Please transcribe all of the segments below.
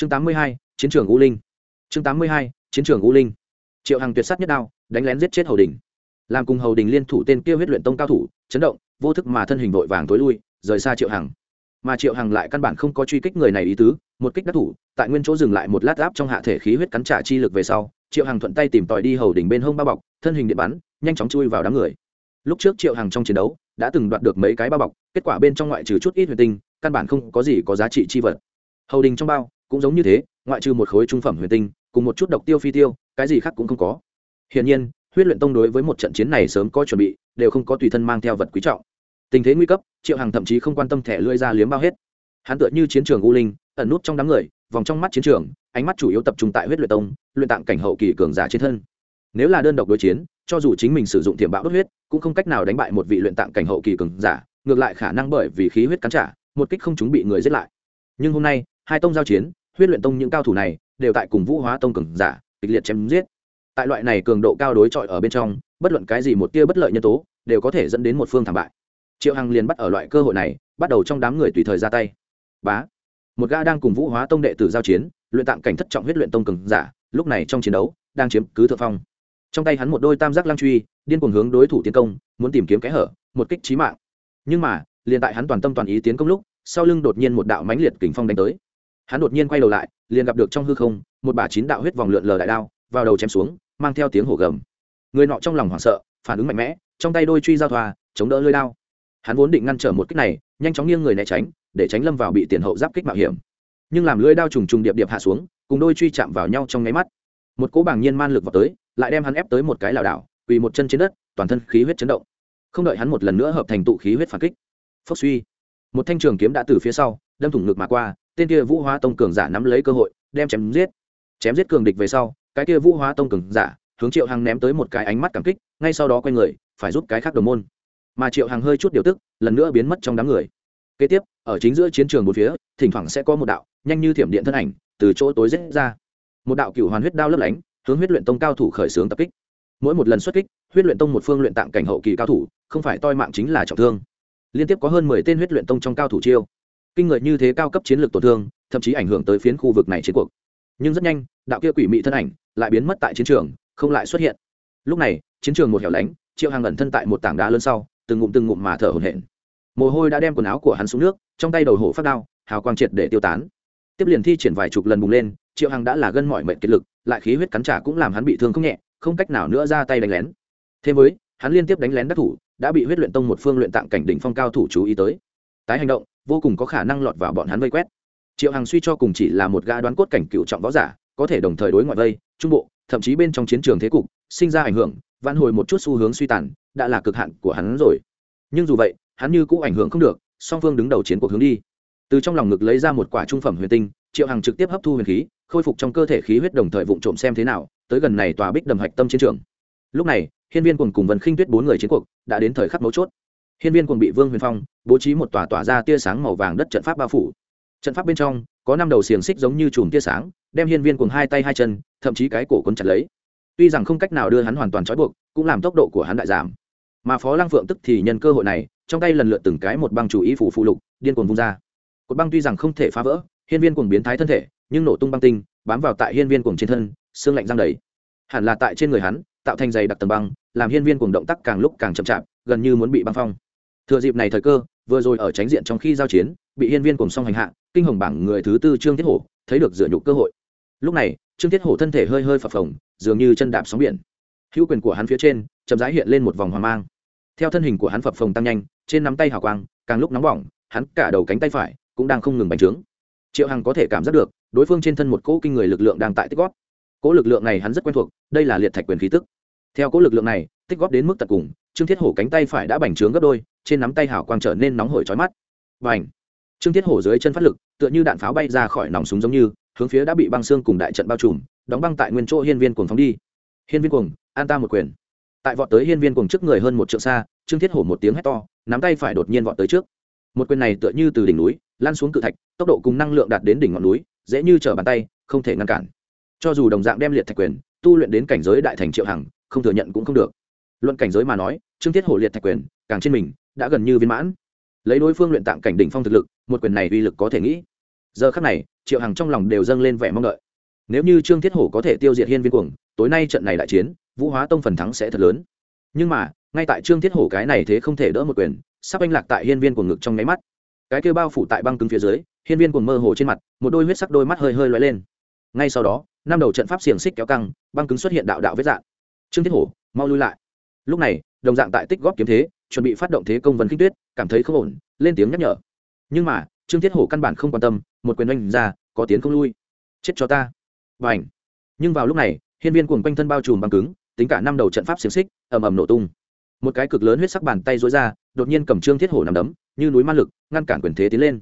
chương tám mươi hai, chiến trường u linh. Chương tám mươi hai, chiến trường u linh. Triệu hằng tuyệt sát nhất đao, đánh lén giết chết hầu đình. Làm cùng hầu đình liên thủ tên kia huyết luyện tông cao thủ, chấn động, vô thức mà thân hình vội vàng tối lui, rời xa triệu hằng. Mà triệu hằng lại căn bản không có truy kích người này ý tứ, một kích đắc thủ, tại nguyên chỗ dừng lại một lát áp trong hạ thể khí huyết cắn trả chi lực về sau, triệu hằng thuận tay tìm tòi đi hầu đỉnh bên hông bao bọc, thân hình điện bắn, nhanh chóng chui vào đám người. Lúc trước triệu hằng trong chiến đấu, đã từng đoạt được mấy cái bao bọc, kết quả bên trong ngoại trừ chút ít huyền tinh, căn bản không có gì có giá trị chi vật. Hầu đình trong bao cũng giống như thế, ngoại trừ một khối trung phẩm huyền tinh, cùng một chút độc tiêu phi tiêu, cái gì khác cũng không có. Hiển nhiên, huyết luyện tông đối với một trận chiến này sớm có chuẩn bị, đều không có tùy thân mang theo vật quý trọng. Tình thế nguy cấp, triệu hằng thậm chí không quan tâm thẻ lưỡi ra liếm bao hết. Hắn tựa như chiến trường u linh, ẩn nút trong đám người, vòng trong mắt chiến trường, ánh mắt chủ yếu tập trung tại huyết luyện tông, luyện tạng cảnh hậu kỳ cường giả trên thân. Nếu là đơn độc đối chiến, cho dù chính mình sử dụng thiểm bạo đốt huyết, cũng không cách nào đánh bại một vị luyện tạng cảnh hậu kỳ cường giả, ngược lại khả năng bởi vì khí huyết cắn trả, một kích không chúng bị người giết lại. Nhưng hôm nay, hai tông giao chiến huyết luyện tông những cao thủ này đều tại cùng vũ hóa tông cường giả kịch liệt chém giết. Tại loại này cường độ cao đối chọi ở bên trong, bất luận cái gì một tia bất lợi nhân tố đều có thể dẫn đến một phương thảm bại. Triệu hằng liền bắt ở loại cơ hội này, bắt đầu trong đám người tùy thời ra tay. Bá, một gã đang cùng vũ hóa tông đệ tử giao chiến, luyện tạng cảnh thất trọng huyết luyện tông cường giả, lúc này trong chiến đấu, đang chiếm cứ thượng phong. Trong tay hắn một đôi tam giác lăng truy, điên cuồng hướng đối thủ tiến công, muốn tìm kiếm kẽ hở, một kích trí mạng. Nhưng mà, liền tại hắn toàn tâm toàn ý tiến công lúc, sau lưng đột nhiên một đạo mãnh liệt kình phong đánh tới hắn đột nhiên quay đầu lại, liền gặp được trong hư không, một bả chín đạo huyết vòng lượn lờ đại đao, vào đầu chém xuống, mang theo tiếng hổ gầm. Người nọ trong lòng hoảng sợ, phản ứng mạnh mẽ, trong tay đôi truy giao thoa, chống đỡ lơi đao. Hắn vốn định ngăn trở một kích này, nhanh chóng nghiêng người né tránh, để tránh lâm vào bị tiền hậu giáp kích mạo hiểm. Nhưng làm lưỡi đao trùng trùng điệp điệp hạ xuống, cùng đôi truy chạm vào nhau trong nháy mắt. Một cỗ bảng nhiên man lực vào tới, lại đem hắn ép tới một cái lảo đảo, quỳ một chân trên đất, toàn thân khí huyết chấn động. Không đợi hắn một lần nữa hợp thành tụ khí huyết phản kích. Phốc suy. Một thanh trường kiếm đã từ phía sau, đâm thủng ngực mà qua tên kia vũ hóa tông cường giả nắm lấy cơ hội, đem chém giết. Chém giết cường địch về sau, cái kia vũ hóa tông cường giả, hướng triệu hằng ném tới một cái ánh mắt cảm kích, ngay sau đó quay người, phải giúp cái khác đồng môn. Mà triệu hằng hơi chút điều tức, lần nữa biến mất trong đám người. Kế tiếp, ở chính giữa chiến trường một phía, thỉnh thoảng sẽ có một đạo, nhanh như thiểm điện thân ảnh, từ chỗ tối rết ra. Một đạo cựu hoàn huyết đao lấp lánh, hướng huyết luyện tông cao thủ khởi xướng tập kích. Mỗi một lần xuất kích, huyết luyện tông một phương luyện tạng cảnh hậu kỳ cao thủ, không phải toi mạng chính là trọng thương. Liên tiếp có hơn mười tên huyết luyện tông trong cao thủ chiêu kinh người như thế cao cấp chiến lược tổn thương, thậm chí ảnh hưởng tới phiến khu vực này chiến cuộc. Nhưng rất nhanh, đạo kia quỷ mị thân ảnh lại biến mất tại chiến trường, không lại xuất hiện. Lúc này, chiến trường một hẻo lánh, triệu hàng ẩn thân tại một tảng đá lớn sau, từng ngụm từng ngụm mà thở hổn hển. Mồ hôi đã đem quần áo của hắn xuống nước, trong tay đầu hổ phát đao, hào quang triệt để tiêu tán. Tiếp liền thi triển vài chục lần bùng lên, triệu hằng đã là gân mọi mệnh kiệt lực, lại khí huyết cắn trả cũng làm hắn bị thương không nhẹ, không cách nào nữa ra tay đánh lén. Thêm với, hắn liên tiếp đánh lén đắc thủ, đã bị huyết luyện tông một phương luyện tạng cảnh đỉnh phong cao thủ chú ý tới. Tái hành động vô cùng có khả năng lọt vào bọn hắn vây quét. Triệu hằng suy cho cùng chỉ là một gã đoán cốt cảnh cựu trọng võ giả, có thể đồng thời đối ngoại vây, trung bộ, thậm chí bên trong chiến trường thế cục, sinh ra ảnh hưởng, vãn hồi một chút xu hướng suy tàn, đã là cực hạn của hắn rồi. Nhưng dù vậy, hắn như cũng ảnh hưởng không được, song phương đứng đầu chiến cuộc hướng đi. Từ trong lòng ngực lấy ra một quả trung phẩm huyền tinh, triệu hằng trực tiếp hấp thu huyền khí, khôi phục trong cơ thể khí huyết đồng thời vụng trộm xem thế nào, tới gần này tòa bích đầm hạch tâm chiến trường. Lúc này, hiên viên cùng cùng vân khinh tuyết bốn người chiến cuộc, đã đến thời khắc mấu chốt hiên viên cùng bị vương huyền phong bố trí một tòa tỏa ra tia sáng màu vàng đất trận pháp bao phủ. Trận pháp bên trong có năm đầu xiềng xích giống như chùm tia sáng, đem hiên viên cùng hai tay hai chân, thậm chí cái cổ quấn chặt lấy. Tuy rằng không cách nào đưa hắn hoàn toàn trói buộc, cũng làm tốc độ của hắn đại giảm. Mà phó lăng phượng tức thì nhân cơ hội này, trong tay lần lượt từng cái một băng chủ ý phủ phụ lục, điên cuồng vung ra. Cột băng tuy rằng không thể phá vỡ, hiên viên cuồng biến thái thân thể, nhưng nổ tung băng tinh, bám vào tại hiên viên cuồng trên thân, xương lạnh răng đầy. Hẳn là tại trên người hắn, tạo thành dày đặc tầng băng, làm hiên viên cuồng động tác càng lúc càng chậm chạp, gần như muốn bị băng phong thừa dịp này thời cơ, vừa rồi ở tránh diện trong khi giao chiến, bị hiên viên cùng song hành hạ, kinh hồng bảng người thứ tư trương thiết hổ, thấy được dựa nhục cơ hội. Lúc này, trương thiết hổ thân thể hơi hơi phập phồng, dường như chân đạp sóng biển. Hữu quyền của hắn phía trên, chậm rãi hiện lên một vòng hoang mang. Theo thân hình của hắn phập phồng tăng nhanh, trên nắm tay hào quang, càng lúc nóng bỏng, hắn cả đầu cánh tay phải cũng đang không ngừng bành trướng. Triệu hằng có thể cảm giác được, đối phương trên thân một cỗ kinh người lực lượng đang tại tích góp. Cỗ lực lượng này hắn rất quen thuộc, đây là liệt thạch quyền khí tức. Theo cỗ lực lượng này, tích góp đến mức tận cùng, trương thiết hổ cánh tay phải đã bành trướng gấp đôi trên nắm tay hào quang trở nên nóng hổi chói mắt. Và ảnh trương thiết hổ dưới chân phát lực, tựa như đạn pháo bay ra khỏi nòng súng giống như, hướng phía đã bị băng xương cùng đại trận bao trùm, đóng băng tại nguyên chỗ hiên viên cuồng phóng đi. Hiên viên cuồng, an ta một quyền. Tại vọt tới hiên viên cuồng trước người hơn một trượng xa, trương thiết hổ một tiếng hét to, nắm tay phải đột nhiên vọt tới trước. Một quyền này tựa như từ đỉnh núi, lan xuống cự thạch, tốc độ cùng năng lượng đạt đến đỉnh ngọn núi, dễ như trở bàn tay, không thể ngăn cản. Cho dù đồng dạng đem liệt thạch quyền, tu luyện đến cảnh giới đại thành triệu hằng, không thừa nhận cũng không được. Luận cảnh giới mà nói, trương thiết hổ liệt thạch quyền, càng trên mình đã gần như viên mãn. Lấy đối phương luyện tạng cảnh đỉnh phong thực lực, một quyền này uy lực có thể nghĩ. Giờ khắc này, triệu hằng trong lòng đều dâng lên vẻ mong đợi. Nếu như trương thiết hổ có thể tiêu diệt hiên viên cuồng, tối nay trận này đại chiến, vũ hóa tông phần thắng sẽ thật lớn. Nhưng mà, ngay tại trương thiết hổ cái này thế không thể đỡ một quyền, sắp anh lạc tại hiên viên cuồng ngực trong nháy mắt. Cái kêu bao phủ tại băng cứng phía dưới, hiên viên cuồng mơ hồ trên mặt, một đôi huyết sắc đôi mắt hơi hơi lóe lên. Ngay sau đó, năm đầu trận pháp xiềng xích kéo căng, băng cứng xuất hiện đạo đạo vết dạng. Trương thiết hổ, mau lui lại. Lúc này, đồng dạng tại tích góp kiếm thế chuẩn bị phát động thế công vân kinh tuyết, cảm thấy không ổn, lên tiếng nhắc nhở. Nhưng mà, trương thiết hổ căn bản không quan tâm, một quyền oanh ra, có tiến không lui. Chết cho ta. Và ảnh nhưng vào lúc này, hiên viên cuồng quanh thân bao trùm băng cứng, tính cả năm đầu trận pháp xiềng xích, ầm ầm nổ tung. Một cái cực lớn huyết sắc bàn tay dối ra, đột nhiên cầm trương thiết hổ nằm đấm, như núi ma lực, ngăn cản quyền thế tiến lên.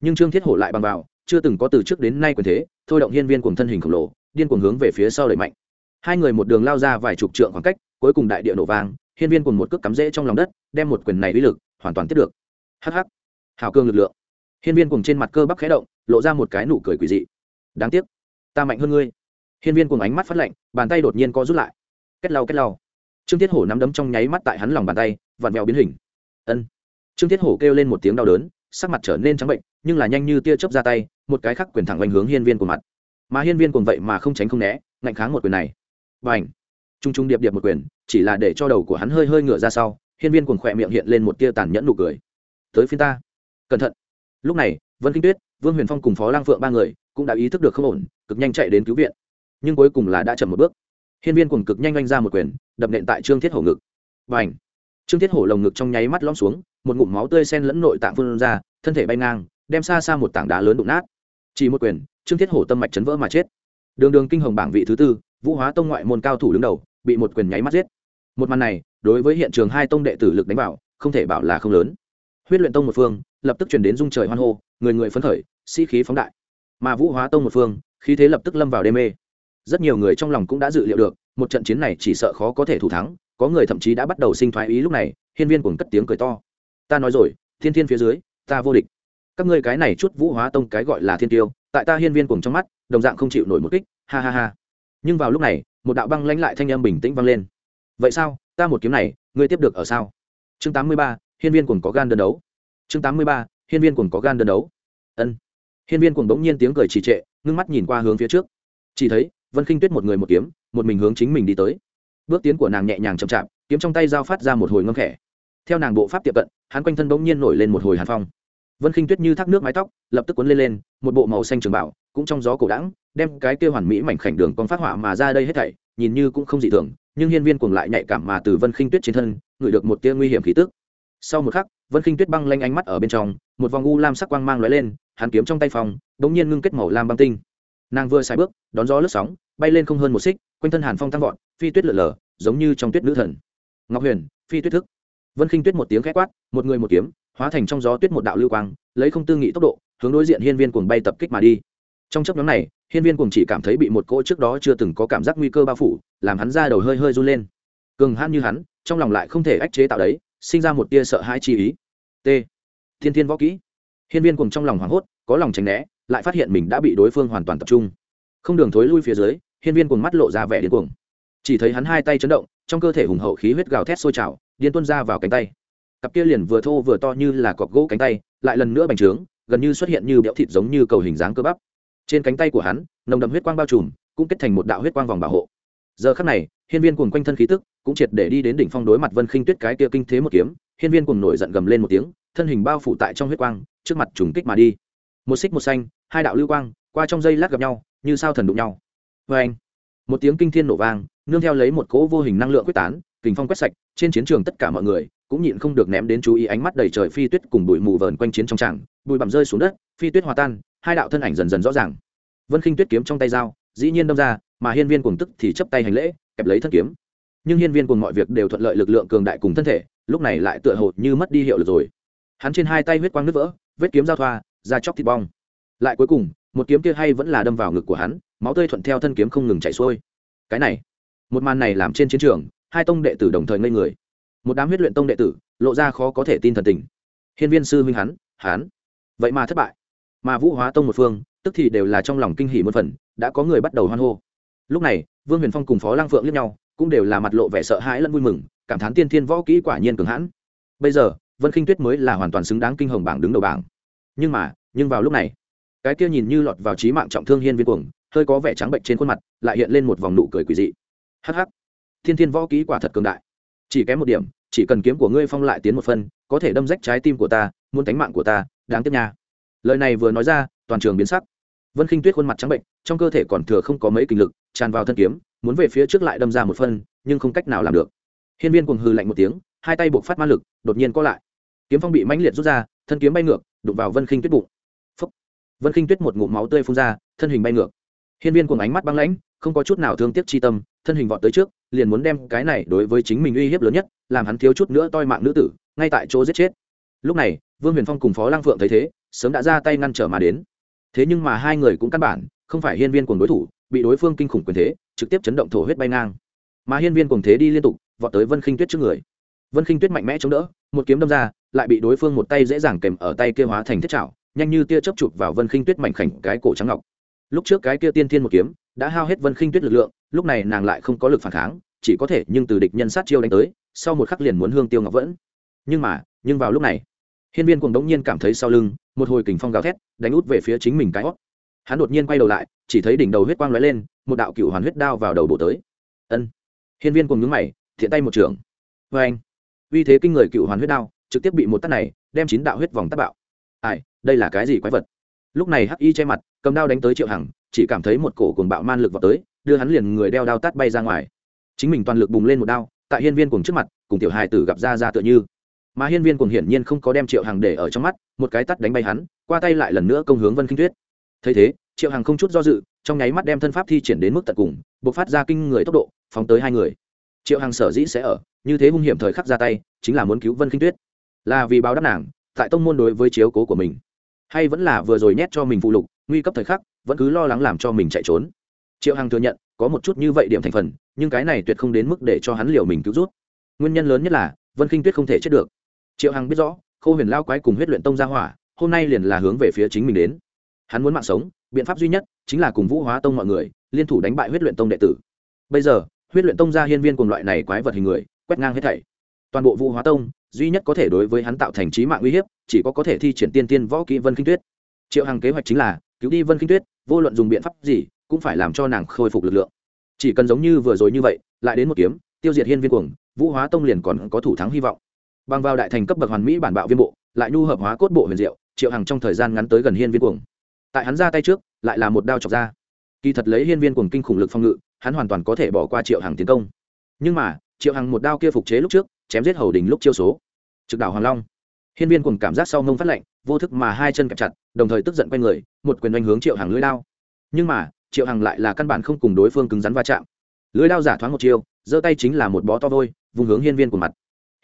Nhưng trương thiết hổ lại bằng vào, chưa từng có từ trước đến nay quyền thế, thôi động hiên viên cuồng thân hình khổng lồ, điên cuồng hướng về phía sau đẩy mạnh. Hai người một đường lao ra vài chục trượng khoảng cách, cuối cùng đại địa nổ vang hiên viên cùng một cước cắm rễ trong lòng đất, đem một quyền này uy lực hoàn toàn tiếp được. Hh hào cương lực lượng. Hiên viên cùng trên mặt cơ bắp khẽ động, lộ ra một cái nụ cười quỷ dị. Đáng tiếc, ta mạnh hơn ngươi. Hiên viên cùng ánh mắt phát lạnh, bàn tay đột nhiên co rút lại. Kết lau kết lau. Trương thiết hổ nắm đấm trong nháy mắt tại hắn lòng bàn tay, vặn vẹo biến hình. Ân. Trương thiết hổ kêu lên một tiếng đau đớn, sắc mặt trở nên trắng bệnh, nhưng là nhanh như tia chớp ra tay, một cái khắc quyền thẳng quanh hướng hiên viên của mặt. Mà hiên viên cùng vậy mà không tránh không né, ngạnh kháng một quyền này. Và ảnh t r u n g t r u n g điệp điệp một quyền chỉ là để cho đầu của hắn hơi hơi ngửa ra sau, hiên viên cùng khỏe miệng hiện lên một tia tàn nhẫn nụ cười. Tới phiên ta. Cẩn thận. Lúc này, vân kinh tuyết, vương huyền phong cùng phó lang phượng ba người cũng đã ý thức được không ổn, cực nhanh chạy đến cứu viện. Nhưng cuối cùng là đã chậm một bước. Hiên viên cùng cực nhanh oanh ra một quyền, đập nện tại trương thiết hổ ngực. Và ảnh trương thiết hổ lồng ngực trong nháy mắt lõm xuống, một ngụm máu tươi sen lẫn nội tạng phương ra, thân thể bay ngang, đem xa xa một tảng đá lớn đụng nát. Chỉ một quyền, trương thiết hổ tâm mạch chấn vỡ mà chết. Đường đường kinh hồng bảng vị thứ tư, vũ hóa tông ngoại môn cao thủ đứng đầu bị một quyền nháy mắt giết. Một màn này, đối với hiện trường hai tông đệ tử lực đánh vào, không thể bảo là không lớn. Huyết luyện tông một phương, lập tức chuyển đến dung trời hoan hô, người người phấn khởi, sĩ、si、khí phóng đại. Mà vũ hóa tông một phương, khí thế lập tức lâm vào đê mê. Rất nhiều người trong lòng cũng đã dự liệu được, một trận chiến này chỉ sợ khó có thể thủ thắng, có người thậm chí đã bắt đầu sinh thoái ý lúc này, hiên viên cùng cất tiếng cười to. Ta nói rồi, thiên thiên phía dưới, ta vô địch. Các ngươi cái này chút vũ hóa tông cái gọi là thiên tiêu, tại ta hiên viên cùng trong mắt, đồng dạng không chịu nổi một kích, ha ha ha. Nhưng vào lúc này một đạo băng lãnh lại thanh âm bình tĩnh vang lên. Vậy sao? Ta một kiếm này, ngươi tiếp được ở sao? Chương tám mươi ba, hiên viên cùng có gan đơn đấu. Chương tám mươi ba, hiên viên cùng có gan đơn đấu. Ân. Hiên viên cùng bỗng nhiên tiếng cười trì trệ, ngưng mắt nhìn qua hướng phía trước. Chỉ thấy, vân khinh tuyết một người một kiếm, một mình hướng chính mình đi tới. Bước tiến của nàng nhẹ nhàng chậm chạp, kiếm trong tay giao phát ra một hồi ngâm khẽ. Theo nàng bộ pháp tiệm cận, hắn quanh thân bỗng nhiên nổi lên một hồi hàn phong vân khinh tuyết như thác nước mái tóc, lập tức cuốn lên lên, một bộ màu xanh trường bảo, cũng trong gió cổ đãng, đem cái kia hoàn mỹ mảnh khảnh đường con phát họa mà ra đây hết thảy, nhìn như cũng không dị thường, nhưng hiên viên cuồng lại nhạy cảm mà từ vân khinh tuyết trên thân, ngửi được một tia nguy hiểm khí tức. Sau một khắc, vân khinh tuyết băng lanh ánh mắt ở bên trong, một vòng u lam sắc quang mang lóe lên, hắn kiếm trong tay phòng, đống nhiên ngưng kết màu lam băng tinh. Nàng vừa xài bước, đón gió lướt sóng, bay lên không hơn một xích, quanh thân hàn phong tăng vọt, phi tuyết lở lở giống như trong tuyết nữ thần. Ngọc huyền, phi tuyết thức. Vân khinh tuyết một tiếng khẽ quát, một người một kiếm hóa thành trong gió tuyết một đạo lưu quang, lấy không tư nghị tốc độ, hướng đối diện hiên viên cuồng bay tập kích mà đi. Trong chấp nhóm này, hiên viên cuồng chỉ cảm thấy bị một cỗ trước đó chưa từng có cảm giác nguy cơ bao phủ, làm hắn ra đầu hơi hơi run lên. Cường hãn như hắn, trong lòng lại không thể ách chế tạo đấy, sinh ra một tia sợ hãi chi ý. T. Thiên thiên võ kỹ. Hiên viên cuồng trong lòng hoảng hốt, có lòng tránh né, lại phát hiện mình đã bị đối phương hoàn toàn tập trung. Không đường thối lui phía dưới, hiên viên cuồng mắt lộ ra vẻ điên cuồng. Chỉ thấy hắn hai tay chấn động, trong cơ thể hùng hậu khí huyết gào thét sôi trào, điên tuôn ra vào cánh tay cặp kia liền vừa thô vừa to như là cọc gỗ cánh tay, lại lần nữa bành trướng, gần như xuất hiện như béo thịt giống như cầu hình dáng cơ bắp. Trên cánh tay của hắn, nồng đậm huyết quang bao trùm, cũng kết thành một đạo huyết quang vòng bảo hộ. Giờ khắc này, hiên viên cùng quanh thân khí tức cũng triệt để đi đến đỉnh phong đối mặt vân khinh tuyết cái kia kinh thế một kiếm, hiên viên cùng nổi giận gầm lên một tiếng, thân hình bao phủ tại trong huyết quang, trước mặt trùng kích mà đi. Một xích một xanh, hai đạo lưu quang, qua trong dây lát gặp nhau, như sao thần đụng nhau. Vê anh một tiếng kinh thiên nổ vang, nương theo lấy một cỗ vô hình năng lượng quyết tán kình phong quét sạch, trên chiến trường tất cả mọi người cũng nhịn không được ném đến chú ý ánh mắt đầy trời phi tuyết cùng bụi mù vờn quanh chiến trong tràng, bụi bặm rơi xuống đất, phi tuyết hòa tan, hai đạo thân ảnh dần dần rõ ràng. Vân khinh tuyết kiếm trong tay dao, dĩ nhiên đâm ra, mà hiên viên cùng tức thì chấp tay hành lễ, kẹp lấy thân kiếm. Nhưng hiên viên cùng mọi việc đều thuận lợi lực lượng cường đại cùng thân thể, lúc này lại tựa hồ như mất đi hiệu lực rồi. Hắn trên hai tay huyết quang nứt vỡ, vết kiếm giao thoa ra chóc thịt bong. Lại cuối cùng, một kiếm kia hay vẫn là đâm vào ngực của hắn, máu tươi thuận theo thân kiếm không ngừng chảy xuôi. Cái này, một màn này làm trên chiến trường hai tông đệ tử đồng thời ngây người. Một đám huyết luyện tông đệ tử, lộ ra khó có thể tin thần tình. Hiên viên sư huynh hắn hắn. Vậy mà thất bại. Mà vũ hóa tông một phương, tức thì đều là trong lòng kinh hỉ một phần, đã có người bắt đầu hoan hô. Lúc này, vương huyền phong cùng phó lang phượng liếc nhau, cũng đều là mặt lộ vẻ sợ hãi lẫn vui mừng, cảm thán tiên thiên võ kỹ quả nhiên cường hãn. Bây giờ, vân khinh tuyết mới là hoàn toàn xứng đáng kinh hồng bảng đứng đầu bảng. Nhưng mà, nhưng vào lúc này, cái kia nhìn như lọt vào trí mạng trọng thương hiên viên cuồng, hơi có vẻ trắng bệnh trên khuôn mặt, lại hiện lên một vòng nụ cười quỳ dị. Hh thiên thiên võ kỹ quả thật cường đại. Chỉ kém một điểm, chỉ cần kiếm của ngươi phong lại tiến một phân, có thể đâm rách trái tim của ta, muốn tánh mạng của ta, đáng tiếc nha. Lời này vừa nói ra, toàn trường biến sắc. Vân khinh tuyết khuôn mặt trắng bệnh, trong cơ thể còn thừa không có mấy kinh lực, tràn vào thân kiếm, muốn về phía trước lại đâm ra một phân, nhưng không cách nào làm được. Hiên viên cuồng hư lạnh một tiếng, hai tay buộc phát ma lực, đột nhiên có lại. Kiếm phong bị mãnh liệt rút ra, thân kiếm bay ngược, đụng vào vân khinh tuyết bụng. Phúc. vân khinh tuyết một ngụm máu tươi phun ra, thân hình bay ngược. Hiên viên cuồng ánh mắt băng lãnh, không có chút nào thương tiếc chi tâm thân hình vọt tới trước, liền muốn đem cái này đối với chính mình uy hiếp lớn nhất, làm hắn thiếu chút nữa toi mạng nữ tử, ngay tại chỗ giết chết. Lúc này, vương huyền phong cùng phó lang phượng thấy thế, sớm đã ra tay ngăn trở mà đến. Thế nhưng mà hai người cũng căn bản không phải hiên viên cùng đối thủ, bị đối phương kinh khủng quyền thế, trực tiếp chấn động thổ huyết bay ngang. Mà hiên viên cùng thế đi liên tục, vọt tới vân khinh tuyết trước người. Vân khinh tuyết mạnh mẽ chống đỡ, một kiếm đâm ra, lại bị đối phương một tay dễ dàng kèm ở tay kia hóa thành thiết trạo nhanh như tia chớp chụp vào vân khinh tuyết mạnh khảnh cái cổ trắng ngọc. Lúc trước cái kia tiên thiên một kiếm đã hao hết vân khinh tuyết lực lượng, lúc này nàng lại không có lực phản kháng, chỉ có thể nhưng từ địch nhân sát chiêu đánh tới, sau một khắc liền muốn hương tiêu ngọc vẫn. Nhưng mà, nhưng vào lúc này, hiên viên cùng đống nhiên cảm thấy sau lưng, một hồi kình phong gào thét, đánh út về phía chính mình cái hót. Hắn đột nhiên quay đầu lại, chỉ thấy đỉnh đầu huyết quang lóe lên, một đạo cựu hoàn huyết đao vào đầu bổ tới. Ân. Hiên viên cùng nhúng mày, thiện tay một trường vê anh uy thế kinh người cựu hoàn huyết đao, trực tiếp bị một tát này, đem chín đạo huyết vòng tát bạo. Ai, đây là cái gì quái vật? Lúc này hắc y che mặt, cầm đao đánh tới triệu hằng chỉ cảm thấy một cổ cuồng bạo man lực vào tới, đưa hắn liền người đeo đao tát bay ra ngoài. Chính mình toàn lực bùng lên một đao, tại hiên viên cùng trước mặt, cùng tiểu hài tử gặp ra ra tựa như. Mà hiên viên cùng hiển nhiên không có đem triệu hằng để ở trong mắt, một cái tắt đánh bay hắn, qua tay lại lần nữa công hướng vân kinh tuyết. Thấy thế, triệu hằng không chút do dự, trong nháy mắt đem thân pháp thi triển đến mức tận cùng buộc phát ra kinh người tốc độ, phóng tới hai người. Triệu hằng sở dĩ sẽ ở, như thế hung hiểm thời khắc ra tay, chính là muốn cứu vân kinh tuyết. Là vì báo đáp nàng, tại tông môn đối với chiếu cố của mình. Hay vẫn là vừa rồi nhét cho mình phụ lục, nguy cấp thời khắc vẫn cứ lo lắng làm cho mình chạy trốn. Triệu hằng thừa nhận, có một chút như vậy điểm thành phần, nhưng cái này tuyệt không đến mức để cho hắn liều mình cứu rút. Nguyên nhân lớn nhất là, vân kinh tuyết không thể chết được. Triệu hằng biết rõ, khô huyền lao quái cùng huyết luyện tông ra hỏa, hôm nay liền là hướng về phía chính mình đến. Hắn muốn mạng sống, biện pháp duy nhất chính là cùng vũ hóa tông mọi người liên thủ đánh bại huyết luyện tông đệ tử. Bây giờ, huyết luyện tông ra hiên viên cùng loại này quái vật hình người, quét ngang hết thảy. Toàn bộ vũ hóa tông, duy nhất có thể đối với hắn tạo thành trí mạng uy hiếp, chỉ có có thể thi triển tiên tiên võ kỹ vân kinh tuyết triệu hằng kế hoạch chính là, cứu đi vân kinh tuyết, vô luận dùng biện pháp gì, cũng phải làm cho nàng khôi phục lực lượng. Chỉ cần giống như vừa rồi như vậy, lại đến một kiếm, tiêu diệt hiên viên cuồng, vũ hóa tông liền còn có thủ thắng hy vọng. Bằng vào đại thành cấp bậc hoàn mỹ bản bạo viên bộ, lại nhu hợp hóa cốt bộ huyền diệu, triệu hằng trong thời gian ngắn tới gần hiên viên cuồng. Tại hắn ra tay trước, lại là một đao chọc ra. Kỳ thật lấy hiên viên cuồng kinh khủng lực phong ngự, hắn hoàn toàn có thể bỏ qua triệu hằng tiến công. Nhưng mà, triệu hằng một đao kia phục chế lúc trước, chém giết hầu đình lúc chiêu số. Trực đảo hoàng long hiên viên cuồng cảm giác sau mông phát lạnh, vô thức mà hai chân kẹp chặt, đồng thời tức giận quay người, một quyền đánh hướng triệu hằng lưỡi đao. Nhưng mà, triệu hằng lại là căn bản không cùng đối phương cứng rắn va chạm. Lưỡi đao giả thoáng một chiêu, giơ tay chính là một bó to vôi vùng hướng hiên viên của mặt.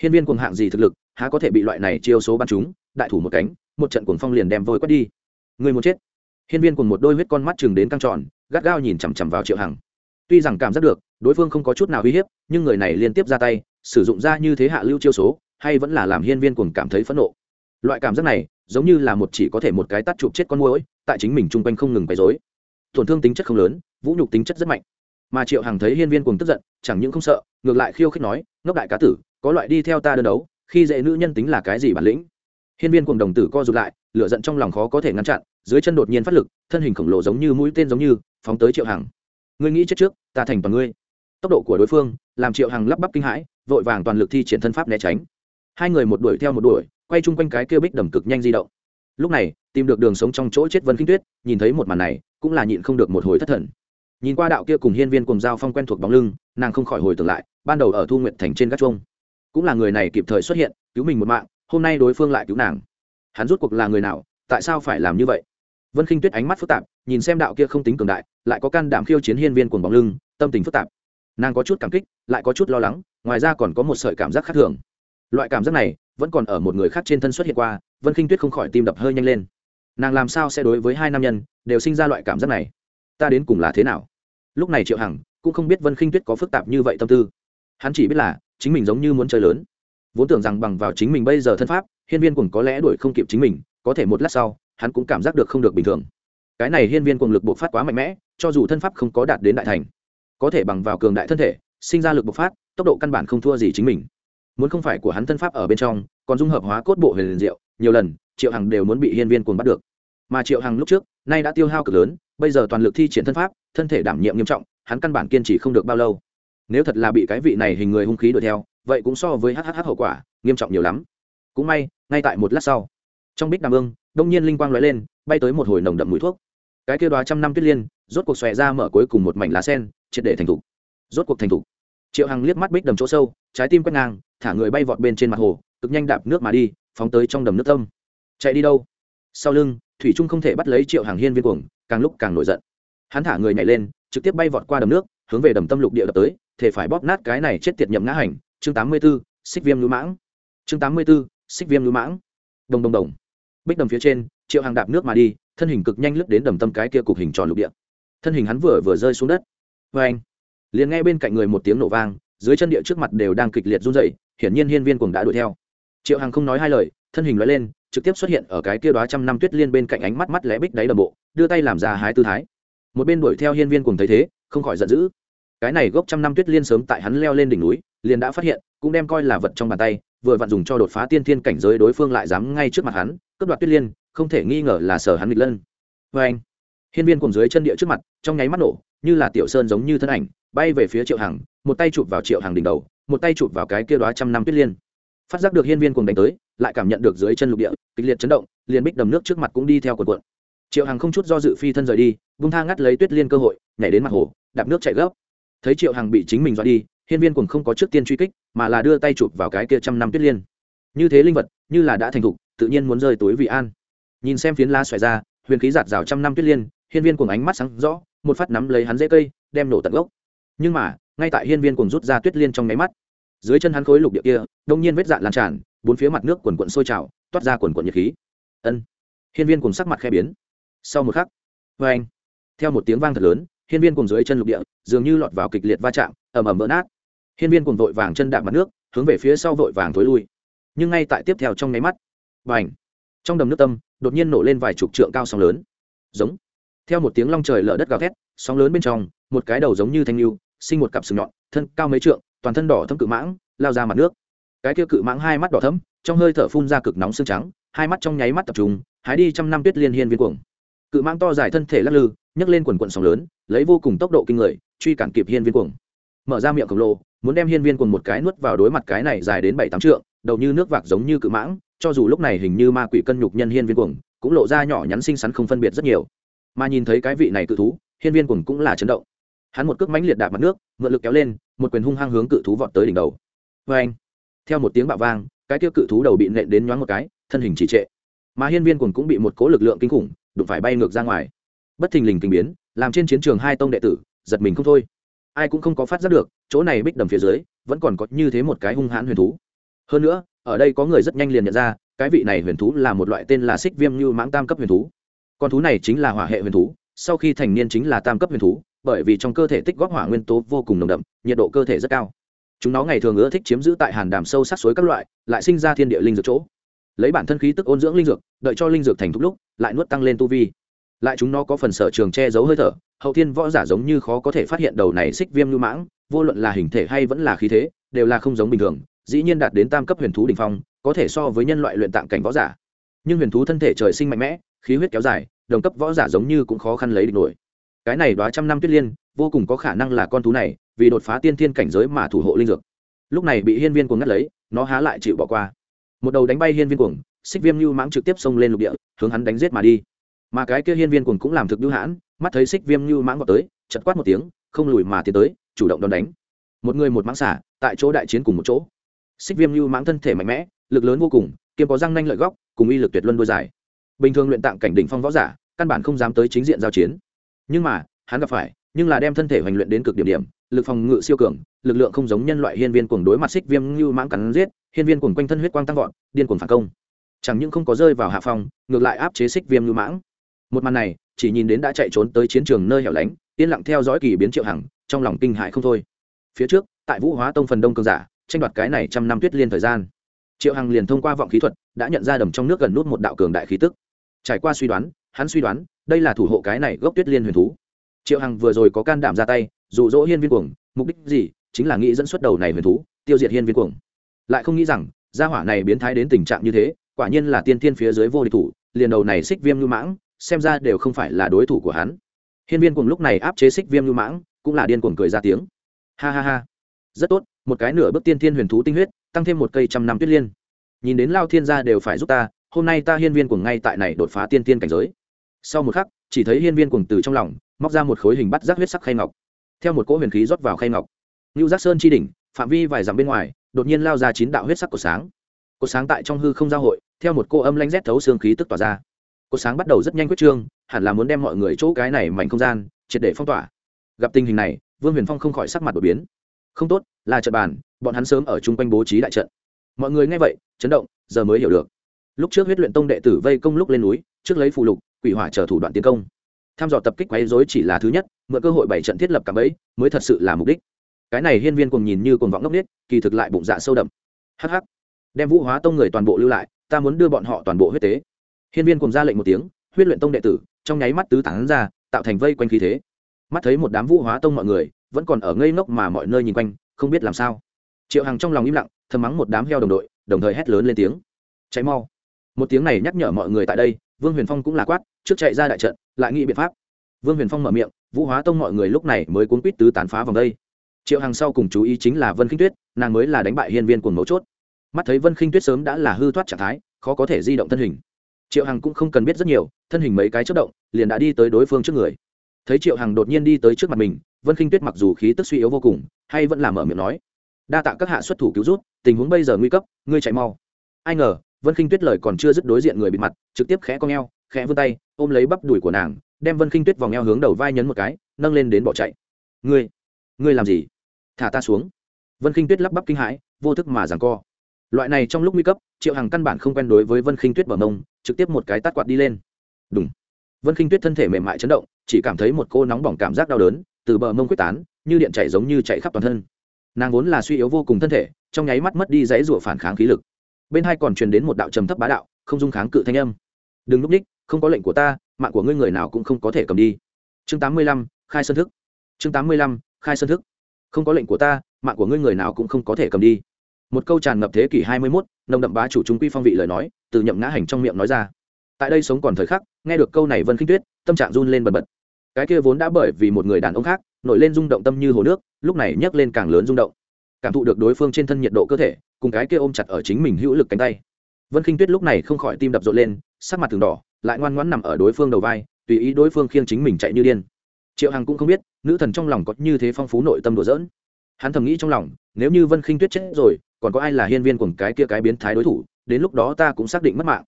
Hiên viên cuồng hạng gì thực lực, há có thể bị loại này chiêu số bắn chúng đại thủ một cánh, một trận cuồng phong liền đem vôi quét đi. Người muốn chết. Hiên viên cùng một đôi huyết con mắt chừng đến căng tròn, gắt gao nhìn chằm chằm vào triệu hằng. Tuy rằng cảm giác được, đối phương không có chút nào uy hiếp, nhưng người này liên tiếp ra tay, sử dụng ra như thế hạ lưu chiêu số hay vẫn là làm hiên viên cuồng cảm thấy phẫn nộ. Loại cảm giác này, giống như là một chỉ có thể một cái tắt chụp chết con muỗi, tại chính mình chung quanh không ngừng bày dối tổn thương tính chất không lớn, vũ nhục tính chất rất mạnh. Mà triệu hằng thấy hiên viên cuồng tức giận, chẳng những không sợ, ngược lại khiêu khích nói, ngốc đại cá tử, có loại đi theo ta đơn đấu, khi dễ nữ nhân tính là cái gì bản lĩnh? Hiên viên cuồng đồng tử co rụt lại, lửa giận trong lòng khó có thể ngăn chặn, dưới chân đột nhiên phát lực, thân hình khổng lồ giống như mũi tên giống như, phóng tới triệu hằng. Ngươi nghĩ chết trước, ta thành toàn ngươi. Tốc độ của đối phương, làm triệu hằng lắp bắp kinh hãi, vội vàng toàn lực thi triển thân pháp né tránh hai người một đuổi theo một đuổi, quay chung quanh cái kia bích đầm cực nhanh di động. Lúc này, tìm được đường sống trong chỗ chết vân kinh tuyết, nhìn thấy một màn này, cũng là nhịn không được một hồi thất thần. Nhìn qua đạo kia cùng hiên viên cùng giao phong quen thuộc bóng lưng, nàng không khỏi hồi tưởng lại, ban đầu ở thu nguyện thành trên gác chuông. Cũng là người này kịp thời xuất hiện, cứu mình một mạng, hôm nay đối phương lại cứu nàng. Hắn rút cuộc là người nào, tại sao phải làm như vậy? Vân khinh tuyết ánh mắt phức tạp, nhìn xem đạo kia không tính cường đại, lại có can đảm khiêu chiến hiên viên cùng bóng lưng, tâm tình phức tạp. Nàng có chút cảm kích, lại có chút lo lắng, ngoài ra còn có một sợi cảm giác khác thường loại cảm giác này vẫn còn ở một người khác trên thân xuất hiện qua, vân khinh tuyết không khỏi tim đập hơi nhanh lên. Nàng làm sao sẽ đối với hai nam nhân đều sinh ra loại cảm giác này? Ta đến cùng là thế nào? Lúc này triệu hằng cũng không biết vân khinh tuyết có phức tạp như vậy tâm tư. Hắn chỉ biết là chính mình giống như muốn chơi lớn. Vốn tưởng rằng bằng vào chính mình bây giờ thân pháp, hiên viên cùng có lẽ đuổi không kịp chính mình, có thể một lát sau, hắn cũng cảm giác được không được bình thường. Cái này hiên viên cùng lực bộc phát quá mạnh mẽ, cho dù thân pháp không có đạt đến đại thành, có thể bằng vào cường đại thân thể, sinh ra lực bộc phát, tốc độ căn bản không thua gì chính mình muốn không phải của hắn thân pháp ở bên trong, còn dung hợp hóa cốt bộ huyền liền diệu, nhiều lần, triệu hằng đều muốn bị hiên viên cuồng bắt được. Mà triệu hằng lúc trước, nay đã tiêu hao cực lớn, bây giờ toàn lực thi triển thân pháp, thân thể đảm nhiệm nghiêm trọng, hắn căn bản kiên trì không được bao lâu. Nếu thật là bị cái vị này hình người hung khí đuổi theo, vậy cũng so với hhh hậu quả, nghiêm trọng nhiều lắm. Cũng may, ngay tại một lát sau, trong bích đàm ương, đông nhiên linh quang lóe lên, bay tới một hồi nồng đậm mùi thuốc. Cái kia đoá trăm năm tuyết liên, rốt cuộc xòe ra mở cuối cùng một mảnh lá sen, triệt để thành thục. Rốt cuộc thành thục. Triệu hằng liếc mắt bích đầm chỗ sâu, trái tim quét ngang thả người bay vọt bên trên mặt hồ, cực nhanh đạp nước mà đi, phóng tới trong đầm nước tâm. Chạy đi đâu? Sau lưng, thủy trung không thể bắt lấy triệu hàng hiên viên cuồng, càng lúc càng nổi giận. Hắn thả người nhảy lên, trực tiếp bay vọt qua đầm nước, hướng về đầm tâm lục địa đập tới, thể phải bóp nát cái này chết tiệt nhậm ngã hành. Chương tám mươi b ố xích viêm lưu mãng. Chương tám mươi b ố xích viêm lưu mãng. Đồng đồng đồng. Bích đầm phía trên, triệu hàng đạp nước mà đi, thân hình cực nhanh lướt đến đầm tâm cái kia cục hình tròn lục địa. Thân hình hắn vừa vừa rơi xuống đất. Vê anh liền nghe bên cạnh người một tiếng nổ vang dưới chân địa trước mặt đều đang kịch liệt run rẩy, hiển nhiên hiên viên cuồng đã đuổi theo. Triệu hàng không nói hai lời thân hình loại lên trực tiếp xuất hiện ở cái kia đoá trăm năm tuyết liên bên cạnh ánh mắt mắt lẽ bích đáy đầm bộ đưa tay làm ra hái tư thái. Một bên đuổi theo hiên viên cuồng thấy thế không khỏi giận dữ. Cái này gốc trăm năm tuyết liên sớm tại hắn leo lên đỉnh núi liền đã phát hiện cũng đem coi là vật trong bàn tay vừa vặn dùng cho đột phá tiên thiên cảnh giới đối phương lại dám ngay trước mặt hắn cướp đoạt tuyết liên không thể nghi ngờ là sở hắn nghịch lân. Vê anh hiên viên cùng dưới chân địa trước mặt trong nháy mắt nổ như là tiểu sơn giống như thân ảnh bay về phía triệu hằng, một tay chụp vào triệu hằng đỉnh đầu, một tay chụp vào cái kia đoá trăm năm tuyết liên. Phát giác được hiên viên cùng đánh tới, lại cảm nhận được dưới chân lục địa, kịch liệt chấn động, liền bích đầm nước trước mặt cũng đi theo cuộn cuộn. Triệu hằng không chút do dự phi thân rời đi, vung thang ngắt lấy tuyết liên cơ hội, nhảy đến mặt hồ, đạp nước chạy gấp. Thấy triệu hằng bị chính mình dọa đi, hiên viên cùng không có trước tiên truy kích, mà là đưa tay chụp vào cái kia trăm năm tuyết liên. Như thế linh vật, như là đã thành thục, tự nhiên muốn rơi túi vị an. Nhìn xem phiến lá xoài ra, huyền khí giạt rào trăm năm tuyết liên, hiên viên cùng ánh mắt sáng rõ, một phát nắm lấy hắn dễ cây, đem nổ tận gốc nhưng mà, ngay tại hiên viên cùng rút ra tuyết liên trong nháy mắt, dưới chân hắn khối lục địa kia, đông nhiên vết dạn lan tràn, bốn phía mặt nước quần quận sôi trào, toát ra quần quận nhiệt khí. Ân. Hiên viên cùng sắc mặt khe biến. Sau một khắc vê anh theo một tiếng vang thật lớn, hiên viên cùng dưới chân lục địa, dường như lọt vào kịch liệt va chạm ẩm ẩm vỡ nát. Hiên viên cùng vội vàng chân đạp mặt nước, hướng về phía sau vội vàng thối lui. Nhưng ngay tại tiếp theo trong nháy mắt và ảnh trong đầm nước tâm, đột nhiên nổ lên vài chục trượng cao sóng lớn. Giống. Theo một tiếng long trời lở đất gào thét, sóng lớn bên trong, một cái đầu giống như thanh lưu sinh một cặp sừng nhọn, thân cao mấy trượng, toàn thân đỏ thâm cự mãng, lao ra mặt nước. Cái kia cự mãng hai mắt đỏ thấm trong hơi thở phun ra cực nóng xương trắng, hai mắt trong nháy mắt tập trung, hái đi trăm năm tuyết liên hiên viên cuồng. Cự mãng to dài thân thể lắc lư, nhấc lên quần quận sóng lớn, lấy vô cùng tốc độ kinh người, truy cản kịp hiên viên cuồng. Mở ra miệng khổng lồ, muốn đem hiên viên cuồng một cái nuốt vào đối mặt cái này dài đến bảy tám trượng, đầu như nước vạc giống như cự mãng, cho dù lúc này hình như ma quỷ cân nhục nhân hiên viên cuồng, cũng lộ ra nhỏ nhắn xinh xắn không phân biệt rất nhiều. Mà nhìn thấy cái vị này cự thú, hiên viên cuồng cũng là chấn động hắn một cước mãnh liệt đạp mặt nước, mượn lực kéo lên, một quyền hung hăng hướng cự thú vọt tới đỉnh đầu. Vê anh, theo một tiếng bạo vang, cái tiêu cự thú đầu bị nện đến nhoáng một cái, thân hình chỉ trệ. Mà hiên viên cùng cũng bị một cố lực lượng kinh khủng, đụng phải bay ngược ra ngoài. Bất thình lình kinh biến, làm trên chiến trường hai tông đệ tử, giật mình không thôi. Ai cũng không có phát giác được, chỗ này bích đầm phía dưới, vẫn còn có như thế một cái hung hãn huyền thú. Hơn nữa, ở đây có người rất nhanh liền nhận ra, cái vị này huyền thú là một loại tên là xích viêm như mãng tam cấp huyền thú. Con thú này chính là hỏa hệ huyền thú, sau khi thành niên chính là tam cấp huyền thú bởi vì trong cơ thể tích góp hỏa nguyên tố vô cùng nồng đậm, nhiệt độ cơ thể rất cao. Chúng nó ngày thường ưa thích chiếm giữ tại hàn đàm sâu sát suối các loại, lại sinh ra thiên địa linh dược chỗ. Lấy bản thân khí tức ôn dưỡng linh dược, đợi cho linh dược thành thúc lúc, lại nuốt tăng lên tu vi. Lại chúng nó có phần sở trường che giấu hơi thở, hậu thiên võ giả giống như khó có thể phát hiện đầu này xích viêm lưu mãng, vô luận là hình thể hay vẫn là khí thế, đều là không giống bình thường, dĩ nhiên đạt đến tam cấp huyền thú đ ỉ n h phong, có thể so với nhân loại luyện tạng cảnh võ giả. Nhưng huyền thú thân thể trời sinh mạnh mẽ, khí huyết kéo dài, đồng cấp võ giả giống như cũng khó khăn lấy địch nổi cái này đoá trăm năm tuyết liên, vô cùng có khả năng là con thú này, vì đột phá tiên thiên cảnh giới mà thủ hộ linh dược. Lúc này bị hiên viên cuồng ngắt lấy, nó há lại chịu bỏ qua. Một đầu đánh bay hiên viên cuồng, xích viêm lưu mãng trực tiếp xông lên lục địa, hướng hắn đánh giết mà đi. Mà cái kia hiên viên cuồng cũng làm thực lưu hãn, mắt thấy xích viêm lưu mãng vào tới, chật quát một tiếng, không lùi mà tiến tới, chủ động đón đánh. Một người một mãng xả, tại chỗ đại chiến cùng một chỗ. Xích viêm lưu mãng thân thể mạnh mẽ, lực lớn vô cùng, kiếm có răng nanh lợi góc, cùng uy lực tuyệt luân đôi dài. Bình thường luyện tạng cảnh đỉnh phong võ giả, căn bản không dám tới chính diện giao chiến nhưng mà, hắn gặp phải, nhưng là đem thân thể hoành luyện đến cực điểm điểm, lực phòng ngự siêu cường, lực lượng không giống nhân loại hiên viên cuồng đối mặt xích viêm như mãng cắn giết, hiên viên cuồng quanh thân huyết quang tăng vọt, điên cuồng phản công. Chẳng những không có rơi vào hạ phòng ngược lại áp chế xích viêm như mãng. Một màn này, chỉ nhìn đến đã chạy trốn tới chiến trường nơi hẻo lánh, yên lặng theo dõi kỳ biến triệu hằng, trong lòng kinh hại không thôi. Phía trước, tại vũ hóa tông phần đông cường giả, tranh đoạt cái này trăm năm tuyết liên thời gian, triệu hằng liền thông qua vọng khí thuật, đã nhận ra đầm trong nước gần nút một đạo cường đại khí tức. Trải qua suy đoán hắn suy đoán, đây là thủ hộ cái này gốc tuyết liên huyền thú. Triệu hằng vừa rồi có can đảm ra tay, dụ dỗ hiên viên cuồng, mục đích gì? Chính là nghĩ dẫn xuất đầu này huyền thú, tiêu diệt hiên viên cuồng. Lại không nghĩ rằng, gia hỏa này biến thái đến tình trạng như thế, quả nhiên là tiên thiên phía dưới vô địch thủ, liền đầu này xích viêm lưu mãng, xem ra đều không phải là đối thủ của hắn. Hiên viên Cuồng lúc này áp chế xích viêm lưu mãng, cũng là điên cuồng cười ra tiếng. Ha ha ha. Rất tốt, một cái nửa bước tiên thiên huyền thú tinh huyết, tăng thêm một cây trăm năm tuyết liên. Nhìn đến lao thiên gia đều phải giúp ta, hôm nay ta hiên viên Cuồng ngay tại này đột phá tiên tiên cảnh giới sau một khắc, chỉ thấy hiên viên cuồng từ trong lòng, móc ra một khối hình bắt giác huyết sắc khay ngọc. Theo một cỗ huyền khí rót vào khay ngọc ngưu giác sơn chi đỉnh, phạm vi vài dặm bên ngoài, đột nhiên lao ra chín đạo huyết sắc của sáng. Cột sáng tại trong hư không giao hội, theo một cô âm lanh rét thấu xương khí tức tỏa ra. Cột sáng bắt đầu rất nhanh quyết trương, hẳn là muốn đem mọi người chỗ cái này mảnh không gian, triệt để phong tỏa. Gặp tình hình này, vương huyền phong không khỏi sắc mặt đột biến. Không tốt, là trận bàn, bọn hắn sớm ở chung quanh bố trí đại trận. Mọi người nghe vậy, chấn động, giờ mới hiểu được. Lúc trước huyết luyện tông đệ tử vây công lúc lên núi, trước lấy phụ lục quỷ hỏa chờ thủ đoạn tiến công. Tham dò tập kích quấy rối chỉ là thứ nhất, mượn cơ hội bảy trận thiết lập cả bẫy mới thật sự là mục đích. Cái này hiên viên cùng nhìn như cồn vọng ngốc nết kỳ thực lại bụng dạ sâu đậm. Hh đem vũ hóa tông người toàn bộ lưu lại, ta muốn đưa bọn họ toàn bộ huyết tế. Hiên viên cùng ra lệnh một tiếng, huyết luyện tông đệ tử, trong nháy mắt tứ tán ra, tạo thành vây quanh khí thế. Mắt thấy một đám vũ hóa tông mọi người, vẫn còn ở ngây ngốc mà mọi nơi nhìn quanh, không biết làm sao. Triệu hằng trong lòng im lặng, thầm mắng một đám heo đồng đội, đồng thời hét lớn lên tiếng. Cháy mau. Một tiếng này nhắc nhở mọi người tại đây vương huyền phong cũng là quát, trước chạy ra đại trận, lại nghĩ biện pháp. Vương huyền phong mở miệng, vũ hóa tông mọi người lúc này mới cuốn quýt tứ tán phá vòng đây. Triệu hằng sau cùng chú ý chính là vân khinh tuyết, nàng mới là đánh bại hiên viên cuồng mấu chốt. Mắt thấy vân khinh tuyết sớm đã là hư thoát trạng thái, khó có thể di động thân hình. Triệu hằng cũng không cần biết rất nhiều, thân hình mấy cái chất động, liền đã đi tới đối phương trước người. Thấy triệu hằng đột nhiên đi tới trước mặt mình, vân khinh tuyết mặc dù khí tức suy yếu vô cùng, hay vẫn là mở miệng nói, đa tạ các hạ xuất thủ cứu rút tình huống bây giờ nguy cấp, ngươi chạy mau. Ai ngờ vân khinh tuyết lời còn chưa dứt đối diện người bị mặt, trực tiếp khẽ cong eo, khẽ vươn tay, ôm lấy bắp đùi của nàng, đem vân khinh tuyết vòng eo hướng đầu vai nhấn một cái, nâng lên đến bỏ chạy. Ngươi ngươi làm gì? Thả ta xuống. Vân khinh tuyết lắp bắp kinh hãi, vô thức mà giằng co. Loại này trong lúc nguy cấp, triệu hằng căn bản không quen đối với vân khinh tuyết bờ mông, trực tiếp một cái tát quạt đi lên. Đúng vân khinh tuyết thân thể mềm mại chấn động, chỉ cảm thấy một cô nóng bỏng cảm giác đau đớn từ bờ mông quyết tán, như điện chảy giống như chạy khắp toàn thân. Nàng vốn là suy yếu vô cùng thân thể, trong nháy mắt mất đi dãy rủa phản kháng khí lực bên hai còn truyền đến một đạo trầm thấp bá đạo, không dung kháng cự thanh âm. Đừng núp ních, không có lệnh của ta, mạng của ngươi người nào cũng không có thể cầm đi. Chương tám mươi lăm, khai sơn thức. Chương tám mươi lăm, khai sơn thức. Không có lệnh của ta, mạng của ngươi người nào cũng không có thể cầm đi. Một câu tràn ngập thế kỷ hai mươi mốt, nồng đậm bá chủ trung quy phong vị lời nói, từ nhậm ngã hành trong miệng nói ra. Tại đây sống còn thời khắc, nghe được câu này vân khinh tuyết, tâm trạng run lên bần bật. Cái kia vốn đã bởi vì một người đàn ông khác, nổi lên rung động tâm như hồ nước, lúc này nhấc lên càng lớn rung động cảm thụ được đối phương trên thân nhiệt độ cơ thể, cùng cái kia ôm chặt ở chính mình hữu lực cánh tay. Vân khinh tuyết lúc này không khỏi tim đập rộn lên, sắc mặt thường đỏ, lại ngoan ngoãn nằm ở đối phương đầu vai, tùy ý đối phương khiêng chính mình chạy như điên. Triệu hằng cũng không biết, nữ thần trong lòng có như thế phong phú nội tâm đùa dỡn hắn thầm nghĩ trong lòng, nếu như vân khinh tuyết chết rồi, còn có ai là hiên viên cùng cái kia cái biến thái đối thủ, đến lúc đó ta cũng xác định mất mạng.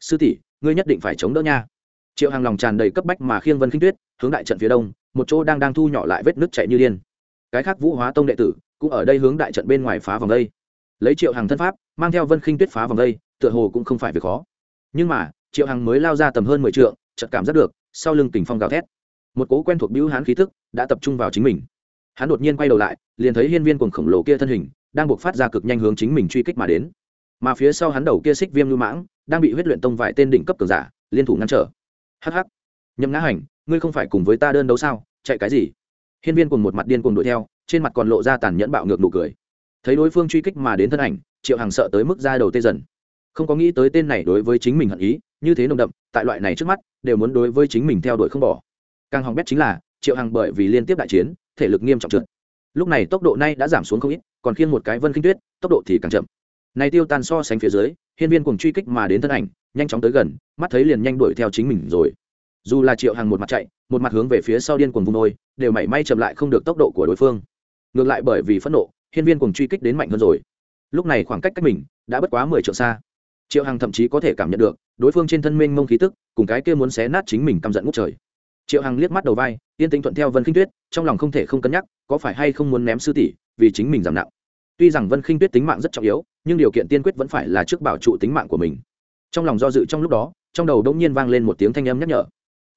Sư tỷ, ngươi nhất định phải chống đỡ nha. Triệu hằng lòng tràn đầy cấp bách mà khiêng vân khinh tuyết, hướng đại trận phía đông, một chỗ đang đang thu nhỏ lại vết nước chạy như điên. Cái khác vũ hóa tông đệ tử cũng ở đây hướng đại trận bên ngoài phá vòng đây. Lấy triệu hằng thân pháp, mang theo vân khinh tuyết phá vòng đây, tựa hồ cũng không phải việc khó. Nhưng mà, triệu hằng mới lao ra tầm hơn mười t chợt cảm giác được, sau lưng tình phong gào thét. Một cố quen thuộc bưu hán khí thức đã tập trung vào chính mình. Hắn đột nhiên quay đầu lại, liền thấy hiên viên cuồng khổng lồ kia thân hình, đang buộc phát ra cực nhanh hướng chính mình truy kích mà đến. Mà phía sau hắn đầu kia xích viêm lưu mãng, đang bị huyết luyện tông vài tên đỉnh cấp cường giả, liên thủ ngăn trở. Hh nhậm ngã hành, ngươi không phải cùng với ta đơn đấu sao? Chạy cái gì? Hiên viên cùng một mặt điên cùng đuổi theo trên mặt còn lộ ra tàn nhẫn bạo ngược nụ cười. Thấy đối phương truy kích mà đến thân ảnh, triệu hằng sợ tới mức ra đầu tê dần. Không có nghĩ tới tên này đối với chính mình hận ý, như thế nồng đậm, tại loại này trước mắt, đều muốn đối với chính mình theo đuổi không bỏ. Càng hỏng bét chính là, triệu hằng bởi vì liên tiếp đại chiến, thể lực nghiêm trọng trượt. Lúc này tốc độ nay đã giảm xuống không ít, còn khiêng một cái vân kinh tuyết, tốc độ thì càng chậm. Này tiêu tan so sánh phía dưới, hiên viên cùng truy kích mà đến thân ảnh, nhanh chóng tới gần, mắt thấy liền nhanh đuổi theo chính mình rồi. Dù là triệu hằng một mặt chạy, một mặt hướng về phía sau điên cuồng vùng nôi đều mảy may chậm lại không được tốc độ của đối phương ngược lại bởi vì phẫn nộ, hiên viên cùng truy kích đến mạnh hơn rồi. Lúc này khoảng cách cách mình đã bất quá mười triệu xa. Triệu hằng thậm chí có thể cảm nhận được, đối phương trên thân minh mông khí tức, cùng cái kia muốn xé nát chính mình căm giận ngút trời. Triệu hằng liếc mắt đầu vai, yên tĩnh thuận theo vân khinh tuyết, trong lòng không thể không cân nhắc, có phải hay không muốn ném sư tỷ, vì chính mình giảm nặng. Tuy rằng vân khinh tuyết tính mạng rất trọng yếu, nhưng điều kiện tiên quyết vẫn phải là trước bảo trụ tính mạng của mình. Trong lòng do dự trong lúc đó, trong đầu đông nhiên vang lên một tiếng thanh âm nhắc nhở.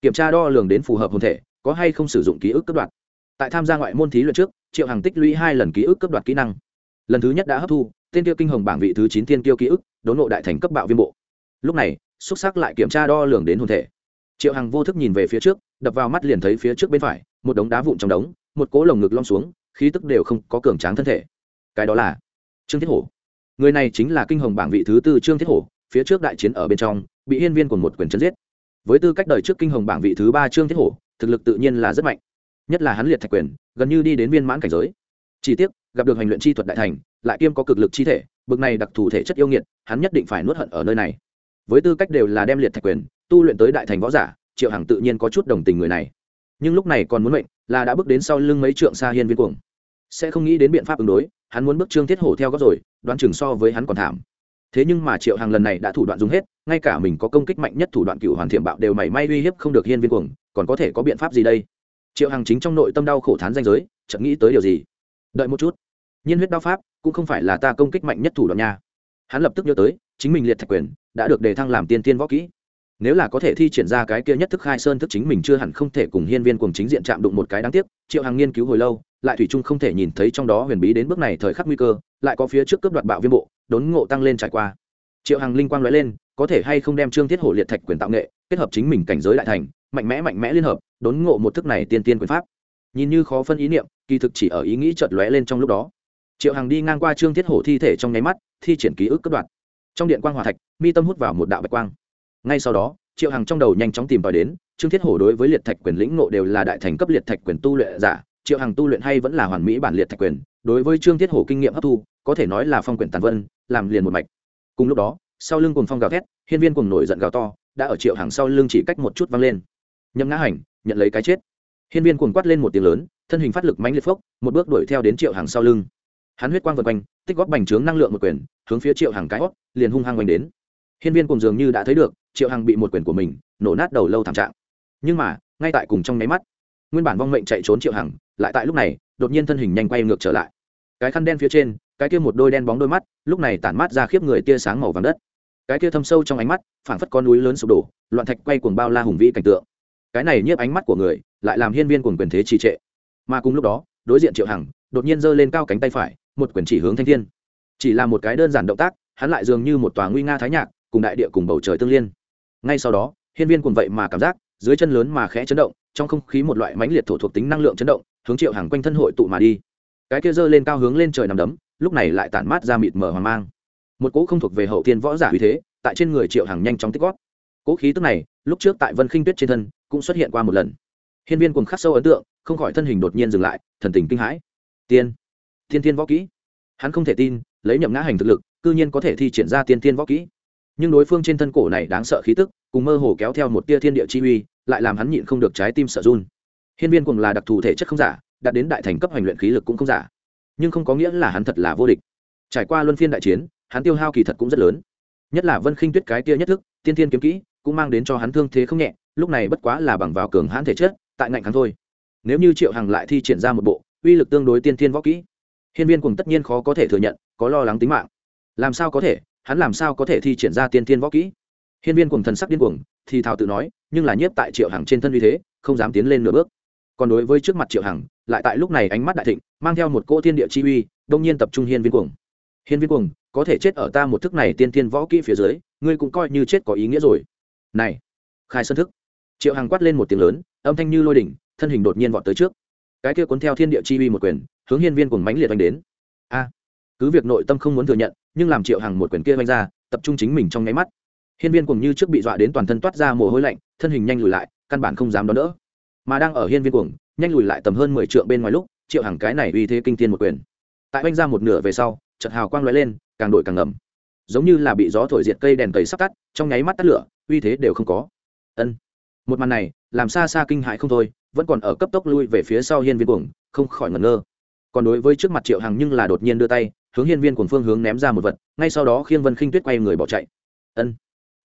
Kiểm tra đo lường đến phù hợp hồn thể, có hay không sử dụng ký ức cấp đoạt tại tham gia ngoại môn thí luyện trước, triệu Hằng tích lũy hai lần ký ức cấp đoạt kỹ năng. Lần thứ nhất đã hấp thu, tên tiêu kinh hồng bảng vị thứ chín tiên tiêu ký ức, đốn nộ đại thành cấp bạo viêm bộ. Lúc này, xúc sắc lại kiểm tra đo lường đến hồn thể. Triệu hằng vô thức nhìn về phía trước, đập vào mắt liền thấy phía trước bên phải, một đống đá vụn trong đống, một cố lồng ngực lom xuống, khí tức đều không có cường tráng thân thể. Cái đó là trương thiết hổ. Người này chính là kinh hồng bảng vị thứ tư trương thiết hổ, phía trước đại chiến ở bên trong, bị hiên viên của một quyền chân giết. Với tư cách đời trước kinh hồng bảng vị thứ ba trương thiết hổ, thực lực tự nhiên là rất mạnh nhất là hắn liệt thạch quyền, gần như đi đến viên mãn cảnh giới. Chỉ tiếc, gặp được hành luyện chi thuật đại thành, lại kiêm có cực lực chi thể, bực này đặc thù thể chất yêu nghiệt, hắn nhất định phải nuốt hận ở nơi này. Với tư cách đều là đem liệt thạch quyền, tu luyện tới đại thành võ giả, triệu hằng tự nhiên có chút đồng tình người này. Nhưng lúc này còn muốn mệnh, là đã bước đến sau lưng mấy trượng xa hiên viên cuồng. Sẽ không nghĩ đến biện pháp ứng đối, hắn muốn bước trương thiết hổ theo góc rồi, đoán chừng so với hắn còn thảm. Thế nhưng mà triệu hàng lần này đã thủ đoạn dùng hết, ngay cả mình có công kích mạnh nhất thủ đoạn cựu hoàn thiểm bạo đều mảy may uy hiếp không được hiên viên cuồng, còn có thể có biện pháp gì đây? Triệu Hằng chính trong nội tâm đau khổ thán danh giới, chợt nghĩ tới điều gì? Đợi một chút. Nhiên huyết đao pháp cũng không phải là ta công kích mạnh nhất thủ đoạn nha. Hắn lập tức nhớ tới, chính mình liệt thạch quyền đã được đề thăng làm tiên tiên võ kỹ. Nếu là có thể thi triển ra cái kia nhất thức khai sơn thức chính mình chưa hẳn không thể cùng hiên viên cùng chính diện chạm đụng một cái đáng tiếc, triệu Hằng nghiên cứu hồi lâu, lại thủy chung không thể nhìn thấy trong đó huyền bí đến bước này thời khắc nguy cơ, lại có phía trước cướp đoạt bạo viêm bộ, đốn ngộ tăng lên trải qua. Triệu Hằng linh quang nói lên có thể hay không đem trương thiết hổ liệt thạch quyền tạo nghệ, kết hợp chính mình cảnh giới đại thành, mạnh mẽ mạnh mẽ liên hợp, đốn ngộ một thức này tiên tiên quyền pháp. Nhìn như khó phân ý niệm, kỳ thực chỉ ở ý nghĩ chợt lóe lên trong lúc đó. Triệu hằng đi ngang qua trương thiết hổ thi thể trong nháy mắt, thi triển ký ức cất đoạn. Trong điện quang hòa thạch, mi tâm hút vào một đạo bạch quang. Ngay sau đó, triệu hằng trong đầu nhanh chóng tìm tòi đến, trương thiết hổ đối với liệt thạch quyền lĩnh ngộ đều là đại thành cấp liệt thạch quyền tu luyện giả, triệu hằng tu luyện hay vẫn là hoàn mỹ bản liệt thạch quyền, đối với trương thiết hổ kinh nghiệm hấp thu, có thể nói là phong quyền tàn vân, làm liền một mạch. Cùng lúc đó sau lưng cùng phong gào thét, hiên viên cùng nổi giận gào to, đã ở triệu hàng sau lưng chỉ cách một chút văng lên. Nhậm ngã hành, nhận lấy cái chết. Hiên viên cuồng quát lên một tiếng lớn, thân hình phát lực mãnh liệt phốc, một bước đuổi theo đến triệu hàng sau lưng. Hắn huyết quang vượt quanh, tích góp bành trướng năng lượng một quyền, hướng phía triệu hàng cái hót, liền hung hăng quanh đến. Hiên viên cùng dường như đã thấy được, triệu hàng bị một quyền của mình nổ nát đầu lâu thảm trạng. Nhưng mà, ngay tại cùng trong nháy mắt, nguyên bản vong mệnh chạy trốn triệu hằng lại tại lúc này, đột nhiên thân hình nhanh quay ngược trở lại. Cái khăn đen phía trên, cái kia một đôi đen bóng đôi mắt, lúc này tản mát ra khiếp người tia sáng màu vàng đất cái kia thâm sâu trong ánh mắt, phảng phất con núi lớn sụp đổ, loạn thạch quay cuồng bao la hùng vĩ cảnh tượng. Cái này nhiếp ánh mắt của người, lại làm hiên viên cuồng quyền thế trì trệ. Mà cùng lúc đó, đối diện triệu hằng, đột nhiên giơ lên cao cánh tay phải, một quyền chỉ hướng thanh thiên. Chỉ là một cái đơn giản động tác, hắn lại dường như một tòa nguy nga thái nhạc, cùng đại địa cùng bầu trời tương liên. Ngay sau đó, hiên viên cùng vậy mà cảm giác, dưới chân lớn mà khẽ chấn động, trong không khí một loại mãnh liệt thổ thuộc tính năng lượng chấn động, hướng triệu hàng quanh thân hội tụ mà đi. Cái kia giơ lên cao hướng lên trời nằm đấm, lúc này lại tản mát ra mịt mờ hoang mang một cỗ không thuộc về hậu thiên võ giả uy thế, tại trên người triệu hàng nhanh chóng tích gót cỗ khí tức này, lúc trước tại vân khinh tuyết trên thân, cũng xuất hiện qua một lần. Hiên viên cùng khắc sâu ấn tượng, không khỏi thân hình đột nhiên dừng lại, thần tình kinh hãi. Tiên thiên thiên võ kỹ. Hắn không thể tin, lấy nhậm ngã hành thực lực, cư nhiên có thể thi triển ra tiên thiên võ kỹ. Nhưng đối phương trên thân cổ này đáng sợ khí tức, cùng mơ hồ kéo theo một tia thiên địa chi uy, lại làm hắn nhịn không được trái tim sợ run. Hiên viên cùng là đặc thù thể chất không giả, đạt đến đại thành cấp hành luyện khí lực cũng không giả. Nhưng không có nghĩa là hắn thật là vô địch. Trải qua luân phiên đại chiến hắn tiêu hao kỳ thật cũng rất lớn. Nhất là vân khinh tuyết cái tia nhất thức, tiên thiên kiếm kỹ, cũng mang đến cho hắn thương thế không nhẹ, lúc này bất quá là bằng vào cường hãn thể chất, tại ngạnh hắn thôi. Nếu như triệu hằng lại thi triển ra một bộ, uy lực tương đối tiên thiên võ kỹ, hiên viên cùng tất nhiên khó có thể thừa nhận, có lo lắng tính mạng. Làm sao có thể, hắn làm sao có thể thi triển ra tiên thiên võ kỹ? Hiên viên cùng thần sắc điên cuồng, thì thào tự nói, nhưng là nhiếp tại triệu hằng trên thân uy thế, không dám tiến lên nửa bước. Còn đối với trước mặt triệu hằng, lại tại lúc này ánh mắt đại thịnh, mang theo một cỗ thiên địa chi uy, đông nhiên tập trung hiên viên cuồng hiên viên cuồng, có thể chết ở ta một thức này tiên tiên võ kỹ phía dưới, ngươi cũng coi như chết có ý nghĩa rồi. Này, khai sơn thức. Triệu hằng quát lên một tiếng lớn, âm thanh như lôi đỉnh, thân hình đột nhiên vọt tới trước. Cái kia cuốn theo thiên địa chi uy một quyền, hướng hiên viên cuồng mãnh liệt đánh đến. A, cứ việc nội tâm không muốn thừa nhận, nhưng làm triệu hằng một quyền kia vanh ra, tập trung chính mình trong nháy mắt. Hiên viên cuồng như trước bị dọa đến toàn thân toát ra mồ hôi lạnh, thân hình nhanh lùi lại, căn bản không dám đón đỡ. Mà đang ở hiên viên cuồng, nhanh lùi lại tầm hơn mười trượng bên ngoài lúc, triệu hằng cái này uy thế kinh thiên một quyền. Tại oanh ra một nửa về sau chợt hào quang lóe lên, càng đổi càng ngầm. Giống như là bị gió thổi diệt cây đèn cầy sắp tắt, trong nháy mắt tắt lửa, uy thế đều không có. Ân. Một màn này, làm xa xa kinh hãi không thôi, vẫn còn ở cấp tốc lui về phía sau hiên viên cuồng, không khỏi ngẩn ngơ. Còn đối với trước mặt triệu hằng nhưng là đột nhiên đưa tay, hướng hiên viên cuồng phương hướng ném ra một vật, ngay sau đó khiên vân khinh tuyết quay người bỏ chạy. Ân.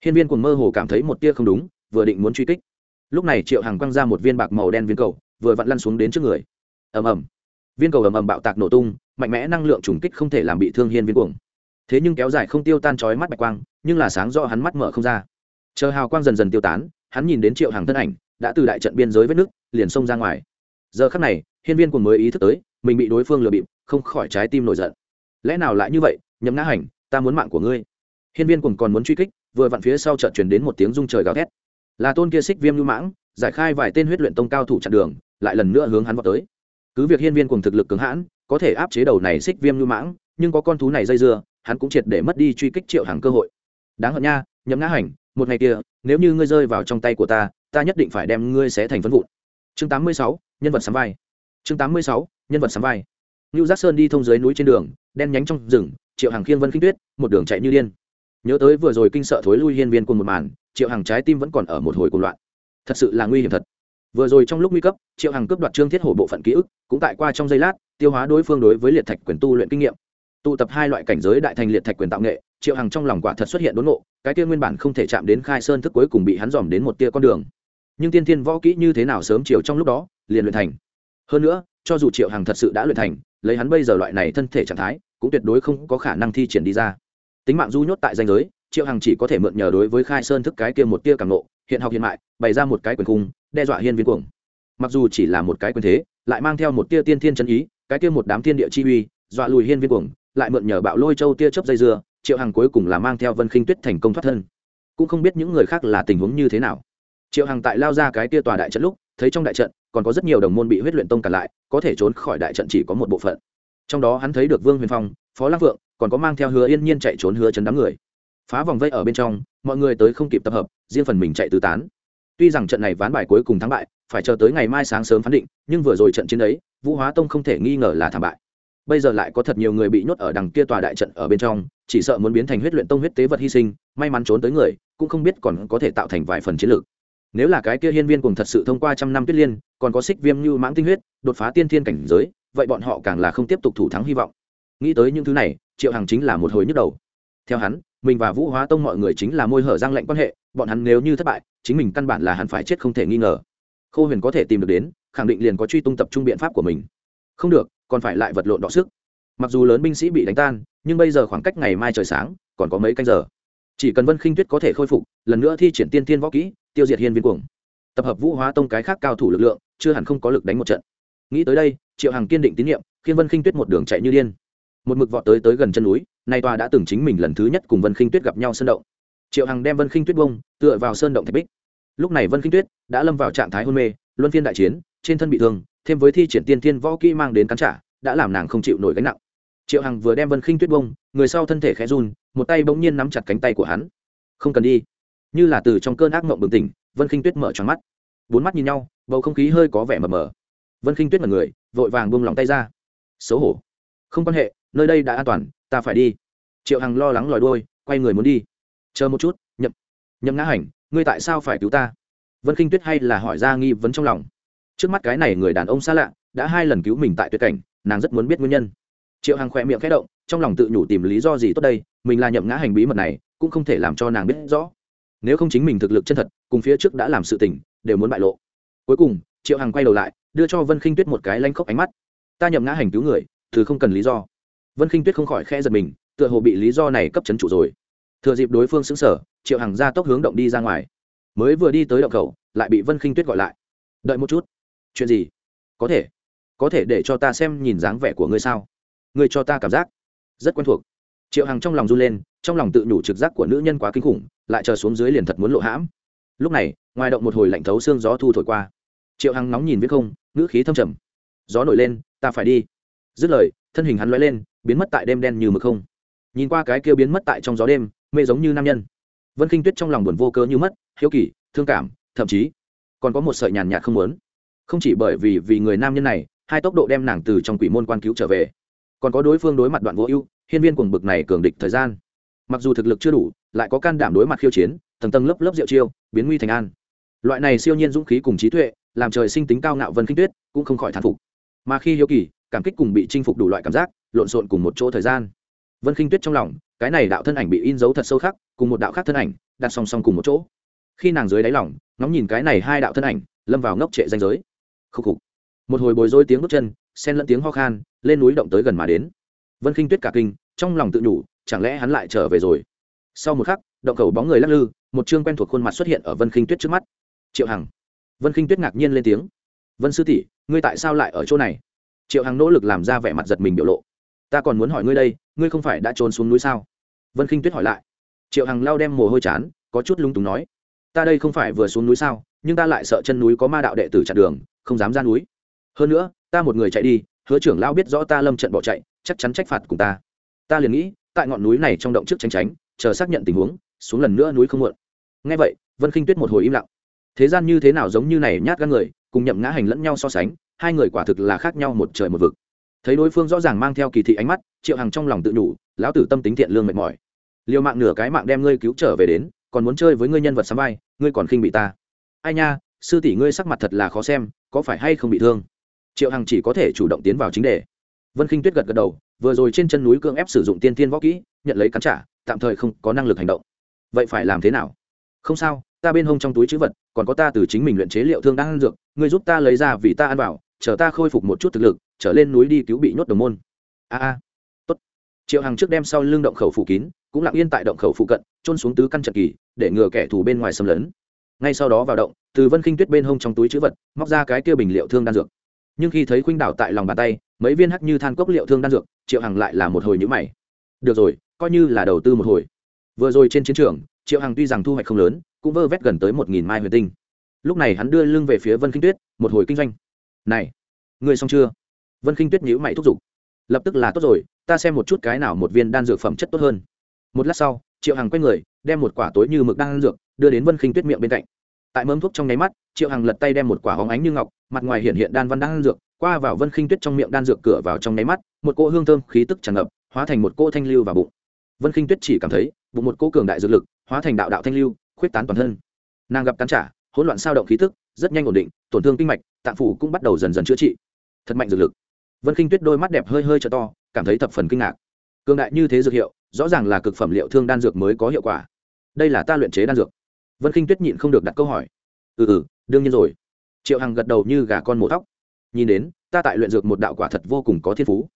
Hiên viên cuồng mơ hồ cảm thấy một tia không đúng, vừa định muốn truy kích. Lúc này triệu hằng quăng ra một viên bạc màu đen viên cầu, vừa vặn lăn xuống đến trước người. Ầm ầm. Viên cầu ầm ầm bạo tạc nổ tung mạnh mẽ năng lượng trùng kích không thể làm bị thương hiên viên cuồng. Thế nhưng kéo dài không tiêu tan chói mắt bạch quang, nhưng là sáng do hắn mắt mở không ra. Chờ hào quang dần dần tiêu tán, hắn nhìn đến triệu hàng thân ảnh, đã từ đại trận biên giới vết nước, liền xông ra ngoài. Giờ khắc này, hiên viên cuồng mới ý thức tới, mình bị đối phương lừa bịp, không khỏi trái tim nổi giận. Lẽ nào lại như vậy nhấm ngã hành, ta muốn mạng của ngươi. Hiên viên cuồng còn muốn truy kích, vừa vặn phía sau chợt truyền đến một tiếng rung trời gào thét. Là tôn kia xích viêm lưu mãng, giải khai vài tên huyết luyện tông cao thủ chặn đường, lại lần nữa hướng hắn vào tới. Cứ việc hiên viên cùng thực lực cứng hãn có thể áp chế đầu này xích viêm lưu mãng nhưng có con thú này dây dưa hắn cũng triệt để mất đi truy kích triệu hàng cơ hội đáng hận nha nhấm ngã hành một ngày kia nếu như ngươi rơi vào trong tay của ta ta nhất định phải đem ngươi xé thành phân vụn chương 86, nhân vật sắm vai chương 86, nhân vật sắm vai Nưu Giác Sơn đi thông dưới núi trên đường, đen nhánh trong rừng, Triệu Hằng khiên Vân Kinh Tuyết, một đường chạy như điên. Nhớ tới vừa rồi kinh sợ thối lui hiên viên cùng một màn, Triệu Hằng trái tim vẫn còn ở một hồi cuồng loạn. Thật sự là nguy hiểm thật. Vừa rồi trong lúc nguy cấp, Triệu Hằng cướp đoạt Trương Thiết Hổ bộ phận ký ức, cũng tại qua trong giây lát, tiêu hóa đối phương đối với liệt thạch quyền tu luyện kinh nghiệm. Tụ tập hai loại cảnh giới đại thành liệt thạch quyền tạo nghệ, Triệu Hằng trong lòng quả thật xuất hiện đốn ngộ, cái kia nguyên bản không thể chạm đến Khai Sơn thức cuối cùng bị hắn dòm đến một tia con đường. Nhưng tiên thiên võ kỹ như thế nào sớm chiều trong lúc đó, liền luyện thành. Hơn nữa, cho dù Triệu Hằng thật sự đã luyện thành, lấy hắn bây giờ loại này thân thể trạng thái cũng tuyệt đối không có khả năng thi triển đi ra tính mạng du nhốt tại danh giới triệu hằng chỉ có thể mượn nhờ đối với khai sơn thức cái kia một tia càng nộ hiện học hiện mại, bày ra một cái quyền khung, đe dọa hiên viên cuồng. Mặc dù chỉ là một cái quyền thế, lại mang theo một tia tiên thiên chân ý, cái tia một đám thiên địa chi uy, dọa lùi hiên viên cuồng, lại mượn nhờ bạo lôi châu tia chớp dây dưa, triệu hằng cuối cùng là mang theo vân khinh tuyết thành công thoát thân. Cũng không biết những người khác là tình huống như thế nào. Triệu hằng tại lao ra cái tia tòa đại trận lúc, thấy trong đại trận, còn có rất nhiều đồng môn bị huyết luyện tông cản lại, có thể trốn khỏi đại trận chỉ có một bộ phận. Trong đó hắn thấy được vương huyền phong, phó lăng vượng còn có mang theo hứa yên nhiên chạy trốn hứa chấn đám người phá vòng vây ở bên trong, mọi người tới không kịp tập hợp, riêng phần mình chạy tứ tán. Tuy rằng trận này ván bài cuối cùng thắng bại, phải chờ tới ngày mai sáng sớm phán định, nhưng vừa rồi trận chiến ấy, vũ hóa tông không thể nghi ngờ là thảm bại. Bây giờ lại có thật nhiều người bị nhốt ở đằng kia tòa đại trận ở bên trong, chỉ sợ muốn biến thành huyết luyện tông huyết tế vật hy sinh, may mắn trốn tới người, cũng không biết còn có thể tạo thành vài phần chiến lược. Nếu là cái kia hiên viên cùng thật sự thông qua trăm năm tuyết liên, còn có xích viêm như mãng tinh huyết, đột phá tiên thiên cảnh giới, vậy bọn họ càng là không tiếp tục thủ thắng hy vọng. Nghĩ tới những thứ này, triệu hằng chính là một hồi nhức đầu. Theo hắn mình và vũ hóa tông mọi người chính là môi hở giang lệnh quan hệ, bọn hắn nếu như thất bại, chính mình căn bản là hắn phải chết không thể nghi ngờ. Khô huyền có thể tìm được đến, khẳng định liền có truy tung tập trung biện pháp của mình. Không được, còn phải lại vật lộn đọ sức. Mặc dù lớn binh sĩ bị đánh tan, nhưng bây giờ khoảng cách ngày mai trời sáng, còn có mấy canh giờ. Chỉ cần vân khinh tuyết có thể khôi phục, lần nữa thi triển tiên tiên võ kỹ, tiêu diệt hiên viên cuồng. Tập hợp vũ hóa tông cái khác cao thủ lực lượng, chưa hẳn không có lực đánh một trận. Nghĩ tới đây, triệu hằng kiên định tín nhiệm, khiến vân khinh tuyết một đường chạy như điên. Một mực vọt tới tới gần chân núi nay tòa đã từng chính mình lần thứ nhất cùng vân khinh tuyết gặp nhau sơn động. Triệu hằng đem vân khinh tuyết bông tựa vào sơn động thạch bích. Lúc này vân khinh tuyết đã lâm vào trạng thái hôn mê, luân phiên đại chiến, trên thân bị thương, thêm với thi triển tiên tiên võ kỹ mang đến cắn trả, đã làm nàng không chịu nổi gánh nặng. Triệu hằng vừa đem vân khinh tuyết bông người sau thân thể khẽ run, một tay bỗng nhiên nắm chặt cánh tay của hắn. Không cần đi. Như là từ trong cơn ác mộng bừng tỉnh, vân khinh tuyết mở tròn mắt. Bốn mắt nhìn nhau, bầu không khí hơi có vẻ mờ mờ. Vân khinh tuyết mật người, vội vàng buông lòng tay ra. Xấu hổ. Không quan hệ, nơi đây đã an toàn ta phải đi. Triệu hằng lo lắng lòi đôi quay người muốn đi. Chờ một chút, nhậm nhậm ngã hành, ngươi tại sao phải cứu ta? Vân khinh tuyết hay là hỏi ra nghi vấn trong lòng. Trước mắt cái này người đàn ông xa lạ, đã hai lần cứu mình tại tuyệt cảnh, nàng rất muốn biết nguyên nhân. Triệu hằng khỏe miệng khẽ động, trong lòng tự nhủ tìm lý do gì tốt đây, mình là nhậm ngã hành bí mật này, cũng không thể làm cho nàng biết rõ. Nếu không chính mình thực lực chân thật, cùng phía trước đã làm sự tình, đều muốn bại lộ. Cuối cùng, triệu hằng quay đầu lại, đưa cho vân khinh tuyết một cái lanh khóc ánh mắt. Ta nhậm ngã hành cứu người, thứ không cần lý do vân khinh tuyết không khỏi khe giật mình, tựa hồ bị lý do này cấp chấn trụ rồi. Thừa dịp đối phương xứng sở triệu hằng ra tốc hướng động đi ra ngoài. Mới vừa đi tới động khẩu, lại bị vân khinh tuyết gọi lại. Đợi một chút. Chuyện gì? Có thể. Có thể để cho ta xem nhìn dáng vẻ của ngươi sao. Ngươi cho ta cảm giác. Rất quen thuộc. Triệu hằng trong lòng run lên, trong lòng tự nhủ trực giác của nữ nhân quá kinh khủng, lại chờ xuống dưới liền thật muốn lộ hãm. Lúc này, ngoài động một hồi lạnh thấu xương gió thu thổi qua. Triệu hằng nóng nhìn viết không, ngữ khí thâm trầm. Gió nổi lên, ta phải đi. Dứt lời, thân hình hắn lóe lên biến mất tại đêm đen như mực không. Nhìn qua cái kia biến mất tại trong gió đêm, mê giống như nam nhân. Vân khinh tuyết trong lòng buồn vô cớ như mất, hiếu kỳ, thương cảm, thậm chí còn có một sợi nhàn nhạt không muốn. Không chỉ bởi vì vì người nam nhân này, hai tốc độ đem nàng từ trong quỷ môn quan cứu trở về. Còn có đối phương đối mặt đoạn vô ưu, hiên viên cuồng bực này cường địch thời gian. Mặc dù thực lực chưa đủ, lại có can đảm đối mặt khiêu chiến, tầng tầng lớp lớp diệu chiêu, biến nguy thành an. Loại này siêu nhiên dũng khí cùng trí tuệ, làm trời sinh tính cao ngạo vân kinh tuyết cũng không khỏi thán phục. Mà khi hiếu kỳ cảm kích cùng bị chinh phục đủ loại cảm giác, lộn xộn cùng một chỗ thời gian. Vân kinh tuyết trong lòng, cái này đạo thân ảnh bị in dấu thật sâu khắc, cùng một đạo khác thân ảnh, đặt song song cùng một chỗ. Khi nàng dưới đáy lòng, ngóng nhìn cái này hai đạo thân ảnh, lâm vào ngốc trệ danh giới. Khúc khục. Một hồi bồi dối tiếng bước chân, xen lẫn tiếng ho khan, lên núi động tới gần mà đến. Vân kinh tuyết cả kinh, trong lòng tự nhủ, chẳng lẽ hắn lại trở về rồi? Sau một khắc, động cầu bóng người lắc lư, một chương quen thuộc khuôn mặt xuất hiện ở vân kinh tuyết trước mắt. Triệu hằng. Vân kinh tuyết ngạc nhiên lên tiếng. Vân sư tỷ, ngươi tại sao lại ở chỗ này? Triệu hằng nỗ lực làm ra vẻ mặt giật mình biểu lộ. Ta còn muốn hỏi ngươi đây, ngươi không phải đã trốn xuống núi sao? Vân kinh tuyết hỏi lại. Triệu hằng lao đem mồ hôi chán, có chút lung túng nói. Ta đây không phải vừa xuống núi sao, nhưng ta lại sợ chân núi có ma đạo đệ tử chặn đường, không dám ra núi. Hơn nữa, ta một người chạy đi, hứa trưởng lao biết rõ ta lâm trận bỏ chạy, chắc chắn trách phạt cùng ta. Ta liền nghĩ, tại ngọn núi này trong động trước tránh tránh, chờ xác nhận tình huống, xuống lần nữa núi không muộn. Ngay vậy, vân khinh tuyết một hồi im lặng. Thế gian như thế nào giống như này nhát gan người, cùng nhậm ngã hành lẫn nhau so sánh hai người quả thực là khác nhau một trời một vực. Thấy đối phương rõ ràng mang theo kỳ thị ánh mắt, triệu hằng trong lòng tự nhủ, lão tử tâm tính thiện lương mệt mỏi. Liều mạng nửa cái mạng đem ngươi cứu trở về đến, còn muốn chơi với ngươi nhân vật sắm vai, ngươi còn khinh bị ta. Ai nha, sư tỷ ngươi sắc mặt thật là khó xem, có phải hay không bị thương? Triệu hằng chỉ có thể chủ động tiến vào chính đề. Vân khinh tuyết gật gật đầu, vừa rồi trên chân núi cưỡng ép sử dụng tiên tiên võ kỹ, nhận lấy cắn trả, tạm thời không có năng lực hành động. Vậy phải làm thế nào? Không sao, ta bên hông trong túi chữ vật còn có ta từ chính mình luyện chế liệu thương đang ăn dược, ngươi giúp ta lấy ra vì ta ăn vào, chờ ta khôi phục một chút thực lực, trở lên núi đi cứu bị nhốt đồng môn. A a. Tốt. Triệu hằng trước đem sau lưng động khẩu phủ kín, cũng lặng yên tại động khẩu phụ cận trôn xuống tứ căn trận kỳ, để ngừa kẻ thù bên ngoài xâm lấn. Ngay sau đó vào động, từ vân khinh tuyết bên hông trong túi chữ vật, móc ra cái kia bình liệu thương đan dược. Nhưng khi thấy khuynh đảo tại lòng bàn tay, mấy viên hắc như than cốc liệu thương đan dược, triệu hằng lại là một hồi nhữ mày. Được rồi, coi như là đầu tư một hồi. Vừa rồi trên chiến trường triệu hằng tuy rằng thu hoạch không lớn, cũng vơ vét gần tới một nghìn mai huyền tinh. Lúc này hắn đưa lưng về phía vân kinh tuyết, một hồi kinh doanh. Này người xong chưa? Vân kinh tuyết nhữ mày thúc giục. Lập tức là tốt rồi, ta xem một chút cái nào một viên đan dược phẩm chất tốt hơn. Một lát sau, triệu hằng quay người, đem một quả tối như mực đan dược đưa đến vân khinh tuyết miệng bên cạnh. Tại mớm thuốc trong nháy mắt, triệu hằng lật tay đem một quả hóng ánh như ngọc, mặt ngoài hiện hiện đan văn đan dược, qua vào vân khinh tuyết trong miệng đan dược cửa vào trong nháy mắt, một cỗ hương thơm khí tức tràn ngập, hóa thành một cỗ thanh lưu vào bụng. Vân khinh tuyết chỉ cảm thấy bụng một cỗ cường đại dược lực, hóa thành đạo đạo thanh lưu, khuyết tán toàn thân. Nàng gặp cắn trả, hỗn loạn sao động khí tức, rất nhanh ổn định, tổn thương kinh mạch, tạng phủ cũng bắt đầu dần dần chữa trị. Thật mạnh dược lực. Vân khinh tuyết đôi mắt đẹp hơi hơi trở to, cảm thấy thập phần kinh ngạc. Cường đại như thế dược hiệu, rõ ràng là cực phẩm liệu thương đan dược mới có hiệu quả. Đây là ta luyện chế đan dược. Vân khinh tuyết nhịn không được đặt câu hỏi. Ừ ừ đương nhiên rồi. Triệu hằng gật đầu như gà con mổ tóc nhìn đến, ta tại luyện dược một đạo quả thật vô cùng có thiên phú.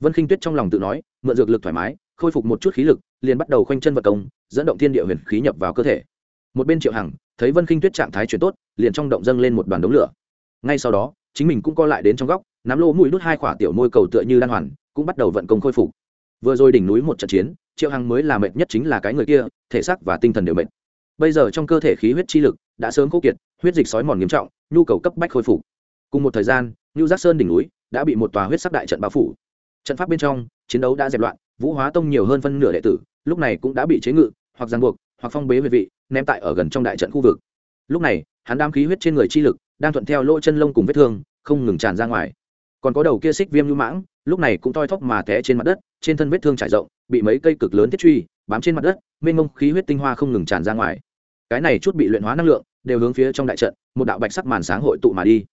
Vân khinh tuyết trong lòng tự nói, mượn dược lực thoải mái khôi phục một chút khí lực, liền bắt đầu khoanh chân vật công, dẫn động thiên địa huyền khí nhập vào cơ thể. Một bên triệu hằng, thấy vân khinh tuyết trạng thái chuyển tốt, liền trong động dâng lên một đoàn đống lửa. Ngay sau đó, chính mình cũng co lại đến trong góc, nắm lỗ mũi đút hai khỏa tiểu môi cầu tựa như đan hoàn, cũng bắt đầu vận công khôi phục. Vừa rồi đỉnh núi một trận chiến, triệu hằng mới là mệt nhất chính là cái người kia, thể xác và tinh thần đều mệt. Bây giờ trong cơ thể khí huyết chi lực đã sớm khô kiệt, huyết dịch sói mòn nghiêm trọng, nhu cầu cấp bách khôi phục. Cùng một thời gian, Nưu Giác Sơn đỉnh núi đã bị một tòa huyết sắc đại trận bao phủ. Trận pháp bên trong, chiến đấu đã dẹp loạn, Vũ Hóa Tông nhiều hơn phân nửa đệ tử, lúc này cũng đã bị chế ngự, hoặc giằng buộc, hoặc phong bế về vị, ném tại ở gần trong đại trận khu vực. Lúc này, hắn đam khí huyết trên người chi lực đang thuận theo lỗ chân lông cùng vết thương, không ngừng tràn ra ngoài. Còn có đầu kia xích viêm lưu mãng, lúc này cũng toi thóp mà té trên mặt đất, trên thân vết thương trải rộng, bị mấy cây cực lớn thiết truy bám trên mặt đất, mênh mông khí huyết tinh hoa không ngừng tràn ra ngoài. Cái này chút bị luyện hóa năng lượng, đều hướng phía trong đại trận, một đạo bạch sắc màn sáng hội tụ mà đi.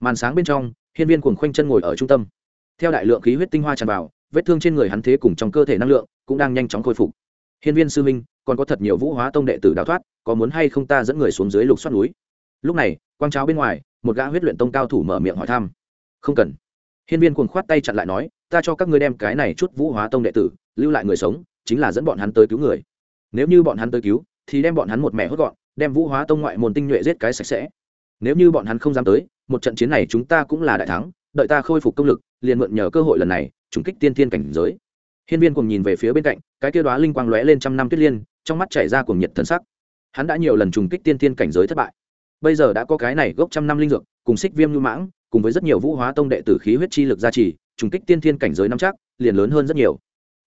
Màn sáng bên trong, hiên viên cuồng khoanh chân ngồi ở trung tâm theo đại lượng khí huyết tinh hoa tràn vào, vết thương trên người hắn thế cùng trong cơ thể năng lượng cũng đang nhanh chóng khôi phục. Hiên viên sư minh, còn có thật nhiều vũ hóa tông đệ tử đào thoát, có muốn hay không ta dẫn người xuống dưới lục xoát núi? Lúc này, quang cháo bên ngoài, một gã huyết luyện tông cao thủ mở miệng hỏi thăm. Không cần. Hiên viên cuồng khoát tay chặn lại nói, ta cho các ngươi đem cái này chút vũ hóa tông đệ tử, lưu lại người sống, chính là dẫn bọn hắn tới cứu người. Nếu như bọn hắn tới cứu, thì đem bọn hắn một mẹ hốt gọn, đem vũ hóa tông ngoại môn tinh nhuệ giết cái sạch sẽ. Nếu như bọn hắn không dám tới, một trận chiến này chúng ta cũng là đại thắng đợi ta khôi phục công lực, liền mượn nhờ cơ hội lần này, trùng kích tiên thiên cảnh giới. Hiên viên cùng nhìn về phía bên cạnh, cái kia đoá linh quang lóe lên trăm năm tuyết liên, trong mắt chảy ra cùng nhiệt thần sắc. Hắn đã nhiều lần trùng kích tiên thiên cảnh giới thất bại. Bây giờ đã có cái này gốc trăm năm linh dược, cùng xích viêm lưu mãng, cùng với rất nhiều vũ hóa tông đệ tử khí huyết chi lực gia trì, trùng kích tiên thiên cảnh giới năm chắc, liền lớn hơn rất nhiều.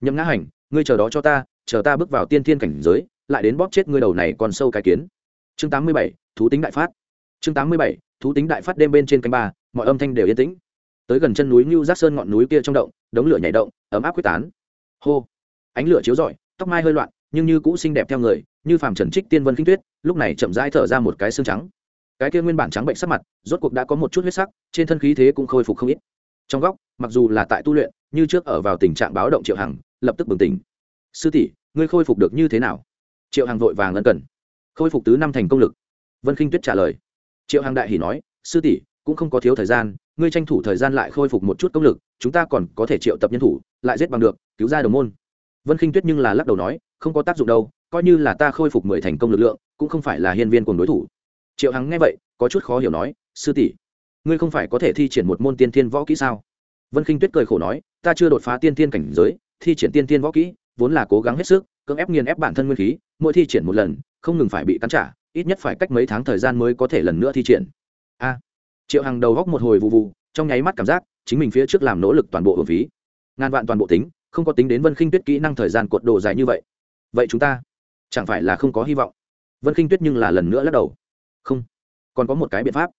Nhậm ngã hành, ngươi chờ đó cho ta, chờ ta bước vào tiên thiên cảnh giới, lại đến bóp chết ngươi đầu này còn sâu cái kiến. Chương tám mươi bảy, thú tính đại phát. Chương tám mươi bảy, thú tính đại phát đêm bên trên cánh ba, mọi âm thanh đều yên tĩnh tới gần chân núi ngưu giác sơn ngọn núi kia trong động, đống lửa nhảy động, ấm áp quyết tán. Hô! Ánh lửa chiếu rọi, tóc mai hơi loạn, nhưng như cũ xinh đẹp theo người, như phàm trần trích tiên vân kinh tuyết, lúc này chậm rãi thở ra một cái xương trắng. Cái kia nguyên bản trắng bệnh sắc mặt, rốt cuộc đã có một chút huyết sắc, trên thân khí thế cũng khôi phục không ít. Trong góc, mặc dù là tại tu luyện, như trước ở vào tình trạng báo động triệu hằng, lập tức bừng tỉnh. Sư tỷ, ngươi khôi phục được như thế nào? Triệu hằng vội vàng ân cần. Khôi phục tứ năm thành công lực. Vân kinh tuyết trả lời. Triệu hằng đại hỉ nói, sư tỷ, cũng không có thiếu thời gian ngươi tranh thủ thời gian lại khôi phục một chút công lực, chúng ta còn có thể triệu tập nhân thủ, lại giết bằng được, cứu ra đồng môn. Vân khinh tuyết nhưng là lắc đầu nói, không có tác dụng đâu, coi như là ta khôi phục mười thành công lực lượng, cũng không phải là hiên viên cùng đối thủ. Triệu hằng nghe vậy, có chút khó hiểu nói, sư tỷ, ngươi không phải có thể thi triển một môn tiên thiên võ kỹ sao? Vân khinh tuyết cười khổ nói, ta chưa đột phá tiên thiên cảnh giới, thi triển tiên thiên võ kỹ, vốn là cố gắng hết sức, cưỡng ép nghiền ép bản thân nguyên khí, mỗi thi triển một lần, không ngừng phải bị cắn trả, ít nhất phải cách mấy tháng thời gian mới có thể lần nữa thi triển. A triệu hằng đầu góc một hồi vụ vụ trong nháy mắt cảm giác chính mình phía trước làm nỗ lực toàn bộ hưởng phí. Ngàn vạn toàn bộ tính, không có tính đến vân khinh tuyết kỹ năng thời gian cột đồ dài như vậy. Vậy chúng ta chẳng phải là không có hy vọng? Vân khinh tuyết nhưng là lần nữa lắc đầu. Không. Còn có một cái biện pháp.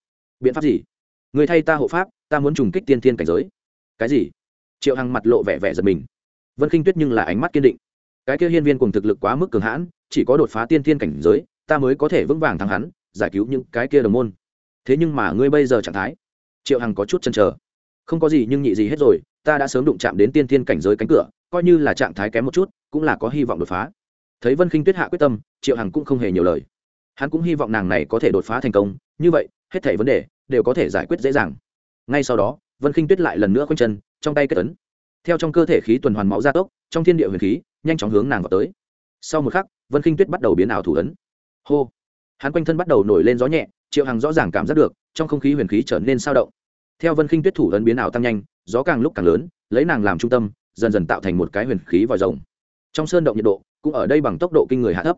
Biện pháp gì? Người thay ta hộ pháp, ta muốn trùng kích tiên thiên cảnh giới. Cái gì? Triệu hằng mặt lộ vẻ vẻ giật mình. Vân khinh tuyết nhưng là ánh mắt kiên định. Cái kia hiên viên cùng thực lực quá mức cường hãn, chỉ có đột phá tiên thiên cảnh giới, ta mới có thể vững vàng thắng hắn, giải cứu những cái kia đồng môn thế nhưng mà ngươi bây giờ trạng thái, triệu hằng có chút chăn trở không có gì nhưng nhị gì hết rồi, ta đã sớm đụng chạm đến tiên thiên cảnh giới cánh cửa, coi như là trạng thái kém một chút, cũng là có hy vọng đột phá. Thấy vân khinh tuyết hạ quyết tâm, triệu hằng cũng không hề nhiều lời. Hắn cũng hy vọng nàng này có thể đột phá thành công, như vậy, hết thảy vấn đề đều có thể giải quyết dễ dàng. Ngay sau đó, vân khinh tuyết lại lần nữa quanh chân, trong tay kết ấn. Theo trong cơ thể khí tuần hoàn máu gia tốc, trong thiên địa huyền khí, nhanh chóng hướng nàng vào tới. Sau một khắc, vân khinh tuyết bắt đầu biến ảo thủ ấn. Hô! Hắn quanh thân bắt đầu nổi lên gió nhẹ triệu hằng rõ ràng cảm giác được, trong không khí huyền khí trở nên sao động. Theo vân khinh tuyết thủ ấn biến ảo tăng nhanh, gió càng lúc càng lớn, lấy nàng làm trung tâm, dần dần tạo thành một cái huyền khí vòi rồng. Trong sơn động nhiệt độ cũng ở đây bằng tốc độ kinh người hạ thấp.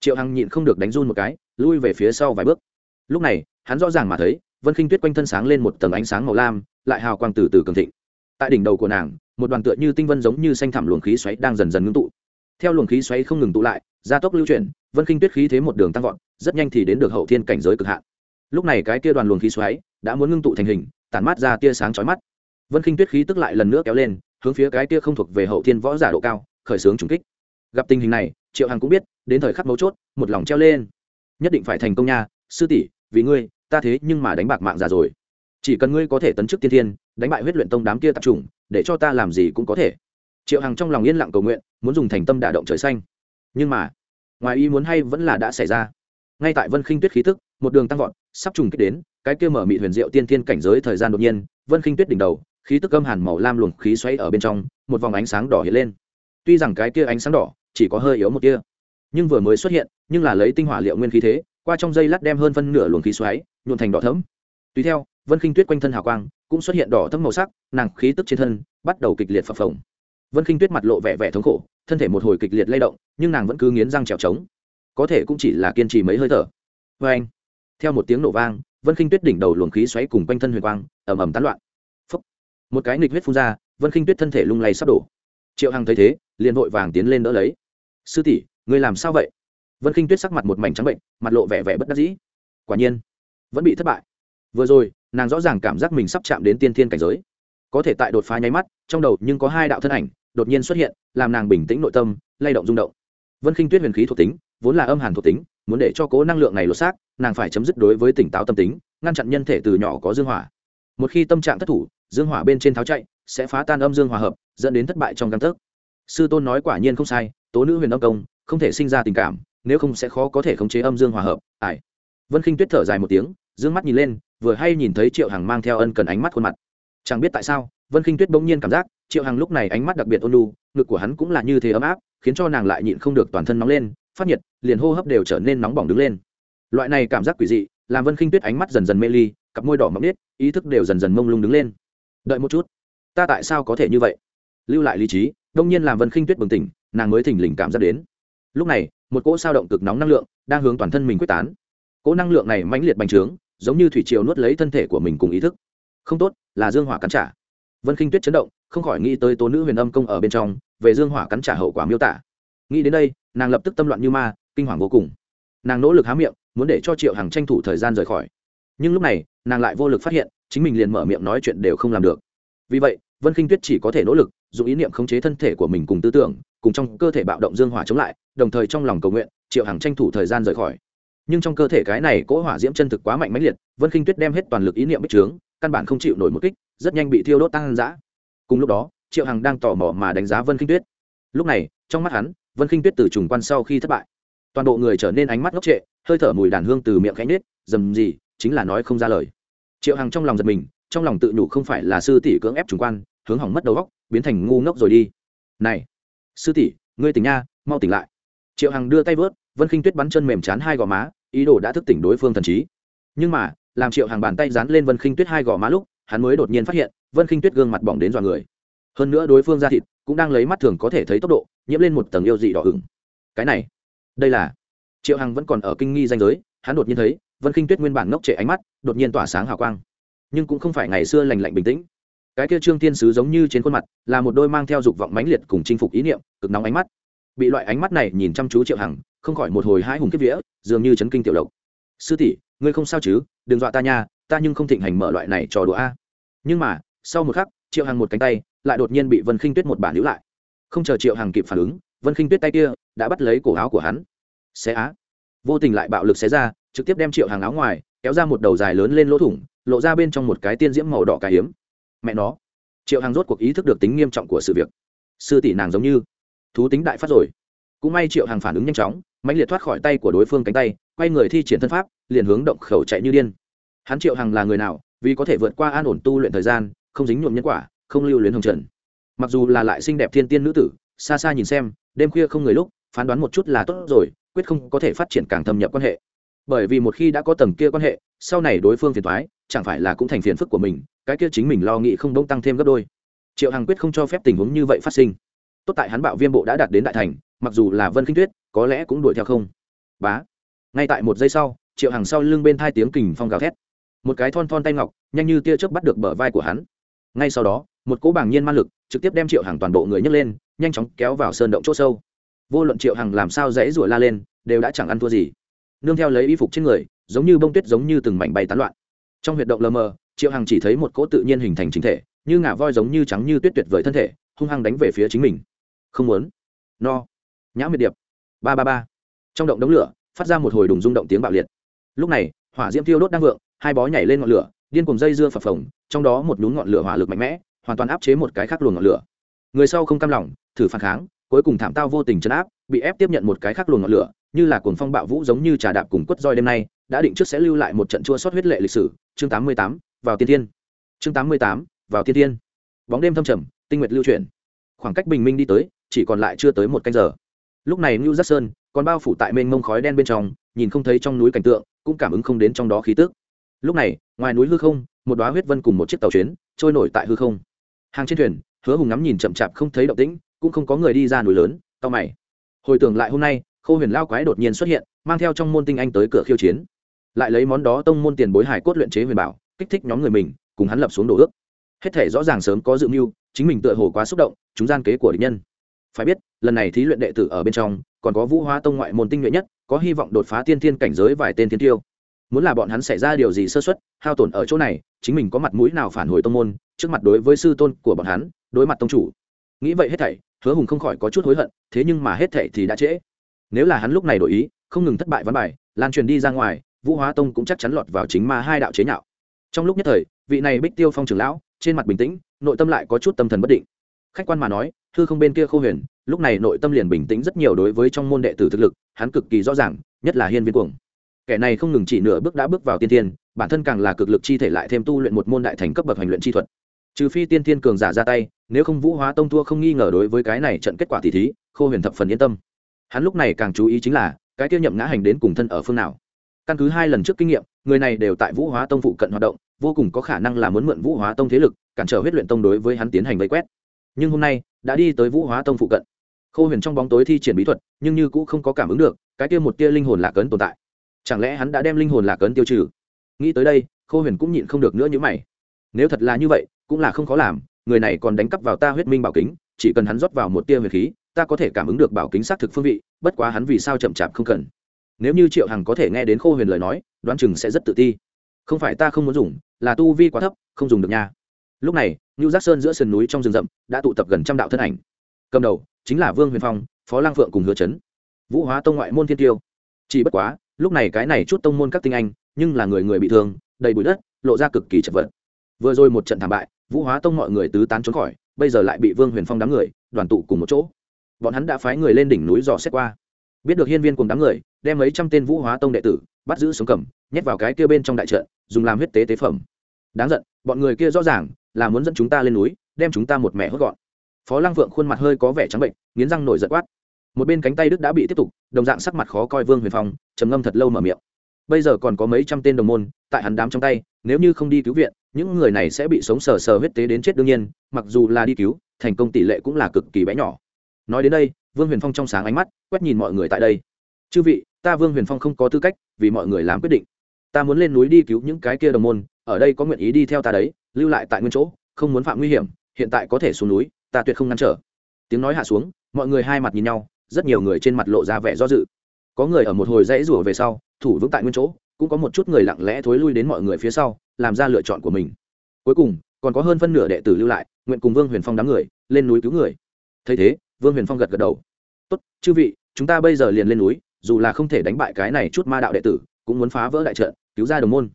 Triệu hằng nhịn không được đánh run một cái, lui về phía sau vài bước. Lúc này, hắn rõ ràng mà thấy, vân khinh tuyết quanh thân sáng lên một tầng ánh sáng màu lam, lại hào quang từ từ cường thịnh. Tại đỉnh đầu của nàng, một đoàn tựa như tinh vân giống như xanh thẳm luồng khí xoáy đang dần dần ngưng tụ. Theo luồng khí xoáy không ngừng tụ lại, gia tốc lưu chuyển, vân khinh tuyết khí thế một đường tăng vọt, rất nhanh thì đến được hậu thiên cảnh giới cực hạn lúc này cái kia đoàn luồng khí xoáy đã muốn ngưng tụ thành hình, tản mát ra tia sáng chói mắt. Vân khinh tuyết khí tức lại lần nữa kéo lên, hướng phía cái tia không thuộc về hậu thiên võ giả độ cao, khởi xướng trùng kích. Gặp tình hình này, triệu hằng cũng biết, đến thời khắc mấu chốt, một lòng treo lên. Nhất định phải thành công nha, sư tỷ, vì ngươi, ta thế nhưng mà đánh bạc mạng già rồi. Chỉ cần ngươi có thể tấn chức tiên thiên, đánh bại huyết luyện tông đám kia tập trung để cho ta làm gì cũng có thể. Triệu hằng trong lòng yên lặng cầu nguyện, muốn dùng thành tâm đả động trời xanh. Nhưng mà, ngoài ý muốn hay vẫn là đã xảy ra. Ngay tại vân khinh tuyết khí tức một đường tăng vọt, sắp trùng kích đến, cái kia mở mị huyền diệu tiên thiên cảnh giới thời gian đột nhiên, vân khinh tuyết đỉnh đầu, khí tức âm hàn màu lam luồng khí xoáy ở bên trong, một vòng ánh sáng đỏ hiện lên. Tuy rằng cái kia ánh sáng đỏ chỉ có hơi yếu một kia nhưng vừa mới xuất hiện, nhưng là lấy tinh hỏa liệu nguyên khí thế, qua trong dây lát đem hơn phân nửa luồng khí xoáy nhuộn thành đỏ thẫm. Tùy theo, vân khinh tuyết quanh thân hào quang cũng xuất hiện đỏ thẫm màu sắc, nàng khí tức trên thân bắt đầu kịch liệt phập phồng. Vân khinh tuyết mặt lộ vẻ vẻ thống khổ, thân thể một hồi kịch liệt lay động, nhưng nàng vẫn cứ nghiến răng trèo trống. Có thể cũng chỉ là kiên trì mấy hơi thở. Vê anh theo một tiếng nổ vang, vân khinh tuyết đỉnh đầu luồng khí xoáy cùng quanh thân huyền quang, ầm ầm tán loạn. Phúc. một cái nghịch huyết phun ra, vân khinh tuyết thân thể lung lay sắp đổ. Triệu hằng thấy thế, liền vội vàng tiến lên đỡ lấy. Sư tỷ người làm sao vậy? Vân khinh tuyết sắc mặt một mảnh trắng bệnh, mặt lộ vẻ vẻ bất đắc dĩ. Quả nhiên, vẫn bị thất bại. Vừa rồi, nàng rõ ràng cảm giác mình sắp chạm đến tiên thiên cảnh giới. Có thể tại đột phá nháy mắt, trong đầu nhưng có hai đạo thân ảnh đột nhiên xuất hiện, làm nàng bình tĩnh nội tâm, lay động rung động vân khinh tuyết huyền khí thuộc tính, vốn là âm hàn thuộc tính, muốn để cho cố năng lượng này lột xác, nàng phải chấm dứt đối với tỉnh táo tâm tính, ngăn chặn nhân thể từ nhỏ có dương hỏa. Một khi tâm trạng thất thủ, dương hỏa bên trên tháo chạy, sẽ phá tan âm dương hòa hợp, dẫn đến thất bại trong căn thức sư tôn nói quả nhiên không sai, tố nữ huyền âm công, không thể sinh ra tình cảm, nếu không sẽ khó có thể khống chế âm dương hòa hợp ải vân khinh tuyết thở dài một tiếng d ư ơ n g mắt nhìn lên, vừa hay nhìn thấy triệu hằng mang theo ân cần ánh mắt khuôn mặt chẳng biết tại sao, vân khinh tuyết bỗng nhiên cảm giác, triệu hằng lúc này ánh mắt đặc biệt ôn lu ngực của hắn cũng là như thế ấm áp, khiến cho nàng lại nhịn không được toàn thân nóng lên, phát nhiệt, liền hô hấp đều trở nên nóng bỏng đứng lên. Loại này cảm giác quỷ dị, làm vân khinh tuyết ánh mắt dần dần mê ly, cặp môi đỏ mọng nết, ý thức đều dần dần mông lung đứng lên. Đợi một chút, ta tại sao có thể như vậy? Lưu lại lý trí, đông nhiên làm vân khinh tuyết bừng tỉnh, nàng mới thỉnh lình cảm giác đến. Lúc này, một cỗ sao động cực nóng năng lượng đang hướng toàn thân mình quyết tán. Cỗ năng lượng này mãnh liệt bành trướng, giống như thủy triều nuốt lấy thân thể của mình cùng ý thức. Không tốt là dương hỏa cắn trả. Vân khinh tuyết chấn động, không khỏi nghĩ tới tố nữ huyền âm công ở bên trong, về dương hỏa cắn trả hậu quả miêu tả. Nghĩ đến đây, nàng lập tức tâm loạn như ma, kinh hoàng vô cùng. Nàng nỗ lực há miệng, muốn để cho triệu hằng tranh thủ thời gian rời khỏi. Nhưng lúc này, nàng lại vô lực phát hiện, chính mình liền mở miệng nói chuyện đều không làm được. Vì vậy, vân khinh tuyết chỉ có thể nỗ lực, dùng ý niệm khống chế thân thể của mình cùng tư tưởng, cùng trong cơ thể bạo động dương hỏa chống lại, đồng thời trong lòng cầu nguyện, triệu hằng tranh thủ thời gian rời khỏi. Nhưng trong cơ thể cái này cỗ hỏa diễm chân thực quá mạnh mẽ liệt, vân khinh tuyết đem hết toàn lực ý niệm bích trướng căn bản không chịu nổi một kích, rất nhanh bị thiêu đốt tăng dã. Cùng lúc đó, triệu hằng đang tò mò mà đánh giá vân khinh tuyết. Lúc này, trong mắt hắn, vân khinh tuyết từ trùng quan sau khi thất bại, toàn bộ người trở nên ánh mắt ngốc trệ, hơi thở mùi đàn hương từ miệng khẽ nết dầm gì, chính là nói không ra lời. Triệu hằng trong lòng giật mình, trong lòng tự nhủ không phải là sư tỷ cưỡng ép trùng quan, hướng hỏng mất đầu óc, biến thành ngu ngốc rồi đi. Này, sư tỷ, ngươi tỉnh nha, mau tỉnh lại. Triệu hằng đưa tay vớt, vân khinh tuyết bắn chân mềm chán hai gò má, ý đồ đã thức tỉnh đối phương thần trí. Nhưng mà làm triệu hàng bàn tay dán lên vân khinh tuyết hai gò má lúc, hắn mới đột nhiên phát hiện, vân khinh tuyết gương mặt bỏng đến dọa người. Hơn nữa đối phương ra thịt cũng đang lấy mắt thường có thể thấy tốc độ, nhiễm lên một tầng yêu dị đỏ ửng. Cái này, đây là triệu hằng vẫn còn ở kinh nghi danh giới, hắn đột nhiên thấy, vân khinh tuyết nguyên bản ngốc trệ ánh mắt, đột nhiên tỏa sáng hào quang. Nhưng cũng không phải ngày xưa lành lạnh bình tĩnh. Cái kia trương thiên sứ giống như trên khuôn mặt, là một đôi mang theo dục vọng mãnh liệt cùng chinh phục ý niệm, cực nóng ánh mắt. Bị loại ánh mắt này nhìn chăm chú triệu hằng, không khỏi một hồi hãi hùng kiếp vía, dường như chấn kinh tiểu lộc. Sư tỷ ngươi không sao chứ, đừng dọa ta nha, ta nhưng không thịnh hành mở loại này trò đùa a. Nhưng mà, sau một khắc, triệu hằng một cánh tay lại đột nhiên bị vân khinh tuyết một bản níu lại. Không chờ triệu hằng kịp phản ứng, vân khinh tuyết tay kia đã bắt lấy cổ áo của hắn. Xé á. Vô tình lại bạo lực xé ra, trực tiếp đem triệu hàng áo ngoài, kéo ra một đầu dài lớn lên lỗ thủng, lộ ra bên trong một cái tiên diễm màu đỏ cái hiếm. Mẹ nó. Triệu hàng rốt cuộc ý thức được tính nghiêm trọng của sự việc. Sư tỷ nàng giống như, thú tính đại phát rồi. Cũng may triệu hàng phản ứng nhanh chóng mạnh liệt thoát khỏi tay của đối phương cánh tay, quay người thi triển thân pháp, liền hướng động khẩu chạy như điên. Hắn triệu hằng là người nào, vì có thể vượt qua an ổn tu luyện thời gian, không dính nhuộm nhân quả, không lưu luyến hồng trần. Mặc dù là lại xinh đẹp thiên tiên nữ tử, xa xa nhìn xem, đêm khuya không người lúc, phán đoán một chút là tốt rồi, quyết không có thể phát triển càng thâm nhập quan hệ. Bởi vì một khi đã có tầng kia quan hệ, sau này đối phương phiền thoái chẳng phải là cũng thành phiền phức của mình, cái kia chính mình lo nghĩ không đông tăng thêm gấp đôi. Triệu hằng quyết không cho phép tình huống như vậy phát sinh tốt tại hắn bạo viêm bộ đã đạt đến đại thành, mặc dù là vân kinh tuyết, có lẽ cũng đuổi theo không. Bá. Ngay tại một giây sau, triệu hằng sau lưng bên thai tiếng kình phong gào thét. Một cái thon thon tay ngọc, nhanh như tia chớp bắt được bờ vai của hắn. Ngay sau đó, một cỗ bảng nhiên man lực trực tiếp đem triệu hằng toàn bộ người nhấc lên, nhanh chóng kéo vào sơn động c h ỗ sâu. Vô luận triệu hằng làm sao dãy rủa la lên, đều đã chẳng ăn thua gì. Nương theo lấy y phục trên người, giống như bông tuyết giống như từng mảnh bay tán loạn. Trong huyệt động lờ mờ, triệu hằng chỉ thấy một cỗ tự nhiên hình thành chính thể, như ngả voi giống như trắng như tuyết tuyệt vời thân thể, hung hăng đánh về phía chính mình không muốn. No. Nhã miệt điệp. Ba ba ba. Trong động đống lửa phát ra một hồi đùng rung động tiếng bạo liệt. Lúc này hỏa diễm thiêu đốt đang vượng hai bó nhảy lên ngọn lửa điên cùng dây dưa phập phồng trong đó một nhún ngọn lửa hỏa lực mạnh mẽ hoàn toàn áp chế một cái khác luồng ngọn lửa. Người sau không cam lòng thử phản kháng cuối cùng thảm tao vô tình chấn áp bị ép tiếp nhận một cái khác luồng ngọn lửa như là cuồng phong bạo vũ giống như trà đạp cùng quất roi đêm nay đã định trước sẽ lưu lại một trận chua sót huyết lệ lịch sử. Chương 88, vào tiên thiên chương 88, vào tiên thiên bóng đêm thâm trầm tinh nguyệt lưu chuyển. Khoảng cách bình minh đi tới chỉ còn lại chưa tới một canh giờ lúc này Nưu Giác Sơn còn bao phủ tại mênh mông khói đen bên trong, nhìn không thấy trong núi cảnh tượng, cũng cảm ứng không đến trong đó khí tức. Lúc này, ngoài núi hư không, một đóa huyết vân cùng một chiếc tàu chuyến trôi nổi tại hư không. Hàng trên thuyền, Hứa Hùng ngắm nhìn chậm chạp không thấy động tĩnh, cũng không có người đi ra núi lớn, cau mày. Hồi tưởng lại hôm nay, Khâu Huyền lao quái đột nhiên xuất hiện, mang theo trong môn tinh anh tới cửa khiêu chiến. Lại lấy món đó tông môn tiền bối hải cốt luyện chế huyền bảo, kích thích nhóm người mình, cùng hắn lập xuống đồ ước. Hết thể rõ ràng sớm có dự mưu, chính mình tựa hồ quá xúc động, chúng gian kế của địch nhân phải biết, lần này thí luyện đệ tử ở bên trong, còn có vũ hóa tông ngoại môn tinh nhuệ nhất, có hy vọng đột phá tiên thiên cảnh giới vài tên thiên tiêu. Muốn là bọn hắn xảy ra điều gì sơ xuất hao tổn ở chỗ này, chính mình có mặt mũi nào phản hồi tông môn, trước mặt đối với sư tôn của bọn hắn, đối mặt tông chủ. Nghĩ vậy hết thảy, hứa hùng không khỏi có chút hối hận, thế nhưng mà hết thảy thì đã trễ. Nếu là hắn lúc này đổi ý, không ngừng thất bại văn bài, lan truyền đi ra ngoài, vũ hóa tông cũng chắc chắn lọt vào chính ma hai đạo chế nhạo. Trong lúc nhất thời, vị này bích tiêu phong trưởng lão, trên mặt bình tĩnh, nội tâm lại có chút tâm thần bất định khách quan mà nói thư không bên kia khô huyền, lúc này nội tâm liền bình tĩnh rất nhiều đối với trong môn đệ tử thực lực, hắn cực kỳ rõ ràng, nhất là hiên viên cuồng. Kẻ này không ngừng chỉ nửa bước đã bước vào tiên tiên bản thân càng là cực lực chi thể lại thêm tu luyện một môn đại thành cấp bậc hành luyện chi thuật. Trừ phi tiên tiên cường giả ra tay, nếu không vũ hóa tông thua không nghi ngờ đối với cái này trận kết quả tỷ thí, khô huyền thập phần yên tâm. Hắn lúc này càng chú ý chính là, cái tiêu nhậm ngã hành đến cùng thân ở phương nào. Căn cứ hai lần trước kinh nghiệm, người này đều tại vũ hóa tông phụ cận hoạt động, vô cùng có khả năng là muốn mượn vũ hóa tông thế lực, cản trở huyết luyện tông đối với hắn tiến hành vây quét nhưng hôm nay đã đi tới vũ hóa tông phụ cận. Khô huyền trong bóng tối thi triển bí thuật, nhưng như cũng không có cảm ứng được, cái kia một tia linh hồn lạc ấn tồn tại. Chẳng lẽ hắn đã đem linh hồn lạc ấn tiêu trừ? Nghĩ tới đây, khô huyền cũng nhịn không được nữa như mày. Nếu thật là như vậy, cũng là không khó làm, người này còn đánh cắp vào ta huyết minh bảo kính, chỉ cần hắn rót vào một tia huyền khí, ta có thể cảm ứng được bảo kính xác thực phương vị, bất quá hắn vì sao chậm chạp không cần. Nếu như triệu hằng có thể nghe đến khô huyền lời nói, đoán chừng sẽ rất tự ti. Không phải ta không muốn dùng, là tu vi quá thấp, không dùng được nha lúc này ngưu Giác Sơn giữa sườn núi trong rừng rậm đã tụ tập gần trăm đạo thân ảnh. Cầm đầu chính là Vương Huyền Phong, Phó Lang Phượng cùng Hứa Chấn. Vũ Hóa Tông ngoại môn thiên tiêu. Chỉ bất quá, lúc này cái này chút tông môn các tinh anh, nhưng là người người bị thương, đầy bụi đất, lộ ra cực kỳ chật vật. Vừa rồi một trận thảm bại, Vũ Hóa Tông mọi người tứ tán trốn khỏi, bây giờ lại bị Vương Huyền Phong đám người đoàn tụ cùng một chỗ. Bọn hắn đã phái người lên đỉnh núi dò xét qua. Biết được hiên viên cùng đám người, đem mấy trăm tên Vũ Hóa Tông đệ tử bắt giữ xuống cầm, nhét vào cái kia bên trong đại trận, dùng làm huyết tế tế phẩm. Đáng giận, bọn người kia rõ ràng là muốn dẫn chúng ta lên núi, đem chúng ta một mẹ hốt gọn. Phó lăng vượng khuôn mặt hơi có vẻ trắng bệnh, nghiến răng nổi giật quát. Một bên cánh tay đức đã bị tiếp tục, đồng dạng sắc mặt khó coi vương huyền phong, trầm ngâm thật lâu mở miệng. Bây giờ còn có mấy trăm tên đồng môn, tại hắn đám trong tay, nếu như không đi cứu viện, những người này sẽ bị sống sờ sờ huyết tế đến chết đương nhiên, mặc dù là đi cứu, thành công tỷ lệ cũng là cực kỳ bé nhỏ. Nói đến đây, vương huyền phong trong sáng ánh mắt, quét nhìn mọi người tại đây. Chư vị, ta vương huyền phong không có tư cách vì mọi người làm quyết định. Ta muốn lên núi đi cứu những cái kia đồng môn, ở đây có nguyện ý đi theo ta đấy lưu lại tại nguyên chỗ, không muốn phạm nguy hiểm, hiện tại có thể xuống núi, ta tuyệt không ngăn trở. Tiếng nói hạ xuống, mọi người hai mặt nhìn nhau, rất nhiều người trên mặt lộ ra vẻ do dự. Có người ở một hồi dãy rủa về sau, thủ vững tại nguyên chỗ, cũng có một chút người lặng lẽ thối lui đến mọi người phía sau, làm ra lựa chọn của mình. Cuối cùng, còn có hơn phân nửa đệ tử lưu lại, nguyện cùng vương huyền phong đám người, lên núi cứu người. Thấy thế, vương huyền phong gật gật đầu. Tốt, chư vị, chúng ta bây giờ liền lên núi, dù là không thể đánh bại cái này chút ma đạo đệ tử, cũng muốn phá vỡ đại trận, cứu ra đồng môn.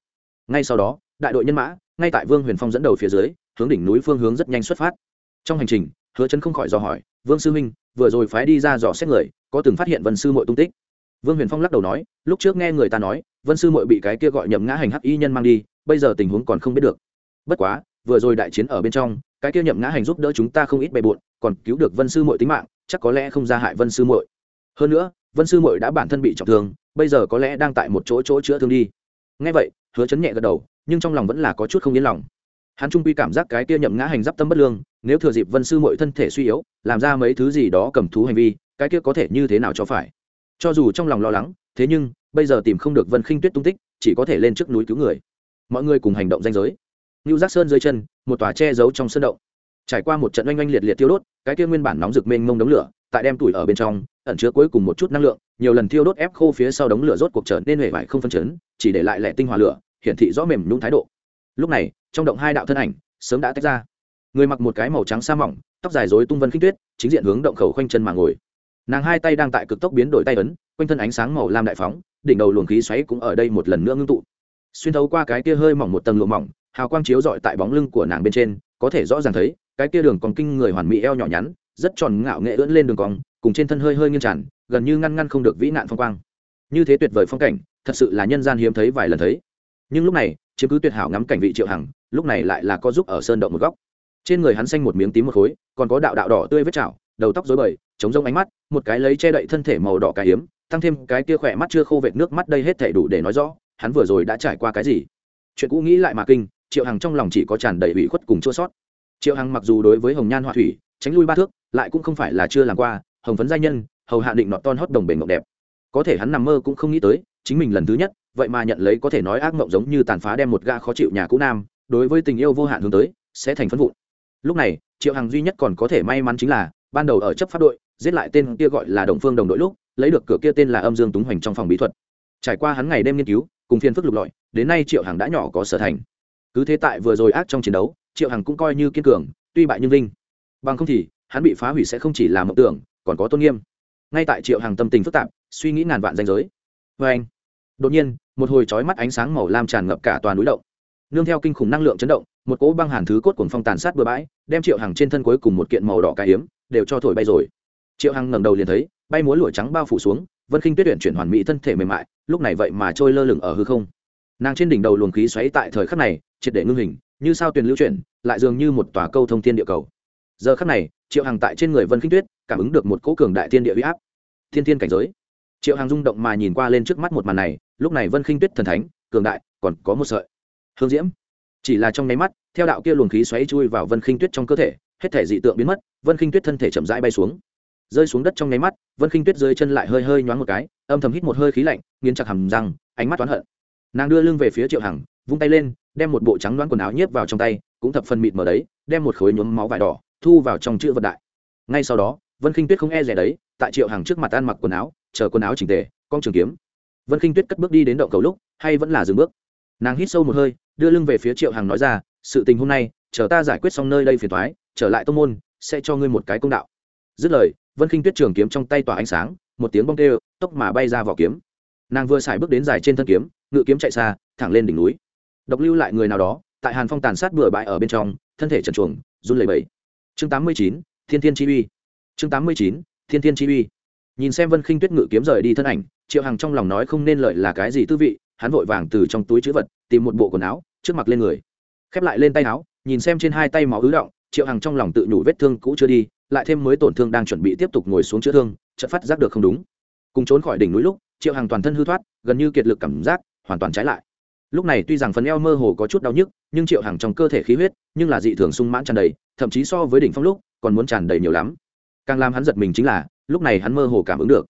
Ngay sau đó, đại đội nhân mã ngay tại vương huyền phong dẫn đầu phía dưới, hướng đỉnh núi phương hướng rất nhanh xuất phát. Trong hành trình, hứa chấn không khỏi dò hỏi, vương sư minh vừa rồi phái đi ra dò xét người, có từng phát hiện vân sư mội tung tích? Vương huyền phong lắc đầu nói, lúc trước nghe người ta nói, vân sư mội bị cái kia gọi nhậm ngã hành hắc y nhân mang đi, bây giờ tình huống còn không biết được. Bất quá, vừa rồi đại chiến ở bên trong, cái kia nhậm ngã hành giúp đỡ chúng ta không ít bề bộn, còn cứu được vân sư mội tính mạng, chắc có lẽ không ra hại vân sư mội hơn nữa, vân sư mội đã bản thân bị trọng thương, bây giờ có lẽ đang tại một chỗ chỗ chữa thương đi. Ngay vậy, hứa chấn nhẹ gật đầu nhưng trong lòng vẫn là có chút không yên lòng. Hắn trung quy cảm giác cái kia nhậm ngã hành giáp tâm bất lương nếu thừa dịp vân sư mội thân thể suy yếu làm ra mấy thứ gì đó cầm thú hành vi cái kia có thể như thế nào cho phải? Cho dù trong lòng lo lắng thế nhưng bây giờ tìm không được vân khinh tuyết tung tích chỉ có thể lên trước núi cứu người. Mọi người cùng hành động danh giới. Nưu Giác Sơn dưới chân, một tòa che giấu trong sơn động. Trải qua một trận oanh oanh liệt liệt tiêu đốt, cái kia nguyên bản nóng rực mênh mông đống lửa, tại đem tuổi ở bên trong, ẩn chứa cuối cùng một chút năng lượng, nhiều lần thiêu đốt ép khô phía sau đống lửa rốt cuộc trở nên hề vải không phân chấn, chỉ để lại lẻ tinh hỏa lửa, hiển thị rõ mềm nhung thái độ. Lúc này, trong động hai đạo thân ảnh sớm đã tách ra. Người mặc một cái màu trắng sa mỏng, tóc dài rối tung vân khinh tuyết, chính diện hướng động khẩu khoanh chân mà ngồi. Nàng hai tay đang tại cực tốc biến đổi tay ấn, quanh thân ánh sáng màu lam đại phóng, đỉnh đầu luồng khí xoáy cũng ở đây một lần nữa ngưng tụ. Xuyên thấu qua cái kia hơi mỏng một tầng lụa mỏng, hào quang chiếu rọi tại bóng lưng của nàng bên trên có thể rõ ràng thấy cái kia đường còn kinh người hoàn mỹ eo nhỏ nhắn rất tròn ngạo nghệ ưỡn lên đường cong cùng trên thân hơi hơi nghiêng tràn gần như ngăn ngăn không được vĩ nạn phong quang như thế tuyệt vời phong cảnh thật sự là nhân gian hiếm thấy vài lần thấy nhưng lúc này, chiếm cứ tuyệt hảo ngắm cảnh vị triệu hằng, lúc này lại là có giúp ở sơn động một góc. Trên người hắn xanh một miếng tím một khối, còn có đạo đạo đỏ tươi vết chảo, đầu tóc rối bời chống rông ánh mắt, một cái lấy che đậy thân thể màu đỏ cái hiếm tăng thêm cái kia khỏe mắt chưa khô vệt nước mắt đây hết thể đủ để nói rõ, hắn vừa rồi đã trải qua cái gì. Chuyện cũ nghĩ lại mà kinh, triệu hằng trong lòng chỉ có tràn đầy ủy khuất cùng chua sót. Triệu hằng mặc dù đối với hồng nhan họa thủy, tránh lui ba thước, lại cũng không phải là chưa làm qua, hồng phấn gia nhân, hầu hạ định nọt ton hót đồng bể ngọc đẹp. Có thể hắn nằm mơ cũng không nghĩ tới, chính mình lần thứ nhất vậy mà nhận lấy có thể nói ác mộng giống như tàn phá đem một ga khó chịu nhà cũ nam, đối với tình yêu vô hạn hướng tới, sẽ thành phân vụn. Lúc này, triệu hằng duy nhất còn có thể may mắn chính là, ban đầu ở chấp pháp đội, giết lại tên kia gọi là đồng phương đồng đội lúc, lấy được cửa kia tên là âm dương túng hoành trong phòng bí thuật. Trải qua hắn ngày đêm nghiên cứu, cùng phiên phức lục lọi, đến nay triệu hằng đã nhỏ có sở thành. Cứ thế tại vừa rồi ác trong chiến đấu, triệu hằng cũng coi như kiên cường, tuy bại nhưng vinh. Bằng không thì, hắn bị phá hủy sẽ không chỉ là mộng tưởng, còn có tôn nghiêm. Ngay tại triệu hằng tâm tình phức tạp, suy nghĩ ngàn vạn danh giới. Vê anh đột nhiên một hồi chói mắt ánh sáng màu lam tràn ngập cả toàn núi động. Nương theo kinh khủng năng lượng chấn động, một cỗ băng hàn thứ cốt cuồng phong tàn sát bừa bãi, đem triệu hằng trên thân cuối cùng một kiện màu đỏ cải hiếm đều cho thổi bay rồi. Triệu hằng ngẩng đầu liền thấy, bay múa lụa trắng bao phủ xuống, vân khinh tuyết tuyển chuyển hoàn mỹ thân thể mềm mại, lúc này vậy mà trôi lơ lửng ở hư không. Nàng trên đỉnh đầu luồng khí xoáy tại thời khắc này, triệt để ngưng hình, như sao tuyền lưu chuyển, lại dường như một tòa câu thông thiên địa cầu. Giờ khắc này, triệu hằng tại trên người vân khinh tuyết cảm ứng được một cỗ cường đại thiên địa huy áp. Thiên thiên cảnh giới triệu hàng rung động mà nhìn qua lên trước mắt một màn này, lúc này vân khinh tuyết thần thánh, cường đại, còn có một sợi. Hương diễm. Chỉ là trong nháy mắt, theo đạo kia luồng khí xoáy chui vào vân khinh tuyết trong cơ thể, hết thể dị tượng biến mất, vân khinh tuyết thân thể chậm rãi bay xuống. Rơi xuống đất trong nháy mắt, vân khinh tuyết dưới chân lại hơi hơi nhoáng một cái, âm thầm hít một hơi khí lạnh, nghiến chặt hầm răng, ánh mắt oán hận. Nàng đưa lưng về phía triệu hằng, vung tay lên, đem một bộ trắng đoán quần áo nhiếp vào trong tay, cũng thập phần mịt mờ đấy, đem một khối nhuốm máu vải đỏ thu vào trong chữ vật đại. Ngay sau đó, vân khinh tuyết không e rẻ đấy, tại triệu hàng trước mặt ăn mặc quần áo chờ quần áo chỉnh tề, con trường kiếm. Vân khinh tuyết cất bước đi đến động cầu lúc, hay vẫn là dừng bước. Nàng hít sâu một hơi, đưa lưng về phía triệu hàng nói ra, sự tình hôm nay, chờ ta giải quyết xong nơi đây phiền thoái trở lại tông môn, sẽ cho ngươi một cái công đạo. Dứt lời, vân khinh tuyết trường kiếm trong tay tỏa ánh sáng, một tiếng bong kêu, tốc mà bay ra vỏ kiếm. Nàng vừa xài bước đến dài trên thân kiếm, ngự kiếm chạy xa, thẳng lên đỉnh núi. Độc lưu lại người nào đó, tại hàn phong tàn sát bừa bãi ở bên trong, thân thể trần chuồng run lẩy bẩy. Chương tám mươi chín, thiên thiên chi uy. Chương tám mươi chín, thiên thiên chi uy nhìn xem vân khinh tuyết ngự kiếm rời đi thân ảnh, triệu hằng trong lòng nói không nên lợi là cái gì tư vị, hắn vội vàng từ trong túi chữ vật, tìm một bộ quần áo, trước mặt lên người. Khép lại lên tay áo, nhìn xem trên hai tay máu ứ động, triệu hằng trong lòng tự nhủ vết thương cũ chưa đi, lại thêm mới tổn thương đang chuẩn bị tiếp tục ngồi xuống chữa thương, chợt phát giác được không đúng. Cùng trốn khỏi đỉnh núi lúc, triệu hằng toàn thân hư thoát, gần như kiệt lực cảm giác, hoàn toàn trái lại. Lúc này tuy rằng phần eo mơ hồ có chút đau nhức, nhưng triệu hằng trong cơ thể khí huyết, nhưng là dị thường sung mãn tràn đầy, thậm chí so với đỉnh phong lúc, còn muốn tràn đầy nhiều lắm. Càng làm hắn giật mình chính là lúc này hắn mơ hồ cảm ứng được.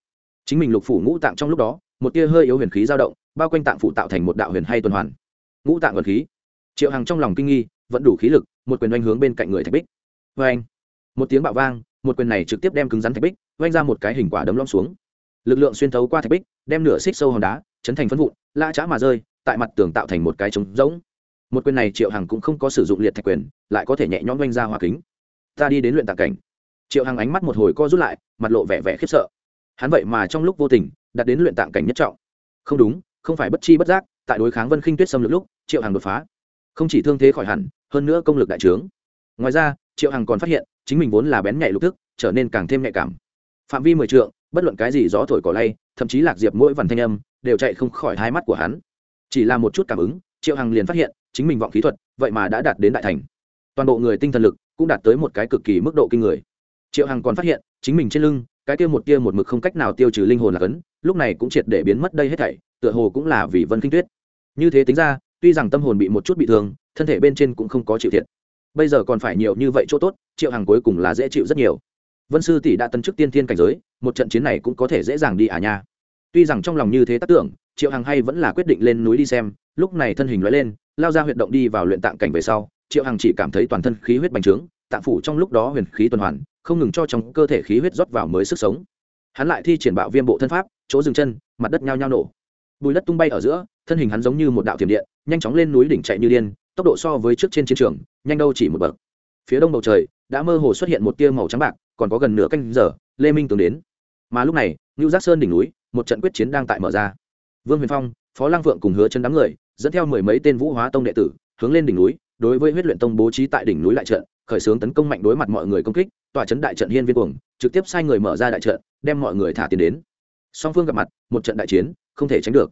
Chính mình lục phủ ngũ tạng trong lúc đó, một tia hơi yếu huyền khí dao động, bao quanh tạng phủ tạo thành một đạo huyền hay tuần hoàn. Ngũ tạng huyền khí. Triệu hằng trong lòng kinh nghi vẫn đủ khí lực, một quyền oanh hướng bên cạnh người thạch bích. Vê anh một tiếng bạo vang, một quyền này trực tiếp đem cứng rắn thạch bích, oanh ra một cái hình quả đấm lõm xuống. Lực lượng xuyên thấu qua thạch bích, đem nửa xích sâu hòn đá, chấn thành phân vụn, la chã mà rơi, tại mặt tường tạo thành một cái trống rỗng. Một quyền này triệu hằng cũng không có sử dụng liệt thạch quyền, lại có thể nhẹ nhõm oanh ra hòa kính. Ta đi đến luyện tạc cảnh triệu hằng ánh mắt một hồi co rút lại, mặt lộ vẻ vẻ khiếp sợ. Hắn vậy mà trong lúc vô tình đặt đến luyện tạng cảnh nhất trọng. Không đúng, không phải bất chi bất giác, tại đối kháng vân khinh tuyết xâm lược lúc, triệu hằng đột phá. Không chỉ thương thế khỏi hẳn, hơn nữa công lực đại trướng. Ngoài ra, triệu hằng còn phát hiện, chính mình vốn là bén nhạy lục thức trở nên càng thêm nhạy cảm. Phạm vi mười trượng, bất luận cái gì gió thổi cỏ lay, thậm chí lạc diệp mỗi vằn thanh âm, đều chạy không khỏi hai mắt của hắn. Chỉ là một chút cảm ứng, triệu hằng liền phát hiện, chính mình vọng khí thuật, vậy mà đã đạt đến đại thành. Toàn bộ người tinh thần lực cũng đạt tới một cái cực kỳ mức độ kinh người triệu hằng còn phát hiện, chính mình trên lưng, cái kia một kia một mực không cách nào tiêu trừ linh hồn là cấn, lúc này cũng triệt để biến mất đây hết thảy, tựa hồ cũng là vì vân kinh tuyết. Như thế tính ra, tuy rằng tâm hồn bị một chút bị thương, thân thể bên trên cũng không có chịu thiệt. Bây giờ còn phải nhiều như vậy chỗ tốt, triệu hằng cuối cùng là dễ chịu rất nhiều. Vân sư tỷ đã tấn chức tiên thiên cảnh giới, một trận chiến này cũng có thể dễ dàng đi à nha. Tuy rằng trong lòng như thế tác tưởng, triệu hằng hay vẫn là quyết định lên núi đi xem, lúc này thân hình loại lên, lao ra huyệt động đi vào luyện tạng cảnh về sau, triệu hằng chỉ cảm thấy toàn thân khí huyết bành trướng, tạng phủ trong lúc đó huyền khí tuần hoàn không ngừng cho trong cơ thể khí huyết rót vào mới sức sống. Hắn lại thi triển bạo viêm bộ thân pháp, chỗ dừng chân, mặt đất nhao nhao nổ. Bùi đất tung bay ở giữa, thân hình hắn giống như một đạo thiểm điện, nhanh chóng lên núi đỉnh chạy như điên, tốc độ so với trước trên chiến trường, nhanh đâu chỉ một bậc. Phía đông bầu trời, đã mơ hồ xuất hiện một tia màu trắng bạc, còn có gần nửa canh giờ, lê minh tướng đến. Mà lúc này, ngưu giác sơn đỉnh núi, một trận quyết chiến đang tại mở ra. Vương huyền phong, phó lang vượng cùng hứa chân đám người, dẫn theo mười mấy tên vũ hóa tông đệ tử, hướng lên đỉnh núi đối với huyết luyện tông bố trí tại đỉnh núi lại trận, khởi xướng tấn công mạnh đối mặt mọi người công kích, tòa chấn đại trận hiên viên cuồng, trực tiếp sai người mở ra đại trận, đem mọi người thả tiền đến. Song phương gặp mặt, một trận đại chiến, không thể tránh được.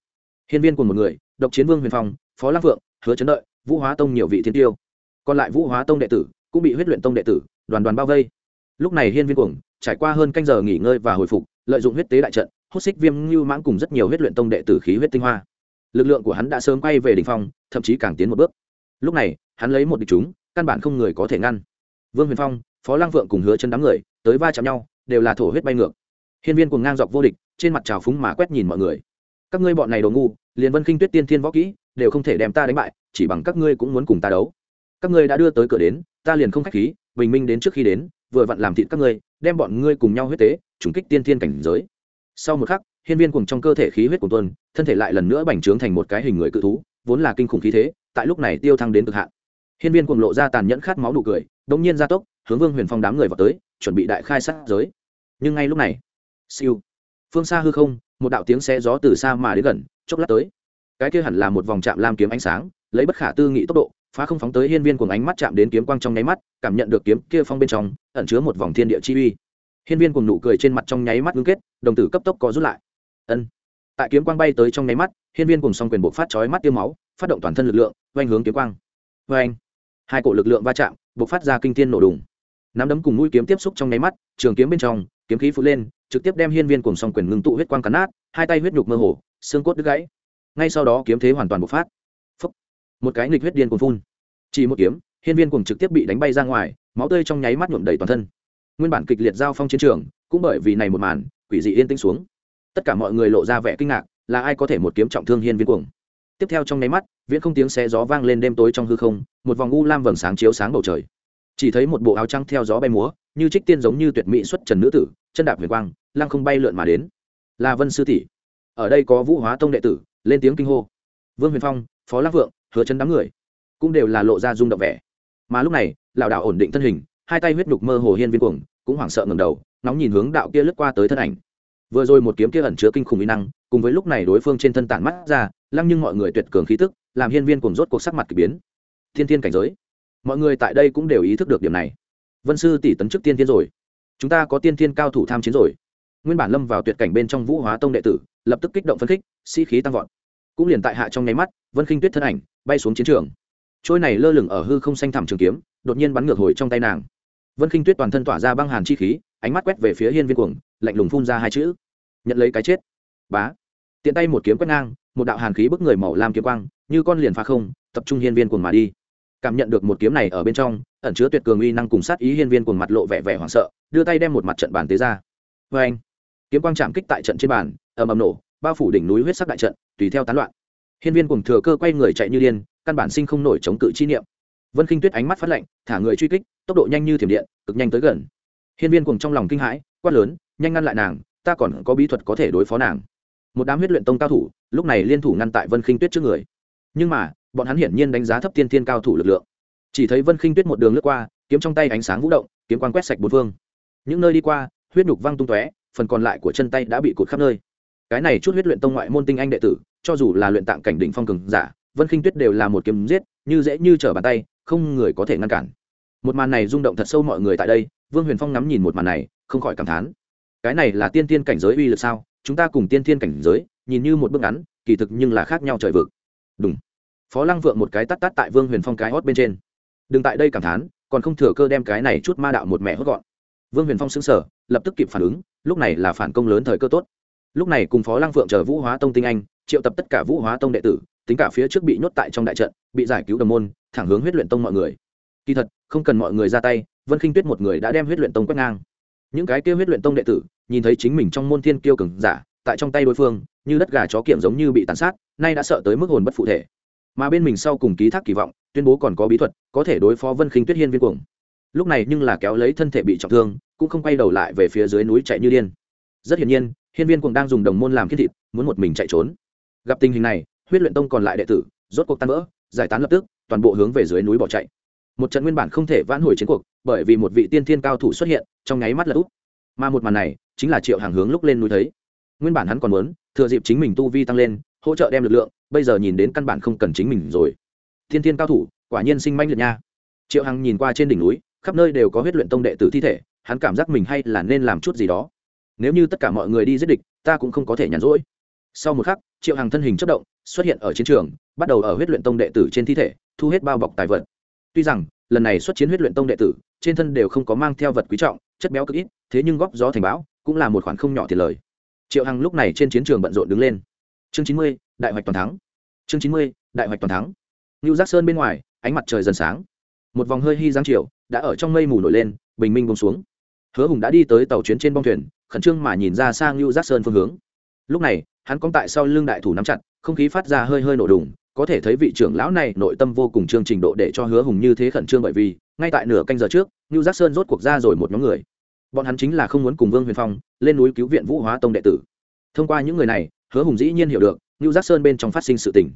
Hiên viên cùng một người, độc chiến vương huyền phong, phó lăng phượng, hứa chấn đợi, vũ hóa tông nhiều vị thiên tiêu. Còn lại vũ hóa tông đệ tử cũng bị huyết luyện tông đệ tử đoàn đoàn bao vây. Lúc này hiên viên cuồng trải qua hơn canh giờ nghỉ ngơi và hồi phục, lợi dụng huyết tế đại trận, hút xích viêm ngưu mãng cùng rất nhiều huyết luyện tông đệ tử khí huyết tinh hoa. Lực lượng của hắn đã sớm quay về đỉnh phong, thậm chí càng tiến một bước. Lúc này hắn lấy một địch chúng, căn bản không người có thể ngăn. Vương huyền phong, phó lăng vượng cùng hứa chân đám người, tới va chạm nhau, đều là thổ huyết bay ngược. Hiên viên cùng ngang dọc vô địch, trên mặt trào phúng mà quét nhìn mọi người. Các ngươi bọn này đồ ngu, liền vân kinh tuyết tiên thiên võ kỹ, đều không thể đem ta đánh bại, chỉ bằng các ngươi cũng muốn cùng ta đấu. Các ngươi đã đưa tới cửa đến, ta liền không khách khí, bình minh đến trước khi đến, vừa vặn làm thịt các ngươi, đem bọn ngươi cùng nhau huyết tế, trùng kích tiên thiên cảnh giới. Sau một khắc, hiên viên cùng trong cơ thể khí huyết của tuân thân thể lại lần nữa bành trướng thành một cái hình người cự thú, vốn là kinh khủng khí thế, tại lúc này tiêu thăng đến cực hạn hiên viên Cuồng lộ ra tàn nhẫn khát máu nụ cười, đống nhiên gia tốc, hướng vương huyền phong đám người vào tới, chuẩn bị đại khai sát giới. Nhưng ngay lúc này, siêu, phương xa hư không, một đạo tiếng xe gió từ xa mà đến gần, chốc lát tới. Cái kia hẳn là một vòng chạm lam kiếm ánh sáng, lấy bất khả tư nghị tốc độ, phá không phóng tới hiên viên Cuồng ánh mắt chạm đến kiếm quang trong nháy mắt, cảm nhận được kiếm kia phong bên trong, ẩn chứa một vòng thiên địa chi uy. Hiên viên Cuồng nụ cười trên mặt trong nháy mắt ngưng kết, đồng tử cấp tốc có rút lại. Ân. Tại kiếm quang bay tới trong nháy mắt, hiên viên Cuồng song quyền bộ phát chói mắt tiêu máu, phát động toàn thân lực lượng oanh hướng kiếm quang oanh hai cổ lực lượng va chạm bộc phát ra kinh thiên nổ đùng. Nắm đấm cùng mũi kiếm tiếp xúc trong nháy mắt, trường kiếm bên trong, kiếm khí phụt lên, trực tiếp đem hiên viên cùng song quyền ngưng tụ huyết quang cắn nát, hai tay huyết nhục mơ hồ, xương cốt đứt gãy. Ngay sau đó kiếm thế hoàn toàn bộc phát. Phúc. một cái nghịch huyết điên cuồng phun. Chỉ một kiếm, hiên viên cùng trực tiếp bị đánh bay ra ngoài, máu tươi trong nháy mắt nhuộm đầy toàn thân. Nguyên bản kịch liệt giao phong chiến trường, cũng bởi vì này một màn, quỷ dị yên tĩnh xuống. Tất cả mọi người lộ ra vẻ kinh ngạc, là ai có thể một kiếm trọng thương hiên viên cuồng? Tiếp theo trong nháy mắt, viễn không tiếng xe gió vang lên đêm tối trong hư không, một vòng u lam vầng sáng chiếu sáng bầu trời. Chỉ thấy một bộ áo trắng theo gió bay múa, như trích tiên giống như tuyệt mỹ xuất trần nữ tử, chân đạp huyền quang, lăng không bay lượn mà đến. Là vân sư tỷ. Ở đây có vũ hóa tông đệ tử, lên tiếng kinh hô. Vương huyền phong, phó lăng vượng, hứa chân đám người, cũng đều là lộ ra rung động vẻ. Mà lúc này lão đạo ổn định thân hình, hai tay huyết nhục mơ hồ hiên viên cuồng, cũng hoảng sợ ngẩng đầu nóng nhìn hướng đạo kia lướt qua tới thân ảnh vừa rồi một kiếm kia ẩn chứa kinh khủng uy năng, cùng với lúc này đối phương trên thân tản mắt ra, lăng nhưng mọi người tuyệt cường khí tức, làm hiên viên cùng rốt cuộc sắc mặt kỳ biến. Thiên thiên cảnh giới. Mọi người tại đây cũng đều ý thức được điểm này. Vân sư tỷ tấn chức tiên thiên rồi. Chúng ta có tiên thiên cao thủ tham chiến rồi. Nguyên bản lâm vào tuyệt cảnh bên trong vũ hóa tông đệ tử, lập tức kích động phấn khích, sĩ、si、khí tăng vọt. Cũng liền tại hạ trong nháy mắt, vân khinh tuyết thân ảnh bay xuống chiến trường. Trôi này lơ lửng ở hư không xanh thẳm trường kiếm, đột nhiên bắn ngược hồi trong tay nàng. Vân khinh tuyết toàn thân tỏa ra băng hàn chi khí, ánh mắt quét về phía hiên viên cuồng, lạnh lùng phun ra hai chữ nhận lấy cái chết. Bá. Tiện tay một kiếm quét ngang, một đạo hàn khí bức người màu lam kiếm quang, như con liền phá không, tập trung hiên viên cuồng mà đi. Cảm nhận được một kiếm này ở bên trong, ẩn chứa tuyệt cường uy năng cùng sát ý hiên viên cuồng mặt lộ vẻ vẻ hoảng sợ, đưa tay đem một mặt trận bàn tế ra. Vê anh kiếm quang chạm kích tại trận trên bàn, ầm ầm nổ, bao phủ đỉnh núi huyết sắc đại trận, tùy theo tán loạn. Hiên viên cuồng thừa cơ quay người chạy như điên, căn bản sinh không nổi chống cự chi niệm. Vân khinh tuyết ánh mắt phát lạnh, thả người truy kích, tốc độ nhanh như thiểm điện, cực nhanh tới gần. Hiên viên cuồng trong lòng kinh hãi, quát lớn, nhanh ngăn lại nàng ta còn có bí thuật có thể đối phó nàng. Một đám huyết luyện tông cao thủ, lúc này liên thủ ngăn tại vân khinh tuyết trước người. Nhưng mà, bọn hắn hiển nhiên đánh giá thấp tiên Thiên cao thủ lực lượng. Chỉ thấy vân khinh tuyết một đường lướt qua, kiếm trong tay ánh sáng vũ động, kiếm quan quét sạch bốn phương. Những nơi đi qua, huyết nhục văng tung tóe, phần còn lại của chân tay đã bị cụt khắp nơi. Cái này chút huyết luyện tông ngoại môn tinh anh đệ tử, cho dù là luyện tạng cảnh đỉnh phong cường giả, vân khinh tuyết đều là một kiếm giết, như dễ như trở bàn tay, không người có thể ngăn cản. Một màn này rung động thật sâu mọi người tại đây, vương huyền phong ngắm nhìn một màn này, không khỏi cảm thán cái này là tiên tiên cảnh giới uy lực sao? Chúng ta cùng tiên tiên cảnh giới, nhìn như một bước ngắn, kỳ thực nhưng là khác nhau trời vực. Đúng phó lăng vượng một cái tắt tắt tại vương huyền phong cái hót bên trên. Đừng tại đây cảm thán, còn không thừa cơ đem cái này chút ma đạo một mẹ hốt gọn. Vương huyền phong xứng sở lập tức kịp phản ứng, lúc này là phản công lớn thời cơ tốt. Lúc này cùng phó lăng vượng chờ vũ hóa tông tinh anh, triệu tập tất cả vũ hóa tông đệ tử, tính cả phía trước bị nhốt tại trong đại trận, bị giải cứu đồng môn, thẳng hướng huyết luyện tông mọi người. Kỳ thật, không cần mọi người ra tay, vân khinh tuyết một người đã đem huyết luyện tông quét ngang. Những cái kêu huyết luyện tông đệ tử nhìn thấy chính mình trong môn thiên kiêu cường giả, tại trong tay đối phương, như đất gà chó kiểm giống như bị tàn sát, nay đã sợ tới mức hồn bất phụ thể. Mà bên mình sau cùng ký thác kỳ vọng, tuyên bố còn có bí thuật, có thể đối phó vân khinh tuyết hiên viên cuồng. Lúc này nhưng là kéo lấy thân thể bị trọng thương, cũng không quay đầu lại về phía dưới núi chạy như điên. Rất hiển nhiên, hiên viên cuồng đang dùng đồng môn làm khiết thịt, muốn một mình chạy trốn. Gặp tình hình này, huyết luyện tông còn lại đệ tử, rốt cuộc tan vỡ, giải tán lập tức, toàn bộ hướng về dưới núi bỏ chạy. Một trận nguyên bản không thể vãn hồi chiến cuộc, bởi vì một vị tiên thiên cao thủ xuất hiện, trong nháy mắt là úp mà một màn này chính là triệu hàng hướng lúc lên núi thấy. Nguyên bản hắn còn muốn, thừa dịp chính mình tu vi tăng lên, hỗ trợ đem lực lượng, bây giờ nhìn đến căn bản không cần chính mình rồi. Thiên thiên cao thủ, quả nhiên sinh manh liệt nha. Triệu hằng nhìn qua trên đỉnh núi, khắp nơi đều có huyết luyện tông đệ tử thi thể, hắn cảm giác mình hay là nên làm chút gì đó. Nếu như tất cả mọi người đi giết địch, ta cũng không có thể nhàn rỗi. Sau một khắc, triệu hằng thân hình chất động, xuất hiện ở chiến trường, bắt đầu ở huyết luyện tông đệ tử trên thi thể, thu hết bao bọc tài vật. Tuy rằng, lần này xuất chiến huyết luyện tông đệ tử, trên thân đều không có mang theo vật quý trọng, chất béo cực ít, thế nhưng góp gió thành bão cũng là một khoản không nhỏ tiền lời. Triệu hằng lúc này trên chiến trường bận rộn đứng lên. Chương chín mươi, đại hoạch toàn thắng. Chương chín mươi, đại hoạch toàn thắng. Ngưu giác sơn bên ngoài, ánh mặt trời dần sáng. Một vòng hơi hy giáng chiều đã ở trong mây mù nổi lên, bình minh bông xuống. Hứa hùng đã đi tới tàu chuyến trên bong thuyền, khẩn trương mà nhìn ra sang ngưu giác sơn phương hướng. Lúc này, hắn cong tại sau lưng đại thủ nắm chặt, không khí phát ra hơi hơi nổ đùng, có thể thấy vị trưởng lão này nội tâm vô cùng chương trình độ để cho hứa hùng như thế khẩn trương bởi vì, ngay tại nửa canh giờ trước, ngưu giác sơn rốt cuộc ra rồi một nhóm người bọn hắn chính là không muốn cùng vương huyền phong lên núi cứu viện vũ hóa tông đệ tử. Thông qua những người này, hứa hùng dĩ nhiên hiểu được ngưu giác sơn bên trong phát sinh sự tình.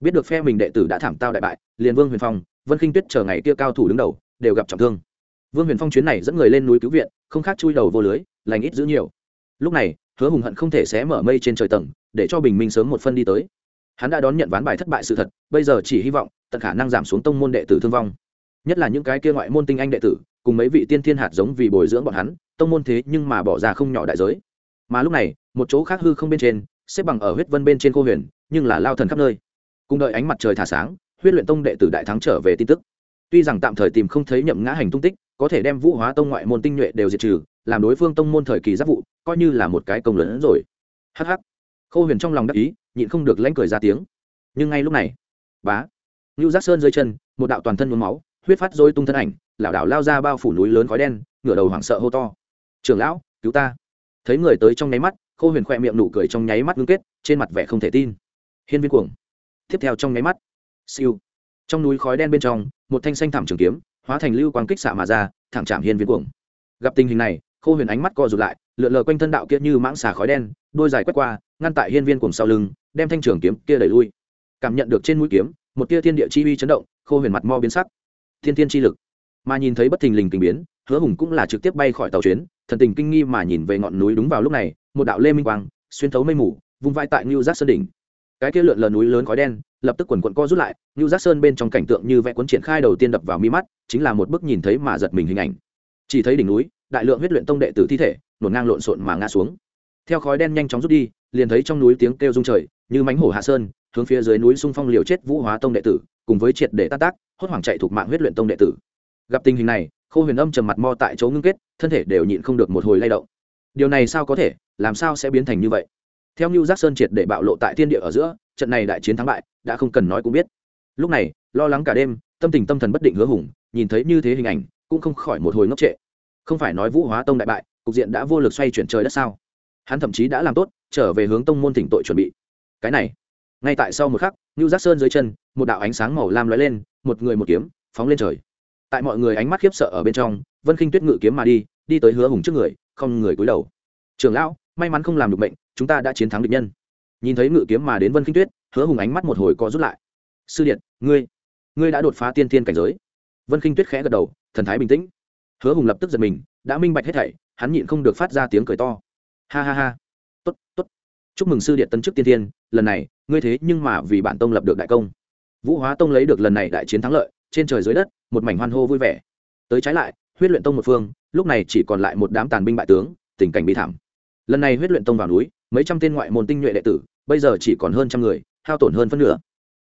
Biết được phe mình đệ tử đã thảm tao đại bại, liền vương huyền phong, vân khinh tuyết chờ ngày kia cao thủ đứng đầu, đều gặp trọng thương. Vương huyền phong chuyến này dẫn người lên núi cứu viện, không khác chui đầu vô lưới, lành ít giữ nhiều. Lúc này, hứa hùng hận không thể xé mở mây trên trời tầng, để cho bình minh sớm một phân đi tới. Hắn đã đón nhận ván bài thất bại sự thật, bây giờ chỉ hy vọng tận khả năng giảm xuống tông môn đệ tử thương vong. Nhất là những cái kia ngoại môn tinh anh đệ tử cùng mấy vị tiên thiên hạt giống vì bồi dưỡng bọn hắn, tông môn thế nhưng mà bỏ ra không nhỏ đại giới. Mà lúc này, một chỗ khác hư không bên trên, xếp bằng ở huyết vân bên trên cô huyền, nhưng là lao thần khắp nơi. Cùng đợi ánh mặt trời thả sáng, huyết luyện tông đệ tử đại thắng trở về tin tức. Tuy rằng tạm thời tìm không thấy nhậm ngã hành tung tích, có thể đem vũ hóa tông ngoại môn tinh nhuệ đều diệt trừ, làm đối phương tông môn thời kỳ giáp vụ, coi như là một cái công lớn hơn rồi. Hh khô huyền trong lòng đắc ý, nhịn không được lãnh cười ra tiếng. Nhưng ngay lúc này, bá ngưu giác sơn dưới chân, một đạo toàn thân nhuốm máu huyết phát dôi tung thân ảnh, lảo đảo lao ra bao phủ núi lớn khói đen, ngửa đầu hoảng sợ hô to. Trưởng lão, cứu ta. Thấy người tới trong nháy mắt, khô huyền khoe miệng nụ cười trong nháy mắt ngưng kết, trên mặt vẻ không thể tin. Hiên viên cuồng. Tiếp theo trong nháy mắt, siêu. Trong núi khói đen bên trong, một thanh xanh thảm trường kiếm, hóa thành lưu quang kích xạ mà ra, thẳng chạm hiên viên cuồng. Gặp tình hình này, khô huyền ánh mắt co rụt lại, lượn lờ quanh thân đạo kia như mãng xà khói đen, đôi dài quét qua, ngăn tại hiên viên cuồng sau lưng, đem thanh trường kiếm kia đẩy lui. Cảm nhận được trên mũi kiếm, một tia thiên địa chi uy chấn động, khô huyền mặt mo biến sắc thiên thiên chi lực. Mà nhìn thấy bất thình lình tình biến, hứa hùng cũng là trực tiếp bay khỏi tàu chuyến, thần tình kinh nghi mà nhìn về ngọn núi đúng vào lúc này, một đạo lê minh quang, xuyên thấu mây mù, vung vai tại New giác sơn đỉnh. Cái kia lượn lờ núi lớn khói đen, lập tức quần quận co rút lại New giác sơn bên trong cảnh tượng như vẽ cuốn triển khai đầu tiên đập vào mi mắt, chính là một bức nhìn thấy mà giật mình hình ảnh. Chỉ thấy đỉnh núi, đại lượng huyết luyện tông đệ tử thi thể nổn ngang lộn xộn mà ngã xuống. Theo khói đen nhanh chóng rút đi, liền thấy trong núi tiếng kêu rung trời, như mánh hổ hạ sơn, hướng phía dưới núi xung phong liều chết vũ hóa tông đệ tử, cùng với triệt để tác tác hốt hoảng chạy thuộc mạng huyết luyện tông đệ tử. Gặp tình hình này khâu huyền âm trầm mặt mo tại chỗ ngưng kết, thân thể đều nhịn không được một hồi lay động. Điều này sao có thể, làm sao sẽ biến thành như vậy? Theo như giác sơn triệt để bạo lộ tại thiên địa ở giữa, trận này đại chiến thắng bại, đã không cần nói cũng biết. Lúc này, lo lắng cả đêm, tâm tình tâm thần bất định hứa hùng, nhìn thấy như thế hình ảnh, cũng không khỏi một hồi ngốc trệ. Không phải nói vũ hóa tông đại bại, cục diện đã vô lực xoay chuyển trời đất sao? Hắn thậm chí đã làm tốt, trở về hướng tông môn thỉnh tội chuẩn bị. Cái này, ngay tại sau một khắc như giác sơn dưới chân một đạo ánh sáng màu lam lóe lên, một người một kiếm phóng lên trời. Tại mọi người ánh mắt khiếp sợ ở bên trong, vân khinh tuyết ngự kiếm mà đi đi tới hứa hùng trước người, không người cúi đầu. Trưởng lão, may mắn không làm được bệnh chúng ta đã chiến thắng địch nhân. Nhìn thấy ngự kiếm mà đến vân kinh tuyết, hứa hùng ánh mắt một hồi co rút lại. Sư điện, ngươi ngươi đã đột phá tiên thiên cảnh giới. Vân kinh tuyết khẽ gật đầu, thần thái bình tĩnh. Hứa hùng lập tức giật mình, đã minh bạch hết thảy, hắn nhịn không được phát ra tiếng cười to. Ha ha ha, tốt tốt. Chúc mừng sư điện tân chức tiên thiên, lần này, ngươi thế nhưng mà vì bản tông lập được đại công vũ hóa tông lấy được lần này đại chiến thắng lợi trên trời dưới đất một mảnh hoan hô vui vẻ. Tới trái lại huyết luyện tông một phương lúc này chỉ còn lại một đám tàn binh bại tướng tình cảnh bi thảm. Lần này huyết luyện tông vào núi mấy trăm tên ngoại môn tinh nhuệ đệ tử bây giờ chỉ còn hơn trăm người hao tổn hơn phân nửa.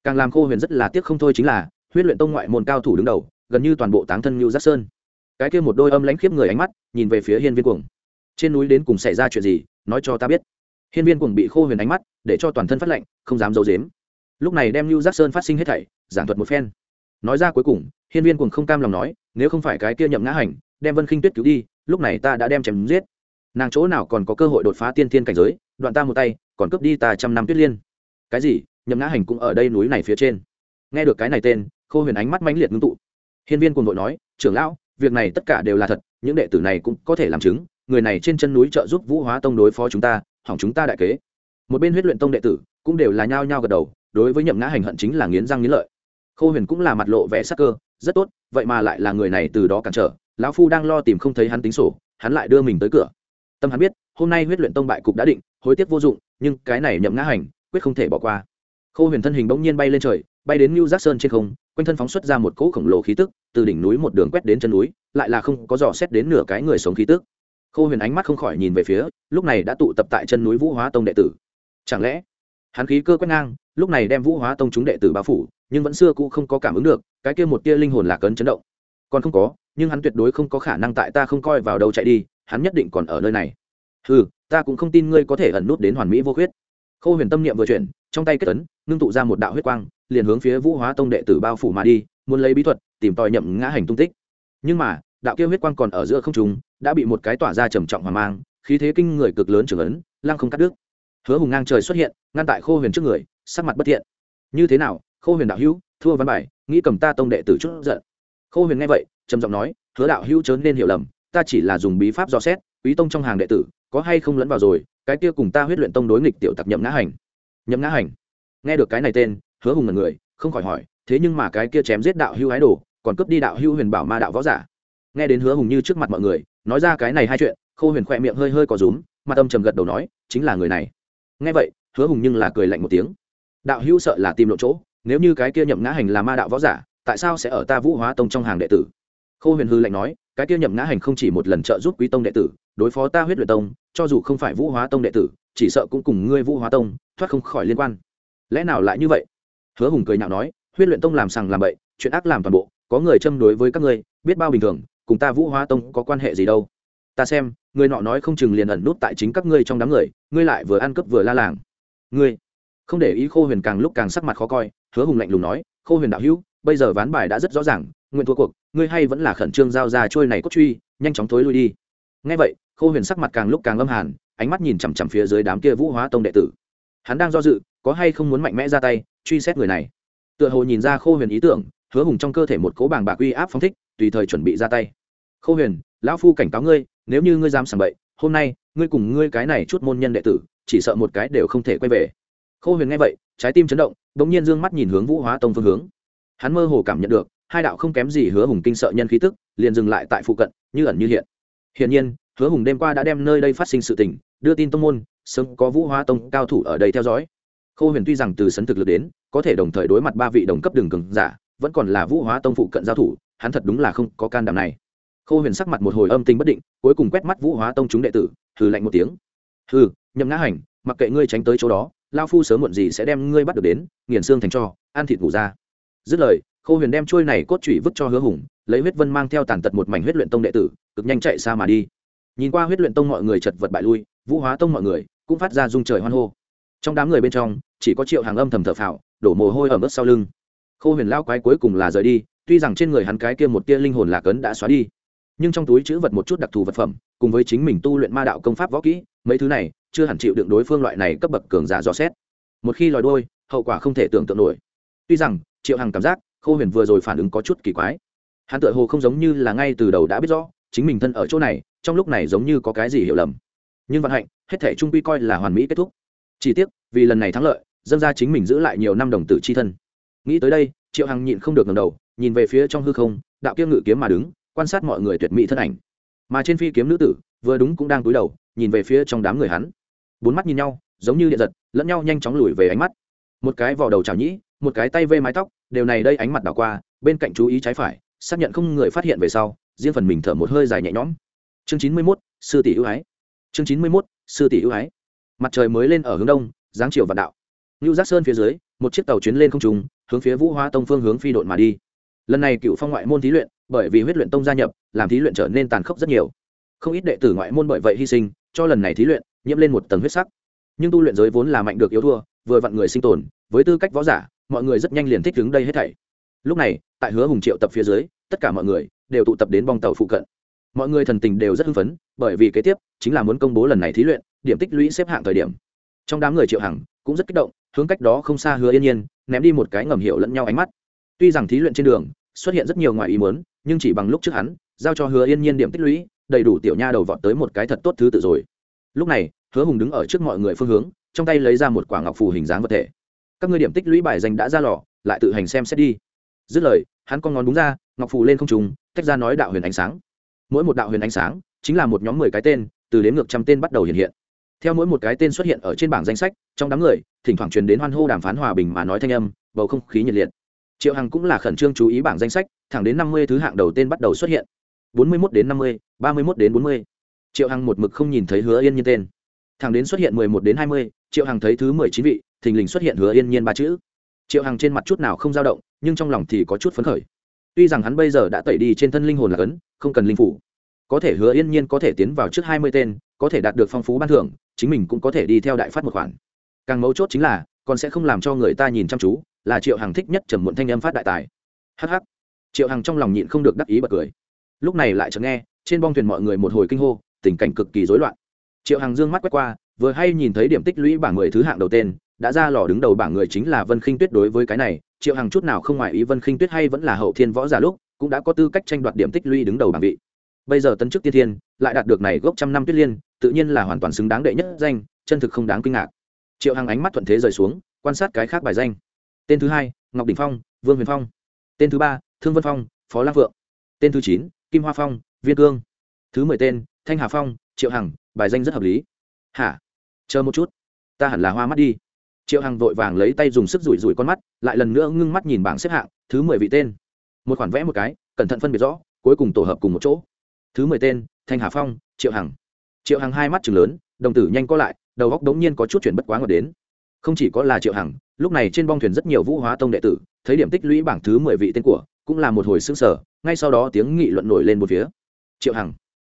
Càng làm khô huyền rất là tiếc không thôi chính là huyết luyện tông ngoại môn cao thủ đứng đầu gần như toàn bộ táng thân như giác sơn. Cái kia một đôi âm lãnh khiếp người ánh mắt nhìn về phía hiên viên cuồng. Trên núi đến cùng xảy ra chuyện gì nói cho ta biết. Hiên viên cuồng bị khô huyền ánh mắt để cho toàn thân phát lạnh, không dám giấu dếm lúc này đem lưu giác sơn phát sinh hết thảy, giảng thuật một phen. Nói ra cuối cùng, hiên viên cùng không cam lòng nói, nếu không phải cái kia nhậm ngã hành, đem vân khinh tuyết cứu đi, lúc này ta đã đem chém giết. Nàng chỗ nào còn có cơ hội đột phá tiên thiên cảnh giới, đoạn ta một tay, còn cướp đi ta trăm năm tuyết liên. Cái gì? Nhậm ngã hành cũng ở đây núi này phía trên. Nghe được cái này tên, khô huyền ánh mắt mãnh liệt ngưng tụ. Hiên viên cùng vội nói, trưởng lão, việc này tất cả đều là thật, những đệ tử này cũng có thể làm chứng, người này trên chân núi trợ giúp vũ hóa tông đối phó chúng ta, hỏng chúng ta đại kế. Một bên huyết luyện tông đệ tử cũng đều là nhao nhao gật đầu đối với nhậm ngã hành hận chính là nghiến răng nghiến lợi. Khô huyền cũng là mặt lộ vẻ sắc cơ, rất tốt, vậy mà lại là người này từ đó cản trở, lão phu đang lo tìm không thấy hắn tính sổ, hắn lại đưa mình tới cửa. Tâm hắn biết, hôm nay huyết luyện tông bại cục đã định, hối tiếc vô dụng, nhưng cái này nhậm ngã hành, quyết không thể bỏ qua. Khô huyền thân hình bỗng nhiên bay lên trời, bay đến new giác sơn trên không, quanh thân phóng xuất ra một cỗ khổng lồ khí tức, từ đỉnh núi một đường quét đến chân núi, lại là không có dò xét đến nửa cái người sống khí tức. Khô huyền ánh mắt không khỏi nhìn về phía, lúc này đã tụ tập tại chân núi vũ hóa tông đệ tử. Chẳng lẽ hắn khí cơ quét ngang, lúc này đem vũ hóa tông chúng đệ tử bao phủ, nhưng vẫn xưa cũ không có cảm ứng được, cái kia một tia linh hồn lạc ấn chấn động. Còn không có, nhưng hắn tuyệt đối không có khả năng tại ta không coi vào đâu chạy đi, hắn nhất định còn ở nơi này. Ừ ta cũng không tin ngươi có thể ẩn nút đến hoàn mỹ vô khuyết. Khô huyền tâm niệm vừa chuyển, trong tay kết tấn ngưng tụ ra một đạo huyết quang, liền hướng phía vũ hóa tông đệ tử bao phủ mà đi, muốn lấy bí thuật, tìm tòi nhậm ngã hành tung tích. Nhưng mà, đạo kia huyết quang còn ở giữa không trung, đã bị một cái tỏa ra trầm trọng hoàng mang, khí thế kinh người cực lớn trưởng ấn, lăng không cắt đứt hứa hùng ngang trời xuất hiện, ngăn tại khô huyền trước người, sắc mặt bất thiện. Như thế nào, khô huyền đạo hữu, thua văn bài, nghĩ cầm ta tông đệ tử chút giận. Khô huyền nghe vậy, trầm giọng nói, hứa đạo hữu chớ nên hiểu lầm, ta chỉ là dùng bí pháp dò xét, quý tông trong hàng đệ tử, có hay không lẫn vào rồi, cái kia cùng ta huyết luyện tông đối nghịch tiểu tặc nhậm ngã hành. Nhậm ngã hành. Nghe được cái này tên, hứa hùng là người, không khỏi hỏi, thế nhưng mà cái kia chém giết đạo hưu ái đồ, còn cướp đi đạo hưu huyền bảo ma đạo võ giả? Nghe đến hứa hùng như trước mặt mọi người, nói ra cái này hai chuyện, khô huyền khỏe miệng hơi hơi có rúm, mặt âm trầm gật đầu nói, chính là người này nghe vậy, hứa hùng nhưng là cười lạnh một tiếng. Đạo hưu sợ là tìm lộ chỗ, nếu như cái kia nhậm ngã hành là ma đạo võ giả, tại sao sẽ ở ta vũ hóa tông trong hàng đệ tử? Khô huyền hư lạnh nói, cái kia nhậm ngã hành không chỉ một lần trợ giúp quý tông đệ tử, đối phó ta huyết luyện tông, cho dù không phải vũ hóa tông đệ tử, chỉ sợ cũng cùng ngươi vũ hóa tông thoát không khỏi liên quan. Lẽ nào lại như vậy? Hứa hùng cười nhạo nói, huyết luyện tông làm sằng làm bậy, chuyện ác làm toàn bộ, có người châm đối với các ngươi, biết bao bình thường, cùng ta vũ hóa tông có quan hệ gì đâu? Ta xem người nọ nói không chừng liền ẩn nút tại chính các ngươi trong đám người, ngươi lại vừa ăn cướp vừa la làng. Ngươi, không để ý khô huyền càng lúc càng sắc mặt khó coi, hứa hùng lạnh lùng nói, khô huyền đạo hữu, bây giờ ván bài đã rất rõ ràng, nguyện thua cuộc, ngươi hay vẫn là khẩn trương giao ra trôi này cốt truy, nhanh chóng thối lui đi. Ngay vậy, khô huyền sắc mặt càng lúc càng âm hàn, ánh mắt nhìn chằm chằm phía dưới đám kia vũ hóa tông đệ tử. Hắn đang do dự, có hay không muốn mạnh mẽ ra tay, truy xét người này. Tựa hồ nhìn ra khô huyền ý tưởng, hứa hùng trong cơ thể một cố bàng bạc uy áp phóng thích, tùy thời chuẩn bị ra tay. Khô huyền, lão phu cảnh cáo ngươi nếu như ngươi dám sảng bậy, hôm nay, ngươi cùng ngươi cái này chút môn nhân đệ tử, chỉ sợ một cái đều không thể quay về. Khô huyền nghe vậy, trái tim chấn động, đống nhiên dương mắt nhìn hướng vũ hóa tông phương hướng. Hắn mơ hồ cảm nhận được, hai đạo không kém gì hứa hùng kinh sợ nhân khí tức, liền dừng lại tại phụ cận, như ẩn như hiện. Hiển nhiên, hứa hùng đêm qua đã đem nơi đây phát sinh sự tình, đưa tin tông môn, sớm có vũ hóa tông cao thủ ở đây theo dõi. Khô huyền tuy rằng từ sấn thực lực đến, có thể đồng thời đối mặt ba vị đồng cấp đường cường giả, vẫn còn là vũ hóa tông phụ cận giao thủ, hắn thật đúng là không có can đảm này khô huyền sắc mặt một hồi âm tình bất định, cuối cùng quét mắt vũ hóa tông chúng đệ tử, hừ lạnh một tiếng. Hừ, nhậm ngã hành, mặc kệ ngươi tránh tới chỗ đó lao phu sớm muộn gì sẽ đem ngươi bắt được đến, nghiền xương thành cho, ăn thịt ngủ ra. Dứt lời, khô huyền đem trôi này cốt chủy vứt cho hứa hùng, lấy huyết vân mang theo tàn tật một mảnh huyết luyện tông đệ tử, cực nhanh chạy xa mà đi. Nhìn qua huyết luyện tông mọi người chật vật bại lui, vũ hóa tông mọi người cũng phát ra dung trời hoan hô. Trong đám người bên trong, chỉ có triệu hàng âm thầm thở phào, đổ mồ hôi ở mức sau lưng. Khô huyền lao quái cuối cùng là rời đi, tuy rằng trên người hắn cái kia một tia linh hồn lạc ấn đã xóa đi nhưng trong túi chữ vật một chút đặc thù vật phẩm, cùng với chính mình tu luyện ma đạo công pháp võ kỹ, mấy thứ này, chưa hẳn chịu đựng đối phương loại này cấp bậc cường giả dò xét. Một khi lòi đôi, hậu quả không thể tưởng tượng nổi. Tuy rằng, triệu hằng cảm giác, khô huyền vừa rồi phản ứng có chút kỳ quái. Hắn tựa hồ không giống như là ngay từ đầu đã biết rõ, chính mình thân ở chỗ này, trong lúc này giống như có cái gì hiểu lầm. Nhưng vận hạnh, hết thể trung quy coi là hoàn mỹ kết thúc. Chỉ tiếc, vì lần này thắng lợi dân ra chính mình giữ lại nhiều năm đồng tử c h i thân. Nghĩ tới đây, triệu hằng nhịn không được ngầm đầu, nhìn về phía trong hư không, đạo kiêm ngự kiếm mà đứng quan sát mọi người tuyệt mỹ thân ảnh. Mà trên phi kiếm nữ tử vừa đúng cũng đang cúi đầu nhìn về phía trong đám người hắn. Bốn mắt nhìn nhau giống như điện giật lẫn nhau nhanh chóng lùi về ánh mắt. Một cái vào đầu chảo nhĩ một cái tay vê mái tóc đều này đây ánh mặt đảo qua bên cạnh chú ý trái phải xác nhận không người phát hiện về sau riêng phần mình thở một hơi dài nhẹ nhõm. Chương chín mươi mốt sư tỷ ưu ái. Chương chín mươi mốt sư tỷ ưu ái. Mặt trời mới lên ở hướng đông giáng chiều vạn đạo. Lưu Giác Sơn phía dưới, một chiếc tàu chuyến lên không trung, hướng phía Vũ Hóa Tông phương hướng phi độn mà đi. Lần này cựu phong ngoại môn thí luyện, bởi vì huyết luyện tông gia nhập, làm thí luyện trở nên tàn khốc rất nhiều. Không ít đệ tử ngoại môn bởi vậy hy sinh, cho lần này thí luyện nhiễm lên một tầng huyết sắc. Nhưng tu luyện giới vốn là mạnh được yếu thua, vừa vặn người sinh tồn, với tư cách võ giả, mọi người rất nhanh liền thích ứng đây hết thảy. Lúc này, tại Hứa Hùng Triệu tập phía dưới, tất cả mọi người đều tụ tập đến bong tàu phụ cận. Mọi người thần tình đều rất hưng phấn, bởi vì kế tiếp chính là muốn công bố lần này thí luyện, điểm tích lũy xếp hạng thời điểm. Trong đám người Triệu Hằng cũng rất kích động, hướng cách đó không xa hứa yên nhiên ném đi một cái ngầm hiệu lẫn nhau ánh mắt tuy rằng thí luyện trên đường xuất hiện rất nhiều ngoài ý muốn nhưng chỉ bằng lúc trước hắn, giao cho hứa yên nhiên điểm tích lũy, đầy đủ tiểu nha đầu vọt tới một cái thật tốt thứ tự rồi. Lúc này, hứa hùng đứng ở trước mọi người phương hướng, trong tay lấy ra một quả ngọc phù hình dáng vật thể. Các ngươi điểm tích lũy bài danh đã ra lò, lại tự hành xem xét đi. Dứt lời, hắn con ngón đúng ra, ngọc phù lên không trùng tách ra nói đạo huyền ánh sáng. Mỗi một đạo huyền ánh sáng, chính là một nhóm mười cái tên, từ đến ngược trăm tên bắt đầu hiện hiện. Theo mỗi một cái tên xuất hiện ở trên bảng danh sách, trong đám người, thỉnh thoảng truyền đến hoan hô đàm phán hòa bình mà nói thanh âm, bầu không khí nhiệt liệt. Triệu hằng cũng là khẩn trương chú ý bảng danh sách thẳng đến năm mươi thứ hạng đầu tên bắt đầu xuất hiện. bốn mươi mốt đến năm mươi, ba mươi mốt đến bốn mươi. Triệu hằng một mực không nhìn thấy hứa yên nhiên tên. Thẳng đến xuất hiện mười một đến hai mươi, triệu hằng thấy thứ mười chín vị, thình lình xuất hiện hứa yên nhiên ba chữ. Triệu hằng trên mặt chút nào không dao động, nhưng trong lòng thì có chút phấn khởi. Tuy rằng hắn bây giờ đã tẩy đi trên thân linh hồn là cấn, không cần linh phủ. Có thể hứa yên nhiên có thể tiến vào trước hai mươi tên, có thể đạt được phong phú ban thưởng, chính mình cũng có thể đi theo đại phát một khoản. Càng mấu chốt chính là, còn sẽ không làm cho người ta nhìn chăm chú, là triệu hằng thích nhất trầm muộn thanh âm phát đại tài. Hh triệu hằng trong lòng nhịn không được đắc ý bật cười. Lúc này lại chợt nghe, trên bong thuyền mọi người một hồi kinh hô, tình cảnh cực kỳ rối loạn. Triệu hằng dương mắt quét qua, vừa hay nhìn thấy điểm tích lũy bảng mười thứ hạng đầu tên, đã ra lò đứng đầu bảng người chính là vân khinh tuyết đối với cái này, triệu hằng chút nào không ngoài ý vân khinh tuyết hay vẫn là hậu thiên võ giả lúc, cũng đã có tư cách tranh đoạt điểm tích lũy đứng đầu bảng vị. Bây giờ tân chức tiên thiên, lại đạt được này gốc trăm năm tuyết liên, tự nhiên là hoàn toàn xứng đáng đệ nhất danh, chân thực không đáng kinh ngạc. Triệu hằng ánh mắt thuận thế rời xuống, quan sát cái khác bài danh. Tên thứ hai, ngọc đình phong, vương huyền phong. Tên thứ ba thương vân phong, phó lăng vượng tên thứ chín, kim hoa phong, viên cương. Thứ mười tên, thanh hà phong, triệu hằng, bài danh rất hợp lý. Hả? Chờ một chút. Ta hẳn là hoa mắt đi. Triệu hằng vội vàng lấy tay dùng sức rủi rủi con mắt, lại lần nữa ngưng mắt nhìn bảng xếp hạng, thứ mười vị tên. Một khoản vẽ một cái, cẩn thận phân biệt rõ, cuối cùng tổ hợp cùng một chỗ. Thứ mười tên, thanh hà phong, triệu hằng. Triệu hằng hai mắt chừng lớn, đồng tử nhanh co lại, đầu góc đống nhiên có chút chuyển bất quá ngọt đến. Không chỉ có là triệu hằng, lúc này trên bong thuyền rất nhiều vũ hóa tông đệ tử, thấy điểm tích lũy bảng thứ mười vị tên của cũng là một hồi sững sờ, ngay sau đó tiếng nghị luận nổi lên một phía. Triệu hằng,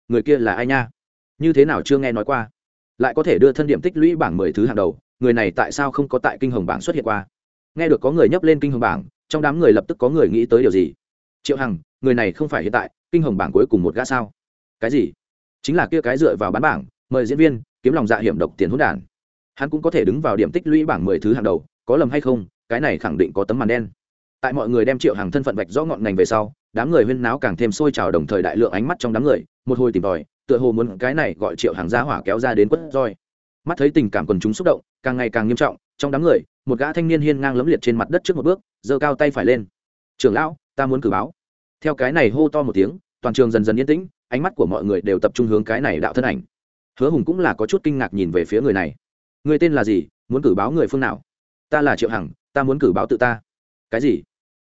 người kia là ai nha? Như thế nào chưa nghe nói qua? Lại có thể đưa thân điểm tích lũy bảng mười thứ hàng đầu, người này tại sao không có tại kinh hồng bảng xuất hiện qua? Nghe được có người nhấp lên kinh hồng bảng, trong đám người lập tức có người nghĩ tới điều gì? Triệu hằng, người này không phải hiện tại, kinh hồng bảng cuối cùng một gã sao? Cái gì? Chính là kia cái dựa vào bán bảng, mời diễn viên, kiếm lòng dạ hiểm độc tiền hỗn đản. Hắn cũng có thể đứng vào điểm tích lũy bảng mười thứ hàng đầu, có lầm hay không? Cái này khẳng định có tấm màn đen tại mọi người đem triệu hàng thân phận vạch rõ ngọn ngành về sau, đám người huyên náo càng thêm sôi trào đồng thời đại lượng ánh mắt trong đám người, một hồi tìm tòi, tựa hồ muốn cái này gọi triệu hàng gia hỏa kéo ra đến quất roi. Mắt thấy tình cảm quần chúng xúc động, càng ngày càng nghiêm trọng, trong đám người, một gã thanh niên hiên ngang lấm liệt trên mặt đất trước một bước, giơ cao tay phải lên. Trưởng lão, ta muốn cử báo. Theo cái này hô to một tiếng, toàn trường dần dần yên tĩnh, ánh mắt của mọi người đều tập trung hướng cái này đạo thân ảnh. Hứa hùng cũng là có chút kinh ngạc nhìn về phía người này. Người tên là gì? Muốn cử báo người phương nào? Ta là triệu hằng, ta muốn cử báo tự ta. Cái gì?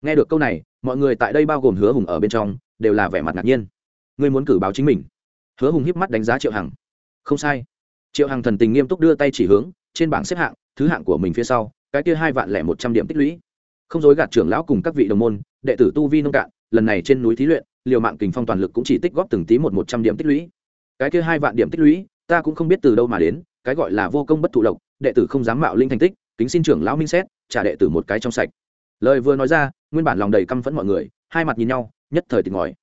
Nghe được câu này, mọi người tại đây bao gồm hứa hùng ở bên trong, đều là vẻ mặt ngạc nhiên. Ngươi muốn cử báo chính mình? Hứa hùng hiếp mắt đánh giá triệu hằng. Không sai. Triệu hằng thần tình nghiêm túc đưa tay chỉ hướng, trên bảng xếp hạng, thứ hạng của mình phía sau, cái kia hai vạn lẻ một trăm điểm tích lũy. Không dối gạt trưởng lão cùng các vị đồng môn, đệ tử tu vi nông cạn, lần này trên núi thí luyện, liều mạng kình phong toàn lực cũng chỉ tích góp từng tí một một trăm điểm tích lũy. Cái kia hai vạn điểm tích lũy, ta cũng không biết từ đâu mà đến, cái gọi là vô công bất thụ lộc, đệ tử không dám mạo linh thành tích, kính xin trưởng lão minh xét, trả đệ tử một cái trong sạch. Lời vừa nói ra nguyên bản lòng đầy căm phẫn mọi người, hai mặt nhìn nhau, nhất thời tình ngòi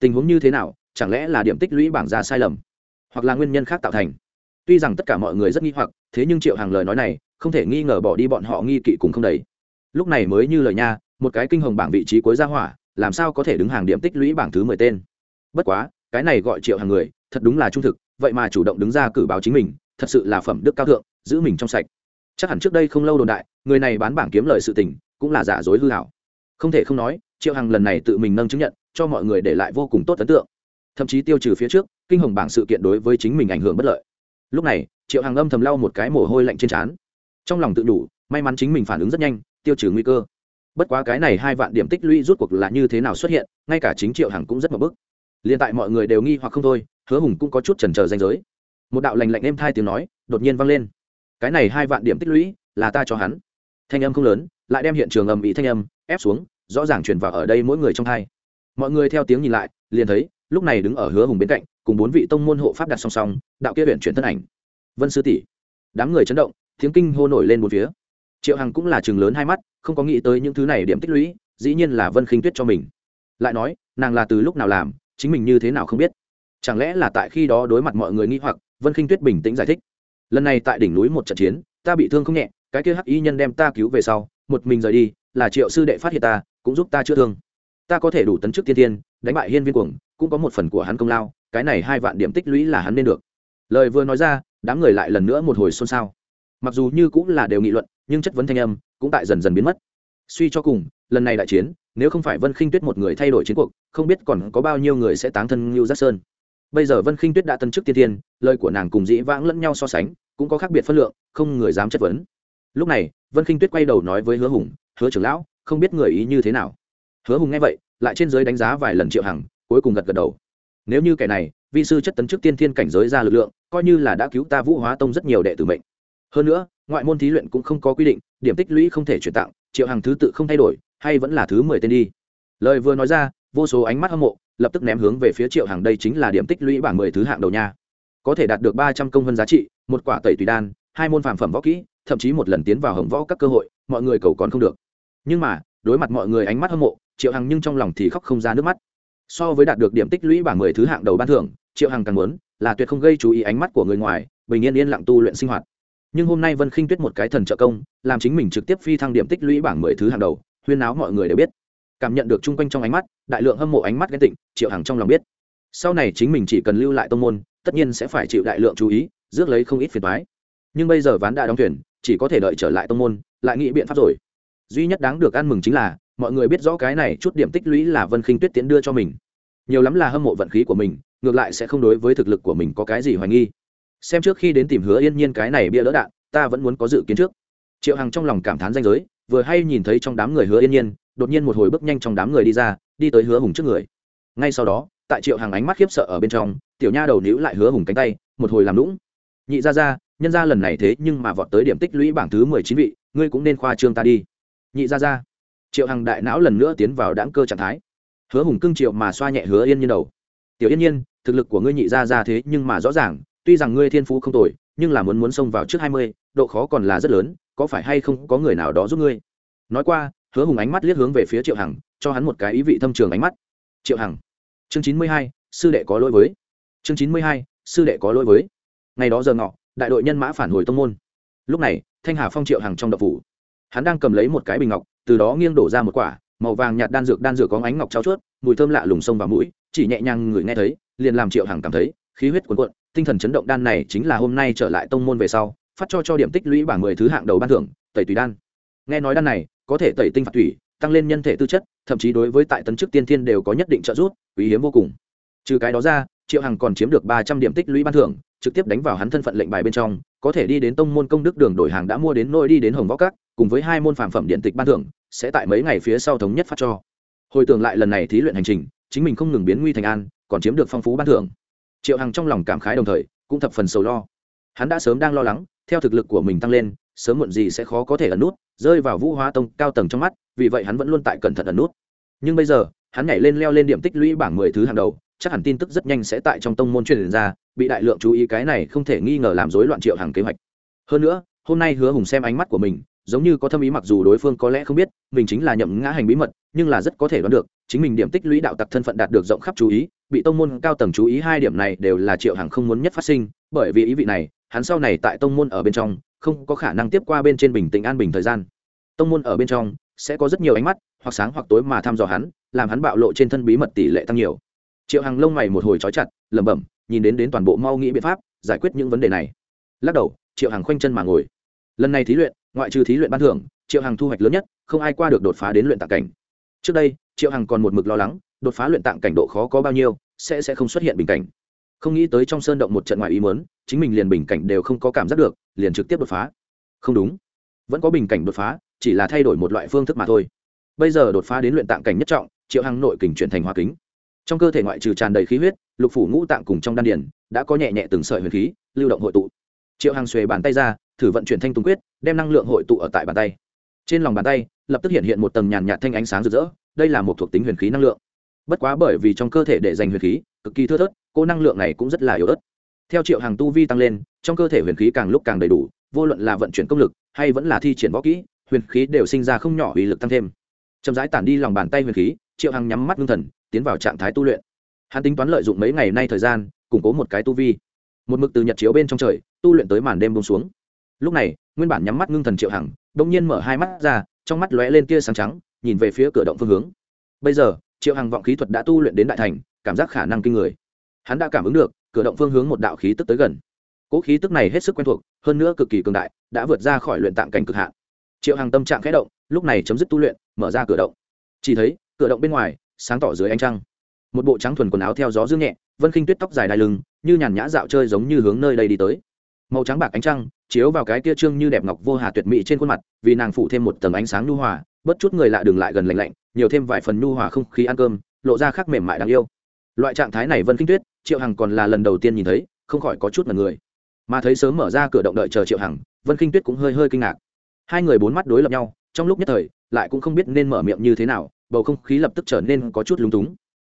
tình huống như thế nào, chẳng lẽ là điểm tích lũy bảng ra sai lầm, hoặc là nguyên nhân khác tạo thành? Tuy rằng tất cả mọi người rất nghi hoặc, thế nhưng triệu hàng lời nói này, không thể nghi ngờ bỏ đi bọn họ nghi kỵ cùng không đầy. Lúc này mới như lời nha, một cái kinh hồng bảng vị trí cuối gia hỏa, làm sao có thể đứng hàng điểm tích lũy bảng thứ mười tên? Bất quá, cái này gọi triệu hàng người, thật đúng là trung thực, vậy mà chủ động đứng ra cử báo chính mình, thật sự là phẩm đức cao thượng, giữ mình trong sạch. Chắc hẳn trước đây không lâu đồn đại, người này bán bảng kiếm lời sự tình, cũng là giả dối hư hảo không thể không nói, triệu hằng lần này tự mình nâng chứng nhận, cho mọi người để lại vô cùng tốt ấn tượng. Thậm chí tiêu trừ phía trước, kinh hồng bảng sự kiện đối với chính mình ảnh hưởng bất lợi. Lúc này, triệu hằng âm thầm lau một cái mồ hôi lạnh trên trán. Trong lòng tự đủ, may mắn chính mình phản ứng rất nhanh, tiêu trừ nguy cơ. Bất quá cái này hai vạn điểm tích lũy rút cuộc là như thế nào xuất hiện, ngay cả chính triệu hằng cũng rất mập bức. Liền tại mọi người đều nghi hoặc không thôi, hứa hùng cũng có chút trần trờ danh giới. Một đạo lành lạnh êm thai tiếng nói, đột nhiên vang lên. Cái này hai vạn điểm tích lũy, là ta cho hắn. Thanh âm không lớn, lại đem hiện trường ầm ĩ thanh âm ép xuống, rõ ràng truyền vào ở đây mỗi người trong hai. Mọi người theo tiếng nhìn lại, liền thấy, lúc này đứng ở hứa hùng bên cạnh, cùng bốn vị tông môn hộ pháp đặt song song, đạo kia huyện chuyển thân ảnh. Vân sư tỷ. Đám người chấn động, tiếng kinh hô nổi lên một phía. Triệu hằng cũng là chừng lớn hai mắt, không có nghĩ tới những thứ này điểm tích lũy, dĩ nhiên là vân khinh tuyết cho mình. Lại nói, nàng là từ lúc nào làm, chính mình như thế nào không biết. Chẳng lẽ là tại khi đó đối mặt mọi người nghi hoặc, vân khinh tuyết bình tĩnh giải thích. Lần này tại đỉnh núi một trận chiến, ta bị thương không nhẹ, cái kia hắc y nhân đem ta cứu về sau, một mình rời đi là triệu sư đệ phát hiện ta, cũng giúp ta chữa thương. Ta có thể đủ tấn chức tiên tiên, đánh bại hiên viên cuồng, cũng có một phần của hắn công lao, cái này hai vạn điểm tích lũy là hắn nên được. Lời vừa nói ra, đám người lại lần nữa một hồi xôn xao. Mặc dù như cũng là đều nghị luận, nhưng chất vấn thanh âm cũng tại dần dần biến mất. Suy cho cùng, lần này đại chiến, nếu không phải vân khinh tuyết một người thay đổi chiến cuộc, không biết còn có bao nhiêu người sẽ táng thân ngưu giác sơn. Bây giờ vân khinh tuyết đã tân chức tiên tiên, lời của nàng cùng dĩ vãng lẫn nhau so sánh, cũng có khác biệt phân lượng, không người dám chất vấn. Lúc này, vân khinh tuyết quay đầu nói với hứa hùng hứa trưởng lão, không biết người ý như thế nào. Hứa hùng nghe vậy, lại trên giới đánh giá vài lần triệu hằng, cuối cùng gật gật đầu. Nếu như kẻ này, vi sư chất tấn trước tiên thiên cảnh giới ra lực lượng, coi như là đã cứu ta vũ hóa tông rất nhiều đệ tử mệnh. Hơn nữa, ngoại môn thí luyện cũng không có quy định, điểm tích lũy không thể chuyển tặng triệu hằng thứ tự không thay đổi, hay vẫn là thứ mười tên đi. Lời vừa nói ra, vô số ánh mắt hâm mộ, lập tức ném hướng về phía triệu hằng, đây chính là điểm tích lũy bảng mười thứ hạng đầu nha. Có thể đạt được ba trăm công vân giá trị, một quả tẩy tùy đan, hai môn phàm phẩm võ kỹ, thậm chí một lần tiến vào hồng võ các cơ hội, mọi người cầu còn không được nhưng mà, đối mặt mọi người ánh mắt hâm mộ, triệu hằng nhưng trong lòng thì khóc không ra nước mắt. So với đạt được điểm tích lũy bảng mười thứ hạng đầu ban thưởng, triệu hằng càng muốn là tuyệt không gây chú ý ánh mắt của người ngoài, bình yên yên lặng tu luyện sinh hoạt. Nhưng hôm nay vân khinh tuyết một cái thần trợ công, làm chính mình trực tiếp phi thăng điểm tích lũy bảng mười thứ hàng đầu, huyên áo mọi người đều biết. Cảm nhận được chung quanh trong ánh mắt, đại lượng hâm mộ ánh mắt ghen tịnh, triệu hằng trong lòng biết. Sau này chính mình chỉ cần lưu lại tông môn, tất nhiên sẽ phải chịu đại lượng chú ý, rước lấy không ít phiền thoái nhưng bây giờ ván đã đóng thuyền, chỉ có thể đợi trở lại tông môn, lại nghĩ biện pháp rồi duy nhất đáng được ăn mừng chính là, mọi người biết rõ cái này chút điểm tích lũy là vân khinh tuyết tiến đưa cho mình. Nhiều lắm là hâm mộ vận khí của mình, ngược lại sẽ không đối với thực lực của mình có cái gì hoài nghi. Xem trước khi đến tìm hứa yên nhiên cái này bia đỡ đạn, ta vẫn muốn có dự kiến trước. Triệu hằng trong lòng cảm thán danh giới, vừa hay nhìn thấy trong đám người hứa yên nhiên, đột nhiên một hồi bước nhanh trong đám người đi ra, đi tới hứa hùng trước người. Ngay sau đó, tại triệu hằng ánh mắt khiếp sợ ở bên trong, tiểu nha đầu níu lại hứa hùng cánh tay, một hồi làm lũng nhị ra ra nhân ra lần này thế nhưng mà vọt tới điểm tích lũy bảng thứ mười chín vị, ngươi cũng nên khoa trương ta đi nhị ra ra. Triệu hằng đại não lần nữa tiến vào đáng cơ trạng thái. Hứa hùng cưng triệu mà xoa nhẹ hứa yên nhiên đầu. Tiểu yên nhiên, thực lực của ngươi nhị ra ra thế nhưng mà rõ ràng, tuy rằng ngươi thiên phú không tồi, nhưng là muốn muốn xông vào trước hai mươi, độ khó còn là rất lớn, có phải hay không có người nào đó giúp ngươi? Nói qua, hứa hùng ánh mắt liếc hướng về phía triệu hằng, cho hắn một cái ý vị thâm trường ánh mắt. Triệu hằng, chương chín mươi hai, sư đệ có lỗi với. Chương chín mươi hai, sư đệ có lỗi với. Ngày đó giờ ngọ, đại đội nhân mã phản hồi tông môn. Lúc này, thanh hà phong triệu hằng trong đậu phủ hắn đang cầm lấy một cái bình ngọc, từ đó nghiêng đổ ra một quả, màu vàng nhạt đan dược đan dược có ánh ngọc trao chuốt, mùi thơm lạ lùng sông vào mũi, chỉ nhẹ nhàng người nghe thấy, liền làm triệu hằng cảm thấy, khí huyết cuồn cuộn, tinh thần chấn động đan này chính là hôm nay trở lại tông môn về sau, phát cho cho điểm tích lũy bảng mười thứ hạng đầu ban thưởng, tẩy tùy đan. Nghe nói đan này, có thể tẩy tinh phạt thủy tăng lên nhân thể tư chất, thậm chí đối với tại tấn chức tiên thiên đều có nhất định trợ giúp, quý hiếm vô cùng. Trừ cái đó ra, triệu hằng còn chiếm được ba trăm điểm tích lũy ban thưởng, trực tiếp đánh vào hắn thân phận lệnh bài bên trong, có thể đi đến tông môn công đức đường đổi hàng đã mua đến nôi đi đến hồng võ các cùng với hai môn phàm phẩm điện tịch ban thưởng, sẽ tại mấy ngày phía sau thống nhất phát cho. Hồi tưởng lại lần này thí luyện hành trình, chính mình không ngừng biến nguy thành an, còn chiếm được phong phú ban thưởng. Triệu hằng trong lòng cảm khái đồng thời, cũng thập phần sầu lo. Hắn đã sớm đang lo lắng, theo thực lực của mình tăng lên, sớm muộn gì sẽ khó có thể ẩn nút, rơi vào vũ hóa tông cao tầng trong mắt, vì vậy hắn vẫn luôn tại cẩn thận ẩn nút. Nhưng bây giờ, hắn nhảy lên leo lên điểm tích lũy bảng mười thứ hàng đầu, chắc hẳn tin tức rất nhanh sẽ tại trong tông môn truyền ra, bị đại lượng chú ý cái này không thể nghi ngờ làm rối loạn triệu hàng kế hoạch. Hơn nữa, hôm nay hứa hùng xem ánh mắt của mình giống như có thâm ý mặc dù đối phương có lẽ không biết, mình chính là nhậm ngã hành bí mật, nhưng là rất có thể đoán được, chính mình điểm tích lũy đạo tặc thân phận đạt được rộng khắp chú ý, bị tông môn cao tầng chú ý hai điểm này đều là triệu hằng không muốn nhất phát sinh, bởi vì ý vị này, hắn sau này tại tông môn ở bên trong, không có khả năng tiếp qua bên trên bình tĩnh an bình thời gian. Tông môn ở bên trong, sẽ có rất nhiều ánh mắt, hoặc sáng hoặc tối mà thăm dò hắn, làm hắn bạo lộ trên thân bí mật tỷ lệ tăng nhiều. Triệu hằng lông mày một hồi trói chặt, lẩm bẩm, nhìn đến đến toàn bộ mau nghĩ biện pháp giải quyết những vấn đề này. Lắc đầu, triệu hằng khoanh chân mà ngồi. Lần này thí luyện ngoại trừ thí luyện ban thưởng, triệu hằng thu hoạch lớn nhất, không ai qua được đột phá đến luyện tạng cảnh. Trước đây, triệu hằng còn một mực lo lắng, đột phá luyện tạng cảnh độ khó có bao nhiêu, sẽ sẽ không xuất hiện bình cảnh. Không nghĩ tới trong sơn động một trận ngoài ý mớn chính mình liền bình cảnh đều không có cảm giác được, liền trực tiếp đột phá. Không đúng. Vẫn có bình cảnh đột phá, chỉ là thay đổi một loại phương thức mà thôi. Bây giờ đột phá đến luyện tạng cảnh nhất trọng, triệu hằng nội kình chuyển thành hoa kính. Trong cơ thể ngoại trừ tràn đầy khí huyết, lục phủ ngũ tạng cùng trong đan điền, đã có nhẹ nhẹ từng sợi huyền khí, lưu động hội tụ. Triệu hằng xuề bàn tay ra, thử vận chuyển thanh tùng quyết đem năng lượng hội tụ ở tại bàn tay. Trên lòng bàn tay, lập tức hiện hiện một tầng nhàn nhạt thanh ánh sáng rực rỡ, đây là một thuộc tính huyền khí năng lượng. Bất quá bởi vì trong cơ thể để dành huyền khí, cực kỳ thưa thớt, cô năng lượng này cũng rất là yếu ớt. Theo triệu hàng tu vi tăng lên, trong cơ thể huyền khí càng lúc càng đầy đủ, vô luận là vận chuyển công lực hay vẫn là thi triển võ kỹ, huyền khí đều sinh ra không nhỏ uy lực tăng thêm. Chậm rãi tản đi lòng bàn tay huyền khí, triệu hằng nhắm mắt ngưng thần, tiến vào trạng thái tu luyện. Hắn tính toán lợi dụng mấy ngày nay thời gian, củng cố một cái tu vi. Một mực từ nhật chiếu bên trong trời, tu luyện tới màn đêm bông xuống lúc này, nguyên bản nhắm mắt ngưng thần triệu hằng đông nhiên mở hai mắt ra, trong mắt lóe lên tia sáng trắng, nhìn về phía cửa động phương hướng. Bây giờ, triệu hằng vọng khí thuật đã tu luyện đến đại thành, cảm giác khả năng kinh người. Hắn đã cảm ứng được, cửa động phương hướng một đạo khí tức tới gần. Cỗ khí tức này hết sức quen thuộc, hơn nữa cực kỳ cường đại, đã vượt ra khỏi luyện tạm cảnh cực hạn. Triệu hằng tâm trạng khẽ động, lúc này chấm dứt tu luyện, mở ra cửa động. Chỉ thấy, cửa động bên ngoài, sáng tỏ dưới ánh trăng. Một bộ trắng thuần quần áo theo gió dương nhẹ, vân khinh tuyết tóc dài đai lưng, như nhàn nhã dạo chơi giống như hướng nơi đây đi tới. Màu trắng bạc ánh trăng chiếu vào cái kia trương như đẹp ngọc vô hà tuyệt mỹ trên khuôn mặt, vì nàng phủ thêm một tầng ánh sáng nhu hòa bất chút người lạ đường lại gần lạnh lạnh, nhiều thêm vài phần nhu hòa không khí ăn cơm, lộ ra khác mềm mại đáng yêu. Loại trạng thái này vân kinh tuyết, triệu hằng còn là lần đầu tiên nhìn thấy, không khỏi có chút mật người. Mà thấy sớm mở ra cửa động đợi chờ triệu hằng, vân kinh tuyết cũng hơi hơi kinh ngạc. Hai người bốn mắt đối lập nhau, trong lúc nhất thời, lại cũng không biết nên mở miệng như thế nào, bầu không khí lập tức trở nên có chút lúng túng.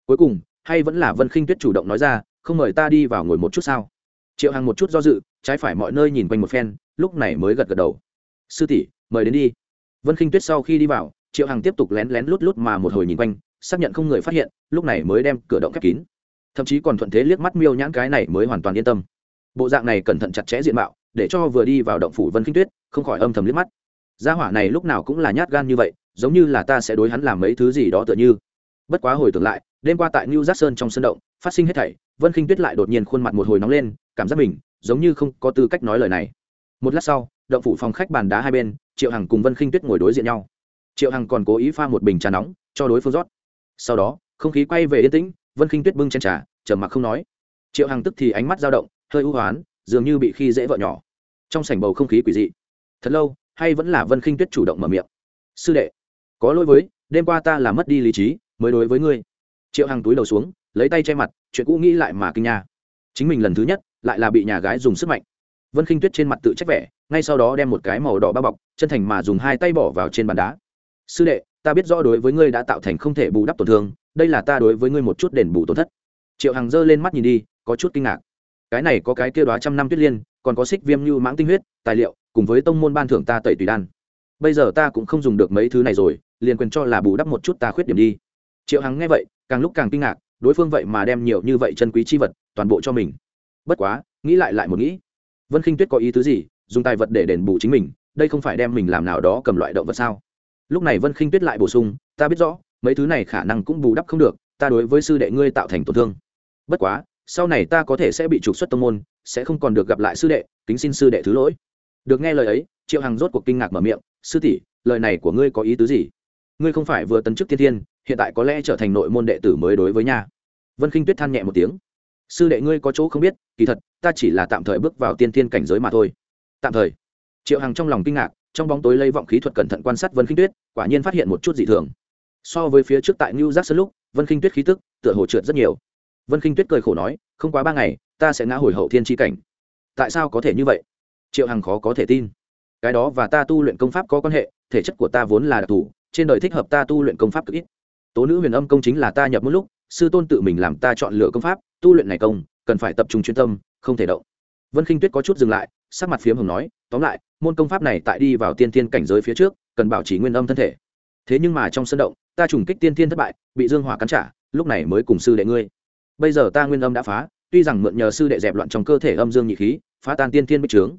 Cuối cùng, hay vẫn là vân khinh tuyết chủ động nói ra, không mời ta đi vào ngồi một chút sao? Triệu hằng một chút do dự trái phải mọi nơi nhìn quanh một phen, lúc này mới gật gật đầu. Sư tỷ, mời đến đi. Vân khinh tuyết sau khi đi vào, triệu hằng tiếp tục lén lén lút lút mà một hồi nhìn quanh, xác nhận không người phát hiện, lúc này mới đem cửa động khép kín. Thậm chí còn thuận thế liếc mắt miêu nhãn cái này mới hoàn toàn yên tâm. Bộ dạng này cẩn thận chặt chẽ diện mạo, để cho vừa đi vào động phủ vân khinh tuyết, không khỏi âm thầm liếc mắt. Gia hỏa này lúc nào cũng là nhát gan như vậy, giống như là ta sẽ đối hắn làm mấy thứ gì đó tựa như. Bất quá hồi tưởng lại, đêm qua tại new giác sơn trong sân động, phát sinh hết thảy, vân khinh tuyết lại đột nhiên khuôn mặt một hồi nóng lên, cảm giác mình giống như không có tư cách nói lời này. Một lát sau, động phủ phòng khách bàn đá hai bên, triệu hằng cùng vân khinh tuyết ngồi đối diện nhau. Triệu hằng còn cố ý pha một bình trà nóng, cho đối phương rót. Sau đó, không khí quay về yên tĩnh, vân khinh tuyết bưng chen trà, trầm mặc không nói. Triệu hằng tức thì ánh mắt dao động, hơi ưu hoán, dường như bị khi dễ vợ nhỏ. Trong sảnh bầu không khí quỷ dị. Thật lâu, hay vẫn là vân khinh tuyết chủ động mở miệng. Sư đệ, có lỗi với, đêm qua ta là mất đi lý trí, mới đối với ngươi. Triệu hằng túi đầu xuống, lấy tay che mặt, chuyện cũ nghĩ lại mà kinh nha. Chính mình lần thứ nhất lại là bị nhà gái dùng sức mạnh. Vân khinh tuyết trên mặt tự trách vẻ, ngay sau đó đem một cái màu đỏ bao bọc, chân thành mà dùng hai tay bỏ vào trên bàn đá. Sư đệ, ta biết rõ đối với ngươi đã tạo thành không thể bù đắp tổn thương, đây là ta đối với ngươi một chút đền bù tổn thất. Triệu hằng giơ lên mắt nhìn đi, có chút kinh ngạc. Cái này có cái kia đoá trăm năm tuyết liên, còn có xích viêm như mãng tinh huyết, tài liệu, cùng với tông môn ban thưởng ta tẩy tùy đan. Bây giờ ta cũng không dùng được mấy thứ này rồi, liền quyền cho là bù đắp một chút ta khuyết điểm đi. Triệu hằng nghe vậy, càng lúc càng kinh ngạc, đối phương vậy mà đem nhiều như vậy chân quý chi vật toàn bộ cho mình bất quá, nghĩ lại lại một nghĩ. Vân khinh tuyết có ý tứ gì? Dùng tài vật để đền bù chính mình, đây không phải đem mình làm nào đó cầm loại động vật sao? Lúc này vân khinh tuyết lại bổ sung, ta biết rõ, mấy thứ này khả năng cũng bù đắp không được, ta đối với sư đệ ngươi tạo thành tổn thương. Bất quá, sau này ta có thể sẽ bị trục xuất tông môn, sẽ không còn được gặp lại sư đệ, kính xin sư đệ thứ lỗi. Được nghe lời ấy, triệu hằng rốt cuộc kinh ngạc mở miệng, sư tỷ, lời này của ngươi có ý tứ gì? Ngươi không phải vừa tấn chức thiên thiên, hiện tại có lẽ trở thành nội môn đệ tử mới đối với nhà vân khinh tuyết than nhẹ một tiếng sư đệ ngươi có chỗ không biết, kỳ thật, ta chỉ là tạm thời bước vào tiên thiên cảnh giới mà thôi. Tạm thời. Triệu hằng trong lòng kinh ngạc, trong bóng tối lấy vọng khí thuật cẩn thận quan sát vân khinh tuyết, quả nhiên phát hiện một chút dị thường. So với phía trước tại new giác sơn lúc, vân khinh tuyết khí tức, tựa hồ trượt rất nhiều. Vân khinh tuyết cười khổ nói, không quá ba ngày, ta sẽ ngã hồi hậu thiên tri cảnh. Tại sao có thể như vậy? Triệu hằng khó có thể tin. Cái đó và ta tu luyện công pháp có quan hệ, thể chất của ta vốn là đặc thù, trên đời thích hợp ta tu luyện công pháp cực ít. Tố nữ huyền âm công chính là ta nhập một lúc sư tôn tự mình làm ta chọn lựa công pháp, tu luyện này công, cần phải tập trung chuyên tâm, không thể động. Vân khinh tuyết có chút dừng lại, sắc mặt phiếm hồng nói, tóm lại, môn công pháp này tại đi vào tiên thiên cảnh giới phía trước, cần bảo trì nguyên âm thân thể. Thế nhưng mà trong sân động, ta trùng kích tiên thiên thất bại, bị dương hỏa cắn trả, lúc này mới cùng sư đệ ngươi. Bây giờ ta nguyên âm đã phá, tuy rằng mượn nhờ sư đệ dẹp loạn trong cơ thể âm dương nhị khí, phá tan tiên thiên bích trướng.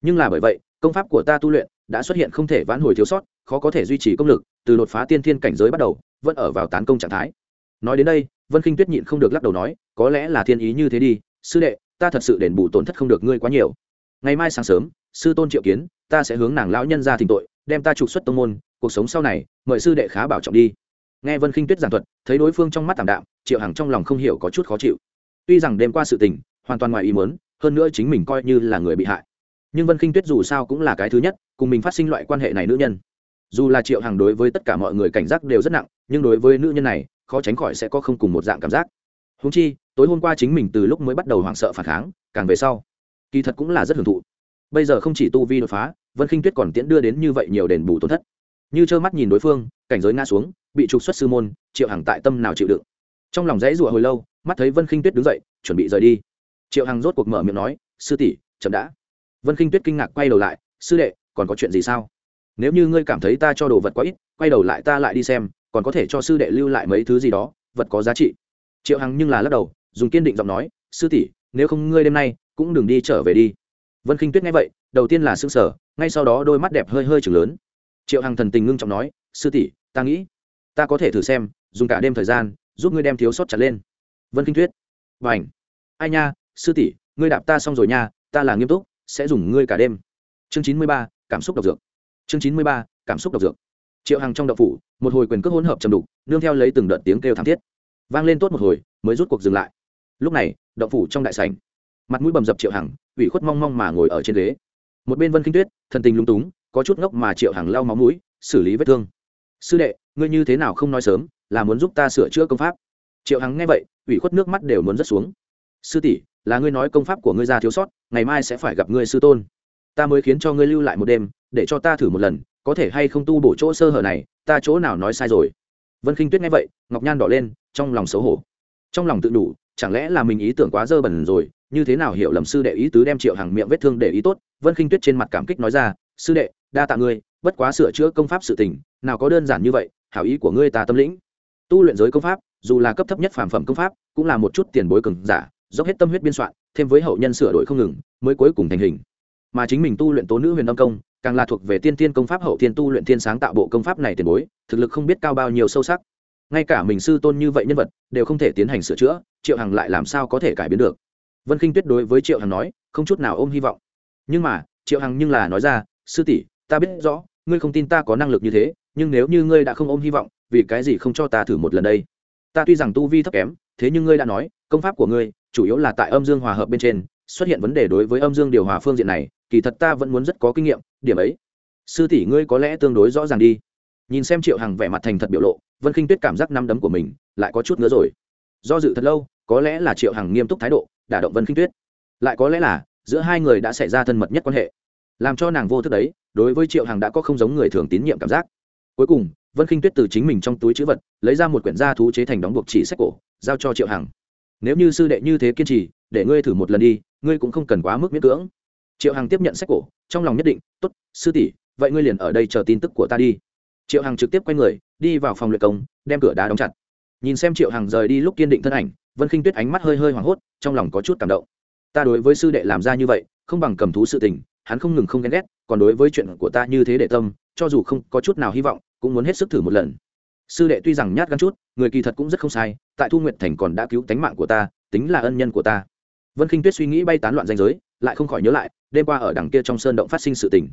Nhưng là bởi vậy, công pháp của ta tu luyện đã xuất hiện không thể vãn hồi thiếu sót, khó có thể duy trì công lực, từ đột phá tiên thiên cảnh giới bắt đầu, vẫn ở vào tán công trạng thái nói đến đây, vân khinh tuyết nhịn không được lắc đầu nói, có lẽ là thiên ý như thế đi, sư đệ, ta thật sự đền bù tổn thất không được ngươi quá nhiều. Ngày mai sáng sớm, sư tôn triệu kiến, ta sẽ hướng nàng lão nhân ra thỉnh tội, đem ta trục xuất tông môn, cuộc sống sau này, mời sư đệ khá bảo trọng đi. Nghe vân khinh tuyết giảng thuật, thấy đối phương trong mắt t ạ m đạm, triệu hằng trong lòng không hiểu có chút khó chịu. Tuy rằng đêm qua sự tình, hoàn toàn ngoài ý mớn hơn nữa chính mình coi như là người bị hại. Nhưng vân khinh tuyết dù sao cũng là cái thứ nhất, cùng mình phát sinh loại quan hệ này nữ nhân. Dù là triệu hằng đối với tất cả mọi người cảnh giác đều rất nặng, nhưng đối với nữ nhân này khó tránh khỏi sẽ có không cùng một dạng cảm giác. Húng chi, tối hôm qua chính mình từ lúc mới bắt đầu hoảng sợ phản kháng, càng về sau, kỳ thật cũng là rất hưởng thụ. Bây giờ không chỉ tu vi đột phá, vân khinh tuyết còn tiễn đưa đến như vậy nhiều đền bù tổn thất. Như trơ mắt nhìn đối phương, cảnh giới ngã xuống, bị trục xuất sư môn, triệu hằng tại tâm nào chịu đựng? Trong lòng dãy rụa hồi lâu, mắt thấy vân khinh tuyết đứng dậy, chuẩn bị rời đi. Triệu hằng rốt cuộc mở miệng nói, sư tỷ, chậm đã. Vân khinh tuyết kinh ngạc quay đầu lại, sư đệ, còn có chuyện gì sao? Nếu như ngươi cảm thấy ta cho đồ vật quá ít, quay đầu lại ta lại đi xem còn có thể cho sư đệ lưu lại mấy thứ gì đó, vật có giá trị. Triệu hằng nhưng là lắc đầu, dùng kiên định giọng nói, sư tỷ, nếu không ngươi đêm nay, cũng đừng đi trở về đi. Vân khinh tuyết nghe vậy, đầu tiên là s ư ơ n g sở ngay sau đó đôi mắt đẹp hơi hơi chừng lớn. Triệu hằng thần tình ngưng trọng nói, sư tỷ, ta nghĩ, ta có thể thử xem, dùng cả đêm thời gian, giúp ngươi đem thiếu sót chặt lên. Vân kinh tuyết và ảnh ai nha, sư tỷ, ngươi đạp ta xong rồi nha, ta là nghiêm túc, sẽ dùng ngươi cả đêm. Chương chín mươi ba, cảm xúc độc dược. Chương chín mươi ba, cảm xúc độc dược triệu hằng trong đậu phủ, một hồi quyền cước hỗn hợp chầm đục, nương theo lấy từng đợt tiếng kêu thảm thiết. Vang lên tốt một hồi, mới rút cuộc dừng lại. Lúc này đậu phủ trong đại sảnh, mặt mũi bầm dập triệu hằng, ủy khuất mong mong mà ngồi ở trên ghế. Một bên vân kinh tuyết, thần tình lung túng, có chút ngốc mà triệu hằng lau máu mũi, xử lý vết thương. Sư đệ, ngươi như thế nào không nói sớm, là muốn giúp ta sửa chữa công pháp? Triệu hằng nghe vậy, ủy khuất nước mắt đều muốn rớt xuống. Sư tỷ, là ngươi nói công pháp của ngươi ra thiếu sót, ngày mai sẽ phải gặp ngươi sư tôn. Ta mới khiến cho ngươi lưu lại một đêm, để cho ta thử một lần có thể hay không tu bổ chỗ sơ hở này, ta chỗ nào nói sai rồi? Vân khinh tuyết nghe vậy, ngọc nhan đỏ lên, trong lòng xấu hổ. Trong lòng tự đủ, chẳng lẽ là mình ý tưởng quá dơ bẩn rồi, như thế nào hiểu lầm sư đệ ý tứ đem triệu hàng miệng vết thương để ý tốt, vân khinh tuyết trên mặt cảm kích nói ra, sư đệ, đa tạ ngươi, bất quá sửa chữa công pháp sự tình, nào có đơn giản như vậy, hảo ý của ngươi ta tâm lĩnh. Tu luyện giới công pháp, dù là cấp thấp nhất phản phẩm công pháp, cũng là một chút tiền bối cường giả, dốc hết tâm huyết biên soạn, thêm với hậu nhân sửa đổi không ngừng, mới cuối cùng thành hình. Mà chính mình tu luyện tố nữ huyền âm công càng là thuộc về tiên tiên công pháp hậu tiên tu luyện tiên sáng tạo bộ công pháp này tiền bối, thực lực không biết cao bao nhiêu sâu sắc. Ngay cả mình sư tôn như vậy nhân vật, đều không thể tiến hành sửa chữa, triệu hằng lại làm sao có thể cải biến được? Vân khinh tuyết đối với triệu hằng nói, không chút nào ôm hy vọng. Nhưng mà, triệu hằng nhưng là nói ra, sư tỷ, ta biết rõ, ngươi không tin ta có năng lực như thế, nhưng nếu như ngươi đã không ôm hy vọng, vì cái gì không cho ta thử một lần đây? Ta tuy rằng tu vi thấp kém, thế nhưng ngươi đã nói, công pháp của ngươi, chủ yếu là tại âm dương hòa hợp bên trên, xuất hiện vấn đề đối với âm dương điều hòa phương diện này kỳ thật ta vẫn muốn rất có kinh nghiệm, điểm ấy. Sư tỷ ngươi có lẽ tương đối rõ ràng đi. Nhìn xem triệu hằng vẻ mặt thành thật biểu lộ, vân khinh tuyết cảm giác năm đấm của mình lại có chút ngứa rồi. Do dự thật lâu, có lẽ là triệu hằng nghiêm túc thái độ, đả động vân khinh tuyết. Lại có lẽ là, giữa hai người đã xảy ra thân mật nhất quan hệ. Làm cho nàng vô thức đấy, đối với triệu hằng đã có không giống người thường tín nhiệm cảm giác. Cuối cùng, vân khinh tuyết từ chính mình trong túi chữ vật, lấy ra một quyển gia thú chế thành đóng buộc chỉ sách cổ, giao cho triệu hằng. Nếu như sư đệ như thế kiên trì, để ngươi thử một lần đi, ngươi cũng không cần quá mức miễn cưỡng triệu hằng tiếp nhận sách cổ, trong lòng nhất định t ố t sư tỷ, vậy ngươi liền ở đây chờ tin tức của ta đi. Triệu hằng trực tiếp quay người, đi vào phòng luyện công, đem cửa đá đóng chặt. Nhìn xem triệu hằng rời đi lúc kiên định thân ảnh, vân khinh tuyết ánh mắt hơi hơi hoảng hốt, trong lòng có chút cảm động. Ta đối với sư đệ làm ra như vậy, không bằng cầm thú sự tình, hắn không ngừng không ghen ghét, còn đối với chuyện của ta như thế để tâm, cho dù không có chút nào hy vọng, cũng muốn hết sức thử một lần. Sư đệ tuy rằng nhát gan chút, người kỳ thật cũng rất không sai, tại thu nguyện thành còn đã cứu tánh mạng của ta, tính là ân nhân của ta. Vân khinh tuyết suy nghĩ bay tán loạn danh giới lại không khỏi nhớ lại, đêm qua ở đằng kia trong sơn động phát sinh sự tình.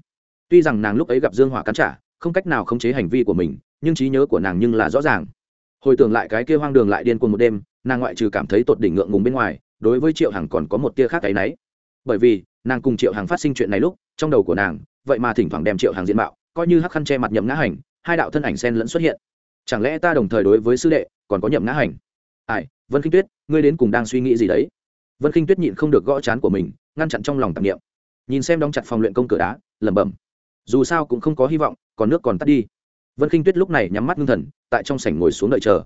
Tuy rằng nàng lúc ấy gặp dương hỏa cắn trả, không cách nào khống chế hành vi của mình, nhưng trí nhớ của nàng nhưng là rõ ràng. Hồi tưởng lại cái kia hoang đường lại điên cuồng một đêm, nàng ngoại trừ cảm thấy tột đỉnh ngượng ngùng bên ngoài, đối với triệu hằng còn có một tia khác cái náy bởi vì, nàng cùng triệu hằng phát sinh chuyện này lúc, trong đầu của nàng, vậy mà thỉnh thoảng đem triệu hằng diện mạo, coi như hắc khăn che mặt nhậm ngã hành, hai đạo thân ảnh sen lẫn xuất hiện. Chẳng lẽ ta đồng thời đối với sư đệ, còn có nhậm ngã hành? Ai, vân kinh tuyết, ngươi đến cùng đang suy nghĩ gì đấy? Vân kinh tuyết nhịn không được gõ chán của mình, ngăn chặn trong lòng tạp niệm. Nhìn xem đóng chặt phòng luyện công cửa đá, lẩm bẩm. Dù sao cũng không có hy vọng, còn nước còn tắt đi. Vân kinh tuyết lúc này nhắm mắt ngưng thần, tại trong sảnh ngồi xuống đợi chờ.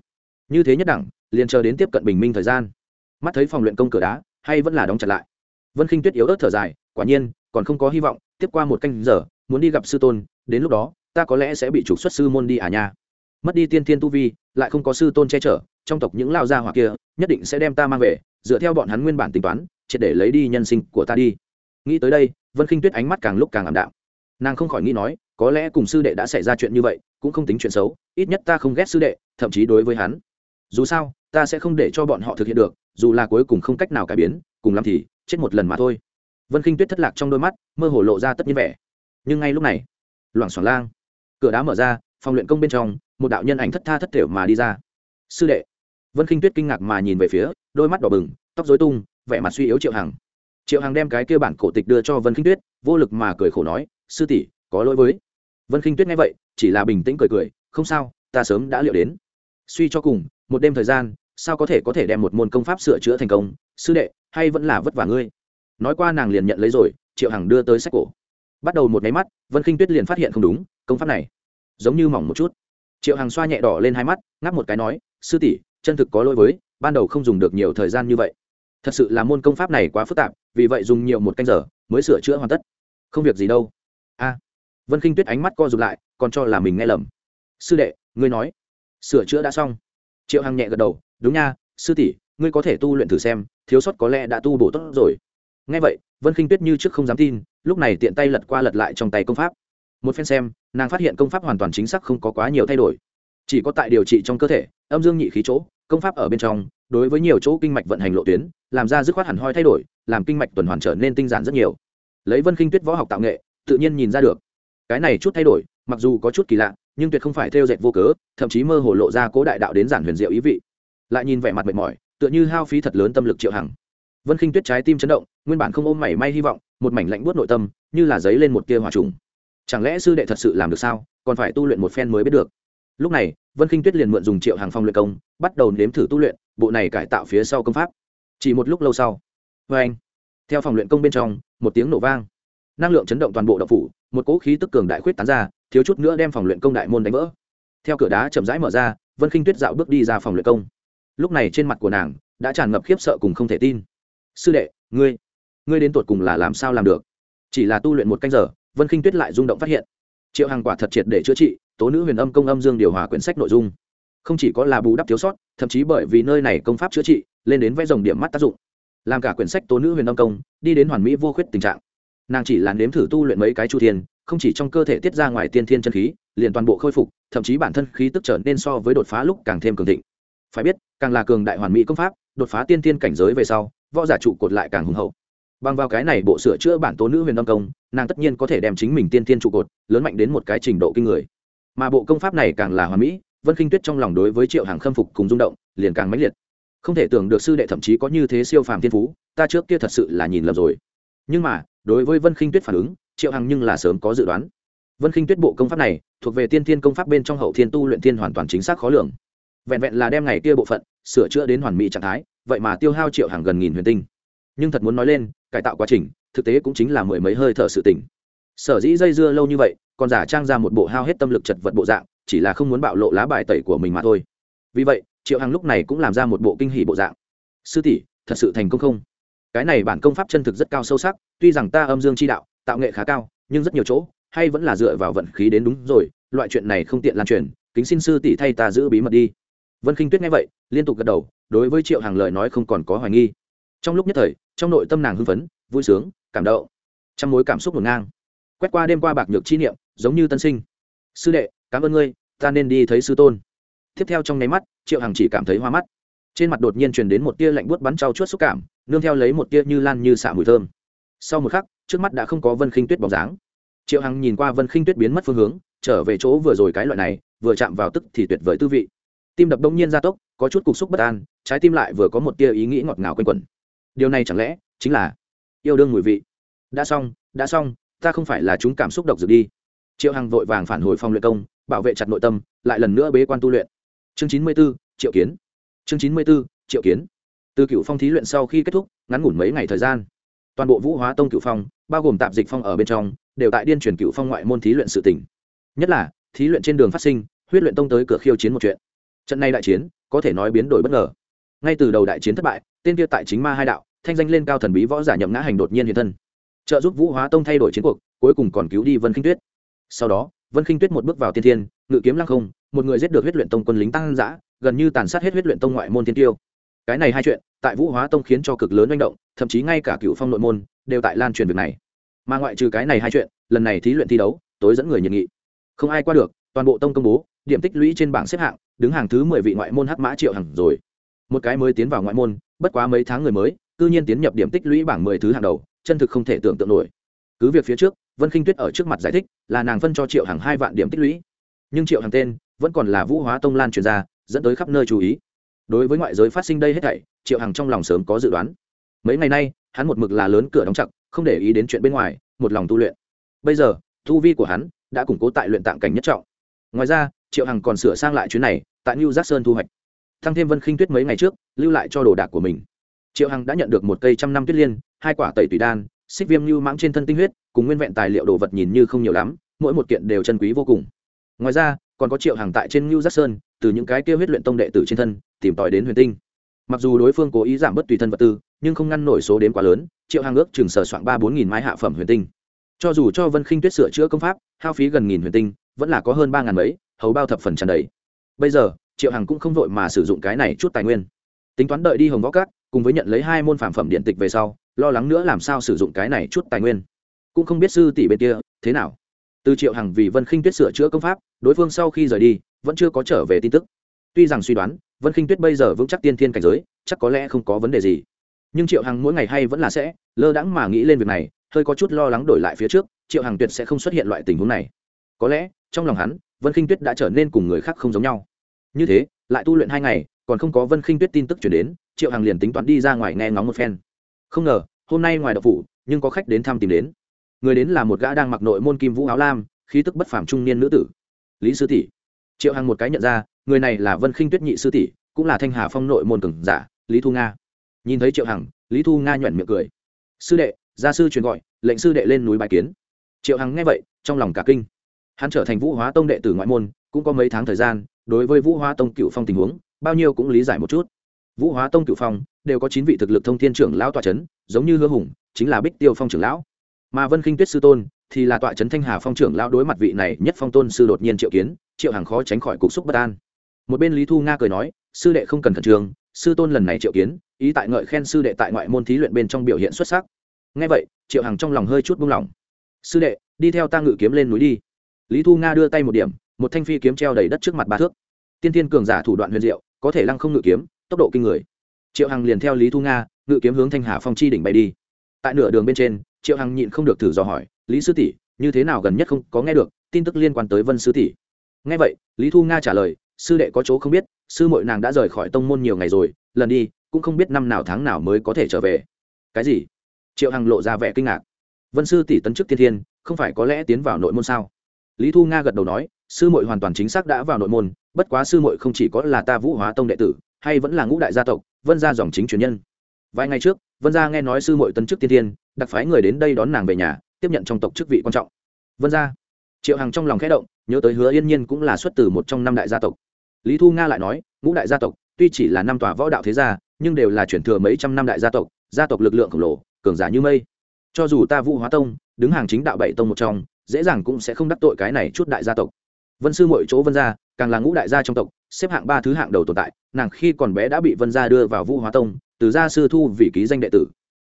Như thế nhất đẳng, liền chờ đến tiếp cận bình minh thời gian. Mắt thấy phòng luyện công cửa đá, hay vẫn là đóng chặt lại. Vân khinh tuyết yếu ớt thở dài, quả nhiên, còn không có hy vọng, tiếp qua một canh giờ, muốn đi gặp sư tôn, đến lúc đó, ta có lẽ sẽ bị trục xuất sư môn đi à nha. Mất đi tiên thiên tu vi, lại không có sư tôn che chở trong tộc những lao gia hỏa kia, nhất định sẽ đem ta mang về, dựa theo bọn hắn nguyên bản tính toán, triệt để lấy đi nhân sinh của ta đi. Nghĩ tới đây, vân khinh tuyết ánh mắt càng lúc càng ảm đạm. Nàng không khỏi nghĩ nói, có lẽ cùng sư đệ đã xảy ra chuyện như vậy, cũng không tính chuyện xấu, ít nhất ta không ghét sư đệ, thậm chí đối với hắn. Dù sao, ta sẽ không để cho bọn họ thực hiện được, dù là cuối cùng không cách nào cải biến, cùng lắm thì chết một lần mà thôi. Vân khinh tuyết thất lạc trong đôi mắt, mơ hồ lộ ra tất nhiên vẻ. Nhưng ngay lúc này, loảng xoảng lang, cửa đá mở ra, phòng luyện công bên trong, một đạo nhân ảnh thất tha thất thểu mà đi ra sư đệ. Vân khinh tuyết kinh ngạc mà nhìn về phía, đôi mắt đỏ bừng, tóc dối tung, vẻ mặt suy yếu triệu hằng. Triệu hằng đem cái kia bản cổ tịch đưa cho vân khinh tuyết, vô lực mà cười khổ nói, sư tỷ, có lỗi với. Vân khinh tuyết nghe vậy, chỉ là bình tĩnh cười cười, không sao, ta sớm đã liệu đến. Suy cho cùng, một đêm thời gian, sao có thể có thể đem một môn công pháp sửa chữa thành công? Sư đệ, hay vẫn là vất vả ngươi? Nói qua nàng liền nhận lấy rồi, triệu hằng đưa tới sách cổ. Bắt đầu một máy mắt, vân khinh tuyết liền phát hiện không đúng, công pháp này giống như mỏng một chút triệu hằng xoa nhẹ đỏ lên hai mắt, ngáp một cái nói, sư tỷ, chân thực có lỗi với, ban đầu không dùng được nhiều thời gian như vậy. Thật sự là môn công pháp này quá phức tạp, vì vậy dùng nhiều một canh giờ mới sửa chữa hoàn tất. Không việc gì đâu. A. Vân khinh tuyết ánh mắt co rụt lại, còn cho là mình nghe lầm. Sư đệ, ngươi nói. Sửa chữa đã xong. Triệu hằng nhẹ gật đầu, đúng nha, sư tỷ, ngươi có thể tu luyện thử xem, thiếu sót có lẽ đã tu bổ tốt rồi. Ngay vậy, vân khinh tuyết như trước không dám tin, lúc này tiện tay lật qua lật lại trong tay công pháp một phen xem, nàng phát hiện công pháp hoàn toàn chính xác không có quá nhiều thay đổi. Chỉ có tại điều trị trong cơ thể, âm dương nhị khí chỗ, công pháp ở bên trong, đối với nhiều chỗ kinh mạch vận hành lộ tuyến, làm ra dứt khoát hẳn hoi thay đổi, làm kinh mạch tuần hoàn trở nên tinh giản rất nhiều. Lấy vân khinh tuyết võ học tạo nghệ, tự nhiên nhìn ra được. Cái này chút thay đổi, mặc dù có chút kỳ lạ, nhưng tuyệt không phải theo dệt vô cớ, thậm chí mơ hồ lộ ra cố đại đạo đến giản huyền diệu ý vị. Lại nhìn vẻ mặt mệt mỏi, tựa như hao phí thật lớn tâm lực triệu hằng. Vân khinh tuyết trái tim chấn động, nguyên bản không ôm mảy may hy vọng, một mảnh lạnh buốt nội tâm, như là giấy lên một tia hòa trùng chẳng lẽ sư đệ thật sự làm được sao? Còn phải tu luyện một phen mới biết được. Lúc này, vân khinh tuyết liền mượn dùng triệu hàng phong luyện công, bắt đầu nếm thử tu luyện, bộ này cải tạo phía sau công pháp. Chỉ một lúc lâu sau vê anh. Theo phòng luyện công bên trong, một tiếng nổ vang. Năng lượng chấn động toàn bộ đậu phủ, một cỗ khí tức cường đại khuyết tán ra, thiếu chút nữa đem phòng luyện công đại môn đánh vỡ. Theo cửa đá chậm rãi mở ra, vân khinh tuyết dạo bước đi ra phòng luyện công. Lúc này trên mặt của nàng đã tràn ngập khiếp sợ cùng không thể tin. Sư đệ, ngươi ngươi đến tột cùng là làm sao làm được? Chỉ là tu luyện một canh giờ vân khinh tuyết lại rung động phát hiện. Triệu hàng quả thật triệt để chữa trị, tố nữ huyền âm công âm dương điều hòa quyển sách nội dung. Không chỉ có là bù đắp thiếu sót, thậm chí bởi vì nơi này công pháp chữa trị, lên đến vẽ dòng điểm mắt tác dụng. Làm cả quyển sách tố nữ huyền âm công, đi đến hoàn mỹ vô khuyết tình trạng. Nàng chỉ là nếm thử tu luyện mấy cái chu thiên, không chỉ trong cơ thể tiết ra ngoài tiên thiên chân khí, liền toàn bộ khôi phục, thậm chí bản thân khí tức trở nên so với đột phá lúc càng thêm cường thịnh. Phải biết, càng là cường đại hoàn mỹ công pháp, đột phá tiên thiên cảnh giới về sau, võ giả trụ cột lại càng hùng hậu bằng vào cái này bộ sửa chữa bản tố nữ huyền âm công, nàng tất nhiên có thể đem chính mình tiên thiên trụ cột, lớn mạnh đến một cái trình độ kinh người. Mà bộ công pháp này càng là hoàn mỹ, vân khinh tuyết trong lòng đối với triệu hàng khâm phục cùng rung động, liền càng mãnh liệt. Không thể tưởng được sư đệ thậm chí có như thế siêu phàm thiên phú, ta trước kia thật sự là nhìn lầm rồi. Nhưng mà, đối với vân khinh tuyết phản ứng, triệu hằng nhưng là sớm có dự đoán. Vân khinh tuyết bộ công pháp này, thuộc về tiên thiên công pháp bên trong hậu thiên tu luyện thiên hoàn toàn chính xác khó lường. Vẹn vẹn là đem ngày kia bộ phận sửa chữa đến hoàn mỹ trạng thái, vậy mà tiêu hao triệu hàng gần nghìn huyền tinh nhưng thật muốn nói lên, cải tạo quá trình, thực tế cũng chính là mười mấy hơi thở sự tỉnh sở dĩ dây dưa lâu như vậy, còn giả trang ra một bộ hao hết tâm lực chật vật bộ dạng, chỉ là không muốn bạo lộ lá bài tẩy của mình mà thôi. Vì vậy, triệu hằng lúc này cũng làm ra một bộ kinh hỷ bộ dạng. Sư tỷ, thật sự thành công không? Cái này bản công pháp chân thực rất cao sâu sắc, tuy rằng ta âm dương chi đạo, tạo nghệ khá cao, nhưng rất nhiều chỗ, hay vẫn là dựa vào vận khí đến đúng rồi, loại chuyện này không tiện lan truyền, kính xin sư tỷ thay ta giữ bí mật đi. Vân khinh tuyết nghe vậy, liên tục gật đầu, đối với triệu hàng lời nói không còn có hoài nghi trong lúc nhất thời, trong nội tâm nàng hưng phấn, vui sướng, cảm động. Trong mối cảm xúc ngổn ngang. Quét qua đêm qua bạc nhược chi niệm, giống như tân sinh. Sư đệ, cảm ơn ngươi, ta nên đi thấy sư tôn. Tiếp theo trong nháy mắt, triệu hằng chỉ cảm thấy hoa mắt. Trên mặt đột nhiên truyền đến một tia lạnh buốt bắn trao chuốt xúc cảm, nương theo lấy một tia như lan như xạ mùi thơm. Sau một khắc, trước mắt đã không có vân khinh tuyết bóng dáng. Triệu hằng nhìn qua vân khinh tuyết biến mất phương hướng, trở về chỗ vừa rồi cái loại này, vừa chạm vào tức thì tuyệt vời tư vị. Tim đập đông nhiên gia tốc, có chút cục xúc bất an, trái tim lại vừa có một tia ý nghĩ ngọt ngào quanh quẩn điều này chẳng lẽ chính là yêu đương mùi vị? Đã xong đã xong, ta không phải là chúng cảm xúc độc dược đi. Triệu hằng vội vàng phản hồi phong luyện công, bảo vệ chặt nội tâm, lại lần nữa bế quan tu luyện. Chương chín mươi b ố triệu kiến. Chương chín mươi b ố triệu kiến. Từ cựu phong thí luyện sau khi kết thúc, ngắn ngủn mấy ngày thời gian, toàn bộ vũ hóa tông cựu phong, bao gồm tạp dịch phong ở bên trong, đều tại điên truyền cựu phong ngoại môn thí luyện sự tỉnh nhất là, thí luyện trên đường phát sinh, huyết luyện tông tới cửa khiêu chiến một chuyện. Trận này đại chiến, có thể nói biến đổi bất ngờ. Ngay từ đầu đại chiến thất bại, tên kia tại chính ma hai đạo thanh danh lên cao thần bí võ giả nhậm ngã hành đột nhiên hiện thân. Trợ giúp vũ hóa tông thay đổi chiến cuộc, cuối cùng còn cứu đi vân khinh tuyết. Sau đó, vân khinh tuyết một bước vào tiên thiên, ngự kiếm lăng không, một người giết được huyết luyện tông quân lính tăng giã, gần như tàn sát hết huyết luyện tông ngoại môn thiên tiêu. Cái này hai chuyện, tại vũ hóa tông khiến cho cực lớn manh động, thậm chí ngay cả cựu phong nội môn, đều tại lan truyền việc này. Mà ngoại trừ cái này hai chuyện, lần này thí luyện thi đấu, tối dẫn người nhiệt nghị. Không ai qua được, toàn bộ tông công bố, điểm tích lũy trên bảng xếp hạng, đứng hàng thứ mười vị ngoại môn hắc mã triệu hằng rồi. Một cái mới tiến vào ngoại môn, bất quá mấy tháng người mới cư nhiên tiến nhập điểm tích lũy bảng mười thứ hàng đầu, chân thực không thể tưởng tượng nổi. Cứ việc phía trước, vân khinh tuyết ở trước mặt giải thích, là nàng phân cho triệu hàng hai vạn điểm tích lũy. Nhưng triệu hàng tên, vẫn còn là vũ hóa tông lan truyền ra dẫn tới khắp nơi chú ý. Đối với ngoại giới phát sinh đây hết thảy, triệu hàng trong lòng sớm có dự đoán. Mấy ngày nay, hắn một mực là lớn cửa đóng chặt, không để ý đến chuyện bên ngoài, một lòng tu luyện. Bây giờ, tu vi của hắn đã củng cố tại luyện tạng cảnh nhất trọng. Ngoài ra, triệu hằng còn sửa sang lại chuyến này tại new jackson sơn thu hoạch. Thăng thêm vân khinh tuyết mấy ngày trước, lưu lại cho đồ đạc của mình triệu hằng đã nhận được một cây trăm năm tuyết liên hai quả tẩy tùy đan xích viêm lưu mãng trên thân tinh huyết cùng nguyên vẹn tài liệu đồ vật nhìn như không nhiều lắm mỗi một kiện đều chân quý vô cùng ngoài ra còn có triệu Hằng tại trên ngưu Giác Sơn, từ những cái kia huyết luyện tông đệ tử trên thân, tìm tòi đến huyền tinh. Mặc dù đối phương cố ý giảm bớt tùy thân vật tư, nhưng không ngăn nổi số đến quá lớn, triệu hàng ước chừng sở soạn ba bốn nghìn mái hạ phẩm huyền tinh. Cho dù cho Vân Khinh Tuyết sửa chữa công pháp, hao phí gần nghìn huyền tinh, vẫn là có hơn ba ngàn mấy, hầu bao thập phần tràn đầy. Bây giờ, triệu Hằng cũng không vội mà sử dụng cái này chút tài nguyên. Tính toán đợi đi Hồng Võ cát cùng với nhận lấy hai môn phàm phẩm điện tịch về sau, lo lắng nữa làm sao sử dụng cái này chút tài nguyên. Cũng không biết sư tỷ bên kia thế nào. Từ triệu hằng vì vân khinh tuyết sửa chữa công pháp đối phương sau khi rời đi vẫn chưa có trở về tin tức. Tuy rằng suy đoán vân khinh tuyết bây giờ vững chắc tiên thiên cảnh giới chắc có lẽ không có vấn đề gì. Nhưng triệu hằng mỗi ngày hay vẫn là sẽ lơ đãng mà nghĩ lên việc này hơi có chút lo lắng đổi lại phía trước triệu hằng tuyệt sẽ không xuất hiện loại tình huống này. Có lẽ trong lòng hắn vân khinh tuyết đã trở nên cùng người khác không giống nhau. Như thế lại tu luyện hai ngày còn không có vân khinh tuyết tin tức chuyển đến triệu hằng liền tính toán đi ra ngoài nghe ngóng một phen không ngờ hôm nay ngoài đậu phủ nhưng có khách đến thăm tìm đến người đến là một gã đang mặc nội môn kim vũ áo lam khí tức bất phàm trung niên nữ tử lý sư tỷ triệu hằng một cái nhận ra người này là vân khinh tuyết nhị sư tỷ cũng là thanh hà phong nội môn cường giả lý thu nga nhìn thấy triệu hằng lý thu nga nhuận miệng cười sư đệ gia sư truyền gọi lệnh sư đệ lên núi bài kiến triệu hằng nghe vậy trong lòng cả kinh hắn trở thành vũ hóa tông đệ tử ngoại môn cũng có mấy tháng thời gian đối với vũ hóa tông cựu phong tình huống bao nhiêu cũng lý giải một chút. Vũ hóa tông cựu phong, đều có chín vị thực lực thông thiên trưởng lão tọa c h ấ n giống như hứa hùng, chính là bích tiêu phong trưởng lão. Mà vân khinh tuyết sư tôn thì là tọa chấn thanh hà phong trưởng lão đối mặt vị này nhất phong tôn sư đột nhiên triệu kiến, triệu hàng khó tránh khỏi cục xúc bất an. Một bên lý thu nga cười nói, sư đệ không cần khẩn trương, sư tôn lần này triệu kiến, ý tại ngợi khen sư đệ tại ngoại môn thí luyện bên trong biểu hiện xuất sắc. Ngay vậy, triệu hàng trong lòng hơi chút buông lỏng. Sư đệ, đi theo ta ngự kiếm lên núi đi. Lý thu nga đưa tay một điểm, một thanh phi kiếm treo đầy đất trước mặt ba thước. Tiên tiên cường giả thủ đoạn huyền diệu có thể lăng không ngự kiếm, tốc độ kinh người. Triệu hằng liền theo lý thu nga, ngự kiếm hướng thanh hà phong chi đỉnh bay đi. Tại nửa đường bên trên, triệu hằng nhịn không được thử dò hỏi, lý sư tỷ, như thế nào gần nhất không có nghe được tin tức liên quan tới vân sư tỷ? Nghe vậy, lý thu nga trả lời, sư đệ có chỗ không biết, sư mội nàng đã rời khỏi tông môn nhiều ngày rồi, lần đi cũng không biết năm nào tháng nào mới có thể trở về. Cái gì? Triệu hằng lộ ra vẻ kinh ngạc. Vân sư tỷ tấn chức thiên thiên, không phải có lẽ tiến vào nội môn sao? Lý thu nga gật đầu nói, sư mội hoàn toàn chính xác đã vào nội môn bất quá sư muội không chỉ có là ta vũ hóa tông đệ tử, hay vẫn là ngũ đại gia tộc, vân gia dòng chính truyền nhân. Vài ngày trước, vân gia nghe nói sư muội tấn chức thiên thiên, đặc phái người đến đây đón nàng về nhà, tiếp nhận trong tộc chức vị quan trọng. Vân gia. Triệu hằng trong lòng khẽ động, nhớ tới hứa yên nhiên cũng là xuất từ một trong năm đại gia tộc. Lý thu nga lại nói, ngũ đại gia tộc, tuy chỉ là năm tòa võ đạo thế gia, nhưng đều là chuyển thừa mấy trăm năm đại gia tộc gia tộc lực lượng khổng lồ, cường giả như mây. Cho dù ta vũ hóa tông, đứng hàng chính đạo bảy tông một trong, dễ dàng cũng sẽ không đắc tội cái này chút đại gia tộc. Vân sư mọi chỗ vân gia càng là ngũ đại gia trong tộc, xếp hạng ba thứ hạng đầu tồn tại, nàng khi còn bé đã bị vân gia đưa vào vũ hóa tông, từ gia sư thu vị ký danh đệ tử.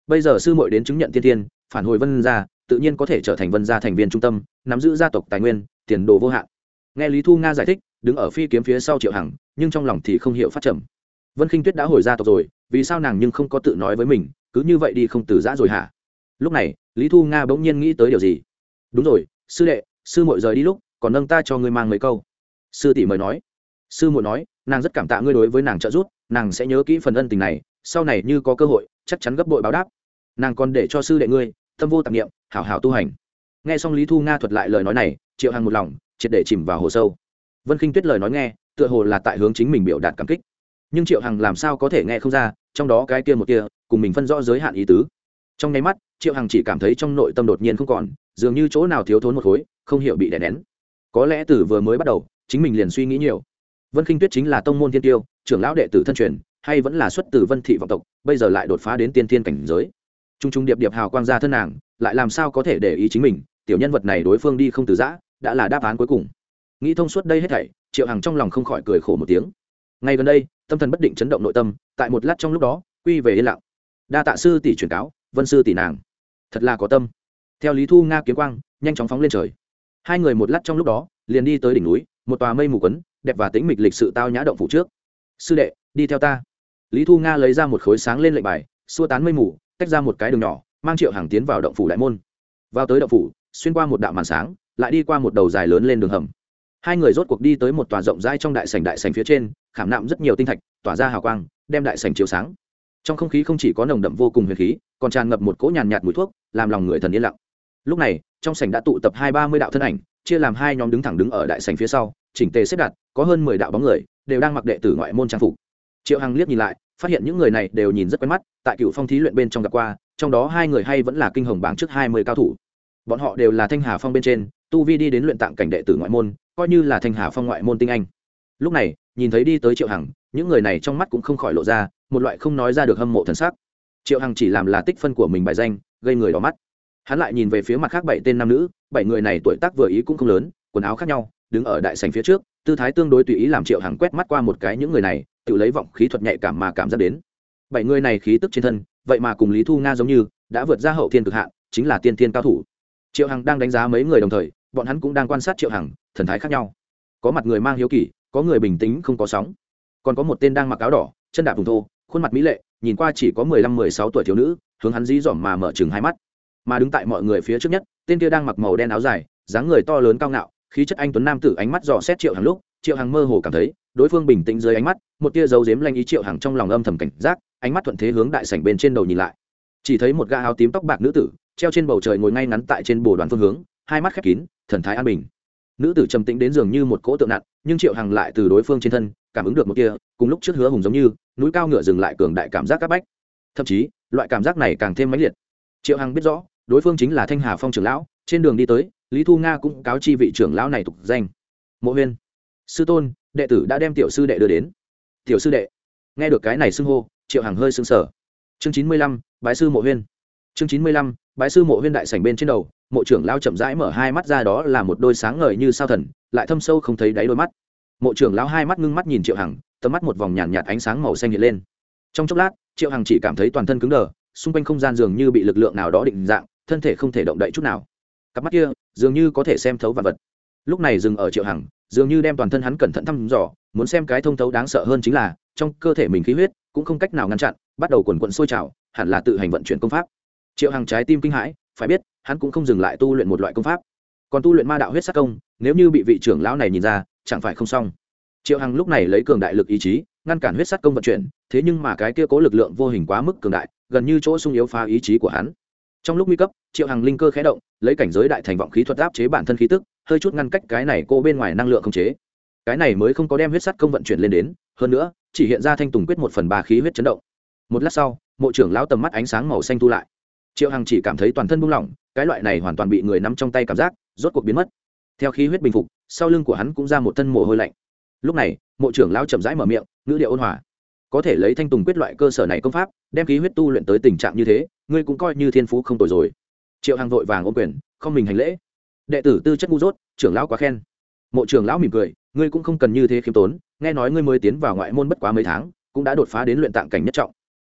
Bây giờ sư muội đến chứng nhận thiên thiên, phản hồi vân gia, tự nhiên có thể trở thành vân gia thành viên trung tâm, nắm giữ gia tộc tài nguyên, tiền đồ vô hạn. Nghe lý thu nga giải thích, đứng ở phi kiếm phía sau triệu hằng, nhưng trong lòng thì không hiểu phát trầm. Vân khinh tuyết đã hồi gia tộc rồi, vì sao nàng nhưng không có tự nói với mình, cứ như vậy đi không từ giã rồi hả? Lúc này, lý thu nga bỗng nhiên nghĩ tới điều gì? Đúng rồi, sư đệ, sư muội rời đi lúc, còn nâng ta cho ngươi mang mấy câu sư tỷ mời nói. Sư muội nói nàng rất cảm tạ ngươi đối với nàng trợ giúp nàng sẽ nhớ kỹ phần ân tình này sau này như có cơ hội chắc chắn gấp bội báo đáp. Nàng còn để cho sư đệ ngươi tâm vô tạp niệm, hảo hảo tu hành. Nghe xong lý thu nga thuật lại lời nói này triệu hằng một lòng triệt để chìm vào hồ sâu. Vân khinh tuyết lời nói nghe tựa hồ là tại hướng chính mình biểu đạt cảm kích. Nhưng triệu hằng làm sao có thể nghe không ra trong đó cái kia một kia cùng mình phân rõ giới hạn ý tứ. Trong nháy mắt triệu hằng chỉ cảm thấy trong nội tâm đột nhiên không còn dường như chỗ nào thiếu thốn một khối không hiểu bị đè nén. Có lẽ từ vừa mới bắt đầu chính mình liền suy nghĩ nhiều. Vân khinh tuyết chính là tông môn thiên tiêu, trưởng lão đệ tử thân truyền, hay vẫn là xuất từ vân thị vọng tộc, bây giờ lại đột phá đến tiên thiên cảnh giới. T r u n g t r u n g điệp điệp hào quang ra thân nàng, lại làm sao có thể để ý chính mình, tiểu nhân vật này đối phương đi không từ giã, đã là đáp án cuối cùng. Nghĩ thông suốt đây hết thảy, triệu hằng trong lòng không khỏi cười khổ một tiếng. Ngay gần đây, tâm thần bất định chấn động nội tâm, tại một lát trong lúc đó, quy về yên lặng. Đa tạ sư tỷ truyền cáo, vân sư tỷ nàng. Thật là có tâm. Theo lý thu nga kiếm quang, nhanh chóng phóng lên trời. Hai người một lát trong lúc đó, liền đi tới đỉnh núi một tòa mây mù quấn, đẹp và tĩnh mịch lịch sự tao nhã động phủ trước. Sư đệ, đi theo ta. Lý thu nga lấy ra một khối sáng lên lệnh bài, xua tán mây mù, tách ra một cái đường nhỏ, mang triệu hàng tiến vào động phủ đại môn. Vào tới động phủ, xuyên qua một đạo màn sáng, lại đi qua một đầu dài lớn lên đường hầm. Hai người rốt cuộc đi tới một tòa rộng rãi trong đại sảnh đại sảnh phía trên, khảm nạm rất nhiều tinh thạch, tỏa ra hào quang, đem đại sảnh chiếu sáng. Trong không khí không chỉ có nồng đậm vô cùng huyền khí, còn tràn ngập một cỗ nhàn nhạt mùi thuốc, làm lòng người thần yên lặng. Lúc này, trong sảnh đã tụ tập hai ba mươi đạo thân ảnh chia làm hai nhóm đứng thẳng đứng ở đại sảnh phía sau, chỉnh tề xếp đặt, có hơn mười đạo bóng người, đều đang mặc đệ tử ngoại môn trang phục. Triệu hằng liếc nhìn lại, phát hiện những người này đều nhìn rất quen mắt, tại cựu phong thí luyện bên trong gặp qua, trong đó hai người hay vẫn là kinh hồng bảng trước hai mươi cao thủ. Bọn họ đều là thanh hà phong bên trên, tu vi đi đến luyện tạng cảnh đệ tử ngoại môn, coi như là thanh hà phong ngoại môn tinh anh. Lúc này, nhìn thấy đi tới triệu hằng, những người này trong mắt cũng không khỏi lộ ra một loại không nói ra được hâm mộ thần sắc. Triệu hằng chỉ làm là tích phân của mình bài danh, gây người đỏ mắt hắn lại nhìn về phía mặt khác bảy tên nam nữ, bảy người này tuổi tác vừa ý cũng không lớn, quần áo khác nhau, đứng ở đại sành phía trước, tư thái tương đối tùy ý làm triệu hằng quét mắt qua một cái những người này, tự lấy vọng khí thuật nhạy cảm mà cảm giác đến. Bảy người này khí tức trên thân, vậy mà cùng lý thu nga giống như, đã vượt ra hậu thiên cực hạn, chính là tiên thiên cao thủ. Triệu hằng đang đánh giá mấy người đồng thời, bọn hắn cũng đang quan sát triệu hằng, thần thái khác nhau. Có mặt người mang hiếu kỳ, có người bình tĩnh không có sóng. Còn có một tên đang mặc áo đỏ, chân đạp vùng thô, khuôn mặt mỹ lệ, nhìn qua chỉ có mười lăm, mười sáu tuổi thiếu nữ, hướng hắn dí dỏm mà mở chừng hai mắt mà đứng tại mọi người phía trước nhất, tên kia đang mặc màu đen áo dài, dáng người to lớn cao ngạo, khí chất anh tuấn nam tử ánh mắt dò xét triệu hàng lúc, triệu hàng mơ hồ cảm thấy, đối phương bình tĩnh dưới ánh mắt, một tia dấu dếm lanh ý triệu hàng trong lòng âm thầm cảnh giác, ánh mắt thuận thế hướng đại sảnh bên trên đầu nhìn lại. Chỉ thấy một gã áo tím tóc bạc nữ tử, treo trên bầu trời ngồi ngay ngắn tại trên bồ đoàn phương hướng, hai mắt khép kín, thần thái an bình. Nữ tử trầm tĩnh đến dường như một cỗ tượng nặng, nhưng triệu hằng lại từ đối phương trên thân, cảm ứng được một kia cùng lúc trước hứa hùng giống như, núi cao ngựa dừng lại cường đại cảm giác c áp bách. Thậm chí, loại cảm giác này càng thêm mãnh liệt. Triệu hằng biết rõ đối phương chính là thanh hà phong trưởng lão trên đường đi tới lý thu nga cũng cáo chi vị trưởng lão này tục danh. Mộ huyên. Sư tôn đệ tử đã đem tiểu sư đệ đưa đến. Tiểu sư đệ. Nghe được cái này xưng hô triệu hằng hơi xưng sở chương chín mươi lăm bái sư mộ huyên. Chương chín mươi lăm bái sư mộ huyên đại sảnh bên trên đầu mộ trưởng lao chậm rãi mở hai mắt ra đó là một đôi sáng ngời như sao thần lại thâm sâu không thấy đáy đôi mắt. Mộ trưởng lao hai mắt ngưng mắt nhìn triệu hằng tầm mắt một vòng nhàn nhạt, nhạt ánh sáng màu xanh hiện lên. Trong chốc lát triệu hằng chỉ cảm thấy toàn thân cứng đờ xung quanh không gian dường như bị lực lượng nào đó định dạng thân thể không thể động đậy chút nào. Cặp mắt kia dường như có thể xem thấu vật vật. Lúc này dừng ở triệu hằng, dường như đem toàn thân hắn cẩn thận thăm dò, muốn xem cái thông thấu đáng sợ hơn chính là, trong cơ thể mình khí huyết cũng không cách nào ngăn chặn, bắt đầu quần quận sôi trào, hẳn là tự hành vận chuyển công pháp. Triệu hằng trái tim kinh hãi, phải biết, hắn cũng không dừng lại tu luyện một loại công pháp. Còn tu luyện ma đạo huyết sắc công, nếu như bị vị trưởng lão này nhìn ra, chẳng phải không xong. Triệu hằng lúc này lấy cường đại lực ý chí, ngăn cản huyết sắc công vận chuyển, thế nhưng mà cái kia cố lực lượng vô hình quá mức cường đại, gần như chỗ sung yếu phá ý chí của hắn trong lúc nguy cấp, triệu hằng linh cơ khé động, lấy cảnh giới đại thành vọng khí thuật áp chế bản thân khí tức, hơi chút ngăn cách cái này cô bên ngoài năng lượng không chế. Cái này mới không có đem huyết sắt công vận chuyển lên đến, hơn nữa, chỉ hiện ra thanh tùng quyết một phần ba khí huyết chấn động. Một lát sau, mộ trưởng lão tầm mắt ánh sáng màu xanh thu lại. Triệu hằng chỉ cảm thấy toàn thân buông lỏng, cái loại này hoàn toàn bị người nắm trong tay cảm giác, rốt cuộc biến mất. Theo khí huyết bình phục, sau lưng của hắn cũng ra một thân mồ hôi lạnh. Lúc này, mộ trưởng lão chậm rãi mở miệng, ngữ điệu ôn hòa có thể lấy thanh tùng quyết loại cơ sở này công pháp, đem khí huyết tu luyện tới tình trạng như thế, ngươi cũng coi như thiên phú không tồi rồi. Triệu hằng vội vàng ôm quyền, không mình hành lễ. Đệ tử tư chất ngu dốt, trưởng lão quá khen. Mộ trưởng lão mỉm cười, ngươi cũng không cần như thế khiêm tốn, nghe nói ngươi mới tiến vào ngoại môn bất quá mấy tháng, cũng đã đột phá đến luyện tạng cảnh nhất trọng.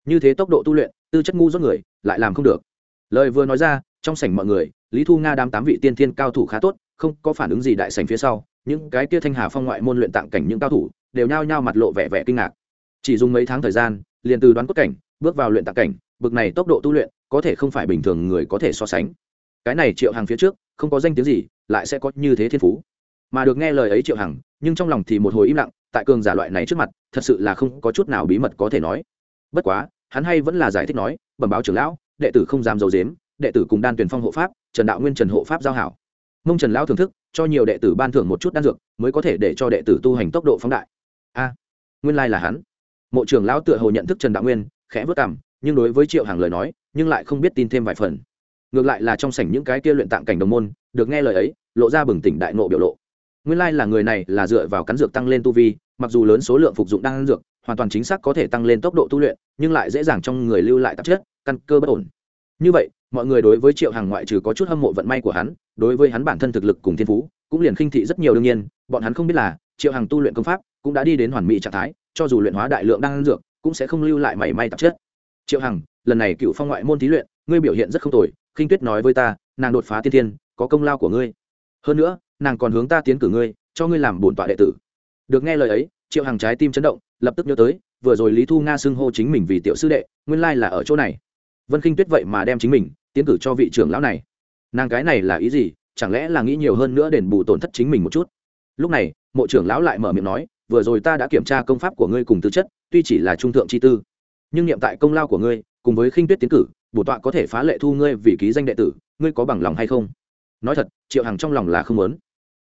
Như thế tốc độ tu luyện, tư chất ngu dốt người, lại làm không được. Lời vừa nói ra, trong sảnh mọi người, lý thu nga đám tám vị tiên thiên cao thủ khá tốt, không có phản ứng gì đại sảnh phía sau, những cái kia thanh hà phong ngoại môn luyện tạng cảnh những cao thủ, đều nhao nhao mặt lộ vẻ vẻ kinh ngạc chỉ dùng mấy tháng thời gian, liền từ đoán cốt cảnh, bước vào luyện tạc cảnh, bực này tốc độ tu luyện, có thể không phải bình thường người có thể so sánh. Cái này triệu hàng phía trước, không có danh tiếng gì, lại sẽ có như thế thiên phú. Mà được nghe lời ấy triệu hằng, nhưng trong lòng thì một hồi im lặng, tại cường giả loại này trước mặt, thật sự là không có chút nào bí mật có thể nói. Bất quá, hắn hay vẫn là giải thích nói, bẩm báo trưởng lão, đệ tử không dám d i ấ u dếm đệ tử cùng đan tuyển phong hộ pháp, trần đạo nguyên trần hộ pháp giao hảo. Mông trần lão thưởng thức, cho nhiều đệ tử ban thưởng một chút đan dược, mới có thể để cho đệ tử tu hành tốc độ phóng đại. A, nguyên lai là hắn mộ trưởng lão tựa hồ nhận thức trần đạo nguyên, khẽ vất cảm nhưng đối với triệu hàng lời nói, nhưng lại không biết tin thêm vài phần. Ngược lại là trong sảnh những cái kia luyện tạng cảnh đồng môn, được nghe lời ấy, lộ ra bừng tỉnh đại nộ biểu lộ. Nguyên lai là người này là dựa vào cắn dược tăng lên tu vi, mặc dù lớn số lượng phục dụng đan dược, hoàn toàn chính xác có thể tăng lên tốc độ tu luyện, nhưng lại dễ dàng trong người lưu lại tạp chất, căn cơ bất ổn. Như vậy, mọi người đối với triệu hàng ngoại trừ có chút hâm mộ vận may của hắn, đối với hắn bản thân thực lực cùng thiên phú, cũng liền khinh thị rất nhiều đương nhiên, bọn hắn không biết là, triệu hàng tu luyện công pháp cũng đã đi đến hoàn mỹ trạng thái cho dù luyện hóa đại lượng đan dược, cũng sẽ không lưu lại mảy may tạp chất. Triệu hằng, lần này cựu phong ngoại môn thí luyện, ngươi biểu hiện rất không tồi, khinh tuyết nói với ta, nàng đột phá tiên tiên có công lao của ngươi. Hơn nữa, nàng còn hướng ta tiến cử ngươi, cho ngươi làm bổn tọa đệ tử. Được nghe lời ấy, triệu hằng trái tim chấn động, lập tức nhớ tới, vừa rồi lý thu nga xưng hô chính mình vì tiểu sư đệ, nguyên lai là ở chỗ này. Vân khinh tuyết vậy mà đem chính mình tiến cử cho vị trưởng lão này. Nàng cái này là ý gì? Chẳng lẽ là nghĩ nhiều hơn nữa đền bù tổn thất chính mình một chút? Lúc này, mộ trưởng lão lại mở miệng nói vừa rồi ta đã kiểm tra công pháp của ngươi cùng tư chất, tuy chỉ là trung thượng chi tư, nhưng niệm tại công lao của ngươi, cùng với khinh tuyết tiến cử, bổ tọa có thể phá lệ thu ngươi vì ký danh đệ tử, ngươi có bằng lòng hay không? Nói thật, triệu hằng trong lòng là không muốn.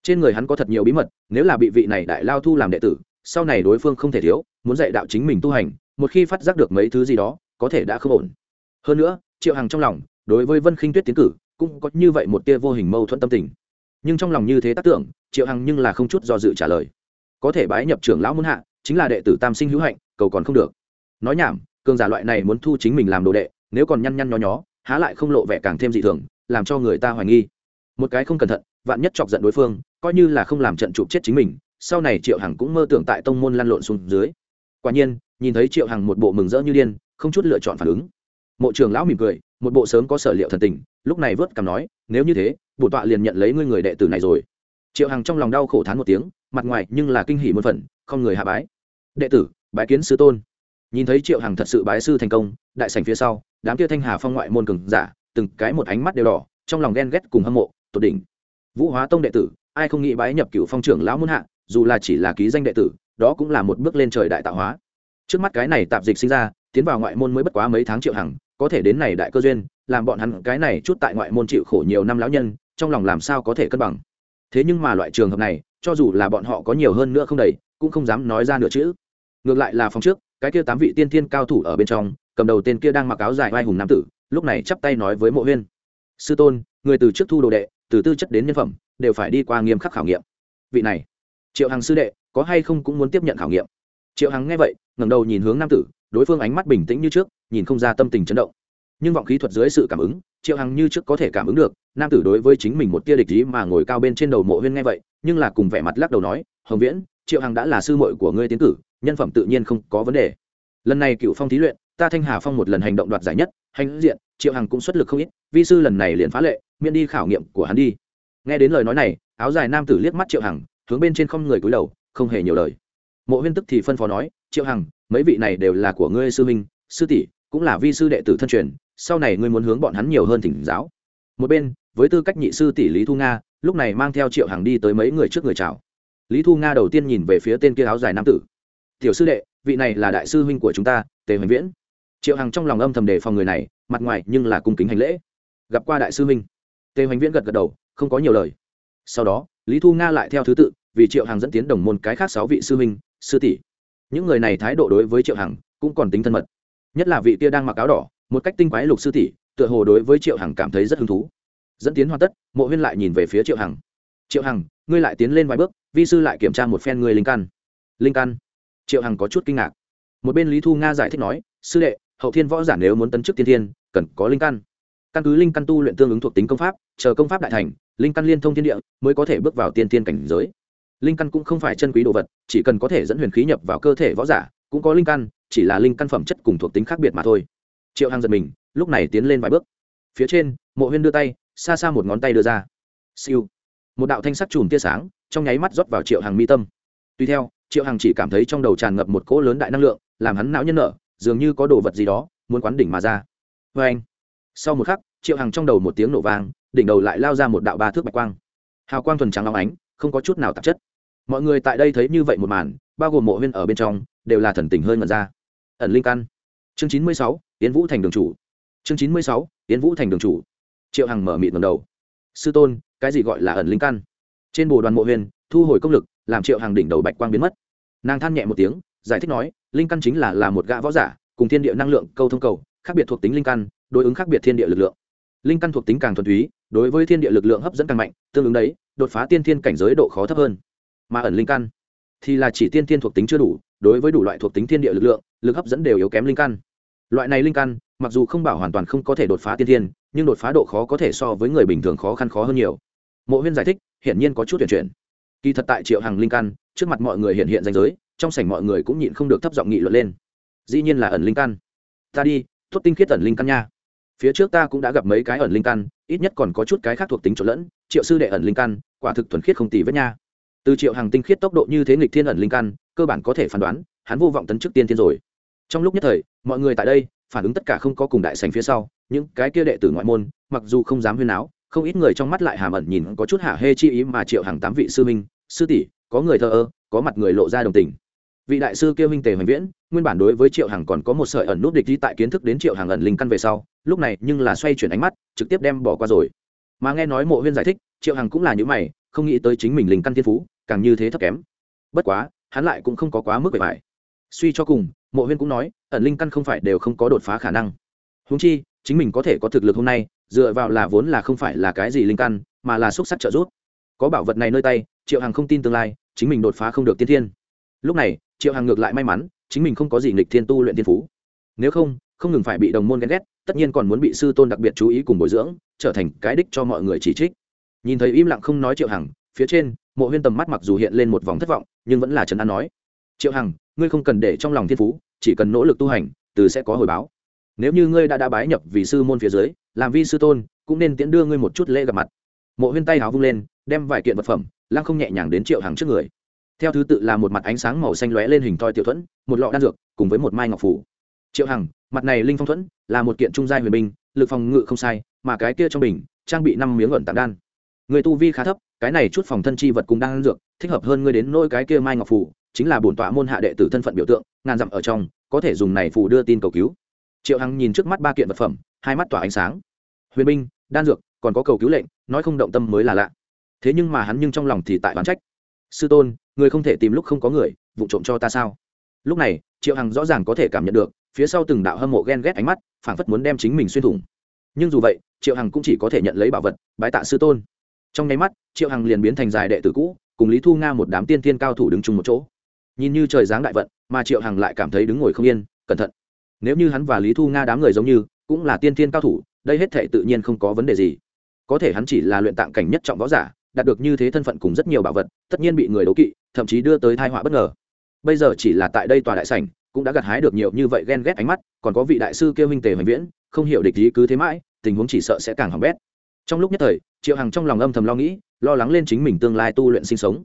Trên người hắn có thật nhiều bí mật, nếu là bị vị này đại lao thu làm đệ tử, sau này đối phương không thể thiếu, muốn dạy đạo chính mình tu hành, một khi phát giác được mấy thứ gì đó, có thể đã không ổn. Hơn nữa, triệu hằng trong lòng, đối với vân khinh tuyết tiến cử, cũng có như vậy một tia vô hình mâu thuẫn tâm tình. Nhưng trong lòng như thế tác tưởng, triệu hằng nhưng là không chút do dự trả lời có thể bái nhập trưởng lão muốn hạ, chính là đệ tử tam sinh hữu hạnh, cầu còn không được. Nói nhảm, cường giả loại này muốn thu chính mình làm đồ đệ, nếu còn nhăn nhăn nho nhó, há lại không lộ vẻ càng thêm dị thường, làm cho người ta hoài nghi. Một cái không cẩn thận, vạn nhất chọc giận đối phương, coi như là không làm trận chụp chết chính mình, sau này triệu hằng cũng mơ tưởng tại tông môn lăn lộn xuống dưới. Quả nhiên, nhìn thấy triệu hằng một bộ mừng rỡ như điên, không chút lựa chọn phản ứng. Mộ trưởng lão mỉm cười, một bộ sớm có sở liệu thần tình, lúc này vớt cằm nói, nếu như thế bổ tọa liền nhận lấy ngươi người đệ tử này rồi. Triệu hằng trong lòng đau khổ thán một tiếng mặt ngoài nhưng là kinh hỉ một phần, không người hạ bái. Đệ tử, bái kiến sư tôn. Nhìn thấy triệu hằng thật sự bái sư thành công, đại sảnh phía sau, đám kia thanh hà phong ngoại môn cường giả, từng cái một ánh mắt đều đỏ, trong lòng ghen ghét cùng hâm mộ, tột đỉnh. Vũ hóa tông đệ tử, ai không nghĩ bái nhập cựu phong trưởng lão muôn hạ, dù là chỉ là ký danh đệ tử, đó cũng là một bước lên trời đại tạo hóa. Trước mắt cái này tạp dịch sinh ra, tiến vào ngoại môn mới bất quá mấy tháng triệu hằng, có thể đến này đại cơ duyên, làm bọn hắn cái này chút tại ngoại môn chịu khổ nhiều năm lão nhân, trong lòng làm sao có thể cân bằng. Thế nhưng mà loại trường hợp này cho dù là bọn họ có nhiều hơn nữa không đầy, cũng không dám nói ra nửa chữ. Ngược lại là phòng trước, cái kia tám vị tiên thiên cao thủ ở bên trong, cầm đầu tên kia đang mặc áo dài vai hùng nam tử, lúc này chắp tay nói với mộ huyên. Sư tôn, người từ trước thu đồ đệ, từ tư chất đến nhân phẩm, đều phải đi qua nghiêm khắc khảo nghiệm. Vị này, triệu hằng sư đệ, có hay không cũng muốn tiếp nhận khảo nghiệm? Triệu hằng nghe vậy, ngẩng đầu nhìn hướng nam tử, đối phương ánh mắt bình tĩnh như trước, nhìn không ra tâm tình chấn động. Nhưng vọng khí thuật dưới sự cảm ứng, triệu hằng như trước có thể cảm ứng được, nam tử đối với chính mình một tia địch ý mà ngồi cao bên trên đầu mộ huyên nghe vậy nhưng là cùng vẻ mặt lắc đầu nói, hồng viễn, triệu hằng đã là sư muội của ngươi tiến cử, nhân phẩm tự nhiên không có vấn đề. Lần này cựu phong thí luyện, ta thanh hà phong một lần hành động đoạt giải nhất, hành diện, triệu hằng cũng xuất lực không ít, vi sư lần này liền phá lệ, miễn đi khảo nghiệm của hắn đi. Nghe đến lời nói này, áo dài nam tử liếc mắt triệu hằng, hướng bên trên không người cúi đầu, không hề nhiều lời. Mộ huyên tức thì phân phó nói, triệu hằng, mấy vị này đều là của ngươi sư minh sư tỷ, cũng là vi sư đệ tử thân truyền, sau này ngươi muốn hướng bọn hắn nhiều hơn thỉnh giáo. Một bên, với tư cách nhị sư tỷ lý thu nga lúc này mang theo triệu hằng đi tới mấy người trước người chào. Lý thu nga đầu tiên nhìn về phía tên kia áo dài nam tử. Tiểu sư đệ, vị này là đại sư huynh của chúng ta, tề hoành viễn. Triệu hằng trong lòng âm thầm đề phòng người này, mặt ngoài nhưng là cung kính hành lễ. Gặp qua đại sư huynh. Tề hoành viễn gật gật đầu, không có nhiều lời. Sau đó, lý thu nga lại theo thứ tự, vì triệu hằng dẫn tiến đồng môn cái khác sáu vị sư huynh, sư tỷ. Những người này thái độ đối với triệu hằng cũng còn tính thân mật. Nhất là vị kia đang mặc áo đỏ, một cách tinh quái lục sư tỷ, tựa hồ đối với triệu hằng cảm thấy rất hứng thú dẫn tiến hoàn tất, mộ huyên lại nhìn về phía triệu hằng. Triệu hằng, ngươi lại tiến lên vài bước, vi sư lại kiểm tra một phen người linh căn. Linh căn? Triệu hằng có chút kinh ngạc. Một bên lý thu nga giải thích nói, sư đệ, hậu thiên võ giả nếu muốn tấn chức tiên thiên, cần có linh căn. Căn cứ linh căn tu luyện tương ứng thuộc tính công pháp, chờ công pháp đại thành, linh căn liên thông thiên địa mới có thể bước vào tiên thiên cảnh giới. Linh căn cũng không phải chân quý đồ vật, chỉ cần có thể dẫn huyền khí nhập vào cơ thể võ giả, cũng có linh căn, chỉ là linh căn phẩm chất cùng thuộc tính khác biệt mà thôi. Triệu hằng giật mình, lúc này tiến lên vài bước. Phía trên, mộ huyên đưa tay xa xa một ngón tay đưa ra. Siêu. Một đạo thanh sắc chùm tia sáng, trong nháy mắt rót vào triệu hàng mi tâm. Tuy theo, triệu hàng chỉ cảm thấy trong đầu tràn ngập một cỗ lớn đại năng lượng, làm hắn não nhân nợ dường như có đồ vật gì đó muốn quán đỉnh mà ra. Vê anh. Sau một khắc, triệu hàng trong đầu một tiếng nổ vang, đỉnh đầu lại lao ra một đạo ba thước bạch quang. Hào quang thuần trắng long ánh, không có chút nào tạp chất. Mọi người tại đây thấy như vậy một màn, bao gồm mộ huyên ở bên trong, đều là thần tình hơi ngẩn ra. Ẩn linh căn. Chương chín mươi sáu tiến vũ thành đường chủ. Chương chín mươi sáu tiến vũ thành đường chủ triệu hằng mở mịt ngầm đầu. Sư tôn, cái gì gọi là ẩn linh căn? Trên bồ đoàn mộ huyền, thu hồi công lực, làm triệu hằng đỉnh đầu bạch quang biến mất. Nàng than nhẹ một tiếng, giải thích nói, linh căn chính là là một gã võ giả, cùng thiên địa năng lượng câu thông cầu, khác biệt thuộc tính linh căn, đối ứng khác biệt thiên địa lực lượng. Linh căn thuộc tính càng thuần túy, đối với thiên địa lực lượng hấp dẫn càng mạnh, tương ứng đấy, đột phá tiên thiên cảnh giới độ khó thấp hơn. Mà ẩn linh căn thì là chỉ tiên thiên thuộc tính chưa đủ, đối với đủ loại thuộc tính thiên địa lực lượng, lực hấp dẫn đều yếu kém linh căn. Loại này linh căn, mặc dù không bảo hoàn toàn không có thể đột phá tiên thiên nhưng đột phá độ khó có thể so với người bình thường khó khăn khó hơn nhiều. Mộ huyên giải thích, hiển nhiên có chút tuyển chuyển. Kỳ thật tại triệu hàng linh căn, trước mặt mọi người hiện hiện danh giới, trong sảnh mọi người cũng nhịn không được thấp giọng nghị luận lên. Dĩ nhiên là ẩn linh căn. Ta đi thốt tinh khiết ẩn linh căn nha. Phía trước ta cũng đã gặp mấy cái ẩn linh căn, ít nhất còn có chút cái khác thuộc tính trộn lẫn, triệu sư đệ ẩn linh căn, quả thực thuần khiết không tì vết nha. Từ triệu hàng tinh khiết tốc độ như thế nghịch thiên ẩn linh căn, cơ bản có thể phán đoán, hắn vô vọng tấn chức tiên thiên rồi. Trong lúc nhất thời, mọi người tại đây, phản ứng tất cả không có cùng đại sành phía sau những cái kia đệ tử ngoại môn, mặc dù không dám huyên áo không ít người trong mắt lại hàm ẩn nhìn có chút hạ hê chi ý mà triệu hàng tám vị sư minh sư tỷ, có người thờ ơ, có mặt người lộ ra đồng tình. Vị đại sư kia minh tề hoành viễn, nguyên bản đối với triệu hằng còn có một sợi ẩn nút địch đi tại kiến thức đến triệu hằng ẩn linh căn về sau, lúc này nhưng là xoay chuyển ánh mắt, trực tiếp đem bỏ qua rồi. Mà nghe nói mộ huyên giải thích, triệu hằng cũng là những mày, không nghĩ tới chính mình linh căn thiên phú, càng như thế thấp kém. Bất quá, hắn lại cũng không có quá mức bề bài suy cho cùng, mộ huyên cũng nói, ẩn linh căn không phải đều không có đột phá khả năng. Húng chi chính mình có thể có thực lực hôm nay, dựa vào là vốn là không phải là cái gì linh căn, mà là xúc sắc trợ giúp. Có bảo vật này nơi tay, triệu hằng không tin tương lai, chính mình đột phá không được tiên thiên. Lúc này, triệu hằng ngược lại may mắn, chính mình không có gì nghịch thiên tu luyện thiên phú. Nếu không không ngừng phải bị đồng môn ghen ghét, tất nhiên còn muốn bị sư tôn đặc biệt chú ý cùng bồi dưỡng, trở thành cái đích cho mọi người chỉ trích. Nhìn thấy im lặng không nói triệu hằng, phía trên, mộ huyên tầm mắt mặc dù hiện lên một vòng thất vọng, nhưng vẫn là trấn an nói, triệu hằng, ngươi không cần để trong lòng thiên phú, chỉ cần nỗ lực tu hành, từ sẽ có hồi báo nếu như ngươi đã đã bái nhập vì sư môn phía dưới, làm vi sư tôn, cũng nên tiễn đưa ngươi một chút lễ gặp mặt. Mộ huyên tay háo vung lên, đem vài kiện vật phẩm, lăng không nhẹ nhàng đến triệu hằng trước người. Theo thứ tự là một mặt ánh sáng màu xanh lóe lên hình thoi tiểu thuẫn, một lọ đan dược, cùng với một mai ngọc phủ. Triệu hằng, mặt này linh phong thuẫn, là một kiện trung gia huyền binh, lực phòng ngự không sai, mà cái kia trong bình, trang bị năm miếng ẩn tạc đan. Người tu vi khá thấp, cái này chút phòng thân chi vật cùng đan dược, thích hợp hơn ngươi đến nôi cái kia mai ngọc phủ, chính là bổn tọa môn hạ đệ tử thân phận biểu tượng, ngàn dặm ở trong, có thể dùng này phủ đưa tin cầu cứu triệu hằng nhìn trước mắt ba kiện vật phẩm, hai mắt tỏa ánh sáng. Huyền binh, đan dược, còn có cầu cứu lệnh, nói không động tâm mới là lạ. Thế nhưng mà hắn nhưng trong lòng thì tại oán trách. Sư tôn, người không thể tìm lúc không có người, vụ trộm cho ta sao? Lúc này, triệu hằng rõ ràng có thể cảm nhận được, phía sau từng đạo hâm mộ ghen ghét ánh mắt, phảng phất muốn đem chính mình xuyên thủng. Nhưng dù vậy, triệu hằng cũng chỉ có thể nhận lấy bảo vật, bái tạ sư tôn. Trong nháy mắt, triệu hằng liền biến thành dài đệ tử cũ, cùng lý thu nga một đám tiên tiên cao thủ đứng chung một chỗ. Nhìn như trời giáng đại vận, mà triệu hằng lại cảm thấy đứng ngồi không yên, cẩn thận nếu như hắn và lý thu nga đám người giống như, cũng là tiên thiên cao thủ, đây hết thể tự nhiên không có vấn đề gì. Có thể hắn chỉ là luyện tạng cảnh nhất trọng võ giả, đạt được như thế thân phận cùng rất nhiều bảo vật, tất nhiên bị người đố kỵ, thậm chí đưa tới thai họa bất ngờ. Bây giờ chỉ là tại đây tòa đại sảnh, cũng đã gặt hái được nhiều như vậy ghen ghét ánh mắt, còn có vị đại sư kêu minh tề hoành viễn, không hiểu địch ý cứ thế mãi, tình huống chỉ sợ sẽ càng hỏng bét. Trong lúc nhất thời, triệu hằng trong lòng âm thầm lo nghĩ, lo lắng lên chính mình tương lai tu luyện sinh sống.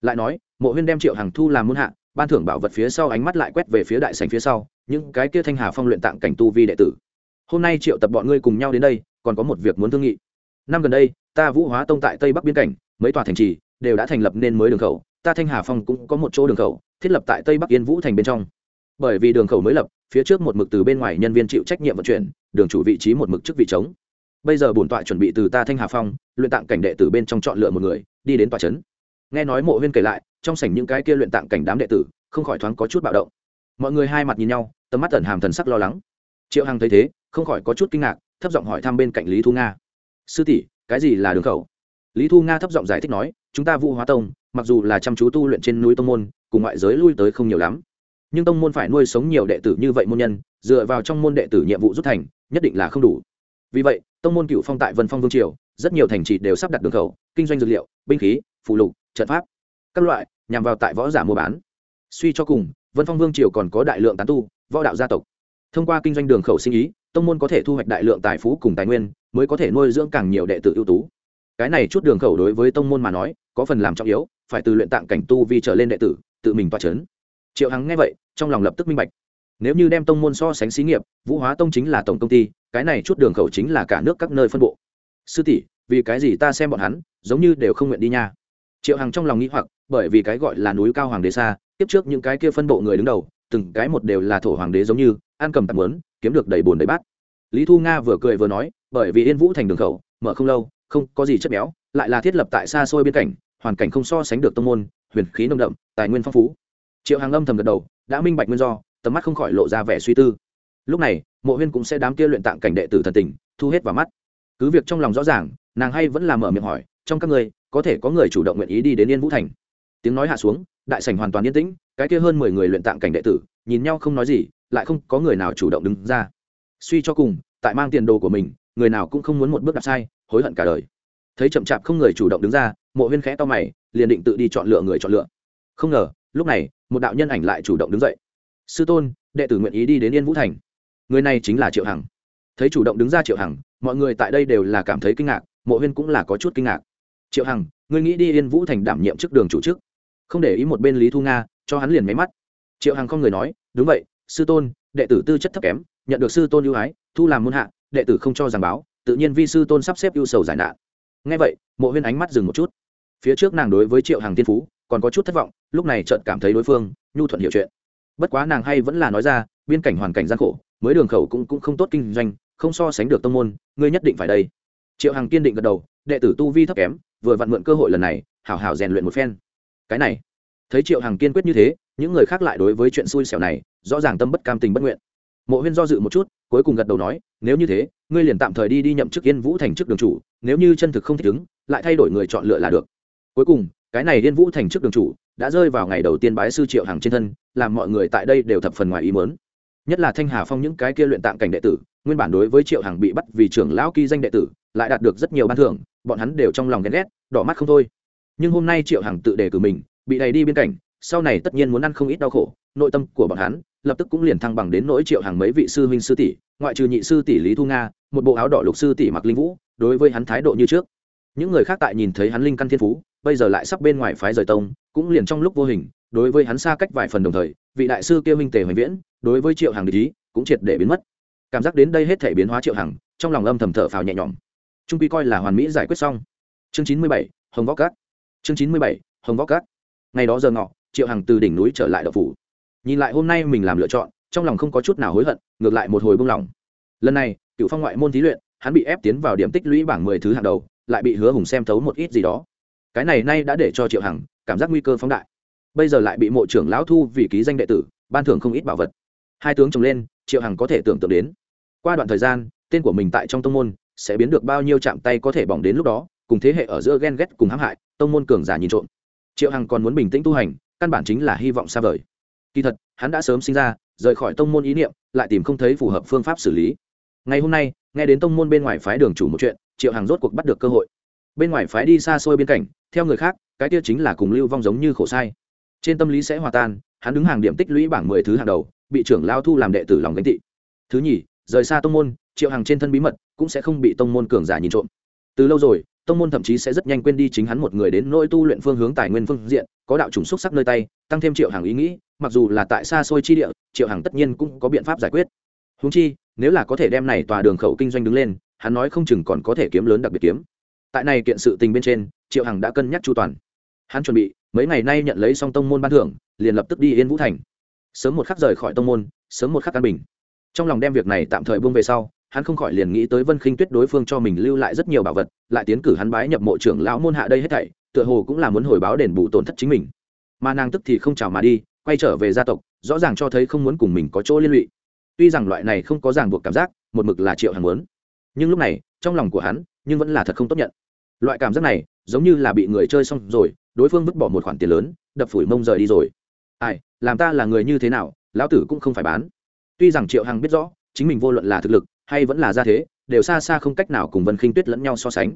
Lại nói, mộ huyên đem triệu hằng thu làm muôn hạ ban thưởng bảo vật phía sau ánh mắt lại quét về phía đại sảnh phía sau, những cái kia thanh hà phong luyện tạng cảnh tu vi đệ tử. Hôm nay triệu tập bọn ngươi cùng nhau đến đây, còn có một việc muốn thương nghị. Năm gần đây, ta vũ hóa tông tại tây bắc biên cảnh, mấy tòa thành trì đều đã thành lập nên mới đường khẩu, ta thanh hà phong cũng có một chỗ đường khẩu, thiết lập tại tây bắc yên vũ thành bên trong. Bởi vì đường khẩu mới lập, phía trước một mực từ bên ngoài nhân viên chịu trách nhiệm vận chuyển, đường chủ vị trí một mực chức vị trống. Bây giờ bổn tọa chuẩn bị từ ta thanh hà phong, luyện tạng cảnh đệ tử bên trong chọn lựa một người, đi đến tòa trấn. Nghe nói mộ huyên kể lại trong sảnh những cái kia luyện tạng cảnh đám đệ tử, không khỏi thoáng có chút bạo động. Mọi người hai mặt nhìn nhau, tầm mắt tẩn hàm thần sắc lo lắng. Triệu hằng thấy thế, không khỏi có chút kinh ngạc, thấp giọng hỏi thăm bên cạnh lý thu nga. Sư tỷ, cái gì là đường khẩu? Lý thu nga thấp giọng giải thích nói, chúng ta vũ hóa tông, mặc dù là chăm chú tu luyện trên núi tông môn, cùng ngoại giới lui tới không nhiều lắm. Nhưng tông môn phải nuôi sống nhiều đệ tử như vậy môn nhân, dựa vào trong môn đệ tử nhiệm vụ rút thành, nhất định là không đủ. Vì vậy, tông môn cựu phong tại vân phong vương triều, rất nhiều thành trì đều sắp đặt đường khẩu, kinh doanh dược liệu, binh khí, phụ lục, trận pháp, các loại nhằm vào tại võ giả mua bán. Suy cho cùng, vân phong vương triều còn có đại lượng tán tu, võ đạo gia tộc. Thông qua kinh doanh đường khẩu sinh ý, tông môn có thể thu hoạch đại lượng tài phú cùng tài nguyên, mới có thể nuôi dưỡng càng nhiều đệ tử ưu tú. Cái này chút đường khẩu đối với tông môn mà nói, có phần làm trọng yếu, phải từ luyện tạng cảnh tu vi trở lên đệ tử, tự mình toa c h ấ n triệu hằng nghe vậy, trong lòng lập tức minh bạch. Nếu như đem tông môn so sánh xí nghiệp, vũ hóa tông chính là tổng công ty, cái này chút đường khẩu chính là cả nước các nơi phân bộ. Sư tỷ, vì cái gì ta xem bọn hắn, giống như đều không nguyện đi nha? Triệu hằng trong lòng nghĩ hoặc bởi vì cái gọi là núi cao hoàng đế xa, tiếp trước những cái kia phân bộ người đứng đầu, từng cái một đều là thổ hoàng đế giống như, ăn cầm tạm lớn kiếm được đầy bồn đầy bát. Lý thu nga vừa cười vừa nói, bởi vì yên vũ thành đường khẩu, mở không lâu, không có gì chất béo, lại là thiết lập tại xa xôi biên cảnh, hoàn cảnh không so sánh được tông môn, huyền khí nông đậm, tài nguyên phong phú. Triệu hàng âm thầm gật đầu, đã minh bạch nguyên do, tầm mắt không khỏi lộ ra vẻ suy tư. Lúc này, mộ huyên cũng sẽ đám kia luyện tạng cảnh đệ tử thần tình, thu hết vào mắt. Cứ việc trong lòng rõ ràng, nàng hay vẫn là mở miệng hỏi, trong các người có thể có người chủ động nguyện ý đi đến yên vũ thành? Tiếng nói hạ xuống, đại sảnh hoàn toàn yên tĩnh, cái kia hơn mười người luyện tạng cảnh đệ tử, nhìn nhau không nói gì, lại không có người nào chủ động đứng ra. Suy cho cùng, tại mang tiền đồ của mình, người nào cũng không muốn một bước đặt sai, hối hận cả đời. Thấy chậm chạp không người chủ động đứng ra, mộ huyên khẽ to mày, liền định tự đi chọn lựa người chọn lựa. Không ngờ, lúc này, một đạo nhân ảnh lại chủ động đứng dậy. Sư tôn, đệ tử nguyện ý đi đến yên vũ thành. Người này chính là triệu hằng. Thấy chủ động đứng ra triệu hằng, mọi người tại đây đều là cảm thấy kinh ngạc, mộ huyên cũng là có chút kinh ngạc. Triệu hằng, ngươi nghĩ đi yên vũ thành đảm nhiệm chức đường chủ chức không để ý một bên lý thu nga, cho hắn liền máy mắt. Triệu hằng không người nói, đúng vậy, sư tôn, đệ tử tư chất thấp kém, nhận được sư tôn ưu ái, thu làm môn hạ, đệ tử không cho giảng báo, tự nhiên vi sư tôn sắp xếp ưu sầu giải nạn. Ngay vậy, mộ huyên ánh mắt dừng một chút. Phía trước nàng đối với triệu hằng tiên phú, còn có chút thất vọng, lúc này chợt cảm thấy đối phương, nhu thuận hiểu chuyện. Bất quá nàng hay vẫn là nói ra, biên cảnh hoàn cảnh gian khổ, mới đường khẩu cũng cũng không tốt kinh doanh, không so sánh được tông môn, ngươi nhất định phải đây. Triệu hằng kiên định gật đầu, đệ tử tu vi thấp kém, vừa vặn mượn cơ hội lần này, hảo hảo rèn luyện một phen cái này. Thấy triệu hằng kiên quyết như thế, những người khác lại đối với chuyện xui xẻo này, rõ ràng tâm bất cam tình bất nguyện. Mộ huyên do dự một chút, cuối cùng gật đầu nói, nếu như thế, ngươi liền tạm thời đi đi nhậm chức yên vũ thành chức đường chủ, nếu như chân thực không thích ứng, lại thay đổi người chọn lựa là được. Cuối cùng, cái này yên vũ thành chức đường chủ đã rơi vào ngày đầu tiên bái sư triệu hàng trên thân, làm mọi người tại đây đều thập phần ngoài ý mớn nhất là thanh hà phong những cái kia luyện tạm cảnh đệ tử, nguyên bản đối với triệu hàng bị bắt vì trưởng lão kỳ danh đệ tử, lại đạt được rất nhiều ban thưởng, bọn hắn đều trong lòng ghen ghét, đỏ mắt không thôi nhưng hôm nay triệu hàng tự đề cử mình, bị đẩy đi bên cạnh, sau này tất nhiên muốn ăn không ít đau khổ, nội tâm của bọn hắn lập tức cũng liền thăng bằng đến nỗi triệu hàng mấy vị sư huynh sư tỷ, ngoại trừ nhị sư tỷ lý thu nga, một bộ áo đỏ lục sư tỷ mặc linh vũ, đối với hắn thái độ như trước. Những người khác tại nhìn thấy hắn linh căn thiên phú, bây giờ lại sắp bên ngoài phái rời tông, cũng liền trong lúc vô hình, đối với hắn xa cách vài phần đồng thời, vị đại sư kia minh tề hoành viễn, đối với triệu hàng ý, cũng triệt để biến mất. Cảm giác đến đây hết thể biến hóa triệu hàng trong lòng âm thầm thở phào nhẹ nhõm. Trung quy coi là hoàn mỹ giải quyết xong. Chương chín mươi bảy, hồng võ cát chương chín mươi bảy, hồng vóc cát ngày đó giờ ngọ, triệu hằng từ đỉnh núi trở lại đậu phủ. Nhìn lại hôm nay mình làm lựa chọn, trong lòng không có chút nào hối hận, ngược lại một hồi buông lỏng lần này cựu phong ngoại môn thí luyện, hắn bị ép tiến vào điểm tích lũy bảng mười thứ hàng đầu, lại bị hứa hùng xem thấu một ít gì đó. Cái này nay đã để cho triệu hằng cảm giác nguy cơ phóng đại. Bây giờ lại bị mộ trưởng lão thu vì ký danh đệ tử, ban thưởng không ít bảo vật. Hai tướng trồng lên, triệu hằng có thể tưởng tượng đến. Qua đoạn thời gian, tên của mình tại trong tông môn sẽ biến được bao nhiêu chạm tay có thể bỏng đến lúc đó, cùng thế hệ ở giữa ghen ghét cùng hãm hại tông môn cường giả nhìn trộm. Triệu hằng còn muốn bình tĩnh tu hành, căn bản chính là hy vọng xa vời. Kỳ thật, hắn đã sớm sinh ra, rời khỏi tông môn ý niệm, lại tìm không thấy phù hợp phương pháp xử lý. Ngày hôm nay, nghe đến tông môn bên ngoài phái đường chủ một chuyện, triệu hằng rốt cuộc bắt được cơ hội. Bên ngoài phái đi xa xôi bên cạnh, theo người khác, cái tiêu chính là cùng lưu vong giống như khổ sai. Trên tâm lý sẽ hòa tan, hắn đứng hàng điểm tích lũy bảng mười thứ hàng đầu, bị trưởng lao thu làm đệ tử lòng gánh tị. Thứ nhì, rời xa tông môn, triệu hằng trên thân bí mật cũng sẽ không bị tông môn cường giả nhìn trộm. Từ lâu rồi tông môn thậm chí sẽ rất nhanh quên đi chính hắn một người đến nỗi tu luyện phương hướng tài nguyên phương diện, có đạo chủng xúc sắc nơi tay, tăng thêm triệu hàng ý nghĩ, mặc dù là tại xa xôi chi địa, triệu hàng tất nhiên cũng có biện pháp giải quyết. Húng chi, nếu là có thể đem này tòa đường khẩu kinh doanh đứng lên, hắn nói không chừng còn có thể kiếm lớn đặc biệt kiếm. Tại này kiện sự tình bên trên, triệu hằng đã cân nhắc chu toàn. Hắn chuẩn bị, mấy ngày nay nhận lấy xong tông môn ban thưởng, liền lập tức đi yên vũ thành. Sớm một khắc rời khỏi tông môn, sớm một khắc an bình. Trong lòng đem việc này tạm thời buông về sau hắn không khỏi liền nghĩ tới vân khinh tuyết đối phương cho mình lưu lại rất nhiều bảo vật, lại tiến cử hắn bái nhập mộ trưởng lão môn hạ đây hết thảy, tựa hồ cũng là muốn hồi báo đền bù tổn thất chính mình. Mà nàng tức thì không chào mà đi, quay trở về gia tộc, rõ ràng cho thấy không muốn cùng mình có chỗ liên lụy. Tuy rằng loại này không có ràng buộc cảm giác, một mực là triệu hàng muốn. Nhưng lúc này, trong lòng của hắn, nhưng vẫn là thật không tốt nhận. Loại cảm giác này, giống như là bị người chơi xong rồi, đối phương vứt bỏ một khoản tiền lớn, đập phủi mông rời đi rồi. Ai, làm ta là người như thế nào, lão tử cũng không phải bán. Tuy rằng triệu hằng biết rõ, chính mình vô luận là thực lực hay vẫn là gia thế, đều xa xa không cách nào cùng vân khinh tuyết lẫn nhau so sánh.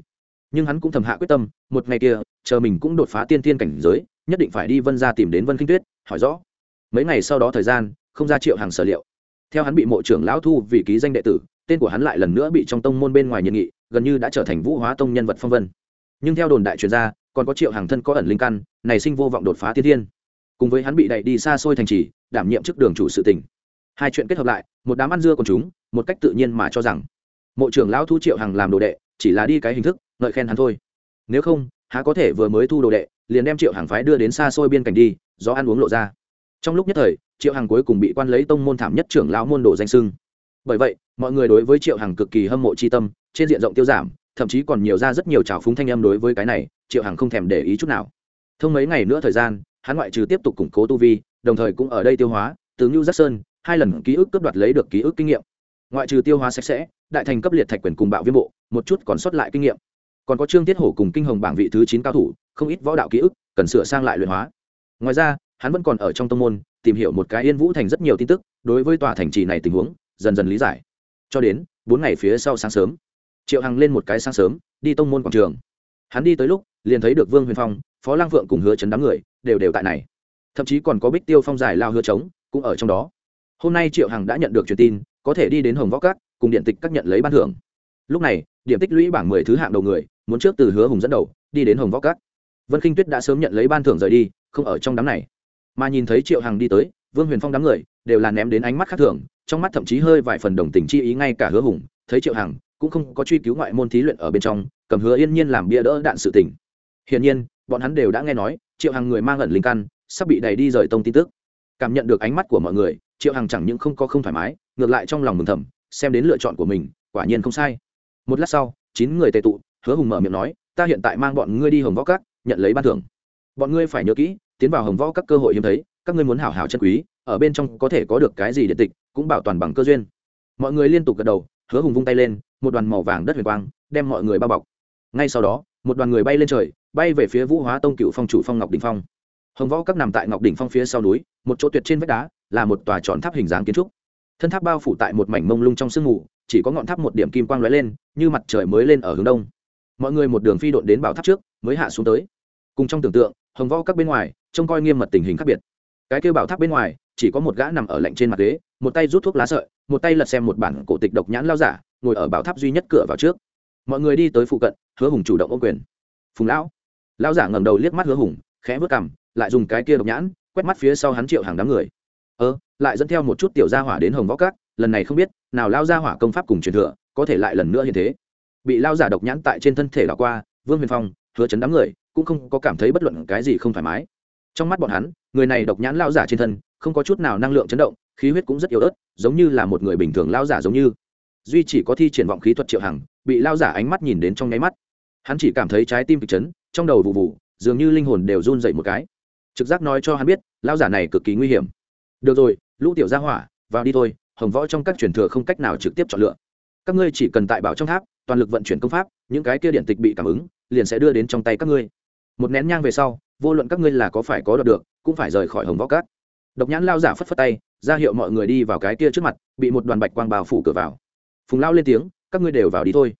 Nhưng hắn cũng thầm hạ quyết tâm, một ngày kia, chờ mình cũng đột phá tiên tiên cảnh giới, nhất định phải đi vân ra tìm đến vân khinh tuyết, hỏi rõ. Mấy ngày sau đó thời gian, không ra triệu hàng sở liệu. Theo hắn bị mộ trưởng lão thu vì ký danh đệ tử, tên của hắn lại lần nữa bị trong tông môn bên ngoài nhiệt nghị, gần như đã trở thành vũ hóa tông nhân vật phong vân. Nhưng theo đồn đại truyền ra, còn có triệu hàng thân có ẩn linh căn, này sinh vô vọng đột phá tiên thiên. Cùng với hắn bị đẩy đi xa xôi thành trì, đảm nhiệm chức đường chủ sự tỉnh hai chuyện kết hợp lại, một đám ăn dưa còn chúng, một cách tự nhiên mà cho rằng, mộ trưởng lão thu triệu hàng làm đồ đệ, chỉ là đi cái hình thức, ngợi khen hắn thôi. Nếu không, há có thể vừa mới thu đồ đệ, liền đem triệu hàng phái đưa đến xa xôi biên cảnh đi, do ăn uống lộ ra. Trong lúc nhất thời, triệu hàng cuối cùng bị quan lấy tông môn thảm nhất trưởng lão môn đồ danh sưng bởi vậy, mọi người đối với triệu hàng cực kỳ hâm mộ c tâm, trên diện rộng tiêu giảm, thậm chí còn nhiều ra rất nhiều trào phúng thanh âm đối với cái này, triệu hàng không thèm để ý chút nào. Thông mấy ngày nữa thời gian, hắn ngoại trừ tiếp tục củng cố tu vi, đồng thời cũng ở đây tiêu hóa tướng nhu giác sơn hai lần ký ức cướp đoạt lấy được ký ức kinh nghiệm. Ngoại trừ tiêu hóa sạch sẽ, đại thành cấp liệt thạch quyền cùng bạo viêm bộ, một chút còn sót lại kinh nghiệm. Còn có trương tiết hổ cùng kinh hồng bảng vị thứ chín cao thủ, không ít võ đạo ký ức, cần sửa sang lại luyện hóa. Ngoài ra, hắn vẫn còn ở trong tông môn, tìm hiểu một cái yên vũ thành rất nhiều tin tức, đối với tòa thành trì này tình huống, dần dần lý giải. Cho đến, bốn ngày phía sau sáng sớm, triệu hằng lên một cái sáng sớm, đi tông môn quảng trường. Hắn đi tới lúc, liền thấy được vương huyền phong, phó lang vượng cùng hứa chấn đám người, đều đều tại này. Thậm chí còn có bích tiêu phong giải lao hứa trống, cũng ở trong đó hôm nay triệu hằng đã nhận được truyền tin, có thể đi đến hồng võ cát cùng điện tịch các nhận lấy ban thưởng. Lúc này, điểm tích lũy bảng mười thứ hạng đầu người, muốn trước từ hứa hùng dẫn đầu, đi đến hồng võ cát vân khinh tuyết đã sớm nhận lấy ban thưởng rời đi, không ở trong đám này. Mà nhìn thấy triệu hằng đi tới, vương huyền phong đám người, đều là ném đến ánh mắt khác thường, trong mắt thậm chí hơi vài phần đồng tình chi ý ngay cả hứa hùng, thấy triệu hằng, cũng không có truy cứu ngoại môn thí luyện ở bên trong, cầm hứa yên nhiên làm bia đỡ đạn sự tình. Hiển nhiên, bọn hắn đều đã nghe nói, triệu hằng người mang ẩn linh căn, sắp bị đẩy đi rời tông tin tức. Cảm nhận được ánh mắt của mọi người triệu hằng chẳng những không có không thoải mái, ngược lại trong lòng mừng thầm, xem đến lựa chọn của mình, quả nhiên không sai. Một lát sau, chín người tề tụ, hứa hùng mở miệng nói, ta hiện tại mang bọn ngươi đi hồng võ các, nhận lấy ban thưởng. Bọn ngươi phải nhớ kỹ, tiến vào hồng võ các cơ hội hiếm thấy, các ngươi muốn hảo hảo chân quý, ở bên trong có thể có được cái gì điện tịch, cũng bảo toàn bằng cơ duyên. Mọi người liên tục gật đầu, hứa hùng vung tay lên, một đoàn màu vàng đất huyền quang, đem mọi người bao bọc. Ngay sau đó, một đoàn người bay lên trời, bay về phía vũ hóa tông cựu phong chủ phong ngọc đình phong. Hồng võ các nằm tại ngọc đỉnh phong phía sau núi, một chỗ tuyệt trên vách đá là một tòa tròn tháp hình dáng kiến trúc. Thân tháp bao phủ tại một mảnh mông lung trong sương mù, chỉ có ngọn tháp một điểm kim quang lóe lên, như mặt trời mới lên ở hướng đông. Mọi người một đường phi độn đến bảo tháp trước, mới hạ xuống tới. Cùng trong tưởng tượng, hồng võ các bên ngoài, trông coi nghiêm mật tình hình khác biệt. Cái kêu bảo tháp bên ngoài, chỉ có một gã nằm ở lạnh trên mặt ghế, một tay rút thuốc lá sợi, một tay lật xem một bản cổ tịch độc nhãn lao giả, ngồi ở bảo tháp duy nhất cửa vào trước. Mọi người đi tới phụ cận, hứa hùng chủ động ô quyền. Phùng lão. Lão giả ngẩng đầu liếc mắt hứa hùng, khẽ vớt cằm, lại dùng cái kia độc nhãn, quét mắt phía sau hắn triệu hàng đám người ơ, lại dẫn theo một chút tiểu gia hỏa đến hồng võ cát lần này không biết, nào lao gia hỏa công pháp cùng truyền thừa, có thể lại lần nữa như thế. Bị lao giả độc nhãn tại trên thân thể đảo qua, vương huyền phong, hứa chấn đám người, cũng không có cảm thấy bất luận cái gì không thoải mái. Trong mắt bọn hắn, người này độc nhãn lao giả trên thân, không có chút nào năng lượng chấn động, khí huyết cũng rất yếu ớt, giống như là một người bình thường lao giả giống như. Duy chỉ có thi triển vọng khí thuật triệu hằng, bị lao giả ánh mắt nhìn đến trong nháy mắt. Hắn chỉ cảm thấy trái tim kịch chấn, trong đầu vụ vụ, dường như linh hồn đều run dậy một cái. Trực giác nói cho hắn biết, lao giả này cực kỳ nguy hiểm được rồi, lũ tiểu gia hỏa, vào đi thôi, hồng võ trong các truyền thừa không cách nào trực tiếp chọn lựa. Các ngươi chỉ cần tại bảo trong tháp, toàn lực vận chuyển công pháp, những cái kia điện tịch bị cảm ứng, liền sẽ đưa đến trong tay các ngươi. Một nén nhang về sau, vô luận các ngươi là có phải có đoạt được, cũng phải rời khỏi hồng võ cát độc nhãn lao giả phất phất tay, ra hiệu mọi người đi vào cái kia trước mặt, bị một đoàn bạch quang bào phủ cửa vào. Phùng lao lên tiếng, các ngươi đều vào đi thôi.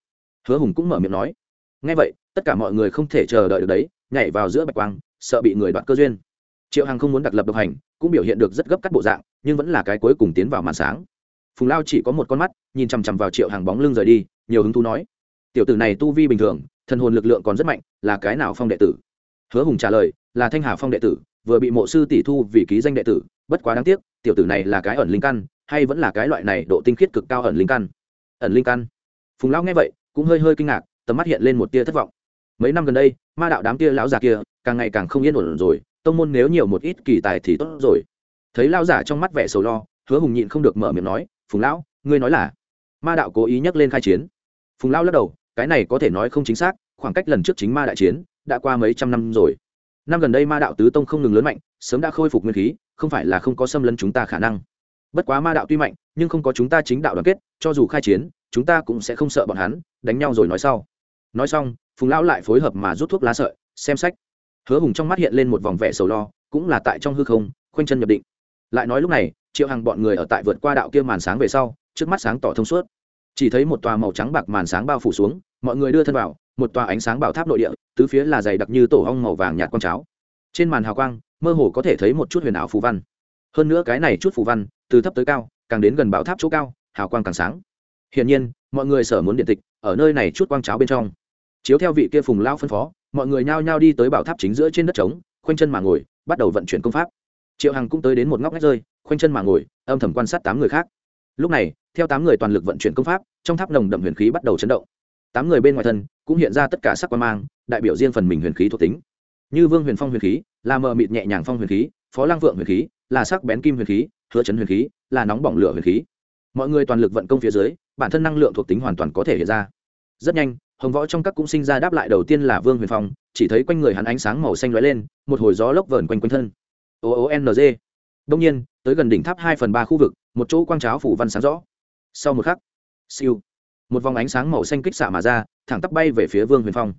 Hứa hùng cũng mở miệng nói. Ngay vậy, tất cả mọi người không thể chờ đợi được đấy, nhảy vào giữa bạch quang, sợ bị người đoạt cơ duyên triệu hằng không muốn đặc lập độc hành cũng biểu hiện được rất gấp cắt bộ dạng nhưng vẫn là cái cuối cùng tiến vào màn sáng phùng lao chỉ có một con mắt nhìn chằm chằm vào triệu hàng bóng lưng rời đi nhiều hứng thú nói tiểu tử này tu vi bình thường thần hồn lực lượng còn rất mạnh là cái nào phong đệ tử hứa hùng trả lời là thanh hà phong đệ tử vừa bị mộ sư tỷ thu vì ký danh đệ tử bất quá đáng tiếc tiểu tử này là cái ẩn linh căn hay vẫn là cái loại này độ tinh khiết cực cao ẩn linh căn ẩn linh căn phùng lão nghe vậy cũng hơi hơi kinh ngạc tầm mắt hiện lên một tia thất vọng mấy năm gần đây ma đạo đám tia lão già kia càng ngày càng không yên ổn rồi tông môn nếu nhiều một ít kỳ tài thì tốt rồi. Thấy lão giả trong mắt vẻ sầu lo, hứa hùng nhịn không được mở miệng nói, phùng lão, ngươi nói là? Ma đạo cố ý nhắc lên khai chiến. Phùng lão lắc đầu, cái này có thể nói không chính xác, khoảng cách lần trước chính ma đại chiến đã qua mấy trăm năm rồi. Năm gần đây ma đạo tứ tông không ngừng lớn mạnh, sớm đã khôi phục nguyên khí, không phải là không có xâm lấn chúng ta khả năng. Bất quá ma đạo tuy mạnh, nhưng không có chúng ta chính đạo đoàn kết, cho dù khai chiến, chúng ta cũng sẽ không sợ bọn hắn, đánh nhau rồi nói sau. Nói xong, phùng lão lại phối hợp mà rút thuốc lá sợi, xem sách hứa hùng trong mắt hiện lên một vòng vẻ sầu lo, cũng là tại trong hư không, khoanh chân nhập định. Lại nói lúc này, triệu hàng bọn người ở tại vượt qua đạo kia màn sáng về sau, trước mắt sáng tỏ thông suốt. Chỉ thấy một tòa màu trắng bạc màn sáng bao phủ xuống, mọi người đưa thân vào, một tòa ánh sáng bảo tháp nội địa, tứ phía là dày đặc như tổ hong màu vàng nhạt quang cháo. Trên màn hào quang, mơ hồ có thể thấy một chút huyền ảo phù văn. Hơn nữa cái này chút phù văn, từ thấp tới cao, càng đến gần bảo tháp chỗ cao, hào quang càng sáng. Hiển nhiên, mọi người sở muốn điện tịch, ở nơi này chút quang cháo bên trong. Chiếu theo vị kia phùng lao phân phó mọi người nhao nhao đi tới bảo tháp chính giữa trên đất trống, khoanh chân mà ngồi, bắt đầu vận chuyển công pháp. Triệu hằng cũng tới đến một ngóc ngách rơi, khoanh chân mà ngồi, âm thầm quan sát tám người khác. Lúc này, theo tám người toàn lực vận chuyển công pháp, trong tháp nồng đậm huyền khí bắt đầu chấn động. Tám người bên ngoài thân cũng hiện ra tất cả sắc quan mang, đại biểu riêng phần mình huyền khí thuộc tính. Như vương huyền phong huyền khí, là mờ mịt nhẹ nhàng phong huyền khí, phó lang vượng huyền khí, là sắc bén kim huyền khí, hứa chấn huyền khí, là nóng bỏng lửa huyền khí. Mọi người toàn lực vận công phía dưới, bản thân năng lượng thuộc tính hoàn toàn có thể hiện ra. Rất nhanh hồng võ trong các cũng sinh ra đáp lại đầu tiên là vương huyền phong, chỉ thấy quanh người hắn ánh sáng màu xanh lóe lên, một hồi gió lốc vờn quanh quanh thân. O o n g. Đông nhiên, tới gần đỉnh tháp hai phần ba khu vực, một chỗ quang cháo phủ văn sáng rõ. Sau một khắc, siêu, một vòng ánh sáng màu xanh kích xạ mà ra, thẳng tắp bay về phía vương huyền phong.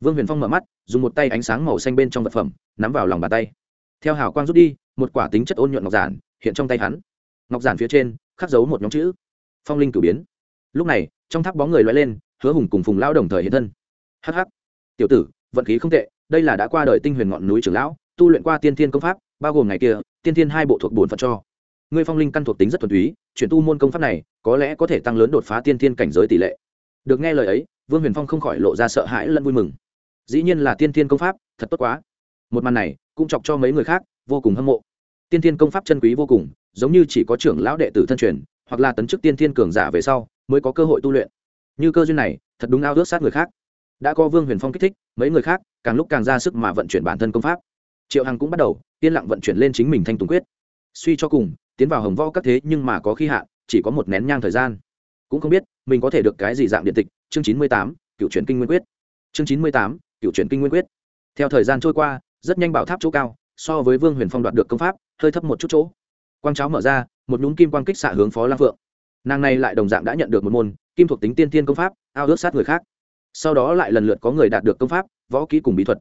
Vương huyền phong mở mắt, dùng một tay ánh sáng màu xanh bên trong vật phẩm, nắm vào lòng bàn tay. Theo hào quang rút đi, một quả tính chất ôn nhuận ngọc giản hiện trong tay hắn. Ngọc giản phía trên, khắc dấu một nhóm chữ. Phong linh cử biến. Lúc này, trong tháp bóng người loay lên hứa hùng cùng phùng lão đồng thời hiện thân. Hh tiểu tử, vận khí không tệ, đây là đã qua đời tinh huyền ngọn núi trưởng lão, tu luyện qua tiên thiên công pháp, bao gồm ngày kia, tiên thiên hai bộ thuộc bổn phận cho. Ngươi phong linh căn thuộc tính rất thuần túy, chuyển tu môn công pháp này, có lẽ có thể tăng lớn đột phá tiên thiên cảnh giới tỷ lệ. Được nghe lời ấy, vương huyền phong không khỏi lộ ra sợ hãi lẫn vui mừng. Dĩ nhiên là tiên thiên công pháp, thật tốt quá. Một màn này, cũng chọc cho mấy người khác, vô cùng hâm mộ. Tiên thiên công pháp chân quý vô cùng, giống như chỉ có trưởng lão đệ tử thân truyền, hoặc là tấn chức tiên thiên cường giả về sau, mới có cơ hội tu luyện như cơ duyên này, thật đúng ao ước sát người khác. Đã có vương huyền phong kích thích, mấy người khác, càng lúc càng ra sức mà vận chuyển bản thân công pháp. Triệu hằng cũng bắt đầu, yên lặng vận chuyển lên chính mình thanh tùng quyết. Suy cho cùng, tiến vào hồng võ các thế nhưng mà có khi hạn chỉ có một nén nhang thời gian. Cũng không biết, mình có thể được cái gì dạng điện tịch, chương chín mươi tám, cựu truyền kinh nguyên quyết. Chương chín mươi tám, cựu truyền kinh nguyên quyết. Theo thời gian trôi qua, rất nhanh bảo tháp chỗ cao, so với vương huyền phong đoạt được công pháp, hơi thấp một chút chỗ. Quang cháo mở ra, một nhúng kim quang kích xạ hướng phó lang phượng nàng này lại đồng dạng đã nhận được một môn, kim thuộc tính tiên tiên công pháp, ao ước sát người khác. Sau đó lại lần lượt có người đạt được công pháp, võ kỹ cùng bí thuật.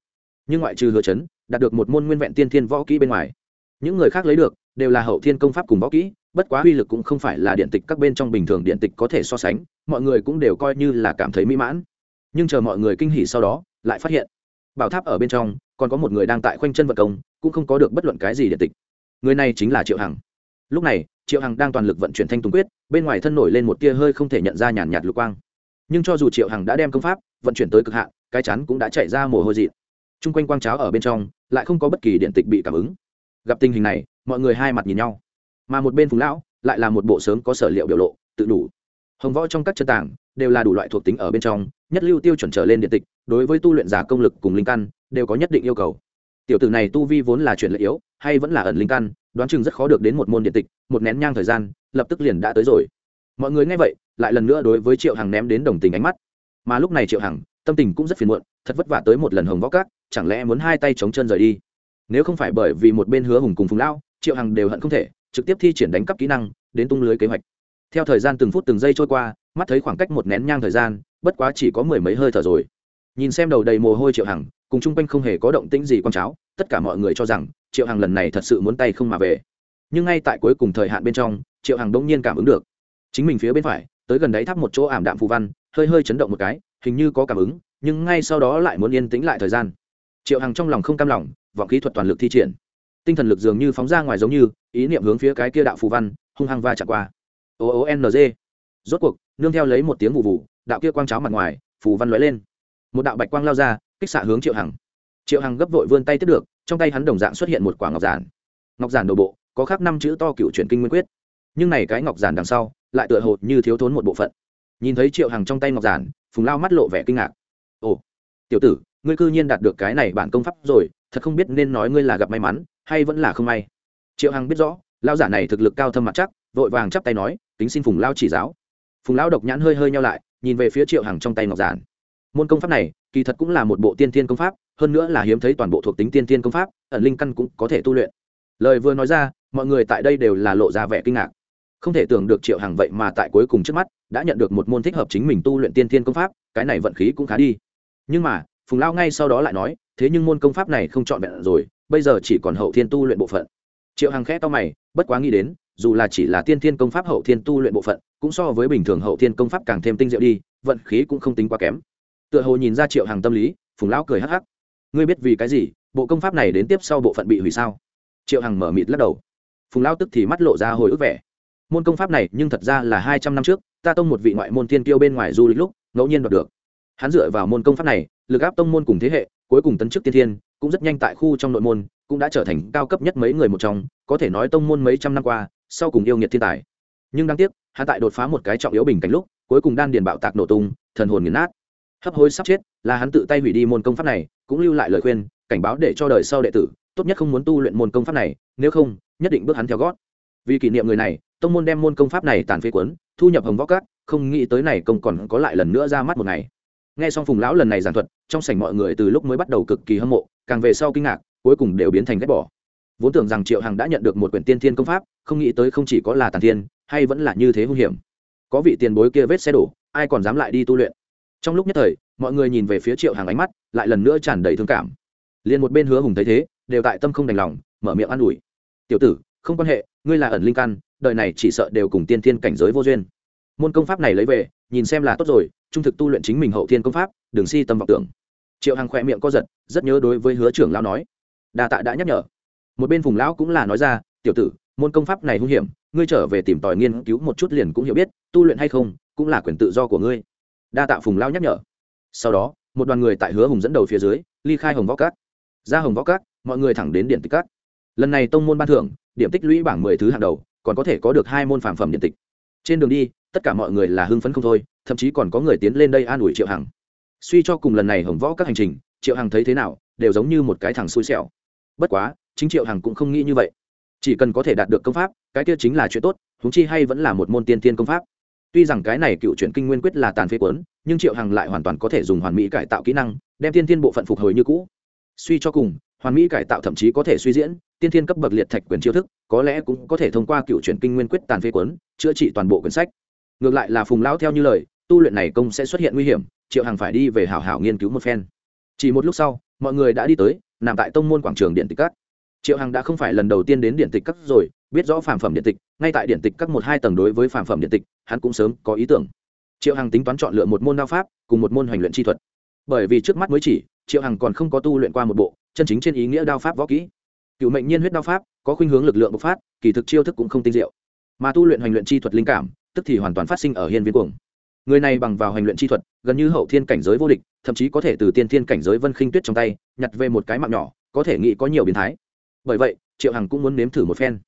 Nhưng ngoại trừ hứa chấn, đạt được một môn nguyên vẹn tiên thiên võ kỹ bên ngoài. Những người khác lấy được, đều là hậu thiên công pháp cùng võ kỹ, bất quá uy lực cũng không phải là điện tịch các bên trong bình thường điện tịch có thể so sánh, mọi người cũng đều coi như là cảm thấy mỹ mãn. Nhưng chờ mọi người kinh hỉ sau đó, lại phát hiện, bảo tháp ở bên trong, còn có một người đang tại khoanh chân vật công, cũng không có được bất luận cái gì điện tịch. Người này chính là triệu hằng. Lúc này triệu hằng đang toàn lực vận chuyển thanh tùng quyết, bên ngoài thân nổi lên một tia hơi không thể nhận ra nhàn nhạt lục quang. Nhưng cho dù triệu hằng đã đem công pháp vận chuyển tới cực hạn, cái chắn cũng đã chạy ra mồ hôi dị t r u n g quanh quang cháo ở bên trong, lại không có bất kỳ điện tịch bị cảm ứng. Gặp tình hình này, mọi người hai mặt nhìn nhau. Mà một bên phùng lão lại là một bộ sớm có sở liệu biểu lộ, tự đủ. Hồng võ trong các chân tảng đều là đủ loại thuộc tính ở bên trong, nhất lưu tiêu chuẩn trở lên điện tịch, đối với tu luyện giả công lực cùng linh căn, đều có nhất định yêu cầu tiểu tử này tu vi vốn là chuyển lợi yếu, hay vẫn là ẩn linh căn, đoán chừng rất khó được đến một môn điện tịch, một nén nhang thời gian, lập tức liền đã tới rồi. Mọi người nghe vậy, lại lần nữa đối với triệu hằng ném đến đồng tình ánh mắt. Mà lúc này triệu hằng, tâm tình cũng rất phiền muộn, thật vất vả tới một lần hồng võ cát chẳng lẽ muốn hai tay chống chân rời đi? Nếu không phải bởi vì một bên hứa hùng cùng phùng lão triệu hằng đều hận không thể, trực tiếp thi triển đánh cắp kỹ năng, đến tung lưới kế hoạch. Theo thời gian từng phút từng giây trôi qua, mắt thấy khoảng cách một nén nhang thời gian, bất quá chỉ có mười mấy hơi thở rồi. Nhìn xem đầu đầy mồ hôi triệu hằng cùng chung quanh không hề có động tĩnh gì con cháo, tất cả mọi người cho rằng triệu hằng lần này thật sự muốn tay không mà về. Nhưng ngay tại cuối cùng thời hạn bên trong, triệu hằng đông nhiên cảm ứng được. Chính mình phía bên phải, tới gần đáy tháp một chỗ ảm đạm phù văn, hơi hơi chấn động một cái, hình như có cảm ứng, nhưng ngay sau đó lại muốn yên tĩnh lại thời gian. Triệu hằng trong lòng không cam lòng, vọng kỹ thuật toàn lực thi triển. Tinh thần lực dường như phóng ra ngoài giống như, ý niệm hướng phía cái kia đạo phù văn, hung hăng va chạm qua. O o n g. Rốt cuộc, nương theo lấy một tiếng vụ vụ đạo kia quang cháo mặt ngoài, phù văn lóe lên. Một đạo bạch quang lao ra kích xạ hướng triệu hằng. Triệu hằng gấp vội vươn tay tiếp được, trong tay hắn đồng dạng xuất hiện một quả ngọc giản. Ngọc giản đầu bộ, có khắc năm chữ to cựu chuyển kinh nguyên quyết. Nhưng này cái ngọc giản đằng sau, lại tựa hồ như thiếu thốn một bộ phận. Nhìn thấy triệu hằng trong tay ngọc giản, phùng lao mắt lộ vẻ kinh ngạc. Ồ, tiểu tử, ngươi cư nhiên đạt được cái này bản công pháp rồi, thật không biết nên nói ngươi là gặp may mắn, hay vẫn là không may. Triệu hằng biết rõ, lao giả này thực lực cao thâm mặt chắc, vội vàng chắp tay nói tính xin phùng lao chỉ giáo. Phùng lao độc nhãn hơi hơi nhau lại, nhìn về phía triệu hằng trong tay ngọc giản môn công pháp này, kỳ thật cũng là một bộ tiên tiên công pháp, hơn nữa là hiếm thấy toàn bộ thuộc tính tiên tiên công pháp, ẩn linh căn cũng có thể tu luyện. Lời vừa nói ra, mọi người tại đây đều là lộ ra vẻ kinh ngạc. Không thể tưởng được triệu hằng vậy mà tại cuối cùng trước mắt, đã nhận được một môn thích hợp chính mình tu luyện tiên thiên công pháp, cái này vận khí cũng khá đi. Nhưng mà, phùng lao ngay sau đó lại nói, thế nhưng môn công pháp này không chọn vẹn rồi, bây giờ chỉ còn hậu thiên tu luyện bộ phận. Triệu hằng khẽ to mày, bất quá nghĩ đến, dù là chỉ là tiên thiên công pháp hậu thiên tu luyện bộ phận, cũng so với bình thường hậu thiên công pháp càng thêm tinh diệu đi, vận khí cũng không tính quá kém tựa hồ nhìn ra triệu hằng tâm lý, phùng lão cười hắc hắc. Ngươi biết vì cái gì? Bộ công pháp này đến tiếp sau bộ phận bị hủy sao? Triệu hằng mở mịt lắc đầu. Phùng lao tức thì mắt lộ ra hồi ức vẻ. Môn công pháp này nhưng thật ra là hai trăm năm trước, ta tông một vị ngoại môn thiên kiêu bên ngoài du lịch lúc, ngẫu nhiên đoạt được. Hắn dựa vào môn công pháp này, lực áp tông môn cùng thế hệ, cuối cùng tấn chức tiên thiên, cũng rất nhanh tại khu trong nội môn, cũng đã trở thành cao cấp nhất mấy người một trong, có thể nói tông môn mấy trăm năm qua, sau cùng yêu nghiệt thiên tài. Nhưng đáng tiếc, hắn tại đột phá một cái trọng yếu bình cảnh lúc, cuối cùng đan điền bạo tạc nổ tung, thần hồn nghiền nát hấp hối sắp chết, là hắn tự tay hủy đi môn công pháp này, cũng lưu lại lời khuyên, cảnh báo để cho đời sau đệ tử, tốt nhất không muốn tu luyện môn công pháp này, nếu không, nhất định bước hắn theo gót. Vì kỷ niệm người này, tông môn đem môn công pháp này tàn phế quấn thu nhập hồng võ cát không nghĩ tới này công còn có lại lần nữa ra mắt một ngày. Nghe xong phùng lão lần này giảng thuật, trong sảnh mọi người từ lúc mới bắt đầu cực kỳ hâm mộ, càng về sau kinh ngạc, cuối cùng đều biến thành ghét bỏ. Vốn tưởng rằng triệu hằng đã nhận được một quyển tiên thiên công pháp, không nghĩ tới không chỉ có là tàn thiên, hay vẫn là như thế hung hiểm. Có vị tiền bối kia vết xe đổ, ai còn dám lại đi tu luyện? Trong lúc nhất thời, mọi người nhìn về phía triệu hàng ánh mắt lại lần nữa tràn đầy thương cảm. Liền một bên hứa hùng thấy thế, đều tại tâm không đành lòng, mở miệng an ủi. Tiểu tử, không quan hệ, ngươi là ẩn linh căn, đời này chỉ sợ đều cùng tiên thiên cảnh giới vô duyên. Môn công pháp này lấy về, nhìn xem là tốt rồi, trung thực tu luyện chính mình hậu thiên công pháp, đừng si tâm vọng tưởng. Triệu hằng khỏe miệng co giật, rất nhớ đối với hứa trưởng lão nói. Đà tạ đã nhắc nhở. Một bên phùng lão cũng là nói ra, tiểu tử, môn công pháp này hung hiểm, ngươi trở về tìm tòi nghiên cứu một chút liền cũng hiểu biết, tu luyện hay không, cũng là quyền tự do của ngươi đa tạ phùng Lao nhắc nhở sau đó một đoàn người tại hứa hùng dẫn đầu phía dưới ly khai hồng võ cát ra hồng võ cát mọi người thẳng đến điện tích cát lần này tông môn ban thưởng điểm tích lũy bảng mười thứ hàng đầu còn có thể có được hai môn phản phẩm điện tịch trên đường đi tất cả mọi người là hưng phấn không thôi thậm chí còn có người tiến lên đây an ủi triệu hằng suy cho cùng lần này hồng võ các hành trình triệu hằng thấy thế nào đều giống như một cái thằng xui xẻo bất quá chính triệu hằng cũng không nghĩ như vậy chỉ cần có thể đạt được công pháp cái kia chính là chuyện tốt húng chi hay vẫn là một môn tiên tiên công pháp tuy rằng cái này cựu chuyển kinh nguyên quyết là tàn phế quấn nhưng triệu hằng lại hoàn toàn có thể dùng hoàn mỹ cải tạo kỹ năng, đem tiên thiên bộ phận phục hồi như cũ. Suy cho cùng, hoàn mỹ cải tạo thậm chí có thể suy diễn, tiên thiên cấp bậc liệt thạch quyền chiêu thức, có lẽ cũng có thể thông qua cựu chuyển kinh nguyên quyết tàn phế quấn chữa trị toàn bộ quyển sách. Ngược lại là phùng lão theo như lời, tu luyện này công sẽ xuất hiện nguy hiểm, triệu hằng phải đi về hảo hảo nghiên cứu một phen. Chỉ một lúc sau, mọi người đã đi tới, nằm tại tông môn quảng trường điện tịch các. Triệu hằng đã không phải lần đầu tiên đến điện tịch các rồi, biết rõ phản phẩm điện tịch ngay tại điện tịch các một hai tầng đối với phản phẩm điện tịch, hắn cũng sớm có ý tưởng. Triệu hằng tính toán chọn lựa một môn đao pháp, cùng một môn hoành luyện chi thuật. Bởi vì trước mắt mới chỉ, triệu hằng còn không có tu luyện qua một bộ, chân chính trên ý nghĩa đao pháp võ kỹ. Cựu mệnh nhiên huyết đao pháp, có khuynh hướng lực lượng bộc phát, kỳ thực chiêu thức cũng không tinh diệu. Mà tu luyện hoành luyện chi thuật linh cảm, tức thì hoàn toàn phát sinh ở hiên viên cuồng. Người này bằng vào hành luyện chi thuật, gần như hậu thiên cảnh giới vô địch, thậm chí có thể từ tiên thiên cảnh giới vân khinh tuyết trong tay, nhặt về một cái mạng nhỏ, có thể nghĩ có nhiều biến thái. Bởi vậy, triệu hằng cũng muốn nếm thử một phen.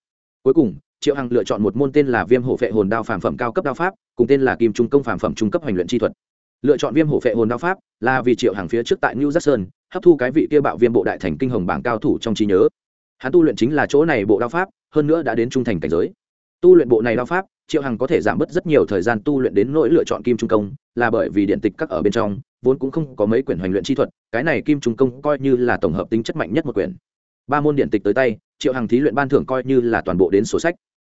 Cuối cùng triệu hằng lựa chọn một môn tên là viêm hổ phệ hồn đao phàm phẩm cao cấp đao pháp, cùng tên là kim trung công phàm phẩm trung cấp hành luyện chi thuật. Lựa chọn viêm hổ phệ hồn đao pháp là vì triệu hằng phía trước tại new giác sơn, hấp thu cái vị kia bạo viêm bộ đại thành kinh hồng bảng cao thủ trong trí nhớ. Hắn tu luyện chính là chỗ này bộ đao pháp, hơn nữa đã đến trung thành cảnh giới. Tu luyện bộ này đao pháp, triệu hằng có thể giảm bớt rất nhiều thời gian tu luyện đến nỗi lựa chọn kim trung công, là bởi vì điện tịch các ở bên trong, vốn cũng không có mấy quyển hoành luyện chi thuật, cái này kim trung công coi như là tổng hợp tính chất mạnh nhất một quyển. Ba môn điện tịch tới tay, triệu hằng thí luyện ban thưởng coi như là toàn bộ đến số sách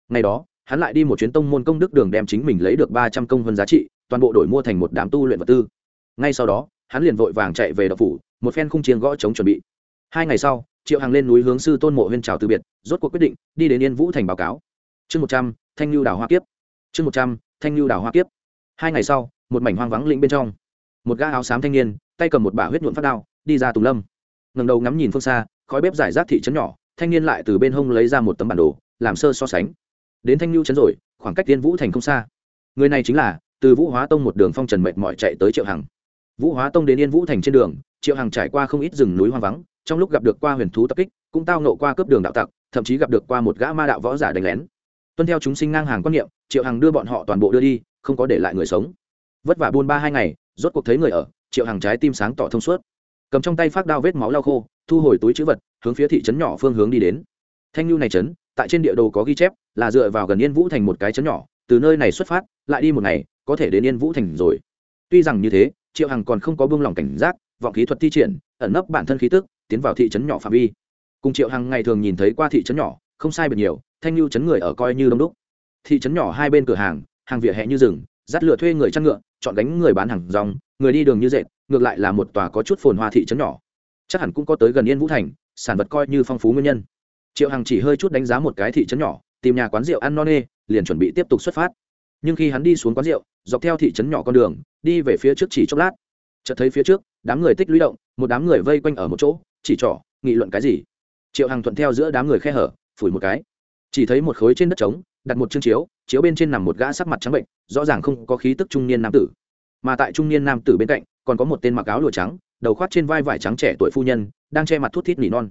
ngày đó, hắn lại đi một chuyến tông môn công đức đường đem chính mình lấy được ba trăm công vân giá trị, toàn bộ đổi mua thành một đám tu luyện vật tư. Ngay sau đó, hắn liền vội vàng chạy về đập phủ, một phen khung chiêng gõ chống chuẩn bị. Hai ngày sau, triệu hằng lên núi hướng sư tôn mộ huyên trào từ biệt, rốt cuộc quyết định, đi đến yên vũ thành báo cáo. Chương một trăm, thanh lưu đào hoa kiếp. Chương một trăm, thanh lưu đào hoa kiếp. Hai ngày sau, một mảnh hoang vắng lĩnh bên trong. Một gã áo xám thanh niên, tay cầm một bả huyết nhuộm phát đao, đi ra tùng lâm. Ngầm đầu ngắm nhìn phương xa, khói bếp giải rác thị trấn nhỏ, thanh niên lại từ bên hông lấy ra một tấm bản đồ, làm sơ so sánh đến thanh lưu trấn rồi, khoảng cách tiên vũ thành không xa. Người này chính là từ vũ hóa tông một đường phong trần mệt mỏi chạy tới triệu hằng. Vũ hóa tông đến yên vũ thành trên đường, triệu hằng trải qua không ít rừng núi hoang vắng, trong lúc gặp được qua huyền thú tập kích, cũng tao nộ qua cướp đường đạo tặc, thậm chí gặp được qua một gã ma đạo võ giả đánh lén. Tuân theo chúng sinh ngang hàng quan niệm, triệu hằng đưa bọn họ toàn bộ đưa đi, không có để lại người sống. Vất vả buôn ba hai ngày, rốt cuộc thấy người ở, triệu hằng trái tim sáng tỏ thông suốt. Cầm trong tay phát đao vết máu lau khô, thu hồi túi chữ vật, hướng phía thị trấn nhỏ phương hướng đi đến. Thanh lưu này trấn, tại trên địa đồ có ghi chép là dựa vào gần yên vũ thành một cái trấn nhỏ, từ nơi này xuất phát, lại đi một ngày, có thể đến yên vũ thành rồi. Tuy rằng như thế, triệu hằng còn không có buông lỏng cảnh giác, vọng khí thuật thi triển, ẩn nấp bản thân khí tức, tiến vào thị trấn nhỏ phạm vi. Cùng triệu hằng ngày thường nhìn thấy qua thị trấn nhỏ, không sai biệt nhiều, thanh lưu chấn người ở coi như đông đúc. Thị trấn nhỏ hai bên cửa hàng hàng vỉa hè như rừng, dắt lựa thuê người chăn ngựa, chọn gánh người bán hàng rong, người đi đường như dệt, ngược lại là một tòa có chút phồn hoa thị trấn nhỏ. Chắc hẳn cũng có tới gần yên vũ thành, sản vật coi như phong phú nguyên nhân. Triệu hằng chỉ hơi chút đánh giá một cái thị trấn nhỏ tìm nhà quán rượu ăn no nê, liền chuẩn bị tiếp tục xuất phát. Nhưng khi hắn đi xuống quán rượu, dọc theo thị trấn nhỏ con đường, đi về phía trước chỉ chốc lát. Chợt thấy phía trước, đám người tích lũy động, một đám người vây quanh ở một chỗ, chỉ trỏ, nghị luận cái gì? Triệu hằng thuận theo giữa đám người khe hở, phủi một cái. Chỉ thấy một khối trên đất trống, đặt một chương chiếu chiếu bên trên nằm một gã sắc mặt trắng bệnh, rõ ràng không có khí tức trung niên nam tử. Mà tại trung niên nam tử bên cạnh, còn có một tên mặc áo lụa trắng, đầu khoác trên vai vải trắng trẻ tuổi phu nhân, đang che mặt thút thít nỉ non.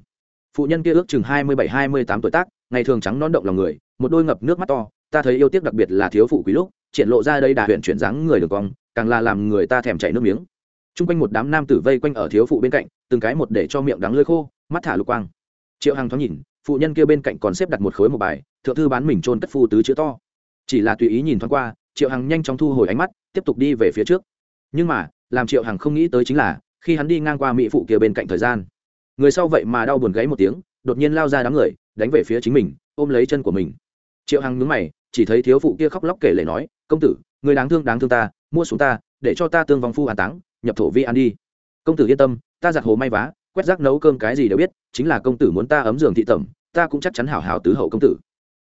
Phụ nhân kia ước chừng hai mươi bảy, hai mươi tám tuổi tác ngày thường trắng non động lòng người, một đôi ngập nước mắt to, ta thấy yêu tiếc đặc biệt là thiếu phụ quý lúc, triển lộ ra đây đà huyện chuyển dáng người đường cong, càng là làm người ta thèm chảy nước miếng. T r u n g quanh một đám nam tử vây quanh ở thiếu phụ bên cạnh, từng cái một để cho miệng đắng lơi khô, mắt thả lục quang. Triệu hằng thoáng nhìn, phụ nhân kia bên cạnh còn xếp đặt một khối một bài, thượng thư bán mình trôn cất phu tứ chữ to. Chỉ là tùy ý nhìn thoáng qua, triệu hằng nhanh chóng thu hồi ánh mắt, tiếp tục đi về phía trước. Nhưng mà, làm triệu hằng không nghĩ tới chính là, khi hắn đi ngang qua mỹ phụ kia bên cạnh thời gian, người sau vậy mà đau buồn gáy một tiếng, đột nhiên lao ra đám người đánh về phía chính mình, ôm lấy chân của mình. Triệu hằng nhướng mày, chỉ thấy thiếu phụ kia khóc lóc kể lể nói, công tử, người đáng thương đáng thương ta, mua xuống ta, để cho ta tương vong phu an táng, nhập thổ vi ăn đi. Công tử yên tâm, ta giặt hồ may vá, quét rác nấu cơm cái gì đều biết, chính là công tử muốn ta ấm giường thị tẩm, ta cũng chắc chắn hảo hảo tứ hậu công tử.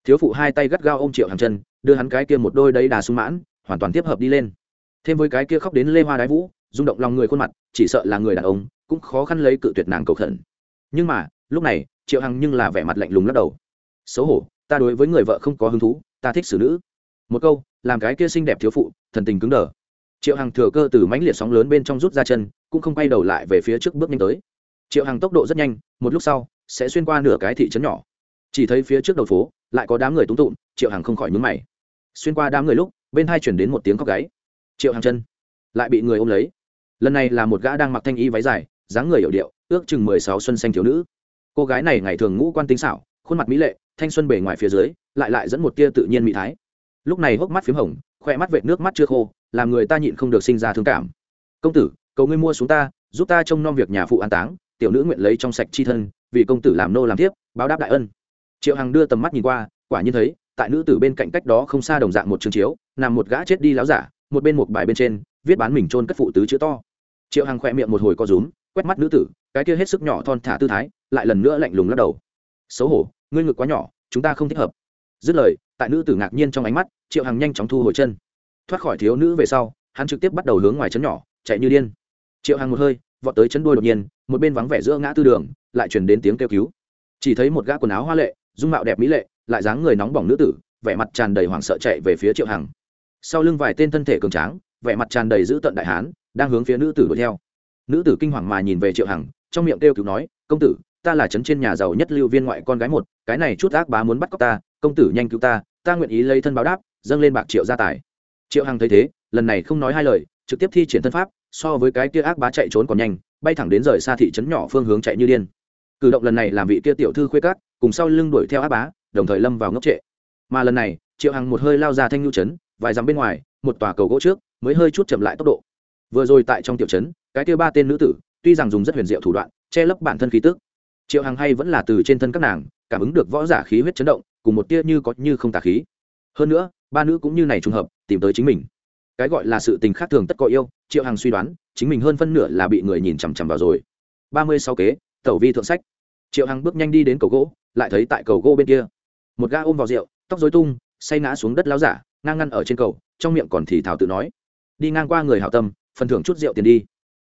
Thiếu phụ hai tay gắt gao ôm triệu hàng chân, đưa hắn cái kia một đôi đấy đà sung mãn, hoàn toàn tiếp hợp đi lên. Thêm với cái kia khóc đến lê hoa đái vũ, rung động lòng người khuôn mặt, chỉ sợ là người đàn ông, cũng khó khăn lấy cự tuyệt nàng cầu khẩn. Nhưng mà, lúc này triệu hằng nhưng là vẻ mặt lạnh lùng lắc đầu. Xấu hổ, ta đối với người vợ không có hứng thú, ta thích xử nữ. Một câu, làm cái kia xinh đẹp thiếu phụ, thần tình cứng đờ. Triệu hằng thừa cơ từ mãnh liệt sóng lớn bên trong rút ra chân, cũng không quay đầu lại về phía trước bước nhanh tới. Triệu hằng tốc độ rất nhanh, một lúc sau, sẽ xuyên qua nửa cái thị trấn nhỏ. Chỉ thấy phía trước đầu phố, lại có đám người túng tụm triệu hằng không khỏi nhúng mày. Xuyên qua đám người lúc, bên hai chuyển đến một tiếng khóc gáy. Triệu Hằng chân, lại bị người ôm lấy. Lần này là một gã đang mặc thanh y váy dài, dáng người hiệu điệu, ước chừng mười sáu xuân xanh thiếu nữ cô gái này ngày thường ngũ quan tinh xảo khuôn mặt mỹ lệ thanh xuân bề ngoài phía dưới lại lại dẫn một tia tự nhiên mỹ thái. Lúc này hốc mắt p h í m hồng khoe mắt vệt nước mắt chưa khô làm người ta nhịn không được sinh ra thương cảm. Công tử cầu ngươi mua xuống ta giúp ta trông nom việc nhà phụ an táng tiểu nữ nguyện lấy trong sạch chi thân vì công tử làm nô làm thiếp, báo đáp đại ân. Triệu hằng đưa tầm mắt nhìn qua quả nhiên thấy tại nữ tử bên cạnh cách đó không xa đồng dạng một trường chiếu nằm một gã chết đi láo giả một bên một bài bên trên viết bán mình trôn cất phụ tứ chữ to. Triệu hằng khoe miệng một hồi co rúm quét mắt nữ tử cái kia hết sức nhỏ thon thả tư thái lại lần nữa lạnh lùng lắc đầu. Xấu hổ, ngươi ngực quá nhỏ, chúng ta không thích hợp. Dứt lời, tại nữ tử ngạc nhiên trong ánh mắt, triệu hằng nhanh chóng thu hồi chân. Thoát khỏi thiếu nữ về sau, hắn trực tiếp bắt đầu hướng ngoài chân nhỏ, chạy như điên. Triệu hằng một hơi, vọt tới chân đuôi đột nhiên, một bên vắng vẻ giữa ngã tư đường, lại truyền đến tiếng kêu cứu. Chỉ thấy một gã quần áo hoa lệ, dung mạo đẹp mỹ lệ, lại dáng người nóng bỏng nữ tử, vẻ mặt tràn đầy hoảng sợ chạy về phía triệu hằng. Sau lưng vài tên thân thể cường tráng, vẻ mặt tràn đầy dữ tận đại hán, đang hướng phía nữ tử đuổi theo. Nữ tử kinh hoàng mà nhìn về triệu hằng, trong miệng kêu cứu nói, công tử ta là trấn trên nhà giàu nhất lưu viên ngoại con gái một, cái này chút ác bá muốn bắt cóc ta, công tử nhanh cứu ta ta nguyện ý lấy thân báo đáp, dâng lên bạc triệu gia tài. Triệu hằng thấy thế, lần này không nói hai lời, trực tiếp thi triển thân pháp, so với cái kia ác bá chạy trốn còn nhanh, bay thẳng đến rời xa thị trấn nhỏ phương hướng chạy như điên. Cử động lần này làm vị kia tiểu thư khuê cát cùng sau lưng đuổi theo ác bá, đồng thời lâm vào ngốc trệ. Mà lần này, triệu hằng một hơi lao ra thanh nhu trấn, vài dặm bên ngoài, một tòa cầu gỗ trước, mới hơi chút chậm lại tốc độ. Vừa rồi tại trong tiểu trấn, cái kia ba tên nữ tử, tuy rằng dùng rất huyền diệu thủ đoạn, che lấp bản thân khí tức triệu hằng hay vẫn là từ trên thân các nàng, cảm ứng được võ giả khí huyết chấn động, cùng một tia như có như không tà khí. Hơn nữa, ba nữ cũng như này trùng hợp, tìm tới chính mình. Cái gọi là sự tình khác thường tất có yêu, triệu hằng suy đoán, chính mình hơn phân nửa là bị người nhìn chằm chằm vào rồi. Ba mươi sáu kế, tẩu vi thượng sách. Triệu hằng bước nhanh đi đến cầu gỗ, lại thấy tại cầu gỗ bên kia. Một ga ôm vào rượu, tóc dối tung, say ngã xuống đất láo giả, ngang ngăn ở trên cầu, trong miệng còn thì thảo tự nói. Đi ngang qua người hảo tâm, phần thưởng chút rượu tiền đi.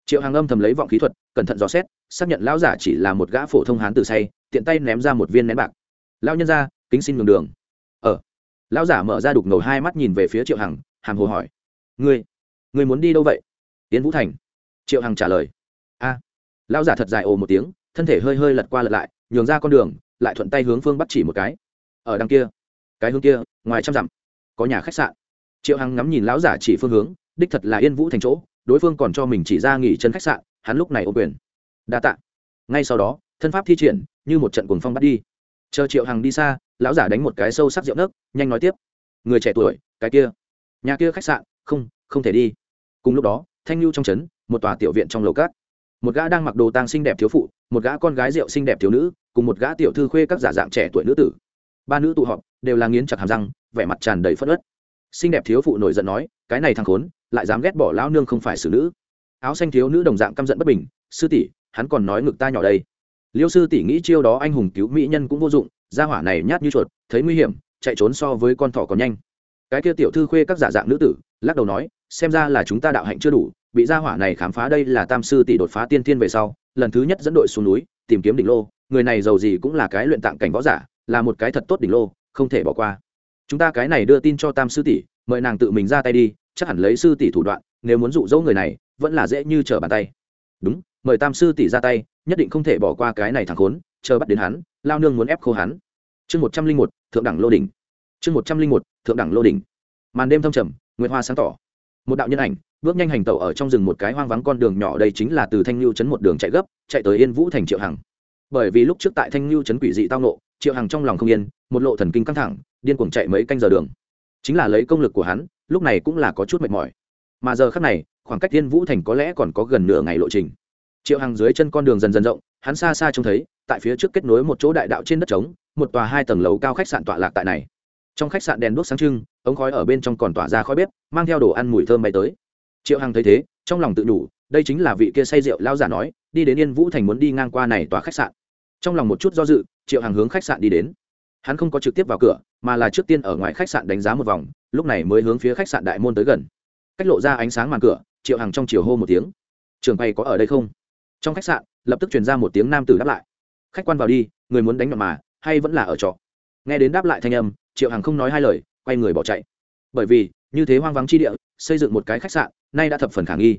Triệu hàng âm thầm lấy vọng khí thuật, cẩn thận dò xét xác nhận lão giả chỉ là một gã phổ thông hán tử say, tiện tay ném ra một viên nén bạc. Lão nhân ra, kính xin nhường đường. Ờ. Lão giả mở ra đục ngầu hai mắt nhìn về phía triệu hằng, hàm hồ hỏi. Ngươi ngươi muốn đi đâu vậy? Tiến vũ thành. Triệu hằng trả lời. A. Lão giả thật dài ồ một tiếng, thân thể hơi hơi lật qua lật lại, nhường ra con đường, lại thuận tay hướng phương bắt chỉ một cái. Ở đằng kia, cái hướng kia, ngoài trăm dặm, có nhà khách sạn. Triệu hằng ngắm nhìn lão giả chỉ phương hướng, đích thật là yên vũ thành chỗ, đối phương còn cho mình chỉ ra nghỉ chân khách sạn, hắn lúc này ô quyền đa tạ. Ngay sau đó, thân pháp thi triển, như một trận cuồng phong bắt đi. Chờ triệu hằng đi xa, lão giả đánh một cái sâu sắc rượu nấc, nhanh nói tiếp. Người trẻ tuổi, cái kia. Nhà kia khách sạn, không không thể đi. Cùng lúc đó, thanh lưu trong trấn, một tòa tiểu viện trong lầu cát. Một gã đang mặc đồ tang xinh đẹp thiếu phụ, một gã con gái rượu xinh đẹp thiếu nữ, cùng một gã tiểu thư khuê các giả dạng trẻ tuổi nữ tử. Ba nữ tụ họp, đều là nghiến chặt hàm răng, vẻ mặt tràn đầy phất ớt xinh đẹp thiếu phụ nổi giận nói, cái này thằng khốn, lại dám ghét bỏ lão nương không phải xử nữ. Áo xanh thiếu nữ đồng dạng căm giận bất bình, sư tỷ hắn còn nói ngực ta nhỏ đây. Liêu sư tỷ nghĩ chiêu đó anh hùng cứu mỹ nhân cũng vô dụng, gia hỏa này nhát như chuột, thấy nguy hiểm, chạy trốn so với con thỏ còn nhanh. Cái kia tiểu thư khuê các giả dạng nữ tử, lắc đầu nói, xem ra là chúng ta đạo hạnh chưa đủ, bị gia hỏa này khám phá đây là tam sư tỷ đột phá tiên thiên về sau, lần thứ nhất dẫn đội xuống núi, tìm kiếm đỉnh lô, người này giàu gì cũng là cái luyện tạng cảnh võ giả, là một cái thật tốt đỉnh lô, không thể bỏ qua. Chúng ta cái này đưa tin cho tam sư tỷ, mời nàng tự mình ra tay đi, chắc hẳn lấy sư tỷ thủ đoạn, nếu muốn dụ dỗ người này, vẫn là dễ như trở bàn tay. Đúng mời tam sư tỷ ra tay, nhất định không thể bỏ qua cái này thằng khốn, chờ bắt đến hắn, lao nương muốn ép khô hắn. Chương một trăm linh một, thượng đẳng lô đỉnh. Chương một trăm linh một, thượng đẳng lô đỉnh. Màn đêm thâm trầm, nguyệt hoa sáng tỏ. Một đạo nhân ảnh, bước nhanh hành tẩu ở trong rừng một cái hoang vắng con đường nhỏ đây chính là từ thanh lưu Trấn một đường chạy gấp, chạy tới yên vũ thành triệu hằng. Bởi vì lúc trước tại thanh lưu Trấn quỷ dị tao nộ triệu hằng trong lòng không yên, một lộ thần kinh căng thẳng, điên cuồng chạy mấy canh giờ đường. Chính là lấy công lực của hắn, lúc này cũng là có chút mệt mỏi. Mà giờ khác này, khoảng cách Yên vũ thành có lẽ còn có gần nửa ngày lộ trình triệu hằng dưới chân con đường dần dần rộng, hắn xa xa trông thấy, tại phía trước kết nối một chỗ đại đạo trên đất trống, một tòa hai tầng lầu cao khách sạn tọa lạc tại này. Trong khách sạn đèn đuốc sáng trưng, ống khói ở bên trong còn tỏa ra khói bếp, mang theo đồ ăn mùi thơm bay tới. Triệu hằng thấy thế, trong lòng tự đủ, đây chính là vị kia say rượu lao giả nói, đi đến yên vũ thành muốn đi ngang qua này tòa khách sạn. Trong lòng một chút do dự, triệu hằng hướng khách sạn đi đến. Hắn không có trực tiếp vào cửa, mà là trước tiên ở ngoài khách sạn đánh giá một vòng, lúc này mới hướng phía khách sạn đại môn tới gần. Cách lộ ra ánh sáng màn cửa, triệu hằng trong chiều hô một tiếng. Trường quay có ở đây không? Trong khách sạn, lập tức truyền ra một tiếng nam tử đáp lại. Khách quan vào đi, người muốn đánh mặt mà, hay vẫn là ở trọ? Nghe đến đáp lại thanh âm, triệu hằng không nói hai lời, quay người bỏ chạy. Bởi vì, như thế hoang vắng chi địa, xây dựng một cái khách sạn, nay đã thập phần khả nghi.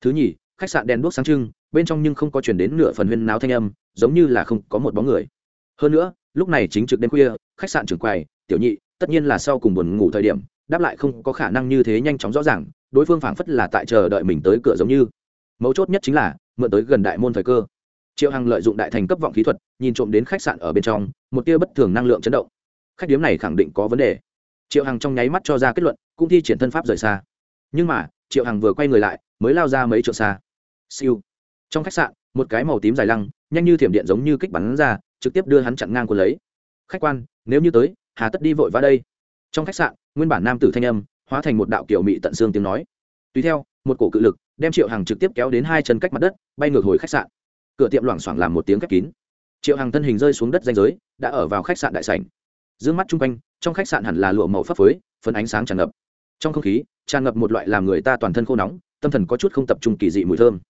Thứ nhì, khách sạn đèn đuốc sáng trưng, bên trong nhưng không có chuyển đến nửa phần huyên náo thanh âm, giống như là không có một bóng người. Hơn nữa, lúc này chính trực đêm khuya, khách sạn trưởng quầy, tiểu nhị, tất nhiên là sau cùng buồn ngủ thời điểm, đáp lại không có khả năng như thế nhanh chóng rõ ràng, đối phương phảng phất là tại chờ đợi mình tới cửa giống như mấu chốt nhất chính là mượn tới gần đại môn thời cơ. Triệu hằng lợi dụng đại thành cấp vọng khí thuật, nhìn trộm đến khách sạn ở bên trong, một tia bất thường năng lượng chấn động. Khách điếm này khẳng định có vấn đề. Triệu hằng trong nháy mắt cho ra kết luận, cũng thi triển thân pháp rời xa. Nhưng mà, triệu hằng vừa quay người lại, mới lao ra mấy chỗ xa. Siêu. Trong khách sạn, một cái màu tím dài lăng, nhanh như thiểm điện giống như kích bắn ra, trực tiếp đưa hắn chặn ngang quân lấy. Khách quan, nếu như tới, hà tất đi vội vã đây. Trong khách sạn, nguyên bản nam tử thanh âm, hóa thành một đạo kiểu mị tận xương tiếng nói. Tùy theo, một cổ cự lực đem triệu hằng trực tiếp kéo đến hai chân cách mặt đất, bay ngược hồi khách sạn. Cửa tiệm loảng xoảng làm một tiếng khép kín. Triệu hằng thân hình rơi xuống đất danh giới, đã ở vào khách sạn đại sảnh. D ư ơ n g mắt chung quanh, trong khách sạn hẳn là lụa màu phấp phới, phấn ánh sáng tràn ngập. Trong không khí, tràn ngập một loại làm người ta toàn thân khô nóng, tâm thần có chút không tập trung kỳ dị mùi thơm.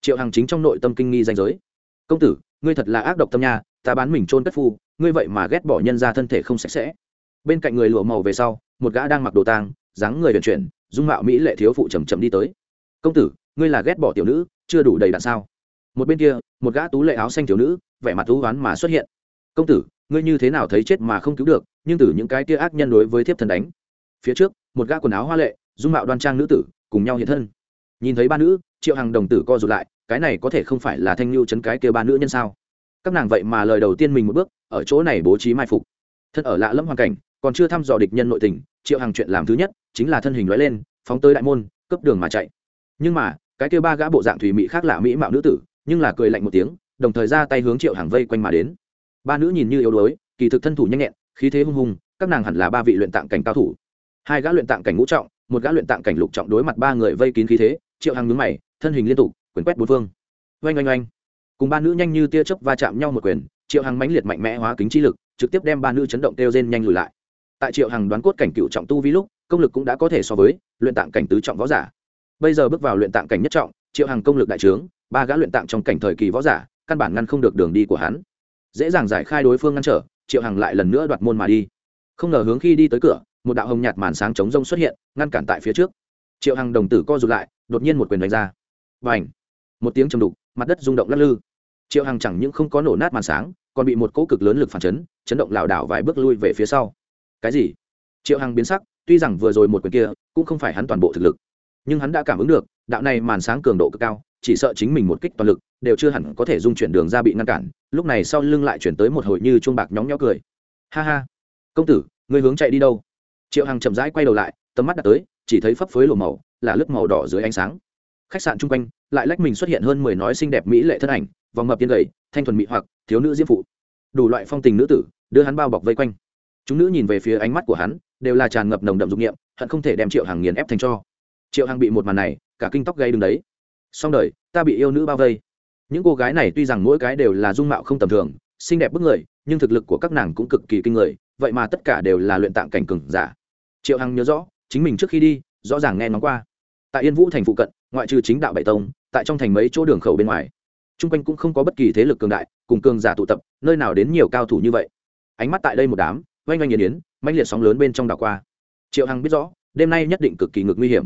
Triệu hằng chính trong nội tâm kinh nghi danh giới. Công tử, ngươi thật là ác độc tâm nha, ta bán mình trôn cất phu, ngươi vậy mà ghét bỏ nhân ra thân thể không sạch sẽ. Bên cạnh người lụa màu về sau, một gã đang mặc đồ tang, dáng người vận chuyển, dung mạo mỹ lệ thiếu phụ chầm chậm đi tới công tử, ngươi là ghét bỏ tiểu nữ, chưa đủ đầy đạn sao? Một bên kia, một gã tú lệ áo xanh tiểu nữ, vẻ mặt thú oán mà xuất hiện. Công tử, ngươi như thế nào thấy chết mà không cứu được, nhưng từ những cái tia ác nhân đối với thiếp thần đánh. Phía trước, một gã quần áo hoa lệ, dung mạo đoan trang nữ tử, cùng nhau hiện thân. Nhìn thấy ba nữ, triệu hàng đồng tử co rụt lại, cái này có thể không phải là thanh lưu chấn cái kia ba nữ nhân sao? Các nàng vậy mà lời đầu tiên mình một bước, ở chỗ này bố trí mai phục. Thân ở lạ lẫm hoàn cảnh, còn chưa thăm dò địch nhân nội tình, triệu hàng chuyện làm thứ nhất, chính là thân hình lóe lên, phóng tới đại môn cấp đường mà chạy nhưng mà, cái kia ba gã bộ dạng thủy mỹ khác lạ mỹ mạo nữ tử, nhưng là cười lạnh một tiếng, đồng thời ra tay hướng triệu hàng vây quanh mà đến. Ba nữ nhìn như yếu đuối, kỳ thực thân thủ nhanh nhẹn, khí thế hung hùng, các nàng hẳn là ba vị luyện tạng cảnh cao thủ. Hai gã luyện tạng cảnh ngũ trọng, một gã luyện tạng cảnh lục trọng đối mặt ba người vây kín khí thế, triệu hàng nhướng mày, thân hình liên tục, quyền quét bốn phương. Oanh oanh oanh. Cùng ba nữ nhanh như tia chớp va chạm nhau một quyền, triệu hàng mãnh liệt mạnh mẽ hóa kính chi lực, trực tiếp đem ba nữ chấn động kêu rên nhanh lùi lại. Tại triệu hàng đoán cốt cảnh cựu trọng tu vi lúc, công lực cũng đã có thể so với luyện tạng cảnh tứ trọng võ giả bây giờ bước vào luyện tạng cảnh nhất trọng, triệu hàng công lực đại trướng, ba gã luyện tạng trong cảnh thời kỳ võ giả, căn bản ngăn không được đường đi của hắn. Dễ dàng giải khai đối phương ngăn trở, triệu hằng lại lần nữa đoạt môn mà đi. Không ngờ hướng khi đi tới cửa, một đạo hồng nhạt màn sáng chống rông xuất hiện, ngăn cản tại phía trước. Triệu hằng đồng tử co rụt lại, đột nhiên một quyền đánh ra. Và ảnh một tiếng trầm đục, mặt đất rung động lắc lư. Triệu hằng chẳng những không có nổ nát màn sáng, còn bị một cỗ cực lớn lực phản chấn chấn động lảo đảo vài bước lui về phía sau. Cái gì? Triệu hằng biến sắc, tuy rằng vừa rồi một quyền kia, cũng không phải hắn toàn bộ thực lực nhưng hắn đã cảm ứng được, đạo này màn sáng cường độ cực cao, chỉ sợ chính mình một kích toàn lực, đều chưa hẳn có thể dung chuyển đường ra bị ngăn cản. Lúc này sau lưng lại chuyển tới một hồi như chuông bạc nhóng nhó cười. Ha ha. Công tử người hướng chạy đi đâu? Triệu hằng chậm rãi quay đầu lại, tầm mắt đã tới, chỉ thấy phấp phới lộ màu, là lớp màu đỏ dưới ánh sáng. Khách sạn chung quanh, lại lách mình xuất hiện hơn mười nói xinh đẹp mỹ lệ thân ảnh, vòng mập tiên gầy, thanh thuần mỹ hoặc, thiếu nữ diễm phụ. Đủ loại phong tình nữ tử, đưa hắn bao bọc vây quanh. Chúng nữ nhìn về phía ánh mắt của hắn, đều là tràn ngập nồng đậm dục nghiệm hận không thể đem triệu hàng nghiền ép thành cho triệu Hằng bị một màn này, cả kinh tóc gây đứng đấy. Xong đời, ta bị yêu nữ bao vây. Những cô gái này tuy rằng mỗi cái đều là dung mạo không tầm thường, xinh đẹp bức người, nhưng thực lực của các nàng cũng cực kỳ kinh người, vậy mà tất cả đều là luyện tạng cảnh cừng giả. Triệu hằng nhớ rõ, chính mình trước khi đi, rõ ràng nghe nói qua. Tại yên vũ thành phụ cận, ngoại trừ chính đạo bảy tông, tại trong thành mấy chỗ đường khẩu bên ngoài t r u n g quanh cũng không có bất kỳ thế lực cường đại, cùng cường giả tụ tập, nơi nào đến nhiều cao thủ như vậy. Ánh mắt tại đây một đám, oanh oanh nghiền yến manh liệt sóng lớn bên trong đảo qua. Triệu hằng biết rõ, đêm nay nhất định cực kỳ ngực nguy hiểm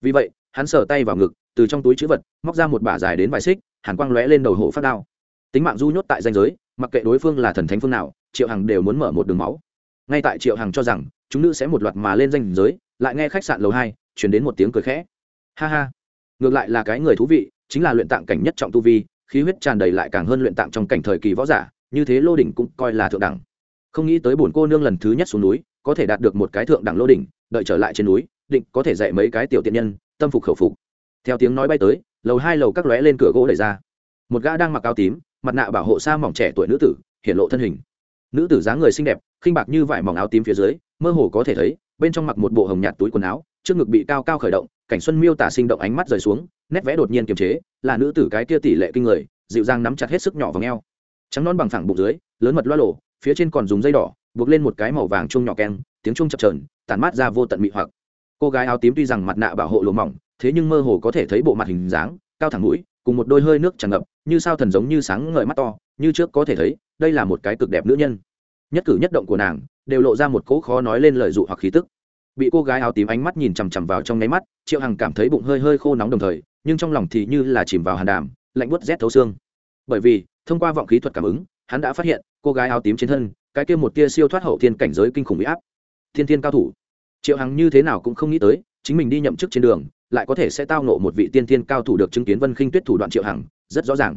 vì vậy, hắn sờ tay vào ngực, từ trong túi chữ vật, móc ra một bả dài đến vài xích, hàn quang lóe lên đầu hổ phát đao. Tính mạng du nhốt tại danh giới, mặc kệ đối phương là thần thánh phương nào, triệu hằng đều muốn mở một đường máu. Ngay tại triệu hằng cho rằng, chúng nữ sẽ một loạt mà lên danh giới, lại nghe khách sạn lầu hai chuyển đến một tiếng cười khẽ. Ha ha. Ngược lại là cái người thú vị, chính là luyện tạng cảnh nhất trọng tu vi, khí huyết tràn đầy lại càng hơn luyện tạng trong cảnh thời kỳ võ giả, như thế lô đỉnh cũng coi là thượng đẳng. Không nghĩ tới bổn cô nương lần thứ nhất xuống núi, có thể đạt được một cái thượng đẳng lô đỉnh, đợi trở lại trên núi định có thể dạy mấy cái tiểu tiện nhân, tâm phục khẩu phục. Theo tiếng nói bay tới, lầu hai lầu các lóe lên cửa gỗ đẩy ra. Một gã đang mặc áo tím, mặt nạ bảo hộ xa mỏng trẻ tuổi nữ tử hiện lộ thân hình. Nữ tử dáng người xinh đẹp, khinh bạc như vải mỏng áo tím phía dưới, mơ hồ có thể thấy, bên trong mặc một bộ hồng nhạt túi quần áo, trước ngực bị cao cao khởi động, cảnh xuân miêu tả sinh động ánh mắt rời xuống, nét vẽ đột nhiên kiềm chế, là nữ tử cái kia tỷ lệ kinh người, dịu dàng nắm chặt hết sức nhỏ vào ngheo trắng non bằng phẳng bụng dưới, lớn mật loa lộ phía trên còn dùng dây đỏ, buộc lên một cái màu vàng chung nhỏ keng, tiếng chung chập trờn tản mát ra vô tận mị hoặc cô gái áo tím tuy rằng mặt nạ bảo hộ lùa mỏng, thế nhưng mơ hồ có thể thấy bộ mặt hình dáng, cao thẳng mũi, cùng một đôi hơi nước tràn ngập, như sao thần giống như sáng ngời mắt to, như trước có thể thấy, đây là một cái cực đẹp nữ nhân. Nhất cử nhất động của nàng, đều lộ ra một cỗ khó nói lên lời dụ hoặc khí tức. Bị cô gái áo tím ánh mắt nhìn chằm chằm vào trong nháy mắt, triệu hằng cảm thấy bụng hơi hơi khô nóng đồng thời, nhưng trong lòng thì như là chìm vào hàn đàm, lạnh buốt rét thấu xương. Bởi vì, thông qua vọng khí thuật cảm ứng, hắn đã phát hiện, cô gái áo tím trên thân, cái kia một tia siêu thoát hậu thiên cảnh giới kinh khủng bị áp. Thiên thiên cao thủ triệu hằng như thế nào cũng không nghĩ tới, chính mình đi nhậm chức trên đường, lại có thể sẽ tao nộ một vị tiên thiên cao thủ được chứng kiến vân khinh tuyết thủ đoạn triệu hằng, rất rõ ràng.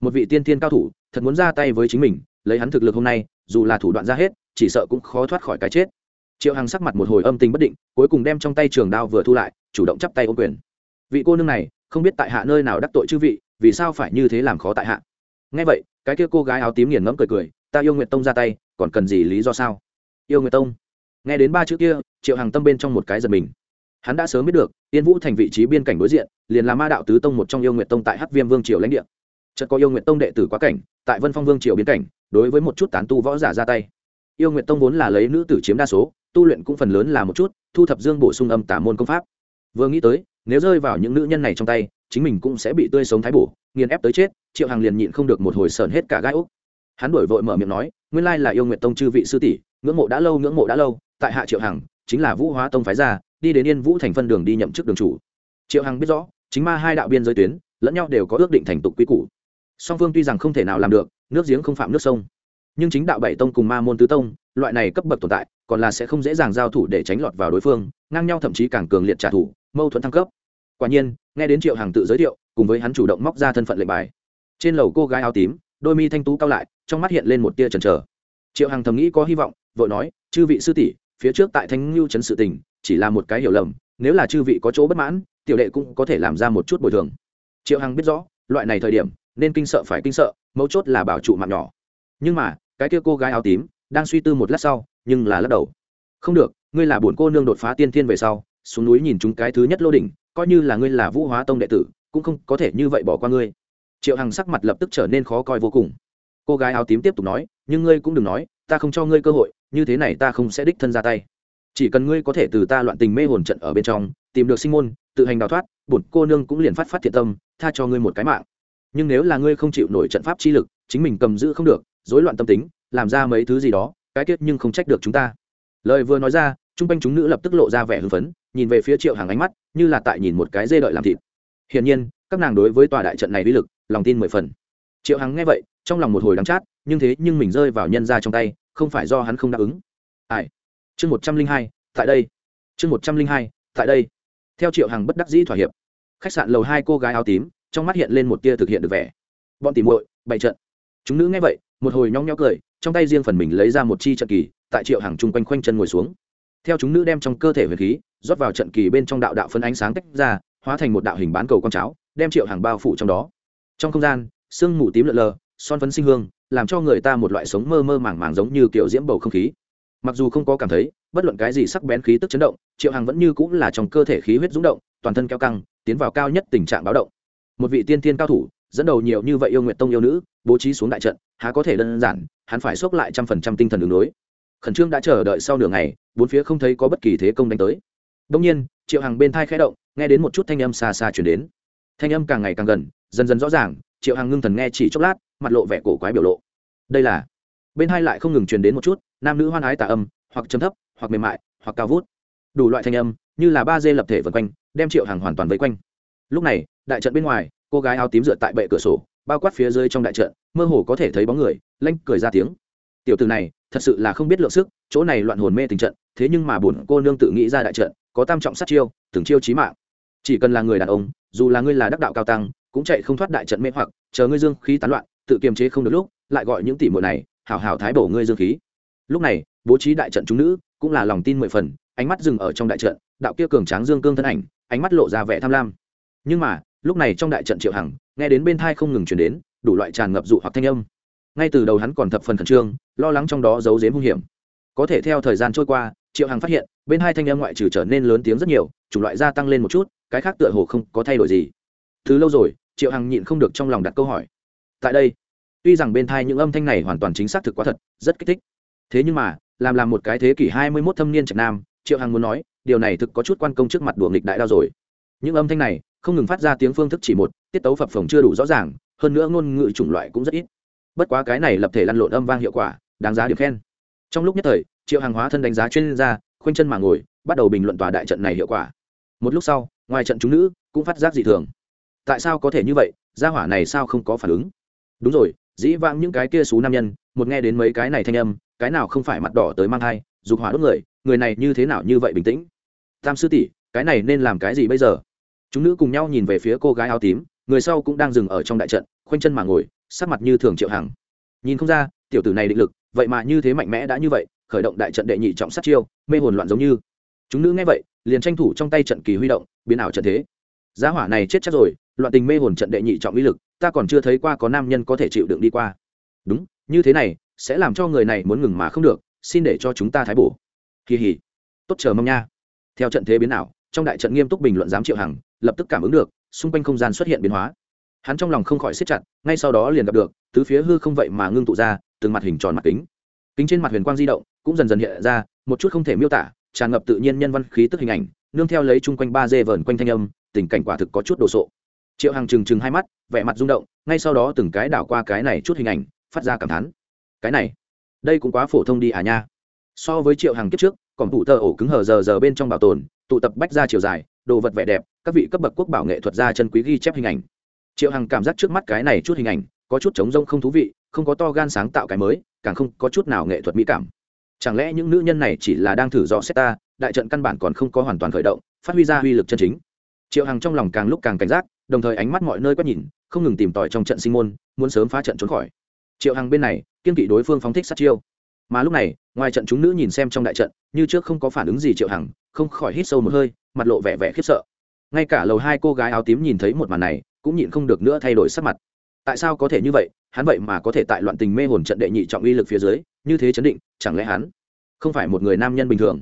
Một vị tiên thiên cao thủ, thật muốn ra tay với chính mình, lấy hắn thực lực hôm nay, dù là thủ đoạn ra hết, chỉ sợ cũng khó thoát khỏi cái chết. Triệu hằng sắc mặt một hồi âm tình bất định, cuối cùng đem trong tay trường đao vừa thu lại, chủ động chắp tay ô quyền. Vị cô nương này, không biết tại hạ nơi nào đắc tội chư vị, vì sao phải như thế làm khó tại hạ? Ngay vậy, cái kia cô gái áo tím nghiền ngẫm cười cười, ta yêu nguyện tông ra tay, còn cần gì lý do sao? Yêu nguyện tông? Nghe đến ba chữ kia, triệu hằng tâm bên trong một cái giật mình. Hắn đã sớm biết được, yên vũ thành vị trí biên cảnh đối diện, liền là ma đạo tứ tông một trong yêu nguyệt tông tại hắc viêm vương triều lãnh địa. Chợt có yêu nguyệt tông đệ tử quá cảnh, tại vân phong vương triều biên cảnh, đối với một chút tán tu võ giả ra tay. Yêu nguyệt tông vốn là lấy nữ tử chiếm đa số, tu luyện cũng phần lớn là một chút, thu thập dương bổ sung âm tả môn công pháp. Vừa nghĩ tới, nếu rơi vào những nữ nhân này trong tay, chính mình cũng sẽ bị tươi sống thái bổ, nghiền ép tới chết, triệu hàng liền nhịn không được một hồi sờn hết cả gai úc. Hắn đổi vội mở miệng nói, nguyên lai là yêu nguyện tông chư vị sư tỷ, ngưỡng mộ đã lâu, ngưỡng mộ đã lâu tại hạ triệu hằng, chính là vũ hóa tông phái ra đi đến yên vũ thành phân đường đi nhậm chức đường chủ. Triệu hằng biết rõ, chính ma hai đạo biên giới tuyến, lẫn nhau đều có ước định thành tục quy củ. Song phương tuy rằng không thể nào làm được, nước giếng không phạm nước sông. Nhưng chính đạo bảy tông cùng ma môn tứ tông, loại này cấp bậc tồn tại, còn là sẽ không dễ dàng giao thủ để tránh lọt vào đối phương, ngang nhau thậm chí càng cường liệt trả thù, mâu thuẫn thăng cấp. Quả nhiên, nghe đến triệu hàng tự giới thiệu, cùng với hắn chủ động móc ra thân phận lệnh bài. Trên lầu cô gái áo tím, đôi mi thanh tú cao lại, trong mắt hiện lên một tia trần trờ triệu hằng thầm nghĩ có hy vọng, vội nói, chư vị sư tỷ phía trước tại thanh lưu trấn sự tình, chỉ là một cái hiểu lầm, nếu là chư vị có chỗ bất mãn, tiểu đệ cũng có thể làm ra một chút bồi thường. Triệu hằng biết rõ, loại này thời điểm, nên kinh sợ phải kinh sợ, mấu chốt là bảo trụ mạng nhỏ. Nhưng mà, cái kia cô gái áo tím, đang suy tư một lát sau, nhưng là lắc đầu. Không được, ngươi là bổn cô nương đột phá tiên thiên về sau, xuống núi nhìn chúng cái thứ nhất lô đỉnh, coi như là ngươi là vũ hóa tông đệ tử, cũng không có thể như vậy bỏ qua ngươi. Triệu hằng sắc mặt lập tức trở nên khó coi vô cùng. Cô gái áo tím tiếp tục nói, nhưng ngươi cũng đừng nói, ta không cho ngươi cơ hội như thế này ta không sẽ đích thân ra tay. Chỉ cần ngươi có thể từ ta loạn tình mê hồn trận ở bên trong, tìm được sinh môn, tự hành đào thoát, bổn cô nương cũng liền phát phát thiện tâm, tha cho ngươi một cái mạng. Nhưng nếu là ngươi không chịu nổi trận pháp chi lực, chính mình cầm giữ không được, rối loạn tâm tính, làm ra mấy thứ gì đó, cái tiết nhưng không trách được chúng ta. Lời vừa nói ra chung quanh chúng nữ lập tức lộ ra vẻ hưng phấn, nhìn về phía triệu hàng ánh mắt, như là tại nhìn một cái dê đợi làm thịt. Hiển nhiên, các nàng đối với tòa đại trận này uy lực, lòng tin mười phần. Triệu hằng nghe vậy, trong lòng một hồi đắng chát nhưng thế nhưng mình rơi vào nhân ra trong tay, không phải do hắn không đáp ứng. Ai? Chương một trăm linh hai, tại đây. Chương một trăm linh hai, tại đây. Theo triệu hằng bất đắc dĩ thỏa hiệp. Khách sạn lầu hai cô gái áo tím, trong mắt hiện lên một tia thực hiện được vẻ. Bọn tìm muội, bày trận. Chúng nữ nghe vậy, một hồi nhóng nhó cười, trong tay riêng phần mình lấy ra một chi trận kỳ, tại triệu hàng chung quanh khoanh chân ngồi xuống. Theo chúng nữ đem trong cơ thể huyền khí, rót vào trận kỳ bên trong đạo đạo phân ánh sáng tách ra, hóa thành một đạo hình bán cầu con cháo, đem triệu hàng bao phủ trong đó. Trong không gian, sương mù tím lợn lờ son phấn sinh hương, làm cho người ta một loại sống mơ mơ màng màng giống như kiểu diễm bầu không khí. Mặc dù không có cảm thấy, bất luận cái gì sắc bén khí tức chấn động, triệu hằng vẫn như cũng là trong cơ thể khí huyết rúng động, toàn thân keo căng, tiến vào cao nhất tình trạng báo động. Một vị tiên tiên cao thủ, dẫn đầu nhiều như vậy yêu nguyện tông yêu nữ, bố trí xuống đại trận, há có thể đơn giản, hắn phải xốc lại trăm phần trăm tinh thần đường đối khẩn trương đã chờ đợi sau nửa ngày, bốn phía không thấy có bất kỳ thế công đánh tới. Đông nhiên, triệu hằng bên thai khẽ động, nghe đến một chút thanh âm xa xa chuyển đến. Thanh âm càng ngày càng gần, dần dần rõ ràng, triệu hằng ngưng thần nghe chỉ chốc lát mặt lộ vẻ cổ quái biểu lộ. Đây là, bên hai lại không ngừng truyền đến một chút, nam nữ hoan ái tà âm, hoặc chấm thấp, hoặc mềm mại, hoặc cao vút. Đủ loại thanh âm, như là ba dê lập thể vần quanh, đem triệu hằng hoàn toàn vây quanh. Lúc này, đại trận bên ngoài, cô gái áo tím dựa tại bệ cửa sổ, bao quát phía dưới trong đại trận, mơ hồ có thể thấy bóng người, lanh cười ra tiếng. Tiểu từ này, thật sự là không biết lượng sức, chỗ này loạn hồn mê tình trận, thế nhưng mà buồn cô nương tự nghĩ ra đại trận, có tam trọng sát chiêu, từng chiêu chí mạng. Chỉ cần là người đàn ông, dù là ngươi là đắc đạo cao tăng, cũng chạy không thoát đại trận mê hoặc, chờ ngươi dương khí tán loạn tự kiềm chế không được lúc, lại gọi những tỷ muội này, hảo hảo thái bổ ngươi dương khí. Lúc này, bố trí đại trận chúng nữ cũng là lòng tin mười phần, ánh mắt dừng ở trong đại trận, đạo kia cường tráng dương cương thân ảnh, ánh mắt lộ ra vẻ tham lam. Nhưng mà, lúc này trong đại trận triệu hằng, nghe đến bên thai không ngừng chuyển đến, đủ loại tràn ngập dụ hoặc thanh âm. Ngay từ đầu hắn còn thập phần khẩn trương, lo lắng trong đó giấu giếm hung hiểm. Có thể theo thời gian trôi qua, triệu hằng phát hiện, bên hai thanh âm ngoại trừ trở nên lớn tiếng rất nhiều, chủng loại gia tăng lên một chút, cái khác tựa hồ không có thay đổi gì. Thứ lâu rồi, triệu hằng nhịn không được trong lòng đặt câu hỏi. Tại đây tuy rằng bên thai những âm thanh này hoàn toàn chính xác thực quá thật, rất kích thích. Thế nhưng mà, làm làm một cái thế kỷ hai mươi mốt thâm niên trạch nam, triệu hằng muốn nói, điều này thực có chút quan công trước mặt đùa nghịch đại đao rồi. Những âm thanh này, không ngừng phát ra tiếng phương thức chỉ một, tiết tấu phập phồng chưa đủ rõ ràng, hơn nữa ngôn ngữ chủng loại cũng rất ít. Bất quá cái này lập thể lăn lộn âm vang hiệu quả, đáng giá điểm khen. Trong lúc nhất thời, triệu hàng hóa thân đánh giá chuyên gia, khoanh chân mà ngồi, bắt đầu bình luận tòa đại trận này hiệu quả. Một lúc sau, ngoài trận chúng nữ cũng phát giác dị thường. Tại sao có thể như vậy? Gia hỏa này sao không có phản ứng? Đúng rồi dĩ vãng những cái kia xú nam nhân, một nghe đến mấy cái này thanh âm, cái nào không phải mặt đỏ tới mang thai, dục hỏa đốt người người này như thế nào như vậy bình tĩnh? Tam sư tỷ, cái này nên làm cái gì bây giờ? Chúng nữ cùng nhau nhìn về phía cô gái áo tím, người sau cũng đang dừng ở trong đại trận, khoanh chân mà ngồi, sắc mặt như thường triệu hằng. Nhìn không ra, tiểu tử này định lực, vậy mà như thế mạnh mẽ đã như vậy, khởi động đại trận đệ nhị trọng sát chiêu, mê hồn loạn giống như. Chúng nữ nghe vậy, liền tranh thủ trong tay trận kỳ huy động, biến ảo trận thế. Giá hỏa này chết chắc rồi, loạn tình mê hồn trận đệ nhị trọng uy lực ta còn chưa thấy qua có nam nhân có thể chịu đựng đi qua. Đúng, như thế này, sẽ làm cho người này muốn ngừng mà không được, xin để cho chúng ta thái bổ. Kỳ hỉ. Tốt, chờ mong nha. Theo trận thế biến ảo, trong đại trận nghiêm túc bình luận giám triệu hằng, lập tức cảm ứng được, xung quanh không gian xuất hiện biến hóa. Hắn trong lòng không khỏi siết chặt, ngay sau đó liền gặp được, tứ phía hư không vậy mà ngưng tụ ra, từng mặt hình tròn mặt kính. Kính trên mặt huyền quang di động, cũng dần dần hiện ra, một chút không thể miêu tả, tràn ngập tự nhiên nhân văn khí tức hình ảnh, nương theo lấy chung quanh ba dê vờn quanh thanh âm, tình cảnh quả thực có chút đồ sộ. Triệu hằng trừng trừng hai mắt vẻ mặt rung động, ngay sau đó từng cái đảo qua cái này chút hình ảnh, phát ra cảm thán. Cái này, đây cũng quá phổ thông đi à nha. So với triệu hàng kiếp trước, còn tụ tờ ổ cứng hờ giờ giờ bên trong bảo tồn, tụ tập bách ra chiều dài, đồ vật vẻ đẹp, các vị cấp bậc quốc bảo nghệ thuật gia chân quý ghi chép hình ảnh. Triệu hằng cảm giác trước mắt cái này chút hình ảnh, có chút trống rông không thú vị, không có to gan sáng tạo cái mới, càng không có chút nào nghệ thuật mỹ cảm. Chẳng lẽ những nữ nhân này chỉ là đang thử dò xét ta, đại trận căn bản còn không có hoàn toàn khởi động, phát huy ra uy lực chân chính. Triệu hằng trong lòng càng lúc càng cảnh giác, đồng thời ánh mắt mọi nơi quét nhìn không ngừng tìm tòi trong trận sinh môn, muốn sớm phá trận trốn khỏi. Triệu hằng bên này, kiên kỵ đối phương phóng thích sát chiêu. Mà lúc này, ngoài trận chúng nữ nhìn xem trong đại trận, như trước không có phản ứng gì triệu hằng, không khỏi hít sâu một hơi, mặt lộ vẻ vẻ khiếp sợ. Ngay cả lầu hai cô gái áo tím nhìn thấy một màn này, cũng nhịn không được nữa thay đổi sắc mặt. Tại sao có thể như vậy? Hắn vậy mà có thể tại loạn tình mê hồn trận đệ nhị trọng uy lực phía dưới, như thế chấn định, chẳng lẽ hắn không phải một người nam nhân bình thường?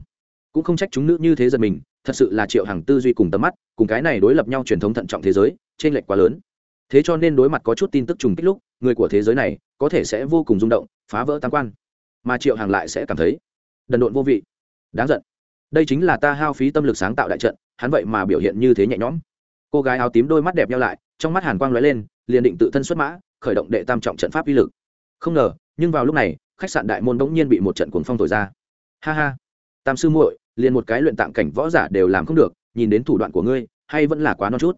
Cũng không trách chúng nữ như thế giật mình, thật sự là triệu Hằng tư duy cùng tầm mắt, cùng cái này đối lập nhau truyền thống thận trọng thế giới trên lệch quá lớn thế cho nên đối mặt có chút tin tức trùng kích lúc, người của thế giới này có thể sẽ vô cùng rung động, phá vỡ tam quan. Mà triệu hàng lại sẽ cảm thấy đần độn vô vị. Đáng giận. Đây chính là ta hao phí tâm lực sáng tạo đại trận, hắn vậy mà biểu hiện như thế nhẹ nhõm. Cô gái áo tím đôi mắt đẹp nhau lại, trong mắt hàn quang lóe lên, liền định tự thân xuất mã, khởi động đệ tam trọng trận pháp uy lực. Không ngờ, nhưng vào lúc này, khách sạn đại môn bỗng nhiên bị một trận cuồng phong thổi ra. Ha ha. Tam sư muội, liền một cái luyện tạng cảnh võ giả đều làm không được, nhìn đến thủ đoạn của ngươi, hay vẫn là quá non chút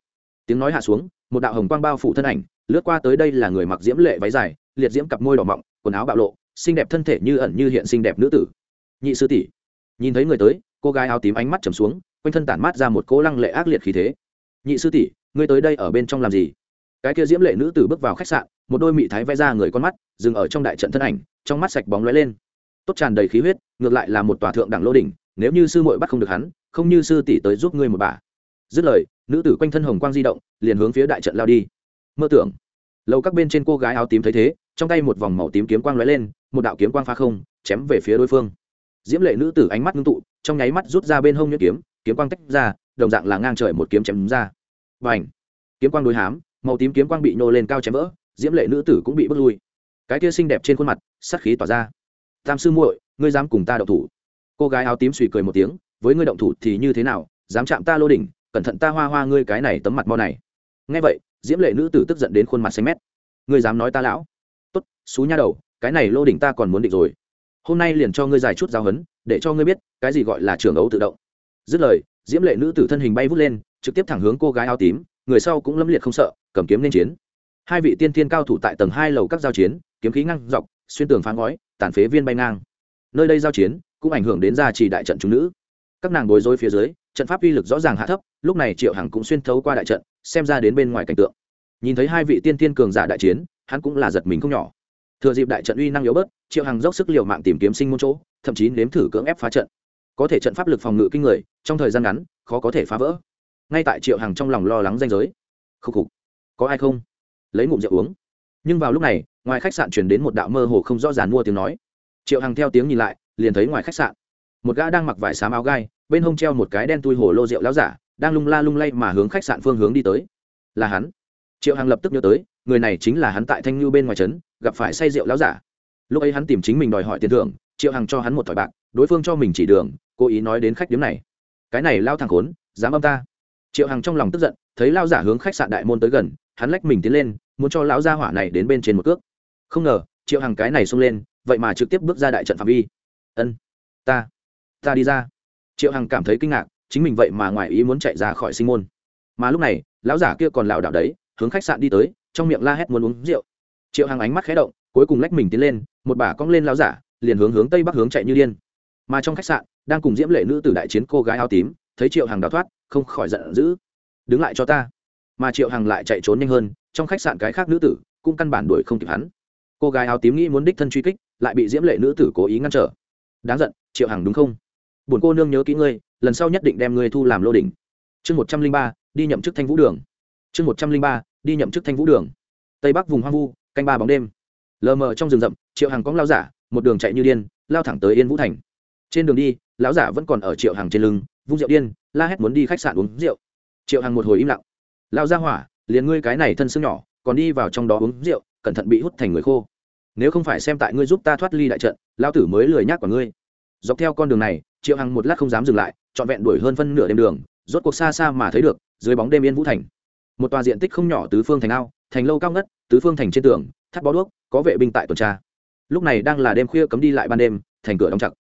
tiếng nói hạ xuống, một đạo hồng quang bao phủ thân ảnh, lướt qua tới đây là người mặc diễm lệ váy dài, liệt diễm cặp môi đỏ mọng, quần áo bạo lộ, xinh đẹp thân thể như ẩn như hiện xinh đẹp nữ tử. Nhị sư tỷ, nhìn thấy người tới, cô gái áo tím ánh mắt trầm xuống, quanh thân tản mát ra một cỗ lăng lệ ác liệt khí thế. Nhị sư tỷ, ngươi tới đây ở bên trong làm gì? Cái kia diễm lệ nữ tử bước vào khách sạn, một đôi mị thái vẽ ra người con mắt, dừng ở trong đại trận thân ảnh, trong mắt sạch bóng lóe lên. Tốt tràn đầy khí huyết, ngược lại là một tòa thượng đẳng lô đỉnh, nếu như sư muội bắt không được hắn, không như sư tỷ tới giúp ngươi một bà. Dứt lời nữ tử quanh thân hồng quang di động, liền hướng phía đại trận lao đi. Mơ tưởng. Lâu các bên trên cô gái áo tím thấy thế, trong tay một vòng màu tím kiếm quang lóe lên, một đạo kiếm quang pha không, chém về phía đối phương. Diễm lệ nữ tử ánh mắt ngưng tụ, trong nháy mắt rút ra bên hông nhuyễn kiếm kiếm quang tách ra, đồng dạng là ngang trời một kiếm chém ra. Và ảnh kiếm quang đối hám, màu tím kiếm quang bị nô lên cao chém vỡ, diễm lệ nữ tử cũng bị bước lui. Cái kia xinh đẹp trên khuôn mặt sắc khí tỏa ra. Tam sư muội, ngươi dám cùng ta động thủ? Cô gái áo tím suy cười một tiếng, với ngươi động thủ thì như thế nào? Dám chạm ta lô đỉnh cẩn thận ta hoa hoa ngươi cái này tấm mặt mo này. Nghe vậy, diễm lệ nữ tử tức giận đến khuôn mặt xanh mét. Ngươi dám nói ta lão? Tốt, xú nha đầu, cái này lô đỉnh ta còn muốn định rồi. Hôm nay liền cho ngươi dài chút giáo hấn để cho ngươi biết, cái gì gọi là trường ấu tự động. Dứt lời, diễm lệ nữ tử thân hình bay vút lên, trực tiếp thẳng hướng cô gái áo tím, người sau cũng lâm liệt không sợ, cầm kiếm lên chiến. Hai vị tiên thiên cao thủ tại tầng hai lầu các giao chiến, kiếm khí ngăn dọc, xuyên tường phá ngói, tàn phế viên bay ngang. Nơi đây giao chiến, cũng ảnh hưởng đến gia trì đại trận chúng nữ. Các nàng bối rối phía dưới trận pháp uy lực rõ ràng hạ thấp, lúc này triệu hằng cũng xuyên thấu qua đại trận, xem ra đến bên ngoài cảnh tượng. Nhìn thấy hai vị tiên thiên cường giả đại chiến, hắn cũng là giật mình không nhỏ. Thừa dịp đại trận uy năng yếu bớt, triệu hằng dốc sức l i ề u mạng tìm kiếm sinh môn chỗ, thậm chí nếm thử cưỡng ép phá trận. Có thể trận pháp lực phòng ngự kinh người, trong thời gian ngắn, khó có thể phá vỡ. Ngay tại triệu hằng trong lòng lo lắng danh giới. Khúc khục, có ai không? Lấy ngụm rượu uống. Nhưng vào lúc này, ngoài khách sạn chuyển đến một đạo mơ hồ không rõ ràng mua tiếng nói. Triệu hằng theo tiếng nhìn lại, liền thấy ngoài khách sạn, một gã đang mặc vải xám áo gai bên hông treo một cái đen tui hồ lô rượu láo giả, đang lung la lung lay mà hướng khách sạn phương hướng đi tới. Là hắn. Triệu hằng lập tức nhớ tới, người này chính là hắn tại thanh ngư bên ngoài trấn, gặp phải say rượu láo giả. Lúc ấy hắn tìm chính mình đòi hỏi tiền thưởng, triệu hằng cho hắn một thỏi bạc, đối phương cho mình chỉ đường, cố ý nói đến khách điếm này. Cái này lao thằng khốn, dám âm ta. Triệu hằng trong lòng tức giận, thấy lao giả hướng khách sạn đại môn tới gần, hắn lách mình tiến lên, muốn cho lão gia hỏa này đến bên trên một cước. Không ngờ, triệu hằng cái này xông lên, vậy mà trực tiếp bước ra đại trận phạm vi. Ân, ta ta đi ra triệu hằng cảm thấy kinh ngạc, chính mình vậy mà ngoài ý muốn chạy ra khỏi sinh môn. Mà lúc này, lão giả kia còn lảo đảo đấy, hướng khách sạn đi tới, trong miệng la hét muốn uống rượu. Triệu hằng ánh mắt khé động, cuối cùng lách mình tiến lên, một bà cong lên lão giả, liền hướng hướng tây bắc hướng chạy như điên. Mà trong khách sạn, đang cùng diễm lệ nữ tử đại chiến cô gái áo tím, thấy triệu hằng đào thoát, không khỏi giận dữ. Đứng lại cho ta. Mà triệu hằng lại chạy trốn nhanh hơn, trong khách sạn cái khác nữ tử cũng căn bản đuổi không kịp hắn. Cô gái áo tím nghĩ muốn đích thân truy kích, lại bị diễm lệ nữ tử cố ý ngăn trở. Đáng giận, triệu hằng đúng không? Buồn cô nương nhớ kỹ ngươi, lần sau nhất định đem ngươi thu làm lô đỉnh. Chương một trăm linh ba, đi nhậm chức thanh vũ đường. Chương một trăm linh ba, đi nhậm chức thanh vũ đường. Tây bắc vùng hoang vu, canh ba bóng đêm. Lờ mờ trong rừng rậm, triệu hằng cóng lao giả, một đường chạy như điên, lao thẳng tới yên vũ thành. Trên đường đi, lão giả vẫn còn ở triệu hằng trên lưng, vung rượu điên, la hét muốn đi khách sạn uống rượu. Triệu hằng một hồi im lặng. Lao ra hỏa, liền ngươi cái này thân xương nhỏ, còn đi vào trong đó uống rượu, cẩn thận bị hút thành người khô. Nếu không phải xem tại ngươi giúp ta thoát ly đại trận lao tử mới lười nhác của ngươi dọc theo con đường này, triệu hằng một lát không dám dừng lại, trọn vẹn đuổi hơn phân nửa đêm đường, rốt cuộc xa xa mà thấy được, dưới bóng đêm yên vũ thành. Một tòa diện tích không nhỏ tứ phương thành ao, thành lâu cao ngất, tứ phương thành trên tường, thắt bó đuốc, có vệ binh tại tuần tra. Lúc này đang là đêm khuya cấm đi lại ban đêm, thành cửa đóng chặt.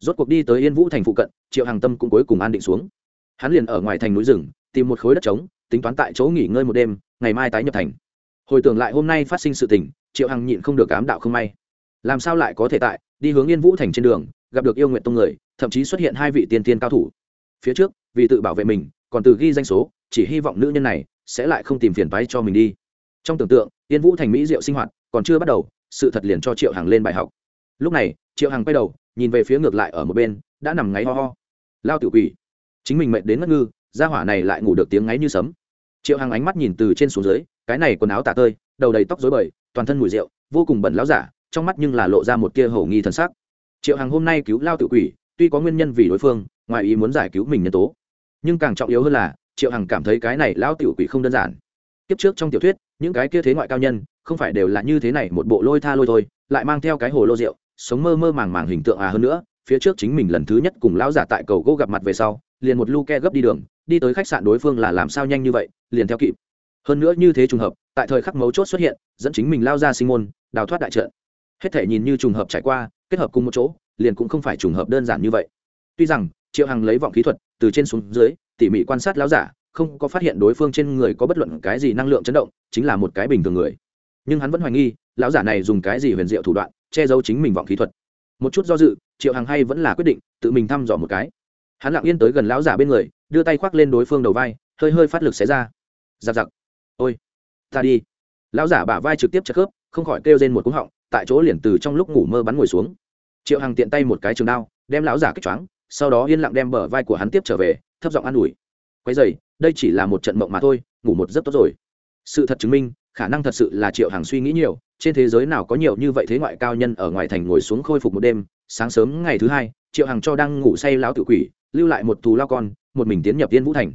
Rốt cuộc đi tới yên vũ thành phụ cận, triệu hàng tâm cũng cuối cùng an định xuống. Hắn liền ở ngoài thành núi rừng, tìm một khối đất trống, tính toán tại chỗ nghỉ ngơi một đêm, ngày mai tái nhập thành. Hồi tưởng lại hôm nay phát sinh sự tình, triệu hằng nhịn không được cám đạo không may. Làm sao lại có thể tại, đi hướng yên vũ thành trên đường gặp được yêu nguyện tông người, thậm chí xuất hiện hai vị tiên tiên cao thủ. Phía trước, vì tự bảo vệ mình, còn từ ghi danh số, chỉ hy vọng nữ nhân này sẽ lại không tìm phiền phái cho mình đi. Trong tưởng tượng, yên vũ thành mỹ diệu sinh hoạt còn chưa bắt đầu, sự thật liền cho triệu hằng lên bài học. Lúc này, triệu hằng quay đầu, nhìn về phía ngược lại ở một bên, đã nằm ngáy ho ho. Lao tiểu quỷ, chính mình mệt đến ngất ngư, gia hỏa này lại ngủ được tiếng ngáy như sấm. Triệu hằng ánh mắt nhìn từ trên xuống dưới, cái này quần áo tả tơi, đầu đầy tóc dối bời, toàn thân mùi rượu, vô cùng bẩn láo giả, trong mắt nhưng là lộ ra một tia ầ nghi thần sắc triệu hằng hôm nay cứu lao tự quỷ, tuy có nguyên nhân vì đối phương, ngoài ý muốn giải cứu mình nhân tố. Nhưng càng trọng yếu hơn là, triệu hằng cảm thấy cái này lao Tự quỷ không đơn giản. Kiếp trước trong tiểu thuyết, những cái kia thế ngoại cao nhân, không phải đều là như thế này một bộ lôi tha lôi thôi, lại mang theo cái hồ lô rượu, sống mơ mơ màng màng hình tượng à hơn nữa, phía trước chính mình lần thứ nhất cùng lão giả tại cầu gỗ gặp mặt về sau, liền một lu ke gấp đi đường, đi tới khách sạn đối phương là làm sao nhanh như vậy, liền theo kịp. Hơn nữa như thế trùng hợp, tại thời khắc mấu chốt xuất hiện, dẫn chính mình lao ra sinh môn, đào thoát đại trận. Hết thể nhìn như trùng hợp trải qua kết hợp cùng một chỗ, liền cũng không phải trùng hợp đơn giản như vậy. Tuy rằng, triệu hằng lấy vọng khí thuật, từ trên xuống dưới, tỉ mỉ quan sát lão giả, không có phát hiện đối phương trên người có bất luận cái gì năng lượng chấn động, chính là một cái bình thường người. Nhưng hắn vẫn hoài nghi lão giả này dùng cái gì huyền diệu thủ đoạn, che giấu chính mình vọng khí thuật. Một chút do dự, triệu hằng hay vẫn là quyết định, tự mình thăm dò một cái. Hắn lặng yên tới gần lão giả bên người, đưa tay khoác lên đối phương đầu vai, hơi hơi phát lực xé ra. Giặc giặc. Ôi, ta đi. Lão giả bả vai trực tiếp chất khớp, không khỏi kêu lên một cúng họng tại chỗ liền từ trong lúc ngủ mơ bắn ngồi xuống. Triệu hằng tiện tay một cái trường đao, đem lão giả kích choáng, sau đó yên lặng đem bờ vai của hắn tiếp trở về, thấp giọng an ủi. Quay dày đây chỉ là một trận mộng mà thôi, ngủ một giấc tốt rồi. Sự thật chứng minh, khả năng thật sự là triệu hằng suy nghĩ nhiều, trên thế giới nào có nhiều như vậy thế ngoại cao nhân ở ngoài thành ngồi xuống khôi phục một đêm, sáng sớm ngày thứ hai, triệu hằng cho đang ngủ say lão tự quỷ, lưu lại một thù lao con, một mình tiến nhập tiên vũ thành.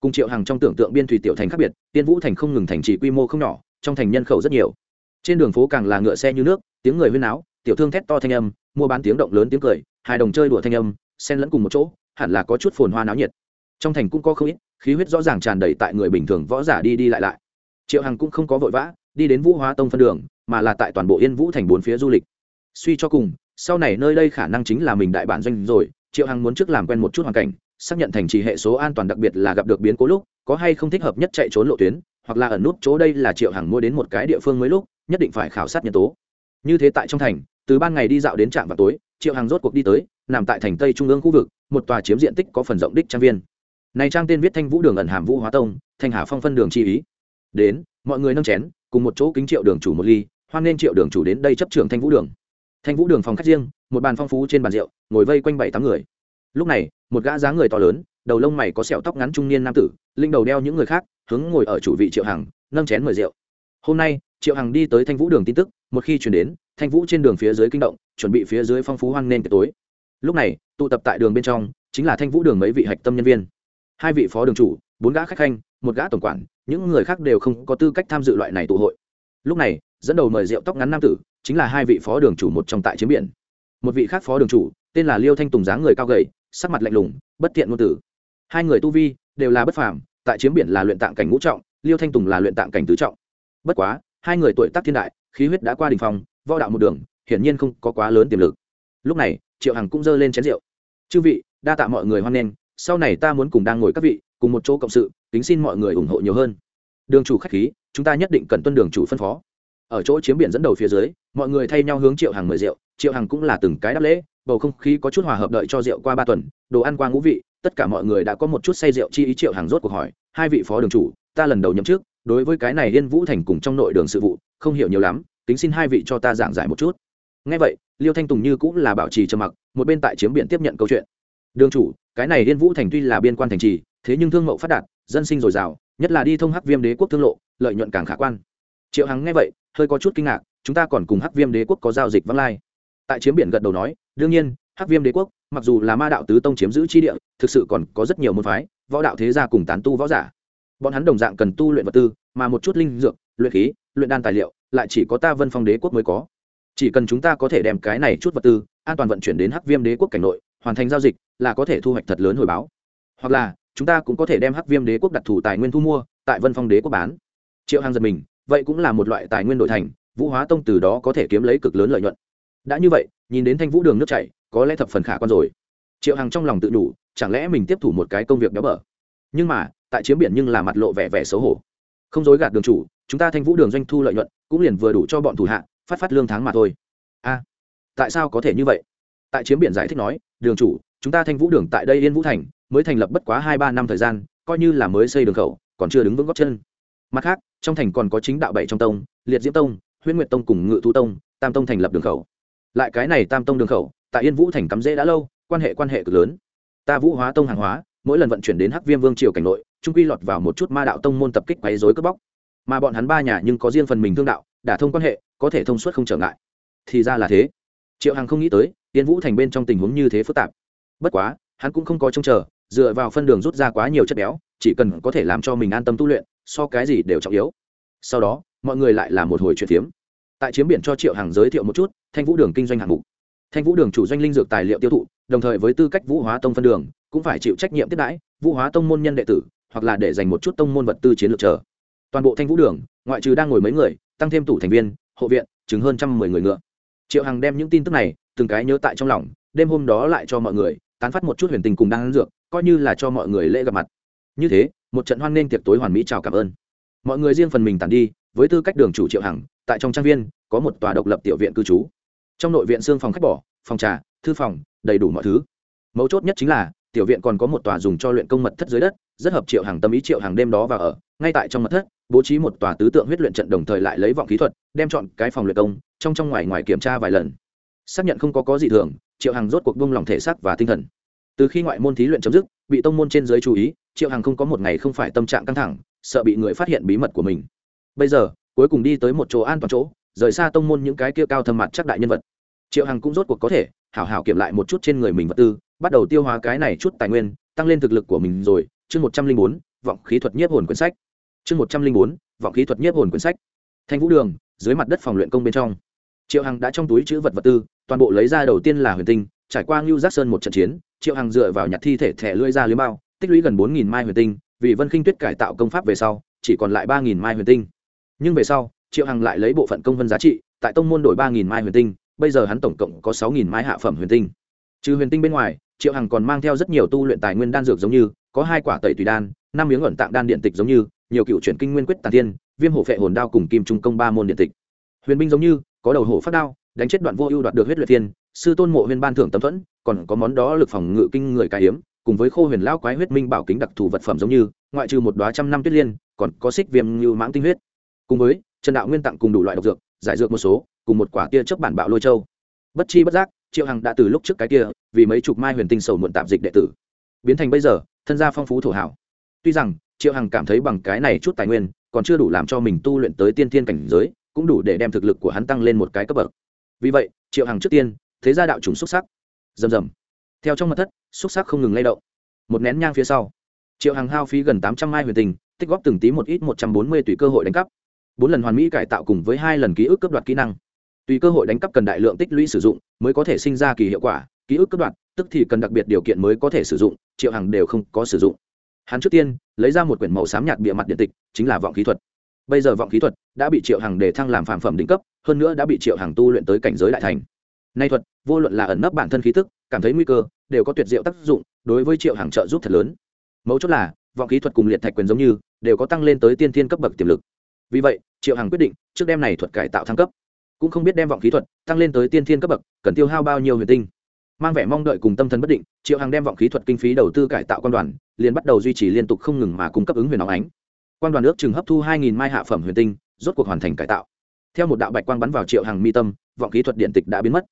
Cùng triệu hằng trong tưởng tượng biên thủy tiểu thành khác biệt tiên vũ thành không ngừng thành trì quy mô không nhỏ, trong thành nhân khẩu rất nhiều trên đường phố càng là ngựa xe như nước, tiếng người huyên áo tiểu thương thét to thanh âm, mua bán tiếng động lớn tiếng cười hai đồng chơi đùa thanh âm, xen lẫn cùng một chỗ, hẳn là có chút phồn hoa náo nhiệt. Trong thành cũng có không ít, khí huyết rõ ràng tràn đầy tại người bình thường võ giả đi đi lại lại. Triệu hằng cũng không có vội vã, đi đến vũ hóa tông phân đường, mà là tại toàn bộ yên vũ thành bốn phía du lịch. Suy cho cùng, sau này nơi đây khả năng chính là mình đại bản doanh rồi, triệu hằng muốn trước làm quen một chút hoàn cảnh xác nhận thành trì hệ số an toàn đặc biệt là gặp được biến cố lúc, có hay không thích hợp nhất chạy trốn lộ tuyến, hoặc là ẩn nút chỗ đây là triệu hàng mua đến một cái địa phương mới lúc, nhất định phải khảo sát nhân tố. Như thế tại trong thành, từ ban ngày đi dạo đến trạm vào tối, triệu hàng rốt cuộc đi tới, nằm tại thành tây trung ương khu vực, một tòa chiếm diện tích có phần rộng đích trang viên. Này trang tên viết thanh vũ đường ẩn hàm vũ hóa tông, thanh hà phong phân đường chi ý. Đến, mọi người nâng chén, cùng một chỗ kính triệu đường chủ một ly, hoan nên triệu đường chủ đến đây chấp trưởng thanh vũ đường. Thanh vũ đường phòng khách riêng, một bàn phong phú trên bàn rượu, ngồi vây quanh bảy tám người lúc này, một gã dáng người to lớn, đầu lông mày có sẹo tóc ngắn trung niên nam tử, linh đầu đeo những người khác, hướng ngồi ở chủ vị triệu hằng, nâng chén mời rượu. Hôm nay, triệu hằng đi tới thanh vũ đường tin tức, một khi chuyển đến, thanh vũ trên đường phía dưới kinh động, chuẩn bị phía dưới phong phú hoang nên tối. Lúc này, tụ tập tại đường bên trong, chính là thanh vũ đường mấy vị hạch tâm nhân viên. Hai vị phó đường chủ, bốn gã khách khanh, một gã tổng quản, những người khác đều không có tư cách tham dự loại này tụ hội. Lúc này, dẫn đầu mời rượu tóc ngắn nam tử, chính là hai vị phó đường chủ một trong tại chiến biển. Một vị khác phó đường chủ, tên là liêu thanh tùng dáng người cao gầy sắc mặt lạnh lùng, bất thiện ngôn tử hai người tu vi đều là bất phàm, tại chiếm biển là luyện tạng cảnh ngũ trọng, liêu thanh tùng là luyện tạng cảnh tứ trọng. Bất quá, hai người tuổi tác thiên đại, khí huyết đã qua đình phòng võ đạo một đường, hiển nhiên không có quá lớn tiềm lực. Lúc này, triệu hằng cũng giơ lên chén rượu. Chư vị, đa tạ mọi người hoan nghênh, sau này ta muốn cùng đang ngồi các vị, cùng một chỗ cộng sự, kính xin mọi người ủng hộ nhiều hơn. Đường chủ khách khí, chúng ta nhất định cần tuân đường chủ phân phó. Ở chỗ chiếm biển dẫn đầu phía dưới, mọi người thay nhau hướng triệu hằng mời rượu, triệu hằng cũng là từng cái đáp lễ bầu không khí có chút hòa hợp đợi cho rượu qua ba tuần, đồ ăn qua ngũ vị, tất cả mọi người đã có một chút say rượu chi ý triệu hàng rốt cuộc hỏi, hai vị phó đường chủ, ta lần đầu nhậm trước đối với cái này yên vũ thành cùng trong nội đường sự vụ, không hiểu nhiều lắm tính xin hai vị cho ta giảng giải một chút. Ngay vậy, liêu thanh tùng như cũng là bảo trì trầm mặc, một bên tại chiếm biển tiếp nhận câu chuyện. Đường chủ, cái này yên vũ thành tuy là biên quan thành trì, thế nhưng thương mậu phát đạt, dân sinh dồi dào, nhất là đi thông hắc viêm đế quốc thương lộ, lợi nhuận càng khả quan. Triệu hằng nghe vậy, hơi có chút kinh ngạc, chúng ta còn cùng hắc viêm đế quốc có giao dịch vắng lai. Tại chiếm biển gật đầu nói đương nhiên, hắc viêm đế quốc, mặc dù là ma đạo tứ tông chiếm giữ chi địa, thực sự còn có rất nhiều môn phái, võ đạo thế gia cùng tán tu võ giả. Bọn hắn đồng dạng cần tu luyện vật tư, mà một chút linh dược, luyện khí, luyện đan tài liệu, lại chỉ có ta vân phong đế quốc mới có. Chỉ cần chúng ta có thể đem cái này chút vật tư, an toàn vận chuyển đến hắc viêm đế quốc cảnh nội, hoàn thành giao dịch, là có thể thu hoạch thật lớn hồi báo. Hoặc là, chúng ta cũng có thể đem hắc viêm đế quốc đặc thù tài nguyên thu mua, tại vân phong đế quốc bán. Triệu hàng giật mình, vậy cũng là một loại tài nguyên đổi thành, vũ hóa tông từ đó có thể kiếm lấy cực lớn lợi nhuận đã như vậy, nhìn đến thanh vũ đường nước chảy, có lẽ thập phần khả quan rồi. Triệu hằng trong lòng tự đủ chẳng lẽ mình tiếp thủ một cái công việc béo bở? Nhưng mà, tại chiếm biển nhưng là mặt lộ vẻ vẻ xấu hổ. Không dối gạt đường chủ, chúng ta thanh vũ đường doanh thu lợi nhuận, cũng liền vừa đủ cho bọn thủ hạ, phát phát lương tháng mà thôi. A, tại sao có thể như vậy? Tại chiếm biển giải thích nói, đường chủ, chúng ta thanh vũ đường tại đây yên vũ thành, mới thành lập bất quá hai ba năm thời gian, coi như là mới xây đường khẩu, còn chưa đứng vững góc chân. Mặt khác, trong thành còn có chính đạo bảy trong tông, liệt diễm tông, huyễn nguyệt tông cùng ngự thu tông, tam tông thành lập đường khẩu lại cái này tam tông đường khẩu, tại yên vũ thành cắm rễ đã lâu, quan hệ quan hệ cực lớn. Ta vũ hóa tông hàng hóa, mỗi lần vận chuyển đến hắc viêm vương triều cảnh nội, trung quy lọt vào một chút ma đạo tông môn tập kích quấy dối cướp bóc. Mà bọn hắn ba nhà nhưng có riêng phần mình thương đạo, đả thông quan hệ, có thể thông suốt không trở ngại. Thì ra là thế. Triệu hằng không nghĩ tới, yên vũ thành bên trong tình huống như thế phức tạp. Bất quá, hắn cũng không có trông chờ, dựa vào phân đường rút ra quá nhiều chất béo, chỉ cần có thể làm cho mình an tâm tu luyện, so cái gì đều trọng yếu. Sau đó, mọi người lại là một hồi chuyện phiếm tại chiếm biển cho triệu Hằng giới thiệu một chút thanh vũ đường kinh doanh hạng mục. Thanh vũ đường chủ doanh linh dược tài liệu tiêu thụ, đồng thời với tư cách vũ hóa tông phân đường, cũng phải chịu trách nhiệm tiếp đãi, vũ hóa tông môn nhân đệ tử, hoặc là để dành một chút tông môn vật tư chiến lược chờ. Toàn bộ thanh vũ đường, ngoại trừ đang ngồi mấy người, tăng thêm tủ thành viên, hộ viện chứng hơn trăm mười người ngựa. Triệu hằng đem những tin tức này, từng cái nhớ tại trong lòng, đêm hôm đó lại cho mọi người, tán phát một chút huyền tình cùng đang dược, coi như là cho mọi người lễ gặp mặt. Như thế, một trận hoan nghênh tiệc tối hoàn mỹ chào cảm ơn. Mọi người riêng phần mình tàn đi, với tư cách đường chủ triệu hằng, tại trong trang viên, có một tòa độc lập tiểu viện cư trú trong nội viện xương phòng khách bỏ, phòng trà, thư phòng, đầy đủ mọi thứ. Mấu chốt nhất chính là, tiểu viện còn có một tòa dùng cho luyện công mật thất dưới đất, rất hợp triệu hàng tâm ý triệu hàng đêm đó và ở. Ngay tại trong mật thất, bố trí một tòa tứ tượng huyết luyện trận đồng thời lại lấy vọng kỹ thuật, đem chọn cái phòng luyện công, trong trong ngoài ngoài kiểm tra vài lần. Xác nhận không có có gì thường, triệu hàng rốt cuộc buông lòng thể xác và tinh thần. Từ khi ngoại môn thí luyện chấm dứt, bị tông môn trên giới chú ý, triệu hàng không có một ngày không phải tâm trạng căng thẳng, sợ bị người phát hiện bí mật của mình. Bây giờ, cuối cùng đi tới một chỗ an toàn chỗ, rời xa tông môn những cái kia cao thâm mặt chắc đại nhân vật triệu hằng cũng rốt cuộc có thể hảo hảo kiểm lại một chút trên người mình vật tư, bắt đầu tiêu hóa cái này chút tài nguyên, tăng lên thực lực của mình rồi. Chương một trăm linh bốn, vọng khí thuật nhiếp hồn quyển sách. Chương một trăm linh bốn, vọng khí thuật nhiếp hồn quyển sách. Thanh vũ đường, dưới mặt đất phòng luyện công bên trong. Triệu hằng đã trong túi chữ vật vật tư, toàn bộ lấy ra đầu tiên là huyền tinh, trải qua ngưu giác sơn một trận chiến, triệu hằng dựa vào nhặt thi thể thẻ lưỡi ra lưới bao, tích lũy gần bốn nghìn mai huyền tinh, vì vân khinh tuyết cải tạo công pháp về sau, chỉ còn lại ba nghìn mai huyền tinh. Nhưng về sau, triệu hằng lại lấy bộ phận công vân giá trị, tại tông môn đổi ba nghìn mai huyền tinh bây giờ hắn tổng cộng có sáu nghìn mai hạ phẩm huyền tinh. Trừ huyền tinh bên ngoài, triệu hằng còn mang theo rất nhiều tu luyện tài nguyên đan dược giống như, có hai quả tẩy tùy đan, năm miếng ẩn tạng đan điện tịch giống như, nhiều cựu chuyển kinh nguyên quyết tàn thiên, viêm hổ phệ hồn đao cùng kim trung công ba môn điện tịch. Huyền binh giống như, có đầu hổ phát đao, đánh chết đoạn vô ưu đoạt được huyết luyện thiên, sư tôn mộ huyền ban thưởng tấm thuẫn, còn có món đó lực phòng ngự kinh người cai hiếm, cùng với khô huyền lão quái huyết minh bảo kính đặc thù vật phẩm giống như, ngoại trừ một đoá trăm năm tuyết liên, còn có xích viêm như mãng tinh huyết. Cùng với, trần đạo nguyên tặng cùng đủ loại độc dược, giải dược một số cùng một quả tia chớp bản bạo lôi châu. Bất chi bất giác, triệu hằng đã từ lúc trước cái kia, vì mấy chục mai huyền tinh sầu muộn tạp dịch đệ tử, biến thành bây giờ, thân gia phong phú thổ hảo. Tuy rằng, triệu hằng cảm thấy bằng cái này chút tài nguyên, còn chưa đủ làm cho mình tu luyện tới tiên thiên cảnh giới, cũng đủ để đem thực lực của hắn tăng lên một cái cấp bậc. Vì vậy, triệu hằng trước tiên, thế gia đạo trùng xúc sắc. Rầm rầm. Theo trong mặt thất, xúc sắc không ngừng lay động. Một nén nhang phía sau, triệu hằng hao phí gần tám trăm mai huyền tinh, tích góp từng tí một ít một trăm bốn mươi tùy cơ hội đánh cắp. Bốn lần hoàn mỹ cải tạo cùng với hai lần ký ức cấp đoạt kỹ năng tùy cơ hội đánh cắp cần đại lượng tích lũy sử dụng mới có thể sinh ra kỳ hiệu quả, ký ức cấp đoạt tức thì cần đặc biệt điều kiện mới có thể sử dụng, triệu hằng đều không có sử dụng. Hắn trước tiên lấy ra một quyển màu xám nhạt bịa mặt điện tịch, chính là vọng khí thuật. Bây giờ vọng khí thuật đã bị triệu hằng đề thăng làm phàm phẩm đỉnh cấp, hơn nữa đã bị triệu hằng tu luyện tới cảnh giới đại thành. Nay thuật, vô luận là ẩn nấp bản thân khí tức, cảm thấy nguy cơ, đều có tuyệt diệu tác dụng, đối với triệu hằng trợ giúp thật lớn. Mấu chốt là, vọng khí thuật cùng liệt thạch quyền giống như, đều có tăng lên tới tiên thiên cấp bậc tiềm lực. Vì vậy, triệu hằng quyết định trước đem này thuật cải tạo thăng cấp cũng không biết đem vọng khí thuật tăng lên tới tiên thiên cấp bậc, cần tiêu hao bao nhiêu huyền tinh. Mang vẻ mong đợi cùng tâm thần bất định, triệu hằng đem vọng khí thuật kinh phí đầu tư cải tạo quan đoàn, liền bắt đầu duy trì liên tục không ngừng mà cung cấp ứng huyền óng ánh. Quan đoàn ước chừng hấp thu hai nghìn mai hạ phẩm huyền tinh, rốt cuộc hoàn thành cải tạo. Theo một đạo bạch quang bắn vào triệu hằng mi tâm, vọng khí thuật điện tịch đã biến mất.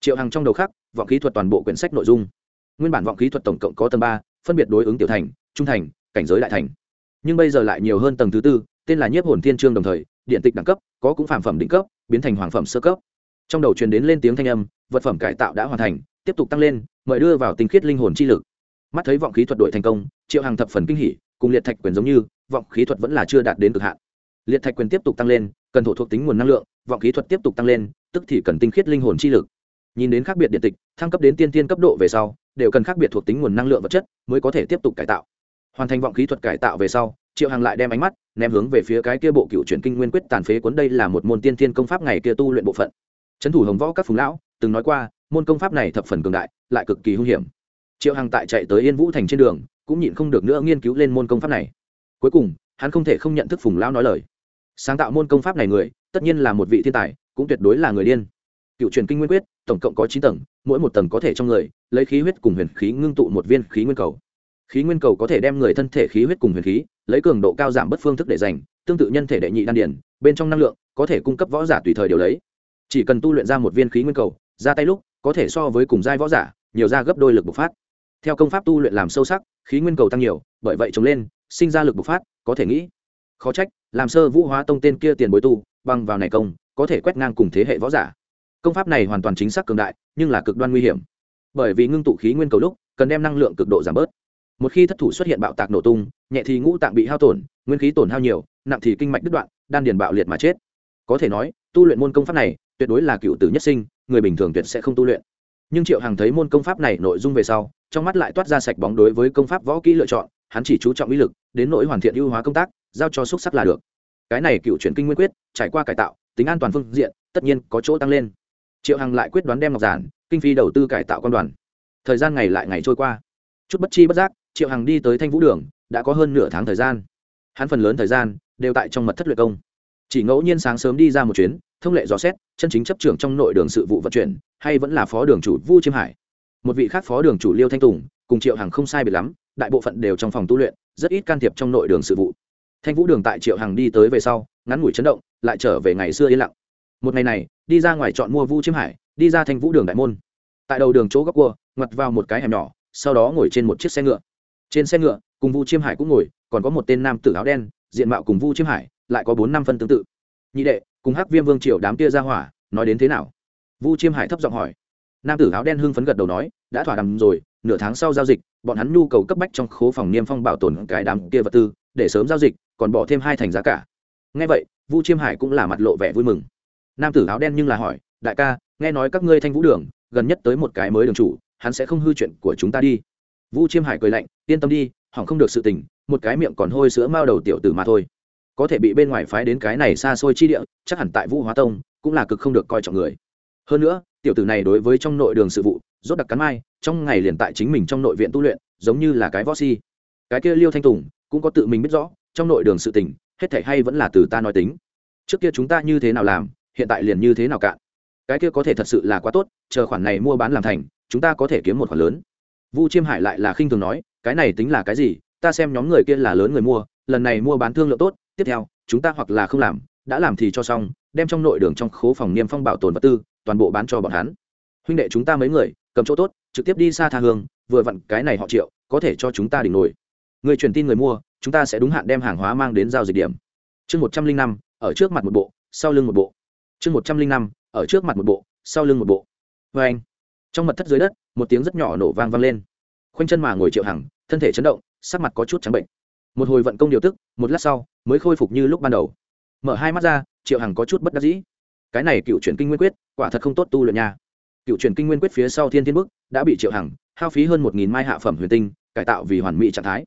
Triệu hằng trong đầu khác, vọng khí thuật toàn bộ quyển sách nội dung. Nguyên bản vọng khí thuật tổng cộng có tầng ba, phân biệt đối ứng tiểu thành, trung thành, cảnh giới đại thành. Nhưng bây giờ lại nhiều hơn tầng thứ tư, tên là nhiếp hồn thiên trương đồng thời điện tịch đẳng cấp, có cũng phản phẩm đỉnh cấp, biến thành hoàng phẩm sơ cấp. Trong đầu truyền đến lên tiếng thanh âm, vật phẩm cải tạo đã hoàn thành, tiếp tục tăng lên, mời đưa vào tinh khiết linh hồn chi lực. Mắt thấy vọng khí thuật đội thành công, triệu hàng thập phần kinh hỉ, cùng liệt thạch quyền giống như, vọng khí thuật vẫn là chưa đạt đến cực hạn. Liệt thạch quyền tiếp tục tăng lên, cần thổ thuộc tính nguồn năng lượng, vọng khí thuật tiếp tục tăng lên, tức thì cần tinh khiết linh hồn chi lực. Nhìn đến khác biệt điện tịch, thăng cấp đến tiên tiên cấp độ về sau, đều cần khác biệt thuộc tính nguồn năng lượng vật chất mới có thể tiếp tục cải tạo. Hoàn thành vọng khí thuật cải tạo về sau triệu hằng lại đem ánh mắt ném hướng về phía cái kia bộ cựu truyền kinh nguyên quyết tàn phế cuốn đây là một môn tiên thiên công pháp ngày kia tu luyện bộ phận. Trấn thủ hồng võ các phùng lão, từng nói qua, môn công pháp này thập phần cường đại, lại cực kỳ hung hiểm. Triệu hằng tại chạy tới yên vũ thành trên đường, cũng nhịn không được nữa nghiên cứu lên môn công pháp này. Cuối cùng, hắn không thể không nhận thức phùng lão nói lời. Sáng tạo môn công pháp này người, tất nhiên là một vị thiên tài, cũng tuyệt đối là người điên. Cựu truyền kinh nguyên quyết, tổng cộng có chín tầng, mỗi một tầng có thể trong người, lấy khí huyết cùng huyền khí ngưng tụ một viên khí nguyên cầu. Khí nguyên cầu có thể đem người thân thể khí huyết cùng huyền khí lấy cường độ cao giảm bất phương thức để dành tương tự nhân thể đệ nhị đan điển bên trong năng lượng có thể cung cấp võ giả tùy thời điều lấy. Chỉ cần tu luyện ra một viên khí nguyên cầu, ra tay lúc, có thể so với cùng giai võ giả, nhiều ra gấp đôi lực bộc phát. Theo công pháp tu luyện làm sâu sắc, khí nguyên cầu tăng nhiều, bởi vậy trồng lên, sinh ra lực bộc phát, có thể nghĩ. Khó trách, làm sơ vũ hóa tông tên kia tiền bối tu, băng vào này công, có thể quét ngang cùng thế hệ võ giả. Công pháp này hoàn toàn chính xác cường đại, nhưng là cực đoan nguy hiểm. Bởi vì ngưng tụ khí nguyên cầu lúc, cần đem năng lượng cực độ giảm bớt một khi thất thủ xuất hiện bạo tạc nổ tung, nhẹ thì ngũ tạng bị hao tổn, nguyên khí tổn hao nhiều, nặng thì kinh mạch đứt đoạn, đan điền bạo liệt mà chết. Có thể nói, tu luyện môn công pháp này, tuyệt đối là cựu tử nhất sinh, người bình thường tuyệt sẽ không tu luyện. Nhưng triệu hằng thấy môn công pháp này nội dung về sau, trong mắt lại toát ra sạch bóng đối với công pháp võ kỹ lựa chọn, hắn chỉ chú trọng ý lực, đến nỗi hoàn thiện ưu hóa công tác, giao cho xúc sắc là được. Cái này cựu chuyển kinh nguyên quyết, trải qua cải tạo, tính an toàn phương diện, tất nhiên có chỗ tăng lên. Triệu hằng lại quyết đoán đem ngọc giản, kinh phí đầu tư cải tạo quan đoàn. Thời gian ngày lại ngày trôi qua. Chút bất chi bất giác triệu hằng đi tới thanh vũ đường, đã có hơn nửa tháng thời gian. Hắn phần lớn thời gian đều tại trong mật thất luyện công. Chỉ ngẫu nhiên sáng sớm đi ra một chuyến, thông lệ dò xét, chân chính chấp trưởng trong nội đường sự vụ vận chuyển, hay vẫn là phó đường chủ vu chiêm hải. Một vị khác phó đường chủ liêu thanh tùng, cùng triệu hằng không sai biệt lắm, đại bộ phận đều trong phòng tu luyện, rất ít can thiệp trong nội đường sự vụ. Thanh vũ đường tại triệu hằng đi tới về sau, ngắn ngủi chấn động, lại trở về ngày xưa yên lặng. Một ngày này, đi ra ngoài chọn mua vu chiêm hải, đi ra thanh vũ đường đại môn. Tại đầu đường chỗ góc cua, ngoặt vào một cái hẻm nhỏ, sau đó ngồi trên một chiếc xe ngựa trên xe ngựa, cùng vu chiêm hải cũng ngồi, còn có một tên nam tử áo đen, diện mạo cùng vu chiêm hải, lại có bốn năm phân tương tự. Nhị đệ, cùng hắc viêm vương triều đám kia ra hỏa, nói đến thế nào? Vu chiêm hải thấp giọng hỏi. Nam tử áo đen hưng phấn gật đầu nói, đã thỏa đàm rồi, nửa tháng sau giao dịch, bọn hắn nhu cầu cấp bách trong khố phòng niêm phong bảo tồn cái đám kia vật tư, để sớm giao dịch, còn bỏ thêm hai thành giá cả. Ngay vậy, vu chiêm hải cũng là mặt lộ vẻ vui mừng. Nam tử áo đen nhưng là hỏi, đại ca, nghe nói các ngươi thanh vũ đường, gần nhất tới một cái mới đường chủ, hắn sẽ không hư chuyện của chúng ta đi vu chiêm hải cười lạnh, yên tâm đi, hỏng không được sự tình, một cái miệng còn hôi sữa mao đầu tiểu tử mà thôi. Có thể bị bên ngoài phái đến cái này xa xôi chi địa, chắc hẳn tại vũ hóa tông, cũng là cực không được coi trọng người. Hơn nữa, tiểu tử này đối với trong nội đường sự vụ, rốt đặc cắn mai, trong ngày liền tại chính mình trong nội viện tu luyện, giống như là cái võ si. Cái kia liêu thanh tùng, cũng có tự mình biết rõ, trong nội đường sự tình, hết thể hay vẫn là từ ta nói tính. Trước kia chúng ta như thế nào làm, hiện tại liền như thế nào cạn. Cái kia có thể thật sự là quá tốt, chờ khoản này mua bán làm thành, chúng ta có thể kiếm một khoản lớn vu chiêm hải lại là khinh thường nói, cái này tính là cái gì? Ta xem nhóm người kia là lớn người mua, lần này mua bán thương lượng tốt, tiếp theo, chúng ta hoặc là không làm, đã làm thì cho xong, đem trong nội đường trong khố phòng niêm phong bảo tồn vật tư, toàn bộ bán cho bọn hắn. Huynh đệ chúng ta mấy người, cầm chỗ tốt, trực tiếp đi xa tha hương, vừa vặn cái này họ triệu, có thể cho chúng ta đỉnh nổi. Người truyền tin người mua, chúng ta sẽ đúng hạn đem hàng hóa mang đến giao dịch điểm. Chương một trăm linh năm, ở trước mặt một bộ, sau lưng một bộ. Chương một trăm linh năm, ở trước mặt một bộ, sau lưng một bộ. Vê anh. Trong mật thất dưới đất một tiếng rất nhỏ nổ vang vang lên. Khoanh chân mà ngồi triệu hằng, thân thể chấn động, sắc mặt có chút trắng bệnh. Một hồi vận công điều tức, một lát sau, mới khôi phục như lúc ban đầu. Mở hai mắt ra, triệu hằng có chút bất đắc dĩ. Cái này cựu chuyển kinh nguyên quyết, quả thật không tốt tu luyện nha. Cựu chuyển kinh nguyên quyết phía sau thiên thiên bức, đã bị triệu hằng hao phí hơn một nghìn mai hạ phẩm huyền tinh, cải tạo vì hoàn mỹ trạng thái.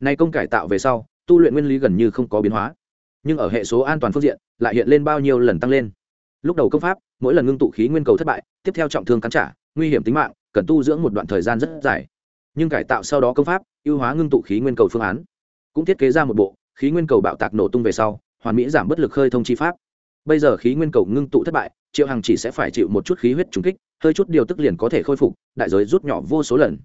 Nay công cải tạo về sau, tu luyện nguyên lý gần như không có biến hóa. Nhưng ở hệ số an toàn phương diện, lại hiện lên bao nhiêu lần tăng lên. Lúc đầu công pháp, mỗi lần ngưng tụ khí nguyên cầu thất bại, tiếp theo trọng thương cắn trả, nguy hiểm tính mạng cần tu dưỡng một đoạn thời gian rất dài. Nhưng cải tạo sau đó công pháp, ưu hóa ngưng tụ khí nguyên cầu phương án. Cũng thiết kế ra một bộ, khí nguyên cầu bạo tạc nổ tung về sau, hoàn mỹ giảm bất lực khơi thông chi pháp. Bây giờ khí nguyên cầu ngưng tụ thất bại, triệu hằng chỉ sẽ phải chịu một chút khí huyết trùng kích, hơi chút điều tức liền có thể khôi phục, đại giới rút nhỏ vô số lần.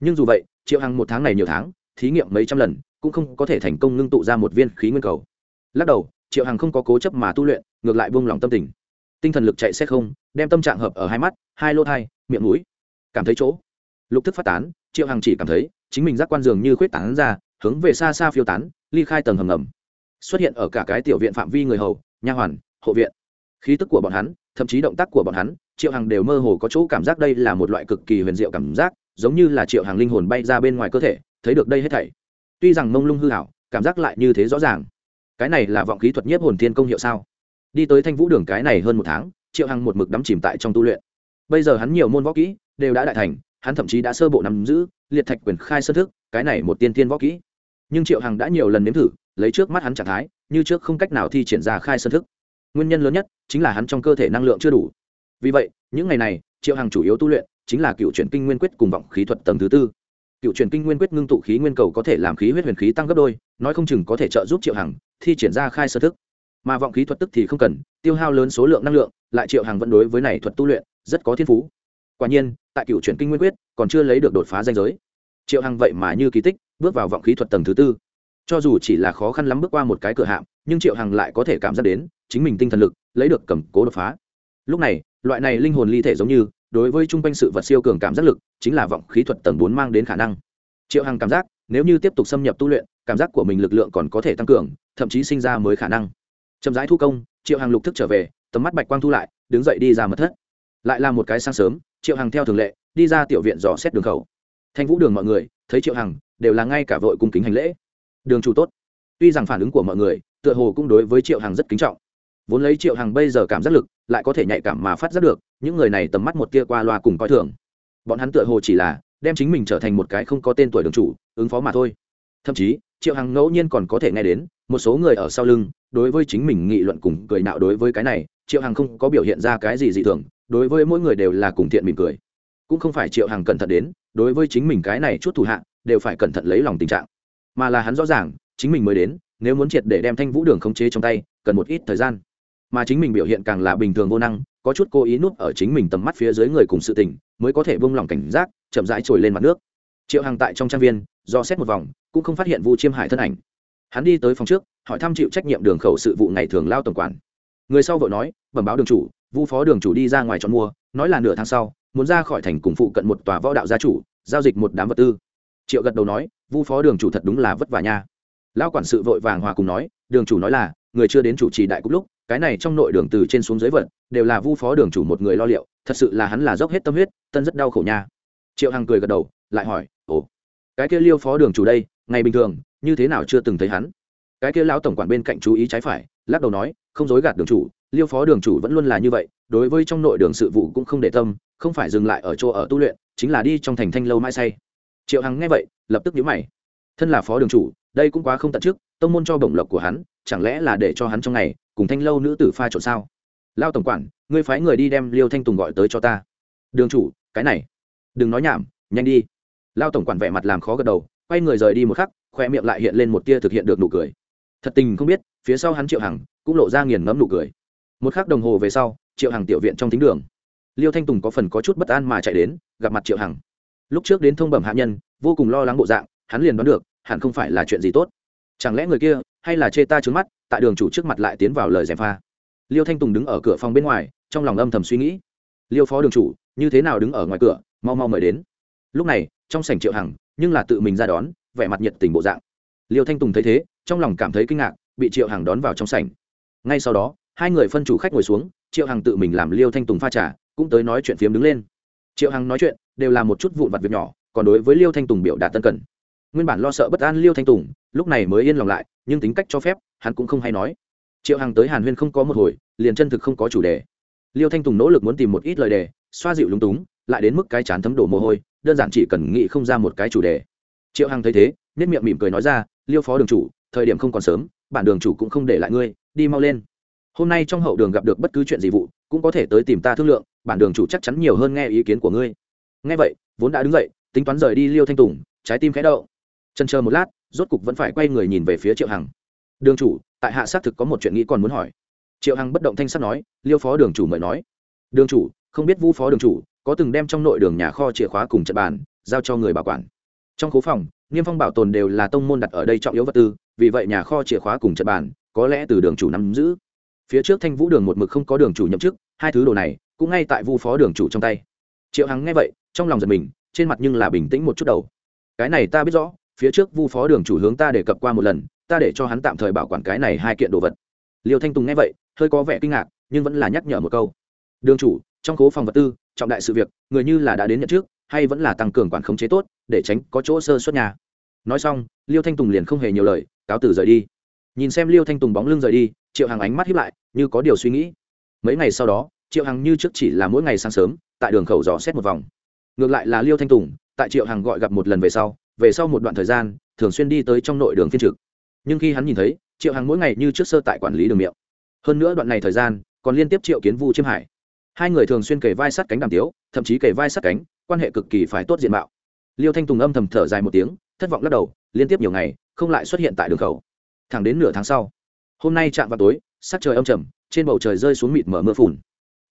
Nhưng dù vậy, triệu hằng một tháng này nhiều tháng, thí nghiệm mấy trăm lần, cũng không có thể thành công ngưng tụ ra một viên khí nguyên cầu. Lắc đầu, triệu hằng không có cố chấp mà tu luyện, ngược lại buông lỏng tâm tình. Tinh thần lực chạy xét không, đem tâm trạng hợp ở hai mắt, hai lô thai, miệng mũi cảm thấy chỗ. Lục thức phát tán, triệu hằng chỉ cảm thấy, chính mình giác quan dường như khuyết tán ra, hướng về xa xa phiêu tán, ly khai tầng hầm ngầm. Xuất hiện ở cả cái tiểu viện phạm vi người hầu, nha hoàn, hộ viện. Khí tức của bọn hắn, thậm chí động tác của bọn hắn, triệu hằng đều mơ hồ có chỗ cảm giác đây là một loại cực kỳ huyền diệu cảm giác, giống như là triệu hằng linh hồn bay ra bên ngoài cơ thể, thấy được đây hết thảy. Tuy rằng mông lung hư hảo, cảm giác lại như thế rõ ràng. Cái này là vọng khí thuật nhiếp hồn thiên công hiệu sao? Đi tới thanh vũ đường cái này hơn một tháng, triệu hằng một mực đắm chìm tại trong tu luyện. Bây giờ hắn nhiều môn võ kỹ đều đã đại thành, hắn thậm chí đã sơ bộ nắm giữ liệt thạch quyền khai sơ thức, cái này một tiên tiên võ kỹ. Nhưng triệu hằng đã nhiều lần nếm thử, lấy trước mắt hắn trạng thái, như trước không cách nào thi triển ra khai sơ thức. Nguyên nhân lớn nhất chính là hắn trong cơ thể năng lượng chưa đủ. Vì vậy, những ngày này, triệu hằng chủ yếu tu luyện chính là cựu chuyển kinh nguyên quyết cùng vọng khí thuật tầng thứ tư. Cựu chuyển kinh nguyên quyết ngưng tụ khí nguyên cầu có thể làm khí huyết huyền khí tăng gấp đôi, nói không chừng có thể trợ giúp triệu hằng thi triển ra khai sơ thức. Mà vọng khí thuật tức thì không cần, tiêu hao lớn số lượng năng lượng, lại triệu hằng vẫn đối với này thuật tu luyện rất có thiên phú quả nhiên, tại cựu chuyển kinh nguyên quyết, còn chưa lấy được đột phá danh giới. Triệu hằng vậy mà như kỳ tích, bước vào vọng khí thuật tầng thứ tư. Cho dù chỉ là khó khăn lắm bước qua một cái cửa hạm, nhưng triệu hằng lại có thể cảm giác đến, chính mình tinh thần lực, lấy được cầm cố đột phá. Lúc này, loại này linh hồn ly thể giống như, đối với chung quanh sự vật siêu cường cảm giác lực, chính là vọng khí thuật tầng bốn mang đến khả năng. Triệu hằng cảm giác, nếu như tiếp tục xâm nhập tu luyện, cảm giác của mình lực lượng còn có thể tăng cường, thậm chí sinh ra mới khả năng. Chậm rãi thu công, triệu hằng lục thức trở về, tầm mắt bạch quang thu lại, đứng dậy đi ra mật thất. Lại là một cái sáng sớm triệu hằng theo thường lệ đi ra tiểu viện dò xét đường khẩu thanh vũ đường mọi người thấy triệu hằng đều là ngay cả vội cung kính hành lễ đường chủ tốt tuy rằng phản ứng của mọi người tựa hồ cũng đối với triệu hằng rất kính trọng vốn lấy triệu hằng bây giờ cảm giác lực lại có thể nhạy cảm mà phát giác được những người này tầm mắt một tia qua loa cùng coi thường bọn hắn tựa hồ chỉ là đem chính mình trở thành một cái không có tên tuổi đường chủ ứng phó mà thôi thậm chí triệu hằng ngẫu nhiên còn có thể nghe đến một số người ở sau lưng đối với chính mình nghị luận cùng cười nạo đối với cái này triệu hằng không có biểu hiện ra cái gì dị thường đối với mỗi người đều là cùng thiện mỉm cười. Cũng không phải triệu hằng cẩn thận đến, đối với chính mình cái này chút thủ hạ, đều phải cẩn thận lấy lòng tình trạng. Mà là hắn rõ ràng, chính mình mới đến, nếu muốn triệt để đem thanh vũ đường khống chế trong tay, cần một ít thời gian. Mà chính mình biểu hiện càng là bình thường vô năng, có chút cố ý nuốt ở chính mình tầm mắt phía dưới người cùng sự tình, mới có thể buông lòng cảnh giác, chậm rãi trồi lên mặt nước. Triệu hằng tại trong trang viên, do xét một vòng, cũng không phát hiện vu chiêm hải thân ảnh. Hắn đi tới phòng trước, hỏi thăm chịu trách nhiệm đường khẩu sự vụ ngày thường lao tổng quản. Người sau vội nói, bẩm báo đường chủ vu phó đường chủ đi ra ngoài chọn mua, nói là nửa tháng sau, muốn ra khỏi thành cùng phụ cận một tòa võ đạo gia chủ, giao dịch một đám vật tư. Triệu gật đầu nói, vu phó đường chủ thật đúng là vất vả nha. Lao quản sự vội vàng hòa cùng nói, đường chủ nói là, người chưa đến chủ trì đại cúc lúc, cái này trong nội đường từ trên xuống dưới vận đều là vu phó đường chủ một người lo liệu, thật sự là hắn là dốc hết tâm huyết, tân rất đau khổ nha. Triệu hằng cười gật đầu, lại hỏi, ồ, cái kia liêu phó đường chủ đây, ngày bình thường, như thế nào chưa từng thấy hắn? Cái kia lão tổng quản bên cạnh chú ý trái phải, lắc đầu nói, không dối gạt đường chủ liêu phó đường chủ vẫn luôn là như vậy, đối với trong nội đường sự vụ cũng không để tâm, không phải dừng lại ở chỗ ở tu luyện, chính là đi trong thành thanh lâu mãi say. Triệu hằng nghe vậy, lập tức nhíu mày. Thân là phó đường chủ, đây cũng quá không tận chức tông môn cho bổng lộc của hắn, chẳng lẽ là để cho hắn trong ngày, cùng thanh lâu nữ tử pha trộn sao? Lao tổng quản, ngươi phái người đi đem liêu thanh tùng gọi tới cho ta. Đường chủ, cái này. Đừng nói nhảm, nhanh đi. Lao tổng quản vẻ mặt làm khó gật đầu, quay người rời đi một khắc khoe miệng lại hiện lên một tia thực hiện được nụ cười. Thật tình không biết, phía sau hắn triệu hằng, cũng lộ ra nghiền ngẫm nụ cười một khắc đồng hồ về sau, triệu hằng tiểu viện trong thính đường. Liêu thanh tùng có phần có chút bất an mà chạy đến, gặp mặt triệu hằng. Lúc trước đến thông bẩm hạ nhân, vô cùng lo lắng bộ dạng, hắn liền đoán được, hẳn không phải là chuyện gì tốt. Chẳng lẽ người kia, hay là chê ta trướng mắt, tại đường chủ trước mặt lại tiến vào lời gièm pha. Liêu thanh tùng đứng ở cửa phòng bên ngoài, trong lòng âm thầm suy nghĩ. Liêu phó đường chủ, như thế nào đứng ở ngoài cửa, mau mau mời đến. Lúc này, trong sảnh triệu hằng, nhưng là tự mình ra đón, vẻ mặt nhiệt tình bộ dạng. Liêu thanh tùng thấy thế, trong lòng cảm thấy kinh ngạc, bị triệu hằng đón vào trong sảnh. Ngay sau đó hai người phân chủ khách ngồi xuống, triệu hằng tự mình làm liêu thanh tùng pha trà, cũng tới nói chuyện phiếm đứng lên. Triệu hằng nói chuyện đều là một chút vụn vặt việc nhỏ, còn đối với liêu thanh tùng biểu đạt tân cần. Nguyên bản lo sợ bất an liêu thanh tùng, lúc này mới yên lòng lại, nhưng tính cách cho phép, hắn cũng không hay nói. Triệu hằng tới hàn huyên không có một hồi, liền chân thực không có chủ đề. Liêu thanh tùng nỗ lực muốn tìm một ít lời đề, xoa dịu lúng túng, lại đến mức cái chán thấm đổ mồ hôi, đơn giản chỉ cần nghĩ không ra một cái chủ đề. Triệu hằng thấy thế nết miệng mỉm cười nói ra, liêu phó đường chủ, thời điểm không còn sớm, bản đường chủ cũng không để lại ngươi, đi mau lên hôm nay trong hậu đường gặp được bất cứ chuyện gì vụ, cũng có thể tới tìm ta thương lượng, bản đường chủ chắc chắn nhiều hơn nghe ý kiến của ngươi. Nghe vậy, vốn đã đứng dậy, tính toán rời đi liêu thanh tùng, trái tim khẽ đậu chân chờ một lát, rốt cục vẫn phải quay người nhìn về phía triệu hằng. Đường chủ, tại hạ xác thực có một chuyện nghĩ còn muốn hỏi. Triệu hằng bất động thanh sắt nói, liêu phó đường chủ mời nói. Đường chủ, không biết vu phó đường chủ có từng đem trong nội đường nhà kho chìa khóa cùng trận bàn giao cho người bảo quản? Trong khố phòng, niêm phong bảo tồn đều là tông môn đặt ở đây trọng yếu vật tư, vì vậy nhà kho chìa khóa cùng trận bàn có lẽ từ đường chủ nắm giữ phía trước thanh vũ đường một mực không có đường chủ nhậm chức, hai thứ đồ này cũng ngay tại vu phó đường chủ trong tay. Triệu hằng nghe vậy, trong lòng giật mình, trên mặt nhưng là bình tĩnh một chút đầu. Cái này ta biết rõ, phía trước vu phó đường chủ hướng ta đề cập qua một lần, ta để cho hắn tạm thời bảo quản cái này hai kiện đồ vật. Liêu thanh tùng nghe vậy, hơi có vẻ kinh ngạc, nhưng vẫn là nhắc nhở một câu. Đường chủ, trong cố phòng vật tư, trọng đại sự việc, người như là đã đến nhận trước, hay vẫn là tăng cường quản khống chế tốt, để tránh có chỗ sơ xuất nhà. Nói xong, liêu thanh tùng liền không hề nhiều lời, cáo từ rời đi. Nhìn xem liêu thanh tùng bóng lưng rời đi triệu Hằng ánh mắt hiếp lại, như có điều suy nghĩ. Mấy ngày sau đó, triệu hằng như trước chỉ là mỗi ngày sáng sớm, tại đường khẩu dò xét một vòng. Ngược lại là liêu thanh tùng, tại triệu hằng gọi gặp một lần về sau về sau một đoạn thời gian, thường xuyên đi tới trong nội đường phiên trực. Nhưng khi hắn nhìn thấy, triệu hằng mỗi ngày như trước sơ tại quản lý đường miệng. Hơn nữa đoạn này thời gian, còn liên tiếp triệu kiến vu chiêm hải. Hai người thường xuyên kề vai sát cánh đàm tiếu, thậm chí kề vai sát cánh, quan hệ cực kỳ phải tốt diện mạo. Liêu thanh tùng âm thầm thở dài một tiếng, thất vọng lắc đầu, liên tiếp nhiều ngày, không lại xuất hiện tại đường khẩu. Thẳng đến nửa tháng sau hôm nay chạm vào tối, sắc trời âm trầm, trên bầu trời rơi xuống mịt mở mưa phùn.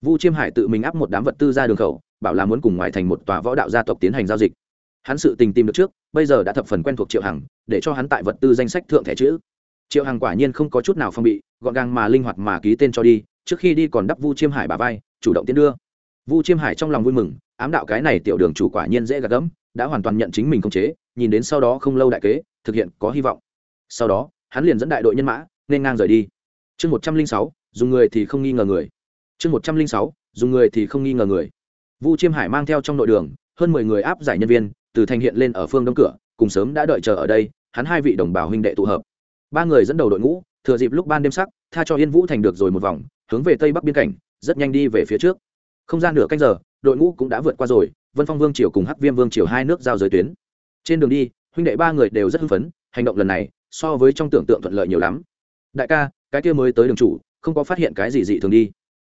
Vu chiêm hải tự mình áp một đám vật tư ra đường khẩu, bảo là muốn cùng ngoài thành một tòa võ đạo gia tộc tiến hành giao dịch. Hắn sự tình tìm được trước, bây giờ đã thập phần quen thuộc triệu hằng, để cho hắn tại vật tư danh sách thượng thẻ chữ. Triệu hằng quả nhiên không có chút nào phong bị, gọn gàng mà linh hoạt mà ký tên cho đi, trước khi đi còn đắp vu chiêm hải bà vai, chủ động tiến đưa. Vu chiêm hải trong lòng vui mừng, ám đạo cái này tiểu đường chủ quả nhiên dễ gạt gẫm, đã hoàn toàn nhận chính mình không chế, nhìn đến sau đó không lâu đại kế, thực hiện có hy vọng. Sau đó, hắn liền dẫn đại đội nhân mã nên ngang rời đi. Chương một trăm linh sáu, dùng người thì không nghi ngờ người. Chương một trăm linh sáu, dùng người thì không nghi ngờ người. Vu chiêm hải mang theo trong nội đường, hơn mười người áp giải nhân viên, từ thành hiện lên ở phương đông cửa, cùng sớm đã đợi chờ ở đây, hắn hai vị đồng bào huynh đệ tụ hợp. Ba người dẫn đầu đội ngũ, thừa dịp lúc ban đêm sắc, tha cho yên vũ thành được rồi một vòng, hướng về tây bắc biên cảnh, rất nhanh đi về phía trước. Không gian nửa canh giờ, đội ngũ cũng đã vượt qua rồi, vân phong vương triều cùng hắc viêm vương triều hai nước giao giới tuyến. Trên đường đi, huynh đệ ba người đều rất hưng phấn, hành động lần này so với trong tưởng tượng thuận lợi nhiều lắm đại ca, cái kia mới tới đường chủ, không có phát hiện cái gì dị thường đi.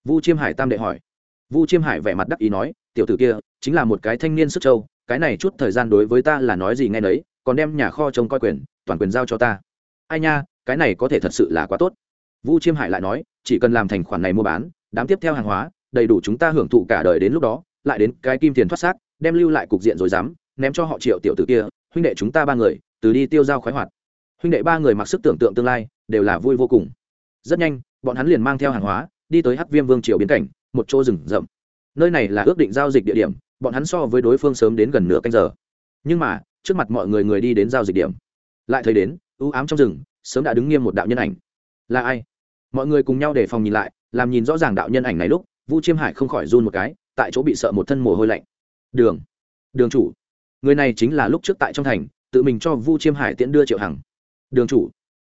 Vu chiêm hải tam đệ hỏi. Vu chiêm hải vẻ mặt đắc ý nói, tiểu tử kia, chính là một cái thanh niên sức châu, cái này chút thời gian đối với ta là nói gì nghe nấy, còn đem nhà kho trông coi quyền, toàn quyền giao cho ta. Ai nha, cái này có thể thật sự là quá tốt. Vu chiêm hải lại nói, chỉ cần làm thành khoản này mua bán, đám tiếp theo hàng hóa, đầy đủ chúng ta hưởng thụ cả đời đến lúc đó, lại đến cái kim tiền thoát xác, đem lưu lại cục diện rồi dám, ném cho họ triệu tiểu tử kia, huynh đệ chúng ta ba người, từ đi tiêu giao khoái hoạt huynh đệ ba người mặc sức tưởng tượng tương lai, đều là vui vô cùng. Rất nhanh, bọn hắn liền mang theo hàng hóa, đi tới hắc viêm vương triều biến cảnh, một chỗ rừng rậm. Nơi này là ước định giao dịch địa điểm, bọn hắn so với đối phương sớm đến gần nửa canh giờ. Nhưng mà, trước mặt mọi người người đi đến giao dịch điểm. Lại thấy đến ưu ám trong rừng, sớm đã đứng nghiêm một đạo nhân ảnh. Là ai? Mọi người cùng nhau để phòng nhìn lại, làm nhìn rõ ràng đạo nhân ảnh này lúc, vu chiêm hải không khỏi run một cái, tại chỗ bị sợ một thân mồ hôi lạnh. Đường. Đường chủ. Người này chính là lúc trước tại trong thành, tự mình cho vu chiêm hải tiễn đưa triệu hằng đường chủ.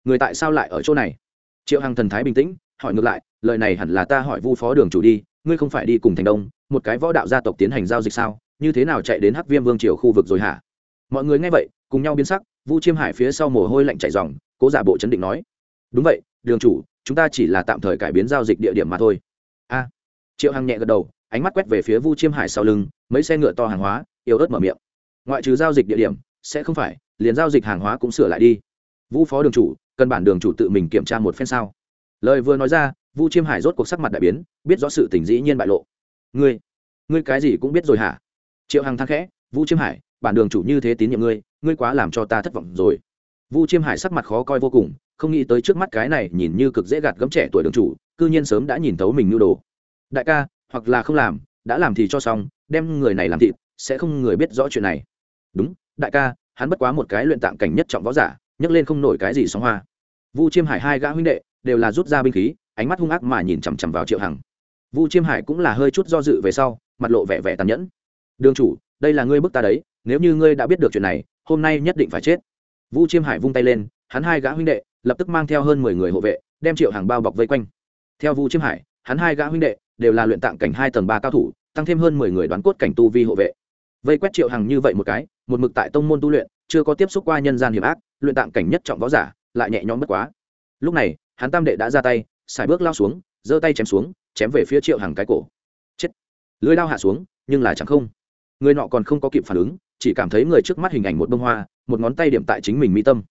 Người tại sao lại ở chỗ này? Triệu hằng thần thái bình tĩnh, hỏi ngược lại, lời này hẳn là ta hỏi vu phó đường chủ đi, ngươi không phải đi cùng thành đông, một cái võ đạo gia tộc tiến hành giao dịch sao? Như thế nào chạy đến hắc viêm vương triều khu vực rồi hả? Mọi người nghe vậy, cùng nhau biến sắc, vu chiêm hải phía sau mồ hôi lạnh chạy dòng cố giả bộ chấn định nói. Đúng vậy, đường chủ, chúng ta chỉ là tạm thời cải biến giao dịch địa điểm mà thôi. A. Triệu hằng nhẹ gật đầu, ánh mắt quét về phía vu chiêm hải sau lưng, mấy xe ngựa to hàng hóa, yếu ớt mở miệng. Ngoại trừ giao dịch địa điểm, sẽ không phải, liền giao dịch hàng hóa cũng sửa lại đi vu phó đường chủ, cần bản đường chủ tự mình kiểm tra một phen sao? Lời vừa nói ra, vu chiêm hải rốt cuộc sắc mặt đại biến, biết rõ sự tình dĩ nhiên bại lộ. Ngươi ngươi cái gì cũng biết rồi hả? Triệu hằng thang khẽ, vu chiêm hải, bản đường chủ như thế tín nhiệm ngươi ngươi quá làm cho ta thất vọng rồi. Vu chiêm hải sắc mặt khó coi vô cùng, không nghĩ tới trước mắt cái này nhìn như cực dễ gạt gấm trẻ tuổi đường chủ, cư nhiên sớm đã nhìn thấu mình nhu đồ. Đại ca, hoặc là không làm, đã làm thì cho xong, đem người này làm thịt, sẽ không người biết rõ chuyện này. Đúng, đại ca, hắn bất quá một cái luyện tạng cảnh nhất trọng võ giả nhấc lên không nổi cái gì sóng hoa. Vu chiêm hải hai gã huynh đệ đều là rút ra binh khí, ánh mắt hung ác mà nhìn chằm chằm vào triệu hằng. Vu chiêm hải cũng là hơi chút do dự về sau, mặt lộ vẻ vẻ tàn nhẫn. Đường chủ, đây là ngươi bức ta đấy, nếu như ngươi đã biết được chuyện này, hôm nay nhất định phải chết. Vu chiêm hải vung tay lên, hắn hai gã huynh đệ lập tức mang theo hơn mười người hộ vệ, đem triệu hàng bao bọc vây quanh. Theo vu chiêm hải, hắn hai gã huynh đệ đều là luyện tạng cảnh hai tầng ba cao thủ, tăng thêm hơn mười người đoán cốt cảnh tu vi hộ vệ. Vây quét triệu hằng như vậy một cái, một mực tại tông môn tu luyện chưa có tiếp xúc qua nhân gian hiểm ác, luyện tạng cảnh nhất trọng võ giả, lại nhẹ nhõm bất quá. Lúc này, hắn tam đệ đã ra tay xài bước lao xuống, giơ tay chém xuống, chém về phía triệu hằng cái cổ. Chết. Lưới đao hạ xuống, nhưng là chẳng không. Người nọ còn không có kịp phản ứng, chỉ cảm thấy người trước mắt hình ảnh một bông hoa, một ngón tay điểm tại chính mình mi tâm.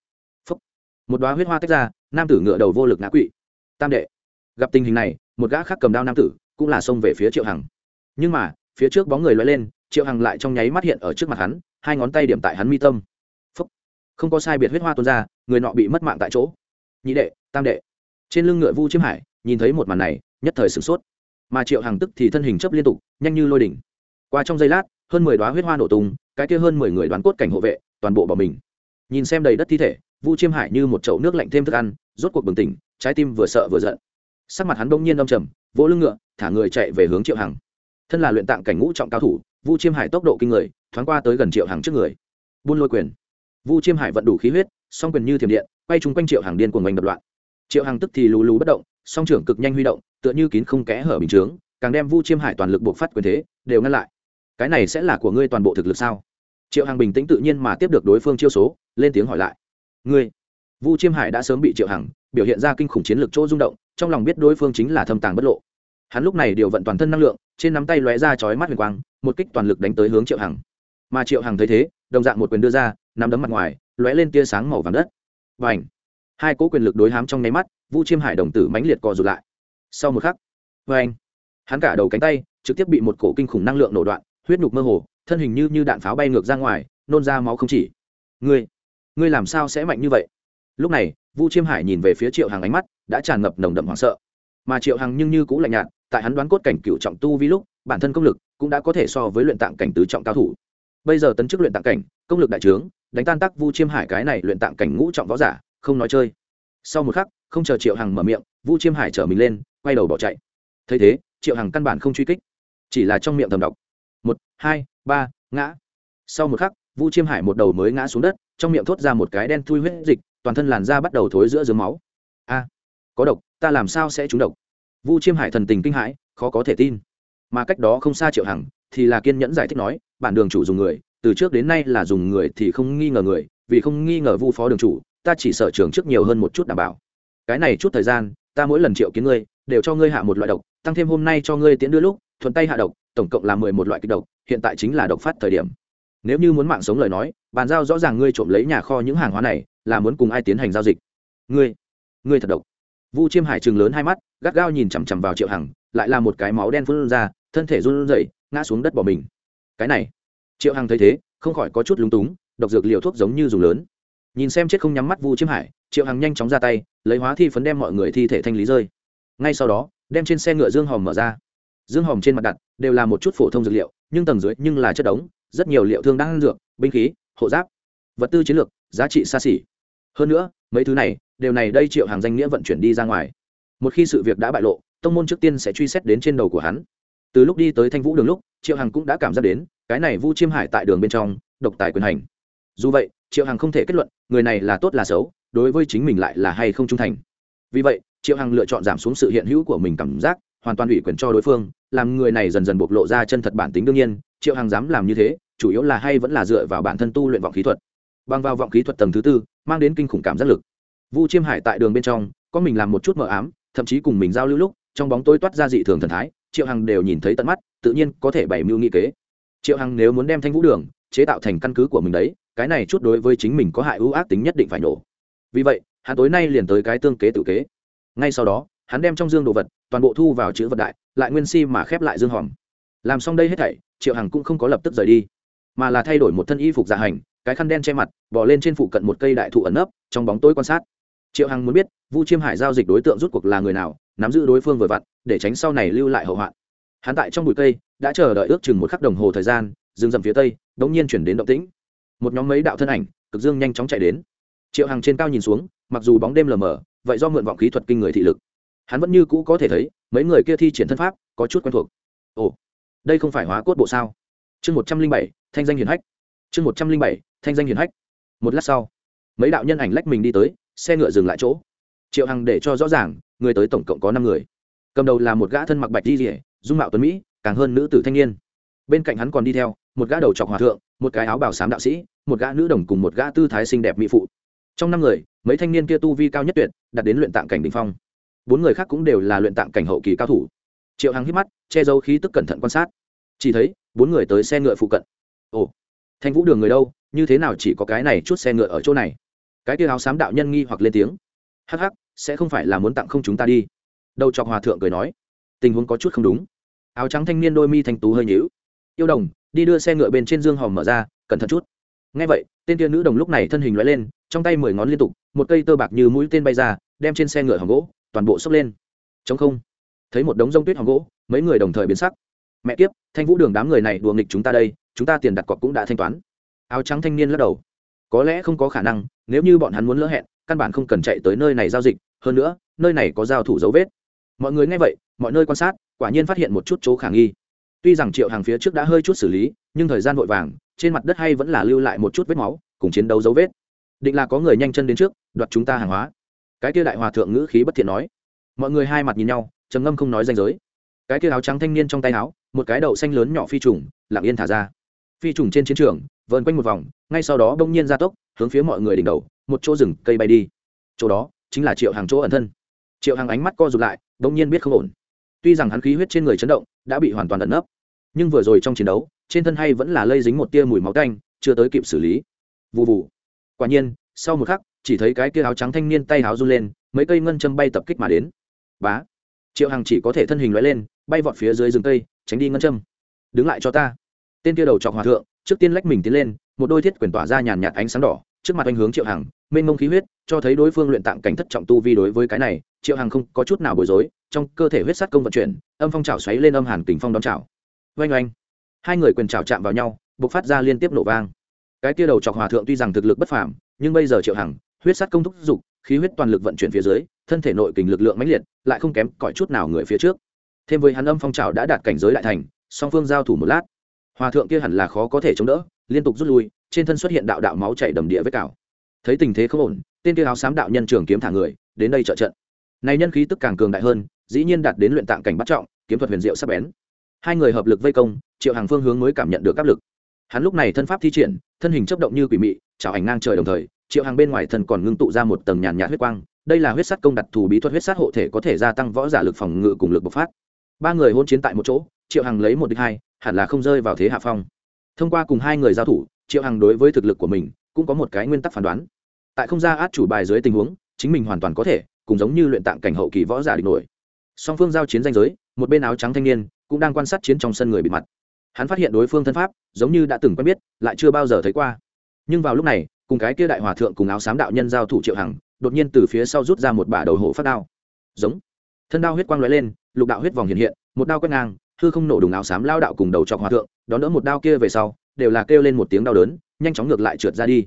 Phúc. một đoá huyết hoa tách ra, nam tử ngựa đầu vô lực ngã quỵ. Tam đệ. Gặp tình hình này, một gã khác cầm đao nam tử, cũng là xông về phía triệu hằng. Nhưng mà, phía trước bóng người loay lên, triệu hằng lại trong nháy mắt hiện ở trước mặt hắn, hai ngón tay điểm tại hắn mi tâm không có sai biệt huyết hoa tuôn ra, người nọ bị mất mạng tại chỗ. Nhị đệ, tam đệ. Trên lưng ngựa vu chiêm hải, nhìn thấy một màn này, nhất thời sửng sốt. Mà triệu hàng tức thì thân hình chấp liên tục, nhanh như lôi đỉnh. Qua trong giây lát, hơn mười đoá huyết hoa nổ tung, cái kia hơn mười người đoán cốt cảnh hộ vệ, toàn bộ bỏ mình. Nhìn xem đầy đất thi thể, vu chiêm hải như một chậu nước lạnh thêm thức ăn, rốt cuộc bừng tỉnh, trái tim vừa sợ vừa giận. Sắc mặt hắn đông nhiên đông trầm, vỗ lưng ngựa, thả người chạy về hướng triệu hằng. Thân là luyện tạng cảnh ngũ trọng cao thủ, vu chiêm hải tốc độ kinh người, thoáng qua tới gần triệu hằng trước người. Buôn lôi quyền vu chiêm hải vận đủ khí huyết, song quyền như thiểm điện, quay chung quanh triệu hàng điên cuồng ngành đập loạn. Triệu hàng tức thì lù lù bất động, song trưởng cực nhanh huy động, tựa như kín không kẽ hở bình chướng, càng đem vu chiêm hải toàn lực buộc phát quyền thế, đều ngăn lại. Cái này sẽ là của ngươi toàn bộ thực lực sao? Triệu hàng bình tĩnh tự nhiên mà tiếp được đối phương chiêu số, lên tiếng hỏi lại. Ngươi? Vu chiêm hải đã sớm bị triệu hằng biểu hiện ra kinh khủng chiến lược chỗ rung động, trong lòng biết đối phương chính là thâm tàng bất lộ. Hắn lúc này điều vận toàn thân năng lượng, trên nắm tay lóe ra chói mắt huyền quang, một kích toàn lực đánh tới hướng triệu hằng. Mà triệu hằng thấy thế, đồng dạng một quyền đưa ra nắm đấm mặt ngoài, lóe lên tia sáng màu vàng đất. Và ảnh hai cố quyền lực đối hám trong nháy mắt, vu chiêm hải đồng tử mãnh liệt co rụt lại. Sau một khắc và anh hắn cả đầu cánh tay, trực tiếp bị một cổ kinh khủng năng lượng nổ đoạn, huyết nhục mơ hồ, thân hình như như đạn pháo bay ngược ra ngoài, nôn ra máu không chỉ. Ngươi ngươi làm sao sẽ mạnh như vậy? Lúc này, vu chiêm hải nhìn về phía triệu hàng ánh mắt đã tràn ngập nồng đậm hoảng sợ. Mà triệu hằng nhưng như cũng lạnh nhạt, tại hắn đoán cốt cảnh cựu trọng tu vi lúc, bản thân công lực cũng đã có thể so với luyện tạng cảnh tứ trọng cao thủ. Bây giờ tấn chức luyện tạng cảnh công lực đại trướng, đánh tan tắc vu chiêm hải cái này luyện tạng cảnh ngũ trọng võ giả, không nói chơi. Sau một khắc, không chờ triệu hằng mở miệng, vu chiêm hải chở mình lên, quay đầu bỏ chạy. Thấy thế, triệu hằng căn bản không truy kích, chỉ là trong miệng thầm đọc. Một, hai, ba, ngã. Sau một khắc, vu chiêm hải một đầu mới ngã xuống đất, trong miệng thốt ra một cái đen thui huyết dịch, toàn thân làn da bắt đầu thối giữa dưới máu. A, có độc, ta làm sao sẽ trúng độc? Vu chiêm hải thần tình kinh hãi, khó có thể tin. Mà cách đó không xa triệu hằng, thì là kiên nhẫn giải thích nói, bản đường chủ dùng người từ trước đến nay là dùng người thì không nghi ngờ người, vì không nghi ngờ vu phó đường chủ, ta chỉ sợ trường trước nhiều hơn một chút đảm bảo. Cái này chút thời gian, ta mỗi lần triệu kiến ngươi, đều cho ngươi hạ một loại độc, tăng thêm hôm nay cho ngươi tiễn đưa lúc, thuận tay hạ độc, tổng cộng là mười một loại kịch độc, hiện tại chính là độc phát thời điểm. Nếu như muốn mạng sống lời nói, bàn giao rõ ràng ngươi trộm lấy nhà kho những hàng hóa này, là muốn cùng ai tiến hành giao dịch? Ngươi ngươi thật độc. Vu chiêm hải chừng lớn hai mắt, gắt gao nhìn chằm chằm vào triệu hằng, lại là một cái máu đen phun ra, thân thể run rẩy, ngã xuống đất bỏ mình. Cái này triệu hằng thấy thế, không khỏi có chút lúng túng, độc dược liều thuốc giống như dùng lớn. Nhìn xem chết không nhắm mắt vu chiêm hải, triệu hằng nhanh chóng ra tay, lấy hóa thi phấn đem mọi người thi thể thanh lý rơi. Ngay sau đó, đem trên xe ngựa dương hòm mở ra. Dương hòm trên mặt đặt đều là một chút phổ thông dược liệu, nhưng tầng dưới nhưng là chất đống, rất nhiều liệu thương đang ăn dược, binh khí, hộ giáp, vật tư chiến lược, giá trị xa xỉ. Hơn nữa, mấy thứ này, đều này đây triệu hàng danh nghĩa vận chuyển đi ra ngoài. Một khi sự việc đã bại lộ, tông môn trước tiên sẽ truy xét đến trên đầu của hắn từ lúc đi tới thanh vũ đường lúc, triệu hằng cũng đã cảm giác đến, cái này vu chiêm hải tại đường bên trong, độc tài quyền hành. Dù vậy, triệu hằng không thể kết luận, người này là tốt là xấu, đối với chính mình lại là hay không trung thành. Vì vậy, triệu hằng lựa chọn giảm xuống sự hiện hữu của mình cảm giác, hoàn toàn ủy quyền cho đối phương, làm người này dần dần bộc lộ ra chân thật bản tính đương nhiên, triệu hằng dám làm như thế, chủ yếu là hay vẫn là dựa vào bản thân tu luyện vọng khí thuật. Bằng vào vọng khí thuật tầng thứ tư, mang đến kinh khủng cảm giác lực. Vu chiêm hải tại đường bên trong, có mình làm một chút mờ ám, thậm chí cùng mình giao lưu lúc, trong bóng tối toát ra dị thường thần thái triệu hằng đều nhìn thấy tận mắt, tự nhiên có thể bày mưu nghi kế. Triệu hằng nếu muốn đem thanh vũ đường chế tạo thành căn cứ của mình đấy, cái này chút đối với chính mình có hại ưu ác tính nhất định phải nổ. Vì vậy, hắn tối nay liền tới cái tương kế tự kế. Ngay sau đó, hắn đem trong dương đồ vật, toàn bộ thu vào chữ vật đại, lại nguyên si mà khép lại dương hòm. Làm xong đây hết thảy, triệu hằng cũng không có lập tức rời đi, mà là thay đổi một thân y phục dạ hành, cái khăn đen che mặt bỏ lên trên phụ cận một cây đại thụ ẩn nấp, trong bóng tối quan sát. Triệu hằng muốn biết, vu chiêm hải giao dịch đối tượng rút cuộc là người nào nắm giữ đối phương vừa vặn, để tránh sau này lưu lại hậu hoạn. Hắn tại trong bụi cây, đã chờ đợi ước chừng một khắc đồng hồ thời gian, rừng rậm phía tây đ ỗ n g nhiên chuyển đến động tĩnh. Một nhóm mấy đạo thân ảnh, cực dương nhanh chóng chạy đến. Triệu hằng trên cao nhìn xuống, mặc dù bóng đêm lờ mờ, vậy do mượn vọng khí thuật kinh người thị lực. Hắn vẫn như cũ có thể thấy, mấy người kia thi triển thân pháp, có chút quen thuộc. Ồ, đây không phải hóa cốt bộ sao? Chương một trăm linh bảy, thanh danh hiền hách. Chương một trăm linh bảy, thanh danh hiền hách. Một lát sau, mấy đạo nhân ảnh lách mình đi tới, xe ngựa dừng lại chỗ. Triệu hằng để cho rõ ràng người tới tổng cộng có năm người. Cầm đầu là một gã thân mặc bạch di rỉa dung mạo tuấn mỹ, càng hơn nữ tử thanh niên. Bên cạnh hắn còn đi theo, một gã đầu trọc hòa thượng, một cái áo bảo sám đạo sĩ, một gã nữ đồng cùng một gã tư thái xinh đẹp mỹ phụ. Trong năm người, mấy thanh niên kia tu vi cao nhất tuyệt, đạt đến luyện tạng cảnh đình phong. Bốn người khác cũng đều là luyện tạng cảnh hậu kỳ cao thủ. Triệu hằng hít mắt, che giấu khí tức cẩn thận quan sát. Chỉ thấy, bốn người tới xe ngựa phụ cận. Ồ, thanh vũ đường người đâu? Như thế nào chỉ có cái này chút xe ngựa ở chỗ này? Cái kia áo xám đạo nhân nghi hoặc lên tiếng hắc hắc, sẽ không phải là muốn tặng không chúng ta đi. Đầu chọc hòa thượng cười nói. Tình huống có chút không đúng. Áo trắng thanh niên đôi mi thanh tú hơi nhữu yêu đồng, đi đưa xe ngựa bên trên dương hòm mở ra, cẩn thận chút. Ngay vậy, tên kia nữ đồng lúc này thân hình loại lên, trong tay mười ngón liên tục, một cây tơ bạc như mũi tên bay ra, đem trên xe ngựa hòm gỗ, toàn bộ xốc lên. Chống không. Thấy một đống rông tuyết hòm gỗ, mấy người đồng thời biến sắc. Mẹ kiếp, thanh vũ đường đám người này đùa nghịch chúng ta đây, chúng ta tiền đặt cọc cũng đã thanh toán. Áo trắng thanh niên lắc đầu. Có lẽ không có khả năng, nếu như bọn hắn muốn lỡ hẹn căn bản không cần chạy tới nơi này giao dịch, hơn nữa, nơi này có giao thủ dấu vết. Mọi người nghe vậy, mọi nơi quan sát, quả nhiên phát hiện một chút chỗ khả nghi. Tuy rằng triệu hàng phía trước đã hơi chút xử lý, nhưng thời gian vội vàng, trên mặt đất hay vẫn là lưu lại một chút vết máu, cùng chiến đấu dấu vết. Định là có người nhanh chân đến trước, đoạt chúng ta hàng hóa. Cái kia đại hòa thượng ngữ khí bất thiện nói. Mọi người hai mặt nhìn nhau, trầm ngâm không nói danh giới. Cái kia áo trắng thanh niên trong tay áo, một cái đậu xanh lớn nhỏ phi trùng, lặng yên thả ra. Phi trùng trên chiến trường, vờn quanh một vòng, ngay sau đó bỗng nhiên ra tốc, hướng phía mọi người đỉnh đầu một chỗ rừng cây bay đi. Chỗ đó chính là triệu hàng chỗ ẩn thân. Triệu hàng ánh mắt co rụt lại bỗng nhiên biết không ổn. Tuy rằng hắn khí huyết trên người chấn động, đã bị hoàn toàn ẩn nấp, nhưng vừa rồi trong chiến đấu, trên thân hay vẫn là lây dính một tia mùi máu canh chưa tới kịp xử lý. Vụ vụ quả nhiên, sau một khắc, chỉ thấy cái tia áo trắng thanh niên tay áo run lên, mấy cây ngân châm bay tập kích mà đến. Bá. Triệu hằng chỉ có thể thân hình loại lên, bay vọt phía dưới rừng cây, tránh đi ngân châm. Đứng lại cho ta. Tên tia đầu chọc hòa thượng, trước tiên lách mình tiến lên, một đôi thiết quyển tỏa ra nhàn nhạt ánh sáng đỏ trước mặt anh hướng triệu hằng, mênh mông khí huyết, cho thấy đối phương luyện tạng cảnh thất trọng tu vi đối với cái này, triệu hằng không có chút nào bối rối, trong cơ thể huyết sát công vận chuyển, âm phong trào xoáy lên âm hàn kình phong đón trào oanh oanh. Hai người quyền trào chạm vào nhau, bộc phát ra liên tiếp nổ vang. Cái kia đầu chọc hòa thượng tuy rằng thực lực bất phàm, nhưng bây giờ triệu hằng, huyết sát công thúc dục, khí huyết toàn lực vận chuyển phía dưới, thân thể nội kình lực lượng mãnh liệt, lại không kém cỏi chút nào người phía trước. Thêm với hắn âm phong trào đã đạt cảnh giới đại thành, song phương giao thủ một lát. Hòa thượng kia hẳn là khó có thể chống đỡ, liên tục rút lui trên thân xuất hiện đạo đạo máu chảy đầm địa với cào. Thấy tình thế không ổn, tên kia áo xám đạo nhân trường kiếm thả người, đến đây trợ trận. Này nhân khí tức càng cường đại hơn, dĩ nhiên đạt đến luyện tạng cảnh bắt trọng, kiếm thuật huyền diệu sắp bén. Hai người hợp lực vây công, triệu hàng phương hướng mới cảm nhận được áp lực. Hắn lúc này thân pháp thi triển, thân hình chấp động như quỷ mị, chảo ảnh ngang trời đồng thời, triệu hàng bên ngoài thân còn ngưng tụ ra một tầng nhàn nhạt huyết quang, đây là huyết sắt công đặc thù bí thuật huyết sát hộ thể có thể gia tăng võ giả lực phòng ngự cùng lực bộc phát. Ba người hôn chiến tại một chỗ, triệu hàng lấy một đích hai, hẳn là không rơi vào thế hạ phong. Thông qua cùng hai người giao thủ triệu hằng đối với thực lực của mình cũng có một cái nguyên tắc phán đoán. Tại không ra át chủ bài dưới tình huống, chính mình hoàn toàn có thể, cùng giống như luyện tạng cảnh hậu kỳ võ giả địch nổi. Song phương giao chiến danh giới, một bên áo trắng thanh niên cũng đang quan sát chiến trong sân người bị mặt. Hắn phát hiện đối phương thân pháp giống như đã từng quen biết, lại chưa bao giờ thấy qua. Nhưng vào lúc này, cùng cái kia đại hòa thượng cùng áo xám đạo nhân giao thủ triệu hằng, đột nhiên từ phía sau rút ra một bả đầu hổ phát đao. Giống. Thân đao huyết quang lóe lên, lục đạo huyết vòng hiện hiện, một đao quét ngang, hư không nổ đùng áo xám lao đạo cùng đầu chọc hòa thượng, đón đỡ một đao kia về sau đều là kêu lên một tiếng đau đớn, nhanh chóng ngược lại trượt ra đi.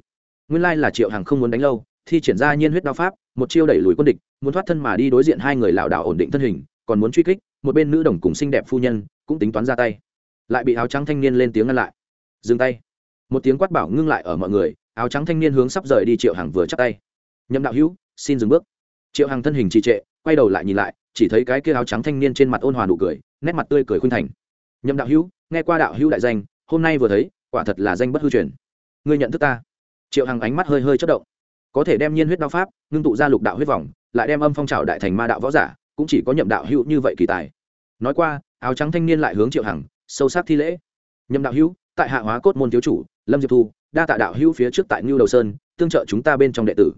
Nguyên lai là triệu hằng không muốn đánh lâu, thi triển ra nhiên huyết đao pháp, một chiêu đẩy lùi quân địch, muốn thoát thân mà đi đối diện hai người lảo đảo ổn định thân hình, còn muốn truy kích, một bên nữ đồng cùng xinh đẹp phu nhân cũng tính toán ra tay. Lại bị áo trắng thanh niên lên tiếng ngăn lại. Dừng tay. Một tiếng quát bảo ngưng lại ở mọi người, áo trắng thanh niên hướng sắp rời đi triệu hằng vừa chắc tay. Nhậm đạo hữu, xin dừng bước. Triệu hằng thân hình trì trệ, quay đầu lại nhìn lại, chỉ thấy cái kia áo trắng thanh niên trên mặt ôn hòa nụ cười, nét mặt tươi cười khuynh thành. Nhậm đạo hữu, nghe qua đạo hữu đại danh, hôm nay vừa thấy quả thật là danh bất hư truyền. Ngươi nhận thức ta? Triệu hằng ánh mắt hơi hơi chất động. Có thể đem nhiên huyết đao pháp, ngưng tụ ra lục đạo huyết vòng, lại đem âm phong trào đại thành ma đạo võ giả, cũng chỉ có nhậm đạo hữu như vậy kỳ tài. Nói qua, áo trắng thanh niên lại hướng triệu hằng, sâu sắc thi lễ. Nhậm đạo hữu, tại hạ hóa cốt môn thiếu chủ, lâm diệp thu, đa tạ đạo hữu phía trước tại ngưu đầu sơn, tương trợ chúng ta bên trong đệ tử.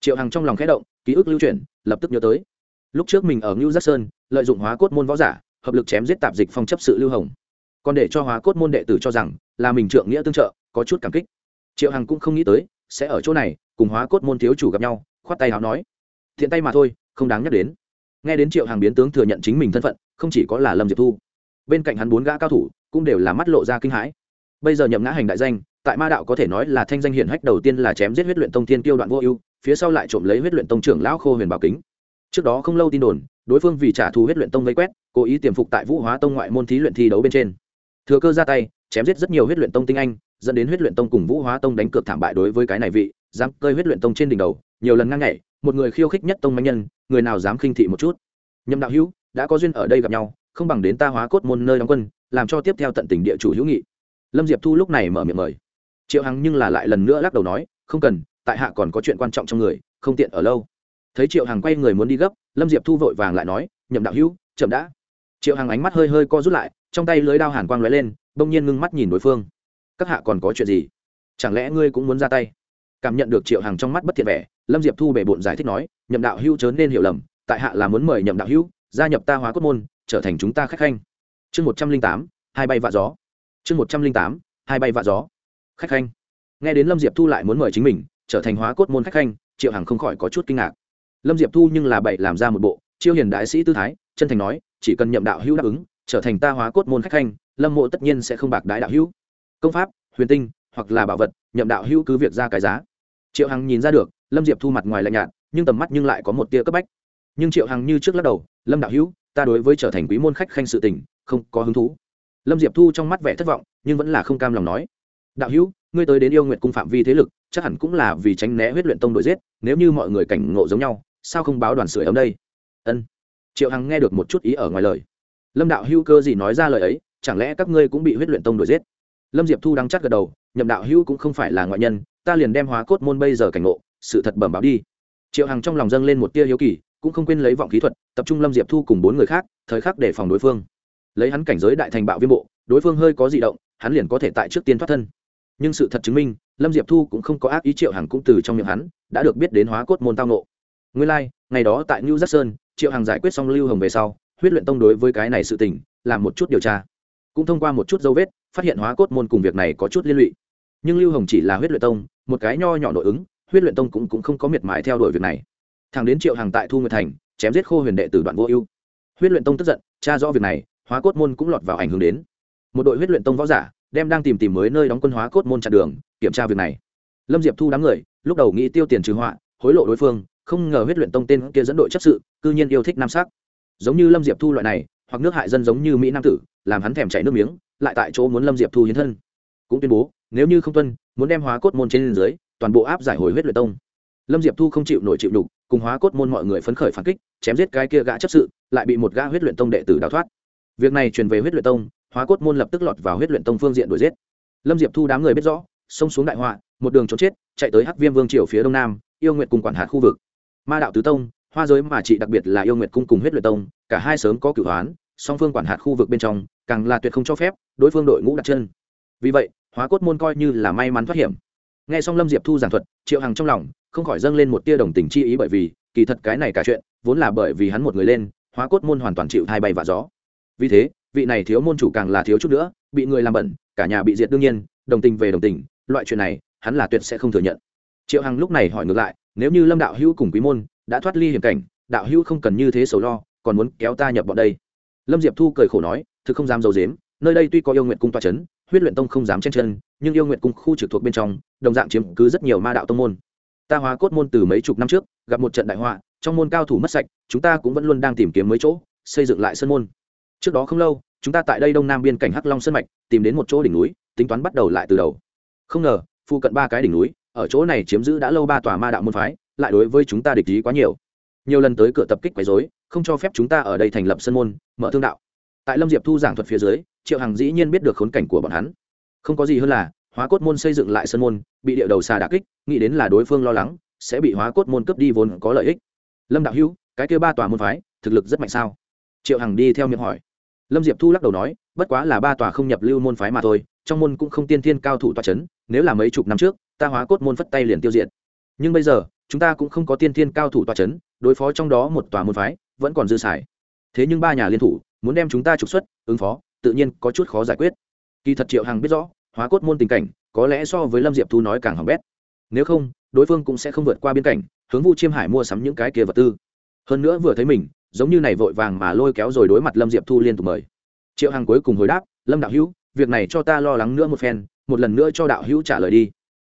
Triệu hằng trong lòng khẽ động, ký ức lưu chuyển, lập tức nhớ tới. Lúc trước mình ở ngưu giác sơn, lợi dụng hóa cốt môn võ giả, hợp lực chém giết tạp dịch phong chấp sự lưu hồng. Còn để cho hóa cốt môn đệ tử cho rằng là mình trượng nghĩa tương trợ, có chút cảm kích. Triệu hằng cũng không nghĩ tới, sẽ ở chỗ này, cùng hóa cốt môn thiếu chủ gặp nhau, khoát tay áo nói, thiện tay mà thôi, không đáng nhắc đến. Nghe đến triệu hằng biến tướng thừa nhận chính mình thân phận, không chỉ có là lâm diệp thu, bên cạnh hắn bốn gã cao thủ cũng đều là mắt lộ ra kinh hãi. Bây giờ nhậm ngã hành đại danh, tại ma đạo có thể nói là thanh danh hiển hách đầu tiên là chém giết huyết luyện tông thiên tiêu đoạn vô ưu, phía sau lại trộm lấy huyết luyện tông trưởng lão khô huyền bảo kính. Trước đó không lâu tin đồn, đối phương vì trả thù huyết luyện tông vây quét, cố ý tiềm phục tại vũ hóa tông ngoại môn thí luyện thi đấu bên trên. Thừa cơ ra tay chém giết rất nhiều huyết luyện tông tinh anh, dẫn đến huyết luyện tông cùng vũ hóa tông đánh cược thảm bại đối với cái này vị, dám cơi huyết luyện tông trên đỉnh đầu, nhiều lần ngang nhảy, một người khiêu khích nhất tông manh nhân, người nào dám khinh thị một chút. Nhậm đạo hữu, đã có duyên ở đây gặp nhau, không bằng đến ta hóa cốt môn nơi đóng quân, làm cho tiếp theo tận tình địa chủ hữu nghị. Lâm diệp thu lúc này mở miệng mời. Triệu hằng nhưng là lại lần nữa lắc đầu nói, không cần, tại hạ còn có chuyện quan trọng trong người, không tiện ở lâu. Thấy triệu hằng quay người muốn đi gấp, lâm diệp thu vội vàng lại nói, nhậm đạo hữu, chậm đã. Triệu hằng ánh mắt hơi hơi co rút lại, trong tay lưới đao hàn quang lóe lên bỗng nhiên ngưng mắt nhìn đối phương. Các hạ còn có chuyện gì? Chẳng lẽ ngươi cũng muốn ra tay? Cảm nhận được triệu hằng trong mắt bất thiện vẻ, lâm diệp thu bề bộn giải thích nói, nhậm đạo hữu chớ nên hiểu lầm, tại hạ là muốn mời nhậm đạo hữu gia nhập ta hóa cốt môn, trở thành chúng ta khách khanh. Chương một trăm linh tám, hai bay vạ gió. Chương một trăm linh tám, hai bay vạ gió. Khách khanh. Nghe đến lâm diệp thu lại muốn mời chính mình, trở thành hóa cốt môn khách khanh, triệu hằng không khỏi có chút kinh ngạc. Lâm diệp thu nhưng là bậy làm ra một bộ, chiêu hiền đại sĩ tư thái, chân thành nói, chỉ cần nhậm đạo hữu đáp ứng, trở thành ta hóa cốt môn khách khanh lâm mộ tất nhiên sẽ không bạc đái đạo hữu. Công pháp, huyền tinh, hoặc là bảo vật, nhậm đạo hữu cứ việc ra cái giá. Triệu hằng nhìn ra được, lâm diệp thu mặt ngoài lạnh nhạt, nhưng tầm mắt nhưng lại có một tia cấp bách. Nhưng triệu hằng như trước lắc đầu, lâm đạo hữu, ta đối với trở thành quý môn khách khanh sự tình, không có hứng thú. Lâm diệp thu trong mắt vẻ thất vọng, nhưng vẫn là không cam lòng nói, đạo hữu, ngươi tới đến yêu nguyện cung phạm vi thế lực, chắc hẳn cũng là vì tránh né huyết luyện tông đội giết, nếu như mọi người cảnh ngộ giống nhau, sao không báo đoàn sửa ấm đây? Ân. Triệu hằng nghe được một chút ý ở ngoài lời. Lâm đạo hữu cơ gì nói ra lời ấy chẳng lẽ các ngươi cũng bị huyết luyện tông đuổi giết? Lâm diệp thu đang chắc gật đầu nhậm đạo hữu cũng không phải là ngoại nhân ta liền đem hóa cốt môn bây giờ cảnh ngộ sự thật bẩm báo đi. Triệu hằng trong lòng dâng lên một tia hiếu kỳ cũng không quên lấy vọng khí thuật tập trung lâm diệp thu cùng bốn người khác thời khắc để phòng đối phương. Lấy hắn cảnh giới đại thành bạo viêm bộ đối phương hơi có di động hắn liền có thể tại trước tiên thoát thân. Nhưng sự thật chứng minh lâm diệp thu cũng không có ác ý triệu hằng cũng từ trong miệng hắn đã được biết đến hóa cốt môn tao nộ nguyên lai、like, ngày đó tại new giác sơn triệu hằng giải quyết xong lưu hồng về sau huyết luyện tông đối với cái này sự tình làm một chút điều tra cũng thông qua một chút dấu vết phát hiện hóa cốt môn cùng việc này có chút liên lụy. Nhưng lưu hồng chỉ là huyết luyện tông một cái nho nhỏ nội ứng huyết luyện tông cũng, cũng không có miệt mài theo đuổi việc này. Thằng đến triệu hàng tại thu nguyệt thành chém giết khô huyền đệ từ đoạn vô ưu. Huyết luyện tông tức giận tra rõ việc này hóa cốt môn cũng lọt vào ảnh hưởng đến. Một đội huyết luyện tông võ giả đem đang tìm tìm mới nơi đóng quân hóa cốt môn chặn đường kiểm tra việc này. Lâm diệp thu đám người lúc đầu nghĩ tiêu tiền trừ họa hối lộ đối phương không ngờ huyết luyện tông tên kia dẫn đội chấp sự cư nhiên yêu thích nam sắc. Giống như lâm diệp thu loại này hoặc nước hại dân giống như mỹ nam tử, làm hắn thèm chảy nước miếng, lại tại chỗ muốn lâm diệp thu hiến thân. Cũng tuyên bố, nếu như không tuân, muốn đem hóa cốt môn trên dưới, toàn bộ áp giải hồi huyết luyện tông. Lâm diệp thu không chịu nổi chịu đục cùng hóa cốt môn mọi người phấn khởi phản kích, chém giết cái kia gã chấp sự, lại bị một gã huyết luyện tông đệ tử đào thoát. Việc này truyền về huyết luyện tông, hóa cốt môn lập tức lọt vào huyết luyện tông phương diện đuổi giết. Lâm diệp thu đám người biết rõ, xông xuống đại họa, một đường trốn chết, chạy tới hắc viêm vương triều phía đông nam, yêu nguyện cùng quản hạt khu vực. Ma đạo tứ tông, hoa giới mà chị đặc biệt là yêu nguyện cung cùng huyết luyện tông cả hai sớm có cửu hoán, song phương quản hạt khu vực bên trong, càng là tuyệt không cho phép, đối phương đội ngũ đặt chân. Vì vậy, hóa cốt môn coi như là may mắn thoát hiểm. Nghe xong lâm diệp thu giảng thuật, triệu hằng trong lòng không khỏi dâng lên một tia đồng tình chi ý bởi vì, kỳ thật cái này cả chuyện, vốn là bởi vì hắn một người lên, hóa cốt môn hoàn toàn chịu thai bay và gió. Vì thế, vị này thiếu môn chủ càng là thiếu chút nữa, bị người làm bẩn, cả nhà bị diệt đương nhiên, đồng tình về đồng tình, loại chuyện này, hắn là tuyệt sẽ không thừa nhận. Triệu hằng lúc này hỏi ngược lại, nếu như lâm đạo hữu cùng quý môn đã thoát ly hiểm cảnh, đạo hữu không cần như thế sầu lo còn muốn kéo ta nhập bọn đây. Lâm diệp thu cười khổ nói, thực không dám d i ấ u dếm nơi đây tuy có yêu nguyện cung toa c h ấ n huyết luyện tông không dám chen chân, nhưng yêu nguyện cung khu trực thuộc bên trong, đồng dạng chiếm cứ rất nhiều ma đạo tông môn. Ta hóa cốt môn từ mấy chục năm trước, gặp một trận đại họa, trong môn cao thủ mất sạch, chúng ta cũng vẫn luôn đang tìm kiếm mấy chỗ, xây dựng lại sân môn. Trước đó không lâu, chúng ta tại đây đông nam biên cảnh hắc long sân mạch, tìm đến một chỗ đỉnh núi, tính toán bắt đầu lại từ đầu. Không ngờ, phụ cận ba cái đỉnh núi, ở chỗ này chiếm giữ đã lâu ba tòa ma đạo môn phái, lại đối với chúng ta địch ý quá nhiều. Nhiều lần tới cửa tập kích quấy dối không cho phép chúng ta ở đây thành lập sân môn, mở thương đạo. Tại lâm diệp thu giảng thuật phía dưới, triệu hằng dĩ nhiên biết được khốn cảnh của bọn hắn. Không có gì hơn là, hóa cốt môn xây dựng lại sân môn, bị địa đầu xà đà kích, nghĩ đến là đối phương lo lắng, sẽ bị hóa cốt môn cướp đi vốn có lợi ích. Lâm đạo hữu, cái kêu ba tòa môn phái, thực lực rất mạnh sao? Triệu hằng đi theo miệng hỏi. Lâm diệp thu lắc đầu nói, bất quá là ba tòa không nhập lưu môn phái mà thôi, trong môn cũng không tiên thiên cao thủ tòa c h ấ n nếu là mấy chục năm trước, ta hóa cốt môn phất tay liền tiêu diệt. Nhưng bây giờ, chúng ta cũng không có tiên thiên cao thủ tòa c h ấ n đối phó trong đó một tòa môn phái vẫn còn dư xài. Thế nhưng ba nhà liên thủ muốn đem chúng ta trục xuất, ứng phó, tự nhiên có chút khó giải quyết. Kỳ thật triệu hằng biết rõ, hóa cốt môn tình cảnh, có lẽ so với lâm diệp thu nói càng hỏng bét. Nếu không, đối phương cũng sẽ không vượt qua biên cảnh, hướng vu chiêm hải mua sắm những cái kia vật tư. Hơn nữa vừa thấy mình, giống như này vội vàng mà lôi kéo rồi đối mặt lâm diệp thu liên tục mời. Triệu hằng cuối cùng hồi đáp, lâm đạo hữu, việc này cho ta lo lắng nữa một phen, một lần nữa cho đạo hữu trả lời đi.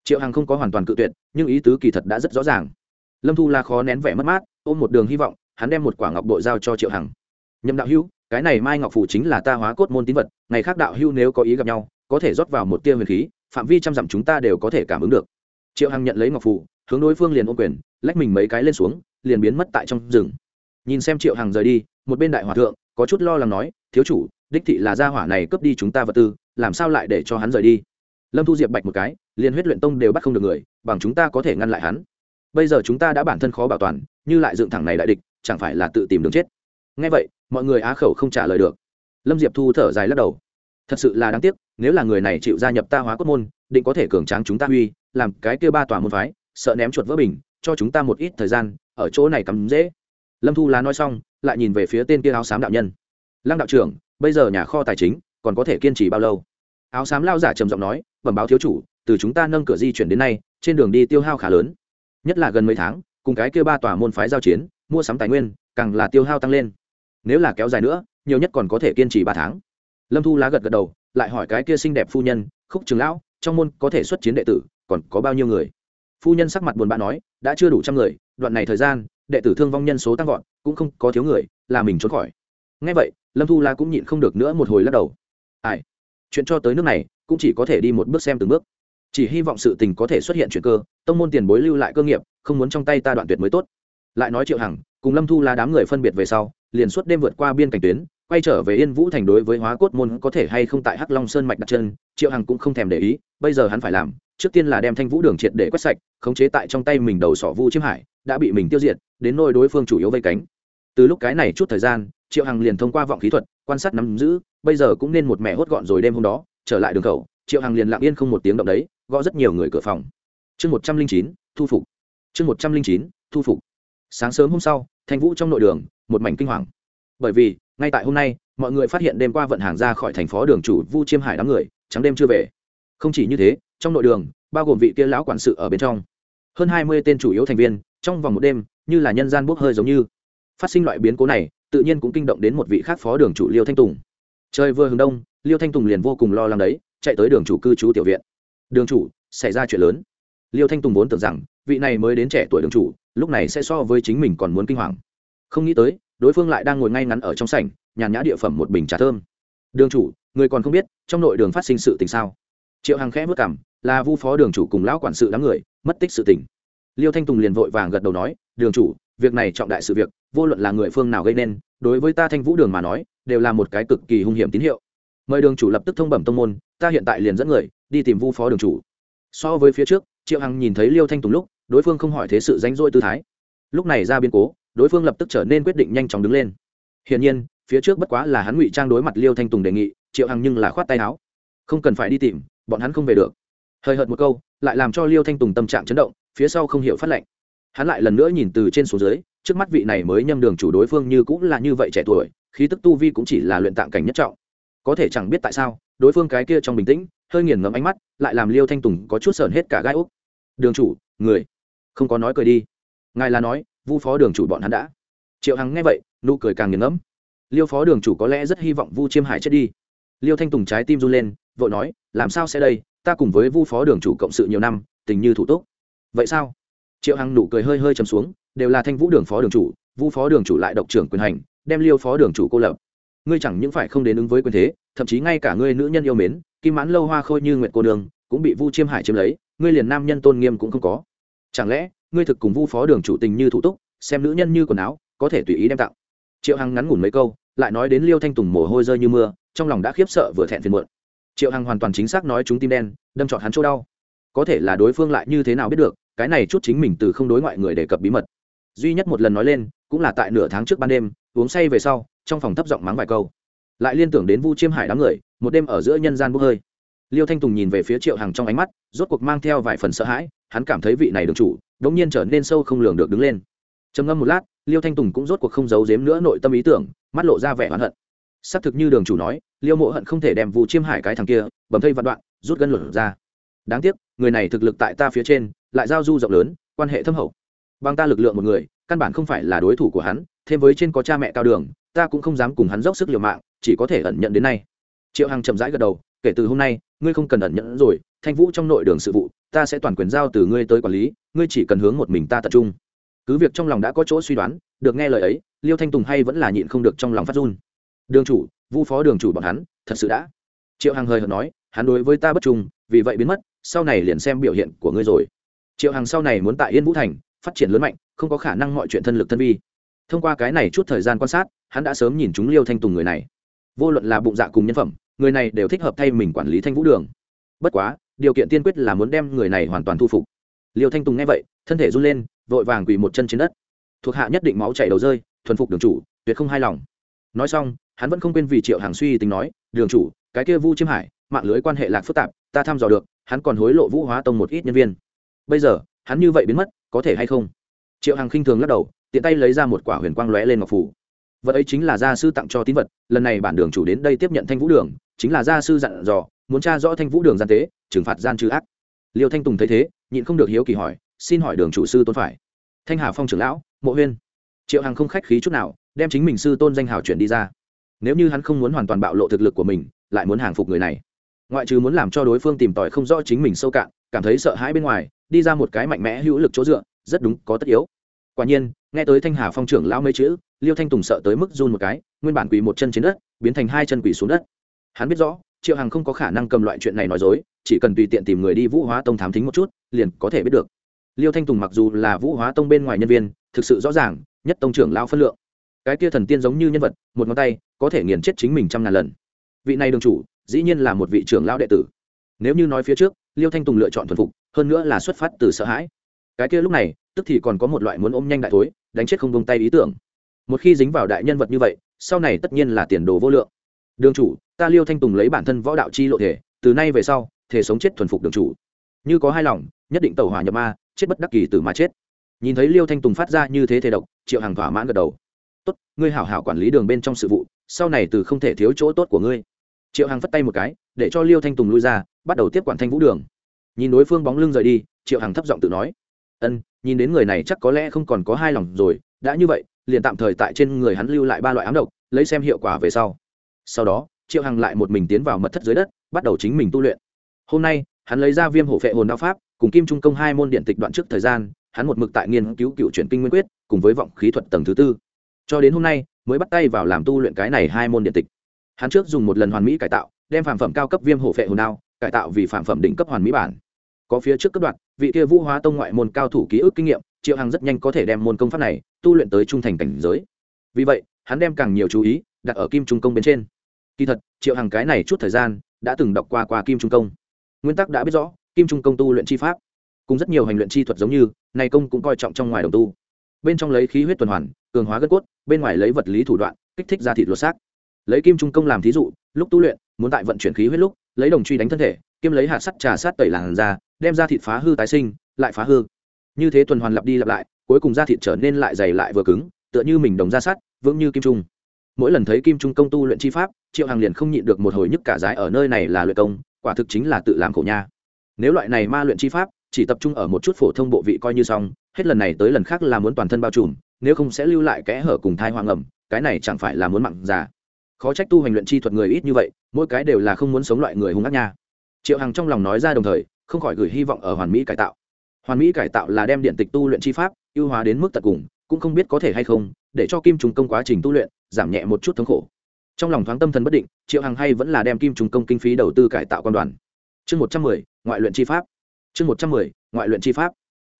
Triệu hằng không có hoàn toàn cự tuyệt, nhưng ý tứ kỳ thật đã rất rõ ràng. Lâm thu la khó nén vẻ mất mát, ôm một đường hy vọng hắn đem một quả ngọc bội giao cho triệu hằng. Nhậm đạo hữu, cái này mai ngọc phủ chính là ta hóa cốt môn tín vật, ngày khác đạo hưu nếu có ý gặp nhau, có thể rót vào một tia huyền khí, phạm vi trăm dặm chúng ta đều có thể cảm ứng được. Triệu hằng nhận lấy ngọc phủ hướng đối phương liền ôm quyền, lách mình mấy cái lên xuống, liền biến mất tại trong rừng. Nhìn xem triệu hằng rời đi, một bên đại hòa thượng, có chút lo lắng nói, thiếu chủ, đích thị là gia hỏa này cướp đi chúng ta vật tư, làm sao lại để cho hắn rời đi? Lâm thu diệp bạch một cái, liền huyết luyện tông đều bắt không được người, bằng chúng ta có thể ngăn lại hắn. Bây giờ chúng ta đã bản thân khó bảo toàn, như lại dựng thẳng này đại địch chẳng phải là tự tìm đường chết. Ngay vậy, mọi người á khẩu không trả lời được. Lâm diệp thu thở dài lắc đầu. Thật sự là đáng tiếc, nếu là người này chịu gia nhập ta hóa cốt môn, định có thể cường tráng chúng ta huy làm cái kia ba tòa môn phái, sợ ném chuột vỡ bình, cho chúng ta một ít thời gian, ở chỗ này cắm dễ. Lâm thu lá nói xong, lại nhìn về phía tên kia áo xám đạo nhân. Lăng đạo trưởng, bây giờ nhà kho tài chính, còn có thể kiên trì bao lâu? Áo xám lao giả trầm giọng nói, bẩm báo thiếu chủ, từ chúng ta nâng cửa di chuyển đến nay, trên đường đi tiêu hao khá lớn. Nhất là gần mấy tháng, cùng cái kia ba tòa môn phái giao chiến mua sắm tài nguyên, càng là tiêu hao tăng lên. Nếu là kéo dài nữa, nhiều nhất còn có thể kiên trì ba tháng. Lâm thu lá gật gật đầu, lại hỏi cái kia xinh đẹp phu nhân, khúc trường lão, trong môn có thể xuất chiến đệ tử, còn có bao nhiêu người? Phu nhân sắc mặt buồn bã nói, đã chưa đủ trăm người, đoạn này thời gian, đệ tử thương vong nhân số tăng vọt, cũng không có thiếu người, là mình trốn khỏi. Ngay vậy, lâm thu la cũng nhịn không được nữa một hồi lắc đầu. Ai? Chuyện cho tới nước này, cũng chỉ có thể đi một bước xem từng bước. Chỉ hy vọng sự tình có thể xuất hiện chuyện cơ, tông môn tiền bối lưu lại cơ nghiệp, không muốn trong tay ta đoạn tuyệt mới tốt lại nói triệu hằng, cùng lâm thu là đám người phân biệt về sau, liền suốt đêm vượt qua biên cảnh tuyến, quay trở về yên vũ thành đối với hóa cốt môn có thể hay không tại hắc long sơn mạch đặt chân, triệu hằng cũng không thèm để ý, bây giờ hắn phải làm, trước tiên là đem thanh vũ đường triệt để quét sạch, khống chế tại trong tay mình đầu sỏ vu chiêm hải, đã bị mình tiêu diệt, đến nôi đối phương chủ yếu vây cánh. Từ lúc cái này chút thời gian, triệu hằng liền thông qua vọng khí thuật, quan sát nắm giữ, bây giờ cũng nên một mẹ hốt gọn rồi đêm hôm đó, trở lại đường khẩu, triệu hằng liền lặng yên không một tiếng động đấy, gõ rất nhiều người cửa phòng. Chương một trăm linh chín, thu phục. Chương một trăm linh chín, thu phục sáng sớm hôm sau, thanh vũ trong nội đường, một mảnh kinh hoàng. Bởi vì, ngay tại hôm nay, mọi người phát hiện đêm qua vận hàng ra khỏi thành phố đường chủ vu chiêm hải đám người, trắng đêm chưa về. Không chỉ như thế, trong nội đường, bao gồm vị kia lão quản sự ở bên trong, hơn hai mươi tên chủ yếu thành viên, trong vòng một đêm, như là nhân gian bốc hơi giống như. Phát sinh loại biến cố này, tự nhiên cũng kinh động đến một vị khác phó đường chủ liêu thanh tùng. Trời vừa hướng đông, liêu thanh tùng liền vô cùng lo lắng đấy, chạy tới đường chủ cư trú tiểu viện. Đường chủ, xảy ra chuyện lớn. Liêu thanh tùng vốn tưởng rằng, vị này mới đến trẻ tuổi đường chủ lúc này sẽ so với chính mình còn muốn kinh hoàng. Không nghĩ tới, đối phương lại đang ngồi ngay ngắn ở trong sảnh, nhàn nhã địa phẩm một bình trà thơm. Đường chủ, người còn không biết, trong nội đường phát sinh sự tình sao? Triệu hằng khẽ vất cảm, là vu phó đường chủ cùng lão quản sự đám người, mất tích sự tình. Liêu thanh tùng liền vội vàng gật đầu nói, đường chủ, việc này trọng đại sự việc, vô luận là người phương nào gây nên, đối với ta thanh vũ đường mà nói, đều là một cái cực kỳ hung hiểm tín hiệu. Mời đường chủ lập tức thông bẩm tông môn, ta hiện tại liền dẫn người, đi tìm vu phó đường chủ. So với phía trước, triệu hằng nhìn thấy liêu thanh tùng lúc đối phương không hỏi thế sự danh dỗi tư thái. Lúc này ra biến cố, đối phương lập tức trở nên quyết định nhanh chóng đứng lên. Hiển nhiên, phía trước bất quá là hắn ngụy trang đối mặt liêu thanh tùng đề nghị, triệu hằng nhưng là khoát tay áo. Không cần phải đi tìm, bọn hắn không về được. Hơi hợt một câu, lại làm cho liêu thanh tùng tâm trạng chấn động, phía sau không hiểu phát lệnh. Hắn lại lần nữa nhìn từ trên xuống dưới, trước mắt vị này mới nhâm đường chủ đối phương như cũng là như vậy trẻ tuổi, khí tức tu vi cũng chỉ là luyện tạng cảnh nhất trọng. Có thể chẳng biết tại sao, đối phương cái kia trong bình tĩnh, hơi nghiền ngẫm ánh mắt, lại làm liêu thanh tùng có chút sờn hết cả gai úc. Đường chủ, người không có nói cười đi. Ngài là nói, vu phó đường chủ bọn hắn đã. Triệu hằng nghe vậy, nụ cười càng nghiền ngẫm. Liêu phó đường chủ có lẽ rất hy vọng vu chiêm hải chết đi. Liêu thanh tùng trái tim run lên, vội nói, làm sao sẽ đây, ta cùng với vu phó đường chủ cộng sự nhiều năm, tình như thủ túc. Vậy sao? Triệu hằng nụ cười hơi hơi chấm xuống, đều là thanh vũ đường phó đường chủ, vu phó đường chủ lại độc trưởng quyền hành, đem liêu phó đường chủ cô lập. Ngươi chẳng những phải không đến ứng với quyền thế, thậm chí ngay cả ngươi nữ nhân yêu mến, kim mãn lâu hoa khôi như nguyện cô đường, cũng bị vu chiêm hải chiếm lấy, ngươi liền nam nhân tôn nghiêm cũng không có chẳng lẽ, ngươi thực cùng vu phó đường chủ tình như thủ túc, xem nữ nhân như quần áo, có thể tùy ý đem tặng? Triệu hằng ngắn ngủn mấy câu, lại nói đến liêu thanh tùng mồ hôi rơi như mưa, trong lòng đã khiếp sợ vừa thẹn phiền muộn. Triệu hằng hoàn toàn chính xác nói chúng tim đen, đâm trọt hắn chỗ đau. Có thể là đối phương lại như thế nào biết được, cái này chút chính mình từ không đối ngoại người đề cập bí mật. Duy nhất một lần nói lên, cũng là tại nửa tháng trước ban đêm, uống say về sau, trong phòng thấp giọng mắng vài câu. Lại liên tưởng đến vu chiêm hải đám người, một đêm ở giữa nhân gian bốc hơi. Liêu thanh tùng nhìn về phía triệu hằng trong ánh mắt, rốt cuộc mang theo vài phần sợ hãi hắn cảm thấy vị này đường chủ đ nhiên trở nên sâu không lường được đứng lên. Trầm ngâm một lát, liêu thanh tùng cũng rốt cuộc không giấu giếm nữa nội tâm ý tưởng, mắt lộ ra vẻ oán hận. Xác thực như đường chủ nói, liêu mộ hận không thể đem vụ chiêm hải cái thằng kia, bầm thây vạn đoạn, rút gân luận ra. Đáng tiếc, người này thực lực tại ta phía trên, lại giao du rộng lớn, quan hệ thâm hậu. Bằng ta lực lượng một người, căn bản không phải là đối thủ của hắn, thêm với trên có cha mẹ cao đường, ta cũng không dám cùng hắn dốc sức liều mạng, chỉ có thể ẩn nhận đến nay. Triệu hằng chậm rãi gật đầu, kể từ hôm nay, ngươi không cần ẩn nhận rồi, thanh vũ trong nội đường sự vụ ta sẽ toàn quyền giao từ ngươi tới quản lý, ngươi chỉ cần hướng một mình ta tập trung. Cứ việc trong lòng đã có chỗ suy đoán, được nghe lời ấy, liêu thanh tùng hay vẫn là nhịn không được trong lòng phát run. Đường chủ, vu phó đường chủ bọn hắn, thật sự đã. Triệu hằng hơi hợt nói, hắn đối với ta bất trung, vì vậy biến mất, sau này liền xem biểu hiện của ngươi rồi. Triệu hằng sau này muốn tại yên vũ thành, phát triển lớn mạnh, không có khả năng mọi chuyện thân lực thân vi. Thông qua cái này chút thời gian quan sát, hắn đã sớm nhìn chúng liêu thanh tùng người này. Vô luận là bụng dạ cùng nhân phẩm, người này đều thích hợp thay mình quản lý thanh vũ đường. Bất quá điều kiện tiên quyết là muốn đem người này hoàn toàn thu phục. Liêu thanh tùng nghe vậy, thân thể run lên, vội vàng quỳ một chân trên đất. Thuộc hạ nhất định máu chảy đầu rơi, thuần phục đường chủ, tuyệt không hài lòng. Nói xong, hắn vẫn không quên vì triệu hàng suy tính nói, đường chủ, cái kia vu chiêm hải, mạng lưới quan hệ lạc phức tạp, ta thăm dò được, hắn còn hối lộ vũ hóa tông một ít nhân viên. Bây giờ, hắn như vậy biến mất, có thể hay không? Triệu hằng khinh thường lắc đầu, tiện tay lấy ra một quả huyền quang lóe lên ngọc phủ. Vật ấy chính là gia sư tặng cho tín vật, lần này bản đường chủ đến đây tiếp nhận thanh vũ đường, chính là gia sư dặn dò muốn tra rõ thanh vũ đường gian tế, trừng phạt gian trừ ác. Liêu thanh tùng thấy thế, nhịn không được hiếu kỳ hỏi, xin hỏi đường chủ sư tôn phải. Thanh hà phong trưởng lão, mộ huyên. Triệu hằng không khách khí chút nào, đem chính mình sư tôn danh hào chuyển đi ra. Nếu như hắn không muốn hoàn toàn bạo lộ thực lực của mình, lại muốn hàng phục người này. Ngoại trừ muốn làm cho đối phương tìm tòi không rõ chính mình sâu cạn, cảm thấy sợ hãi bên ngoài, đi ra một cái mạnh mẽ hữu lực chỗ dựa, rất đúng, có tất yếu. Quả nhiên, nghe tới thanh hà phong trưởng lão mấy chữ, liêu thanh tùng sợ tới mức run một cái, nguyên bản quỳ một chân trên đất, biến thành hai chân quỳ xuống đất. Hắn biết rõ triệu hằng không có khả năng cầm loại chuyện này nói dối, chỉ cần tùy tiện tìm người đi vũ hóa tông thám thính một chút, liền có thể biết được. Liêu thanh tùng mặc dù là vũ hóa tông bên ngoài nhân viên, thực sự rõ ràng, nhất tông trưởng lao phân lượng. Cái kia thần tiên giống như nhân vật, một ngón tay, có thể nghiền chết chính mình trăm ngàn lần. Vị này đường chủ, dĩ nhiên là một vị trưởng lao đệ tử. Nếu như nói phía trước, liêu thanh tùng lựa chọn thuần phục, hơn nữa là xuất phát từ sợ hãi. Cái kia lúc này, tức thì còn có một loại muốn ôm nhanh đại thối, đánh chết không bông tay ý tưởng. Một khi dính vào đại nhân vật như vậy, sau này tất nhiên là tiền đồ vô lượng đường chủ, ta liêu thanh tùng lấy bản thân võ đạo chi lộ thể, từ nay về sau, thể sống chết thuần phục đường chủ. Như có hai lòng, nhất định tàu hỏa nhập ma, chết bất đắc kỳ từ mà chết. Nhìn thấy liêu thanh tùng phát ra như thế thể độc, triệu hàng thỏa mãn gật đầu. Tốt, ngươi hảo hảo quản lý đường bên trong sự vụ, sau này từ không thể thiếu chỗ tốt của ngươi. Triệu hàng phất tay một cái, để cho liêu thanh tùng lui ra, bắt đầu tiếp quản thanh vũ đường. Nhìn đối phương bóng lưng rời đi, triệu hàng thấp giọng tự nói, ân, nhìn đến người này chắc có lẽ không còn có hai lòng rồi, đã như vậy, liền tạm thời tại trên người hắn lưu lại ba loại ám độc, lấy xem hiệu quả về sau sau đó, triệu hằng lại một mình tiến vào mật thất dưới đất, bắt đầu chính mình tu luyện. Hôm nay, hắn lấy ra viêm hổ phệ hồn đạo pháp, cùng kim trung công hai môn điện tịch đoạn trước thời gian, hắn một mực tại nghiên cứu cựu chuyển kinh nguyên quyết, cùng với vọng khí thuật tầng thứ tư. Cho đến hôm nay, mới bắt tay vào làm tu luyện cái này hai môn điện tịch. Hắn trước dùng một lần hoàn mỹ cải tạo, đem phản phẩm cao cấp viêm hổ phệ hồn đao, cải tạo vì phản phẩm đỉnh cấp hoàn mỹ bản. Có phía trước cấp đoạn, vị kia vũ hóa tông ngoại môn cao thủ ký ức kinh nghiệm, triệu hằng rất nhanh có thể đem môn công pháp này tu luyện tới trung thành cảnh giới. Vì vậy, hắn đem càng nhiều chú ý đặt ở kim trung công bên trên kỳ thật, triệu hằng cái này chút thời gian đã từng đọc qua qua kim trung công. Nguyên tắc đã biết rõ, kim trung công tu luyện chi pháp, cùng rất nhiều hành luyện chi thuật giống như, này công cũng coi trọng trong ngoài đồng tu. Bên trong lấy khí huyết tuần hoàn, cường hóa gân cốt, bên ngoài lấy vật lý thủ đoạn, kích thích ra thịt lột xác. Lấy kim trung công làm thí dụ, lúc tu luyện, muốn tại vận chuyển khí huyết lúc, lấy đồng truy đánh thân thể, kiêm lấy hạt sắt trà sát tẩy làn da, đem ra thịt phá hư tái sinh, lại phá hư. Như thế tuần hoàn lặp đi lặp lại, cuối cùng da thịt trở nên lại dày lại vừa cứng, tựa như mình đồng ra sắt, vững như kim trung mỗi lần thấy kim trung công tu luyện chi pháp, triệu Hằng liền không nhịn được một hồi nhức cả giái ở nơi này là luyện công, quả thực chính là tự làm khổ nha. Nếu loại này ma luyện chi pháp, chỉ tập trung ở một chút phổ thông bộ vị coi như xong, hết lần này tới lần khác là muốn toàn thân bao trùm, nếu không sẽ lưu lại kẽ hở cùng thai hoang ẩm, cái này chẳng phải là muốn mặn già. Khó trách tu hành luyện chi thuật người ít như vậy, mỗi cái đều là không muốn sống loại người hung ác nha. Triệu hằng trong lòng nói ra đồng thời, không khỏi gửi hy vọng ở hoàn mỹ cải tạo. Hoàn mỹ cải tạo là đem điện tịch tu luyện chi pháp, ưu hóa đến mức tận cùng, cũng không biết có thể hay không, để cho kim trùng công quá trình tu luyện giảm nhẹ một chút thống khổ. Trong lòng thoáng tâm thần bất định, triệu hằng hay vẫn là đem kim trùng công kinh phí đầu tư cải tạo quan đoàn. Chương một trăm mười, ngoại luyện chi pháp. Chương một trăm mười, ngoại luyện chi pháp.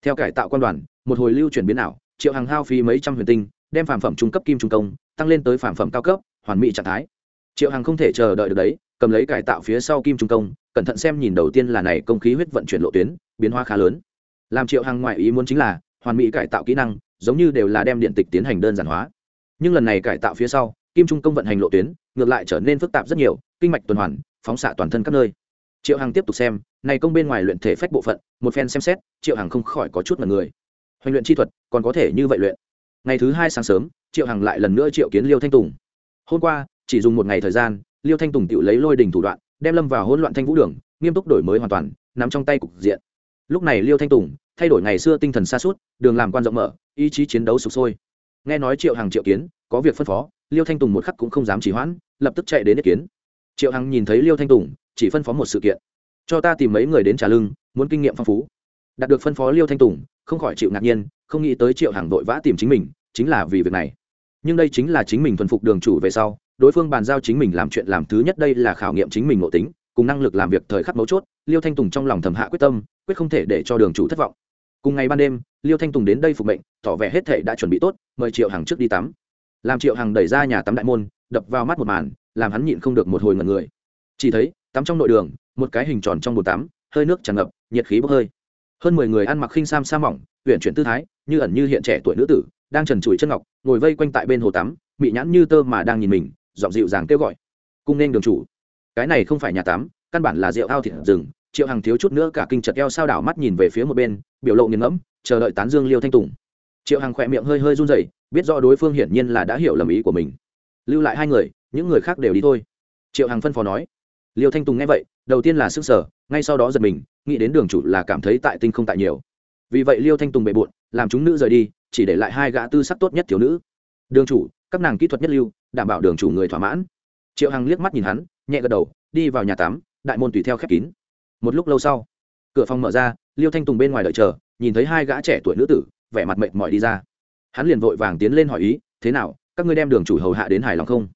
Theo cải tạo quan đoàn, một hồi lưu chuyển biến ảo, triệu hằng hao phí mấy trăm huyền tinh, đem phản phẩm trung cấp kim trung công, tăng lên tới phản phẩm cao cấp, hoàn mỹ trạng thái. Triệu hằng không thể chờ đợi được đấy, cầm lấy cải tạo phía sau kim trung công, cẩn thận xem nhìn đầu tiên là này công khí huyết vận chuyển lộ tuyến, biến hóa khá lớn. Làm triệu hằng ngoại ý muốn chính là, hoàn mỹ cải tạo kỹ năng, giống như đều là đem điện tịch tiến hành đơn giản hóa nhưng lần này cải tạo phía sau, kim trung công vận hành lộ tuyến, ngược lại trở nên phức tạp rất nhiều, kinh mạch tuần hoàn, phóng xạ toàn thân các nơi. Triệu hằng tiếp tục xem, này công bên ngoài luyện thể phách bộ phận, một phen xem xét, triệu hằng không khỏi có chút mật người. Hoành luyện chi thuật, còn có thể như vậy luyện. Ngày thứ hai sáng sớm, triệu hằng lại lần nữa triệu kiến liêu thanh tùng. Hôm qua, chỉ dùng một ngày thời gian, liêu thanh tùng tự lấy lôi đình thủ đoạn, đem lâm vào hỗn loạn thanh vũ đường, nghiêm túc đổi mới hoàn toàn nằm trong tay cục diện. Lúc này liêu thanh tùng, thay đổi ngày xưa tinh thần xa suốt, đường làm quan rộng mở, ý chí chiến đấu sụp sôi nghe nói triệu hàng triệu kiến, có việc phân phó, liêu thanh tùng một khắc cũng không dám chỉ hoãn, lập tức chạy đến ý kiến. Triệu hằng nhìn thấy liêu thanh tùng, chỉ phân phó một sự kiện. Cho ta tìm mấy người đến trả lưng, muốn kinh nghiệm phong phú. Đạt được phân phó liêu thanh tùng, không khỏi chịu ngạc nhiên, không nghĩ tới triệu hàng vội vã tìm chính mình, chính là vì việc này. Nhưng đây chính là chính mình thuần phục đường chủ về sau, đối phương bàn giao chính mình làm chuyện làm thứ nhất đây là khảo nghiệm chính mình nội tính, cùng năng lực làm việc thời khắc mấu chốt, liêu thanh tùng trong lòng thầm hạ quyết tâm, quyết không thể để cho đường chủ thất vọng cùng ngày ban đêm, liêu thanh tùng đến đây phục mệnh, tỏ vẻ hết thể đã chuẩn bị tốt, mời triệu hằng trước đi tắm. Làm triệu hằng đẩy ra nhà tắm đại môn, đập vào mắt một màn, làm hắn nhịn không được một hồi ngần người. Chỉ thấy, tắm trong nội đường, một cái hình tròn trong bồn tắm, hơi nước tràn ngập, nhiệt khí bốc hơi. Hơn mười người ăn mặc khinh sam sa mỏng huyện chuyển tư thái, như ẩn như hiện trẻ tuổi nữ tử, đang trần trụi chân ngọc, ngồi vây quanh tại bên hồ tắm bị nhãn như tơ mà đang nhìn mình, giọng dịu dàng kêu gọi. Cung nên đường chủ. Cái này không phải nhà tắm, căn bản là rượu ao thịt rừng triệu hằng thiếu chút nữa cả kinh chật eo sao đảo mắt nhìn về phía một bên, biểu lộ nghiền ngẫm, chờ đợi tán dương liêu thanh tùng. Triệu hằng khỏe miệng hơi hơi run rẩy, biết rõ đối phương hiển nhiên là đã hiểu lầm ý của mình. Lưu lại hai người, những người khác đều đi thôi. Triệu hằng phân phó nói. Liêu thanh tùng nghe vậy, đầu tiên là sức sở ngay sau đó giật mình, nghĩ đến đường chủ là cảm thấy tại tinh không tại nhiều. Vì vậy liêu thanh tùng bề bộn, làm chúng nữ rời đi, chỉ để lại hai gã tư sắc tốt nhất thiếu nữ. Đường chủ, các nàng kỹ thuật nhất lưu, đảm bảo đường chủ người thỏa mãn. Triệu hằng liếc mắt nhìn hắn, nhẹ gật đầu, đi vào nhà tắm, đại môn tùy theo khép kín một lúc lâu sau, cửa phòng mở ra, liêu thanh tùng bên ngoài đợi chờ, nhìn thấy hai gã trẻ tuổi nữ tử, vẻ mặt mệt mỏi đi ra. Hắn liền vội vàng tiến lên hỏi ý, thế nào, các ngươi đem đường chủ hầu hạ đến hài lòng không?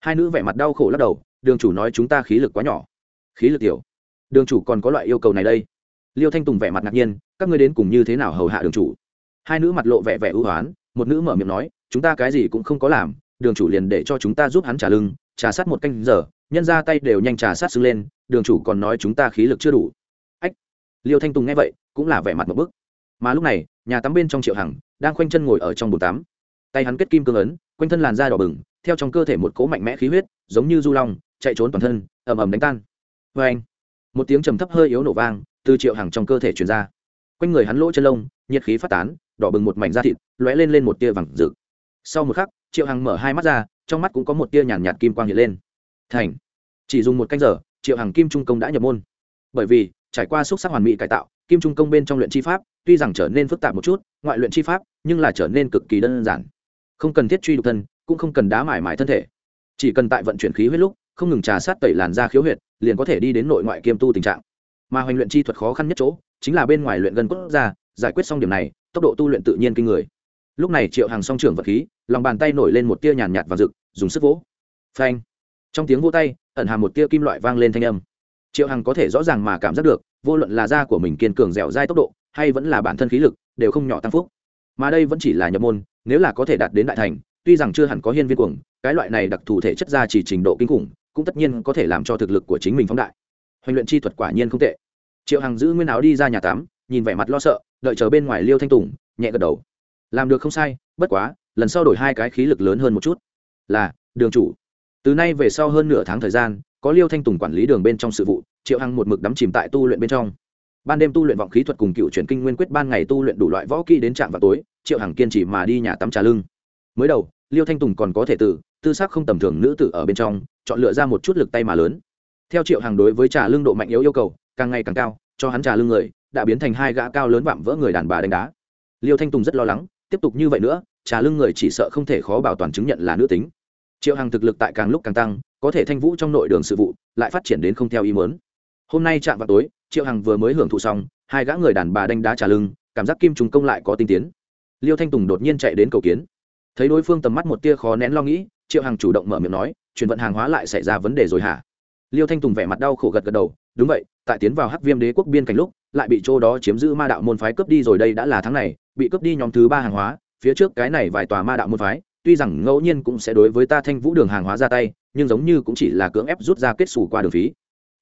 Hai nữ vẻ mặt đau khổ lắc đầu, đường chủ nói chúng ta khí lực quá nhỏ. Khí lực tiểu? Đường chủ còn có loại yêu cầu này đây. Liêu thanh tùng vẻ mặt ngạc nhiên, các ngươi đến cùng như thế nào hầu hạ đường chủ? Hai nữ mặt lộ vẻ vẻ ưu hoán, một nữ mở miệng nói, chúng ta cái gì cũng không có làm, đường chủ liền để cho chúng ta giúp hắn trả lưng trả sát một canh giờ nhân ra tay đều nhanh trà sát xưng lên đường chủ còn nói chúng ta khí lực chưa đủ. Ách liêu thanh tùng nghe vậy cũng là vẻ mặt một bức. Mà lúc này nhà tắm bên trong triệu hằng đang khoanh chân ngồi ở trong bồn tắm. Tay hắn kết kim cương ấn quanh thân làn da đỏ bừng theo trong cơ thể một cỗ mạnh mẽ khí huyết giống như du long chạy trốn toàn thân ầm ầm đánh tan. Vê anh một tiếng trầm thấp hơi yếu nổ vang từ triệu hằng trong cơ thể truyền ra. Quanh người hắn lỗ chân lông nhiệt khí phát tán đỏ bừng một mảnh da thịt lóe lên lên một tia vàng rực. Sau một khắc triệu hằng mở hai mắt ra trong mắt cũng có một tia nhàn nhạt, kim quang hiện lên thành. Chỉ dùng một canh giờ, triệu hằng kim trung công đã nhập môn. Bởi vì, trải qua xúc sắc hoàn mỹ cải tạo, kim trung công bên trong luyện chi pháp, tuy rằng trở nên phức tạp một chút, ngoại luyện chi pháp, nhưng là trở nên cực kỳ đơn giản. Không cần thiết truy đục thân, cũng không cần đá mải mải thân thể. Chỉ cần tại vận chuyển khí huyết lúc, không ngừng trà sát tẩy làn da khiếu huyệt, liền có thể đi đến nội ngoại kiêm tu tình trạng. Mà hoành luyện chi thuật khó khăn nhất chỗ, chính là bên ngoài luyện gần quốc gia. giải quyết xong điểm này, tốc độ tu luyện tự nhiên kinh người. Lúc này triệu hàng song trưởng vật khí, lòng bàn tay nổi lên một tia nhàn nhạt và rực, dùng sức vỗ. Phanh trong tiếng vô tay, ẩn hàm một tia kim loại vang lên thanh âm. Triệu hằng có thể rõ ràng mà cảm giác được, vô luận là da của mình kiên cường dẻo dai tốc độ, hay vẫn là bản thân khí lực, đều không nhỏ tăng phúc. Mà đây vẫn chỉ là nhập môn, nếu là có thể đạt đến đại thành, tuy rằng chưa hẳn có hiên viên cuồng, cái loại này đặc thù thể chất ra chỉ trình độ kinh khủng, cũng tất nhiên có thể làm cho thực lực của chính mình phóng đại. Hoành luyện chi thuật quả nhiên không tệ. Triệu hằng giữ nguyên áo đi ra nhà tắm, nhìn vẻ mặt lo sợ, đợi chờ bên ngoài liêu thanh tùng, nhẹ gật đầu. Làm được không sai, bất quá, lần sau đổi hai cái khí lực lớn hơn một chút. Là, đường chủ từ nay về sau hơn nửa tháng thời gian, có liêu thanh tùng quản lý đường bên trong sự vụ, triệu hằng một mực đắm chìm tại tu luyện bên trong. Ban đêm tu luyện vọng khí thuật cùng cựu chuyển kinh nguyên quyết ban ngày tu luyện đủ loại võ kỹ đến trạm vào tối, triệu hằng kiên trì mà đi nhà tắm trà lưng. Mới đầu, liêu thanh tùng còn có thể tử tư sắc không tầm thường nữ tử ở bên trong, chọn lựa ra một chút lực tay mà lớn. Theo triệu Hằng đối với trà lưng độ mạnh yếu yêu cầu, càng ngày càng cao, cho hắn trà lưng người, đã biến thành hai gã cao lớn vạm vỡ người đàn bà đánh đá. Liêu thanh tùng rất lo lắng, tiếp tục như vậy nữa, trà lưng người chỉ sợ không thể khó bảo toàn chứng nhận là nữ tính triệu Hằng thực lực tại càng lúc càng tăng, có thể thanh vũ trong nội đường sự vụ lại phát triển đến không theo ý muốn. Hôm nay chạm vào tối, triệu hằng vừa mới hưởng thụ xong, hai gã người đàn bà đánh đá trả lưng, cảm giác kim trùng công lại có tinh tiến. Liêu thanh tùng đột nhiên chạy đến cầu kiến. Thấy đối phương tầm mắt một tia khó nén lo nghĩ, triệu hằng chủ động mở miệng nói, chuyển vận hàng hóa lại xảy ra vấn đề rồi hả? Liêu thanh tùng vẻ mặt đau khổ gật gật đầu, đúng vậy, tại tiến vào hắc viêm đế quốc biên cảnh lúc, lại bị chỗ đó chiếm giữ ma đạo môn phái cướp đi rồi đây đã là tháng này, bị cướp đi nhóm thứ ba hàng hóa, phía trước cái này vài tòa ma đạo môn phái tuy rằng ngẫu nhiên cũng sẽ đối với ta thanh vũ đường hàng hóa ra tay, nhưng giống như cũng chỉ là cưỡng ép rút ra kết xù qua đường phí.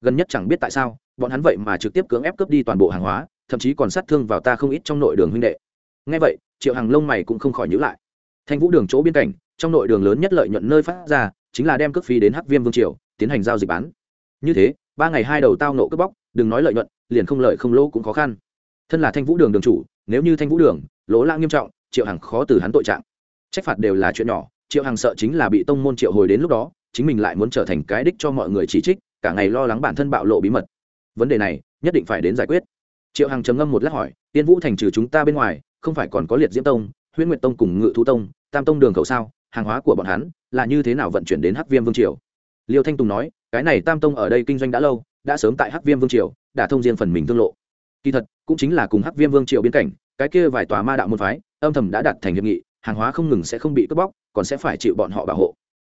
Gần nhất chẳng biết tại sao, bọn hắn vậy mà trực tiếp cưỡng ép cướp đi toàn bộ hàng hóa, thậm chí còn sát thương vào ta không ít trong nội đường huynh đệ. Ngay vậy, triệu hàng lông mày cũng không khỏi nhữ lại. Thanh vũ đường chỗ biên cảnh, trong nội đường lớn nhất lợi nhuận nơi phát ra, chính là đem cước phí đến hắc viêm vương triều, tiến hành giao dịch bán. Như thế, ba ngày hai đầu tao nộ cướp bóc, đừng nói lợi nhuận, liền không lợi không lỗ cũng khó khăn. Thân là thanh vũ đường đường chủ, nếu như thanh vũ đường, lỗ lãng nghiêm trọng, triệu hằng khó từ hắn tội trạng trách phạt đều là chuyện nhỏ, triệu hằng sợ chính là bị tông môn triệu hồi đến lúc đó, chính mình lại muốn trở thành cái đích cho mọi người chỉ trích, cả ngày lo lắng bản thân bạo lộ bí mật. Vấn đề này, nhất định phải đến giải quyết. Triệu hằng trầm ngâm một lát hỏi, tiên vũ thành trừ chúng ta bên ngoài, không phải còn có liệt diễm tông, huyễn nguyệt tông cùng ngự thú tông, tam tông đường khẩu sao? Hàng hóa của bọn hắn là như thế nào vận chuyển đến hắc viêm vương triều? Liêu thanh tùng nói, cái này tam tông ở đây kinh doanh đã lâu, đã sớm tại hắc viêm vương triều, đã thông riêng phần mình tương lộ. Kỳ thật, cũng chính là cùng hắc viêm vương triều biên cảnh, cái kia vài tòa ma đạo môn phái, âm thầm đã đặt thành hiệp nghị hàng hóa không ngừng sẽ không bị cướp bóc, còn sẽ phải chịu bọn họ bảo hộ.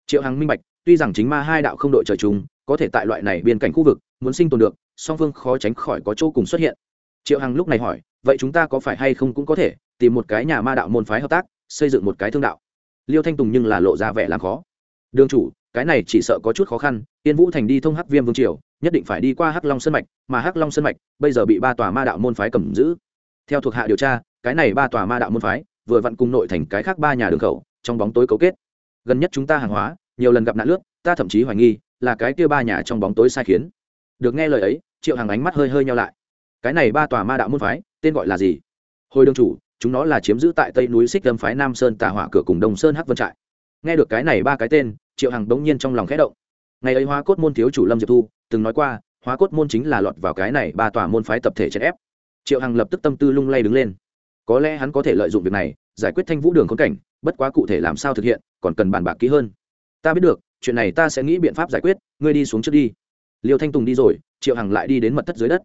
Triệu hằng minh bạch, tuy rằng chính ma hai đạo không đội trời chung, có thể tại loại này biên cảnh khu vực, muốn sinh tồn được, song phương khó tránh khỏi có chỗ cùng xuất hiện. Triệu hằng lúc này hỏi, vậy chúng ta có phải hay không cũng có thể tìm một cái nhà ma đạo môn phái hợp tác, xây dựng một cái thương đạo? Liêu thanh tùng nhưng là lộ ra vẻ làm khó. Đương chủ, cái này chỉ sợ có chút khó khăn, Yên vũ thành đi thông hắc viêm vương triều, nhất định phải đi qua hắc long sân mạch, mà hắc long sân mạch bây giờ bị ba tòa ma đạo môn phái cầm giữ. Theo thuộc hạ điều tra, cái này ba tòa ma đạo môn phái vừa vặn cùng nội thành cái khác ba nhà đường khẩu, trong bóng tối cấu kết. Gần nhất chúng ta hàng hóa, nhiều lần gặp nạn lướt, ta thậm chí hoài nghi là cái kia ba nhà trong bóng tối sai khiến. Được nghe lời ấy, triệu hằng ánh mắt hơi hơi nhau lại. Cái này ba tòa ma đạo môn phái, tên gọi là gì? Hồi đương chủ, chúng nó là chiếm giữ tại tây núi xích lâm phái nam sơn tà hỏa cửa cùng đông sơn hắc vân trại. Nghe được cái này ba cái tên, triệu hằng đống nhiên trong lòng khẽ động. Ngày ấy hóa cốt môn thiếu chủ lâm diệp thu từng nói qua, hóa cốt môn chính là lọt vào cái này ba tòa môn phái tập thể chèn ép. Triệu hằng lập tức tâm tư lung lay đứng lên có lẽ hắn có thể lợi dụng việc này, giải quyết thanh vũ đường khốn cảnh, bất quá cụ thể làm sao thực hiện, còn cần bàn bạc kỹ hơn. Ta biết được, chuyện này ta sẽ nghĩ biện pháp giải quyết, ngươi đi xuống trước đi. Liêu thanh tùng đi rồi, triệu hằng lại đi đến mật thất dưới đất.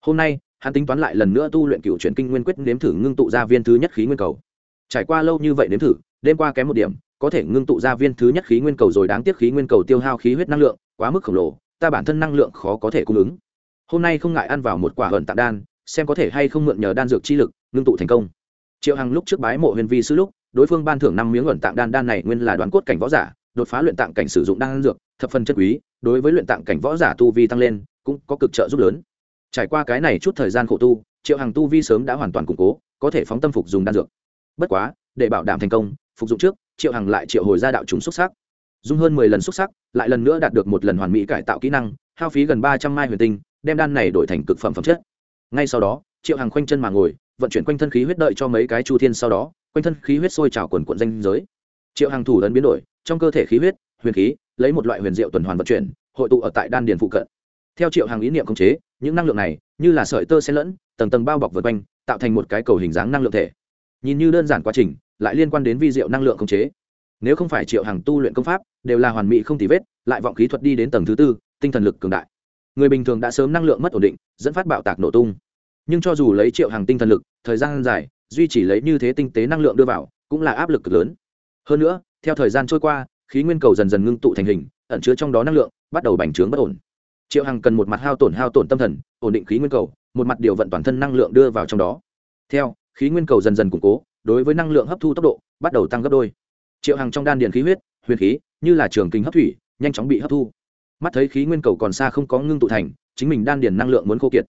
Hôm nay, hắn tính toán lại lần nữa tu luyện cựu chuyển kinh nguyên quyết nếm thử ngưng tụ ra viên thứ nhất khí nguyên cầu. Trải qua lâu như vậy nếm thử, đêm qua kém một điểm, có thể ngưng tụ ra viên thứ nhất khí nguyên cầu rồi đáng tiếc khí nguyên cầu tiêu hao khí huyết năng lượng, quá mức khổng lồ, ta bản thân năng lượng khó có thể cung ứng. Hôm nay không ngại ăn vào một quả hận tạ đan, xem có thể hay không mượn nhờ đan dược chi lực ngưng tụ thành công. Triệu hằng lúc trước bái mộ huyền vi sư lúc, đối phương ban thưởng năm miếng luận tạng đan đan này nguyên là đoán cốt cảnh võ giả, đột phá luyện tạng cảnh sử dụng đan dược, thập phần chất quý, đối với luyện tạng cảnh võ giả tu vi tăng lên, cũng có cực trợ giúp lớn. Trải qua cái này chút thời gian khổ tu, triệu hằng tu vi sớm đã hoàn toàn củng cố, có thể phóng tâm phục dùng đan dược. Bất quá, để bảo đảm thành công, phục dụng trước, triệu hằng lại triệu hồi ra đạo chúng xúc sắc. Dùng hơn mười lần xúc sắc, lại lần nữa đạt được một lần hoàn mỹ cải tạo kỹ năng, hao phí gần ba trăm mai huyền tinh, đem đan này đổi thành cực phẩm phẩm chất. Ngay sau đó, triệu hằng khoanh chân mà ngồi vận chuyển quanh thân khí huyết đợi cho mấy cái chu thiên sau đó, quanh thân khí huyết sôi trào quần quận danh giới. Triệu hàng thủ ấn biến đổi, trong cơ thể khí huyết, huyền khí, lấy một loại huyền diệu tuần hoàn vận chuyển, hội tụ ở tại đan điền phụ cận. Theo triệu hàng ý niệm khống chế, những năng lượng này, như là sợi tơ xen lẫn, tầng tầng bao bọc vượt quanh, tạo thành một cái cầu hình dáng năng lượng thể. Nhìn như đơn giản quá trình, lại liên quan đến vi diệu năng lượng khống chế. Nếu không phải triệu hàng tu luyện công pháp, đều là hoàn mỹ không tì vết, lại vọng khí thuật đi đến tầng thứ tư, tinh thần lực cường đại. Người bình thường đã sớm năng lượng mất ổn định, dẫn phát bạo tạc nổ tung nhưng cho dù lấy triệu hàng tinh thần lực, thời gian dài, duy chỉ lấy như thế tinh tế năng lượng đưa vào, cũng là áp lực cực lớn. Hơn nữa, theo thời gian trôi qua, khí nguyên cầu dần dần ngưng tụ thành hình, ẩn chứa trong đó năng lượng, bắt đầu bành trướng bất ổn. Triệu hằng cần một mặt hao tổn hao tổn tâm thần, ổn định khí nguyên cầu, một mặt điều vận toàn thân năng lượng đưa vào trong đó. Theo, khí nguyên cầu dần dần củng cố, đối với năng lượng hấp thu tốc độ, bắt đầu tăng gấp đôi. Triệu hằng trong đan điền khí huyết, huyền khí, như là trường kinh hấp thủy, nhanh chóng bị hấp thu. Mắt thấy khí nguyên cầu còn xa không có ngưng tụ thành, chính mình đan điền năng lượng muốn khô kiệt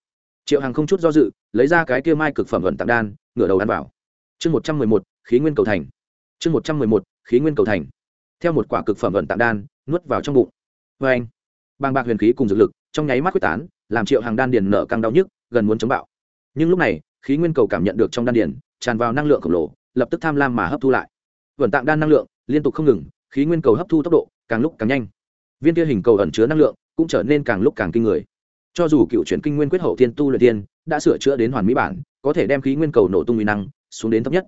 triệu hằng không chút do dự, lấy ra cái kia mai cực phẩm vận tặng đan, ngửa đầu ăn vào. Chương một trăm mười một, khí nguyên cầu thành. Chương một trăm mười một, khí nguyên cầu thành. Theo một quả cực phẩm vận tặng đan, nuốt vào trong bụng. Vê anh, bàng bạc huyền khí cùng dược lực, trong nháy mắt quyết tán, làm triệu hàng đan điền nở căng đau nhức, gần muốn chống bạo. Nhưng lúc này, khí nguyên cầu cảm nhận được trong đan điền, tràn vào năng lượng khổng lồ, lập tức tham lam mà hấp thu lại. Vận tạng đan năng lượng liên tục không ngừng, khí nguyên cầu hấp thu tốc độ càng lúc càng nhanh. Viên kia hình cầu ẩn chứa năng lượng cũng trở nên càng lúc càng kinh người cho dù cựu chuyển kinh nguyên quyết hậu thiên tu luyện tiên, đã sửa chữa đến hoàn mỹ bản, có thể đem khí nguyên cầu nổ tung nguy năng, xuống đến thấp nhất.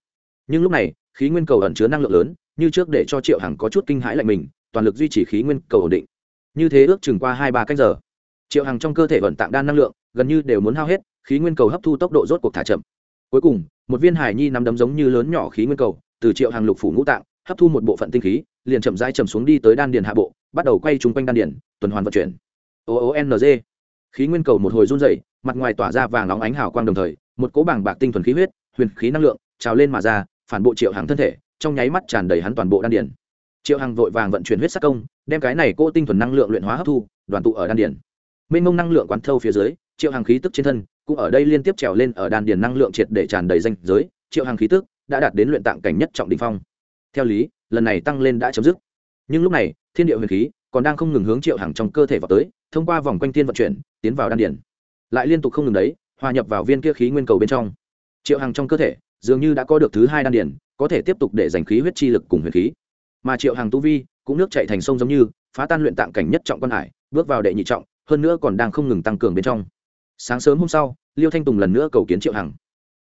Nhưng lúc này, khí nguyên cầu ẩn chứa năng lượng lớn, như trước để cho triệu hằng có chút kinh hãi lạnh mình, toàn lực duy trì khí nguyên cầu ổn định. Như thế ước chừng qua hai ba cách giờ, triệu hằng trong cơ thể vận tạng đan năng lượng, gần như đều muốn hao hết, khí nguyên cầu hấp thu tốc độ rốt cuộc thả chậm. Cuối cùng, một viên hải nhi nắm đấm giống như lớn nhỏ khí nguyên cầu, từ triệu hàng lục phủ ngũ tạng, hấp thu một bộ phận tinh khí, liền chậm rãi chậm xuống đi tới đan điền hạ bộ, bắt đầu quay trúng quanh đan điền, tuần hoàn vận chuyển. O o n g khí nguyên cầu một hồi run dày mặt ngoài tỏa ra vàng óng ánh hào quang đồng thời, một cỗ bảng bạc tinh thuần khí huyết, huyền khí năng lượng trào lên mà ra, phản bộ triệu hàng thân thể, trong nháy mắt tràn đầy hắn toàn bộ đan điền. Triệu hằng vội vàng vận chuyển huyết sắc công, đem cái này cô tinh thuần năng lượng luyện hóa hấp thu, đoàn tụ ở đan điền. Minh mông năng lượng quán thâu phía dưới, triệu hằng khí tức trên thân cũng ở đây liên tiếp trèo lên ở đan điền năng lượng triệt để tràn đầy danh giới, triệu hằng khí tức đã đạt đến luyện tạng cảnh nhất trọng đình phong. Theo lý, lần này tăng lên đã chấm dứt. Nhưng lúc này, thiên địa huyền khí còn đang không ngừng hướng triệu hằng trong cơ thể vào tới thông qua vòng quanh thiên vận chuyển tiến vào đan điển, lại liên tục không ngừng đấy hòa nhập vào viên kia khí nguyên cầu bên trong. Triệu hằng trong cơ thể dường như đã có được thứ hai đan điển, có thể tiếp tục để giành khí huyết chi lực cùng huyền khí. Mà triệu hàng tu vi cũng nước chạy thành sông giống như phá tan luyện tạng cảnh nhất trọng quan hải bước vào đệ nhị trọng hơn nữa còn đang không ngừng tăng cường bên trong. Sáng sớm hôm sau liêu thanh tùng lần nữa cầu kiến triệu hằng.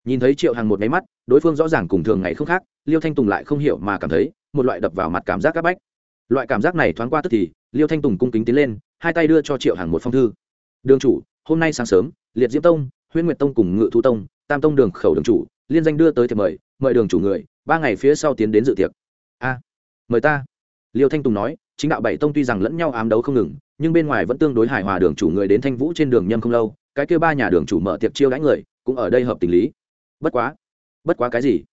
Nhìn thấy triệu hằng một máy mắt đối phương rõ ràng cùng thường ngày không khác liêu thanh tùng lại không hiểu mà cảm thấy một loại đập vào mặt cảm giác áp bách. Loại cảm giác này thoáng qua tức thì liêu thanh tùng cung kính tiến lên hai tay đưa cho triệu hằng một phong thư. Đường chủ, hôm nay sáng sớm, liệt diễm tông huyên nguyệt tông cùng ngự thu tông, tam tông đường khẩu đường chủ, liên danh đưa tới thiệp mời mời đường chủ người, ba ngày phía sau tiến đến dự tiệc. A, mời ta. Liêu thanh tùng nói, chính đạo bảy tông tuy rằng lẫn nhau ám đấu không ngừng, nhưng bên ngoài vẫn tương đối hài hòa đường chủ người đến thanh vũ trên đường nhâm không lâu, cái kêu ba nhà đường chủ mở tiệc chiêu đãi người, cũng ở đây hợp tình lý. Bất quá bất quá cái gì?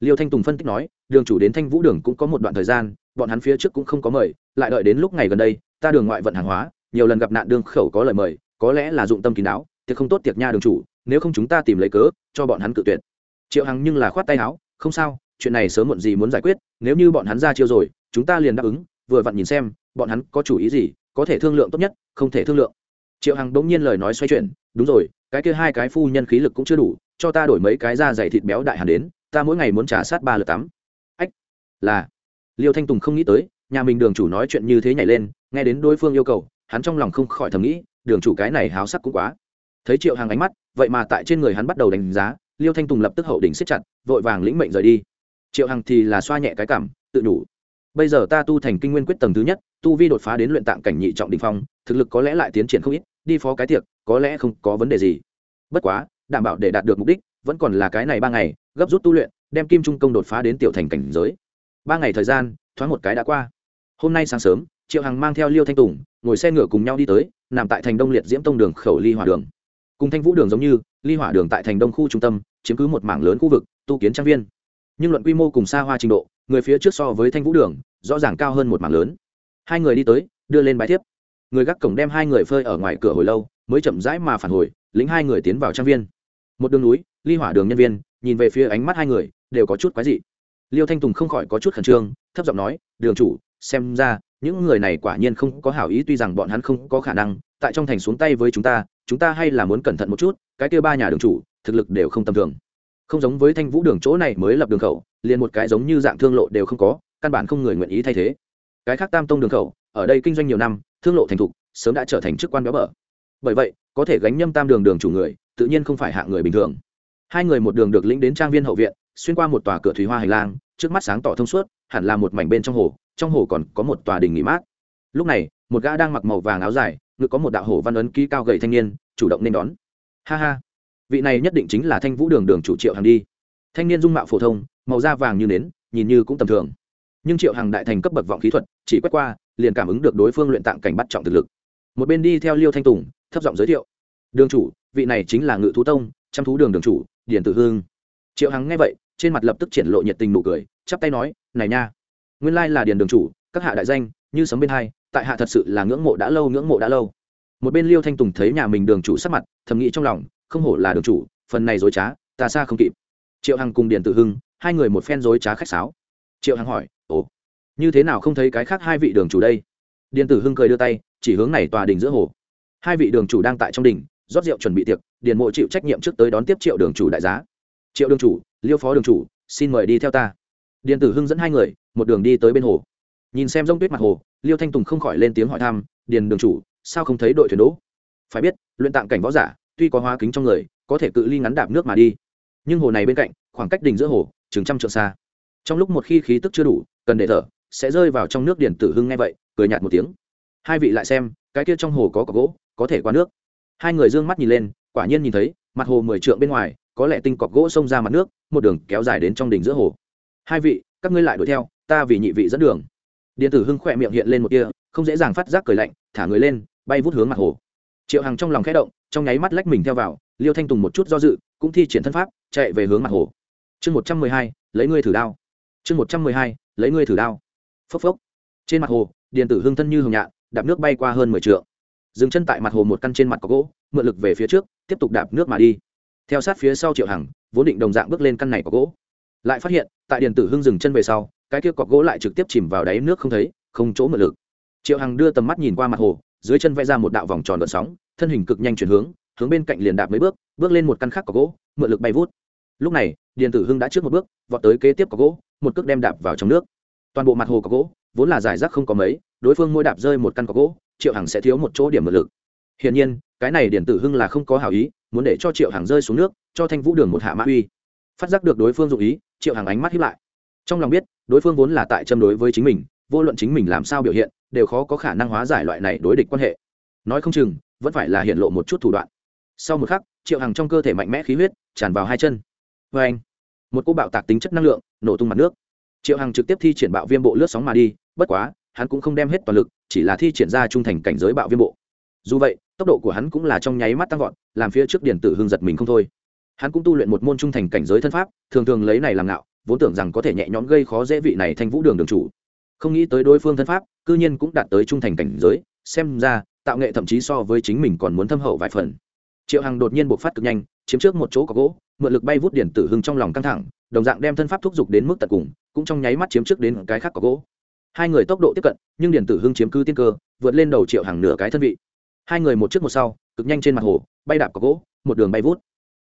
Liêu thanh tùng phân tích nói, đường chủ đến thanh vũ đường cũng có một đoạn thời gian, bọn hắn phía trước cũng không có mời, lại đợi đến lúc ngày gần đây, ta đường ngoại vận hàng hóa nhiều lần gặp nạn đương khẩu có lời mời, có lẽ là dụng tâm kín đáo, thì không tốt tiệc nha đường chủ, nếu không chúng ta tìm lấy cớ, cho bọn hắn cự tuyệt. Triệu hằng nhưng là khoát tay áo, không sao, chuyện này sớm muộn gì muốn giải quyết, nếu như bọn hắn ra chiêu rồi, chúng ta liền đáp ứng, vừa vặn nhìn xem, bọn hắn có chủ ý gì, có thể thương lượng tốt nhất, không thể thương lượng. Triệu hằng đống nhiên lời nói xoay chuyển, đúng rồi, cái kia hai cái phu nhân khí lực cũng chưa đủ, cho ta đổi mấy cái da dày thịt béo đại hàn đến, ta mỗi ngày muốn trả sát ba lượt tắm. Ách, là. Liêu thanh tùng không nghĩ tới, nhà mình đường chủ nói chuyện như thế nhảy lên, nghe đến đối phương yêu cầu hắn trong lòng không khỏi thầm nghĩ, đường chủ cái này háo sắc cũng quá. Thấy triệu hàng ánh mắt, vậy mà tại trên người hắn bắt đầu đánh giá, liêu thanh tùng lập tức hậu đỉnh xếp chặt, vội vàng lĩnh mệnh rời đi. Triệu hằng thì là xoa nhẹ cái cảm, tự đủ. Bây giờ ta tu thành kinh nguyên quyết tầng thứ nhất, tu vi đột phá đến luyện tạng cảnh nhị trọng đình phong, thực lực có lẽ lại tiến triển không ít, đi phó cái tiệc, có lẽ không có vấn đề gì. Bất quá, đảm bảo để đạt được mục đích, vẫn còn là cái này ba ngày, gấp rút tu luyện, đem kim trung công đột phá đến tiểu thành cảnh giới. Ba ngày thời gian, thoáng một cái đã qua. Hôm nay sáng sớm, triệu hằng mang theo liêu thanh tùng ngồi xe ngựa cùng nhau đi tới, nằm tại thành đông liệt diễm tông đường khẩu ly hỏa đường. Cùng thanh vũ đường giống như, ly hỏa đường tại thành đông khu trung tâm, chiếm cứ một mảng lớn khu vực, tu kiến trang viên. Nhưng luận quy mô cùng xa hoa trình độ, người phía trước so với thanh vũ đường, rõ ràng cao hơn một mảng lớn. Hai người đi tới, đưa lên bài thiếp. Người gác cổng đem hai người phơi ở ngoài cửa hồi lâu, mới chậm rãi mà phản hồi lính hai người tiến vào trang viên. Một đường núi, ly hỏa đường nhân viên, nhìn về phía ánh mắt hai người, đều có chút quái dị. Liêu thanh tùng không khỏi có chút khẩn trương, thấp giọng nói, đường chủ, xem ra những người này quả nhiên không có hảo ý, tuy rằng bọn hắn không có khả năng, tại trong thành xuống tay với chúng ta chúng ta hay là muốn cẩn thận một chút, cái kia ba nhà đường chủ, thực lực đều không tầm thường. Không giống với thanh vũ đường chỗ này mới lập đường khẩu, liền một cái giống như dạng thương lộ đều không có, căn bản không người nguyện ý thay thế. Cái khác tam tông đường khẩu, ở đây kinh doanh nhiều năm, thương lộ thành thục, sớm đã trở thành chức quan béo bở. Bởi vậy, có thể gánh nhâm tam đường đường chủ người, tự nhiên không phải hạng người bình thường. Hai người một đường được lĩnh đến trang viên hậu viện, xuyên qua một tòa cửa thủy hoa hành lang, trước mắt sáng tỏ thông suốt, hẳn là một mảnh bên trong hồ trong hồ còn có một tòa đình nghỉ mát. Lúc này, một gã đang mặc màu vàng áo dài, ngực có một đạo hổ văn ấn ký cao gầy thanh niên, chủ động nên đón. Ha ha. Vị này nhất định chính là thanh vũ đường đường chủ triệu hàng đi. Thanh niên dung mạo phổ thông, màu da vàng như nến, nhìn như cũng tầm thường. Nhưng triệu hàng đại thành cấp bậc vọng khí thuật, chỉ quét qua, liền cảm ứng được đối phương luyện tạng cảnh bắt trọng thực lực. Một bên đi theo liêu thanh tùng, thấp giọng giới thiệu. Đường chủ, vị này chính là ngự thú tông chăm thú đường đường chủ, điền tử hương triệu hằng nghe vậy, trên mặt lập tức triển lộ nhiệt tình nụ cười, chắp tay nói, này nha nguyên lai là điền đường chủ, các hạ đại danh, như sấm bên hai, tại hạ thật sự là ngưỡng mộ đã lâu, ngưỡng mộ đã lâu. Một bên liêu thanh tùng thấy nhà mình đường chủ sắc mặt, thầm nghĩ trong lòng, không hổ là đường chủ, phần này dối trá, ta xa không kịp. Triệu hằng cùng điền tử hưng, hai người một phen dối trá khách sáo. Triệu hằng hỏi, ồ, như thế nào không thấy cái khác hai vị đường chủ đây? Điền tử hưng cười đưa tay, chỉ hướng này tòa đình giữa hồ. Hai vị đường chủ đang tại trong đình rót rượu chuẩn bị tiệc, điền mộ chịu trách nhiệm trước tới đón tiếp triệu đường chủ đại giá. Triệu đường chủ, liêu phó đường chủ, xin mời đi theo ta. Điền tử hưng dẫn hai người một đường đi tới bên hồ. Nhìn xem rông tuyết mặt hồ, liêu thanh tùng không khỏi lên tiếng hỏi thăm, điền đường chủ, sao không thấy đội thuyền đỗ? Phải biết, luyện tạng cảnh võ giả, tuy có hoa kính trong người, có thể cự ly ngắn đạp nước mà đi. Nhưng hồ này bên cạnh, khoảng cách đỉnh giữa hồ, chừng trăm trượng xa. Trong lúc một khi khí tức chưa đủ, cần để thở, sẽ rơi vào trong nước điển tử hưng nghe vậy, cười nhạt một tiếng. Hai vị lại xem, cái kia trong hồ có cọc gỗ, có thể qua nước. Hai người d ư ơ n g mắt nhìn lên, quả nhiên nhìn thấy, mặt hồ mười trượng bên ngoài, có lẽ tinh cọc gỗ xông ra mặt nước, một đường kéo dài đến trong đỉnh giữa hồ. Hai vị, các ngươi lại đuổi theo ta vì nhị vị dẫn đường. Điện tử hưng khỏe miệng hiện lên một kia không dễ dàng phát giác cười lạnh, thả người lên, bay vút hướng mặt hồ. Triệu hằng trong lòng khẽ động, trong nháy mắt lách mình theo vào, liêu thanh tùng một chút do dự, cũng thi triển thân pháp, chạy về hướng mặt hồ. Chương một trăm mười hai, lấy ngươi thử đao. Chương một trăm mười hai, lấy ngươi thử đao. Phốc phốc. Trên mặt hồ, điện tử hưng thân như hồng nhạn, đạp nước bay qua hơn mười t dừng chân tại mặt hồ một căn trên mặt có gỗ, mượn lực về phía trước, tiếp tục đạp nước mà đi. Theo sát phía sau triệu hằng, vốn định đồng dạng bước lên căn này có gỗ. Lại phát hiện, tại điện tử hưng dừng chân về sau cái kia cọc gỗ lại trực tiếp chìm vào đáy nước không thấy, không chỗ mượn lực. Triệu hằng đưa tầm mắt nhìn qua mặt hồ, dưới chân vẽ ra một đạo vòng tròn đợt sóng, thân hình cực nhanh chuyển hướng hướng bên cạnh liền đạp mấy bước bước lên một căn khác cọc gỗ, mượn lực bay vút. Lúc này, điền tử hưng đã trước một bước, vọt tới kế tiếp cọc gỗ, một cước đem đạp vào trong nước. Toàn bộ mặt hồ cọc gỗ, vốn là giải rác không có mấy, đối phương mỗi đạp rơi một căn cọc gỗ, triệu hằng sẽ thiếu một chỗ điểm mượn lực. Hiển nhiên, cái này điền tử hưng là không có hảo ý, muốn để cho triệu hằng rơi xuống nước, cho thanh vũ đường một hạ mã uy. Phát giác được đối phương dụ ý, triệu hằng ánh mắt hiếp lại trong lòng biết, đối phương vốn là tại châm đối với chính mình, vô luận chính mình làm sao biểu hiện, đều khó có khả năng hóa giải loại này đối địch quan hệ. Nói không chừng, vẫn phải là hiện lộ một chút thủ đoạn. Sau một khắc, triệu hằng trong cơ thể mạnh mẽ khí huyết tràn vào hai chân. Vê anh, một cô bạo tạc tính chất năng lượng nổ tung mặt nước. Triệu hằng trực tiếp thi triển bạo viêm bộ lướt sóng mà đi, bất quá, hắn cũng không đem hết toàn lực, chỉ là thi triển ra trung thành cảnh giới bạo viêm bộ. Dù vậy, tốc độ của hắn cũng là trong nháy mắt tăng vọt, làm phía trước điện tử hương giật mình không thôi. Hắn cũng tu luyện một môn trung thành cảnh giới thân pháp, thường thường lấy này làm ngạo vốn tưởng rằng có thể nhẹ nhõm gây khó dễ vị này thanh vũ đường đường chủ. Không nghĩ tới đối phương thân pháp, cư nhiên cũng đạt tới trung thành cảnh giới, xem ra, tạo nghệ thậm chí so với chính mình còn muốn thâm hậu vài phần. Triệu hằng đột nhiên buộc phát cực nhanh, chiếm trước một chỗ có gỗ, mượn lực bay vút điển tử hưng trong lòng căng thẳng, đồng dạng đem thân pháp thúc giục đến mức tận cùng, cũng trong nháy mắt chiếm trước đến cái khác có gỗ. Hai người tốc độ tiếp cận, nhưng điển tử hưng chiếm cứ tiên cơ, vượt lên đầu triệu hàng nửa cái thân vị. Hai người một trước một sau, cực nhanh trên mặt hồ, bay đạp có gỗ, một đường bay vút.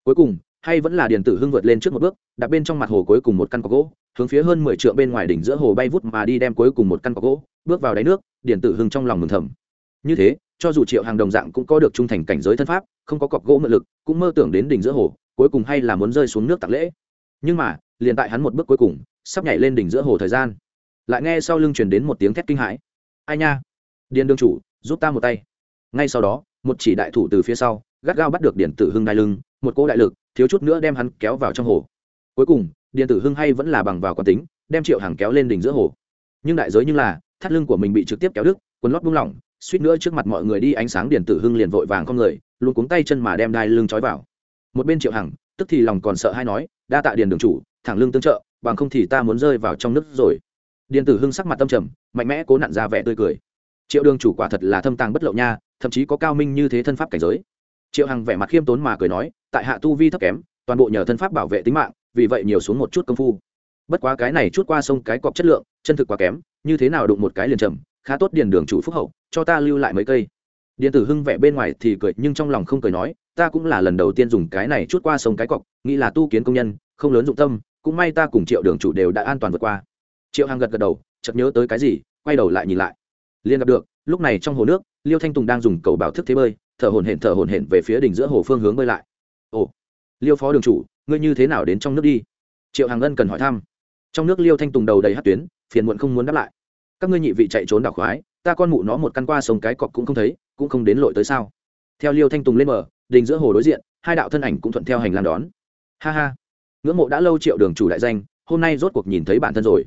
Cuối cùng hay vẫn là điện tử hưng vượt lên trước một bước, đặt bên trong mặt hồ cuối cùng một căn cọc gỗ, hướng phía hơn mười trượng bên ngoài đỉnh giữa hồ bay vút mà đi đem cuối cùng một căn cọc gỗ, bước vào đáy nước Điện tử hưng trong lòng mừng thầm. Như thế, cho dù triệu hàng đồng dạng cũng có được trung thành cảnh giới thân pháp, không có cọc gỗ mượn lực, cũng mơ tưởng đến đỉnh giữa hồ, cuối cùng hay là muốn rơi xuống nước tạc lễ. Nhưng mà, liền tại hắn một bước cuối cùng, sắp nhảy lên đỉnh giữa hồ thời gian. Lại nghe sau lưng truyền đến một tiếng thét kinh hãi. Ai nha? Điền đương chủ, giúp ta một tay. Ngay sau đó, một chỉ đại thủ từ phía sau gắt gao bắt được điện tử hưng đai lưng, một cỗ đại lực, thiếu chút nữa đem hắn kéo vào trong hồ. Cuối cùng, điện tử hưng hay vẫn là bằng vào quán tính, đem triệu hàng kéo lên đỉnh giữa hồ. Nhưng đại giới như là, thắt lưng của mình bị trực tiếp kéo đứt, quần lót buông lỏng, suýt nữa trước mặt mọi người đi ánh sáng điện tử hưng liền vội vàng con người, luôn cuống tay chân mà đem đai lưng trói vào. Một bên triệu hằng, tức thì lòng còn sợ hay nói, đa tạ điền đường chủ, thẳng lưng tương trợ, bằng không thì ta muốn rơi vào trong nước rồi. Điện tử hưng sắc mặt tâm trầm, mạnh mẽ cố nặn ra vẻ tươi cười. Triệu đường chủ quả thật là thâm tàng bất lậu nha, thậm chí có cao minh như thế thân pháp cảnh giới triệu hằng vẻ mặt khiêm tốn mà cười nói, tại hạ tu vi thấp kém, toàn bộ nhờ thân pháp bảo vệ tính mạng, vì vậy nhiều xuống một chút công phu. Bất quá cái này chút qua sông cái cọp chất lượng, chân thực quá kém, như thế nào đụng một cái liền trầm khá tốt điền đường chủ phúc hậu, cho ta lưu lại mấy cây. Điện tử hưng vẻ bên ngoài thì cười, nhưng trong lòng không cười nói, ta cũng là lần đầu tiên dùng cái này chút qua sông cái cọc nghĩ là tu kiến công nhân, không lớn dụng tâm, cũng may ta cùng triệu đường chủ đều đã an toàn vượt qua. Triệu hằng gật gật đầu, chợt nhớ tới cái gì, quay đầu lại nhìn lại. Liền gặp được, lúc này trong hồ nước, liêu thanh tùng đang dùng cầu bảo thức thế bơi thở hổn hển thở hổn hển về phía đỉnh giữa hồ phương hướng bơi lại. Ồ, liêu phó đường chủ, ngươi như thế nào đến trong nước đi? Triệu hàng ân cần hỏi thăm. Trong nước liêu thanh tùng đầu đầy hát tuyến, phiền muộn không muốn đáp lại. Các ngươi nhị vị chạy trốn đảo khoái, ta con mụ nó một căn qua sông cái cọc cũng không thấy, cũng không đến lội tới sao? Theo liêu thanh tùng lên bờ đình giữa hồ đối diện, hai đạo thân ảnh cũng thuận theo hành lang đón. Ha ha. Ngưỡng mộ đã lâu triệu đường chủ đại danh, hôm nay rốt cuộc nhìn thấy bản thân rồi.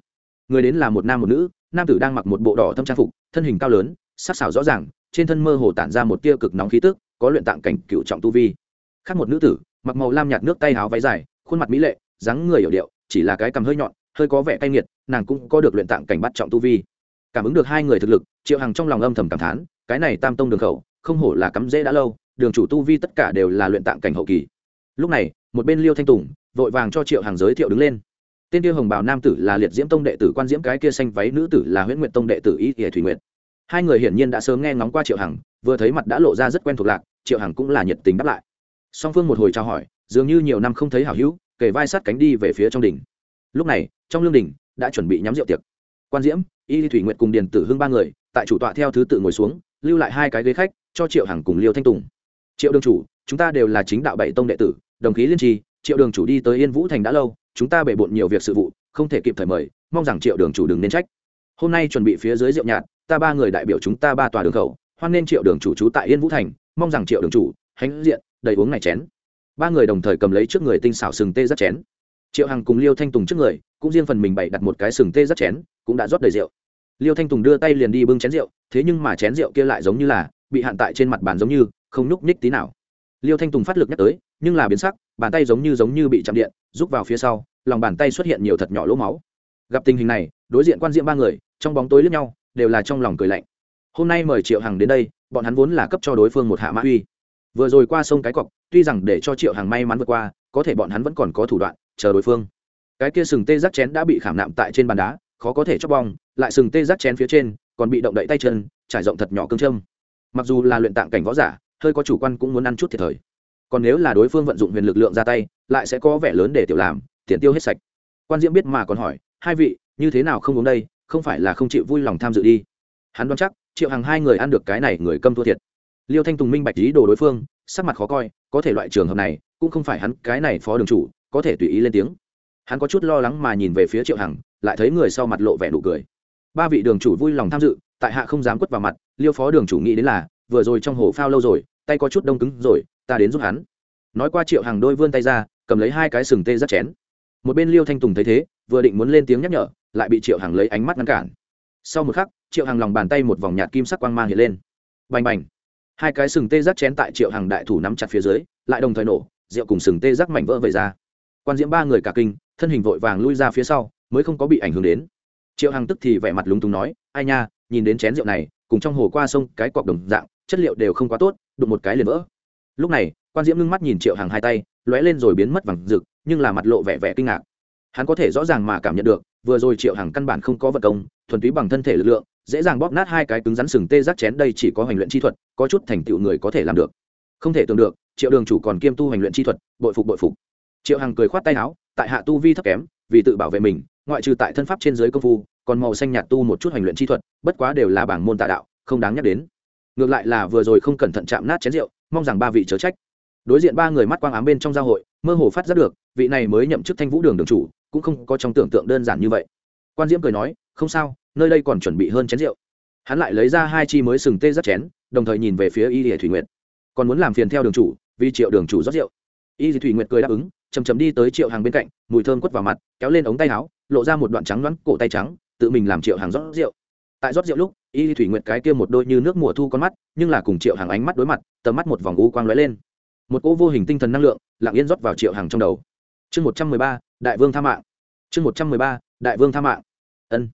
Người đến là một nam một nữ, nam tử đang mặc một bộ đỏ thâm trang phục, thân hình cao lớn, sắc sảo rõ ràng trên thân mơ hồ tản ra một tia cực nóng khí tức, có luyện tạng cảnh cựu trọng tu vi. Khác một nữ tử, mặc màu lam nhạt nước tay áo váy dài, khuôn mặt mỹ lệ, dáng người hiểu điệu, chỉ là cái cằm hơi nhọn, hơi có vẻ cay nghiệt, nàng cũng có được luyện tạng cảnh bắt trọng tu vi. Cảm ứng được hai người thực lực, triệu hằng trong lòng âm thầm cảm thán, cái này tam tông đường khẩu, không hổ là cắm dễ đã lâu, đường chủ tu vi tất cả đều là luyện tạng cảnh hậu kỳ. Lúc này, một bên liêu thanh tùng, vội vàng cho triệu Hằng giới thiệu đứng lên. Tên kia hồng bào nam tử là liệt diễm tông đệ tử, quan diễm cái kia xanh váy nữ tử là huyễn nguyện tông đệ tử y thủy nguyện hai người hiển nhiên đã sớm nghe ngóng qua triệu hằng, vừa thấy mặt đã lộ ra rất quen thuộc lạc, triệu hằng cũng là nhiệt tình đáp lại. Song phương một hồi trao hỏi, dường như nhiều năm không thấy hảo hữu kể vai sát cánh đi về phía trong đỉnh. Lúc này, trong lương đỉnh, đã chuẩn bị nhắm rượu tiệc. Quan diễm, y thủy nguyện cùng điền tử hưng ba người, tại chủ tọa theo thứ tự ngồi xuống, lưu lại hai cái ghế khách, cho triệu hằng cùng liêu thanh tùng. Triệu đường chủ, chúng ta đều là chính đạo bảy tông đệ tử, đồng khí liên trì triệu đường chủ đi tới yên vũ thành đã lâu, chúng ta bể bộn nhiều việc sự vụ, không thể kịp thời mời, mong rằng triệu đường chủ đừng nên trách. Hôm nay chuẩn bị phía dưới rượu nhạt ta ba người đại biểu chúng ta ba tòa đường khẩu, hoan nên triệu đường chủ trú tại yên vũ thành, mong rằng triệu đường chủ, hãnh diện, đầy uống này chén. Ba người đồng thời cầm lấy trước người tinh xảo sừng tê rất chén. Triệu hằng cùng liêu thanh tùng trước người, cũng riêng phần mình bày đặt một cái sừng tê rất chén, cũng đã rót đầy rượu. Liêu thanh tùng đưa tay liền đi bưng chén rượu, thế nhưng mà chén rượu kia lại giống như là bị hạn tại trên mặt bàn giống như, không nhúc nhích tí nào. Liêu thanh tùng phát lực nhắc tới, nhưng là biến sắc, bàn tay giống như giống như bị chạm điện, rút vào phía sau, lòng bàn tay xuất hiện nhiều thật nhỏ lỗ máu. Gặp tình hình này, đối diện quan diệm ba người, trong bóng tối lướt nhau đều là trong lòng cười lạnh. Hôm nay mời triệu hằng đến đây, bọn hắn vốn là cấp cho đối phương một hạ mã uy. Vừa rồi qua sông cái cọc, tuy rằng để cho triệu hằng may mắn vượt qua, có thể bọn hắn vẫn còn có thủ đoạn, chờ đối phương. Cái kia sừng tê giác chén đã bị khảm nạm tại trên bàn đá, khó có thể chóc bong, lại sừng tê giác chén phía trên, còn bị động đậy tay chân, trải rộng thật nhỏ cương châm. Mặc dù là luyện tạng cảnh võ giả, hơi có chủ quan cũng muốn ăn chút thiệt thời. Còn nếu là đối phương vận dụng huyền lực lượng ra tay, lại sẽ có vẻ lớn để tiểu làm, tiền tiêu hết sạch. Quan diễm biết mà còn hỏi, hai vị, như thế nào không uống đây? Không phải là không chịu vui lòng tham dự đi. Hắn đoán chắc, triệu hàng hai người ăn được cái này người câm thua thiệt. Liêu thanh tùng minh bạch ý đồ đối phương, sắc mặt khó coi, có thể loại trường hợp này, cũng không phải hắn cái này phó đường chủ, có thể tùy ý lên tiếng. Hắn có chút lo lắng mà nhìn về phía triệu hằng, lại thấy người sau mặt lộ vẻ nụ cười. Ba vị đường chủ vui lòng tham dự, tại hạ không dám quất vào mặt, liêu phó đường chủ nghĩ đến là, vừa rồi trong hồ phao lâu rồi, tay có chút đông cứng rồi, ta đến giúp hắn. Nói qua triệu hằng đôi vươn tay ra, cầm lấy hai cái sừng tê rất chén. Một bên liêu thanh tùng thấy thế, vừa định muốn lên tiếng nhắc nhở lại bị triệu hằng lấy ánh mắt ngăn cản sau một khắc triệu hằng lòng bàn tay một vòng nhạt kim sắc quang mang hiện lên bành bành hai cái sừng tê giác chén tại triệu hằng đại thủ nắm chặt phía dưới lại đồng thời nổ rượu cùng sừng tê giác mảnh vỡ về ra quan diễm ba người cả kinh thân hình vội vàng lui ra phía sau mới không có bị ảnh hưởng đến triệu hằng tức thì vẻ mặt lúng túng nói ai nha nhìn đến chén rượu này cùng trong hồ qua sông cái cọc đồng dạng chất liệu đều không quá tốt đụng một cái liền vỡ lúc này quan diễm ngưng mắt nhìn triệu hằng hai tay lóe lên rồi biến mất vằng rực nhưng là mặt lộ vẻ vẻ kinh ngạc hắn có thể rõ ràng mà cảm nhận được vừa rồi triệu hằng căn bản không có vật công, thuần túy bằng thân thể lực lượng, dễ dàng bóp nát hai cái cứng rắn sừng tê giác chén, đây chỉ có hành luyện chi thuật, có chút thành tựu người có thể làm được. Không thể tưởng được, triệu đường chủ còn kiêm tu hành luyện chi thuật, bội phục bội phục. Triệu hằng cười khoát tay áo, tại hạ tu vi thấp kém, vì tự bảo vệ mình, ngoại trừ tại thân pháp trên giới công phu, còn màu xanh nhạt tu một chút hành luyện chi thuật, bất quá đều là bảng môn tạ đạo, không đáng nhắc đến. Ngược lại là vừa rồi không cẩn thận chạm nát chén rượu, mong rằng ba vị chớ trách. Đối diện ba người mắt quang ám bên trong giao hội, mơ hồ phát giác được, vị này mới nhậm chức thanh vũ đường đường chủ cũng không có trong tưởng tượng đơn giản như vậy. Quan diễm cười nói, không sao, nơi đây còn chuẩn bị hơn chén rượu. Hắn lại lấy ra hai chi mới sừng tê rất chén, đồng thời nhìn về phía y địa thủy nguyệt. Còn muốn làm phiền theo đường chủ, vì triệu đường chủ rót rượu. Y địa thủy nguyệt cười đáp ứng chầm chầm đi tới triệu hàng bên cạnh, mùi thơm quất vào mặt, kéo lên ống tay áo, lộ ra một đoạn trắng đoán cổ tay trắng, tự mình làm triệu hàng rót rượu. Tại rót rượu lúc, y địa thủy nguyệt cái kia một đôi như nước mùa thu con mắt, nhưng là cùng triệu hàng ánh mắt đối mặt, tầm mắt một vòng u quang lóe lên. Một cỗ vô hình tinh thần năng lượng, lặng yên rót vào triệu hàng trong đầu. Chương một trăm mười ba đại vương tha mạng. Chương một trăm mười ba, đại vương tha mạng. Ân.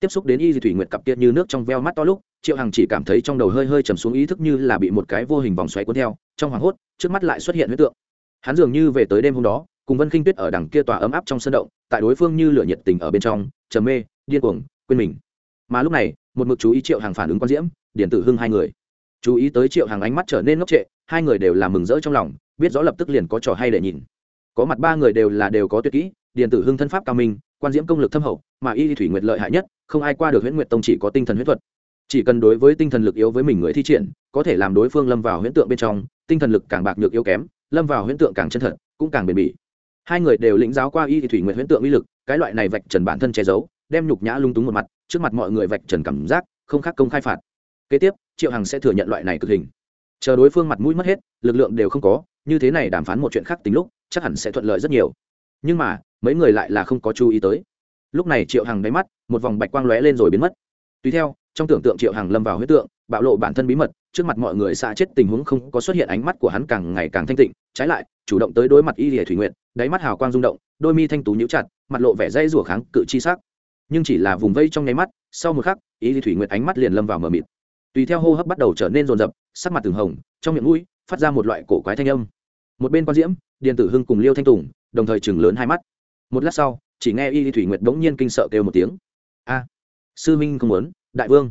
Tiếp xúc đến y di thủy nguyệt cặp kia như nước trong veo mắt to lúc, triệu hằng chỉ cảm thấy trong đầu hơi hơi chầm xuống ý thức như là bị một cái vô hình vòng xoáy cuốn theo, trong hoảng hốt, trước mắt lại xuất hiện huyết tượng. Hắn dường như về tới đêm hôm đó, cùng vân khinh tuyết ở đằng kia tòa ấm áp trong sân động, tại đối phương như lửa nhiệt tình ở bên trong, trầm mê, điên cuồng, quên mình. Mà lúc này, một mực chú ý triệu hàng phản ứng quan diễm điện tử hưng hai người. Chú ý tới triệu hàng ánh mắt trở nên ngốc trệ, hai người đều là mừng rỡ trong lòng, biết rõ lập tức liền có trò hay để nhìn có mặt ba người đều là đều có tuyệt kỹ điện tử hưng thân pháp cao minh, quan diễm công lực thâm hậu, mà y thủy nguyệt lợi hại nhất, không ai qua được huyễn nguyệt tông chỉ có tinh thần huyết thuật. Chỉ cần đối với tinh thần lực yếu với mình người thi triển, có thể làm đối phương lâm vào huyễn tượng bên trong, tinh thần lực càng bạc nhược yếu kém, lâm vào huyễn tượng càng chân thật, cũng càng bền bỉ. Hai người đều lĩnh giáo qua y thủy nguyệt huyễn tượng uy lực, cái loại này vạch trần bản thân che giấu, đem nhục nhã lung túng một mặt, trước mặt mọi người vạch trần cảm giác, không khác công khai phạt. Kế tiếp, triệu hằng sẽ thừa nhận loại này cực hình. Chờ đối phương mặt mũi mất hết, lực lượng đều không có, như thế này đàm phán một chuyện khác tính lúc chắc hẳn sẽ thuận lợi rất nhiều. Nhưng mà, mấy người lại là không có chú ý tới. Lúc này triệu hằng đáy mắt, một vòng bạch quang lóe lên rồi biến mất. Tùy theo, trong tưởng tượng triệu hằng lâm vào huyết tượng, bạo lộ bản thân bí mật, trước mặt mọi người xa chết tình huống không có xuất hiện ánh mắt của hắn càng ngày càng thanh tịnh, trái lại, chủ động tới đối mặt y lìa thủy nguyện đáy mắt hào quang rung động, đôi mi thanh tú nhíu chặt, mặt lộ vẻ dây rủa kháng cự chi sắc. Nhưng chỉ là vùng vây trong nháy mắt, sau một khắc, y lìa thủy nguyện ánh mắt liền lâm vào mờ mịt. Tùy theo hô hấp bắt đầu trở nên rồn rập, sắc mặt từng hồng, trong miệng mũi, phát ra một loại cổ quái thanh âm. Một bên quan diễm điện tử hưng cùng liêu thanh tùng, đồng thời chừng lớn hai mắt. Một lát sau, chỉ nghe y thủy nguyệt bỗng nhiên kinh sợ kêu một tiếng. A, sư minh không muốn, đại vương,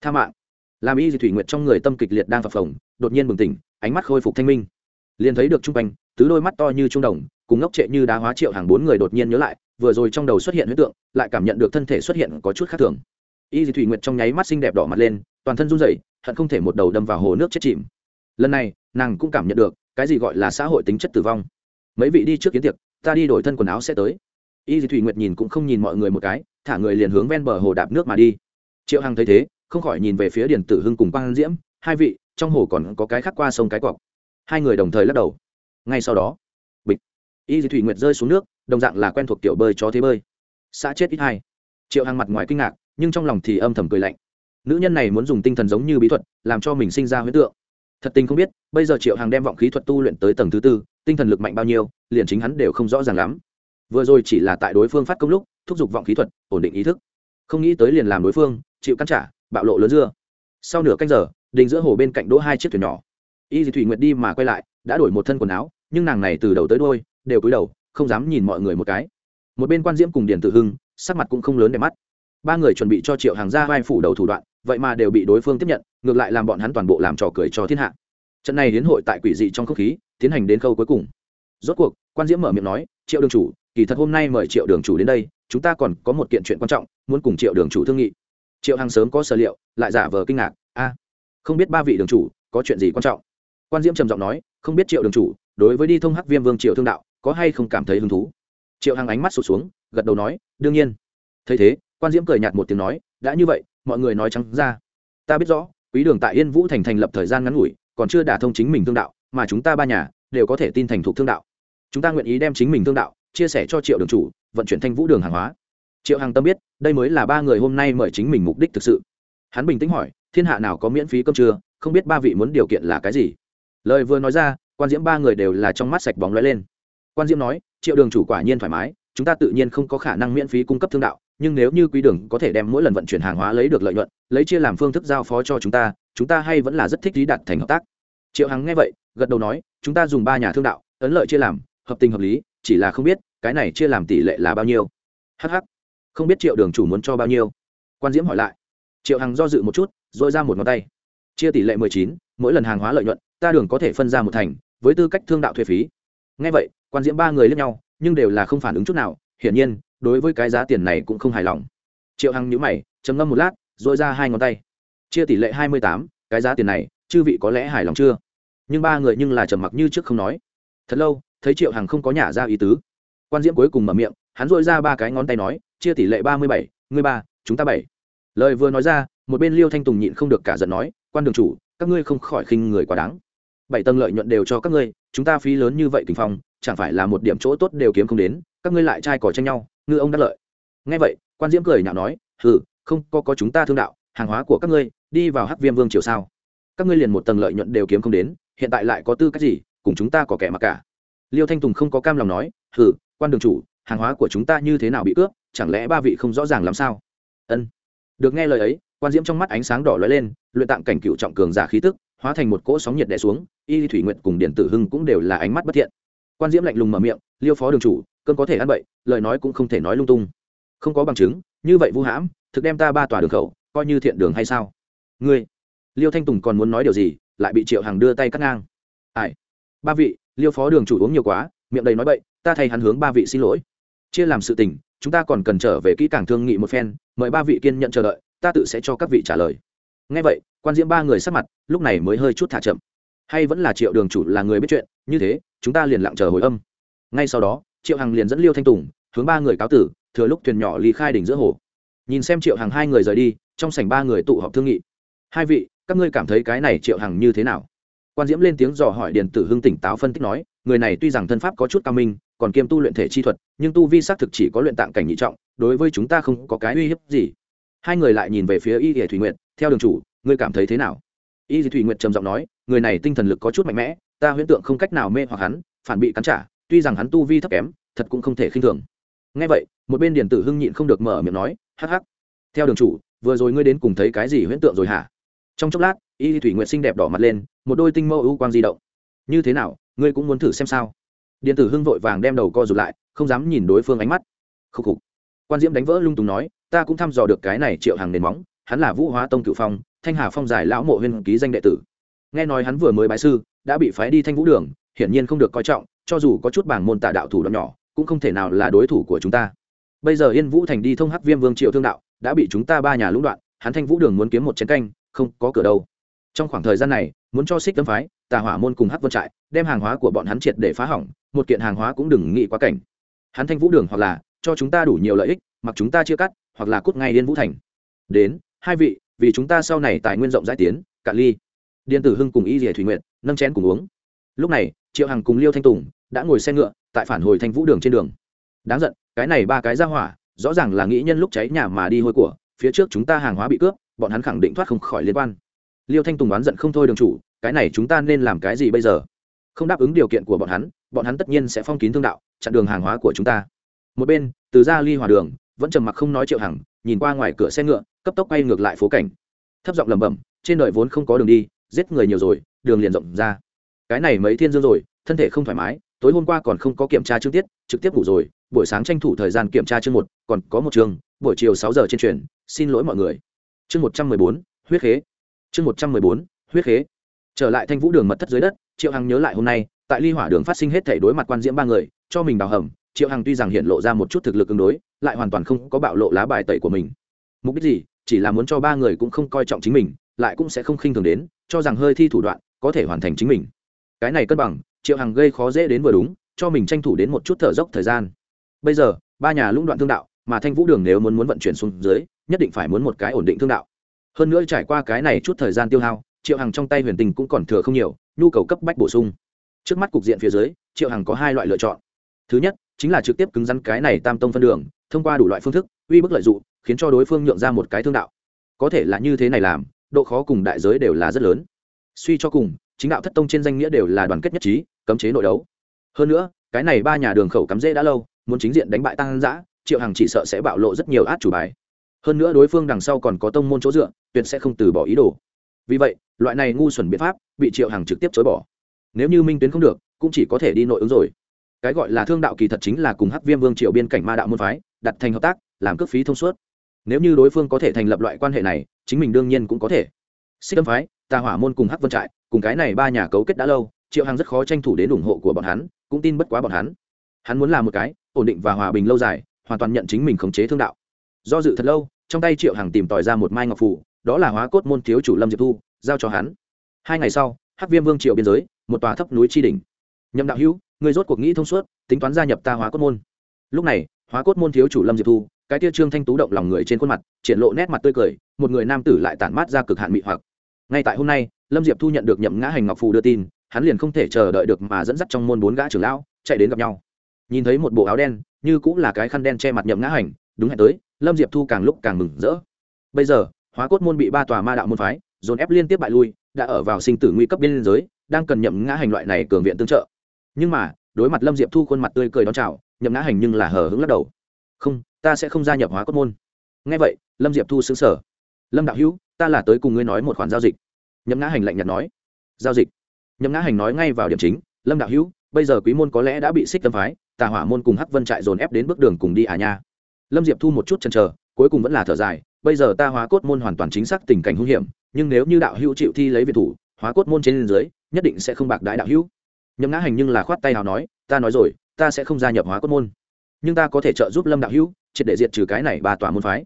tha mạng. Làm y thủy nguyệt trong người tâm kịch liệt đang phập phồng, đột nhiên bừng tỉnh, ánh mắt khôi phục thanh minh. Liền thấy được chung quanh, tứ đôi mắt to như trung đồng, cùng ngốc trệ như đá hóa triệu hàng bốn người đột nhiên nhớ lại, vừa rồi trong đầu xuất hiện huyết tượng, lại cảm nhận được thân thể xuất hiện có chút khác thường. Y thủy nguyệt trong nháy mắt xinh đẹp đỏ mặt lên, toàn thân run rẩy, hận không thể một đầu đâm vào hồ nước chết chìm. Lần này, nàng cũng cảm nhận được cái gì gọi là xã hội tính chất tử vong? Mấy vị đi trước kiến tiệc, ta đi đổi thân quần áo sẽ tới. Y thủy nguyệt nhìn cũng không nhìn mọi người một cái, thả người liền hướng ven bờ hồ đạp nước mà đi. Triệu hằng thấy thế, không khỏi nhìn về phía điền tử hưng cùng quang diễm, hai vị, trong hồ còn có cái khác qua sông cái cọc. Hai người đồng thời lắc đầu. Ngay sau đó, bịch. Y thủy nguyệt rơi xuống nước, đồng dạng là quen thuộc kiểu bơi cho thế bơi. Xã chết ít hai. Triệu hằng mặt ngoài kinh ngạc, nhưng trong lòng thì âm thầm cười lạnh. Nữ nhân này muốn dùng tinh thần giống như bí thuật, làm cho mình sinh ra huyết tượng thật tình không biết, bây giờ triệu hàng đem vọng khí thuật tu luyện tới tầng thứ tư, tinh thần lực mạnh bao nhiêu, liền chính hắn đều không rõ ràng lắm. Vừa rồi chỉ là tại đối phương phát công lúc, thúc giục vọng khí thuật, ổn định ý thức. Không nghĩ tới liền làm đối phương, chịu cắn trả, bạo lộ lớn dưa. Sau nửa canh giờ, đình giữa hồ bên cạnh đỗ hai chiếc thuyền nhỏ. Y dì thủy nguyệt đi mà quay lại, đã đổi một thân quần áo, nhưng nàng này từ đầu tới đôi đều cúi đầu, không dám nhìn mọi người một cái. Một bên quan diễm cùng điền tự hưng, sắc mặt cũng không lớn để mắt. Ba người chuẩn bị cho triệu hàng ra vai phủ đầu thủ đoạn, vậy mà đều bị đối phương tiếp nhận ngược lại làm bọn hắn toàn bộ làm trò cười cho thiên hạ. Trận này đến hội tại quỷ dị trong không khí, tiến hành đến khâu cuối cùng. Rốt cuộc, quan diễm mở miệng nói, triệu đường chủ, kỳ thật hôm nay mời triệu đường chủ đến đây, chúng ta còn có một kiện chuyện quan trọng, muốn cùng triệu đường chủ thương nghị. Triệu hằng sớm có sở liệu, lại giả vờ kinh ngạc, a, không biết ba vị đường chủ có chuyện gì quan trọng? Quan diễm trầm giọng nói, không biết triệu đường chủ, đối với đi thông hắc viêm vương triệu thương đạo, có hay không cảm thấy hứng thú? Triệu hằng ánh mắt sụt xuống, gật đầu nói, đương nhiên. Thấy thế, quan diễm cười nhạt một tiếng nói, đã như vậy, mọi người nói trắng ra. Ta biết rõ quý đường tại yên vũ thành thành lập thời gian ngắn ngủi, còn chưa đả thông chính mình thương đạo, mà chúng ta ba nhà đều có thể tin thành thục thương đạo. Chúng ta nguyện ý đem chính mình thương đạo chia sẻ cho triệu đường chủ, vận chuyển thanh vũ đường hàng hóa. Triệu hằng tâm biết, đây mới là ba người hôm nay mời chính mình mục đích thực sự. Hắn bình tĩnh hỏi, thiên hạ nào có miễn phí cơm trưa, không biết ba vị muốn điều kiện là cái gì? Lời vừa nói ra, quan diễm ba người đều là trong mắt sạch bóng lóe lên. Quan diễm nói, triệu đường chủ quả nhiên thoải mái, chúng ta tự nhiên không có khả năng miễn phí cung cấp thương đạo nhưng nếu như quý đường có thể đem mỗi lần vận chuyển hàng hóa lấy được lợi nhuận, lấy chia làm phương thức giao phó cho chúng ta chúng ta hay vẫn là rất thích lý đạt thành hợp tác. Triệu hằng nghe vậy, gật đầu nói, chúng ta dùng ba nhà thương đạo, ấn lợi chia làm, hợp tình hợp lý, chỉ là không biết, cái này chia làm tỷ lệ là bao nhiêu. Hh không biết triệu đường chủ muốn cho bao nhiêu. Quan diễm hỏi lại. Triệu hằng do dự một chút dội ra một ngón tay. Chia tỷ lệ mười chín, mỗi lần hàng hóa lợi nhuận, ta đường có thể phân ra một thành, với tư cách thương đạo thuế phí. Ngay vậy, quan diễm ba người lẫn nhau, nhưng đều là không phản ứng chút nào. Hiển nhiên đối với cái giá tiền này cũng không hài lòng. Triệu hằng nhữ mày, trầm ngâm một lát dội ra hai ngón tay. Chia tỷ lệ hai mươi tám, cái giá tiền này, chư vị có lẽ hài lòng chưa? Nhưng ba người nhưng là trầm mặc như trước không nói. Thật lâu, thấy triệu hằng không có nhả ra ý tứ. Quan diễm cuối cùng mở miệng, hắn dội ra ba cái ngón tay nói, chia tỷ lệ ba mươi bảy, ngươi ba, chúng ta bảy. Lời vừa nói ra, một bên liêu thanh tùng nhịn không được cả giận nói, quan đường chủ, các ngươi không khỏi khinh người quá đáng. Bảy tầng lợi nhuận đều cho các ngươi, chúng ta phí lớn như vậy kinh phong, chẳng phải là một điểm chỗ tốt đều kiếm không đến, các ngươi lại trai cỏ tranh nhau ngư ông đắc lợi. Ngay vậy, quan diễm cười nhạo nói, hừ, không, có có chúng ta thương đạo, hàng hóa của các ngươi, đi vào hắc viêm vương triều sao? Các ngươi liền một tầng lợi nhuận đều kiếm không đến, hiện tại lại có tư cách gì, cùng chúng ta có kẻ mặc cả? Liêu thanh tùng không có cam lòng nói, hừ, quan đường chủ, hàng hóa của chúng ta như thế nào bị cướp, chẳng lẽ ba vị không rõ ràng làm sao? Ân. Được nghe lời ấy, quan diễm trong mắt ánh sáng đỏ lóe lên, luyện tạng cảnh cựu trọng cường giả khí tức, hóa thành một cỗ sóng nhiệt đè xuống, y thủy nguyện cùng điện tử hưng cũng đều là ánh mắt bất thiện. Quan diễm lạnh lùng mở miệng, liêu phó đường chủ cơn có thể ăn bậy, lời nói cũng không thể nói lung tung. Không có bằng chứng, như vậy vũ hãm, thực đem ta ba tòa đường khẩu, coi như thiện đường hay sao? Ngươi, liêu thanh tùng còn muốn nói điều gì, lại bị triệu hằng đưa tay cắt ngang. Ai? Ba vị, liêu phó đường chủ uống nhiều quá, miệng đầy nói bậy, ta thay hắn hướng ba vị xin lỗi. Chia làm sự tình, chúng ta còn cần trở về kỹ càng thương nghị một phen, mời ba vị kiên nhận chờ đợi, ta tự sẽ cho các vị trả lời. Ngay vậy, quan diễm ba người sắc mặt, lúc này mới hơi chút thả chậm. Hay vẫn là triệu đường chủ là người biết chuyện, như thế, chúng ta liền lặng chờ hồi âm. Ngay sau đó triệu hằng liền dẫn liêu thanh tùng hướng ba người cáo tử thừa lúc thuyền nhỏ ly khai đỉnh giữa hồ nhìn xem triệu hằng hai người rời đi trong sảnh ba người tụ họp thương nghị hai vị các ngươi cảm thấy cái này triệu hằng như thế nào quan diễm lên tiếng dò hỏi điền tử hưng tỉnh táo phân tích nói người này tuy rằng thân pháp có chút cao minh còn kiêm tu luyện thể chi thuật nhưng tu vi xác thực chỉ có luyện tạng cảnh nhị trọng đối với chúng ta không có cái uy hiếp gì hai người lại nhìn về phía y hệ thủy nguyện theo đường chủ ngươi cảm thấy thế nào y thủy nguyện trầm giọng nói người này tinh thần lực có chút mạnh mẽ ta huyễn tượng không cách nào mê hoặc hắn phản bị cắn trả tuy rằng hắn tu vi thấp kém, thật cũng không thể khinh thường. Ngay vậy, một bên điền tử hưng nhịn không được mở miệng nói, hắc hắc. Theo đường chủ, vừa rồi ngươi đến cùng thấy cái gì huyễn tượng rồi hả? Trong chốc lát, y thủy nguyện xinh đẹp đỏ mặt lên, một đôi tinh mâu ưu quang di động. Như thế nào, ngươi cũng muốn thử xem sao? Điện tử hưng vội vàng đem đầu co rụt lại, không dám nhìn đối phương ánh mắt. Khúc khục. Quan diễm đánh vỡ lung tùng nói, ta cũng thăm dò được cái này triệu hàng nền móng, hắn là vũ hóa tông cựu phong, thanh hà phong giải lão mộ huyên ký danh đệ tử. Nghe nói hắn vừa mới bái sư, đã bị phái đi thanh vũ đường hiển nhiên không được coi trọng, cho dù có chút bảng môn tạ đạo thủ đoạn nhỏ, cũng không thể nào là đối thủ của chúng ta. Bây giờ yên vũ thành đi thông hắc viêm vương triệu thương đạo, đã bị chúng ta ba nhà lũng đoạn, hắn thanh vũ đường muốn kiếm một chén canh, không có cửa đâu. Trong khoảng thời gian này, muốn cho xích tâm phái, tà hỏa môn cùng hắc vân trại, đem hàng hóa của bọn hắn triệt để phá hỏng, một kiện hàng hóa cũng đừng nghĩ quá cảnh. Hắn thanh vũ đường hoặc là cho chúng ta đủ nhiều lợi ích, mặc chúng ta chia cắt, hoặc là cút ngay yên vũ thành. Đến, hai vị, vì chúng ta sau này tài nguyên rộng rãi tiến, cạn ly. Điện tử hưng cùng y rỉa thủy nguyện nâng chén cùng uống. Lúc này triệu hằng cùng liêu thanh tùng đã ngồi xe ngựa tại phản hồi thanh vũ đường trên đường. Đáng giận, cái này ba cái ra hỏa, rõ ràng là nghĩ nhân lúc cháy nhà mà đi hôi của, phía trước chúng ta hàng hóa bị cướp, bọn hắn khẳng định thoát không khỏi liên quan. Liêu thanh tùng oán giận không thôi đường chủ, cái này chúng ta nên làm cái gì bây giờ? Không đáp ứng điều kiện của bọn hắn bọn hắn tất nhiên sẽ phong kín thương đạo, chặn đường hàng hóa của chúng ta. Một bên, từ ra ly hòa đường, vẫn trầm mặc không nói triệu hằng, nhìn qua ngoài cửa xe ngựa, cấp tốc quay ngược lại phố cảnh. Thấp giọng lẩm bẩm, trên đời vốn không có đường đi, giết người nhiều rồi, đường liền rộng ra cái này mấy thiên dương rồi, thân thể không thoải mái, tối hôm qua còn không có kiểm tra chương tiết, trực tiếp ngủ rồi, buổi sáng tranh thủ thời gian kiểm tra chương một, còn có một chương, buổi chiều sáu giờ trên truyền, xin lỗi mọi người. Chương một trăm mười bốn, huyết khế. Chương một trăm mười bốn, huyết khế. Trở lại thanh vũ đường mật thất dưới đất, triệu hằng nhớ lại hôm nay, tại ly hỏa đường phát sinh hết thể đối mặt quan diễm ba người, cho mình đào hầm, triệu hằng tuy rằng hiện lộ ra một chút thực lực ứng đối, lại hoàn toàn không có bạo lộ lá bài tẩy của mình. Mục đích gì? Chỉ là muốn cho ba người cũng không coi trọng chính mình, lại cũng sẽ không khinh thường đến, cho rằng hơi thi thủ đoạn có thể hoàn thành chính mình cái này cân bằng, triệu hằng gây khó dễ đến vừa đúng, cho mình tranh thủ đến một chút thở dốc thời gian. Bây giờ, ba nhà lũng đoạn thương đạo, mà thanh vũ đường nếu muốn muốn vận chuyển xuống dưới, nhất định phải muốn một cái ổn định thương đạo. Hơn nữa trải qua cái này chút thời gian tiêu hao, triệu hằng trong tay huyền tình cũng còn thừa không nhiều, nhu cầu cấp bách bổ sung. Trước mắt cục diện phía dưới, triệu hằng có hai loại lựa chọn. Thứ nhất, chính là trực tiếp cứng rắn cái này tam tông phân đường, thông qua đủ loại phương thức, uy bức lợi dụng, khiến cho đối phương nhượng ra một cái thương đạo. Có thể là như thế này làm, độ khó cùng đại giới đều là rất lớn. Suy cho cùng chính đạo thất tông trên danh nghĩa đều là đoàn kết nhất trí, cấm chế nội đấu. Hơn nữa, cái này ba nhà đường khẩu cắm rễ đã lâu, muốn chính diện đánh bại tăng giã, triệu hằng chỉ sợ sẽ bạo lộ rất nhiều át chủ bài. Hơn nữa đối phương đằng sau còn có tông môn chỗ dựa, tuyệt sẽ không từ bỏ ý đồ. Vì vậy, loại này ngu xuẩn biện pháp bị triệu hằng trực tiếp chối bỏ. Nếu như minh tuyến không được, cũng chỉ có thể đi nội ứng rồi. Cái gọi là thương đạo kỳ thật chính là cùng hắc viêm vương triệu biên cảnh ma đạo môn phái, đặt thành hợp tác, làm cước phí thông suốt. Nếu như đối phương có thể thành lập loại quan hệ này, chính mình đương nhiên cũng có thể. Xích âm phái, tà hỏa môn cùng hắc vân trại cùng cái này ba nhà cấu kết đã lâu, triệu hằng rất khó tranh thủ đến ủng hộ của bọn hắn, cũng tin bất quá bọn hắn. Hắn muốn làm một cái, ổn định và hòa bình lâu dài, hoàn toàn nhận chính mình khống chế thương đạo. Do dự thật lâu, trong tay triệu hằng tìm tòi ra một mai ngọc phủ đó là hóa cốt môn thiếu chủ lâm diệp thu, giao cho hắn. Hai ngày sau, hắc viêm vương triệu biên giới, một tòa thấp núi tri đỉnh. Nhậm đạo hữu, người rốt cuộc nghĩ thông suốt, tính toán gia nhập ta hóa cốt môn. Lúc này, hóa cốt môn thiếu chủ lâm diệp thu, cái tia trương thanh tú động lòng người trên khuôn mặt, triển lộ nét mặt tươi cười, một người nam tử lại tản mát ra cực hạn mị hoặc. Ngay tại hôm nay lâm diệp thu nhận được nhậm ngã hành ngọc phù đưa tin, hắn liền không thể chờ đợi được mà dẫn dắt trong môn bốn gã trưởng lão, chạy đến gặp nhau. Nhìn thấy một bộ áo đen, như cũng là cái khăn đen che mặt nhậm ngã hành, đúng hẹn tới, lâm diệp thu càng lúc càng mừng rỡ. Bây giờ, hóa cốt môn bị ba tòa ma đạo môn phái, dồn ép liên tiếp bại lui, đã ở vào sinh tử nguy cấp biên giới, đang cần nhậm ngã hành loại này cường viện tương trợ. Nhưng mà, đối mặt lâm diệp thu khuôn mặt tươi cười đón chào, nhậm ngã hành nhưng là hờ hững lắc đầu. Không, ta sẽ không gia nhập hóa cốt môn. Ngay vậy, lâm diệp thu xứng sở lâm đạo hữu, ta là tới cùng ngươi nói một khoản giao dịch nhấm ngã hành lạnh nhạt nói. Giao dịch. Nhấm ngã hành nói ngay vào điểm chính, lâm đạo hữu, bây giờ quý môn có lẽ đã bị xích tâm phái, tà hỏa môn cùng hắc vân trại dồn ép đến bước đường cùng đi à nha. Lâm diệp thu một chút chần chờ, cuối cùng vẫn là thở dài, bây giờ ta hóa cốt môn hoàn toàn chính xác tình cảnh hung hiểm, nhưng nếu như đạo hữu chịu thi lấy việt thủ, hóa cốt môn trên dưới, nhất định sẽ không bạc đái đạo hữu. Nhấm ngã hành nhưng là khoát tay nào nói, ta nói rồi, ta sẽ không gia nhập hóa cốt môn. Nhưng ta có thể trợ giúp lâm đạo hữu, triệt để diệt trừ cái này ba tòa môn phái.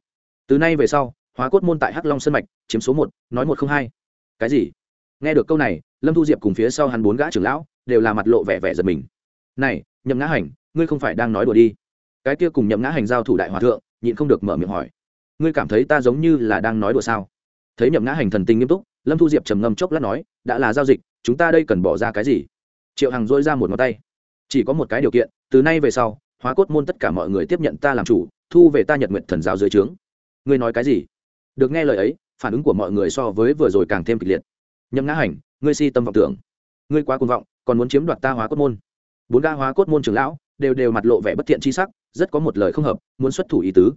Từ nay về sau, hóa cốt môn tại hắc long sân mạch, chiếm số một, nói một không hai cái gì? Nghe được câu này, lâm thu diệp cùng phía sau hắn bốn gã trưởng lão đều là mặt lộ vẻ vẻ giật mình. Này, nhậm ngã hành, ngươi không phải đang nói đùa đi. Cái kia cùng nhậm ngã hành giao thủ đại hòa thượng, nhịn không được mở miệng hỏi. Ngươi cảm thấy ta giống như là đang nói đùa sao? Thấy nhậm ngã hành thần tình nghiêm túc, lâm thu diệp trầm ngâm chốc lát nói, đã là giao dịch, chúng ta đây cần bỏ ra cái gì? Triệu hằng dỗi ra một ngón tay. Chỉ có một cái điều kiện, từ nay về sau, hóa cốt môn tất cả mọi người tiếp nhận ta làm chủ, thu về ta nhật nguyện thần giáo dưới trướng. Ngươi nói cái gì? Được nghe lời ấy phản ứng của mọi người so với vừa rồi càng thêm kịch liệt. Nhậm ngã hành, ngươi si tâm vọng tưởng. Ngươi quá cuồng vọng, còn muốn chiếm đoạt ta hóa cốt môn. Bốn ga hóa cốt môn trưởng lão đều đều mặt lộ vẻ bất thiện chi sắc, rất có một lời không hợp, muốn xuất thủ ý tứ.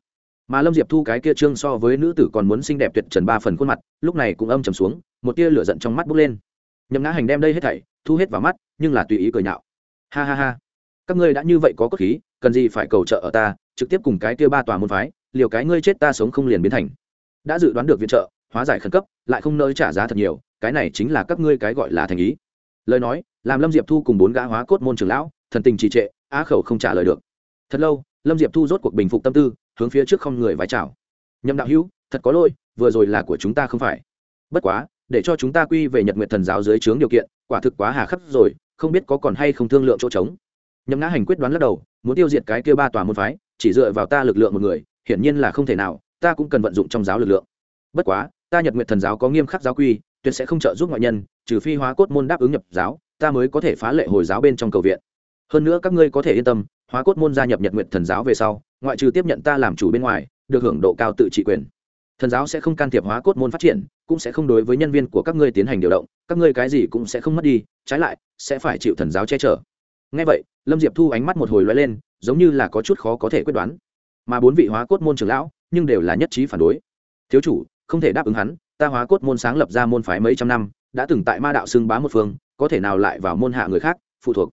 Mà lâm diệp thu cái kia trương so với nữ tử còn muốn xinh đẹp tuyệt trần ba phần khuôn mặt, lúc này cũng âm trầm xuống, một tia lửa giận trong mắt bốc lên. Nhậm ngã hành đem đây hết thảy, thu hết vào mắt, nhưng là tùy ý cười nhạo. Ha ha ha, các ngươi đã như vậy có cốt khí, cần gì phải cầu trợ ở ta, trực tiếp cùng cái kia ba tòa môn phái, liều cái ngươi chết ta sống không liền biến thành. Đã dự đoán được viện trợ hóa giải khẩn cấp, lại không nơi trả giá thật nhiều, cái này chính là các ngươi cái gọi là thành ý. Lời nói, làm lâm diệp thu cùng bốn gã hóa cốt môn trưởng lão, thần tình trì trệ, á khẩu không trả lời được. Thật lâu, lâm diệp thu rốt cuộc bình phục tâm tư, hướng phía trước không người vái chào. Nhậm đạo hữu, thật có lỗi, vừa rồi là của chúng ta không phải. Bất quá, để cho chúng ta quy về nhật nguyện thần giáo dưới trướng điều kiện, quả thực quá hà khắc rồi, không biết có còn hay không thương lượng chỗ trống. Nhậm ngã hành quyết đoán lắc đầu, muốn tiêu diệt cái kia ba tòa môn phái, chỉ dựa vào ta lực lượng một người, hiển nhiên là không thể nào, ta cũng cần vận dụng trong giáo lực lượng. Bất quá ta nhật nguyện thần giáo có nghiêm khắc giáo quy, tuyệt sẽ không trợ giúp ngoại nhân, trừ phi hóa cốt môn đáp ứng nhập giáo, ta mới có thể phá lệ hồi giáo bên trong cầu viện. Hơn nữa các ngươi có thể yên tâm, hóa cốt môn gia nhập nhật nguyện thần giáo về sau, ngoại trừ tiếp nhận ta làm chủ bên ngoài, được hưởng độ cao tự trị quyền. Thần giáo sẽ không can thiệp hóa cốt môn phát triển, cũng sẽ không đối với nhân viên của các ngươi tiến hành điều động, các ngươi cái gì cũng sẽ không mất đi, trái lại, sẽ phải chịu thần giáo che chở. Ngay vậy, lâm diệp thu ánh mắt một hồi loay lên, giống như là có chút khó có thể quyết đoán. Mà bốn vị hóa cốt môn trưởng lão, nhưng đều là nhất trí phản đối. Thiếu chủ không thể đáp ứng hắn, ta hóa cốt môn sáng lập ra môn phái mấy trăm năm, đã từng tại ma đạo xưng bá một phương, có thể nào lại vào môn hạ người khác, phụ thuộc.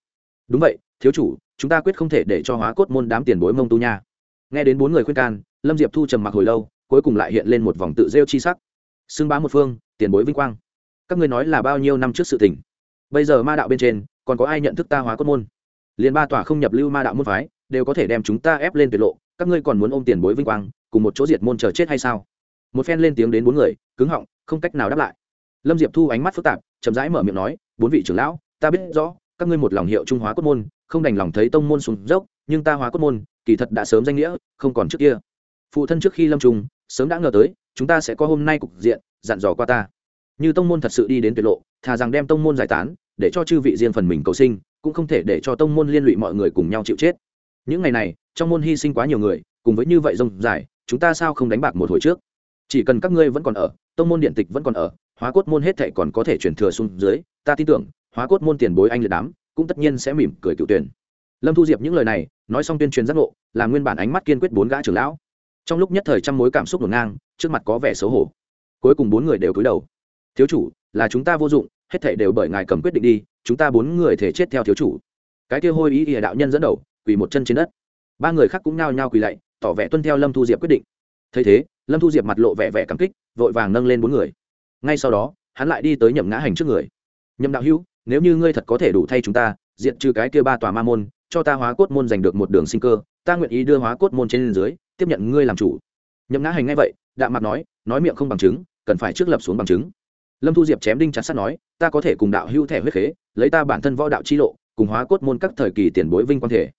Đúng vậy, thiếu chủ, chúng ta quyết không thể để cho hóa cốt môn đám tiền bối mông tu nha. Nghe đến bốn người khuyên can, lâm diệp thu trầm mặc hồi lâu, cuối cùng lại hiện lên một vòng tự rêu chi sắc. Xưng bá một phương, tiền bối vinh quang. Các ngươi nói là bao nhiêu năm trước sự tình? Bây giờ ma đạo bên trên, còn có ai nhận thức ta hóa cốt môn? Liền ba tòa không nhập lưu ma đạo môn phái, đều có thể đem chúng ta ép lên tuyệt lộ, các ngươi còn muốn ôm tiền bối vinh quang, cùng một chỗ diệt môn chờ chết hay sao? Một phen lên tiếng đến bốn người, cứng họng, không cách nào đáp lại. Lâm diệp thu ánh mắt phức tạp, chậm rãi mở miệng nói, bốn vị trưởng lão, ta biết rõ, các ngươi một lòng hiệu trung hóa cốt môn, không đành lòng thấy tông môn sùng dốc, nhưng ta hóa cốt môn, kỳ thật đã sớm danh nghĩa, không còn trước kia. Phụ thân trước khi lâm trung, sớm đã ngờ tới, chúng ta sẽ có hôm nay cục diện, dặn dò qua ta. Như tông môn thật sự đi đến tuyệt lộ, thà rằng đem tông môn giải tán, để cho chư vị riêng phần mình cầu sinh, cũng không thể để cho tông môn liên lụy mọi người cùng nhau chịu chết. Những ngày này, trong môn hy sinh quá nhiều người, cùng với như vậy rông dài, chúng ta sao không đánh bạc một hồi trước? Chỉ cần các ngươi vẫn còn ở, tông môn điện tịch vẫn còn ở, hóa cốt môn hết thệ còn có thể chuyển thừa xuống dưới, ta tin tưởng, hóa cốt môn tiền bối anh liệt đám, cũng tất nhiên sẽ mỉm cười cựu tuyển. Lâm thu diệp những lời này, nói xong tuyên truyền giác ngộ, là nguyên bản ánh mắt kiên quyết bốn gã trưởng lão. Trong lúc nhất thời trăm mối cảm xúc ngổn ngang, trước mặt có vẻ xấu hổ. Cuối cùng bốn người đều cúi đầu. Thiếu chủ, là chúng ta vô dụng, hết thảy đều bởi ngài cầm quyết định đi, chúng ta bốn người thể chết theo thiếu chủ. Cái kia hôi ý ỉa đạo nhân dẫn đầu, quỳ một chân trên đất. Ba người khác cũng nao nhao quỳ lạy tỏ vẻ tuân theo lâm thu diệp quyết định. Thấy thế lâm thu diệp mặt lộ vẻ vẻ cảm kích, vội vàng nâng lên bốn người. Ngay sau đó, hắn lại đi tới nhậm ngã hành trước người. Nhậm đạo hữu, nếu như ngươi thật có thể đủ thay chúng ta diện trừ cái kia ba tòa ma môn, cho ta hóa cốt môn giành được một đường sinh cơ, ta nguyện ý đưa hóa cốt môn trên dưới, tiếp nhận ngươi làm chủ. Nhậm ngã hành ngay vậy, đạm mặt nói nói miệng không bằng chứng, cần phải trước lập xuống bằng chứng. Lâm thu diệp chém đinh chặt sắt nói, ta có thể cùng đạo hưu thẻ huyết khế, lấy ta bản thân võ đạo chi lộ, cùng hóa cốt môn các thời kỳ tiền bối vinh quan thể.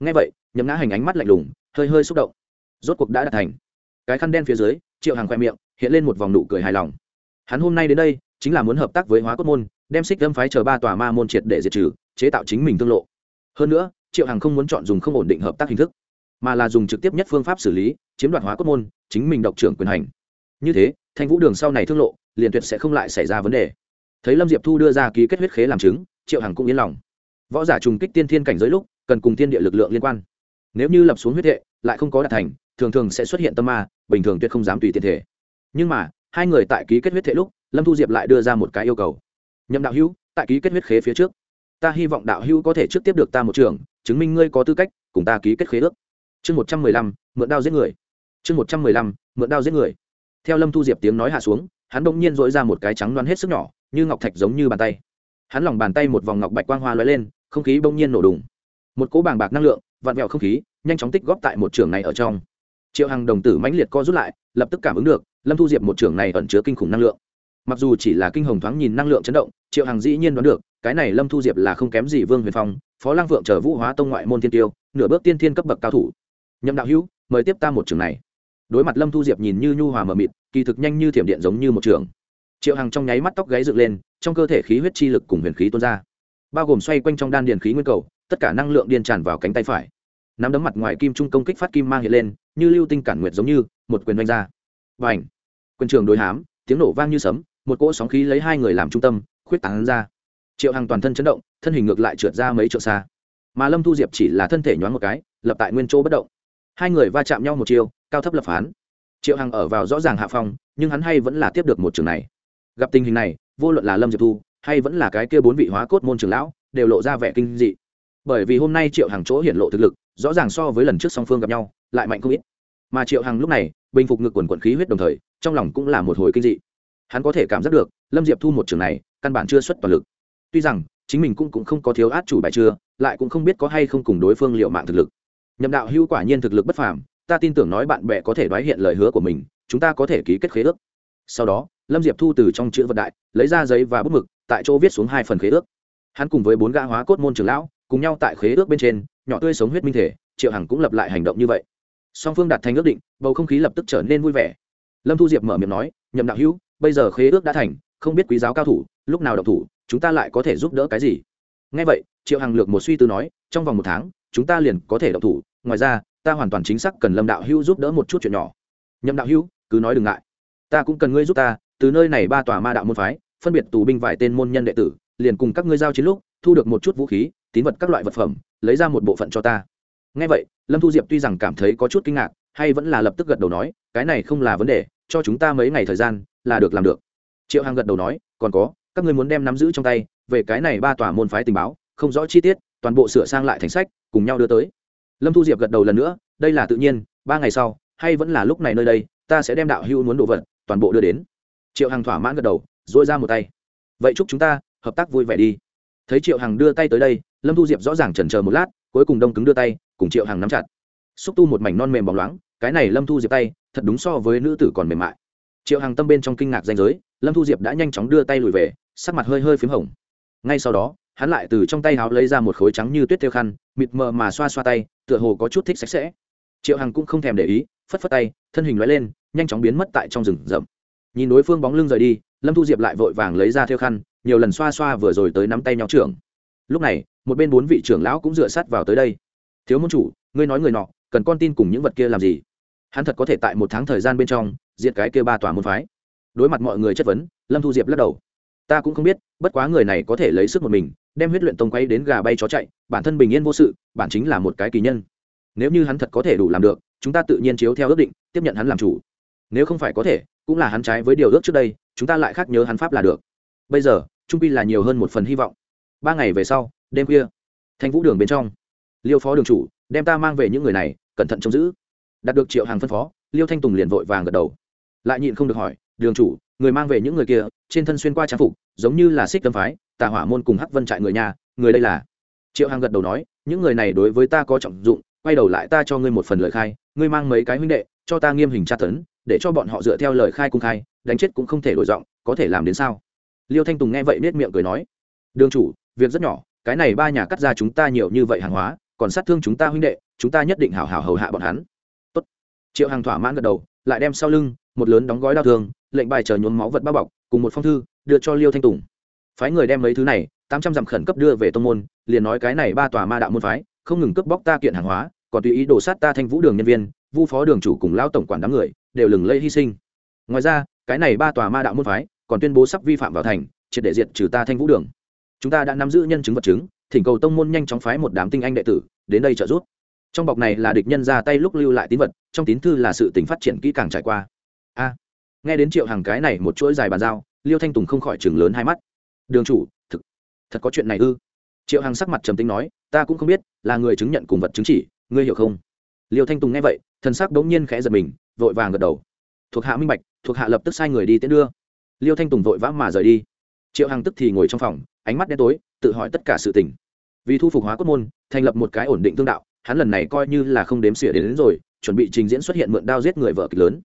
Ngay vậy, nhậm ngã hành ánh mắt lạnh lùng, hơi hơi xúc động. Rốt cuộc đã đạt thành cái khăn đen phía dưới, triệu hàng khoe miệng, hiện lên một vòng nụ cười hài lòng. Hắn hôm nay đến đây, chính là muốn hợp tác với hóa cốt môn, đem xích lâm phái chờ ba tòa ma môn triệt để diệt trừ, chế tạo chính mình tương lộ. Hơn nữa, triệu hàng không muốn chọn dùng không ổn định hợp tác hình thức, mà là dùng trực tiếp nhất phương pháp xử lý, chiếm đoạt hóa cốt môn, chính mình độc trưởng quyền hành. Như thế, thanh vũ đường sau này thương lộ, liền tuyệt sẽ không lại xảy ra vấn đề. Thấy lâm diệp thu đưa ra ký kết huyết khế làm chứng, triệu hằng cũng yên lòng. Võ giả trùng kích tiên thiên cảnh giới lúc, cần cùng tiên địa lực lượng liên quan. Nếu như lập xuống huyết hệ, lại không có đạt thành thường thường sẽ xuất hiện tâm ma, bình thường tuyệt không dám tùy tiện thể. Nhưng mà, hai người tại ký kết huyết thể lúc, lâm thu diệp lại đưa ra một cái yêu cầu. Nhậm đạo hữu, tại ký kết huyết khế phía trước, ta hy vọng đạo hữu có thể trước tiếp được ta một trường, chứng minh ngươi có tư cách, cùng ta ký kết khế ước. Chương một trăm mười lăm, mượn đao giết người. Chương một trăm mười lăm, mượn đao giết người. Theo lâm thu diệp tiếng nói hạ xuống, hắn bỗng nhiên dỗi ra một cái trắng đoán hết sức nhỏ, như ngọc thạch giống như bàn tay. Hắn lòng bàn tay một vòng ngọc bạch quang hoa lóe lên, không khí bỗng nhiên nổ đùng. Một cỗ bàng bạc năng lượng, vặn vẹo không khí, nhanh chóng tích góp tại một trường này ở trong triệu hằng đồng tử mãnh liệt co rút lại, lập tức cảm ứng được, lâm thu diệp một trưởng này ẩn chứa kinh khủng năng lượng. Mặc dù chỉ là kinh hồng thoáng nhìn năng lượng chấn động, triệu hằng dĩ nhiên đoán được, cái này lâm thu diệp là không kém gì vương huyền phong, phó lang vượng chờ vũ hóa tông ngoại môn thiên tiêu, nửa bước tiên thiên cấp bậc cao thủ. Nhậm đạo hữu, mời tiếp ta một trường này. Đối mặt lâm thu diệp nhìn như nhu hòa mờ mịt, kỳ thực nhanh như thiểm điện giống như một trường triệu hằng trong nháy mắt tóc gáy dựng lên, trong cơ thể khí huyết chi lực cùng huyền khí tuôn ra. Bao gồm xoay quanh trong đan điền khí nguyên cầu, tất cả năng lượng điên tràn vào cánh tay phải nắm đấm mặt ngoài kim trung công kích phát kim mang hiện lên, như lưu tinh cản nguyệt giống như, một quyền đánh ra. Và ảnh quyền trường đối hám, tiếng nổ vang như sấm, một cỗ sóng khí lấy hai người làm trung tâm, khuyết tán ra. Triệu hằng toàn thân chấn động, thân hình ngược lại trượt ra mấy trượng xa. Mà lâm thu diệp chỉ là thân thể nhoáng một cái, lập tại nguyên chỗ bất động. Hai người va chạm nhau một chiều, cao thấp lập phán. Triệu hằng ở vào rõ ràng hạ phong, nhưng hắn hay vẫn là tiếp được một trường này. Gặp tình hình này, vô luận là lâm diệp thu, hay vẫn là cái kia bốn vị hóa cốt môn trường lão, đều lộ ra vẻ kinh dị bởi vì hôm nay triệu hằng chỗ hiện lộ thực lực rõ ràng so với lần trước song phương gặp nhau lại mạnh không ít. Mà triệu hằng lúc này bình phục ngực quần quận khí huyết đồng thời trong lòng cũng là một hồi kinh dị. Hắn có thể cảm giác được lâm diệp thu một trường này căn bản chưa xuất toàn lực. Tuy rằng chính mình cũng, cũng không có thiếu át chủ bài chưa lại cũng không biết có hay không cùng đối phương liệu mạng thực lực. Nhậm đạo hữu quả nhiên thực lực bất phàm ta tin tưởng nói bạn bè có thể đoái hiện lời hứa của mình chúng ta có thể ký kết khế ước. Sau đó lâm diệp thu từ trong chữ vật đại lấy ra giấy và bút mực tại chỗ viết xuống hai phần khế ước. Hắn cùng với bốn gã hóa cốt môn trưởng lão cùng nhau tại khế ước bên trên, nhỏ tươi sống huyết minh thể, triệu hằng cũng lập lại hành động như vậy. Song phương đạt thành ước định, bầu không khí lập tức trở nên vui vẻ. Lâm thu diệp mở miệng nói, nhậm đạo hữu, bây giờ khế ước đã thành, không biết quý giáo cao thủ, lúc nào độc thủ, chúng ta lại có thể giúp đỡ cái gì? Ngay vậy, triệu hằng lược một suy tư nói, trong vòng một tháng, chúng ta liền có thể độc thủ. Ngoài ra, ta hoàn toàn chính xác cần lâm đạo hữu giúp đỡ một chút chuyện nhỏ. Nhậm đạo hữu, cứ nói đừng ngại. Ta cũng cần ngươi giúp ta, từ nơi này ba tòa ma đạo môn phái, phân biệt tù binh vài tên môn nhân đệ tử, liền cùng các ngươi giao chiến lúc, thu được một chút vũ khí tín vật các loại vật phẩm, lấy ra một bộ phận cho ta. Ngay vậy, lâm thu diệp tuy rằng cảm thấy có chút kinh ngạc, hay vẫn là lập tức gật đầu nói, cái này không là vấn đề, cho chúng ta mấy ngày thời gian là được làm được. Triệu hằng gật đầu nói, còn có, các ngươi muốn đem nắm giữ trong tay, về cái này ba tòa môn phái tình báo, không rõ chi tiết, toàn bộ sửa sang lại thành sách, cùng nhau đưa tới. Lâm thu diệp gật đầu lần nữa, đây là tự nhiên, ba ngày sau, hay vẫn là lúc này nơi đây, ta sẽ đem đạo hữu muốn đồ vật, toàn bộ đưa đến. Triệu hằng thỏa mãn gật đầu dội ra một tay. Vậy chúc chúng ta hợp tác vui vẻ đi. Thấy triệu hằng đưa tay tới đây lâm thu diệp rõ ràng chần chờ một lát, cuối cùng đông cứng đưa tay, cùng triệu hằng nắm chặt. Xúc tu một mảnh non mềm bóng loáng, cái này lâm thu diệp tay, thật đúng so với nữ tử còn mềm mại. Triệu hằng tâm bên trong kinh ngạc danh giới, lâm thu diệp đã nhanh chóng đưa tay lùi về, sắc mặt hơi hơi p h í m hồng. Ngay sau đó, hắn lại từ trong tay háo lấy ra một khối trắng như tuyết theo khăn, mịt mờ mà xoa xoa tay, tựa hồ có chút thích sạch sẽ. Triệu hằng cũng không thèm để ý, phất phất tay, thân hình loại lên, nhanh chóng biến mất tại trong rừng rậm. Nhìn đối phương bóng lưng rời đi, lâm thu diệp lại vội vàng lấy ra theo khăn, nhiều lần xoa xoa vừa rồi tới nắm tay nhau trưởng. Lúc này một bên bốn vị trưởng lão cũng dựa sát vào tới đây. Thiếu môn chủ, ngươi nói người nọ, cần con tin cùng những vật kia làm gì? Hắn thật có thể tại một tháng thời gian bên trong, diệt cái kia ba tòa môn phái. Đối mặt mọi người chất vấn, lâm thu diệp lắc đầu. Ta cũng không biết, bất quá người này có thể lấy sức một mình, đem huyết luyện tông quay đến gà bay chó chạy, bản thân bình yên vô sự, bản chính là một cái kỳ nhân. Nếu như hắn thật có thể đủ làm được, chúng ta tự nhiên chiếu theo ước định, tiếp nhận hắn làm chủ. Nếu không phải có thể, cũng là hắn trái với điều ước trước đây, chúng ta lại khác nhớ hắn pháp là được. Bây giờ, trung pi là nhiều hơn một phần hy vọng. Ba ngày về sau đêm khuya. Thanh vũ đường bên trong, liêu phó đường chủ, đem ta mang về những người này, cẩn thận trông giữ. Đạt được triệu hàng phân phó, liêu thanh tùng liền vội vàng gật đầu. Lại nhịn không được hỏi, đường chủ, người mang về những người kia, trên thân xuyên qua trang phục, giống như là xích tâm phái, tà hỏa môn cùng hắc vân trại người nhà, người đây là? Triệu hàng gật đầu nói, những người này đối với ta có trọng dụng, quay đầu lại ta cho ngươi một phần lời khai, ngươi mang mấy cái huynh đệ, cho ta nghiêm hình tra tấn, để cho bọn họ dựa theo lời khai cung khai, đánh chết cũng không thể đổi giọng, có thể làm đến sao? Liêu thanh tùng nghe vậy nết miệng cười nói, đường chủ, việc rất nhỏ cái này ba nhà cắt ra chúng ta nhiều như vậy hàng hóa, còn sát thương chúng ta huynh đệ, chúng ta nhất định hảo hảo hầu hạ bọn hắn. Tốt. triệu hàng thỏa mãn gật đầu, lại đem sau lưng một lớn đóng gói đau thương, lệnh bài chờ nhuốm máu vật bao bọc, cùng một phong thư, đưa cho liêu thanh tùng. Phái người đem mấy thứ này, tám trăm dặm khẩn cấp đưa về tông môn, liền nói cái này ba tòa ma đạo môn phái, không ngừng cướp bóc ta kiện hàng hóa, còn tùy ý đổ sát ta thanh vũ đường nhân viên, vu phó đường chủ cùng lao tổng quản đám người, đều lừng lây hy sinh. Ngoài ra, cái này ba tòa ma đạo môn phái, còn tuyên bố sắp vi phạm vào thành, triệt để diệt trừ ta thanh vũ đường chúng ta đã nắm giữ nhân chứng vật chứng, thỉnh cầu tông môn nhanh chóng phái một đám tinh anh đệ tử đến đây trợ giúp. Trong bọc này là địch nhân ra tay lúc lưu lại tín vật, trong tín thư là sự tình phát triển kỹ càng trải qua. A, nghe đến triệu hàng cái này một chuỗi dài bàn giao, liêu thanh tùng không khỏi chừng lớn hai mắt. Đường chủ, thực, thật có chuyện này ư? Triệu hàng sắc mặt trầm tính nói, ta cũng không biết, là người chứng nhận cùng vật chứng chỉ, ngươi hiểu không? Liêu thanh tùng nghe vậy, thần sắc bỗng nhiên khẽ giật mình, vội vàng gật đầu. Thuộc hạ minh bạch, thuộc hạ lập tức sai người đi tiễn đưa. Liêu thanh tùng vội vã mà rời đi. Triệu hằng tức thì ngồi trong phòng ánh mắt đen tối tự hỏi tất cả sự tình. Vì thu phục hóa cốt môn thành lập một cái ổn định tương đạo hắn lần này coi như là không đếm xỉa đến, đến rồi chuẩn bị trình diễn xuất hiện mượn đao giết người vợ kịch lớn.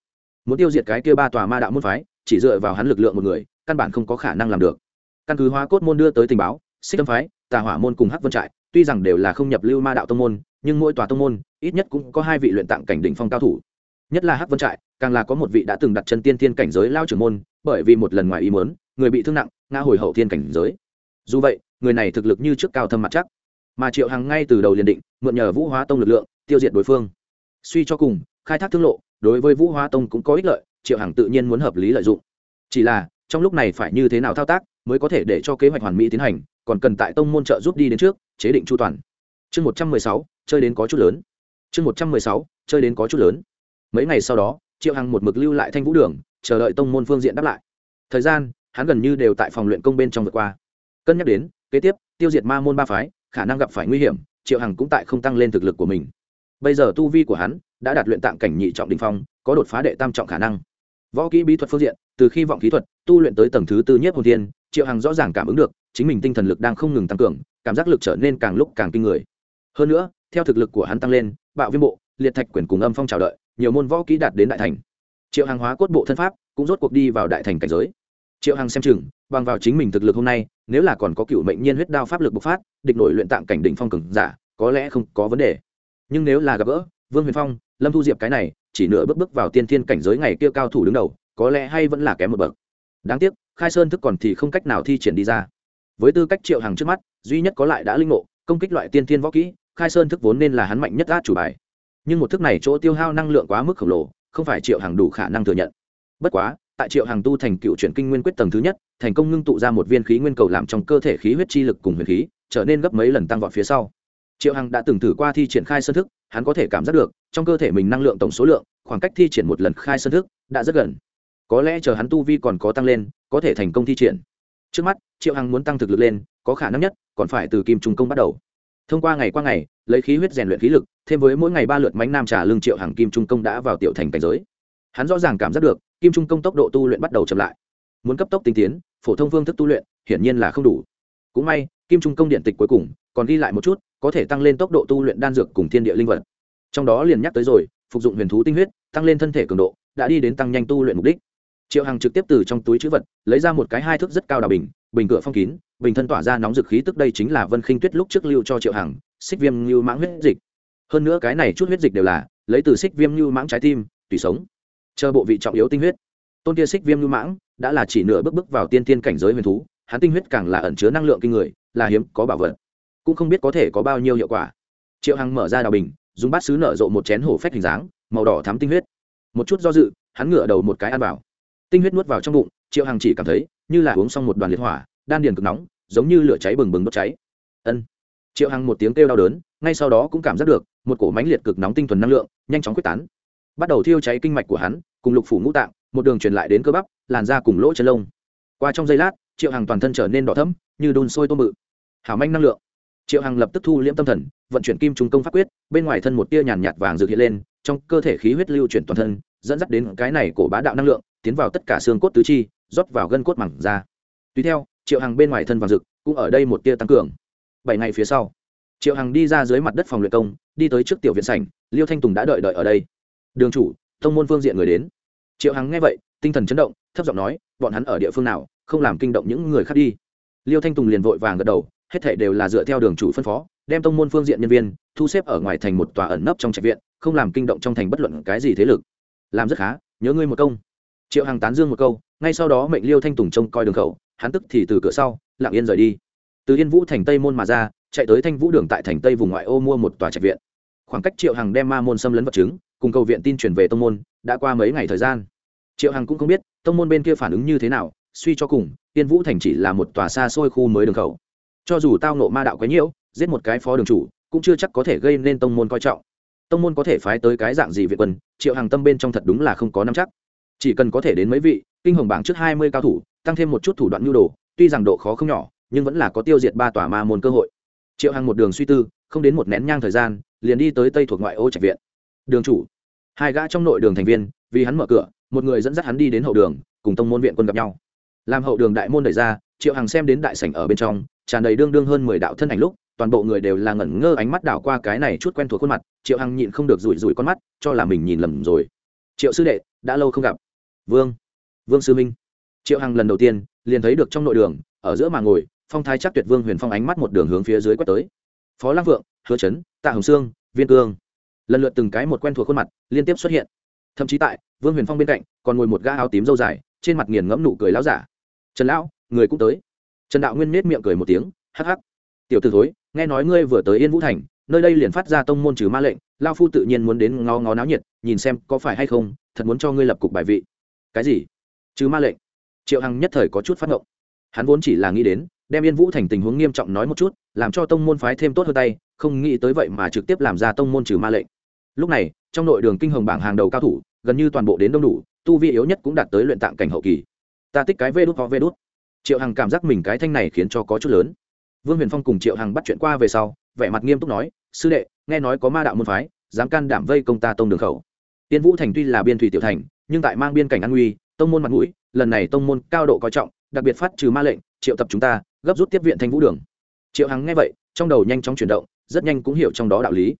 Muốn tiêu diệt cái kia ba tòa ma đạo môn phái chỉ dựa vào hắn lực lượng một người căn bản không có khả năng làm được. Căn cứ hóa cốt môn đưa tới tình báo xích tâm phái tà hỏa môn cùng hắc vân trại tuy rằng đều là không nhập lưu ma đạo tông môn nhưng mỗi tòa tông môn ít nhất cũng có hai vị luyện tạng cảnh đỉnh phong cao thủ. Nhất là hắc vân trại càng là có một vị đã từng đặt chân tiên thiên cảnh giới lao trưởng môn bởi vì một lần ngoài ý mớn người bị thương nặng ngã hồi hậu thiên cảnh giới dù vậy, người này thực lực như trước cao thâm mặt chắc. Mà triệu hằng ngay từ đầu liền định, mượn nhờ vũ hóa tông lực lượng, tiêu diệt đối phương. Suy cho cùng, khai thác thương lộ, đối với vũ hóa tông cũng có ích lợi, triệu hằng tự nhiên muốn hợp lý lợi dụng. Chỉ là, trong lúc này phải như thế nào thao tác, mới có thể để cho kế hoạch hoàn mỹ tiến hành, còn cần tại tông môn trợ giúp đi đến trước, chế định chu toàn. Chương một trăm mười sáu, chơi đến có chút lớn. Chương một trăm mười sáu, chơi đến có chút lớn. Mấy ngày sau đó, triệu hằng một mực lưu lại thanh vũ đường, chờ đợi tông môn phương diện đáp lại. Thời gian, hắn gần như đều tại phòng luyện công bên trong vượt qua cân nhắc đến, kế tiếp, tiêu diệt ma môn ba phái, khả năng gặp phải nguy hiểm, triệu hằng cũng tại không tăng lên thực lực của mình. Bây giờ tu vi của hắn đã đạt luyện tạng cảnh nhị trọng đình phong, có đột phá đệ tam trọng khả năng. Võ kỹ bí thuật phương diện, từ khi vọng kỹ thuật, tu luyện tới tầng thứ tư nhất hồn thiên, triệu hằng rõ ràng cảm ứng được, chính mình tinh thần lực đang không ngừng tăng cường, cảm giác lực trở nên càng lúc càng kinh người. Hơn nữa, theo thực lực của hắn tăng lên, bạo viêm bộ, liệt thạch quyền cùng âm phong chào đợi, nhiều môn võ kỹ đạt đến đại thành. Triệu hàng hóa cốt bộ thân pháp, cũng rốt cuộc đi vào đại thành cảnh giới triệu Hằng xem chừng, bằng vào chính mình thực lực hôm nay, nếu là còn có cựu mệnh nhiên huyết đao pháp lực bộc phát, địch nổi luyện tạng cảnh đỉnh phong cường giả, có lẽ không có vấn đề. Nhưng nếu là gặp gỡ, vương huyền phong, lâm thu diệp cái này, chỉ nửa bước bước vào tiên thiên cảnh giới ngày kia cao thủ đứng đầu, có lẽ hay vẫn là kém một bậc. Đáng tiếc, khai sơn thức còn thì không cách nào thi triển đi ra. Với tư cách triệu Hằng trước mắt, duy nhất có lại đã linh ngộ, công kích loại tiên thiên võ kỹ, khai sơn thức vốn nên là hắn mạnh nhất át chủ bài. Nhưng một thức này chỗ tiêu hao năng lượng quá mức khổng lồ, không phải triệu Hằng đủ khả năng thừa nhận. Bất quá tại triệu hàng tu thành cựu chuyển kinh nguyên quyết tầng thứ nhất, thành công ngưng tụ ra một viên khí nguyên cầu làm trong cơ thể khí huyết chi lực cùng huyền khí, trở nên gấp mấy lần tăng vọt phía sau. Triệu hằng đã từng thử qua thi triển khai sơn thức, hắn có thể cảm giác được, trong cơ thể mình năng lượng tổng số lượng, khoảng cách thi triển một lần khai sơn thức đã rất gần. Có lẽ chờ hắn tu vi còn có tăng lên, có thể thành công thi triển. Trước mắt, triệu hằng muốn tăng thực lực lên, có khả năng nhất, còn phải từ kim trung công bắt đầu. Thông qua ngày qua ngày, lấy khí huyết rèn luyện khí lực, thêm với mỗi ngày ba lượt mánh nam trả lương triệu hàng kim trung công đã vào tiểu thành cảnh giới. Hắn rõ ràng cảm giác được kim trung công tốc độ tu luyện bắt đầu chậm lại. Muốn cấp tốc tinh tiến, phổ thông phương thức tu luyện, hiển nhiên là không đủ. Cũng may, kim trung công điện tịch cuối cùng còn ghi lại một chút, có thể tăng lên tốc độ tu luyện đan dược cùng thiên địa linh vật. Trong đó liền nhắc tới rồi, phục dụng huyền thú tinh huyết, tăng lên thân thể cường độ, đã đi đến tăng nhanh tu luyện mục đích. Triệu hằng trực tiếp từ trong túi chữ vật, lấy ra một cái hai thước rất cao đào bình bình cửa phong kín, bình thân tỏa ra nóng dực khí, tức đây chính là vân khinh tuyết lúc trước lưu cho triệu hằng, xích viêm như mãng huyết dịch. Hơn nữa cái này chút huyết dịch đều là, lấy từ xích viêm như mãng trái tim tùy sống chờ bộ vị trọng yếu tinh huyết. Tôn kia xích viêm lưu mãng, đã là chỉ nửa bước bước vào tiên tiên cảnh giới huyền thú, hắn tinh huyết càng là ẩn chứa năng lượng kinh người, là hiếm, có bảo vật. Cũng không biết có thể có bao nhiêu hiệu quả. Triệu hằng mở ra đào bình, dùng bát sứ nở rộ một chén hổ phách hình dáng, màu đỏ thắm tinh huyết. Một chút do dự, hắn ngửa đầu một cái ăn vào. Tinh huyết nuốt vào trong bụng, triệu hằng chỉ cảm thấy như là uống xong một đoàn liệt hỏa, đan điền cực nóng, giống như lửa cháy bừng bừng đốt cháy. Ân. Triệu hằng một tiếng kêu đau đớn, ngay sau đó cũng cảm giác được một cổ mánh liệt cực nóng tinh thuần năng lượng nhanh chóng quyết tán bắt đầu thiêu cháy kinh mạch của hắn, cùng lục phủ ngũ tạng, một đường truyền lại đến cơ bắp, làn da cùng lỗ chân lông. Qua trong giây lát, triệu hằng toàn thân trở nên đỏ thấm như đun sôi tôm bự. Hảo manh năng lượng. Triệu hằng lập tức thu liễm tâm thần, vận chuyển kim trung công pháp quyết, bên ngoài thân một tia nhàn nhạt vàng rực hiện lên, trong cơ thể khí huyết lưu chuyển toàn thân, dẫn dắt đến cái này cổ bá đạo năng lượng, tiến vào tất cả xương cốt tứ chi, rót vào gân cốt mẳng ra tùy theo, triệu hằng bên ngoài thân vàng rực cũng ở đây một tia tăng cường. Bảy ngày phía sau, triệu hằng đi ra dưới mặt đất phòng luyện công, đi tới trước tiểu viện sảnh, liêu thanh tùng đã đợi đợi ở đây đường chủ thông môn phương diện người đến. Triệu hằng nghe vậy, tinh thần chấn động, thấp giọng nói, bọn hắn ở địa phương nào, không làm kinh động những người khác đi. Liêu thanh tùng liền vội vàng gật đầu, hết thể đều là dựa theo đường chủ phân phó, đem tông môn phương diện nhân viên, thu xếp ở ngoài thành một tòa ẩn nấp trong trạch viện, không làm kinh động trong thành bất luận cái gì thế lực. Làm rất khá, nhớ ngươi một công. Triệu hằng tán dương một câu, ngay sau đó mệnh liêu thanh tùng trông coi đường khẩu, hắn tức thì từ cửa sau, lặng yên rời đi. Từ yên vũ thành tây môn mà ra, chạy tới thanh vũ đường tại thành tây vùng ngoại ô mua một tòa trạch viện. Khoảng cách triệu hằng đem ma môn xâm lấn vật chứng cùng cầu viện tin truyền về tông môn, đã qua mấy ngày thời gian. Triệu hằng cũng không biết tông môn bên kia phản ứng như thế nào, suy cho cùng, tiên vũ thành chỉ là một tòa xa xôi khu mới đường khẩu. Cho dù tao nộ ma đạo quấy nhiễu, giết một cái phó đường chủ, cũng chưa chắc có thể gây nên tông môn coi trọng. Tông môn có thể phái tới cái dạng gì việt quân, triệu hàng tâm bên trong thật đúng là không có năm chắc. Chỉ cần có thể đến mấy vị, kinh hồng bảng trước hai mươi cao thủ, tăng thêm một chút thủ đoạn nhu đồ, tuy rằng độ khó không nhỏ, nhưng vẫn là có tiêu diệt ba tòa ma môn cơ hội. Triệu hàng một đường suy tư, không đến một nén nhang thời gian, liền đi tới tây thuộc ngoại ô trạch viện đường chủ. Hai gã trong nội đường thành viên, vì hắn mở cửa, một người dẫn dắt hắn đi đến hậu đường, cùng tông môn viện quân gặp nhau. Làm hậu đường đại môn đẩy ra, triệu hằng xem đến đại sảnh ở bên trong, tràn đầy đương đương hơn mười đạo thân ảnh lúc, toàn bộ người đều là ngẩn ngơ ánh mắt đảo qua cái này chút quen thuộc khuôn mặt, triệu hằng nhịn không được rủi rủi con mắt, cho là mình nhìn lầm rồi. Triệu sư đệ, đã lâu không gặp. Vương vương sư minh. Triệu hằng lần đầu tiên, liền thấy được trong nội đường, ở giữa mà ngồi, phong thái chắc tuyệt vương huyền phong ánh mắt một đường hướng phía dưới quét tới. Phó lăng vượng, hứa trấn tạ hồng sương, viên cương lần lượt từng cái một quen thuộc khuôn mặt liên tiếp xuất hiện. Thậm chí tại vương huyền phong bên cạnh còn ngồi một gã áo tím dâu dài, trên mặt nghiền ngẫm nụ cười láo giả. Trần lão, người cũng tới. Trần đạo nguyên nết miệng cười một tiếng, hắc hắc. Tiểu t ử thối, nghe nói ngươi vừa tới yên vũ thành, nơi đây liền phát ra tông môn trừ ma lệnh lao phu tự nhiên muốn đến ngó ngó náo nhiệt, nhìn xem có phải hay không, thật muốn cho ngươi lập cục bài vị. Cái gì? Trừ ma lệnh? Triệu hằng nhất thời có chút phát ngộng. Hắn vốn chỉ là nghĩ đến, đem yên vũ thành tình huống nghiêm trọng nói một chút, làm cho tông môn phái thêm tốt hơn tay, không nghĩ tới vậy mà trực tiếp làm ra tông môn trừ ma lệnh lúc này, trong nội đường kinh hồng bảng hàng đầu cao thủ, gần như toàn bộ đến đông đủ, tu vi yếu nhất cũng đạt tới luyện tạng cảnh hậu kỳ. Ta tích cái vê đốt ho vê đốt triệu hằng cảm giác mình cái thanh này khiến cho có chút lớn. Vương huyền phong cùng triệu hằng bắt chuyện qua về sau, vẻ mặt nghiêm túc nói, sư đệ, nghe nói có ma đạo môn phái, dám can đảm vây công ta tông đường khẩu. Tiên vũ thành tuy là biên thủy tiểu thành, nhưng tại mang biên cảnh an nguy, tông môn mặt mũi, lần này tông môn cao độ coi trọng, đặc biệt phát trừ ma lệnh, triệu tập chúng ta, gấp rút tiếp viện thanh vũ đường. Triệu hằng nghe vậy, trong đầu nhanh chóng chuyển động, rất nhanh cũng hiểu trong đó đạo lý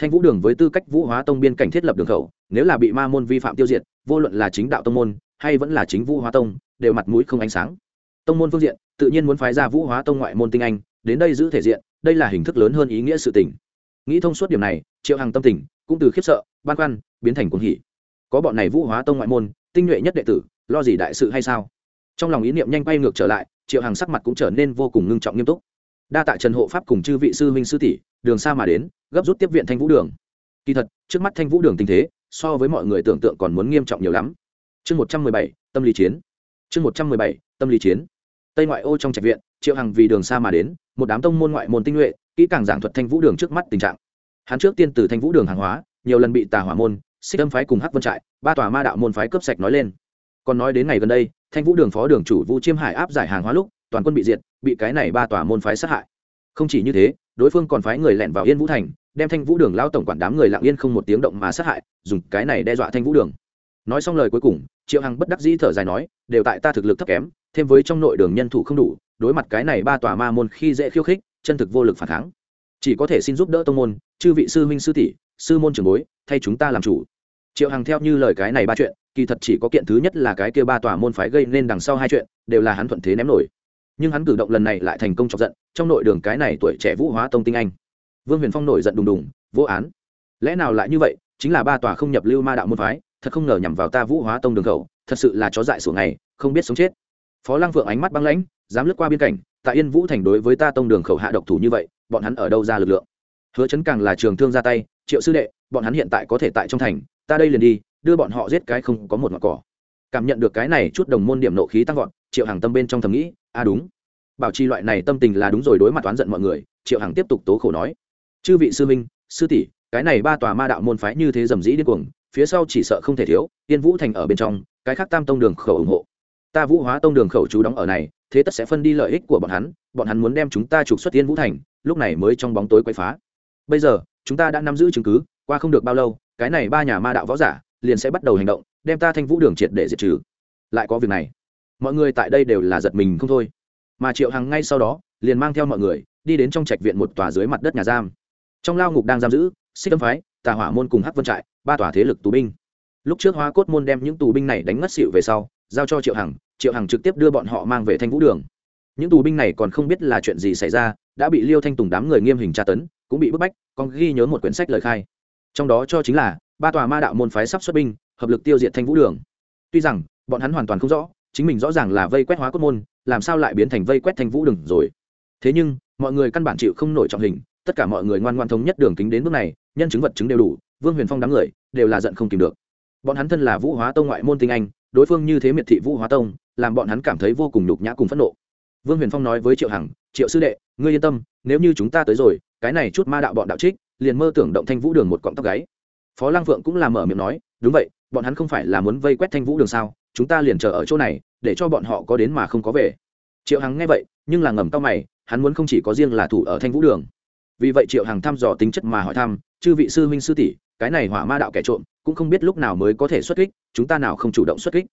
thanh vũ đường với tư cách vũ hóa tông biên cảnh thiết lập đường khẩu, nếu là bị ma môn vi phạm tiêu diệt, vô luận là chính đạo tông môn, hay vẫn là chính vũ hóa tông, đều mặt mũi không ánh sáng. Tông môn phương diện, tự nhiên muốn phái ra vũ hóa tông ngoại môn tinh anh, đến đây giữ thể diện, đây là hình thức lớn hơn ý nghĩa sự tình. Nghĩ thông suốt điểm này, triệu hằng tâm tình cũng từ khiếp sợ ban khoăn, biến thành cuồng hỉ. Có bọn này vũ hóa tông ngoại môn, tinh nhuệ nhất đệ tử, lo gì đại sự hay sao? Trong lòng ý niệm nhanh quay ngược trở lại, triệu hằng sắc mặt cũng trở nên vô cùng ngưng trọng nghiêm túc đa tạ trần hộ pháp cùng chư vị sư huynh sư tỷ, đường xa mà đến, gấp rút tiếp viện thanh vũ đường. Kỳ thật, trước mắt thanh vũ đường tình thế, so với mọi người tưởng tượng còn muốn nghiêm trọng nhiều lắm. Chương một trăm mười bảy, tâm lý chiến. Chương một trăm mười bảy, tâm lý chiến. Tây ngoại ô trong trạch viện, triệu hằng vì đường xa mà đến, một đám tông môn ngoại môn tinh nhuệ, kỹ càng giảng thuật thanh vũ đường trước mắt tình trạng. Hắn trước tiên từ thanh vũ đường hàng hóa, nhiều lần bị tà hỏa môn, xích âm phái cùng hắc vân trại, ba tòa ma đạo môn phái cướp sạch nói lên. Còn nói đến ngày gần đây, thanh vũ đường phó đường chủ vũ chiêm hải áp giải hàng hóa lúc toàn quân bị diệt, bị cái này ba tòa môn phái sát hại. Không chỉ như thế, đối phương còn phái người lẻn vào yên vũ thành, đem thanh vũ đường lao tổng quản đám người lặng yên không một tiếng động mà sát hại, dùng cái này đe dọa thanh vũ đường. Nói xong lời cuối cùng, triệu hằng bất đắc dĩ thở dài nói, đều tại ta thực lực thấp kém, thêm với trong nội đường nhân thủ không đủ, đối mặt cái này ba tòa ma môn khi dễ khiêu khích, chân thực vô lực phản kháng. Chỉ có thể xin giúp đỡ tông môn, chư vị sư huynh sư tỷ, sư môn trường bối, thay chúng ta làm chủ. Triệu hằng theo như lời cái này ba chuyện, kỳ thật chỉ có kiện thứ nhất là cái kia ba tòa môn phái gây nên đằng sau hai chuyện, đều là hắn thuận thế ném nổi nhưng hắn cử động lần này lại thành công chọc giận, trong nội đường cái này tuổi trẻ vũ hóa tông tinh anh. Vương huyền phong nổi giận đùng đùng, vô án? Lẽ nào lại như vậy? Chính là ba tòa không nhập lưu ma đạo môn phái, thật không ngờ nhằm vào ta vũ hóa tông đường khẩu, thật sự là chó dại sổ ngày, không biết sống chết. Phó lăng phượng ánh mắt băng lãnh, dám lướt qua biên cảnh, tại yên vũ thành đối với ta tông đường khẩu hạ độc thủ như vậy, bọn hắn ở đâu ra lực lượng? Hứa chấn càng là trường thương ra tay, triệu sư đệ, bọn hắn hiện tại có thể tại trong thành, ta đây liền đi, đưa bọn họ giết cái không có một mặt cỏ. Cảm nhận được cái này chút đồng môn điểm nộ khí tăng vọt, triệu hàng tâm bên trong thầm nghĩ à đúng. Bảo trì loại này tâm tình là đúng rồi, đối mặt toán giận mọi người, triệu hằng tiếp tục tố khổ nói. Chư vị sư minh, sư tỷ, cái này ba tòa ma đạo môn phái như thế dầm dĩ điên cuồng, phía sau chỉ sợ không thể thiếu tiên vũ thành ở bên trong, cái khác tam tông đường khẩu ủng hộ. Ta vũ hóa tông đường khẩu chú đóng ở này, thế tất sẽ phân đi lợi ích của bọn hắn bọn hắn muốn đem chúng ta trục xuất tiên vũ thành, lúc này mới trong bóng tối quay phá. Bây giờ, chúng ta đã nắm giữ chứng cứ, qua không được bao lâu, cái này ba nhà ma đạo võ giả liền sẽ bắt đầu hành động, đem ta thanh vũ đường triệt để diệt trừ. Lại có việc này mọi người tại đây đều là giật mình không thôi. Mà triệu hằng ngay sau đó, liền mang theo mọi người, đi đến trong trạch viện một tòa dưới mặt đất nhà giam. Trong lao ngục đang giam giữ, xích âm phái, tà hỏa môn cùng hắc vân trại, ba tòa thế lực tù binh. Lúc trước hóa cốt môn đem những tù binh này đánh ngất xịu về sau, giao cho triệu hằng triệu hằng trực tiếp đưa bọn họ mang về thanh vũ đường. Những tù binh này còn không biết là chuyện gì xảy ra, đã bị liêu thanh tùng đám người nghiêm hình tra tấn, cũng bị bức bách, còn ghi nhớ một quyển sách lời khai. Trong đó cho chính là, ba tòa ma đạo môn phái sắp xuất binh, hợp lực tiêu diệt thanh vũ đường. Tuy rằng, bọn hắn hoàn toàn không rõ chính mình rõ ràng là vây quét hóa cốt môn, làm sao lại biến thành vây quét thanh vũ đường rồi? Thế nhưng, mọi người căn bản chịu không nổi trọng hình, tất cả mọi người ngoan ngoan thống nhất đường kính đến bước này, nhân chứng vật chứng đều đủ, vương huyền phong đám người đều là giận không kìm được. Bọn hắn thân là vũ hóa tông ngoại môn tinh anh, đối phương như thế miệt thị vũ hóa tông, làm bọn hắn cảm thấy vô cùng nhục nhã cùng phẫn nộ. Vương huyền phong nói với triệu hằng, triệu sư đệ, ngươi yên tâm, nếu như chúng ta tới rồi, cái này chút ma đạo bọn đạo trích, liền mơ tưởng động thanh vũ đường một cọng tóc gáy. Phó lang phượng cũng làm mở miệng nói, đúng vậy, bọn hắn không phải là muốn vây quét thanh vũ đường sao? Chúng ta liền chờ ở chỗ này, để cho bọn họ có đến mà không có về. Triệu hằng nghe vậy, nhưng là ngầm tao mày, hắn muốn không chỉ có riêng là thủ ở thanh vũ đường. Vì vậy triệu hằng thăm dò tính chất mà hỏi thăm, chư vị sư huynh sư tỷ, cái này hỏa ma đạo kẻ trộm, cũng không biết lúc nào mới có thể xuất kích, chúng ta nào không chủ động xuất kích?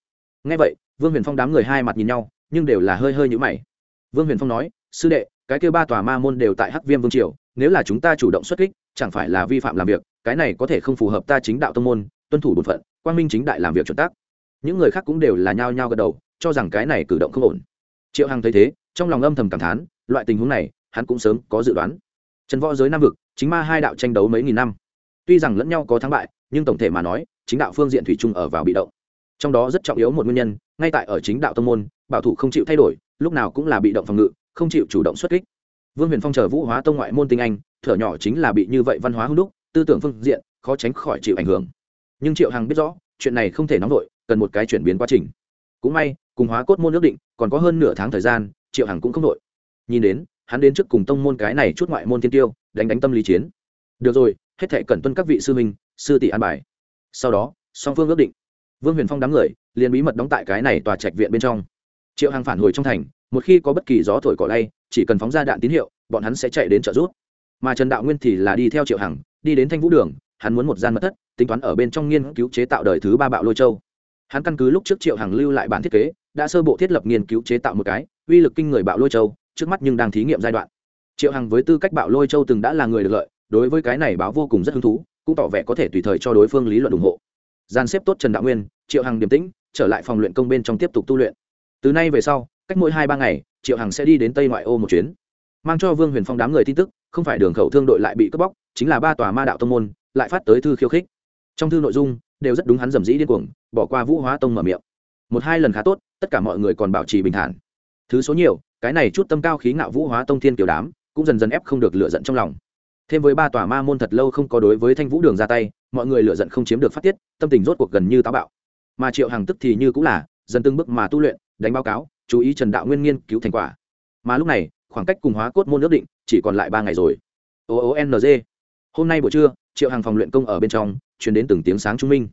Nghe vậy, vương huyền phong đám người hai mặt nhìn nhau, nhưng đều là hơi hơi nhũ mày. Vương huyền phong nói, sư đệ, cái kêu ba tòa ma môn đều tại hắc viêm vương triều, nếu là chúng ta chủ động xuất kích, chẳng phải là vi phạm làm việc, cái này có thể không phù hợp ta chính đạo tông môn, tuân thủ bổn phận, quang minh chính đại làm việc chuẩn tắc những người khác cũng đều là nhao nhao gật đầu, cho rằng cái này cử động không ổn. Triệu hằng thấy thế, trong lòng âm thầm cảm thán, loại tình huống này, hắn cũng sớm có dự đoán. Trần võ giới nam vực, chính ma hai đạo tranh đấu mấy nghìn năm. Tuy rằng lẫn nhau có thắng bại, nhưng tổng thể mà nói, chính đạo phương diện thủy chung ở vào bị động. Trong đó rất trọng yếu một nguyên nhân, ngay tại ở chính đạo tông môn, bảo thủ không chịu thay đổi, lúc nào cũng là bị động phòng ngự, không chịu chủ động xuất kích. Vương huyền phong chờ vũ hóa tông ngoại môn tinh anh, thở nhỏ chính là bị như vậy văn hóa hưng đúc, tư tưởng phương diện, khó tránh khỏi chịu ảnh hưởng. Nhưng triệu hằng biết rõ, chuyện này không thể nóng vội cần một cái chuyển biến quá trình. Cũng may, cùng hóa cốt môn ước định, còn có hơn nửa tháng thời gian, triệu hằng cũng không đội. Nhìn đến, hắn đến trước cùng tông môn cái này chút ngoại môn tiên tiêu, đánh đánh tâm lý chiến. Được rồi, hết thệ cẩn tuân các vị sư minh sư tỷ an bài. Sau đó, song phương ước định. Vương huyền phong đám người, liền bí mật đóng tại cái này tòa trạch viện bên trong. Triệu hằng phản hồi trong thành, một khi có bất kỳ gió thổi cỏ lay, chỉ cần phóng ra đạn tín hiệu, bọn hắn sẽ chạy đến trợ giúp. Mà trần đạo nguyên thì là đi theo triệu hằng, đi đến thanh vũ đường, hắn muốn một gian mật thất, tính toán ở bên trong nghiên cứu chế tạo đời thứ ba bạo lôi châu hắn căn cứ lúc trước triệu hằng lưu lại bản thiết kế, đã sơ bộ thiết lập nghiên cứu chế tạo một cái, uy lực kinh người bạo lôi châu, trước mắt nhưng đang thí nghiệm giai đoạn. Triệu hằng với tư cách bạo lôi châu từng đã là người được lợi, đối với cái này báo vô cùng rất hứng thú, cũng tỏ vẻ có thể tùy thời cho đối phương lý luận ủng hộ. Gian xếp tốt trần đạo nguyên, triệu hằng điềm tĩnh, trở lại phòng luyện công bên trong tiếp tục tu luyện. Từ nay về sau, cách mỗi hai ba ngày, triệu hằng sẽ đi đến tây ngoại ô một chuyến. Mang cho vương huyền phong đám người tin tức, không phải đường khẩu thương đội lại bị cướp bóc, chính là ba tòa ma đạo tông môn, lại phát tới thư khiêu khích. Trong thư nội dung đều rất đúng hắn dầm dĩ điên cuồng, bỏ qua vũ hóa tông mở miệng. Một hai lần khá tốt, tất cả mọi người còn bảo trì bình thản. Thứ số nhiều, cái này chút tâm cao khí ngạo vũ hóa tông thiên kiểu đám, cũng dần dần ép không được lựa giận trong lòng. Thêm với ba tòa ma môn thật lâu không có đối với thanh vũ đường ra tay, mọi người lựa giận không chiếm được phát tiết, tâm tình rốt cuộc gần như táo bạo. Mà triệu hàng tức thì như cũng là, dần từng bước mà tu luyện, đánh báo cáo, chú ý trần đạo nguyên nghiên cứu thành quả. Mà lúc này, khoảng cách cùng hóa cốt môn ước định, chỉ còn lại ba ngày rồi. O o n g. Hôm nay buổi trưa, triệu hàng phòng luyện công ở bên trong chuyển đến từng tiếng sáng trung minh.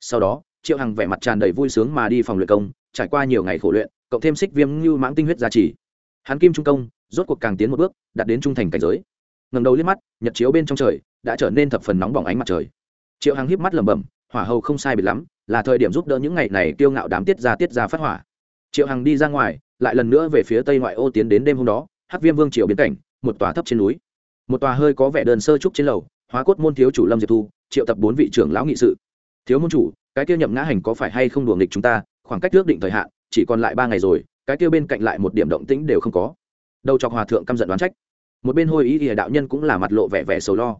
Sau đó, triệu hằng vẻ mặt tràn đầy vui sướng mà đi phòng luyện công, trải qua nhiều ngày khổ luyện, cộng thêm xích viêm như mãng tinh huyết gia trì. Hắn kim trung công, rốt cuộc càng tiến một bước, đạt đến trung thành cảnh giới. Ngầm đầu liếc mắt, nhật chiếu bên trong trời, đã trở nên thập phần nóng bỏng ánh mặt trời. Triệu hằng híp mắt lẩm bẩm, hỏa hầu không sai biệt lắm, là thời điểm giúp đỡ những ngày này tiêu ngạo đám tiết ra tiết ra phát hỏa. Triệu hằng đi ra ngoài, lại lần nữa về phía tây ngoại ô tiến đến đêm hôm đó, hắc viêm vương triều biến cảnh, một tòa thấp trên núi. Một tòa hơi có vẻ đơn sơ trúc trên lầu, hóa cốt môn thiếu chủ lâm diệp thu triệu tập bốn vị trưởng lão nghị sự. Thiếu môn chủ, cái tiêu nhậm ngã hành có phải hay không đùa nghịch chúng ta? Khoảng cách ước định thời hạn, chỉ còn lại ba ngày rồi, cái tiêu bên cạnh lại một điểm động tĩnh đều không có. Đầu chọc hòa thượng căm giận đoán trách. Một bên hôi ý thì đạo nhân cũng là mặt lộ vẻ vẻ sầu lo.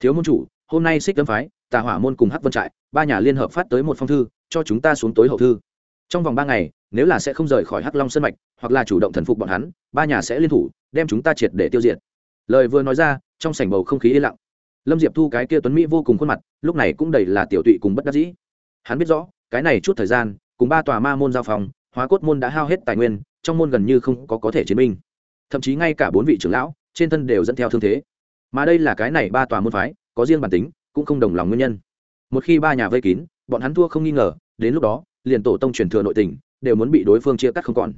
Thiếu môn chủ, hôm nay xích tâm phái, tà hỏa môn cùng hắc vân trại, ba nhà liên hợp phát tới một phong thư, cho chúng ta xuống tối hậu thư. Trong vòng ba ngày, nếu là sẽ không rời khỏi hắc long sân mạch, hoặc là chủ động thần phục bọn hắn, ba nhà sẽ liên thủ, đem chúng ta triệt để tiêu diệt. Lời vừa nói ra, trong sảnh bầu không khí yên lặng lâm diệp thu cái kia tuấn mỹ vô cùng khuôn mặt, lúc này cũng đầy là tiểu tụy cùng bất đắc dĩ. Hắn biết rõ, cái này chút thời gian, cùng ba tòa ma môn giao phòng, hóa cốt môn đã hao hết tài nguyên, trong môn gần như không có có thể chiến binh. Thậm chí ngay cả bốn vị trưởng lão, trên thân đều dẫn theo thương thế. Mà đây là cái này ba tòa môn phái, có riêng bản tính, cũng không đồng lòng nguyên nhân. Một khi ba nhà vây kín, bọn hắn thua không nghi ngờ, đến lúc đó, liền tổ tông truyền thừa nội tình, đều muốn bị đối phương chia cắt không còn.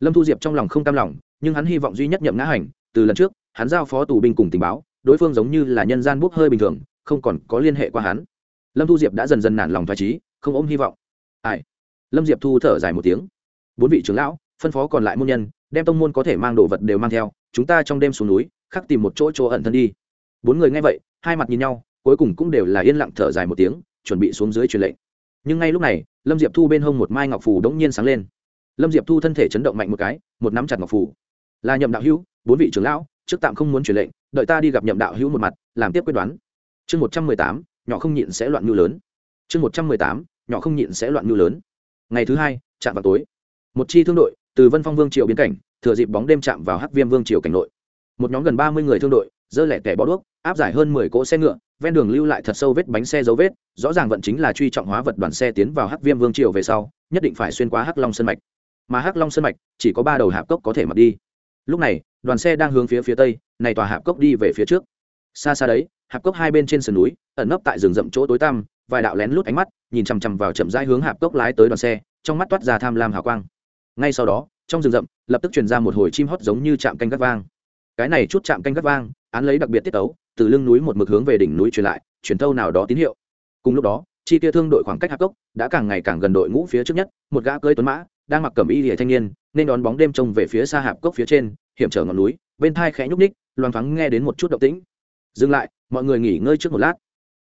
Lâm thu diệp trong lòng không cam lòng, nhưng hắn hy vọng duy nhất nhậm ngã hành, từ lần trước, hắn giao phó tù binh cùng tình báo đối phương giống như là nhân gian bốc hơi bình thường, không còn có liên hệ qua hắn. Lâm thu diệp đã dần dần nản lòng thoải trí, không ôm hy vọng. Ai? Lâm diệp thu thở dài một tiếng. Bốn vị trưởng lão, phân phó còn lại môn nhân, đem tông môn có thể mang đồ vật đều mang theo, chúng ta trong đêm xuống núi, khắc tìm một chỗ chỗ ẩn thân đi. Bốn người nghe vậy, hai mặt nhìn nhau, cuối cùng cũng đều là yên lặng thở dài một tiếng, chuẩn bị xuống dưới truyền lệnh. Nhưng ngay lúc này, lâm diệp thu bên hông một mai ngọc phù đống nhiên sáng lên. Lâm diệp thu thân thể chấn động mạnh một cái, một nắm chặt ngọc phù. Là nhậm đạo hữu, bốn vị trưởng lão, trước tạm không muốn truyền lệnh đợi ta đi gặp nhậm đạo hữu một mặt, làm tiếp quyết đoán. Chương một trăm mười tám, nhỏ không nhịn sẽ loạn mưu lớn. Chương một trăm mười tám, nhỏ không nhịn sẽ loạn mưu lớn. Ngày thứ hai, chạm vào tối. Một chi thương đội, từ vân phong vương triều biến cảnh, thừa dịp bóng đêm chạm vào hắc viêm vương triều cảnh nội. Một nhóm gần ba mươi người thương đội dơ lẻ tẻ bó đuốc, áp giải hơn mười cỗ xe ngựa, ven đường lưu lại thật sâu vết bánh xe dấu vết, rõ ràng vận chính là truy trọng hóa vật đoàn xe tiến vào hắc viêm vương triều về sau, nhất định phải xuyên qua hắc long sân mạch. Mà hắc long sân mạch, chỉ có ba đầu hạp cốc có thể mặc đi lúc này, đoàn xe đang hướng phía phía tây, này tòa hạp cốc đi về phía trước. Xa xa đấy, hạp cốc hai bên trên sườn núi, ẩn nấp tại rừng rậm chỗ tối tăm, vài đạo lén lút ánh mắt, nhìn chằm chằm vào chậm rãi hướng hạp cốc lái tới đoàn xe, trong mắt toát ra tham lam hào quang. Ngay sau đó, trong rừng rậm, lập tức truyền ra một hồi chim hót giống như chạm canh gắt vang. Cái này chút chạm canh gắt vang, án lấy đặc biệt tiết tấu, từ lưng núi một mực hướng về đỉnh núi truyền lại, truyền thâu nào đó tín hiệu. Cùng lúc đó, chi tiêu thương đội khoảng cách hạp cốc đã càng ngày càng gần đội ngũ phía trước nhất, một gã cưỡi tuấn mã, đang mặc cẩm y lìa thanh niên nên đón bóng đêm trông về phía xa hạp cốc phía trên, hiểm trở ngọn núi, bên thai khẽ nhúc ních loang thoáng nghe đến một chút động tĩnh. Dừng lại, mọi người nghỉ ngơi trước một lát.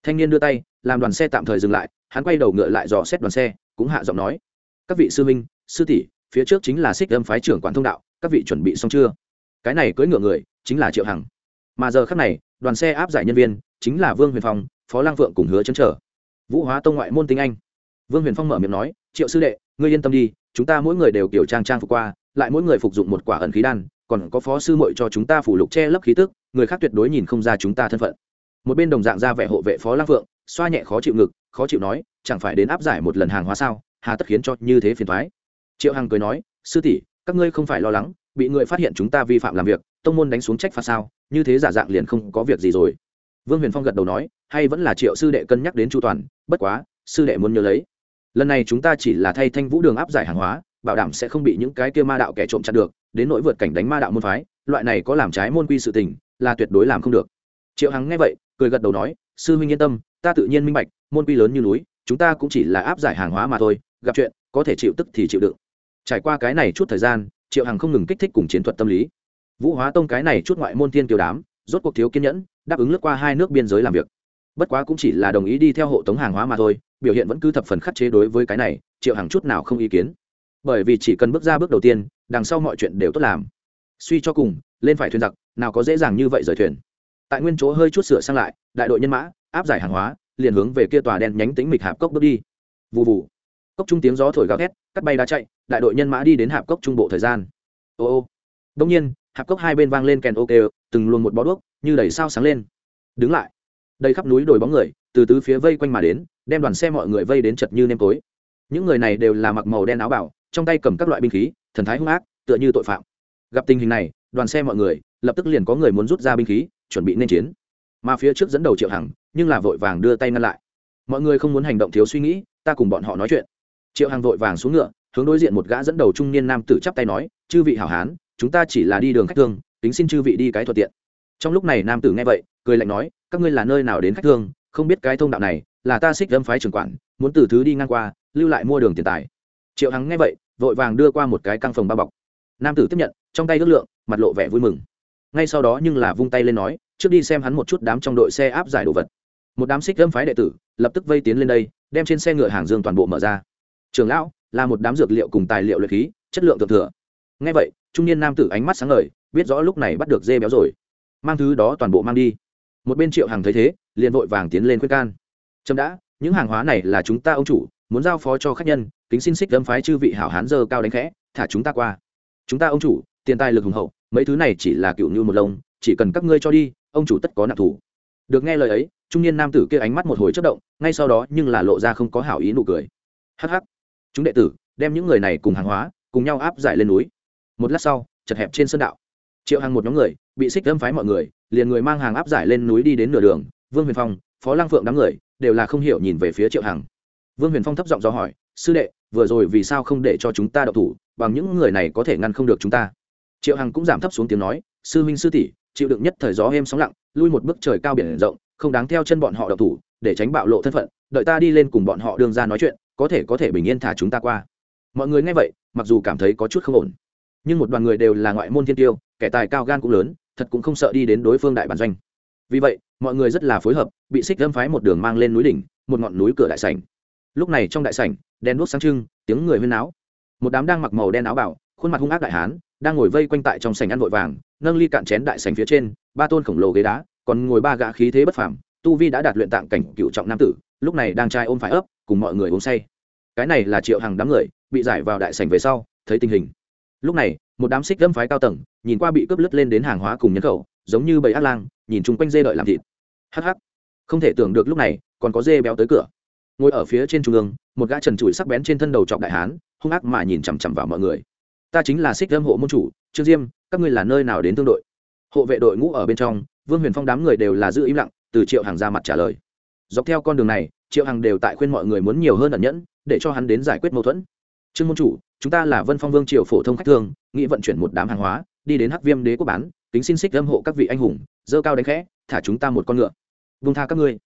Thanh niên đưa tay, làm đoàn xe tạm thời dừng lại, hắn quay đầu ngựa lại dò xét đoàn xe, cũng hạ giọng nói, các vị sư minh sư tỷ, phía trước chính là xích âm phái trưởng quản thông đạo, các vị chuẩn bị xong chưa? Cái này cưỡi ngựa người, chính là triệu hằng. Mà giờ khắc này, đoàn xe áp giải nhân viên, chính là vương huyền phong, phó lang phượng cùng hứa chấn trở. Vũ hóa tông ngoại môn tiếng anh. Vương huyền phong mở miệng nói, triệu sư đệ, ngươi yên tâm đi chúng ta mỗi người đều kiểu trang trang phục qua, lại mỗi người phục dụng một quả ẩn khí đan, còn có phó sư muội cho chúng ta phủ lục che lấp khí tức, người khác tuyệt đối nhìn không ra chúng ta thân phận. Một bên đồng dạng ra vẻ hộ vệ phó lang phượng, xoa nhẹ khó chịu ngực, khó chịu nói, chẳng phải đến áp giải một lần hàng hóa sao, hà tất khiến cho như thế phiền thoái. Triệu hằng cười nói, sư tỷ, các ngươi không phải lo lắng, bị người phát hiện chúng ta vi phạm làm việc, tông môn đánh xuống trách phạt sao, như thế giả dạng liền không có việc gì rồi. Vương huyền phong gật đầu nói, hay vẫn là triệu sư đệ cân nhắc đến chu toàn, bất quá, sư đệ muốn nhớ lấy lần này chúng ta chỉ là thay thanh vũ đường áp giải hàng hóa bảo đảm sẽ không bị những cái kia ma đạo kẻ trộm chặt được đến nỗi vượt cảnh đánh ma đạo môn phái loại này có làm trái môn quy sự tình là tuyệt đối làm không được triệu hằng nghe vậy cười gật đầu nói sư huynh yên tâm ta tự nhiên minh bạch môn quy lớn như núi chúng ta cũng chỉ là áp giải hàng hóa mà thôi gặp chuyện có thể chịu tức thì chịu đựng trải qua cái này chút thời gian triệu hằng không ngừng kích thích cùng chiến thuật tâm lý vũ hóa tông cái này chút ngoại môn thiên kiều đám rốt cuộc thiếu kiên nhẫn đáp ứng lướt qua hai nước biên giới làm việc bất quá cũng chỉ là đồng ý đi theo hộ tống hàng hóa mà thôi biểu hiện vẫn cứ thập phần khắc chế đối với cái này triệu hàng chút nào không ý kiến. Bởi vì chỉ cần bước ra bước đầu tiên đằng sau mọi chuyện đều tốt làm. Suy cho cùng lên phải thuyền giặc nào có dễ dàng như vậy rời thuyền. Tại nguyên chỗ hơi chút sửa sang lại đại đội nhân mã áp giải hàng hóa liền hướng về kia tòa đen nhánh tính mịch hạp cốc bước đi. Vụ vụ cốc trung tiếng gió thổi gào thét cắt bay đá chạy đại đội nhân mã đi đến hạp cốc trung bộ thời gian. Ô ô. Đông nhiên hạp cốc hai bên vang lên kèn ô kê, từng luồn một bó đuốc như đẩy sao sáng lên. Đứng lại đây khắp núi đồi bóng người, từ tứ phía vây quanh mà đến, đem đoàn xe mọi người vây đến chật như nêm tối. Những người này đều là mặc màu đen áo bảo, trong tay cầm các loại binh khí, thần thái hung ác, tựa như tội phạm. Gặp tình hình này, đoàn xe mọi người lập tức liền có người muốn rút ra binh khí, chuẩn bị nên chiến. Mà phía trước dẫn đầu triệu hằng, nhưng là vội vàng đưa tay ngăn lại. Mọi người không muốn hành động thiếu suy nghĩ, ta cùng bọn họ nói chuyện. Triệu hằng vội vàng xuống ngựa, hướng đối diện một gã dẫn đầu trung niên nam tử chắp tay nói, chư vị hảo hán, chúng ta chỉ là đi đường khách thương, tính xin chư vị đi cái thuận tiện trong lúc này nam tử nghe vậy, cười lạnh nói, các ngươi là nơi nào đến khách thương? Không biết cái thông đạo này là ta xích lâm phái trưởng quản, muốn từ thứ đi ngang qua, lưu lại mua đường tiền tài. Triệu hằng nghe vậy, vội vàng đưa qua một cái căng phòng bao bọc. Nam tử tiếp nhận, trong tay ước lượng, mặt lộ vẻ vui mừng. Ngay sau đó nhưng là vung tay lên nói, trước đi xem hắn một chút đám trong đội xe áp giải đồ vật. Một đám xích lâm phái đệ tử lập tức vây tiến lên đây, đem trên xe ngựa hàng dương toàn bộ mở ra. Trường lão, là một đám dược liệu cùng tài liệu luyện khí, chất lượng thượng thừa. Ngay vậy, trung niên nam tử ánh mắt sáng ngời, biết rõ lúc này bắt được dê béo rồi mang thứ đó toàn bộ mang đi. Một bên triệu hàng thấy thế, liền vội vàng tiến lên khuyên can. Trâm đã, những hàng hóa này là chúng ta ông chủ, muốn giao phó cho khách nhân, kính xin xích lâm phái chư vị hảo hán dơ cao đánh khẽ, thả chúng ta qua. Chúng ta ông chủ, tiền tài lực hùng hậu, mấy thứ này chỉ là cựu như một lông, chỉ cần các ngươi cho đi, ông chủ tất có nạp thủ. Được nghe lời ấy, trung niên nam tử kia ánh mắt một hồi chất động, ngay sau đó nhưng là lộ ra không có hảo ý nụ cười. Hh chúng đệ tử, đem những người này cùng hàng hóa, cùng nhau áp giải lên núi. Một lát sau, chật hẹp trên sân đạo. Triệu hàng một nhóm người bị xích âm phái mọi người, liền người mang hàng áp giải lên núi đi đến nửa đường, vương huyền phong, phó lang phượng đám người, đều là không hiểu nhìn về phía triệu hằng. Vương huyền phong thấp giọng do hỏi, sư đệ, vừa rồi vì sao không để cho chúng ta đậu thủ, bằng những người này có thể ngăn không được chúng ta? Triệu hằng cũng giảm thấp xuống tiếng nói, sư minh, sư tỷ, chịu đựng nhất thời gió êm sóng lặng, lui một bước trời cao biển rộng, không đáng theo chân bọn họ đậu thủ, để tránh bạo lộ thân phận, đợi ta đi lên cùng bọn họ đương ra nói chuyện, có thể có thể bình yên thả chúng ta qua. Mọi người nghe vậy, mặc dù cảm thấy có chút không ổn nhưng một đoàn người đều là ngoại môn thiên tiêu, kẻ tài cao gan cũng lớn, thật cũng không sợ đi đến đối phương đại bản doanh. Vì vậy, mọi người rất là phối hợp, bị xích lâm phái một đường mang lên núi đỉnh, một ngọn núi cửa đại sảnh. Lúc này trong đại sảnh, đèn đuốc sáng trưng, tiếng người huyên náo. Một đám đang mặc màu đen áo bảo, khuôn mặt hung ác đại hán, đang ngồi vây quanh tại trong sảnh ăn vội vàng, nâng ly cạn chén đại sảnh phía trên, ba tôn khổng lồ ghế đá, còn ngồi ba gã khí thế bất phàm, tu vi đã đạt luyện tạng cảnh cựu trọng nam tử, lúc này đang trai ôm phải ấp, cùng mọi người uống say. Cái này là triệu hàng đám người, bị giải vào đại sảnh về sau, thấy tình hình lúc này, một đám xích lâm phái cao tầng, nhìn qua bị cướp lướt lên đến hàng hóa cùng nhân khẩu, giống như bầy ác lang, nhìn chung quanh dê đợi làm thịt. Hắc hắc. Không thể tưởng được lúc này, còn có dê béo tới cửa. Ngồi ở phía trên trung ương, một gã trần trụi sắc bén trên thân đầu trọc đại hán, hung ác mà nhìn chằm chằm vào mọi người. Ta chính là xích lâm hộ môn chủ, trương diêm, các ngươi là nơi nào đến tương đội? Hộ vệ đội ngũ ở bên trong, vương huyền phong đám người đều là giữ im lặng, từ triệu hàng ra mặt trả lời. Dọc theo con đường này, triệu hàng đều tại khuyên mọi người muốn nhiều hơn ẩn nhẫn, để cho hắn đến giải quyết mâu thuẫn trương môn chủ, chúng ta là vân phong vương triều phổ thông khách thương nghĩ vận chuyển một đám hàng hóa, đi đến hắc viêm đế quốc bán tính xin xích âm hộ các vị anh hùng dơ cao đánh khẽ, thả chúng ta một con ngựa. Vung tha các ngươi.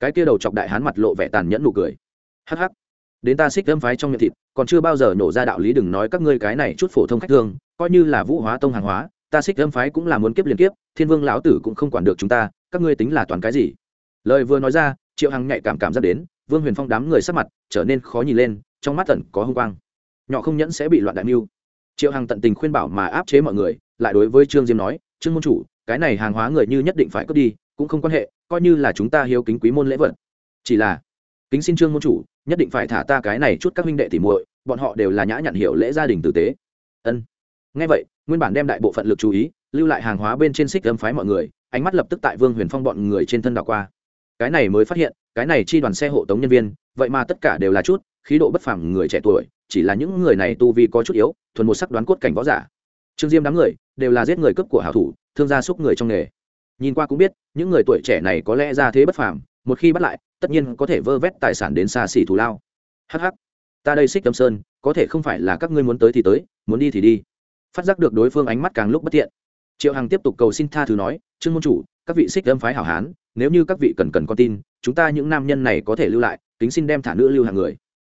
Cái kia đầu chọc đại hán mặt lộ vẻ tàn nhẫn nụ cười. Hắc hắc. Đến ta xích âm phái trong miệng thịt, còn chưa bao giờ nổ ra đạo lý đừng nói các ngươi cái này chút phổ thông khách thương coi như là vũ hóa tông hàng hóa, ta xích âm phái cũng là muốn kiếp liên kiếp, thiên vương lão tử cũng không quản được chúng ta, các ngươi tính là toàn cái gì? Lời vừa nói ra, triệu hằng nhạy cảm cảm giác đến, vương huyền phong đám người sắc mặt trở nên khó nhìn lên, trong mắt tẩn có hung quang nhỏ không nhẫn sẽ bị loạn đại mưu. Triệu hằng tận tình khuyên bảo mà áp chế mọi người, lại đối với trương diêm nói, trương môn chủ, cái này hàng hóa người như nhất định phải cướp đi, cũng không quan hệ, coi như là chúng ta hiếu kính quý môn lễ vật. Chỉ là, kính xin trương môn chủ, nhất định phải thả ta cái này chút các huynh đệ tỉ muội, bọn họ đều là nhã nhặn hiểu lễ gia đình tử tế. Ân. Ngay vậy, nguyên bản đem đại bộ phận lực chú ý, lưu lại hàng hóa bên trên xích âm phái mọi người, ánh mắt lập tức tại vương huyền phong bọn người trên thân đảo qua. Cái này mới phát hiện, cái này chi đoàn xe hộ tống nhân viên, vậy mà tất cả đều là chút, khí độ bất phẳng người trẻ tuổi chỉ là những người này tu vi có chút yếu, thuần một sắc đoán cốt cảnh võ giả. Trương diêm đám người đều là giết người cướp của hảo thủ, thương gia xúc người trong nghề. Nhìn qua cũng biết, những người tuổi trẻ này có lẽ ra thế bất phàm, một khi bắt lại, tất nhiên có thể vơ vét tài sản đến xa xỉ thù lao. Hh ta đây xích tâm sơn, có thể không phải là các ngươi muốn tới thì tới, muốn đi thì đi. Phát giác được đối phương ánh mắt càng lúc bất thiện. Triệu hằng tiếp tục cầu xin tha thứ nói, trương môn chủ, các vị xích âm phái hảo hán, nếu như các vị cần cần con tin, chúng ta những nam nhân này có thể lưu lại tính xin đem thả nữ lưu hàng người.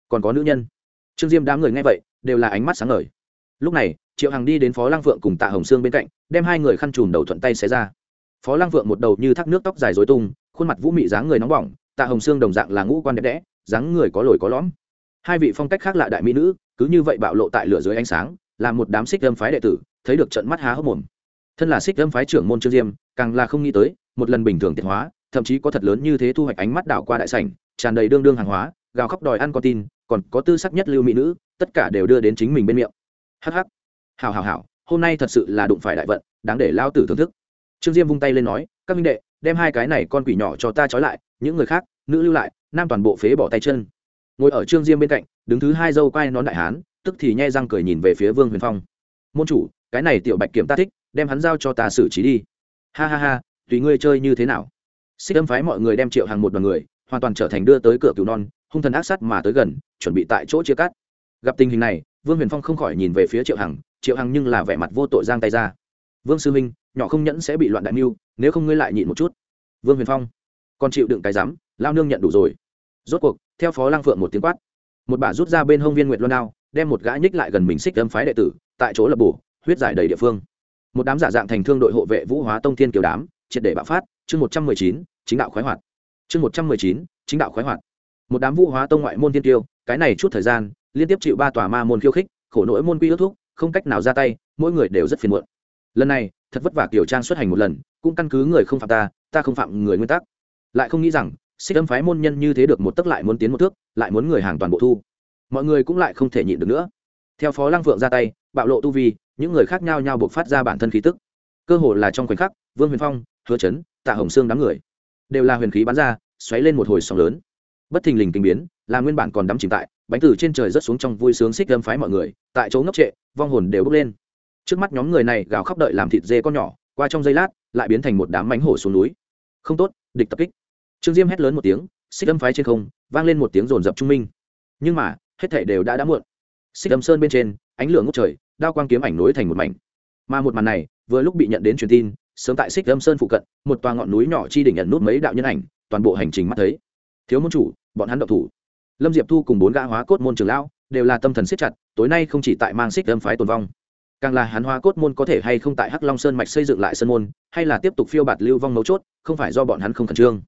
Còn có nữ nhân? Trương diêm đám người nghe vậy, đều là ánh mắt sáng ngời. Lúc này, triệu hằng đi đến phó lang phượng cùng tạ hồng sương bên cạnh, đem hai người khăn trùm đầu thuận tay xé ra. Phó lang phượng một đầu như thác nước tóc dài dối tung, khuôn mặt vũ mị dáng người nóng bỏng, tạ hồng sương đồng dạng là ngũ quan đẹp đẽ, dáng người có lồi có lõm. Hai vị phong cách khác lạ đại mỹ nữ, cứ như vậy bạo lộ tại lửa dưới ánh sáng, là một đám xích âm phái đệ tử, thấy được trận mắt há hốc mồm. Thân là xích âm phái trưởng môn trương diêm, càng là không nghĩ tới, một lần bình thường tiện hóa, thậm chí có thật lớn như thế thu hoạch ánh mắt đảo qua đại sảnh, tràn đầy đương đương hàng hóa, gào khóc đòi ăn con tin còn có tư sắc nhất lưu mỹ nữ, tất cả đều đưa đến chính mình bên miệng. Hh hào hào hào hôm nay thật sự là đụng phải đại vận, đáng để lao tử thưởng thức. Trương diêm vung tay lên nói, các minh đệ, đem hai cái này con quỷ nhỏ cho ta trói lại, những người khác, nữ lưu lại, nam toàn bộ phế bỏ tay chân. Ngồi ở trương diêm bên cạnh, đứng thứ hai dâu quai nón đại hán, tức thì nhai răng cười nhìn về phía vương huyền phong. Môn chủ, cái này tiểu bạch kiểm ta thích, đem hắn giao cho ta xử trí đi. Ha ha ha, tùy ngươi chơi như thế nào. Xích âm phái mọi người đem triệu hàng một đoàn người, hoàn toàn trở thành đưa tới cửa cứu non hung thần ác sát mà tới gần chuẩn bị tại chỗ chia cắt. Gặp tình hình này vương huyền phong không khỏi nhìn về phía triệu hằng triệu hằng nhưng là vẻ mặt vô tội giang tay ra. Vương sư minh nhỏ không nhẫn sẽ bị loạn đại mưu nếu không ngươi lại nhịn một chút. Vương huyền phong còn chịu đựng cái dám, lao nương nhận đủ rồi. Rốt cuộc theo phó lang phượng một tiếng quát một bà rút ra bên hông viên nguyệt loan đao đem một gã nhích lại gần mình xích âm phái đệ tử tại chỗ lập bổ huyết giải đầy địa phương. Một đám giả dạng thành thương đội hộ vệ vũ hóa tông thiên kiều đám triệt để bạo phát. Chương một trăm mười chín chính đạo khoái hoạt. Chương một trăm mười chín chính đạo khoái hoạt một đám vũ hóa tông ngoại môn thiên tiêu, cái này chút thời gian, liên tiếp chịu ba tòa ma môn khiêu khích, khổ nỗi môn quy ước thúc, không cách nào ra tay, mỗi người đều rất phiền muộn. Lần này, thật vất vả kiểu trang xuất hành một lần, cũng căn cứ người không phạm ta ta không phạm người nguyên tắc. Lại không nghĩ rằng, xích âm phái môn nhân như thế được một tấc lại muốn tiến một thước, lại muốn người hàng toàn bộ thu. Mọi người cũng lại không thể nhịn được nữa. Theo phó lăng phượng ra tay, bạo lộ tu vi, những người khác nhau nhau buộc phát ra bản thân khí tức. Cơ hồ là trong khoảnh khắc, vương huyền phong, hứa chấn, tạ hồng sương đám người, đều là huyền khí bắn ra, xoáy lên một hồi sóng lớn bất thình lình kinh biến, là nguyên bản còn đắm chìm tại, bánh từ trên trời rất xuống trong vui sướng xích lâm phái mọi người, tại chỗ ngốc trệ, vong hồn đều bốc lên. Trước mắt nhóm người này gào khóc đợi làm thịt dê con nhỏ, qua trong giây lát, lại biến thành một đám mánh hổ xuống núi. Không tốt, địch tập kích. Trương diêm hét lớn một tiếng, xích âm phái trên không, vang lên một tiếng rồn rập trung minh. Nhưng mà, hết thể đều đã đã muộn. Xích âm sơn bên trên, ánh lửa ngốc trời, đao quang kiếm ảnh nối thành một mảnh. Mà một màn này, vừa lúc bị nhận đến truyền tin, sớm tại xích âm sơn phụ cận, một tòa ngọn núi nhỏ chi đỉnh nhận nút mấy đạo nhân ảnh, toàn bộ hành trình mắt thấy thiếu môn chủ, bọn hắn động thủ. Lâm diệp thu cùng bốn gã hóa cốt môn trường lão đều là tâm thần siết chặt, tối nay không chỉ tại mang xích âm phái tồn vong, càng là hắn hóa cốt môn có thể hay không tại hắc long sơn mạch xây dựng lại sân môn, hay là tiếp tục phiêu bạt lưu vong mấu chốt, không phải do bọn hắn không khẩn trương.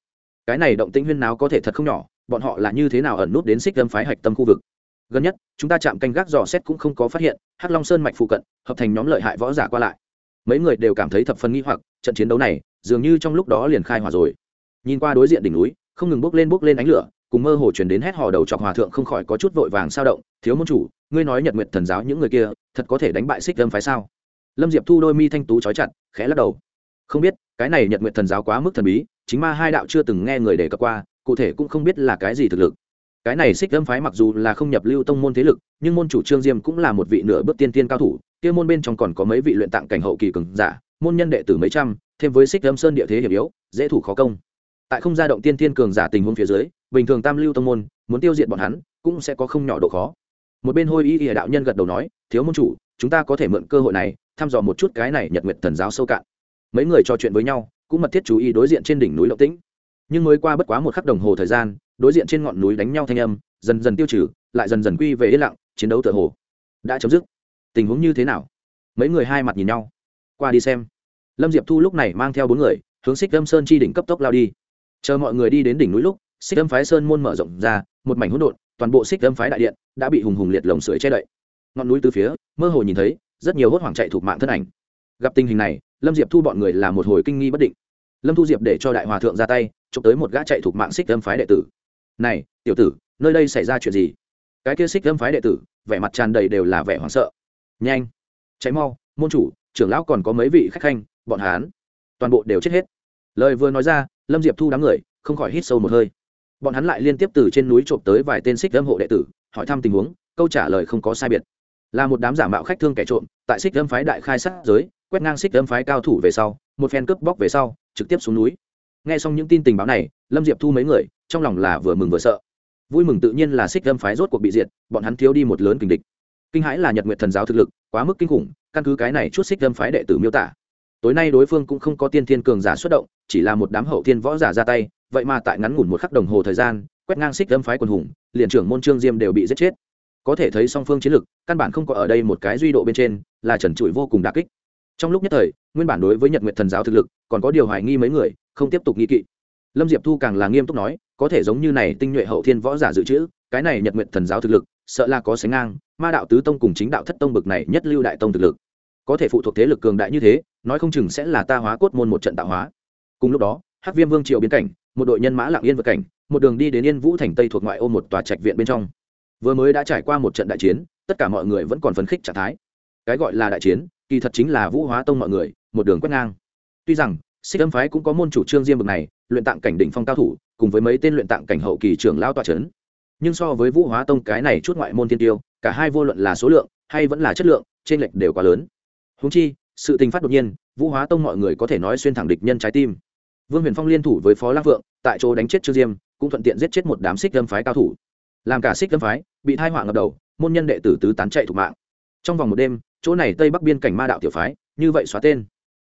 Cái này động tĩnh huyên náo có thể thật không nhỏ, bọn họ là như thế nào ẩn nút đến xích âm phái hạch tâm khu vực? Gần nhất, chúng ta chạm canh gác dò xét cũng không có phát hiện, hắc long sơn mạch phụ cận, hợp thành nhóm lợi hại võ giả qua lại. Mấy người đều cảm thấy thập phần nghi hoặc, trận chiến đấu này dường như trong lúc đó liền khai hỏa rồi. Nhìn qua đối diện đỉnh núi không ngừng bốc lên bốc lên ánh lửa, cùng mơ hồ chuyển đến hét hò đầu chọc hòa thượng không khỏi có chút vội vàng sao động, thiếu môn chủ, ngươi nói nhật nguyệt thần giáo những người kia, thật có thể đánh bại xích lâm phái sao? Lâm diệp thu đôi mi thanh tú trói chặt, khẽ lắc đầu. Không biết, cái này nhật nguyệt thần giáo quá mức thần bí, chính ma hai đạo chưa từng nghe người đề cập qua, cụ thể cũng không biết là cái gì thực lực. Cái này xích lâm phái mặc dù là không nhập lưu tông môn thế lực, nhưng môn chủ trương diêm cũng là một vị nửa bước tiên tiên cao thủ, kia môn bên trong còn có mấy vị luyện tạng cảnh hậu kỳ cường giả, môn nhân đệ tử mấy trăm, thêm với xích lâm sơn địa thế hiểm yếu, dễ thủ khó công tại không gia động tiên tiên cường giả tình huống phía dưới, bình thường tam lưu tông môn, muốn tiêu diệt bọn hắn, cũng sẽ có không nhỏ độ khó. Một bên hôi y y đạo nhân gật đầu nói, thiếu môn chủ, chúng ta có thể mượn cơ hội này, thăm dò một chút cái này nhật nguyện thần giáo sâu cạn. Mấy người trò chuyện với nhau, cũng mật thiết chú ý đối diện trên đỉnh núi lộng tĩnh. Nhưng mới qua bất quá một khắc đồng hồ thời gian, đối diện trên ngọn núi đánh nhau thanh âm, dần dần tiêu trừ, lại dần dần quy về yên lặng, chiến đấu tựa hồ đã chấm dứt. Tình huống như thế nào? Mấy người hai mặt nhìn nhau. Qua đi xem. Lâm diệp thu lúc này mang theo bốn người, hướng xích lâm sơn chi đỉnh cấp tốc lao đi chờ mọi người đi đến đỉnh núi lúc, xích âm phái sơn môn mở rộng ra, một mảnh hỗn độn, toàn bộ xích âm phái đại điện đã bị hùng hùng liệt lồng sưởi che đậy. Ngọn núi từ phía, mơ hồ nhìn thấy rất nhiều hốt hoảng chạy thuộc mạng thân ảnh. Gặp tình hình này, lâm diệp thu bọn người là một hồi kinh nghi bất định. Lâm thu diệp để cho đại hòa thượng ra tay, chụp tới một gã chạy thuộc mạng xích âm phái đệ tử. Này, tiểu tử, nơi đây xảy ra chuyện gì? Cái kia xích âm phái đệ tử, vẻ mặt tràn đầy đều là vẻ hoảng sợ. Nhanh cháy mau, môn chủ, trưởng lão còn có mấy vị khách khanh, bọn hán toàn bộ đều chết hết. Lời vừa nói ra lâm diệp thu đám người, không khỏi hít sâu một hơi. Bọn hắn lại liên tiếp từ trên núi trộm tới vài tên xích lâm hộ đệ tử, hỏi thăm tình huống, câu trả lời không có sai biệt. Là một đám giả mạo khách thương kẻ trộm, tại xích lâm phái đại khai sát giới, quét ngang xích lâm phái cao thủ về sau, một phen cướp bóc về sau, trực tiếp xuống núi. Nghe xong những tin tình báo này, lâm diệp thu mấy người, trong lòng là vừa mừng vừa sợ. Vui mừng tự nhiên là xích lâm phái rốt cuộc bị diệt, bọn hắn thiếu đi một lớn kình địch. Kinh hãi là nhật nguyệt thần giáo thực lực, quá mức kinh khủng, căn cứ cái này chút xích lâm phái đệ tử miêu tả tối nay đối phương cũng không có tiên thiên cường giả xuất động, chỉ là một đám hậu thiên võ giả ra tay, vậy mà tại ngắn ngủn một khắc đồng hồ thời gian, quét ngang xích lâm phái quần hùng, liền trưởng môn trương diêm đều bị giết chết. Có thể thấy song phương chiến lực, căn bản không có ở đây một cái duy độ bên trên, là trần trụi vô cùng đà kích. Trong lúc nhất thời, nguyên bản đối với nhật nguyện thần giáo thực lực, còn có điều hoài nghi mấy người, không tiếp tục nghi kỵ. Lâm diệp thu càng là nghiêm túc nói, có thể giống như này tinh nhuệ hậu thiên võ giả dự trữ, cái này nhật nguyện thần giáo thực lực, sợ là có sánh ngang, ma đạo tứ tông cùng chính đạo thất tông bực này nhất lưu đại tông thực lực. Có thể phụ thuộc thế lực cường đại như thế nói không chừng sẽ là ta hóa cốt môn một trận tạo hóa. Cùng lúc đó, hắc viêm vương triều biến cảnh, một đội nhân mã lạng yên vượt cảnh, một đường đi đến yên vũ thành tây thuộc ngoại ô một tòa trạch viện bên trong. Vừa mới đã trải qua một trận đại chiến, tất cả mọi người vẫn còn phấn khích trạng thái. Cái gọi là đại chiến, kỳ thật chính là vũ hóa tông mọi người, một đường quét ngang. Tuy rằng, xích âm phái cũng có môn chủ trương diêm bực này, luyện tạng cảnh đỉnh phong cao thủ, cùng với mấy tên luyện tạng cảnh hậu kỳ trưởng lao tòa trấn nhưng so với vũ hóa tông cái này chút ngoại môn thiên tiêu, cả hai vô luận là số lượng, hay vẫn là chất lượng trên lệch đều quá lớn. Húng chi sự tình phát đột nhiên, vũ hóa tông mọi người có thể nói xuyên thẳng địch nhân trái tim. Vương huyền phong liên thủ với phó lăng vượng, tại chỗ đánh chết trương diêm, cũng thuận tiện giết chết một đám xích lâm phái cao thủ. Làm cả xích lâm phái, bị thai họa ngập đầu, môn nhân đệ tử tứ tán chạy thủ mạng. Trong vòng một đêm, chỗ này tây bắc biên cảnh ma đạo tiểu phái, như vậy xóa tên.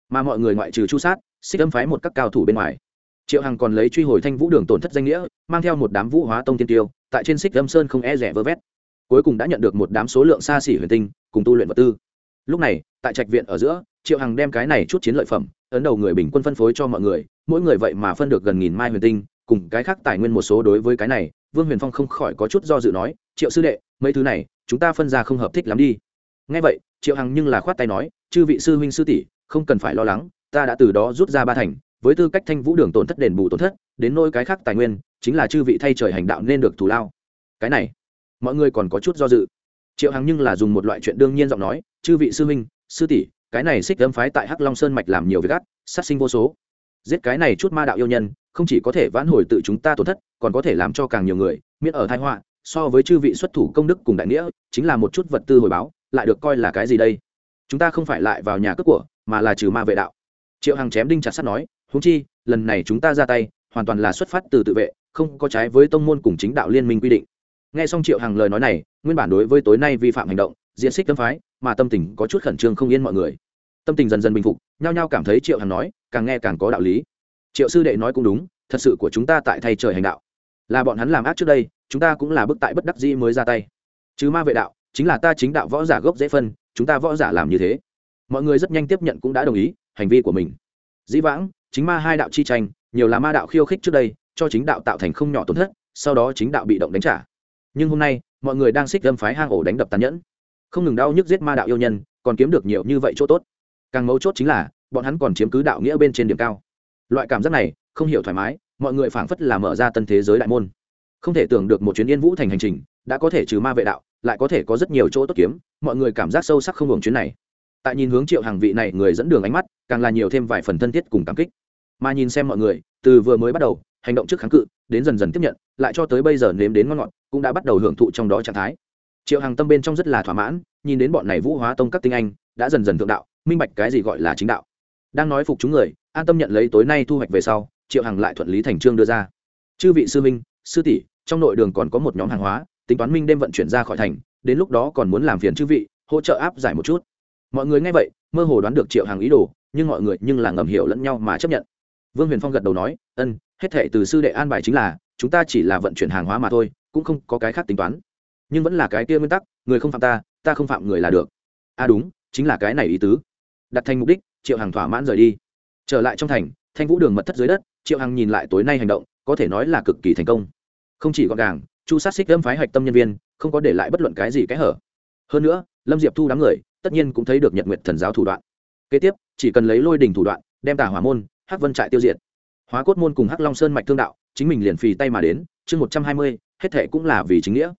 Mà mọi người ngoại trừ chu sát, xích lâm phái một các cao thủ bên ngoài. Triệu hằng còn lấy truy hồi thanh vũ đường tổn thất danh nghĩa, mang theo một đám vũ hóa tông tiên tiêu, tại trên xích lâm sơn không e rẻ vơ vét. Cuối cùng đã nhận được một đám số lượng xa xỉ huyền tinh, cùng tu luyện vật tư lúc này, tại trạch viện ở giữa, triệu hằng đem cái này chút chiến lợi phẩm, ấn đầu người bình quân phân phối cho mọi người, mỗi người vậy mà phân được gần nghìn mai huyền tinh, cùng cái khác tài nguyên một số đối với cái này, vương huyền phong không khỏi có chút do dự nói, triệu sư đệ, mấy thứ này, chúng ta phân ra không hợp thích lắm đi. Ngay vậy, triệu hằng nhưng là khoát tay nói, chư vị sư huynh sư tỷ, không cần phải lo lắng, ta đã từ đó rút ra ba thành, với tư cách thanh vũ đường tổn thất đền bù tổn thất, đến nôi cái khác tài nguyên, chính là chư vị thay trời hành đạo nên được thù lao. Cái này, mọi người còn có chút do dự. Triệu hằng nhưng là dùng một loại chuyện đương nhiên giọng nói chư vị sư huynh, sư tỷ, cái này xích âm phái tại hắc long sơn mạch làm nhiều việc gắt, sát sinh vô số. Giết cái này chút ma đạo yêu nhân, không chỉ có thể vãn hồi tự chúng ta tổn thất, còn có thể làm cho càng nhiều người, miễn ở thái họa, so với chư vị xuất thủ công đức cùng đại nghĩa, chính là một chút vật tư hồi báo, lại được coi là cái gì đây? Chúng ta không phải lại vào nhà cướp của, mà là trừ ma vệ đạo. Triệu hằng chém đinh chặt sắt nói húng chi, lần này chúng ta ra tay, hoàn toàn là xuất phát từ tự vệ, không có trái với tông môn cùng chính đạo liên minh quy định. Nghe xong triệu hằng lời nói này, nguyên bản đối với tối nay vi phạm hành động diễn xích tâm phái, mà tâm tình có chút khẩn trương không yên mọi người. Tâm tình dần dần bình phục, nhao nhao cảm thấy triệu hằng nói, càng nghe càng có đạo lý. Triệu sư đệ nói cũng đúng, thật sự của chúng ta tại thay trời hành đạo. Là bọn hắn làm ác trước đây, chúng ta cũng là bức tại bất đắc dĩ mới ra tay. Chứ ma vệ đạo, chính là ta chính đạo võ giả gốc dễ phân, chúng ta võ giả làm như thế. Mọi người rất nhanh tiếp nhận cũng đã đồng ý, hành vi của mình. Dĩ vãng, chính ma hai đạo chi tranh, nhiều là ma đạo khiêu khích trước đây, cho chính đạo tạo thành không nhỏ tổn thất, sau đó chính đạo bị động đánh trả. Nhưng hôm nay, mọi người đang xích lâm phái hang ổ đánh đập tàn nhẫn không ngừng đau nhức giết ma đạo yêu nhân, còn kiếm được nhiều như vậy chỗ tốt. Càng mấu chốt chính là, bọn hắn còn chiếm cứ đạo nghĩa bên trên điểm cao. Loại cảm giác này, không hiểu thoải mái, mọi người phảng phất là mở ra tân thế giới đại môn. Không thể tưởng được một chuyến yên vũ thành hành trình, đã có thể trừ ma vệ đạo, lại có thể có rất nhiều chỗ tốt kiếm, mọi người cảm giác sâu sắc không hưởng chuyến này. Tại nhìn hướng triệu hàng vị này người dẫn đường ánh mắt, càng là nhiều thêm vài phần thân thiết cùng cảm kích. Mà nhìn xem mọi người, từ vừa mới bắt đầu, hành động trước kháng cự, đến dần dần tiếp nhận, lại cho tới bây giờ nếm đến ngon ngọt, cũng đã bắt đầu hưởng thụ trong đó trạng thái triệu hàng tâm bên trong rất là thỏa mãn, nhìn đến bọn này vũ hóa tông các tinh anh, đã dần dần thượng đạo, minh bạch cái gì gọi là chính đạo. Đang nói phục chúng người, an tâm nhận lấy tối nay thu hoạch về sau, triệu hằng lại thuận lý thành trương đưa ra. Chư vị sư minh, sư tỷ, trong nội đường còn có một nhóm hàng hóa, tính toán minh đêm vận chuyển ra khỏi thành, đến lúc đó còn muốn làm phiền chư vị, hỗ trợ áp giải một chút. Mọi người nghe vậy, mơ hồ đoán được triệu hàng ý đồ, nhưng mọi người nhưng là ngầm hiểu lẫn nhau mà chấp nhận. Vương huyền phong gật đầu nói, ân, hết thệ từ sư đệ an bài chính là, chúng ta chỉ là vận chuyển hàng hóa mà thôi, cũng không có cái khác tính toán nhưng vẫn là cái kia nguyên tắc, người không phạm ta ta không phạm người là được. À đúng, chính là cái này ý tứ. Đặt thành mục đích, triệu hàng thỏa mãn rời đi. Trở lại trong thành, thanh vũ đường mật thất dưới đất, triệu hằng nhìn lại tối nay hành động, có thể nói là cực kỳ thành công. Không chỉ gọn gàng, chu sát xích lâm phái hạch tâm nhân viên, không có để lại bất luận cái gì kẽ hở. Hơn nữa, lâm diệp thu đám người, tất nhiên cũng thấy được nhật nguyện thần giáo thủ đoạn. Kế tiếp, chỉ cần lấy lôi đình thủ đoạn, đem tà hỏa môn, hắc vân trại tiêu diệt. Hóa cốt môn cùng hắc long sơn mạch thương đạo, chính mình liền phì tay mà đến, chương một trăm hai mươi, hết thệ cũng là vì chính nghĩa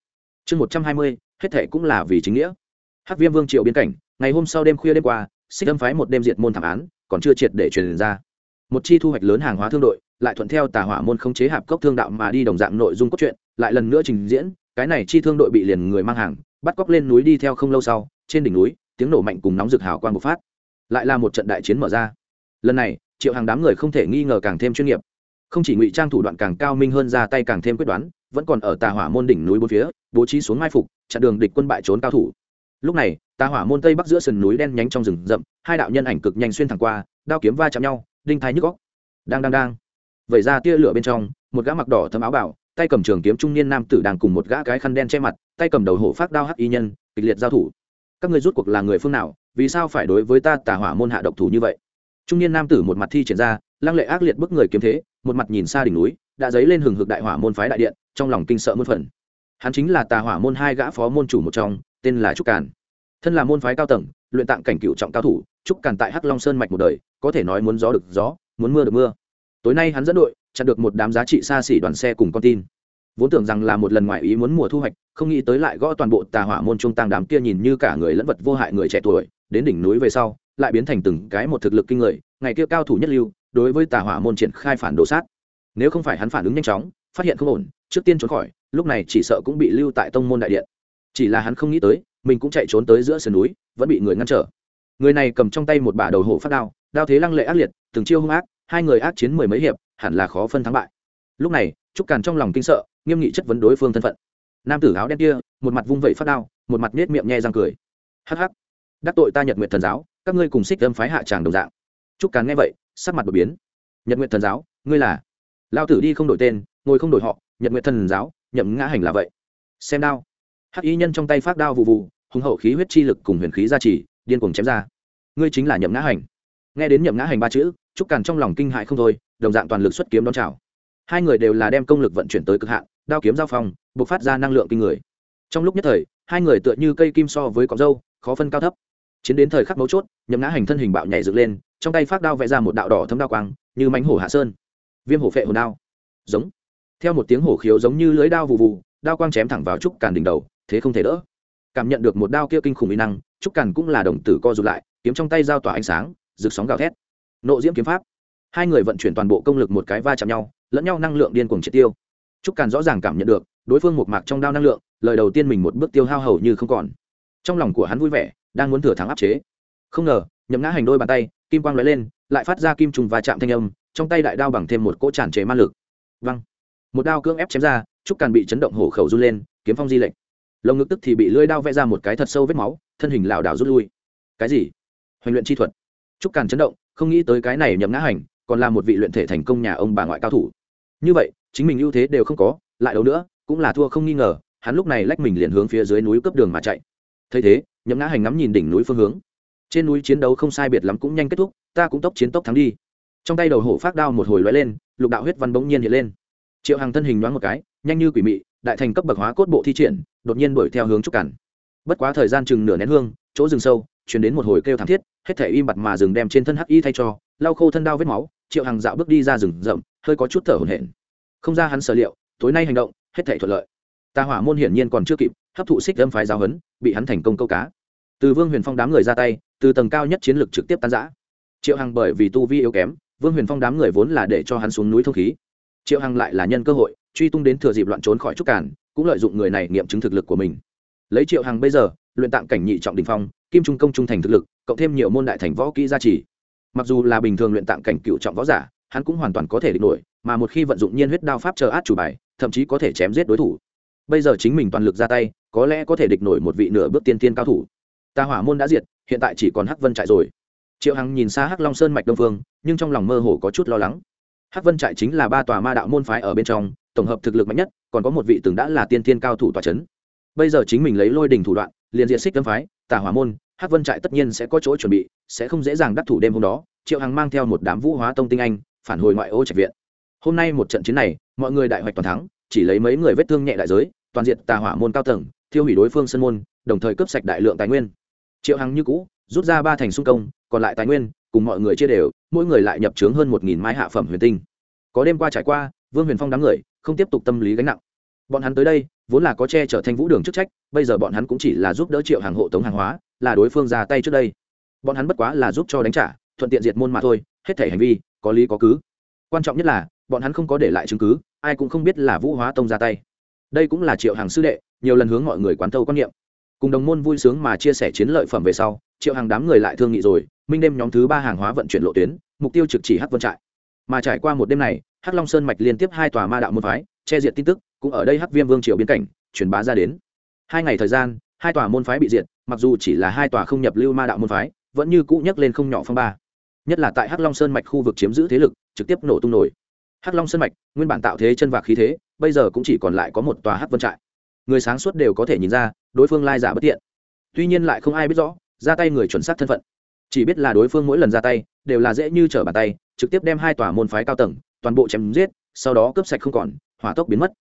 chương một trăm hai mươi, hết thệ cũng là vì chính nghĩa. Hắc viêm vương triệu biến cảnh, ngày hôm sau đêm khuya đêm qua, xích âm phái một đêm diệt môn thảm án, còn chưa triệt để truyền ra. Một chi thu hoạch lớn hàng hóa thương đội, lại thuận theo tà hỏa môn không chế hạp cốc thương đạo mà đi đồng dạng nội dung cốt truyện, lại lần nữa trình diễn, cái này chi thương đội bị liền người mang hàng, bắt cóc lên núi đi theo không lâu sau, trên đỉnh núi, tiếng nổ mạnh cùng nóng rực hào quang bộc phát. Lại là một trận đại chiến mở ra. Lần này, triệu hàng đám người không thể nghi ngờ càng thêm chuyên nghiệp. Không chỉ ngụy trang thủ đoạn càng cao minh hơn ra tay càng thêm quyết đoán vẫn còn ở tà hỏa môn đỉnh núi bốn phía, bố trí xuống mai phục, chặn đường địch quân bại trốn cao thủ. Lúc này, tà hỏa môn tây bắc giữa sườn núi đen nhánh trong rừng rậm, hai đạo nhân ảnh cực nhanh xuyên thẳng qua, đao kiếm va chạm nhau, đinh thái nhức góc đang đang đang. Vẩy ra tia lửa bên trong, một gã mặc đỏ thấm áo bảo, tay cầm trường kiếm trung niên nam tử đang cùng một gã cái khăn đen che mặt, tay cầm đầu hổ phát đao hắc y nhân, kịch liệt giao thủ. Các người rút cuộc là người phương nào, vì sao phải đối với ta tà hỏa môn hạ độc thủ như vậy? Trung niên nam tử một mặt thi triển ra, lăng lệ ác liệt bức người kiếm thế, một mặt nhìn xa đỉnh núi đã dấy lên hừng hực đại hỏa môn phái đại điện, trong lòng kinh sợ muôn phần. Hắn chính là tà hỏa môn hai gã phó môn chủ một trong, tên là trúc càn. Thân là môn phái cao tầng, luyện tạng cảnh cựu trọng cao thủ, trúc càn tại hắc long sơn mạch một đời, có thể nói muốn gió được gió, muốn mưa được mưa. Tối nay hắn dẫn đội, chặn được một đám giá trị xa xỉ đoàn xe cùng con tin. Vốn tưởng rằng là một lần ngoại ý muốn mùa thu hoạch, không nghĩ tới lại gõ toàn bộ tà hỏa môn trung tăng đám kia nhìn như cả người lẫn vật vô hại người trẻ tuổi, đến đỉnh núi về sau, lại biến thành từng cái một thực lực kinh người, ngày kia cao thủ nhất lưu, đối với tà hỏa môn triển khai phản đồ sát nếu không phải hắn phản ứng nhanh chóng, phát hiện không ổn, trước tiên trốn khỏi, lúc này chỉ sợ cũng bị lưu tại tông môn đại điện. Chỉ là hắn không nghĩ tới, mình cũng chạy trốn tới giữa sườn núi, vẫn bị người ngăn trở. Người này cầm trong tay một bả đầu hổ phát đao đao thế lăng lệ ác liệt, từng chiêu hung ác, hai người ác chiến mười mấy hiệp, hẳn là khó phân thắng bại. Lúc này, trúc càn trong lòng kinh sợ, nghiêm nghị chất vấn đối phương thân phận. Nam tử áo đen kia, một mặt vung vẩy phát đao, một mặt nết miệng nhe răng cười. Hắc hắc. Đắc tội ta nhật nguyện thần giáo, các ngươi cùng xích âm phái hạ tràng đồng dạng. Trúc càn nghe vậy, sắc mặt đột biến. Nhật nguyện thần giáo, ngươi là? Lao tử đi không đổi tên, ngồi không đổi họ, nhật nguyện thần giáo, nhậm ngã hành là vậy. Xem đao. Hắc y nhân trong tay phát đao vụ vụ, hùng hậu khí huyết chi lực cùng huyền khí gia trì, điên cuồng chém ra. Ngươi chính là nhậm ngã hành. Nghe đến nhậm ngã hành ba chữ, trúc càn trong lòng kinh hại không thôi, đồng dạng toàn lực xuất kiếm đón chào. Hai người đều là đem công lực vận chuyển tới cực hạn, đao kiếm giao phong, buộc phát ra năng lượng kinh người. Trong lúc nhất thời, hai người tựa như cây kim so với cọc dâu, khó phân cao thấp. Chiến đến thời khắc mấu chốt, nhậm ngã hành thân hình bạo nhảy dựng lên, trong tay phát đao vẽ ra một đạo đỏ thấm đao quang, như mánh hổ hạ sơn viêm hổ phệ hồn đao. Giống. Theo một tiếng hổ khiếu giống như lưới đao vụ vụ đao quang chém thẳng vào trúc càn đỉnh đầu, thế không thể đỡ. Cảm nhận được một đao kia kinh khủng mỹ năng, trúc càn cũng là đồng tử co rụt lại, kiếm trong tay giao tỏa ánh sáng, rực sóng gào thét. Nộ diễm kiếm pháp. Hai người vận chuyển toàn bộ công lực một cái va chạm nhau, lẫn nhau năng lượng điên cuồng triệt tiêu. Trúc càn rõ ràng cảm nhận được, đối phương một mạc trong đao năng lượng, lời đầu tiên mình một bước tiêu hao hầu như không còn. Trong lòng của hắn vui vẻ, đang muốn thừa thắng áp chế. Không ngờ, nhậm ngã hành đôi bàn tay, kim quang lóe lên, lại phát ra kim trùng và chạm thanh âm trong tay đại đao bằng thêm một cỗ tràn chế ma lực. Văng một đao cưỡng ép chém ra, trúc càn bị chấn động hổ khẩu run lên, kiếm phong di lệnh lồng ngực tức thì bị lưỡi đao vẽ ra một cái thật sâu vết máu, thân hình lảo đảo rút lui. Cái gì? Hoành luyện chi thuật. Trúc càn chấn động, không nghĩ tới cái này nhậm ngã hành, còn là một vị luyện thể thành công nhà ông bà ngoại cao thủ. Như vậy, chính mình ưu thế đều không có, lại đấu nữa, cũng là thua không nghi ngờ, hắn lúc này lách mình liền hướng phía dưới núi cướp đường mà chạy. Thấy thế, nhậm ngã hành ngắm nhìn đỉnh núi phương hướng. Trên núi chiến đấu không sai biệt lắm cũng nhanh kết thúc, ta cũng tốc chiến tốc thắng đi trong tay đầu hổ phát đao một hồi lóe lên, lục đạo huyết văn bỗng nhiên hiện lên. Triệu hằng thân hình đoán một cái, nhanh như quỷ mị, đại thành cấp bậc hóa cốt bộ thi triển, đột nhiên đuổi theo hướng trúc cản. Bất quá thời gian chừng nửa nén hương, chỗ rừng sâu chuyển đến một hồi kêu thảm thiết, hết thể im bặt mà rừng đem trên thân hắc y thay cho, lau khô thân đao vết máu, triệu hằng dạo bước đi ra rừng rậm, hơi có chút thở hổn hển. Không ra hắn sở liệu, tối nay hành động, hết thể thuận lợi. Tà hỏa môn hiển nhiên còn chưa kịp, hấp thụ xích âm phái giáo hấn bị hắn thành công câu cá. Từ vương huyền phong đám người ra tay, từ tầng cao nhất chiến lược trực tiếp tan giã triệu hằng bởi vì tu vi yếu kém vương huyền phong đám người vốn là để cho hắn xuống núi thông khí. Triệu hằng lại là nhân cơ hội, truy tung đến thừa dịp loạn trốn khỏi trúc cản cũng lợi dụng người này nghiệm chứng thực lực của mình. Lấy triệu hằng bây giờ, luyện tạng cảnh nhị trọng đình phong, kim trung công trung thành thực lực, cộng thêm nhiều môn đại thành võ kỹ gia trì. Mặc dù là bình thường luyện tạng cảnh cựu trọng võ giả, hắn cũng hoàn toàn có thể địch nổi, mà một khi vận dụng nhiên huyết đao pháp chờ át chủ bài, thậm chí có thể chém giết đối thủ. Bây giờ chính mình toàn lực ra tay, có lẽ có thể địch nổi một vị nửa bước tiên tiên cao thủ. Ta hỏa môn đã diệt, hiện tại chỉ còn hắc vân trại rồi triệu hằng nhìn xa hắc long sơn mạch đông phương, nhưng trong lòng mơ hồ có chút lo lắng. Hắc vân trại chính là ba tòa ma đạo môn phái ở bên trong, tổng hợp thực lực mạnh nhất, còn có một vị từng đã là tiên tiên cao thủ tòa c h ấ n bây giờ chính mình lấy lôi đình thủ đoạn, liền diện xích tâm phái, tà hỏa môn, hắc vân trại tất nhiên sẽ có chỗ chuẩn bị, sẽ không dễ dàng đắc thủ đêm hôm đó. Triệu hằng mang theo một đám vũ hóa tông tinh anh, phản hồi ngoại ô trạch viện. Hôm nay một trận chiến này, mọi người đại hoạch toàn thắng, chỉ lấy mấy người vết thương nhẹ đại giới, toàn diện tà hỏa môn cao tầng, thiêu hủy đối phương sân môn, đồng thời cướp sạch đại lượng tài nguyên. Triệu hằng như cũ rút ra ba thành xung công, còn lại tài nguyên, cùng mọi người chia đều, mỗi người lại nhập trướng hơn một nghìn mai hạ phẩm huyền tinh. Có đêm qua trải qua, vương huyền phong đám người không tiếp tục tâm lý gánh nặng. Bọn hắn tới đây, vốn là có che chở thanh vũ đường chức trách, bây giờ bọn hắn cũng chỉ là giúp đỡ triệu hàng hộ tống hàng hóa, là đối phương ra tay trước đây. Bọn hắn bất quá là giúp cho đánh trả, thuận tiện diệt môn mà thôi, hết thể hành vi, có lý có cứ. Quan trọng nhất là, bọn hắn không có để lại chứng cứ, ai cũng không biết là vũ hóa tông ra tay. Đây cũng là triệu hàng sư đệ, nhiều lần hướng mọi người quán thâu quan niệm. Cùng đồng môn vui sướng mà chia sẻ chiến lợi phẩm về sau triệu hàng đám người lại thương nghị rồi, minh đêm nhóm thứ ba hàng hóa vận chuyển lộ tuyến, mục tiêu trực chỉ hắc vân trại. Mà trải qua một đêm này, hắc long sơn mạch liên tiếp hai tòa ma đạo môn phái, che diệt tin tức, cũng ở đây hắc viêm vương triều biến cảnh, truyền bá ra đến. Hai ngày thời gian, hai tòa môn phái bị diệt, mặc dù chỉ là hai tòa không nhập lưu ma đạo môn phái, vẫn như cũ nhắc lên không nhỏ phong ba. Nhất là tại hắc long sơn mạch khu vực chiếm giữ thế lực, trực tiếp nổ tung nổi. Hắc long sơn mạch, nguyên bản tạo thế chân vạc khí thế, bây giờ cũng chỉ còn lại có một tòa hắc vân trại. Người sáng suốt đều có thể nhìn ra, đối phương lai giả bất tiện. Tuy nhiên lại không ai biết rõ ra tay người chuẩn xác thân phận. Chỉ biết là đối phương mỗi lần ra tay, đều là dễ như trở bàn tay, trực tiếp đem hai tòa môn phái cao tầng, toàn bộ chém giết, sau đó cướp sạch không còn, hỏa tốc biến mất.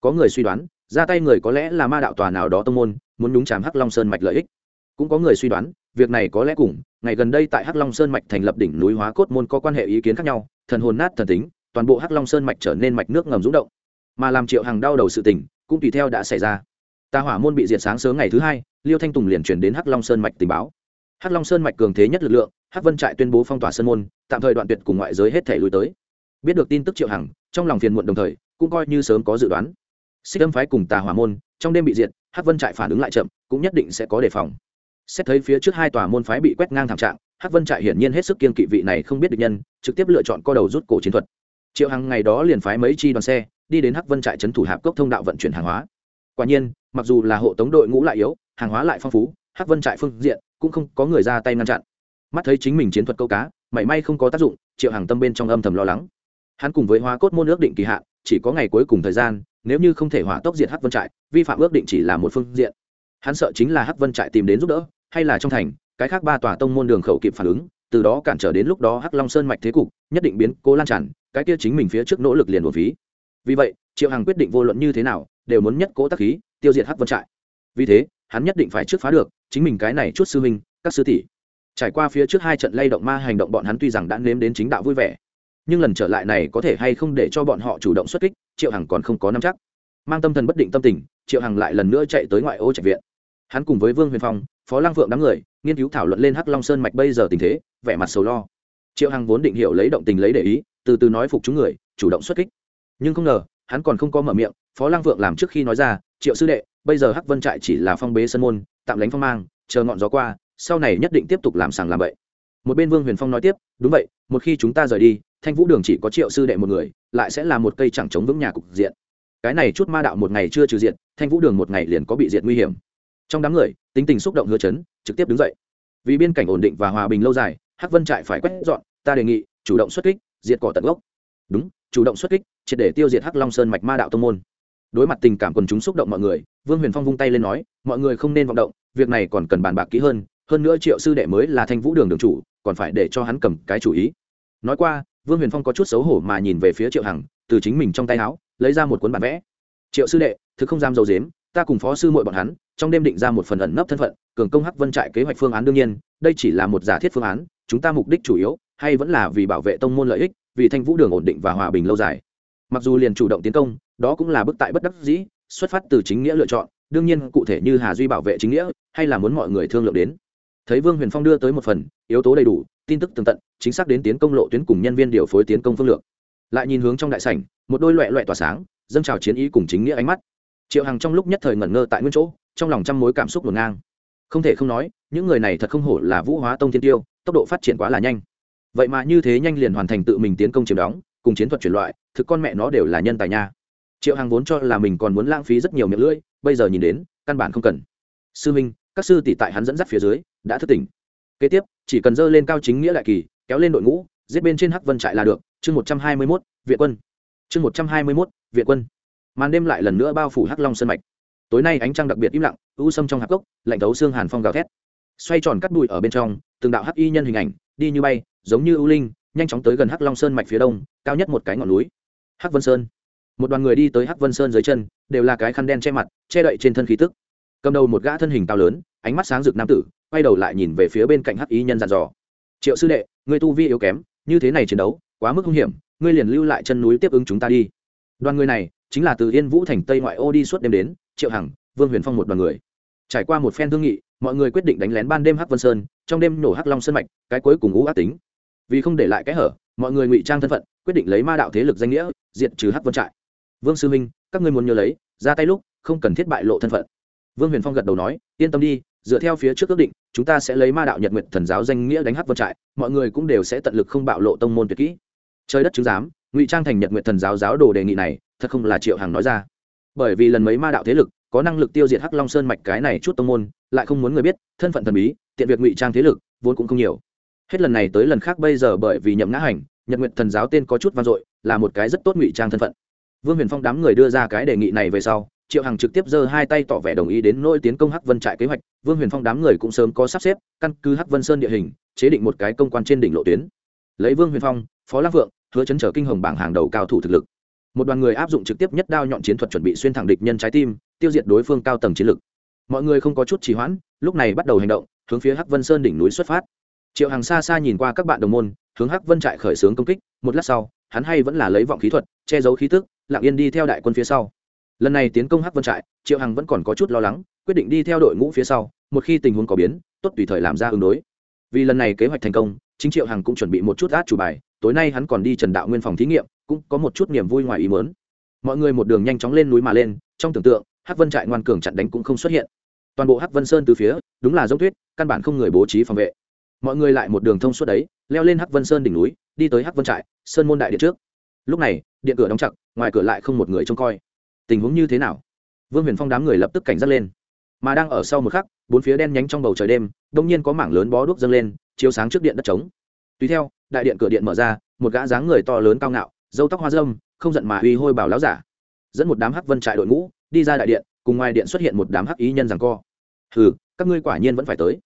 Có người suy đoán, ra tay người có lẽ là ma đạo tòa nào đó tông môn, muốn nhúng chàm hắc long sơn mạch lợi ích. Cũng có người suy đoán, việc này có lẽ cùng, ngày gần đây tại hắc long sơn mạch thành lập đỉnh núi hóa cốt môn có quan hệ ý kiến khác nhau, thần hồn nát thần tính, toàn bộ hắc long sơn mạch trở nên mạch nước ngầm rúng động. Mà làm triệu hàng đau đầu sự tình, cũng tùy theo đã xảy ra. Ta hỏa môn bị diệt sáng sớm ngày thứ hai liêu thanh tùng liền chuyển đến hắc long sơn mạch tình báo. Hắc long sơn mạch cường thế nhất lực lượng, hắc vân trại tuyên bố phong tỏa sơn môn, tạm thời đoạn tuyệt cùng ngoại giới hết thể lùi tới. Biết được tin tức triệu hằng, trong lòng phiền muộn đồng thời, cũng coi như sớm có dự đoán. Xích âm phái cùng tà hỏa môn, trong đêm bị diệt, hắc vân trại phản ứng lại chậm, cũng nhất định sẽ có đề phòng. Xét thấy phía trước hai tòa môn phái bị quét ngang thảm trạng, hắc vân trại hiển nhiên hết sức kiên kỵ vị này không biết được nhân, trực tiếp lựa chọn co đầu rút cổ chiến thuật. Triệu hằng ngày đó liền phái mấy chi đoàn xe, đi đến hắc vân trại trấn thủ hạp cốc thông đạo vận chuyển hàng hóa. Quả nhiên, mặc dù là hộ tống đội ngũ lại yếu hàng hóa lại phong phú, hắc vân trại phương diện cũng không có người ra tay ngăn chặn. Mắt thấy chính mình chiến thuật câu cá, mảy may không có tác dụng, triệu hàng tâm bên trong âm thầm lo lắng. Hắn cùng với hóa cốt môn ước định kỳ hạn, chỉ có ngày cuối cùng thời gian, nếu như không thể hỏa tốc diệt hắc vân trại, vi phạm ước định chỉ là một phương diện. Hắn sợ chính là hắc vân trại tìm đến giúp đỡ, hay là trong thành, cái khác ba tòa tông môn đường khẩu kịp phản ứng, từ đó cản trở đến lúc đó hắc long sơn mạch thế cục nhất định biến cố lan tràn, cái kia chính mình phía trước nỗ lực liền một phí. Vì vậy, triệu hằng quyết định vô luận như thế nào, đều muốn nhất cố tác khí, tiêu diệt hắc vân trại. Vì thế hắn nhất định phải trước phá được, chính mình cái này chút sư huynh, các sư tỷ. Trải qua phía trước hai trận lay động ma hành động bọn hắn tuy rằng đã nếm đến chính đạo vui vẻ, nhưng lần trở lại này có thể hay không để cho bọn họ chủ động xuất kích, triệu hằng còn không có nắm chắc. Mang tâm thần bất định tâm tình, triệu hằng lại lần nữa chạy tới ngoại ô trạch viện. Hắn cùng với vương huyền phong, phó lang phượng đám người, nghiên cứu thảo luận lên hắc long sơn mạch bây giờ tình thế, vẻ mặt sầu lo. Triệu hằng vốn định hiểu lấy động tình lấy để ý, từ từ nói phục chúng người, chủ động xuất kích. Nhưng không ngờ, hắn còn không có mở miệng phó lang Vượng làm trước khi nói ra, triệu sư đệ, bây giờ hắc vân trại chỉ là phong bế sân môn, tạm lánh phong mang, chờ ngọn gió qua, sau này nhất định tiếp tục làm sàng làm bậy. Một bên vương huyền phong nói tiếp, đúng vậy, một khi chúng ta rời đi, thanh vũ đường chỉ có triệu sư đệ một người, lại sẽ là một cây chẳng chống vững nhà cục diện. Cái này chút ma đạo một ngày chưa trừ diện thanh vũ đường một ngày liền có bị diện nguy hiểm. Trong đám người, tính tình xúc động hứa chấn, trực tiếp đứng dậy. Vì biên cảnh ổn định và hòa bình lâu dài, hắc vân trại phải quét dọn, ta đề nghị, chủ động xuất kích, diệt cỏ tận gốc. Đúng, chủ động xuất kích, triệt để tiêu diệt hắc long sơn mạch ma đạo tông môn đối mặt tình cảm quần chúng xúc động mọi người, vương huyền phong vung tay lên nói, mọi người không nên vọng động, việc này còn cần bàn bạc kỹ hơn hơn nữa triệu sư đệ mới là thanh vũ đường đường chủ, còn phải để cho hắn cầm cái chủ ý. Nói qua, vương huyền phong có chút xấu hổ mà nhìn về phía triệu hằng, từ chính mình trong tay áo, lấy ra một cuốn bản vẽ. Triệu sư đệ, thứ không dám dầu dếm, ta cùng phó sư mội bọn hắn, trong đêm định ra một phần ẩn nấp thân phận, cường công hắc vân trại kế hoạch phương án đương nhiên, đây chỉ là một giả thiết phương án, chúng ta mục đích chủ yếu, hay vẫn là vì bảo vệ tông môn lợi ích, vì thanh vũ đường ổn định và hòa bình lâu dài. Mặc dù liền chủ động tiến công đó cũng là bức tại bất đắc dĩ, xuất phát từ chính nghĩa lựa chọn, đương nhiên cụ thể như hà duy bảo vệ chính nghĩa, hay là muốn mọi người thương lượng đến. Thấy vương huyền phong đưa tới một phần, yếu tố đầy đủ, tin tức tường tận, chính xác đến tiến công lộ tuyến cùng nhân viên điều phối tiến công phương lược. Lại nhìn hướng trong đại sảnh, một đôi loẹ loẹ tỏa sáng, dâng trào chiến ý cùng chính nghĩa ánh mắt. Triệu hằng trong lúc nhất thời ngẩn ngơ tại nguyên chỗ, trong lòng trăm mối cảm xúc ngổn ngang. Không thể không nói, những người này thật không hổ là vũ hóa tông thiên tiêu, tốc độ phát triển quá là nhanh. Vậy mà như thế nhanh liền hoàn thành tự mình tiến công chiếm đóng, cùng chiến thuật chuyển loại, thực con mẹ nó đều là nhân tài nha triệu hằng vốn cho là mình còn muốn lãng phí rất nhiều miệng lưỡi bây giờ nhìn đến căn bản không cần. Sư minh các sư tỷ tại hắn dẫn dắt phía dưới đã thức tỉnh. Kế tiếp chỉ cần dơ lên cao chính nghĩa đại kỳ kéo lên đội ngũ giết bên trên hắc vân trại là được. Chương một trăm hai mươi mốt viện quân. Chương một trăm hai mươi mốt viện quân. Màn đêm lại lần nữa bao phủ hắc long sân mạch. Tối nay ánh trăng đặc biệt im lặng u sâm trong hạp cốc, lạnh thấu xương hàn phong gào thét. Xoay tròn cắt bụi ở bên trong từng đạo hắc y nhân hình ảnh đi như bay giống như ưu linh nhanh chóng tới gần hắc long sơn mạch phía đông cao nhất một cái ngọn núi. Hắc vân sơn một đoàn người đi tới hắc vân sơn dưới chân, đều là cái khăn đen che mặt, che đậy trên thân khí tức. Cầm đầu một gã thân hình cao lớn, ánh mắt sáng rực nam tử, quay đầu lại nhìn về phía bên cạnh hắc y nhân dàn dò. Triệu sư đệ người tu vi yếu kém, như thế này chiến đấu, quá mức hung hiểm, ngươi liền lưu lại chân núi tiếp ứng chúng ta đi. Đoàn người này chính là từ yên vũ thành tây ngoại ô đi suốt đêm đến, triệu hằng, vương huyền phong một đoàn người. Trải qua một phen thương nghị, mọi người quyết định đánh lén ban đêm hắc vân sơn, trong đêm nổ hắc long sơn mạch, cái cuối cùng ngũ ác tính. Vì không để lại cái hở, mọi người ngụy trang thân phận, quyết định lấy ma đạo thế lực danh nghĩa, diệt trừ hắc vân trại vương sư minh, các ngươi muốn nhớ lấy, ra tay lúc, không cần thiết bại lộ thân phận. Vương huyền phong gật đầu nói, yên tâm đi, dựa theo phía trước ước định, chúng ta sẽ lấy ma đạo nhật nguyện thần giáo danh nghĩa đánh hắc vân trại, mọi người cũng đều sẽ tận lực không bạo lộ tông môn tuyệt kỹ. Trời đất chứng giám, ngụy trang thành nhật nguyện thần giáo giáo đồ đề nghị này, thật không là triệu hằng nói ra. Bởi vì lần mấy ma đạo thế lực, có năng lực tiêu diệt hắc long sơn mạch cái này chút tông môn, lại không muốn người biết, thân phận thần bí, tiện việc ngụy trang thế lực, vốn cũng không nhiều. Hết lần này tới lần khác bây giờ bởi vì nhậm ngã hành, nhật nguyện thần giáo tên có chút vang dội, là một cái rất tốt ngụy trang thân phận vương huyền phong đám người đưa ra cái đề nghị này về sau, triệu hằng trực tiếp giơ hai tay tỏ vẻ đồng ý đến nỗi tiến công hắc vân trại kế hoạch. Vương huyền phong đám người cũng sớm có sắp xếp, căn cứ hắc vân sơn địa hình, chế định một cái công quan trên đỉnh lộ tuyến. Lấy vương huyền phong, phó lăng vượng, hứa chấn trở kinh hồng bảng hàng đầu cao thủ thực lực. Một đoàn người áp dụng trực tiếp nhất đao nhọn chiến thuật chuẩn bị xuyên thẳng địch nhân trái tim, tiêu diệt đối phương cao tầng chiến lực. Mọi người không có chút trì hoãn, lúc này bắt đầu hành động, hướng phía hắc vân sơn đỉnh núi xuất phát. Triệu hàng xa xa nhìn qua các bạn đồng môn, hướng hắc vân trại khởi xướng công kích, một lát sau, hắn hay vẫn là lấy vọng khí thuật, che giấu khí tức lặng yên đi theo đại quân phía sau. Lần này tiến công hắc vân trại, triệu hằng vẫn còn có chút lo lắng, quyết định đi theo đội ngũ phía sau, một khi tình huống có biến, tốt tùy thời làm ra ứng đối. Vì lần này kế hoạch thành công, chính triệu hằng cũng chuẩn bị một chút át chủ bài, tối nay hắn còn đi trần đạo nguyên phòng thí nghiệm, cũng có một chút niềm vui ngoài ý mớn mọi người một đường nhanh chóng lên núi mà lên, trong tưởng tượng, hắc vân trại ngoan cường chặn đánh cũng không xuất hiện. Toàn bộ hắc vân sơn từ phía, đúng là giống tuyết, căn bản không người bố trí phòng vệ. Mọi người lại một đường thông suốt đấy, leo lên hắc vân sơn đỉnh núi, đi tới hắc vân trại, sơn môn đại điện trước. Lúc này điện cửa đóng chặt, ngoài cửa lại không một người trông coi. Tình huống như thế nào? Vương huyền phong đám người lập tức cảnh giác lên. Mà đang ở sau một khắc, bốn phía đen nhánh trong bầu trời đêm, đông nhiên có mảng lớn bó đuốc dâng lên, chiếu sáng trước điện đất trống. Tùy theo, đại điện cửa điện mở ra, một gã dáng người to lớn cao ngạo dâu tóc hoa dâm không giận mà uy hôi bảo láo giả. Dẫn một đám hắc vân trại đội ngũ, đi ra đại điện, cùng ngoài điện xuất hiện một đám hắc ý nhân rằng co. Hừ, các ngươi quả nhiên vẫn phải tới.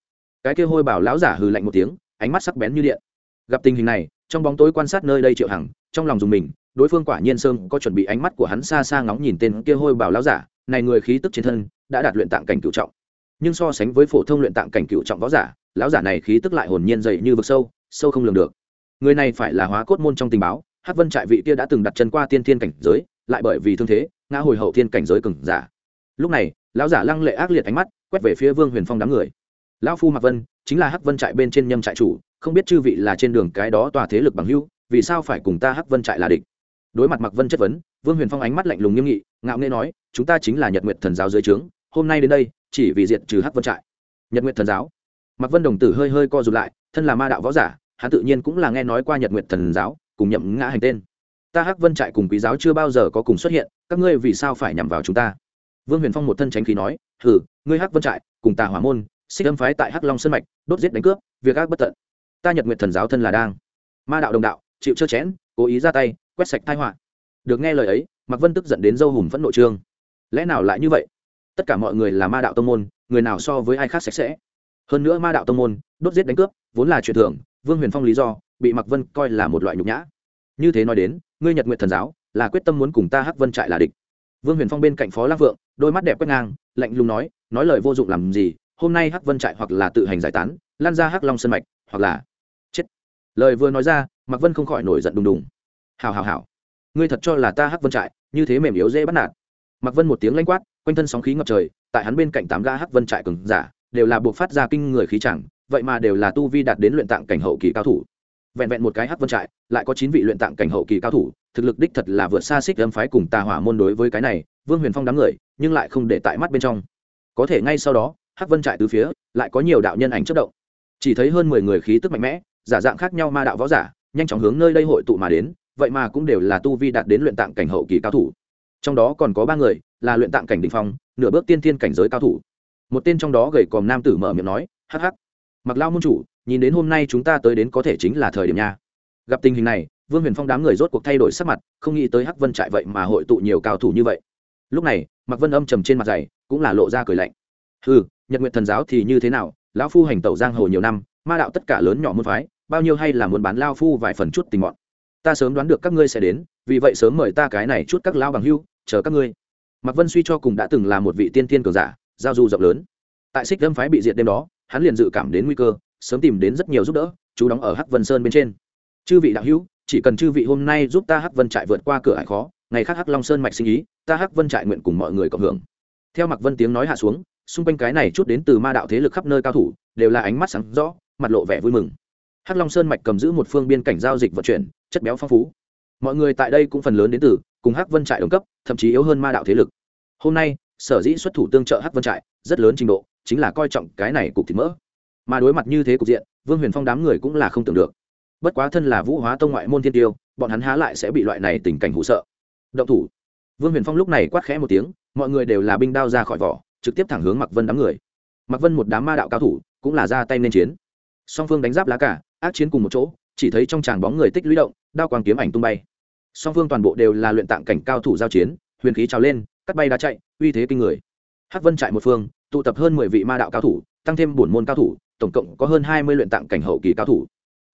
Cái kia hôi bảo láo giả hừ lạnh một tiếng, ánh mắt sắc bén như điện. Gặp tình hình này, trong bóng tối quan sát nơi đây triệu hằng, trong lòng dùng mình đối phương quả nhiên sơn có chuẩn bị ánh mắt của hắn xa xa ngóng nhìn tên kia hôi bảo lão giả, này người khí tức trên thân đã đạt luyện tạng cảnh cựu trọng. Nhưng so sánh với phổ thông luyện tạng cảnh cựu trọng võ giả, lão giả này khí tức lại hồn nhiên dày như vực sâu sâu không lường được. Người này phải là hóa cốt môn trong tình báo, hắc vân trại vị kia đã từng đặt chân qua tiên thiên cảnh giới, lại bởi vì thương thế, ngã hồi hậu thiên cảnh giới cừng giả. Lúc này, lão giả lăng lệ ác liệt ánh mắt quét về phía vương huyền phong đám người. Lão phu mạc vân chính là hắc vân trại bên trên nhâm trại chủ, không biết chư vị là trên đường cái đó tòa thế lực bằng hưu vì sao phải cùng ta hắc vân trại là địch? Đối mặt mạc vân chất vấn, vương huyền phong ánh mắt lạnh lùng nghiêm nghị, ngạo nghê nói, chúng ta chính là nhật nguyệt thần giáo dưới trướng, hôm nay đến đây, chỉ vì diệt trừ hắc vân trại. Nhật nguyệt thần giáo? Mạc vân đồng tử hơi hơi co rụt lại, thân là ma đạo võ giả, hắn tự nhiên cũng là nghe nói qua nhật nguyệt thần giáo, cùng nhậm ngã hành tên. Ta hắc vân trại cùng quý giáo chưa bao giờ có cùng xuất hiện, các ngươi vì sao phải nhằm vào chúng ta? Vương huyền phong một thân tránh khí nói hử ngươi hắc vân trại, cùng tà hỏa môn, xích âm phái tại hắc long sân mạch, đốt giết đánh cướp, việc ác bất tận. Ta nhật nguyệt thần giáo thân là đang. Ma đạo đồng đạo chịu trơ chẽn, cố ý ra tay, quét sạch tai họa. Được nghe lời ấy, mạc vân tức giận đến dâu hùm phẫn nội trương. Lẽ nào lại như vậy? Tất cả mọi người là ma đạo tông môn, người nào so với ai khác sạch sẽ? Hơn nữa ma đạo tông môn, đốt giết đánh cướp, vốn là chuyện thường, vương huyền phong lý do, bị mặc vân coi là một loại nhục nhã. Như thế nói đến, ngươi nhật nguyện thần giáo, là quyết tâm muốn cùng ta hắc vân trại là địch. Vương huyền phong bên cạnh phó lăng vượng, đôi mắt đẹp quét ngang, lạnh lùng nói nói lời vô dụng làm gì, hôm nay hắc vân trại hoặc là tự hành giải tán, lan ra hắc long sân mạch, hoặc là lời vừa nói ra, mạc vân không khỏi nổi giận đùng đùng. Hào hào hào ngươi thật cho là ta hắc vân trại, như thế mềm yếu dễ bắt nạt. Mạc vân một tiếng lanh quát, quanh thân sóng khí ngập trời, tại hắn bên cạnh tám ga hắc vân trại cường giả, đều là buộc phát ra kinh người khí chẳng, vậy mà đều là tu vi đạt đến luyện tạng cảnh hậu kỳ cao thủ. Vẹn vẹn một cái hắc vân trại, lại có chín vị luyện tạng cảnh hậu kỳ cao thủ, thực lực đích thật là vượt xa xích âm phái cùng tà hỏa môn đối với cái này, vương huyền phong đám người, nhưng lại không để tại mắt bên trong. Có thể ngay sau đó, hắc vân trại từ phía, lại có nhiều đạo nhân ảnh chất động. Chỉ thấy hơn mười người khí tức mạnh mẽ giả dạng khác nhau ma đạo võ giả, nhanh chóng hướng nơi đây hội tụ mà đến, vậy mà cũng đều là tu vi đạt đến luyện tạng cảnh hậu kỳ cao thủ. Trong đó còn có ba người, là luyện tạng cảnh đình phong, nửa bước tiên thiên cảnh giới cao thủ. Một tên trong đó gầy còm nam tử mở miệng nói, hắc hắc mặc lao môn chủ, nhìn đến hôm nay chúng ta tới đến có thể chính là thời điểm nha. Gặp tình hình này, vương huyền phong đám người rốt cuộc thay đổi sắc mặt, không nghĩ tới hắc vân trại vậy mà hội tụ nhiều cao thủ như vậy. Lúc này mặc vân âm trầm trên mặt dày, cũng là lộ ra cười lạnh. Ừ nhật nguyện thần giáo thì như thế nào? Lão phu hành tẩu giang hồ nhiều năm ma đạo tất cả lớn nhỏ môn phái, bao nhiêu hay là muốn bán lao phu vài phần chút tình mọn. Ta sớm đoán được các ngươi sẽ đến, vì vậy sớm mời ta cái này chút các lao bằng hưu, chờ các ngươi. Mạc vân suy cho cùng đã từng là một vị tiên tiên cường giả, giao du rộng lớn. Tại xích lâm phái bị diệt đêm đó, hắn liền dự cảm đến nguy cơ, sớm tìm đến rất nhiều giúp đỡ, chú đóng ở hắc vân sơn bên trên. Chư vị đạo hữu, chỉ cần chư vị hôm nay giúp ta hắc vân trại vượt qua cửa hải khó, ngày khác hắc long sơn mạch sinh ý, ta hắc vân trại nguyện cùng mọi người cộng hưởng. Theo mạc vân tiếng nói hạ xuống, xung quanh cái này chút đến từ ma đạo thế lực khắp nơi cao thủ, đều là ánh mắt sáng rõ mặt lộ vẻ vui mừng. Hắc long sơn mạch cầm giữ một phương biên cảnh giao dịch vận chuyển, chất béo phong phú. Mọi người tại đây cũng phần lớn đến từ, cùng hắc vân trại đồng cấp, thậm chí yếu hơn ma đạo thế lực. Hôm nay, sở dĩ xuất thủ tương trợ hắc vân trại, rất lớn trình độ, chính là coi trọng cái này cục thịt mỡ. Mà đối mặt như thế cục diện, vương huyền phong đám người cũng là không tưởng được. Bất quá thân là vũ hóa tông ngoại môn thiên tiêu, bọn hắn há lại sẽ bị loại này tình cảnh hụ sợ. Động thủ. Vương huyền phong lúc này quát khẽ một tiếng, mọi người đều là binh đao ra khỏi vỏ, trực tiếp thẳng hướng mặc vân đám người. Mặc vân một đám ma đạo cao thủ, cũng là ra tay nên chiến song phương đánh giáp lá cả, ác chiến cùng một chỗ, chỉ thấy trong tràng bóng người tích lũy động, đao quang kiếm ảnh tung bay. Song phương toàn bộ đều là luyện tạng cảnh cao thủ giao chiến, huyền khí trào lên, cắt bay đá chạy, uy thế kinh người. Hắc vân trại một phương, tụ tập hơn mười vị ma đạo cao thủ, tăng thêm bổn môn cao thủ, tổng cộng có hơn hai mươi luyện tạng cảnh hậu kỳ cao thủ.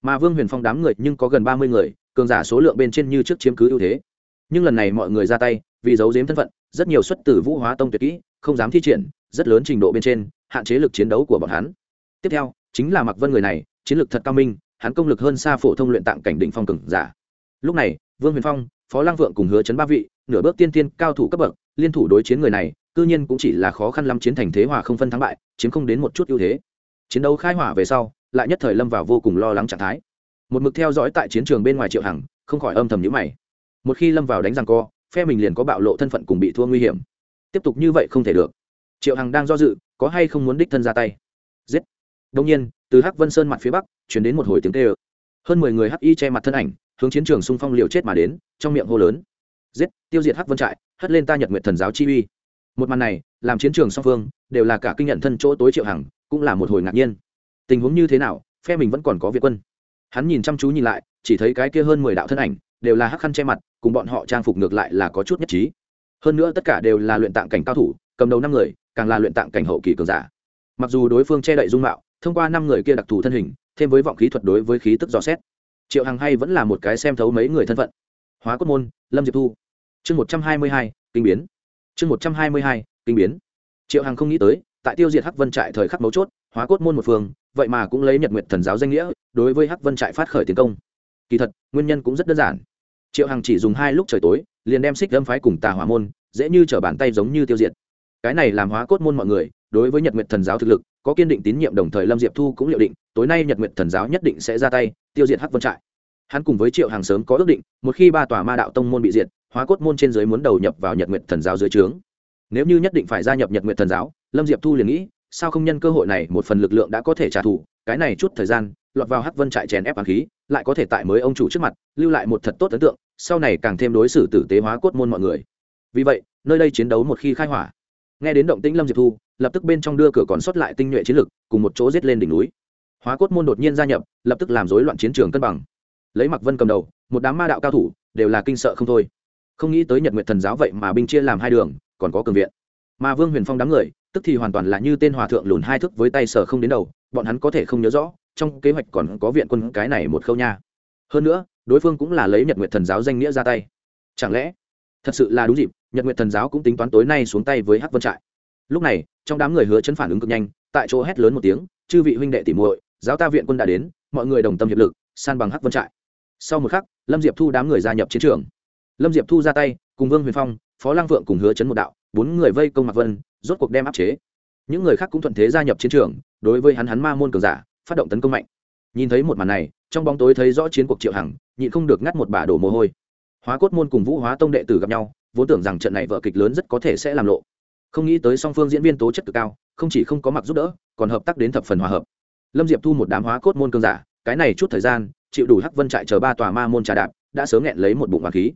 Mà vương huyền phong đám người nhưng có gần ba mươi người, cường giả số lượng bên trên như trước chiếm cứ ưu thế. Nhưng lần này mọi người ra tay, vì giấu giếm thân phận, rất nhiều xuất từ vũ hóa tông tuyệt kỹ, không dám thi triển, rất lớn trình độ bên trên, hạn chế lực chiến đấu của bọn hắn. Tiếp theo chính là mặc vân người này, chiến lược thật cao minh, hắn công lực hơn xa phổ thông luyện tạng cảnh đỉnh phong cường giả. Lúc này, vương huyền phong, phó lang vượng cùng hứa chấn ba vị, nửa bước tiên tiên, cao thủ cấp bậc, liên thủ đối chiến người này, cư nhiên cũng chỉ là khó khăn lắm chiến thành thế hòa không phân thắng bại, chiếm không đến một chút ưu thế. Chiến đấu khai hỏa về sau, lại nhất thời lâm vào vô cùng lo lắng trạng thái. Một mực theo dõi tại chiến trường bên ngoài triệu hằng, không khỏi âm thầm nhữ mày. Một khi lâm vào đánh răng co, phe mình liền có bạo lộ thân phận cùng bị thua nguy hiểm. Tiếp tục như vậy không thể được. Triệu hằng đang do dự, có hay không muốn đích thân ra tay? Đông nhiên từ hắc vân sơn mặt phía bắc chuyển đến một hồi tiếng kêu, hơn mười người hắc y che mặt thân ảnh hướng chiến trường xung phong liều chết mà đến trong miệng hô lớn. Giết tiêu diệt hắc vân trại hất lên ta nhật nguyện thần giáo chi uy. Một màn này làm chiến trường song phương đều là cả kinh nhận thân chỗ tối triệu hằng cũng là một hồi ngạc nhiên. Tình huống như thế nào phe mình vẫn còn có việt quân. Hắn nhìn chăm chú nhìn lại chỉ thấy cái kia hơn mười đạo thân ảnh đều là hắc khăn che mặt cùng bọn họ trang phục ngược lại là có chút nhất trí. Hơn nữa tất cả đều là luyện tạng cảnh cao thủ cầm đầu năm người càng là luyện tạng cảnh hậu kỳ cường giả. Mặc dù đối phương che đậy dung mạo thông qua năm người kia đặc thù thân hình, thêm với vọng khí thuật đối với khí tức dò xét. Triệu hằng hay vẫn là một cái xem thấu mấy người thân phận. Hóa cốt môn, lâm diệp thu. Chương một trăm hai mươi hai, kinh biến. Chương một trăm hai mươi hai, kinh biến. Triệu hằng không nghĩ tới, tại tiêu diệt hắc vân trại thời khắc mấu chốt, hóa cốt môn một phương, vậy mà cũng lấy nhật nguyện thần giáo danh nghĩa, đối với hắc vân trại phát khởi tiến công. Kỳ thật, nguyên nhân cũng rất đơn giản. Triệu hằng chỉ dùng hai lúc trời tối, liền đem xích lâm phái cùng tà hỏa môn, dễ như t bàn tay giống như tiêu diệt. Cái này làm hóa cốt môn mọi người, đối với nhật nguyện thần giáo thực lực có kiên định tín nhiệm đồng thời lâm diệp thu cũng liệu định, tối nay nhật nguyện thần giáo nhất định sẽ ra tay, tiêu diệt hắc vân trại. Hắn cùng với triệu hàng sớm có ước định, một khi ba tòa ma đạo tông môn bị diệt, hóa cốt môn trên dưới muốn đầu nhập vào nhật nguyện thần giáo dưới trướng. Nếu như nhất định phải gia nhập nhật nguyện thần giáo, lâm diệp thu liền nghĩ, sao không nhân cơ hội này một phần lực lượng đã có thể trả thù, cái này chút thời gian, lọt vào hắc vân trại chèn ép hàng khí, lại có thể tại mới ông chủ trước mặt, lưu lại một thật tốt ấn tượng, sau này càng thêm đối xử tử tế hóa cốt môn mọi người. Vì vậy, nơi đây chiến đấu một khi khai hỏa nghe đến động tĩnh lâm diệp thu, lập tức bên trong đưa cửa còn sót lại tinh nhuệ chiến lực, cùng một chỗ giết lên đỉnh núi. Hóa cốt môn đột nhiên gia nhập, lập tức làm rối loạn chiến trường cân bằng. Lấy mặc vân cầm đầu, một đám ma đạo cao thủ, đều là kinh sợ không thôi. Không nghĩ tới nhật nguyện thần giáo vậy mà binh chia làm hai đường, còn có cường viện. Mà vương huyền phong đám người, tức thì hoàn toàn là như tên hòa thượng lùn hai thước với tay sở không đến đầu, bọn hắn có thể không nhớ rõ, trong kế hoạch còn có viện quân cái này một khâu nha. Hơn nữa, đối phương cũng là lấy nhật nguyện thần giáo danh nghĩa ra tay. Chẳng lẽ, thật sự là đúng dịp? Nhật nguyện thần giáo cũng tính toán tối nay xuống tay với hắc vân trại. Lúc này, trong đám người hứa chấn phản ứng cực nhanh, tại chỗ hét lớn một tiếng, chư vị huynh đệ tỉ muội, giáo ta viện quân đã đến, mọi người đồng tâm hiệp lực, san bằng hắc vân trại. Sau một khắc, lâm diệp thu đám người gia nhập chiến trường. Lâm diệp thu ra tay, cùng vương huyền phong, phó lang vượng cùng hứa chấn một đạo, bốn người vây công mạc vân, rốt cuộc đem áp chế. Những người khác cũng thuận thế gia nhập chiến trường, đối với hắn hắn ma môn cường giả, phát động tấn công mạnh. Nhìn thấy một màn này, trong bóng tối thấy rõ chiến cuộc triệu hằng, nhịn không được ngắt một bà đổ mồ hôi. Hóa cốt môn cùng vũ hóa tông đệ tử gặp nhau vốn tưởng rằng trận này vở kịch lớn rất có thể sẽ làm lộ. Không nghĩ tới song phương diễn viên tố chất cực cao, không chỉ không có mặc giúp đỡ, còn hợp tác đến thập phần hòa hợp. Lâm diệp thu một đám hóa cốt môn cương giả, cái này chút thời gian, chịu đủ hắc vân trại chờ ba tòa ma môn trà đạp, đã sớm nghẹn lấy một bụng hoàng khí.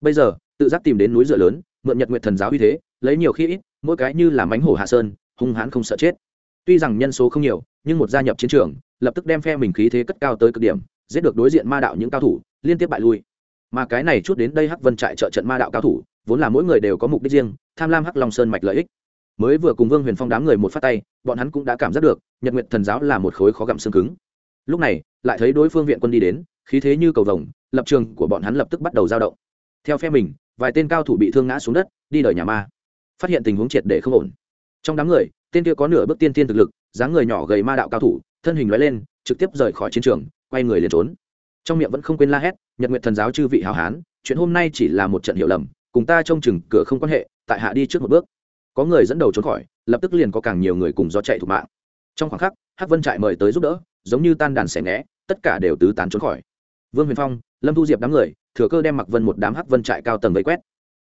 Bây giờ, tự giác tìm đến núi dựa lớn, mượn nhật nguyện thần giáo uy thế, lấy nhiều khi ít, mỗi cái như là mánh hổ hạ sơn, hung hãn không sợ chết. Tuy rằng nhân số không nhiều, nhưng một gia nhập chiến trường, lập tức đem phe mình khí thế cất cao tới cực điểm, giết được đối diện ma đạo những cao thủ, liên tiếp bại lui. Mà cái này chút đến đây hắc vân trại trợ trận ma đạo cao thủ vốn là mỗi người đều có mục đích riêng, tham lam hắc long sơn mạch lợi ích. Mới vừa cùng vương huyền phong đám người một phát tay, bọn hắn cũng đã cảm giác được, nhật nguyện thần giáo là một khối khó gặm xương cứng. Lúc này, lại thấy đối phương viện quân đi đến, khí thế như cầu vồng, lập trường của bọn hắn lập tức bắt đầu giao động. Theo phe mình, vài tên cao thủ bị thương ngã xuống đất, đi đời nhà ma. Phát hiện tình huống triệt để không ổn. Trong đám người, tên kia có nửa bước tiên tiên thực lực, dáng người nhỏ gầy ma đạo cao thủ, thân hình loại lên, trực tiếp rời khỏi chiến trường, quay người liền trốn. Trong miệng vẫn không quên la hét, nhật nguyện thần giáo chư vị hào hán, chuyện hôm nay chỉ là một trận hiểu lầm cùng ta trông chừng cửa không quan hệ, tại hạ đi trước một bước. Có người dẫn đầu trốn khỏi, lập tức liền có càng nhiều người cùng do chạy thủ mạng. Trong khoảng khắc, hắc vân trại mời tới giúp đỡ, giống như tan đàn xẻ ngẽ tất cả đều tứ tán trốn khỏi. Vương huyền phong, lâm thu diệp đám người, thừa cơ đem mặc vân một đám hắc vân trại cao tầng vây quét.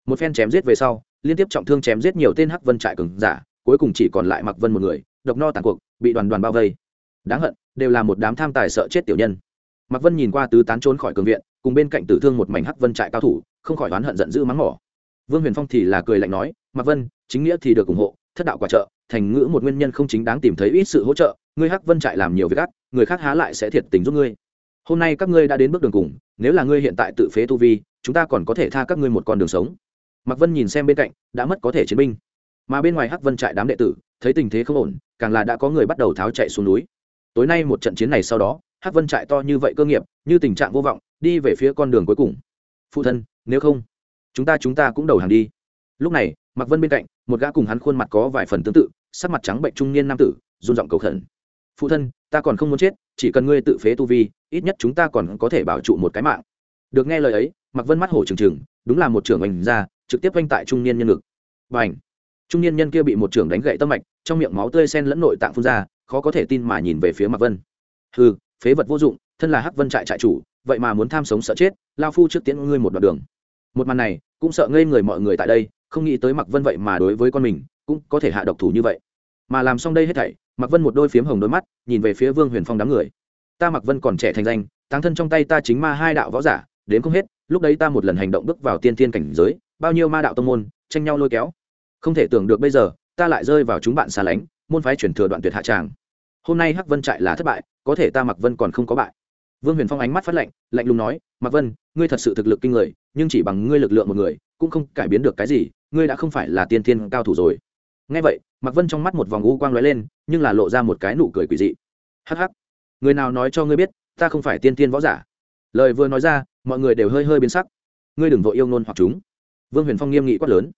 Một phen chém giết về sau, liên tiếp trọng thương chém giết nhiều tên hắc vân trại cường giả, cuối cùng chỉ còn lại mặc vân một người, độc no tàn cuộc, bị đoàn đoàn bao vây. Đáng hận, đều là một đám tham tài sợ chết tiểu nhân. Mặc vân nhìn qua tứ tán trốn khỏi cường viện cùng bên cạnh tử thương một mảnh hắc vân trại cao thủ, không khỏi oán hận giận dữ mắng mỏ. Vương huyền phong thì là cười lạnh nói mặc vân, chính nghĩa thì được ủng hộ, thất đạo quả trợ, thành ngữ một nguyên nhân không chính đáng tìm thấy ít sự hỗ trợ, ngươi hắc vân trại làm nhiều việc ác, người khác há lại sẽ thiệt tình giúp ngươi. Hôm nay các ngươi đã đến bước đường cùng, nếu là ngươi hiện tại tự phế tu vi, chúng ta còn có thể tha các ngươi một con đường sống. Mạc vân nhìn xem bên cạnh, đã mất có thể chiến binh. Mà bên ngoài hắc vân trại đám đệ tử, thấy tình thế không ổn, càng là đã có người bắt đầu tháo chạy xuống núi. Tối nay một trận chiến này sau đó, hắc vân trại to như vậy cơ nghiệp, như tình trạng vô vọng đi về phía con đường cuối cùng. Phụ thân, nếu không, chúng ta chúng ta cũng đầu hàng đi. Lúc này, mạc vân bên cạnh, một gã cùng hắn khuôn mặt có vài phần tương tự, sắc mặt trắng bệnh trung niên nam tử, run giọng cầu khẩn. Phụ thân, ta còn không muốn chết, chỉ cần ngươi tự phế tu vi, ít nhất chúng ta còn có thể bảo trụ một cái mạng. Được nghe lời ấy mặc vân mắt hổ trừng trừng, đúng là một trưởng oanh ra, trực tiếp oanh tại trung niên nhân ngực. B à n h trung niên nhân kia bị một trưởng đánh gậy tâm mạch, trong miệng máu tươi sen lẫn nội tạng phun ra, khó có thể tin mà nhìn về phía mặc vân. Ừ phế vật vô dụng, thân là hắc vân trại trại chủ vậy mà muốn tham sống sợ chết, lao phu trước tiễn ngươi một đoạn đường. Một màn này, cũng sợ ngây người mọi người tại đây, không nghĩ tới mặc vân vậy mà đối với con mình, cũng có thể hạ độc thủ như vậy. Mà làm xong đây hết thảy mặc vân một đôi phiếm hồng đôi mắt, nhìn về phía vương huyền phong đám người. Ta mặc vân còn trẻ thành danh, táng thân trong tay ta chính ma hai đạo võ giả, đến không hết, lúc đấy ta một lần hành động bước vào tiên tiên cảnh giới, bao nhiêu ma đạo tông môn, tranh nhau lôi kéo. Không thể tưởng được bây giờ, ta lại rơi vào chúng bạn xa lánh, môn phái chuyển thừa đoạn tuyệt hạ tràng. Hôm nay hắc vân trại là thất bại, có thể ta mặc vân còn không có bại vương huyền phong ánh mắt phát lạnh lạnh lùng nói mặc vân, ngươi thật sự thực lực kinh người, nhưng chỉ bằng ngươi lực lượng một người, cũng không cải biến được cái gì, ngươi đã không phải là tiên tiên cao thủ rồi. Ngay vậy mặc vân trong mắt một vòng u quang lóe lên, nhưng là lộ ra một cái nụ cười quỷ dị. Hắc hắc, người nào nói cho ngươi biết, ta không phải tiên tiên võ giả? Lời vừa nói ra, mọi người đều hơi hơi biến sắc. Ngươi đừng vội yêu ngôn hoặc chúng. Vương huyền phong nghiêm nghị quát lớn.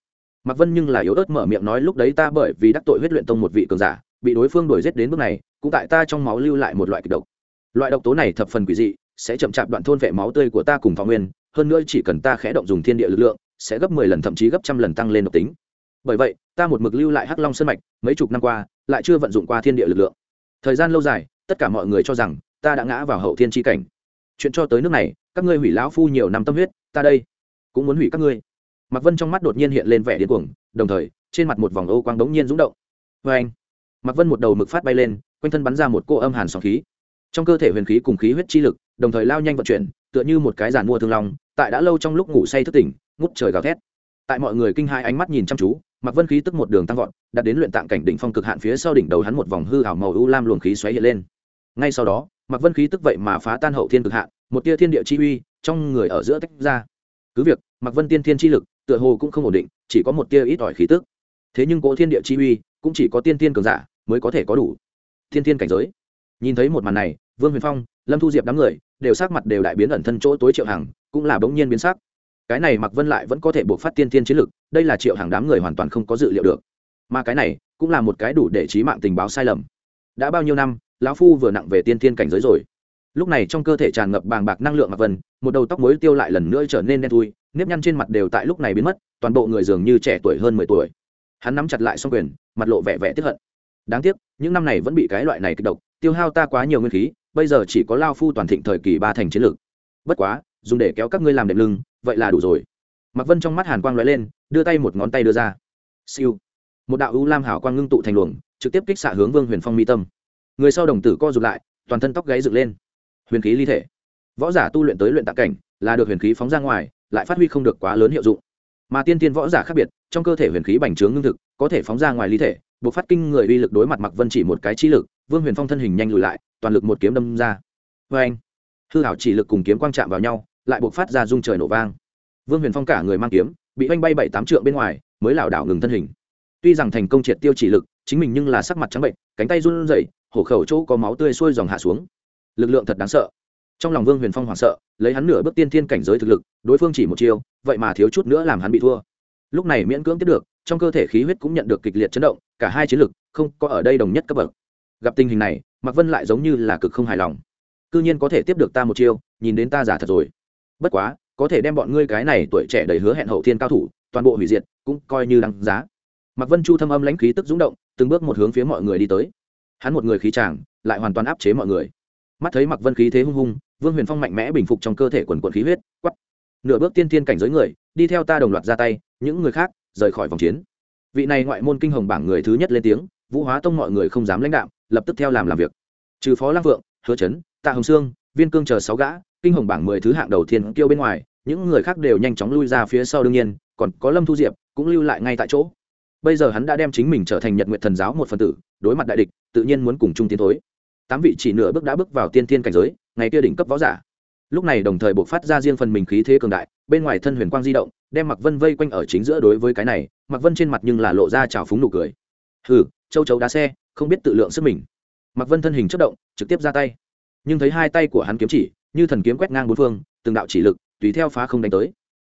Mặc vân nhưng là yếu ớt mở miệng nói, lúc đấy ta bởi vì đắc tội huyết luyện tông một vị cường giả, bị đối phương đuổi giết đến bước này, cũng tại ta trong máu lưu lại một loại kịch độc loại độc tố này thập phần quỷ dị, sẽ chậm chạp đoạn thôn vệ máu tươi của ta cùng thọ nguyên, hơn nữa chỉ cần ta khẽ động dùng thiên địa lực lượng, sẽ gấp mười lần thậm chí gấp trăm lần tăng lên độc tính. Bởi vậy, ta một mực lưu lại hắc long sơn mạch, mấy chục năm qua, lại chưa vận dụng qua thiên địa lực lượng. Thời gian lâu dài, tất cả mọi người cho rằng, ta đã ngã vào hậu thiên tri cảnh. Chuyện cho tới nước này, các ngươi hủy lão phu nhiều năm tâm huyết, ta đây cũng muốn hủy các ngươi. Mạc vân trong mắt đột nhiên hiện lên vẻ điên cuồng, đồng thời, trên mặt một vòng ô quang đống nhiên rúng động. Vê anh. Mạc vân một đầu mực phát bay lên, quanh thân bắn ra một cô âm hàn sóng khí trong cơ thể huyền khí cùng khí huyết chi lực, đồng thời lao nhanh vận chuyển, tựa như một cái giàn mua thương long, tại đã lâu trong lúc ngủ say thức tỉnh, ngút trời gào thét. Tại mọi người kinh hai ánh mắt nhìn chăm chú Mặc vân khí tức một đường tăng vọt đặt đến luyện tạng cảnh đỉnh phong cực hạn phía sau đỉnh đầu hắn một vòng hư ảo màu u lam luồng khí xoáy hiện lên. Ngay sau đó Mặc vân khí tức vậy mà phá tan hậu thiên cực hạn, một tia thiên địa chi uy trong người ở giữa tách ra. Cứ việc Mặc vân tiên thiên chi lực, tựa hồ cũng không ổn định, chỉ có một tia ít ỏi khí tức. Thế nhưng cỗ thiên địa chi uy cũng chỉ có tiên tiên cường giả mới có thể có đủ. Thiên thiên cảnh giới. Nhìn thấy một màn này vương huyền phong, lâm thu diệp đám người, đều sắc mặt đều đại biến ẩn thân chỗ tối triệu hằng, cũng là bỗng nhiên biến sắc. Cái này mặc vân lại vẫn có thể buộc phát tiên tiên chiến lực, đây là triệu hàng đám người hoàn toàn không có dự liệu được. Mà cái này, cũng là một cái đủ để trí mạng tình báo sai lầm. Đã bao nhiêu năm, lão phu vừa nặng về tiên tiên cảnh giới rồi. Lúc này trong cơ thể tràn ngập bàng bạc năng lượng mặc vân, một đầu tóc mối tiêu lại lần nữa trở nên đen thui, nếp nhăn trên mặt đều tại lúc này biến mất, toàn bộ người dường như trẻ tuổi hơn mười tuổi. Hắn nắm chặt lại xong quyền, mặt lộ vẻ vẻ tiếp hận. Đáng tiếc, những năm này vẫn bị cái loại này kích độc, tiêu hao ta quá nhiều nguyên khí bây giờ chỉ có lao phu toàn thịnh thời kỳ ba thành chiến lược. Bất quá, dùng để kéo các ngươi làm đệm lưng, vậy là đủ rồi. Mặc vân trong mắt hàn quang lóe lên, đưa tay một ngón tay đưa ra. Siêu. Một đạo ưu lam hảo quang ngưng tụ thành luồng, trực tiếp kích xạ hướng vương huyền phong mi tâm. Người sau đồng tử co rụt lại, toàn thân tóc gáy dựng lên. Huyền khí ly thể. Võ giả tu luyện tới luyện tạng cảnh, là được huyền khí phóng ra ngoài, lại phát huy không được quá lớn hiệu dụng. Mà tiên tiên võ giả khác biệt, trong cơ thể huyền khí bành trướng ngưng thực, có thể phóng ra ngoài ly thể, buộc phát kinh người uy lực đối mặt mặc vân chỉ một cái chi lực, vương huyền phong thân hình nhanh lùi lại toàn lực một kiếm đâm ra. Vê anh, hư hảo chỉ lực cùng kiếm quang chạm vào nhau, lại buộc phát ra dung trời nổ vang. Vương huyền phong cả người mang kiếm, bị oanh bay bảy tám trượng bên ngoài, mới lảo đảo ngừng thân hình. Tuy rằng thành công triệt tiêu chỉ lực, chính mình nhưng là sắc mặt trắng bệnh, cánh tay run rẩy, hổ khẩu chỗ có máu tươi sôi dòng hạ xuống. Lực lượng thật đáng sợ. Trong lòng vương huyền phong hoảng sợ, lấy hắn nửa bước tiên thiên cảnh giới thực lực, đối phương chỉ một chiêu, vậy mà thiếu chút nữa làm hắn bị thua. Lúc này miễn cưỡng tiếp được, trong cơ thể khí huyết cũng nhận được kịch liệt chấn động, cả hai chiến lực không có ở đây đồng nhất cấp bậc. Gặp tình hình này mạc vân lại giống như là cực không hài lòng. Cư nhiên có thể tiếp được ta một chiêu, nhìn đến ta giả thật rồi. Bất quá, có thể đem bọn ngươi cái này tuổi trẻ đầy hứa hẹn hậu thiên cao thủ, toàn bộ hủy diệt, cũng coi như đáng giá. Mạc vân chu thâm âm lãnh khí tức dũng động, từng bước một hướng phía mọi người đi tới. Hắn một người khí tràng lại hoàn toàn áp chế mọi người. Mắt thấy mạc vân khí thế hung hung, vương huyền phong mạnh mẽ bình phục trong cơ thể quần quần khí huyết quắp nửa bước tiên tiên cảnh giới người, đi theo ta đồng loạt ra tay, những người khác, rời khỏi vòng chiến. Vị này ngoại môn kinh hồng bảng người thứ nhất lên tiếng, vũ hóa tông mọi người không dám lãnh đạo lập tức theo làm làm việc. Trừ phó lăng vượng, hứa chấn, tạ hồng sương, viên cương chờ sáu gã, kinh hồng bảng mười thứ hạng đầu tiên kêu bên ngoài, những người khác đều nhanh chóng lui ra phía sau đương nhiên, còn có lâm thu diệp cũng lưu lại ngay tại chỗ. Bây giờ hắn đã đem chính mình trở thành nhật nguyện thần giáo một phần tử, đối mặt đại địch, tự nhiên muốn cùng chung tiến thối. Tám vị chỉ nửa bước đã bước vào tiên tiên cảnh giới, ngày kia đỉnh cấp võ giả. Lúc này đồng thời buộc phát ra riêng phần mình khí thế cường đại, bên ngoài thân huyền quang di động, đem mặc vân vây quanh ở chính giữa đối với cái này mặc vân trên mặt nhưng là lộ ra trào phúng nụ cười. Hừ, châu chấu đá xe không biết tự lượng sức mình. Mặc vân thân hình chất động, trực tiếp ra tay. Nhưng thấy hai tay của hắn kiếm chỉ, như thần kiếm quét ngang bốn phương, từng đạo chỉ lực, tùy theo phá không đánh tới.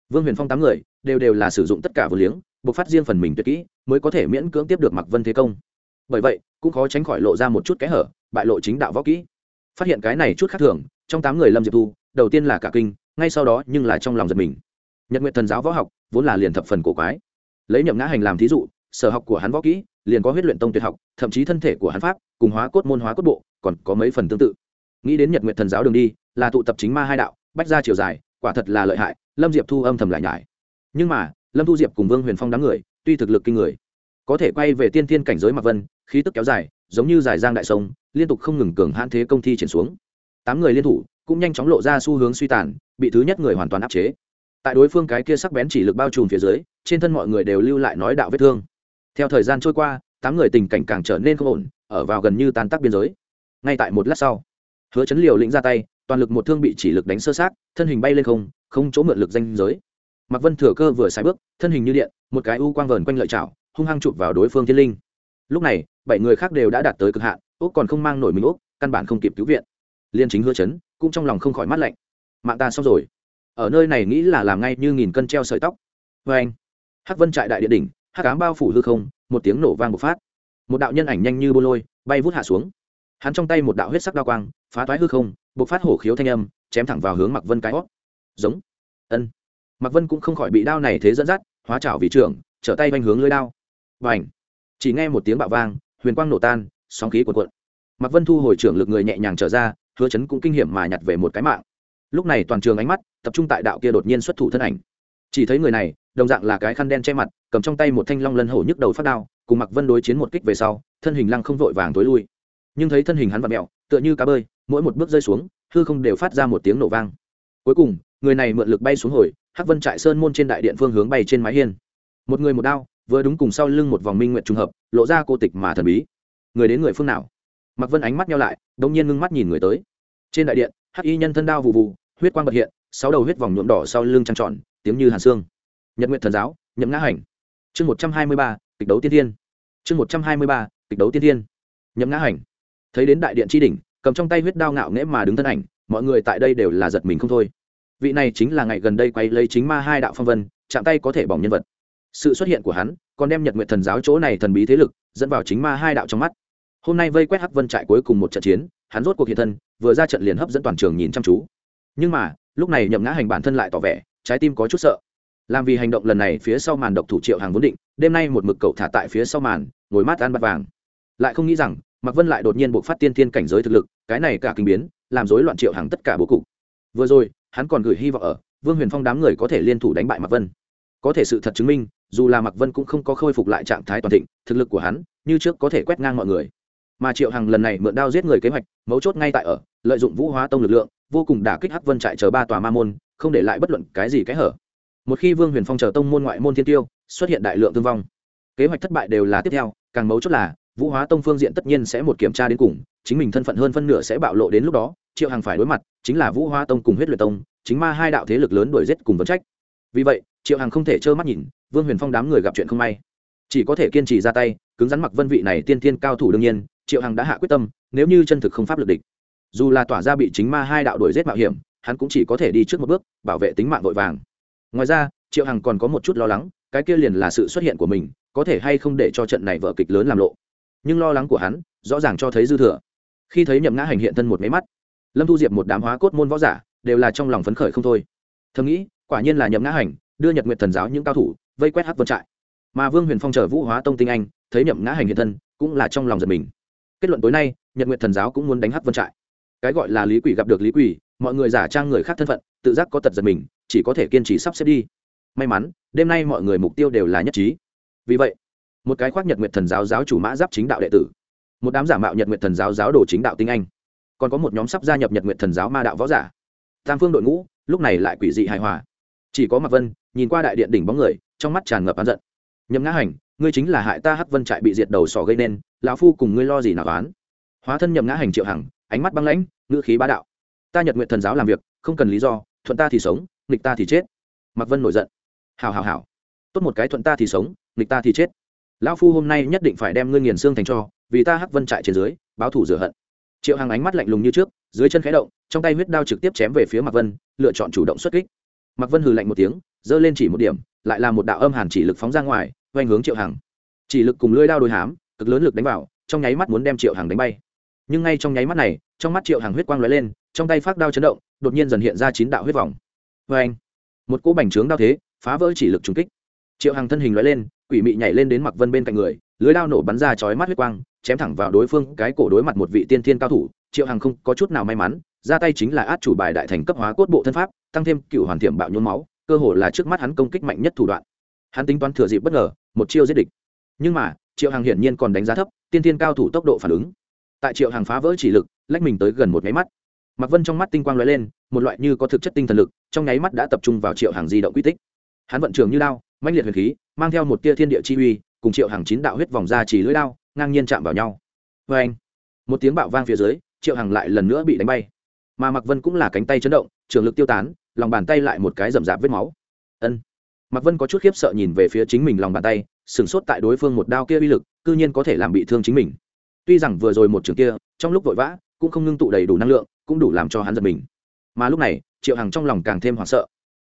Vương huyền phong tám người, đều đều là sử dụng tất cả vừa liếng buộc phát riêng phần mình tuyệt kỹ, mới có thể miễn cưỡng tiếp được mặc vân thế công. Bởi vậy, cũng khó tránh khỏi lộ ra một chút kẽ hở, bại lộ chính đạo võ kỹ. Phát hiện cái này chút khác thường, trong tám người lâm diệp thu, đầu tiên là cả kinh, ngay sau đó nhưng là trong lòng giật mình. Nhật nguyện thần giáo võ học vốn là liền thập phần cổ quái. Lấy nhậm ngã hành làm thí dụ, sở học của hắn võ kỹ liền có huyết luyện tông tuyệt học, thậm chí thân thể của hắn pháp, cùng hóa cốt môn hóa cốt bộ, còn có mấy phần tương tự. Nghĩ đến nhật nguyện thần giáo đường đi, là tụ tập chính ma hai đạo, bách ra chiều dài, quả thật là lợi hại, lâm diệp thu âm thầm lại nhải. Nhưng mà, lâm thu diệp cùng vương huyền phong đám người, tuy thực lực kinh người, có thể quay về tiên thiên cảnh giới mặc vân, khí tức kéo dài, giống như dài giang đại sông, liên tục không ngừng cường hãn thế công thi triển xuống. Tám người liên thủ, cũng nhanh chóng lộ ra xu hướng suy tàn, bị thứ nhất người hoàn toàn áp chế. Tại đối phương cái kia sắc bén chỉ lực bao trùm phía dưới, trên thân mọi người đều lưu lại nói đạo vết thương theo thời gian trôi qua, tám người tình cảnh càng trở nên không ổn, ở vào gần như tan tác biên giới. Ngay tại một lát sau, hứa chấn liều lĩnh ra tay, toàn lực một thương bị chỉ lực đánh sơ sát, thân hình bay lên không không chỗ mượn lực danh giới. Mạc vân thừa cơ vừa sai bước, thân hình như điện, một cái u quang vờn quanh lợi chảo, hung hăng chụp vào đối phương thiên linh. Lúc này, bảy người khác đều đã đạt tới cực hạn úc còn không mang nổi mình úc căn bản không kịp cứu viện. Liên chính hứa chấn, cũng trong lòng không khỏi mát lạnh. Mạng ta xong rồi. Ở nơi này nghĩ là làm ngay như nghìn cân treo sợi tóc. Vê anh hắc vân trại đại địa đỉnh hắc ám bao phủ hư không, một tiếng nổ vang một phát. Một đạo nhân ảnh nhanh như bô lôi, bay vút hạ xuống. Hắn trong tay một đạo huyết sắc đao quang, phá toái hư không, bộc phát hổ khiếu thanh âm, chém thẳng vào hướng mặc vân cái hót. Giống. Ân. Mặc vân cũng không khỏi bị đao này thế dẫn dắt, hóa trảo vị trưởng, trở tay vanh hướng lưới đao. Và ảnh chỉ nghe một tiếng bạo vang, huyền quang nổ tan, sóng khí cuộn cuộn. Mặc vân thu hồi trưởng lực người nhẹ nhàng trở ra, hứa chấn cũng kinh hiểm mà nhặt về một cái mạng. Lúc này toàn trường ánh mắt tập trung tại đạo kia đột nhiên xuất thủ thân ảnh chỉ thấy người này, đồng dạng là cái khăn đen che mặt, cầm trong tay một thanh long lân hổ nhức đầu phát đao, cùng mặc vân đối chiến một kích về sau, thân hình lăng không vội vàng tối lui. Nhưng thấy thân hình hắn vặn mẹo tựa như cá bơi, mỗi một bước rơi xuống, hư không đều phát ra một tiếng nổ vang. Cuối cùng, người này mượn lực bay xuống hồi, hắc vân trại sơn môn trên đại điện phương hướng bay trên mái hiên. Một người một đao, vừa đúng cùng sau lưng một vòng minh nguyện trùng hợp, lộ ra cô tịch mà thần bí. Người đến người phương nào? Mặc vân ánh mắt nhau lại đông nhiên ngưng mắt nhìn người tới. Trên đại điện, hắc y nhân thân đao vụ vụ, huyết quang bật hiện, sáu đầu huyết vòng nhuộm đỏ sau lưng trăng tròn tiếng như hàn xương. Nhật nguyện thần giáo, nhậm ngã hành. Chương một trăm hai mươi ba, kịch đấu tiên thiên. Chương một trăm hai mươi ba, kịch đấu tiên thiên. Nhậm ngã hành. Thấy đến đại điện tri đỉnh, cầm trong tay huyết đao ngạo nghễ mà đứng thân ảnh, mọi người tại đây đều là giật mình không thôi. Vị này chính là ngày gần đây quay lấy chính ma hai đạo phong vân, chạm tay có thể bỏng nhân vật. Sự xuất hiện của hắn còn đem nhật nguyện thần giáo chỗ này thần bí thế lực dẫn vào chính ma hai đạo trong mắt. Hôm nay vây quét hắc vân trại cuối cùng một trận chiến, hắn rốt cuộc hiện thân, vừa ra trận liền hấp dẫn toàn trường nhìn chăm chú. Nhưng mà, lúc này nhậm ngã hành bản thân lại tỏ vẻ trái tim có chút sợ. Làm vì hành động lần này phía sau màn độc thủ triệu hàng vốn định, đêm nay một mực cậu thả tại phía sau màn, ngồi mát ăn bát vàng. Lại không nghĩ rằng, mạc vân lại đột nhiên buộc phát tiên thiên cảnh giới thực lực, cái này cả kinh biến, làm rối loạn triệu hàng tất cả bố cục. Vừa rồi, hắn còn gửi hy vọng ở, vương huyền phong đám người có thể liên thủ đánh bại mạc vân. Có thể sự thật chứng minh, dù là mạc vân cũng không có khôi phục lại trạng thái toàn thịnh, thực lực của hắn, như trước có thể quét ngang mọi người. Mà triệu hằng lần này mượn đao giết người kế hoạch, mấu chốt ngay tại ở, lợi dụng vũ hóa tông lực lượng, vô cùng đả kích hắc vân trại chờ ba tòa ma môn không để lại bất luận cái gì cái hở. Một khi vương huyền phong chờ tông môn ngoại môn thiên tiêu, xuất hiện đại lượng thương vong. Kế hoạch thất bại đều là tiếp theo, càng mấu chốt là, vũ hóa tông phương diện tất nhiên sẽ một kiểm tra đến cùng, chính mình thân phận hơn phân nửa sẽ bạo lộ đến lúc đó, triệu hằng phải đối mặt, chính là vũ hóa tông cùng huyết luyện tông, chính ma hai đạo thế lực lớn đuổi giết cùng vấn trách. Vì vậy, triệu hằng không thể trơ mắt nhìn, vương huyền phong đám người gặp chuyện không may. Chỉ có thể kiên trì ra tay, cứng rắn mặc vân vị này tiên tiên cao thủ đương nhiên, triệu hằng đã hạ quyết tâm, nếu như chân thực không pháp lực địch. Dù là tỏa ra bị chính ma hai đạo đuổi giết mạo hiểm hắn cũng chỉ có thể đi trước một bước, bảo vệ tính mạng vội vàng. Ngoài ra, triệu hằng còn có một chút lo lắng, cái kia liền là sự xuất hiện của mình, có thể hay không để cho trận này vở kịch lớn làm lộ. Nhưng lo lắng của hắn, rõ ràng cho thấy dư thừa. Khi thấy nhậm ngã hành hiện thân một máy mắt, lâm thu diệp một đám hóa cốt môn võ giả, đều là trong lòng phấn khởi không thôi. Thầm nghĩ, quả nhiên là nhậm ngã hành, đưa nhật nguyện thần giáo những cao thủ, vây quét hát vân trại. Mà vương huyền phong chờ vũ hóa tông tinh anh, thấy nhậm ngã hành hiện thân, cũng là trong lòng giật mình. Kết luận tối nay, nhật nguyện thần giáo cũng muốn đánh hát vân trại. Cái gọi là lý quỷ gặp được lý quỷ mọi người giả trang người khác thân phận, tự giác có tật giật mình, chỉ có thể kiên trì sắp xếp đi. May mắn, đêm nay mọi người mục tiêu đều là nhất trí. Vì vậy, một cái khoác nhật nguyện thần giáo giáo chủ mã giáp chính đạo đệ tử, một đám giả mạo nhật nguyện thần giáo giáo đồ chính đạo tinh anh, còn có một nhóm sắp gia nhập nhật nguyện thần giáo ma đạo võ giả. Tam phương đội ngũ, lúc này lại quỷ dị hài hòa. Chỉ có mặt vân, nhìn qua đại điện đỉnh bóng người, trong mắt tràn ngập oán giận. Nhấm ngã hành, ngươi chính là hại ta hắc vân trại bị diệt đầu sỏ gây nên, lão phu cùng ngươi lo gì nào oán? Hóa thân nhậm ngã hành triệu hằng, ánh mắt băng lãnh, ngữ khí bá đạo ta nhật nguyện thần giáo làm việc, không cần lý do, thuận ta thì sống, nghịch ta thì chết. Mạc vân nổi giận. Hào hào hào tốt một cái thuận ta thì sống, nghịch ta thì chết. Lão phu hôm nay nhất định phải đem ngươi nghiền xương thành cho, vì ta hắc vân trại trên dưới, báo thủ rửa hận. Triệu hằng ánh mắt lạnh lùng như trước, dưới chân khẽ động, trong tay huyết đao trực tiếp chém về phía mạc vân, lựa chọn chủ động xuất kích. Mạc vân hừ lạnh một tiếng, giơ lên chỉ một điểm, lại là một đạo âm hàn chỉ lực phóng ra ngoài oanh hướng triệu hằng. Chỉ lực cùng lưỡi đao đôi hám, cực lớn lực đánh vào, trong nháy mắt muốn đem triệu hằng đánh bay nhưng ngay trong nháy mắt này, trong mắt triệu hằng huyết quang lóe lên, trong tay phát đao chấn động, đột nhiên dần hiện ra chín đạo huyết vòng. Vê anh một cỗ bành trướng đao thế, phá vỡ chỉ lực trùng kích. Triệu hằng thân hình lóe lên, quỷ mị nhảy lên đến mặc vân bên cạnh người, lưới đao nổ bắn ra chói mắt huyết quang, chém thẳng vào đối phương, cái cổ đối mặt một vị tiên thiên cao thủ. Triệu hằng không có chút nào may mắn, ra tay chính là át chủ bài đại thành cấp hóa cốt bộ thân pháp, tăng thêm cựu hoàn thiểm bạo nhốn máu, cơ hồ là trước mắt hắn công kích mạnh nhất thủ đoạn. Hắn tính toán thừa dịp bất ngờ, một chiêu giết địch. Nhưng mà, triệu hằng hiển nhiên còn đánh giá thấp, tiên thiên cao thủ tốc độ phản ứng tại triệu hàng phá vỡ chỉ lực, lách mình tới gần một máy mắt. Mặc vân trong mắt tinh quang lóe lên, một loại như có thực chất tinh thần lực, trong nháy mắt đã tập trung vào triệu hàng di động quy tích. Hắn vận trường như lao mãnh liệt huyền khí, mang theo một tia thiên địa chi uy, cùng triệu hàng chín đạo huyết vòng ra chỉ lưỡi lao ngang nhiên chạm vào nhau. Vê anh một tiếng bạo vang phía dưới, triệu hàng lại lần nữa bị đánh bay. Mà mặc vân cũng là cánh tay chấn động, trường lực tiêu tán, lòng bàn tay lại một cái rậm rạp vết máu. Ân! Mặc vân có chút khiếp sợ nhìn về phía chính mình lòng bàn tay, sửng sốt tại đối phương một đao kia uy lực, cư nhiên có thể làm bị thương chính mình tuy rằng vừa rồi một trường kia, trong lúc vội vã, cũng không ngưng tụ đầy đủ năng lượng, cũng đủ làm cho hắn giật mình. Mà lúc này, triệu hằng trong lòng càng thêm hoảng sợ.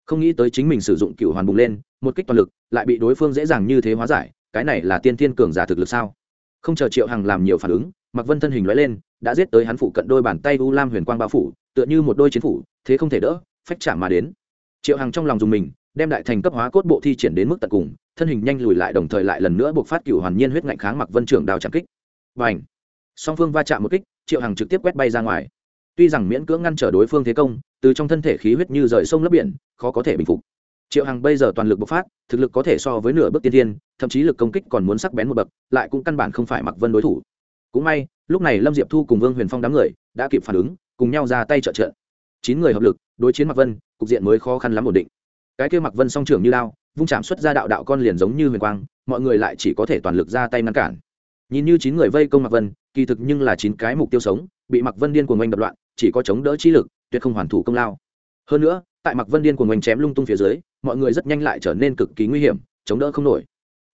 Không nghĩ tới chính mình sử dụng cựu hoàn bùng lên, một kích toàn lực, lại bị đối phương dễ dàng như thế hóa giải, cái này là tiên thiên cường giả thực lực sao? Không chờ triệu hằng làm nhiều phản ứng mặc vân thân hình loại lên, đã giết tới hắn phụ cận đôi bàn tay u lam huyền quang bao phủ, tựa như một đôi chiến phủ, thế không thể đỡ, phách trả mà đến. Triệu hằng trong lòng dùng mình, đem đại thành cấp hóa cốt bộ thi triển đến mức tận cùng, thân hình nhanh lùi lại đồng thời lại lần nữa buộc phát cựu hoàn nhiên huyết ngạnh kháng mặc vân trưởng đào trạm kích và ảnh. Song phương va chạm một kích, triệu hằng trực tiếp quét bay ra ngoài. Tuy rằng miễn cưỡng ngăn trở đối phương thế công, từ trong thân thể khí huyết như rời sông lấp biển, khó có thể bình phục. Triệu hằng bây giờ toàn lực bộc phát, thực lực có thể so với nửa bước tiên thiên, thậm chí lực công kích còn muốn sắc bén một bậc, lại cũng căn bản không phải mặc vân đối thủ. Cũng may, lúc này lâm diệp thu cùng vương huyền phong đám người đã kịp phản ứng, cùng nhau ra tay trợ trợ. Chín người hợp lực, đối chiến mặc vân, cục diện mới khó khăn lắm ổn định. Cái kia mặc vân song trưởng như lao, vung chạm xuất ra đạo đạo con liền giống như huyền quang, mọi người lại chỉ có thể toàn lực ra tay ngăn cản nhìn như chín người vây công mặc vân, kỳ thực nhưng là chín cái mục tiêu sống, bị mặc vân điên cuồng oanh đập loạn, chỉ có chống đỡ chi lực, tuyệt không hoàn thủ công lao. Hơn nữa, tại mặc vân điên cuồng oanh chém lung tung phía dưới, mọi người rất nhanh lại trở nên cực kỳ nguy hiểm, chống đỡ không nổi.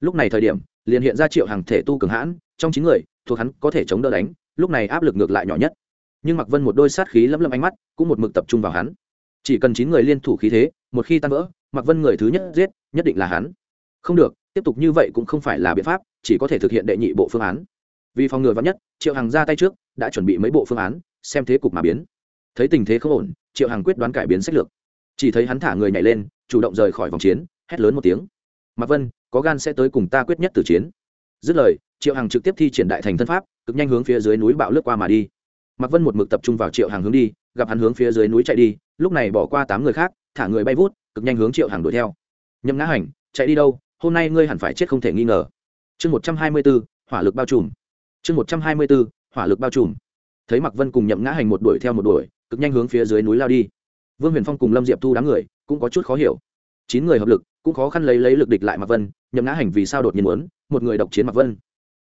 Lúc này thời điểm, liền hiện ra triệu hàng thể tu cường hãn, trong chín người, thuộc hắn có thể chống đỡ đánh, lúc này áp lực ngược lại nhỏ nhất. Nhưng mặc vân một đôi sát khí lấm lấm ánh mắt, cũng một mực tập trung vào hắn. Chỉ cần chín người liên thủ khí thế, một khi tan vỡ mặc vân người thứ nhất giết, nhất định là hắn. Không được tiếp tục như vậy cũng không phải là biện pháp, chỉ có thể thực hiện đệ nhị bộ phương án. Vì phòng ngừa vắn nhất, triệu hằng ra tay trước, đã chuẩn bị mấy bộ phương án, xem thế cục mà biến. Thấy tình thế không ổn, triệu hằng quyết đoán cải biến sách lược. Chỉ thấy hắn thả người nhảy lên, chủ động rời khỏi vòng chiến, hét lớn một tiếng. Mạc vân, có gan sẽ tới cùng ta quyết nhất từ chiến. Dứt lời, triệu hằng trực tiếp thi triển đại thành thân pháp, cực nhanh hướng phía dưới núi bạo lướt qua mà đi. Mạc vân một mực tập trung vào triệu hằng hướng đi, gặp hắn hướng phía dưới núi chạy đi, lúc này bỏ qua tám người khác, thả người bay vút, cực nhanh hướng triệu hằng đuổi theo. Nhâm ngã hành, chạy đi đâu? Hôm nay ngươi hẳn phải chết không thể nghi ngờ. Chương một trăm hai mươi b ố hỏa lực bao trùm. Chương một trăm hai mươi b ố hỏa lực bao trùm. Thấy mạc vân cùng nhậm ngã hành một đuổi theo một đuổi, cực nhanh hướng phía dưới núi lao đi. Vương huyền phong cùng lâm diệp thu đám người cũng có chút khó hiểu. Chín người hợp lực, cũng khó khăn lấy lấy lực địch lại mạc vân, nhậm ngã hành vì sao đột nhiên muốn một người độc chiến mạc vân?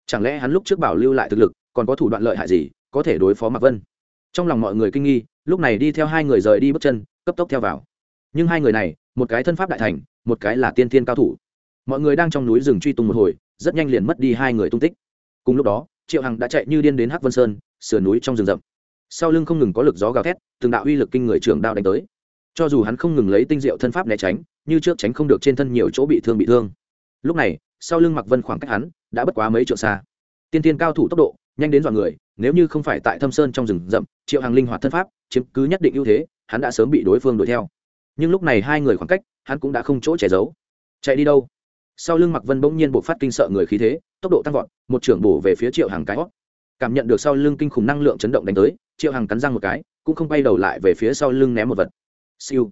Chẳng lẽ hắn lúc trước bảo lưu lại thực lực, còn có thủ đoạn lợi hại gì, có thể đối phó mạc vân? Trong lòng mọi người kinh nghi, lúc này đi theo hai người rời đi bước chân, cấp tốc theo vào. Nhưng hai người này, một cái thân pháp đại thành, một cái là tiên thiên cao thủ mọi người đang trong núi rừng truy tung một hồi, rất nhanh liền mất đi hai người tung tích. Cùng lúc đó, triệu hằng đã chạy như điên đến hắc vân sơn, sườn núi trong rừng rậm. Sau lưng không ngừng có lực gió gào thét, từng đạo uy lực kinh người trường đao đánh tới. Cho dù hắn không ngừng lấy tinh diệu thân pháp né tránh, như trước tránh không được trên thân nhiều chỗ bị thương bị thương. Lúc này, sau lưng mặc vân khoảng cách hắn đã bất quá mấy trượng xa. Tiên tiên cao thủ tốc độ, nhanh đến dọa người, nếu như không phải tại thâm sơn trong rừng rậm, triệu hàng linh hoạt thân pháp, chiếm cứ nhất định ưu thế, hắn đã sớm bị đối phương đuổi theo. Nhưng lúc này hai người khoảng cách, hắn cũng đã không chỗ che giấu. Chạy đi đâu? Sau lưng mặc vân bỗng nhiên buộc phát kinh sợ người khí thế, tốc độ tăng vọt, một trưởng bổ về phía triệu hàng cái hót. Cảm nhận được sau lưng kinh khủng năng lượng chấn động đánh tới, triệu hàng cắn răng một cái, cũng không bay đầu lại về phía sau lưng ném một vật. Siêu.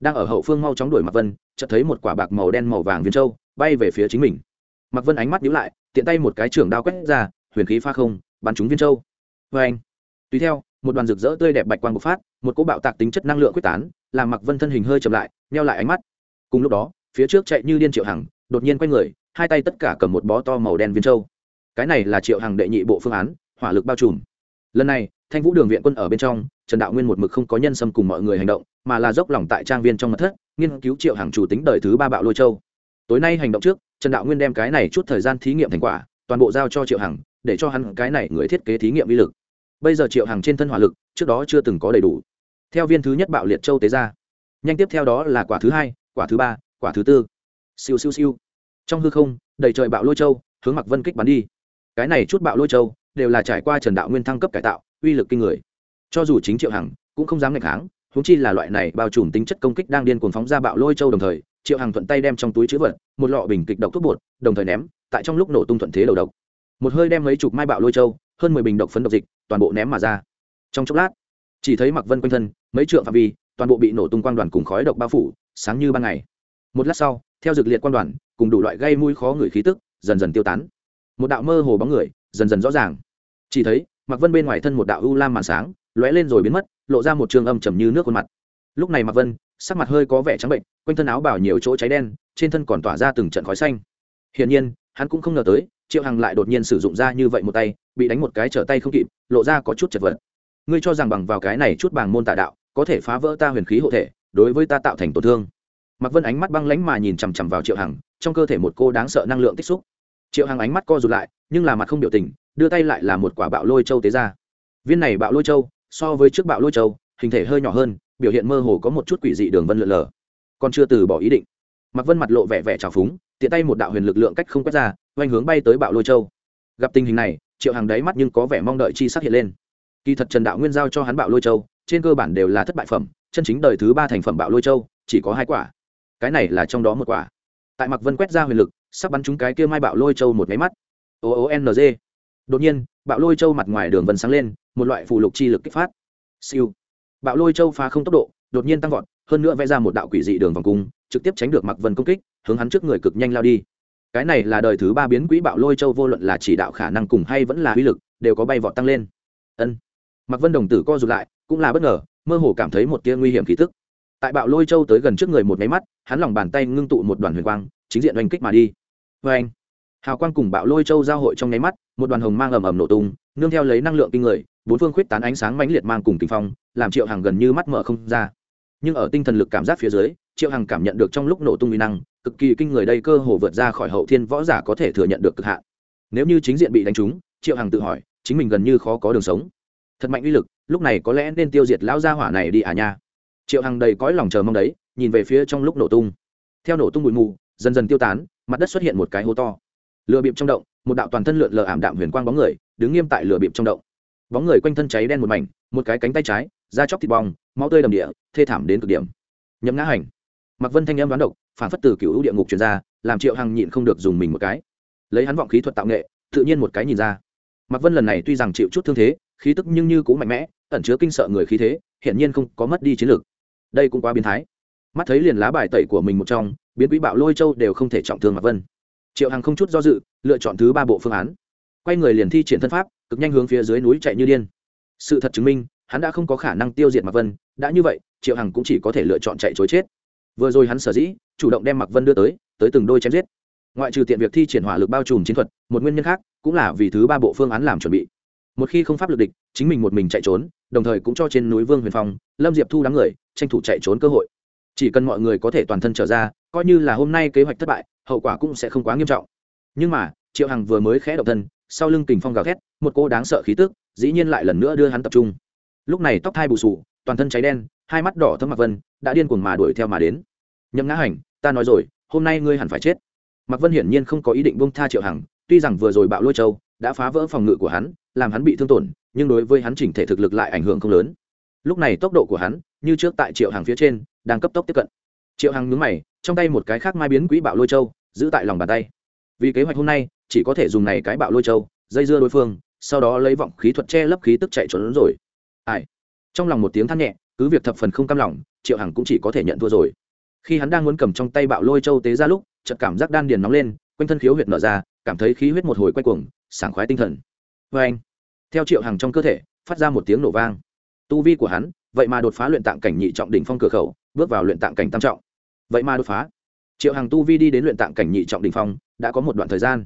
Đang ở hậu phương mau chóng đuổi mặc vân, chợt thấy một quả bạc màu đen màu vàng viên trâu bay về phía chính mình. Mặc vân ánh mắt nhíu lại, tiện tay một cái trưởng đao quét ra, huyền khí pha không, bắn trúng viên trâu vê anh tùy theo, một đoàn rực rỡ tươi đẹp bạch quang bộc phát, một cỗ bạo tạc tính chất năng lượng quyết tán, làm mặc vân thân hình hơi chậm lại neo lại ánh mắt. Cùng lúc đó, phía trước chạy như điên triệu hằng đột nhiên quay người, hai tay tất cả cầm một bó to màu đen viên trâu. Cái này là triệu hằng đệ nhị bộ phương án, hỏa lực bao trùm. Lần này, thanh vũ đường viện quân ở bên trong, trần đạo nguyên một mực không có nhân xâm cùng mọi người hành động, mà là dốc lòng tại trang viên trong mặt thất, nghiên cứu triệu hàng chủ tính đời thứ ba bạo lôi châu. Tối nay hành động trước, trần đạo nguyên đem cái này chút thời gian thí nghiệm thành quả, toàn bộ giao cho triệu hằng, để cho hắn cái này người thiết kế thí nghiệm vi lực. Bây giờ triệu hằng trên thân hỏa lực, trước đó chưa từng có đầy đủ. Theo viên thứ nhất bạo liệt châu tế ra. Nhanh tiếp theo đó là quả thứ hai, quả thứ ba, quả thứ tư siêu siêu siêu. Trong hư không, đầy trời bạo lôi châu, hướng mặc vân kích bắn đi. Cái này chút bạo lôi châu, đều là trải qua trần đạo nguyên thăng cấp cải tạo, uy lực kinh người. Cho dù chính triệu hằng, cũng không dám ngạch kháng húng chi là loại này bao trùm tính chất công kích đang điên cuồng phóng ra bạo lôi châu đồng thời, triệu hằng thuận tay đem trong túi chữ vật, một lọ bình kịch độc thuốc bột, đồng thời ném, tại trong lúc nổ tung thuận thế đầu độc. Một hơi đem mấy chục mai bạo lôi châu, hơn mười bình độc phấn độc dịch, toàn bộ ném mà ra. Trong chốc lát, chỉ thấy mặc vân quanh thân, mấy trượng phạm vi, toàn bộ bị nổ tung quang đoàn cùng khói độc bao phủ, sáng như ban ngày. Một lát sau theo dược liệt quan đoàn, cùng đủ loại gây mũi khó người khí tức, dần dần tiêu tán. Một đạo mơ hồ bóng người, dần dần rõ ràng. Chỉ thấy mặc vân bên ngoài thân một đạo u lam màn sáng, lóe lên rồi biến mất, lộ ra một trường âm trầm như nước khuôn mặt. Lúc này mặc vân, sắc mặt hơi có vẻ trắng bệnh, quanh thân áo bảo nhiều chỗ cháy đen, trên thân còn tỏa ra từng trận khói xanh. Hiển nhiên, hắn cũng không ngờ tới, triệu hằng lại đột nhiên sử dụng ra như vậy một tay, bị đánh một cái trở tay không kịp, lộ ra có chút chật vật. Ngươi cho rằng bằng vào cái này chút bàng môn tà đạo, có thể phá vỡ ta huyền khí hộ thể, đối với ta tạo thành tổn thương mặc vân ánh mắt băng lánh mà nhìn chằm chằm vào triệu hằng, trong cơ thể một cô đáng sợ năng lượng tích xúc. Triệu hằng ánh mắt co rụt lại, nhưng là mặt không biểu tình, đưa tay lại là một quả bạo lôi châu tế ra. Viên này bạo lôi châu, so với trước bạo lôi châu, hình thể hơi nhỏ hơn, biểu hiện mơ hồ có một chút quỷ dị đường vân lượn lờ. Còn chưa từ bỏ ý định mặc vân mặt lộ vẻ vẻ trào phúng, tiện tay một đạo huyền lực lượng cách không quét ra, oanh hướng bay tới bạo lôi châu. Gặp tình hình này, triệu Hằng đáy mắt nhưng có vẻ mong đợi chi sắc hiện lên. Kỳ thật trần đạo nguyên giao cho hắn bạo lôi châu, trên cơ bản đều là thất bại phẩm, chân chính đời thứ ba thành phẩm bạo lôi châu, chỉ có hai quả cái này là trong đó một quả. Tại mặc vân quét ra huyền lực, sắp bắn trúng cái kia mai bạo lôi châu một máy mắt. O o n g. Đột nhiên, bạo lôi châu mặt ngoài đường vân sáng lên, một loại phụ lục chi lực kích phát. Siêu. Bạo lôi châu phá không tốc độ, đột nhiên tăng vọt, hơn nữa vẽ ra một đạo quỷ dị đường vòng cung, trực tiếp tránh được mặc vân công kích, hướng hắn trước người cực nhanh lao đi. Cái này là đời thứ ba biến quỹ bạo lôi châu vô luận là chỉ đạo khả năng cùng hay vẫn là uy lực, đều có bay vọt tăng lên. Ân. Mặc vân đồng tử co rụt lại, cũng là bất ngờ, mơ hồ cảm thấy một tia nguy hiểm khí tức tại bạo lôi châu tới gần trước người một máy mắt, hắn lòng bàn tay ngưng tụ một đoàn huyền quang, chính diện oanh kích mà đi. Vê anh hào quang cùng bạo lôi châu giao hội trong nháy mắt, một đoàn hồng mang ầm ầm nổ tung, nương theo lấy năng lượng kinh người, bốn phương khuyết tán ánh sáng mãnh liệt mang cùng kinh phong, làm triệu hằng gần như mắt mở không ra. Nhưng ở tinh thần lực cảm giác phía dưới, triệu hằng cảm nhận được trong lúc nổ tung uy năng, cực kỳ kinh người đây cơ hồ vượt ra khỏi hậu thiên võ giả có thể thừa nhận được cực hạn. Nếu như chính diện bị đánh trúng, triệu hằng tự hỏi, chính mình gần như khó có đường sống. Thật mạnh uy lực, lúc này có lẽ nên tiêu diệt lão gia hỏa này đi à nha triệu hằng đầy cõi lòng chờ mong đấy, nhìn về phía trong lúc nổ tung. Theo nổ tung bụi mù, dần dần tiêu tán, mặt đất xuất hiện một cái hố to. Lửa bịp trong động, một đạo toàn thân lượn lờ ảm đạm huyền quang bóng người, đứng nghiêm tại lửa bịp trong động. Bóng người quanh thân cháy đen một mảnh, một cái cánh tay trái, da chóc thịt bong, máu tươi đầm địa, thê thảm đến cực điểm. Nhấm ngã hành. Mặc vân thanh âm đoán độc, phản phất từ cựu địa ngục truyền ra, làm triệu hằng nhịn không được dùng mình một cái. Lấy hắn vọng khí thuật tạo nghệ, tự nhiên một cái nhìn ra. Mặc vân lần này tuy rằng chịu chút thương thế, khí tức nhưng như cũng mạnh mẽ, ẩn chứa kinh sợ người khí thế, hiển nhiên không có mất đi chiến lược đây cũng quá biến thái. Mắt thấy liền lá bài tẩy của mình một trong, biến quỹ bạo lôi châu đều không thể trọng thương mặc vân. Triệu hằng không chút do dự, lựa chọn thứ ba bộ phương án. Quay người liền thi triển thân pháp, cực nhanh hướng phía dưới núi chạy như điên. Sự thật chứng minh, hắn đã không có khả năng tiêu diệt mặc vân, đã như vậy, triệu hằng cũng chỉ có thể lựa chọn chạy chối chết. Vừa rồi hắn sở dĩ, chủ động đem mặc vân đưa tới tới từng đôi chém giết. Ngoại trừ tiện việc thi triển hỏa lực bao trùm chiến thuật, một nguyên nhân khác, cũng là vì thứ ba bộ phương án làm chuẩn bị một khi không pháp lực địch, chính mình một mình chạy trốn, đồng thời cũng cho trên núi vương huyền phong, lâm diệp thu đám người, tranh thủ chạy trốn cơ hội. Chỉ cần mọi người có thể toàn thân trở ra, coi như là hôm nay kế hoạch thất bại, hậu quả cũng sẽ không quá nghiêm trọng. Nhưng mà, triệu hằng vừa mới khẽ động thân, sau lưng kình phong gào thét, một cô đáng sợ khí tức, dĩ nhiên lại lần nữa đưa hắn tập trung. Lúc này tóc thai bù sù, toàn thân cháy đen, hai mắt đỏ thâm mặc vân, đã điên cuồng mà đuổi theo mà đến. Nhậm ngã hành, ta nói rồi, hôm nay ngươi hẳn phải chết. Mặc vân hiển nhiên không có ý định bông tha triệu hằng, tuy rằng vừa rồi bạo lôi châu đã phá vỡ phòng ngự của hắn làm hắn bị thương tổn, nhưng đối với hắn chỉnh thể thực lực lại ảnh hưởng không lớn. Lúc này tốc độ của hắn, như trước tại triệu hàng phía trên, đang cấp tốc tiếp cận. Triệu hàng nhướng mày, trong tay một cái khác mai biến quỹ bạo lôi châu, giữ tại lòng bàn tay. Vì kế hoạch hôm nay, chỉ có thể dùng này cái bạo lôi châu, dây dưa đối phương, sau đó lấy vọng khí thuật che lấp khí tức chạy trốn rồi. Ai? Trong lòng một tiếng than nhẹ, cứ việc thập phần không cam lòng, triệu hằng cũng chỉ có thể nhận thua rồi. Khi hắn đang muốn cầm trong tay bạo lôi châu tế ra lúc, chợt cảm giác đan điền nóng lên, quanh thân khiếu huyệt nở ra, cảm thấy khí huyết một hồi quay cuồng, sảng khoái tinh thần vê anh, theo triệu hằng trong cơ thể, phát ra một tiếng nổ vang. Tu vi của hắn, vậy mà đột phá luyện tạng cảnh nhị trọng đỉnh phong cửa khẩu, bước vào luyện tạng cảnh tam trọng. Vậy mà đột phá. Triệu hằng tu vi đi đến luyện tạng cảnh nhị trọng đỉnh phong, đã có một đoạn thời gian.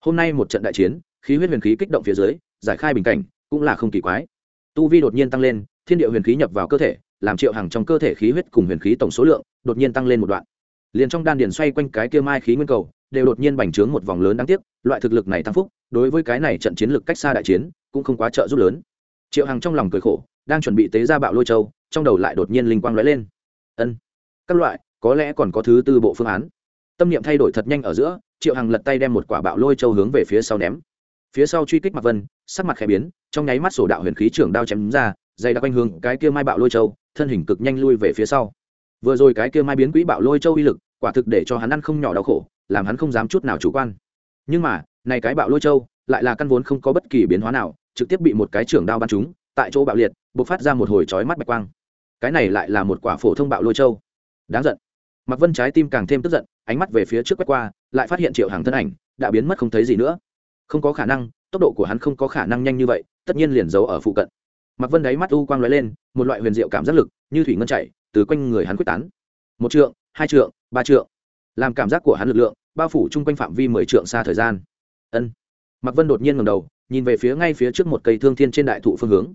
Hôm nay một trận đại chiến, khí huyết huyền khí kích động phía dưới, giải khai bình cảnh, cũng là không kỳ quái. Tu vi đột nhiên tăng lên, thiên địa huyền khí nhập vào cơ thể, làm triệu hằng trong cơ thể khí huyết cùng huyền khí tổng số lượng đột nhiên tăng lên một đoạn. Liền trong đan điền xoay quanh cái kia mai khí nguyên cầu đều đột nhiên bành trướng một vòng lớn đáng tiếc, loại thực lực này tăng phúc, đối với cái này trận chiến lực cách xa đại chiến, cũng không quá trợ giúp lớn. Triệu hằng trong lòng cười khổ, đang chuẩn bị tế ra bạo lôi châu, trong đầu lại đột nhiên linh quang lóe lên. Ân, các loại, có lẽ còn có thứ tư bộ phương án. Tâm niệm thay đổi thật nhanh ở giữa, triệu hằng lật tay đem một quả bạo lôi châu hướng về phía sau ném. Phía sau truy kích mặt vân, sắc mặt khẽ biến, trong nháy mắt sổ đạo huyền khí trưởng đao chém ra, dày đặc quanh hướng cái kia mai bạo lôi châu, thân hình cực nhanh lui về phía sau. Vừa rồi cái kia mai biến quỹ bạo lôi châu uy lực, quả thực để cho hắn ăn không nhỏ đau khổ làm hắn không dám chút nào chủ quan. Nhưng mà, này cái bạo lôi châu, lại là căn vốn không có bất kỳ biến hóa nào, trực tiếp bị một cái trưởng đao bắn trúng, tại chỗ bạo liệt b ộ c phát ra một hồi chói mắt bạch quang. Cái này lại là một quả phổ thông bạo lôi châu. Đáng giận. Mặc vân trái tim càng thêm tức giận, ánh mắt về phía trước quét qua, lại phát hiện triệu hàng thân ảnh, đã biến mất không thấy gì nữa. Không có khả năng, tốc độ của hắn không có khả năng nhanh như vậy, tất nhiên liền giấu ở phụ cận. Mặc vân đáy mắt u quang lóe lên, một loại huyền diệu cảm giác lực, như thủy ngân chạy, từ quanh người hắn quyết tán. Một trượng, hai trượng, ba trượng làm cảm giác của hắn lực lượng, bao phủ chung quanh phạm vi mười trượng xa thời gian. Ân. Mặc vân đột nhiên ngầm đầu, nhìn về phía ngay phía trước một cây thương thiên trên đại thụ phương hướng.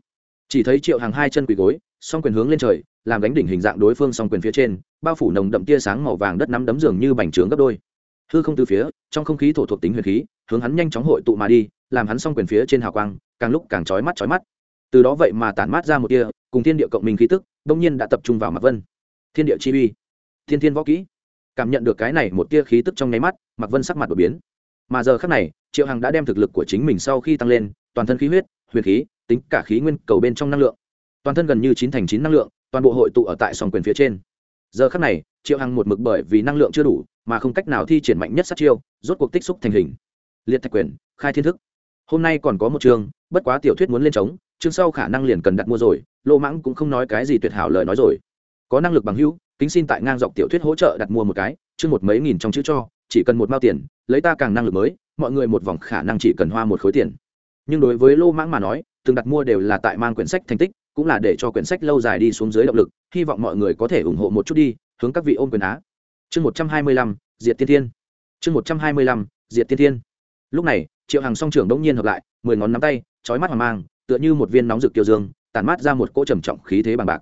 Chỉ thấy triệu hàng hai chân quỳ gối, song quyền hướng lên trời, làm gánh đỉnh hình dạng đối phương song quyền phía trên, bao phủ nồng đậm tia sáng màu vàng đất nắm đấm dường như bành trướng gấp đôi. Hư không từ phía, trong không khí thổ thuộc tính huyền khí, hướng hắn nhanh chóng hội tụ mà đi, làm hắn song quyền phía trên hào quang, càng lúc càng chói mắt chói mắt. Từ đó vậy mà tản mát ra một tia, cùng thiên địa cộng minh khí tức, đông nhiên đã tập trung vào mặt vân. Thiên địa chi uy. Thiên thiên võ kỹ cảm nhận được cái này một tia khí tức trong nháy mắt mặc vân sắc mặt đột biến. Mà giờ khác này, triệu hằng đã đem thực lực của chính mình sau khi tăng lên, toàn thân khí huyết, huyền khí, tính cả khí nguyên cầu bên trong năng lượng. Toàn thân gần như chín thành chín năng lượng, toàn bộ hội tụ ở tại sòng quyền phía trên. Giờ khác này, triệu hằng một mực bởi vì năng lượng chưa đủ, mà không cách nào thi triển mạnh nhất sát chiêu, rốt cuộc tích xúc thành hình. Liệt thạch quyền, khai thiên thức. Hôm nay còn có một chương, bất quá tiểu thuyết muốn lên trống, chương sau khả năng liền cần đặt mua rồi, lô mãng cũng không nói cái gì tuyệt hảo lời nói rồi có năng lực bằng hữu, kính xin tại ngang dọc tiểu thuyết hỗ trợ đặt mua một cái chứ một mấy nghìn trong chữ cho, chỉ cần một mao tiền, lấy ta càng năng lực mới, mọi người một vòng khả năng chỉ cần hoa một khối tiền. Nhưng đối với lô mãng mà nói, từng đặt mua đều là tại mang quyển sách thành tích, cũng là để cho quyển sách lâu dài đi xuống dưới động lực, hy vọng mọi người có thể ủng hộ một chút đi, hướng các vị ôm quyền á. Chương một trăm hai mươi lăm, diệt tiên thiên. Chương một trăm hai mươi lăm, diệt tiên thiên. Lúc này, triệu hàng song trưởng đông nhiên hợp lại, mười ngón nắm tay trói mắt hoàng mang, tựa như một viên nóng rực kiều dương tàn mát ra một cỗ trầm trọng khí thế bằng bạc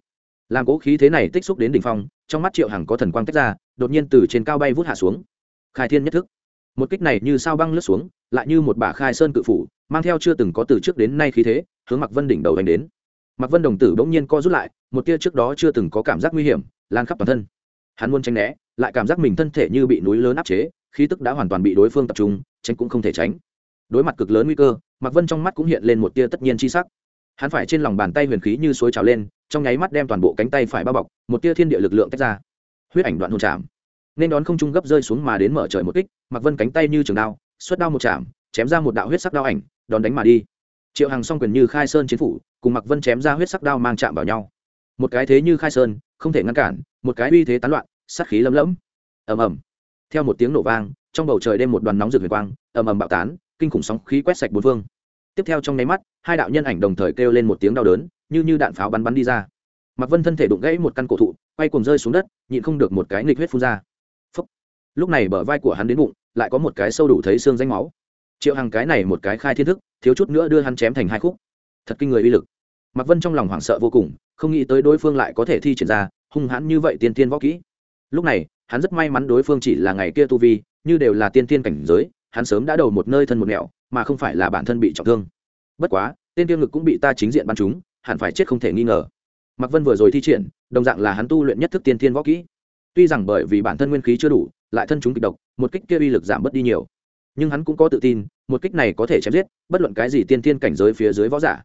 làm cố khí thế này tích xúc đến đỉnh phong, trong mắt triệu hằng có thần quang tách ra, đột nhiên từ trên cao bay vút hạ xuống. Khai thiên nhất thức. Một kích này như sao băng lướt xuống, lại như một bả khai sơn cự phủ, mang theo chưa từng có từ trước đến nay khí thế, hướng mặc vân đỉnh đầu đánh đến. Mặc vân đồng tử bỗng nhiên co rút lại, một tia trước đó chưa từng có cảm giác nguy hiểm, lan khắp toàn thân. Hắn muốn tránh né, lại cảm giác mình thân thể như bị núi lớn áp chế, khí tức đã hoàn toàn bị đối phương tập trung, tránh cũng không thể tránh. Đối mặt cực lớn nguy cơ mặc vân trong mắt cũng hiện lên một tia tất nhiên chi sắc. Hắn phải trên lòng bàn tay huyền khí như suối trào lên trong nháy mắt đem toàn bộ cánh tay phải bao bọc, một tia thiên địa lực lượng tách ra. Huyết ảnh đoạn hồn chạm. Nên đón không trung gấp rơi xuống mà đến mở trời một kích mặc vân cánh tay như trường đao, xuất đao một chạm, chém ra một đạo huyết sắc đao ảnh, đón đánh mà đi. Triệu hàng song quyền như khai sơn chiến phủ, cùng mặc vân chém ra huyết sắc đao mang chạm vào nhau. Một cái thế như khai sơn, không thể ngăn cản, một cái uy thế tán loạn, sát khí lấm lẫm ầm ầm. Theo một tiếng nổ vang, trong bầu trời đêm một đoàn nóng rực huyền quang, ầm ầm bạo tán, kinh khủng sóng khí quét sạch bốn phương. Tiếp theo trong nháy mắt, hai đạo nhân ảnh đồng thời kêu lên một tiếng đau đớn như như đạn pháo bắn bắn đi ra. Mặc vân thân thể đụng gãy một căn cổ thụ, quay cuồng rơi xuống đất, nhịn không được một cái nghịch huyết phun ra. Phúc. lúc này bờ vai của hắn đến bụng, lại có một cái sâu đủ thấy xương danh máu. Triệu hàng cái này một cái khai thiên thức, thiếu chút nữa đưa hắn chém thành hai khúc. Thật kinh người uy lực. Mặc vân trong lòng hoảng sợ vô cùng, không nghĩ tới đối phương lại có thể thi triển ra hung hãn như vậy tiên tiên võ kỹ. Lúc này, hắn rất may mắn đối phương chỉ là ngày kia tu vi, như đều là tiên tiên cảnh giới, hắn sớm đã đầu một nơi thân một mẹo mà không phải là bản thân bị trọng thương. Bất quá, tên tiêu ngực cũng bị ta chính diện bắn chúng hẳn phải chết không thể nghi ngờ. Mạc vân vừa rồi thi triển, đồng dạng là hắn tu luyện nhất thức tiên thiên võ kỹ. Tuy rằng bởi vì bản thân nguyên khí chưa đủ, lại thân chúng kịch độc, một kích kia uy lực giảm bớt đi nhiều. Nhưng hắn cũng có tự tin, một kích này có thể chém giết, bất luận cái gì tiên thiên cảnh giới phía dưới võ giả.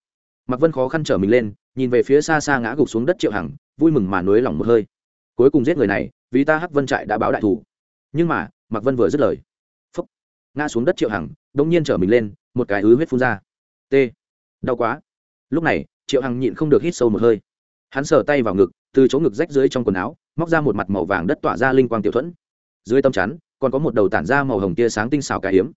Mạc vân khó khăn trở mình lên, nhìn về phía xa xa ngã gục xuống đất triệu hằng, vui mừng mà nối lòng một hơi. Cuối cùng giết người này, vì ta hắc vân trại đã báo đại thủ nhưng mà, mạc vân vừa dứt lời. Phúc. Ngã xuống đất triệu hằng đông nhiên trở mình lên, một cái ứ huyết phun ra. T. Đau quá. Lúc này triệu hằng nhịn không được hít sâu một hơi. Hắn sờ tay vào ngực, từ chỗ ngực rách dưới trong quần áo, móc ra một mặt màu vàng đất tỏa ra linh quang tiểu thuẫn. Dưới tâm chắn, còn có một đầu tản ra màu hồng tia sáng tinh xào cà hiếm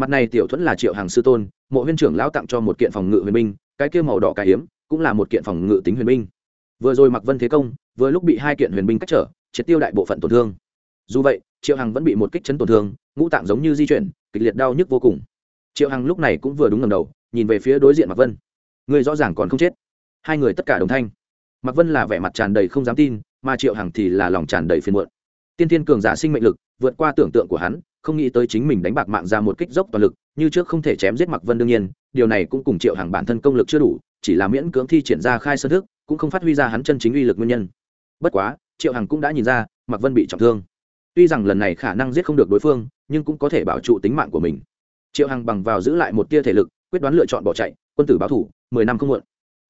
mặt này tiểu thuẫn là triệu hàng sư tôn, mộ huyên trưởng lão tặng cho một kiện phòng ngự huyền binh, cái kia màu đỏ cà hiếm cũng là một kiện phòng ngự tính huyền binh. Vừa rồi mặc vân thế công, vừa lúc bị hai kiện huyền binh cách trở, triệt tiêu đại bộ phận tổn thương. Dù vậy, triệu hằng vẫn bị một kích chấn tổn thương, ngũ tạng giống như di chuyển, kịch liệt đau nhức vô cùng. Triệu hằng lúc này cũng vừa đúng ngầm đầu, nhìn về phía đối diện Mặc vân ngươi rõ ràng còn không chết. Hai người tất cả đồng thanh. Mạc vân là vẻ mặt tràn đầy không dám tin, mà triệu hằng thì là lòng tràn đầy phiền muộn. Tiên tiên cường giả sinh mệnh lực, vượt qua tưởng tượng của hắn, không nghĩ tới chính mình đánh bạc mạng ra một kích dốc toàn lực, như trước không thể chém giết mạc vân đương nhiên, điều này cũng cùng triệu hằng bản thân công lực chưa đủ, chỉ là miễn cưỡng thi triển ra khai sơ thức, cũng không phát huy ra hắn chân chính uy lực nguyên nhân. Bất quá, triệu hằng cũng đã nhìn ra, mạc vân bị trọng thương. Tuy rằng lần này khả năng giết không được đối phương, nhưng cũng có thể bảo trụ tính mạng của mình. Triệu hằng bằng vào giữ lại một tia thể lực, quyết đoán lựa chọn bỏ chạy quân tử báo thủ, mười năm không muộn.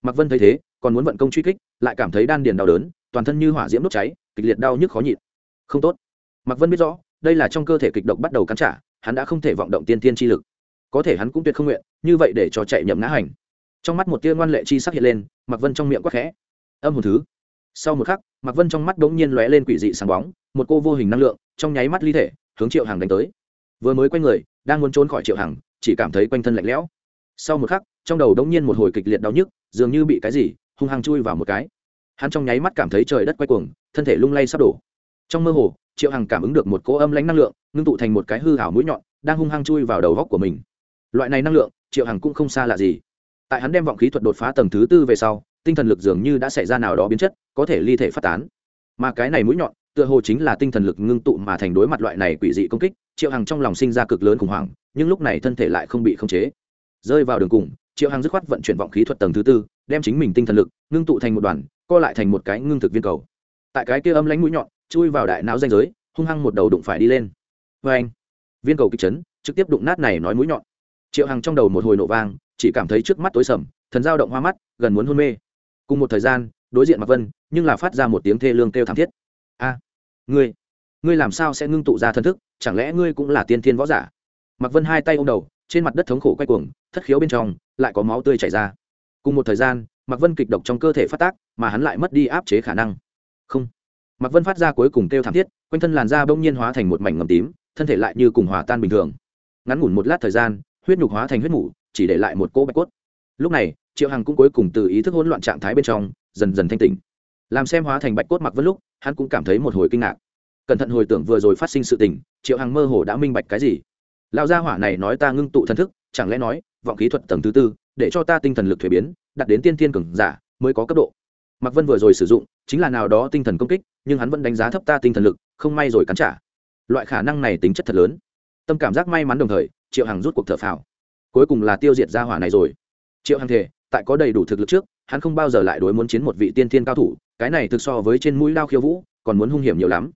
Mạc vân thấy thế, còn muốn vận công truy kích, lại cảm thấy đan điền đau đớn, toàn thân như hỏa diễm đốt cháy, kịch liệt đau nhức khó nhịn. Không tốt. Mạc vân biết rõ, đây là trong cơ thể kịch độc bắt đầu cắn trả, hắn đã không thể vọng động tiên tiên chi lực. Có thể hắn cũng tuyệt không nguyện, như vậy để cho chạy nhậm ngã hành. Trong mắt một tia ngoan lệ chi sắc hiện lên, mạc vân trong miệng quắc khẽ. Âm hồn thứ. Sau một khắc, mạc vân trong mắt bỗng nhiên lóe lên quỷ dị sáng bóng, một cô vô hình năng lượng, trong nháy mắt ly thể, hướng triệu hàng đánh tới. Vừa mới quay người, đang muốn trốn khỏi triệu hàng chỉ cảm thấy quanh thân lạnh lẽo sau một khắc, trong đầu đống nhiên một hồi kịch liệt đau nhức, dường như bị cái gì, hung hăng chui vào một cái. Hắn trong nháy mắt cảm thấy trời đất quay cuồng, thân thể lung lay sắp đổ. Trong mơ hồ, triệu hằng cảm ứng được một cỗ âm lãnh năng lượng, ngưng tụ thành một cái hư hảo mũi nhọn, đang hung hăng chui vào đầu góc của mình. Loại này năng lượng, triệu hằng cũng không xa lạ gì. Tại hắn đem vọng khí thuật đột phá tầng thứ tư về sau, tinh thần lực dường như đã xảy ra nào đó biến chất, có thể ly thể phát tán. Mà cái này mũi nhọn, tựa hồ chính là tinh thần lực ngưng tụ mà thành đối mặt loại này quỷ dị công kích, triệu hằng trong lòng sinh ra cực lớn khủng hoảng, nhưng lúc này thân thể lại không bị khống chế rơi vào đường cùng, triệu hằng dứt khoát vận chuyển vọng khí thuật tầng thứ tư, đem chính mình tinh thần lực ngưng tụ thành một đoàn, co lại thành một cái ngưng thực viên cầu. Tại cái kia âm lánh mũi nhọn, chui vào đại não danh giới, hung hăng một đầu đụng phải đi lên. Vê anh, viên cầu kịch chấn, trực tiếp đụng nát này nói mũi nhọn. Triệu hằng trong đầu một hồi nổ vang, chỉ cảm thấy trước mắt tối sầm, thần dao động hoa mắt, gần muốn hôn mê. Cùng một thời gian, đối diện mặc vân, nhưng là phát ra một tiếng thê lương kêu thảm thiết. A, ngươi ngươi làm sao sẽ ngưng tụ ra thân thức? Chẳng lẽ ngươi cũng là tiên thiên võ giả? Mặc vân hai tay ô m đầu, trên mặt đất thống khổ quay cuồng thất khiếu bên trong, lại có máu tươi chảy ra. Cùng một thời gian mặc vân kịch độc trong cơ thể phát tác, mà hắn lại mất đi áp chế khả năng. Không. Mặc vân phát ra cuối cùng kêu thảm thiết, quanh thân làn da bỗng nhiên hóa thành một mảnh ngầm tím, thân thể lại như cùng hòa tan bình thường. Ngắn ngủn một lát thời gian, huyết nhục hóa thành huyết mủ, chỉ để lại một cỗ bạch cốt. Lúc này, triệu hằng cũng cuối cùng từ ý thức hỗn loạn trạng thái bên trong, dần dần thanh tỉnh. Làm xem hóa thành bạch cốt mặc vân lúc, hắn cũng cảm thấy một hồi kinh ngạc. Cẩn thận hồi tưởng vừa rồi phát sinh sự tình, triệu hằng mơ hồ đã minh bạch cái gì. Lão gia hỏa này nói ta ngưng tụ thần thức, chẳng lẽ nói vọng khí thuật tầng thứ tư, để cho ta tinh thần lực thuế biến đặt đến tiên thiên cường giả, mới có cấp độ. Mạc vân vừa rồi sử dụng, chính là nào đó tinh thần công kích, nhưng hắn vẫn đánh giá thấp ta tinh thần lực, không may rồi cắn trả. Loại khả năng này tính chất thật lớn. Tâm cảm giác may mắn đồng thời, triệu hằng rút cuộc thở phào. Cuối cùng là tiêu diệt ra hỏa này rồi. Triệu hằng thể tại có đầy đủ thực lực trước, hắn không bao giờ lại đối muốn chiến một vị tiên thiên cao thủ, cái này thực so với trên mũi lao khiêu vũ, còn muốn hung hiểm nhiều lắm.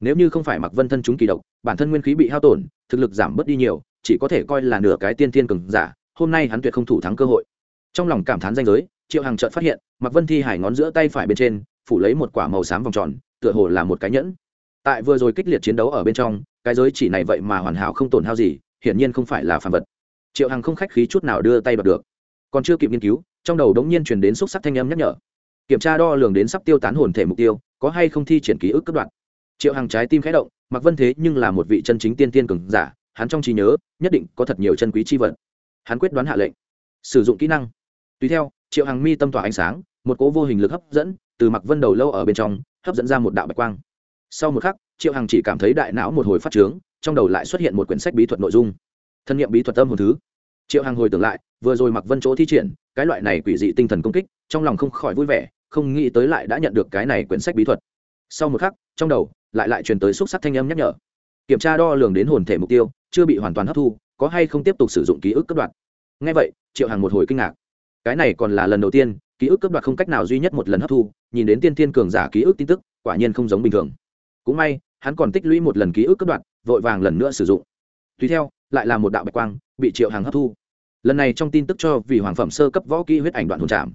Nếu như không phải mặc vân thân chúng kỳ độc, bản thân nguyên khí bị hao tổn, thực lực giảm bớt đi nhiều, chỉ có thể coi là nửa cái tiên thiên cường giả hôm nay hắn tuyệt không thủ thắng cơ hội. Trong lòng cảm thán danh giới, triệu hằng chợt phát hiện mặc vân thi hải ngón giữa tay phải bên trên, phủ lấy một quả màu xám vòng tròn, tựa hồ là một cái nhẫn. Tại vừa rồi kích liệt chiến đấu ở bên trong, cái giới chỉ này vậy mà hoàn hảo không tổn hao gì, hiển nhiên không phải là phàm vật. Triệu hằng không khách khí chút nào đưa tay bật được. Còn chưa kịp nghiên cứu, trong đầu đống nhiên truyền đến xúc sắc thanh âm nhắc nhở. Kiểm tra đo lường đến sắp tiêu tán hồn thể mục tiêu, có hay không thi triển ký ức cấp đoạn. Triệu hằng trái tim khẽ động mặc vân thế nhưng là một vị chân chính tiên tiên cường giả, hắn trong trí nhớ, nhất định có thật nhiều chân quý chi vật hắn quyết đoán hạ lệnh. Sử dụng kỹ năng. Tùy theo, triệu hằng mi tâm tỏa ánh sáng, một cố vô hình lực hấp dẫn từ mặc vân đầu lâu ở bên trong, hấp dẫn ra một đạo bạch quang. Sau một khắc, triệu hằng chỉ cảm thấy đại não một hồi phát trướng, trong đầu lại xuất hiện một quyển sách bí thuật nội dung. Thân nhiệm bí thuật tâm hồn thứ. Triệu hằng hồi tưởng lại, vừa rồi mặc vân chỗ thi triển, cái loại này quỷ dị tinh thần công kích, trong lòng không khỏi vui vẻ, không nghĩ tới lại đã nhận được cái này quyển sách bí thuật. Sau một khắc, trong đầu lại lại truyền tới xúc sắc thanh âm nhắc nhở. Kiểm tra đo lường đến hồn thể mục tiêu, chưa bị hoàn toàn hấp thu có hay không tiếp tục sử dụng ký ức cấp đoạn ngay vậy, triệu hằng một hồi kinh ngạc. Cái này còn là lần đầu tiên, ký ức cấp đoạt không cách nào duy nhất một lần hấp thu, nhìn đến tiên thiên cường giả ký ức tin tức, quả nhiên không giống bình thường. Cũng may, hắn còn tích lũy một lần ký ức cấp đoạt, vội vàng lần nữa sử dụng. Tùy theo, lại là một đạo bạch quang, bị triệu hàng hấp thu. Lần này trong tin tức cho vì hoàng phẩm sơ cấp võ kỹ huyết ảnh đoạn hồn trảm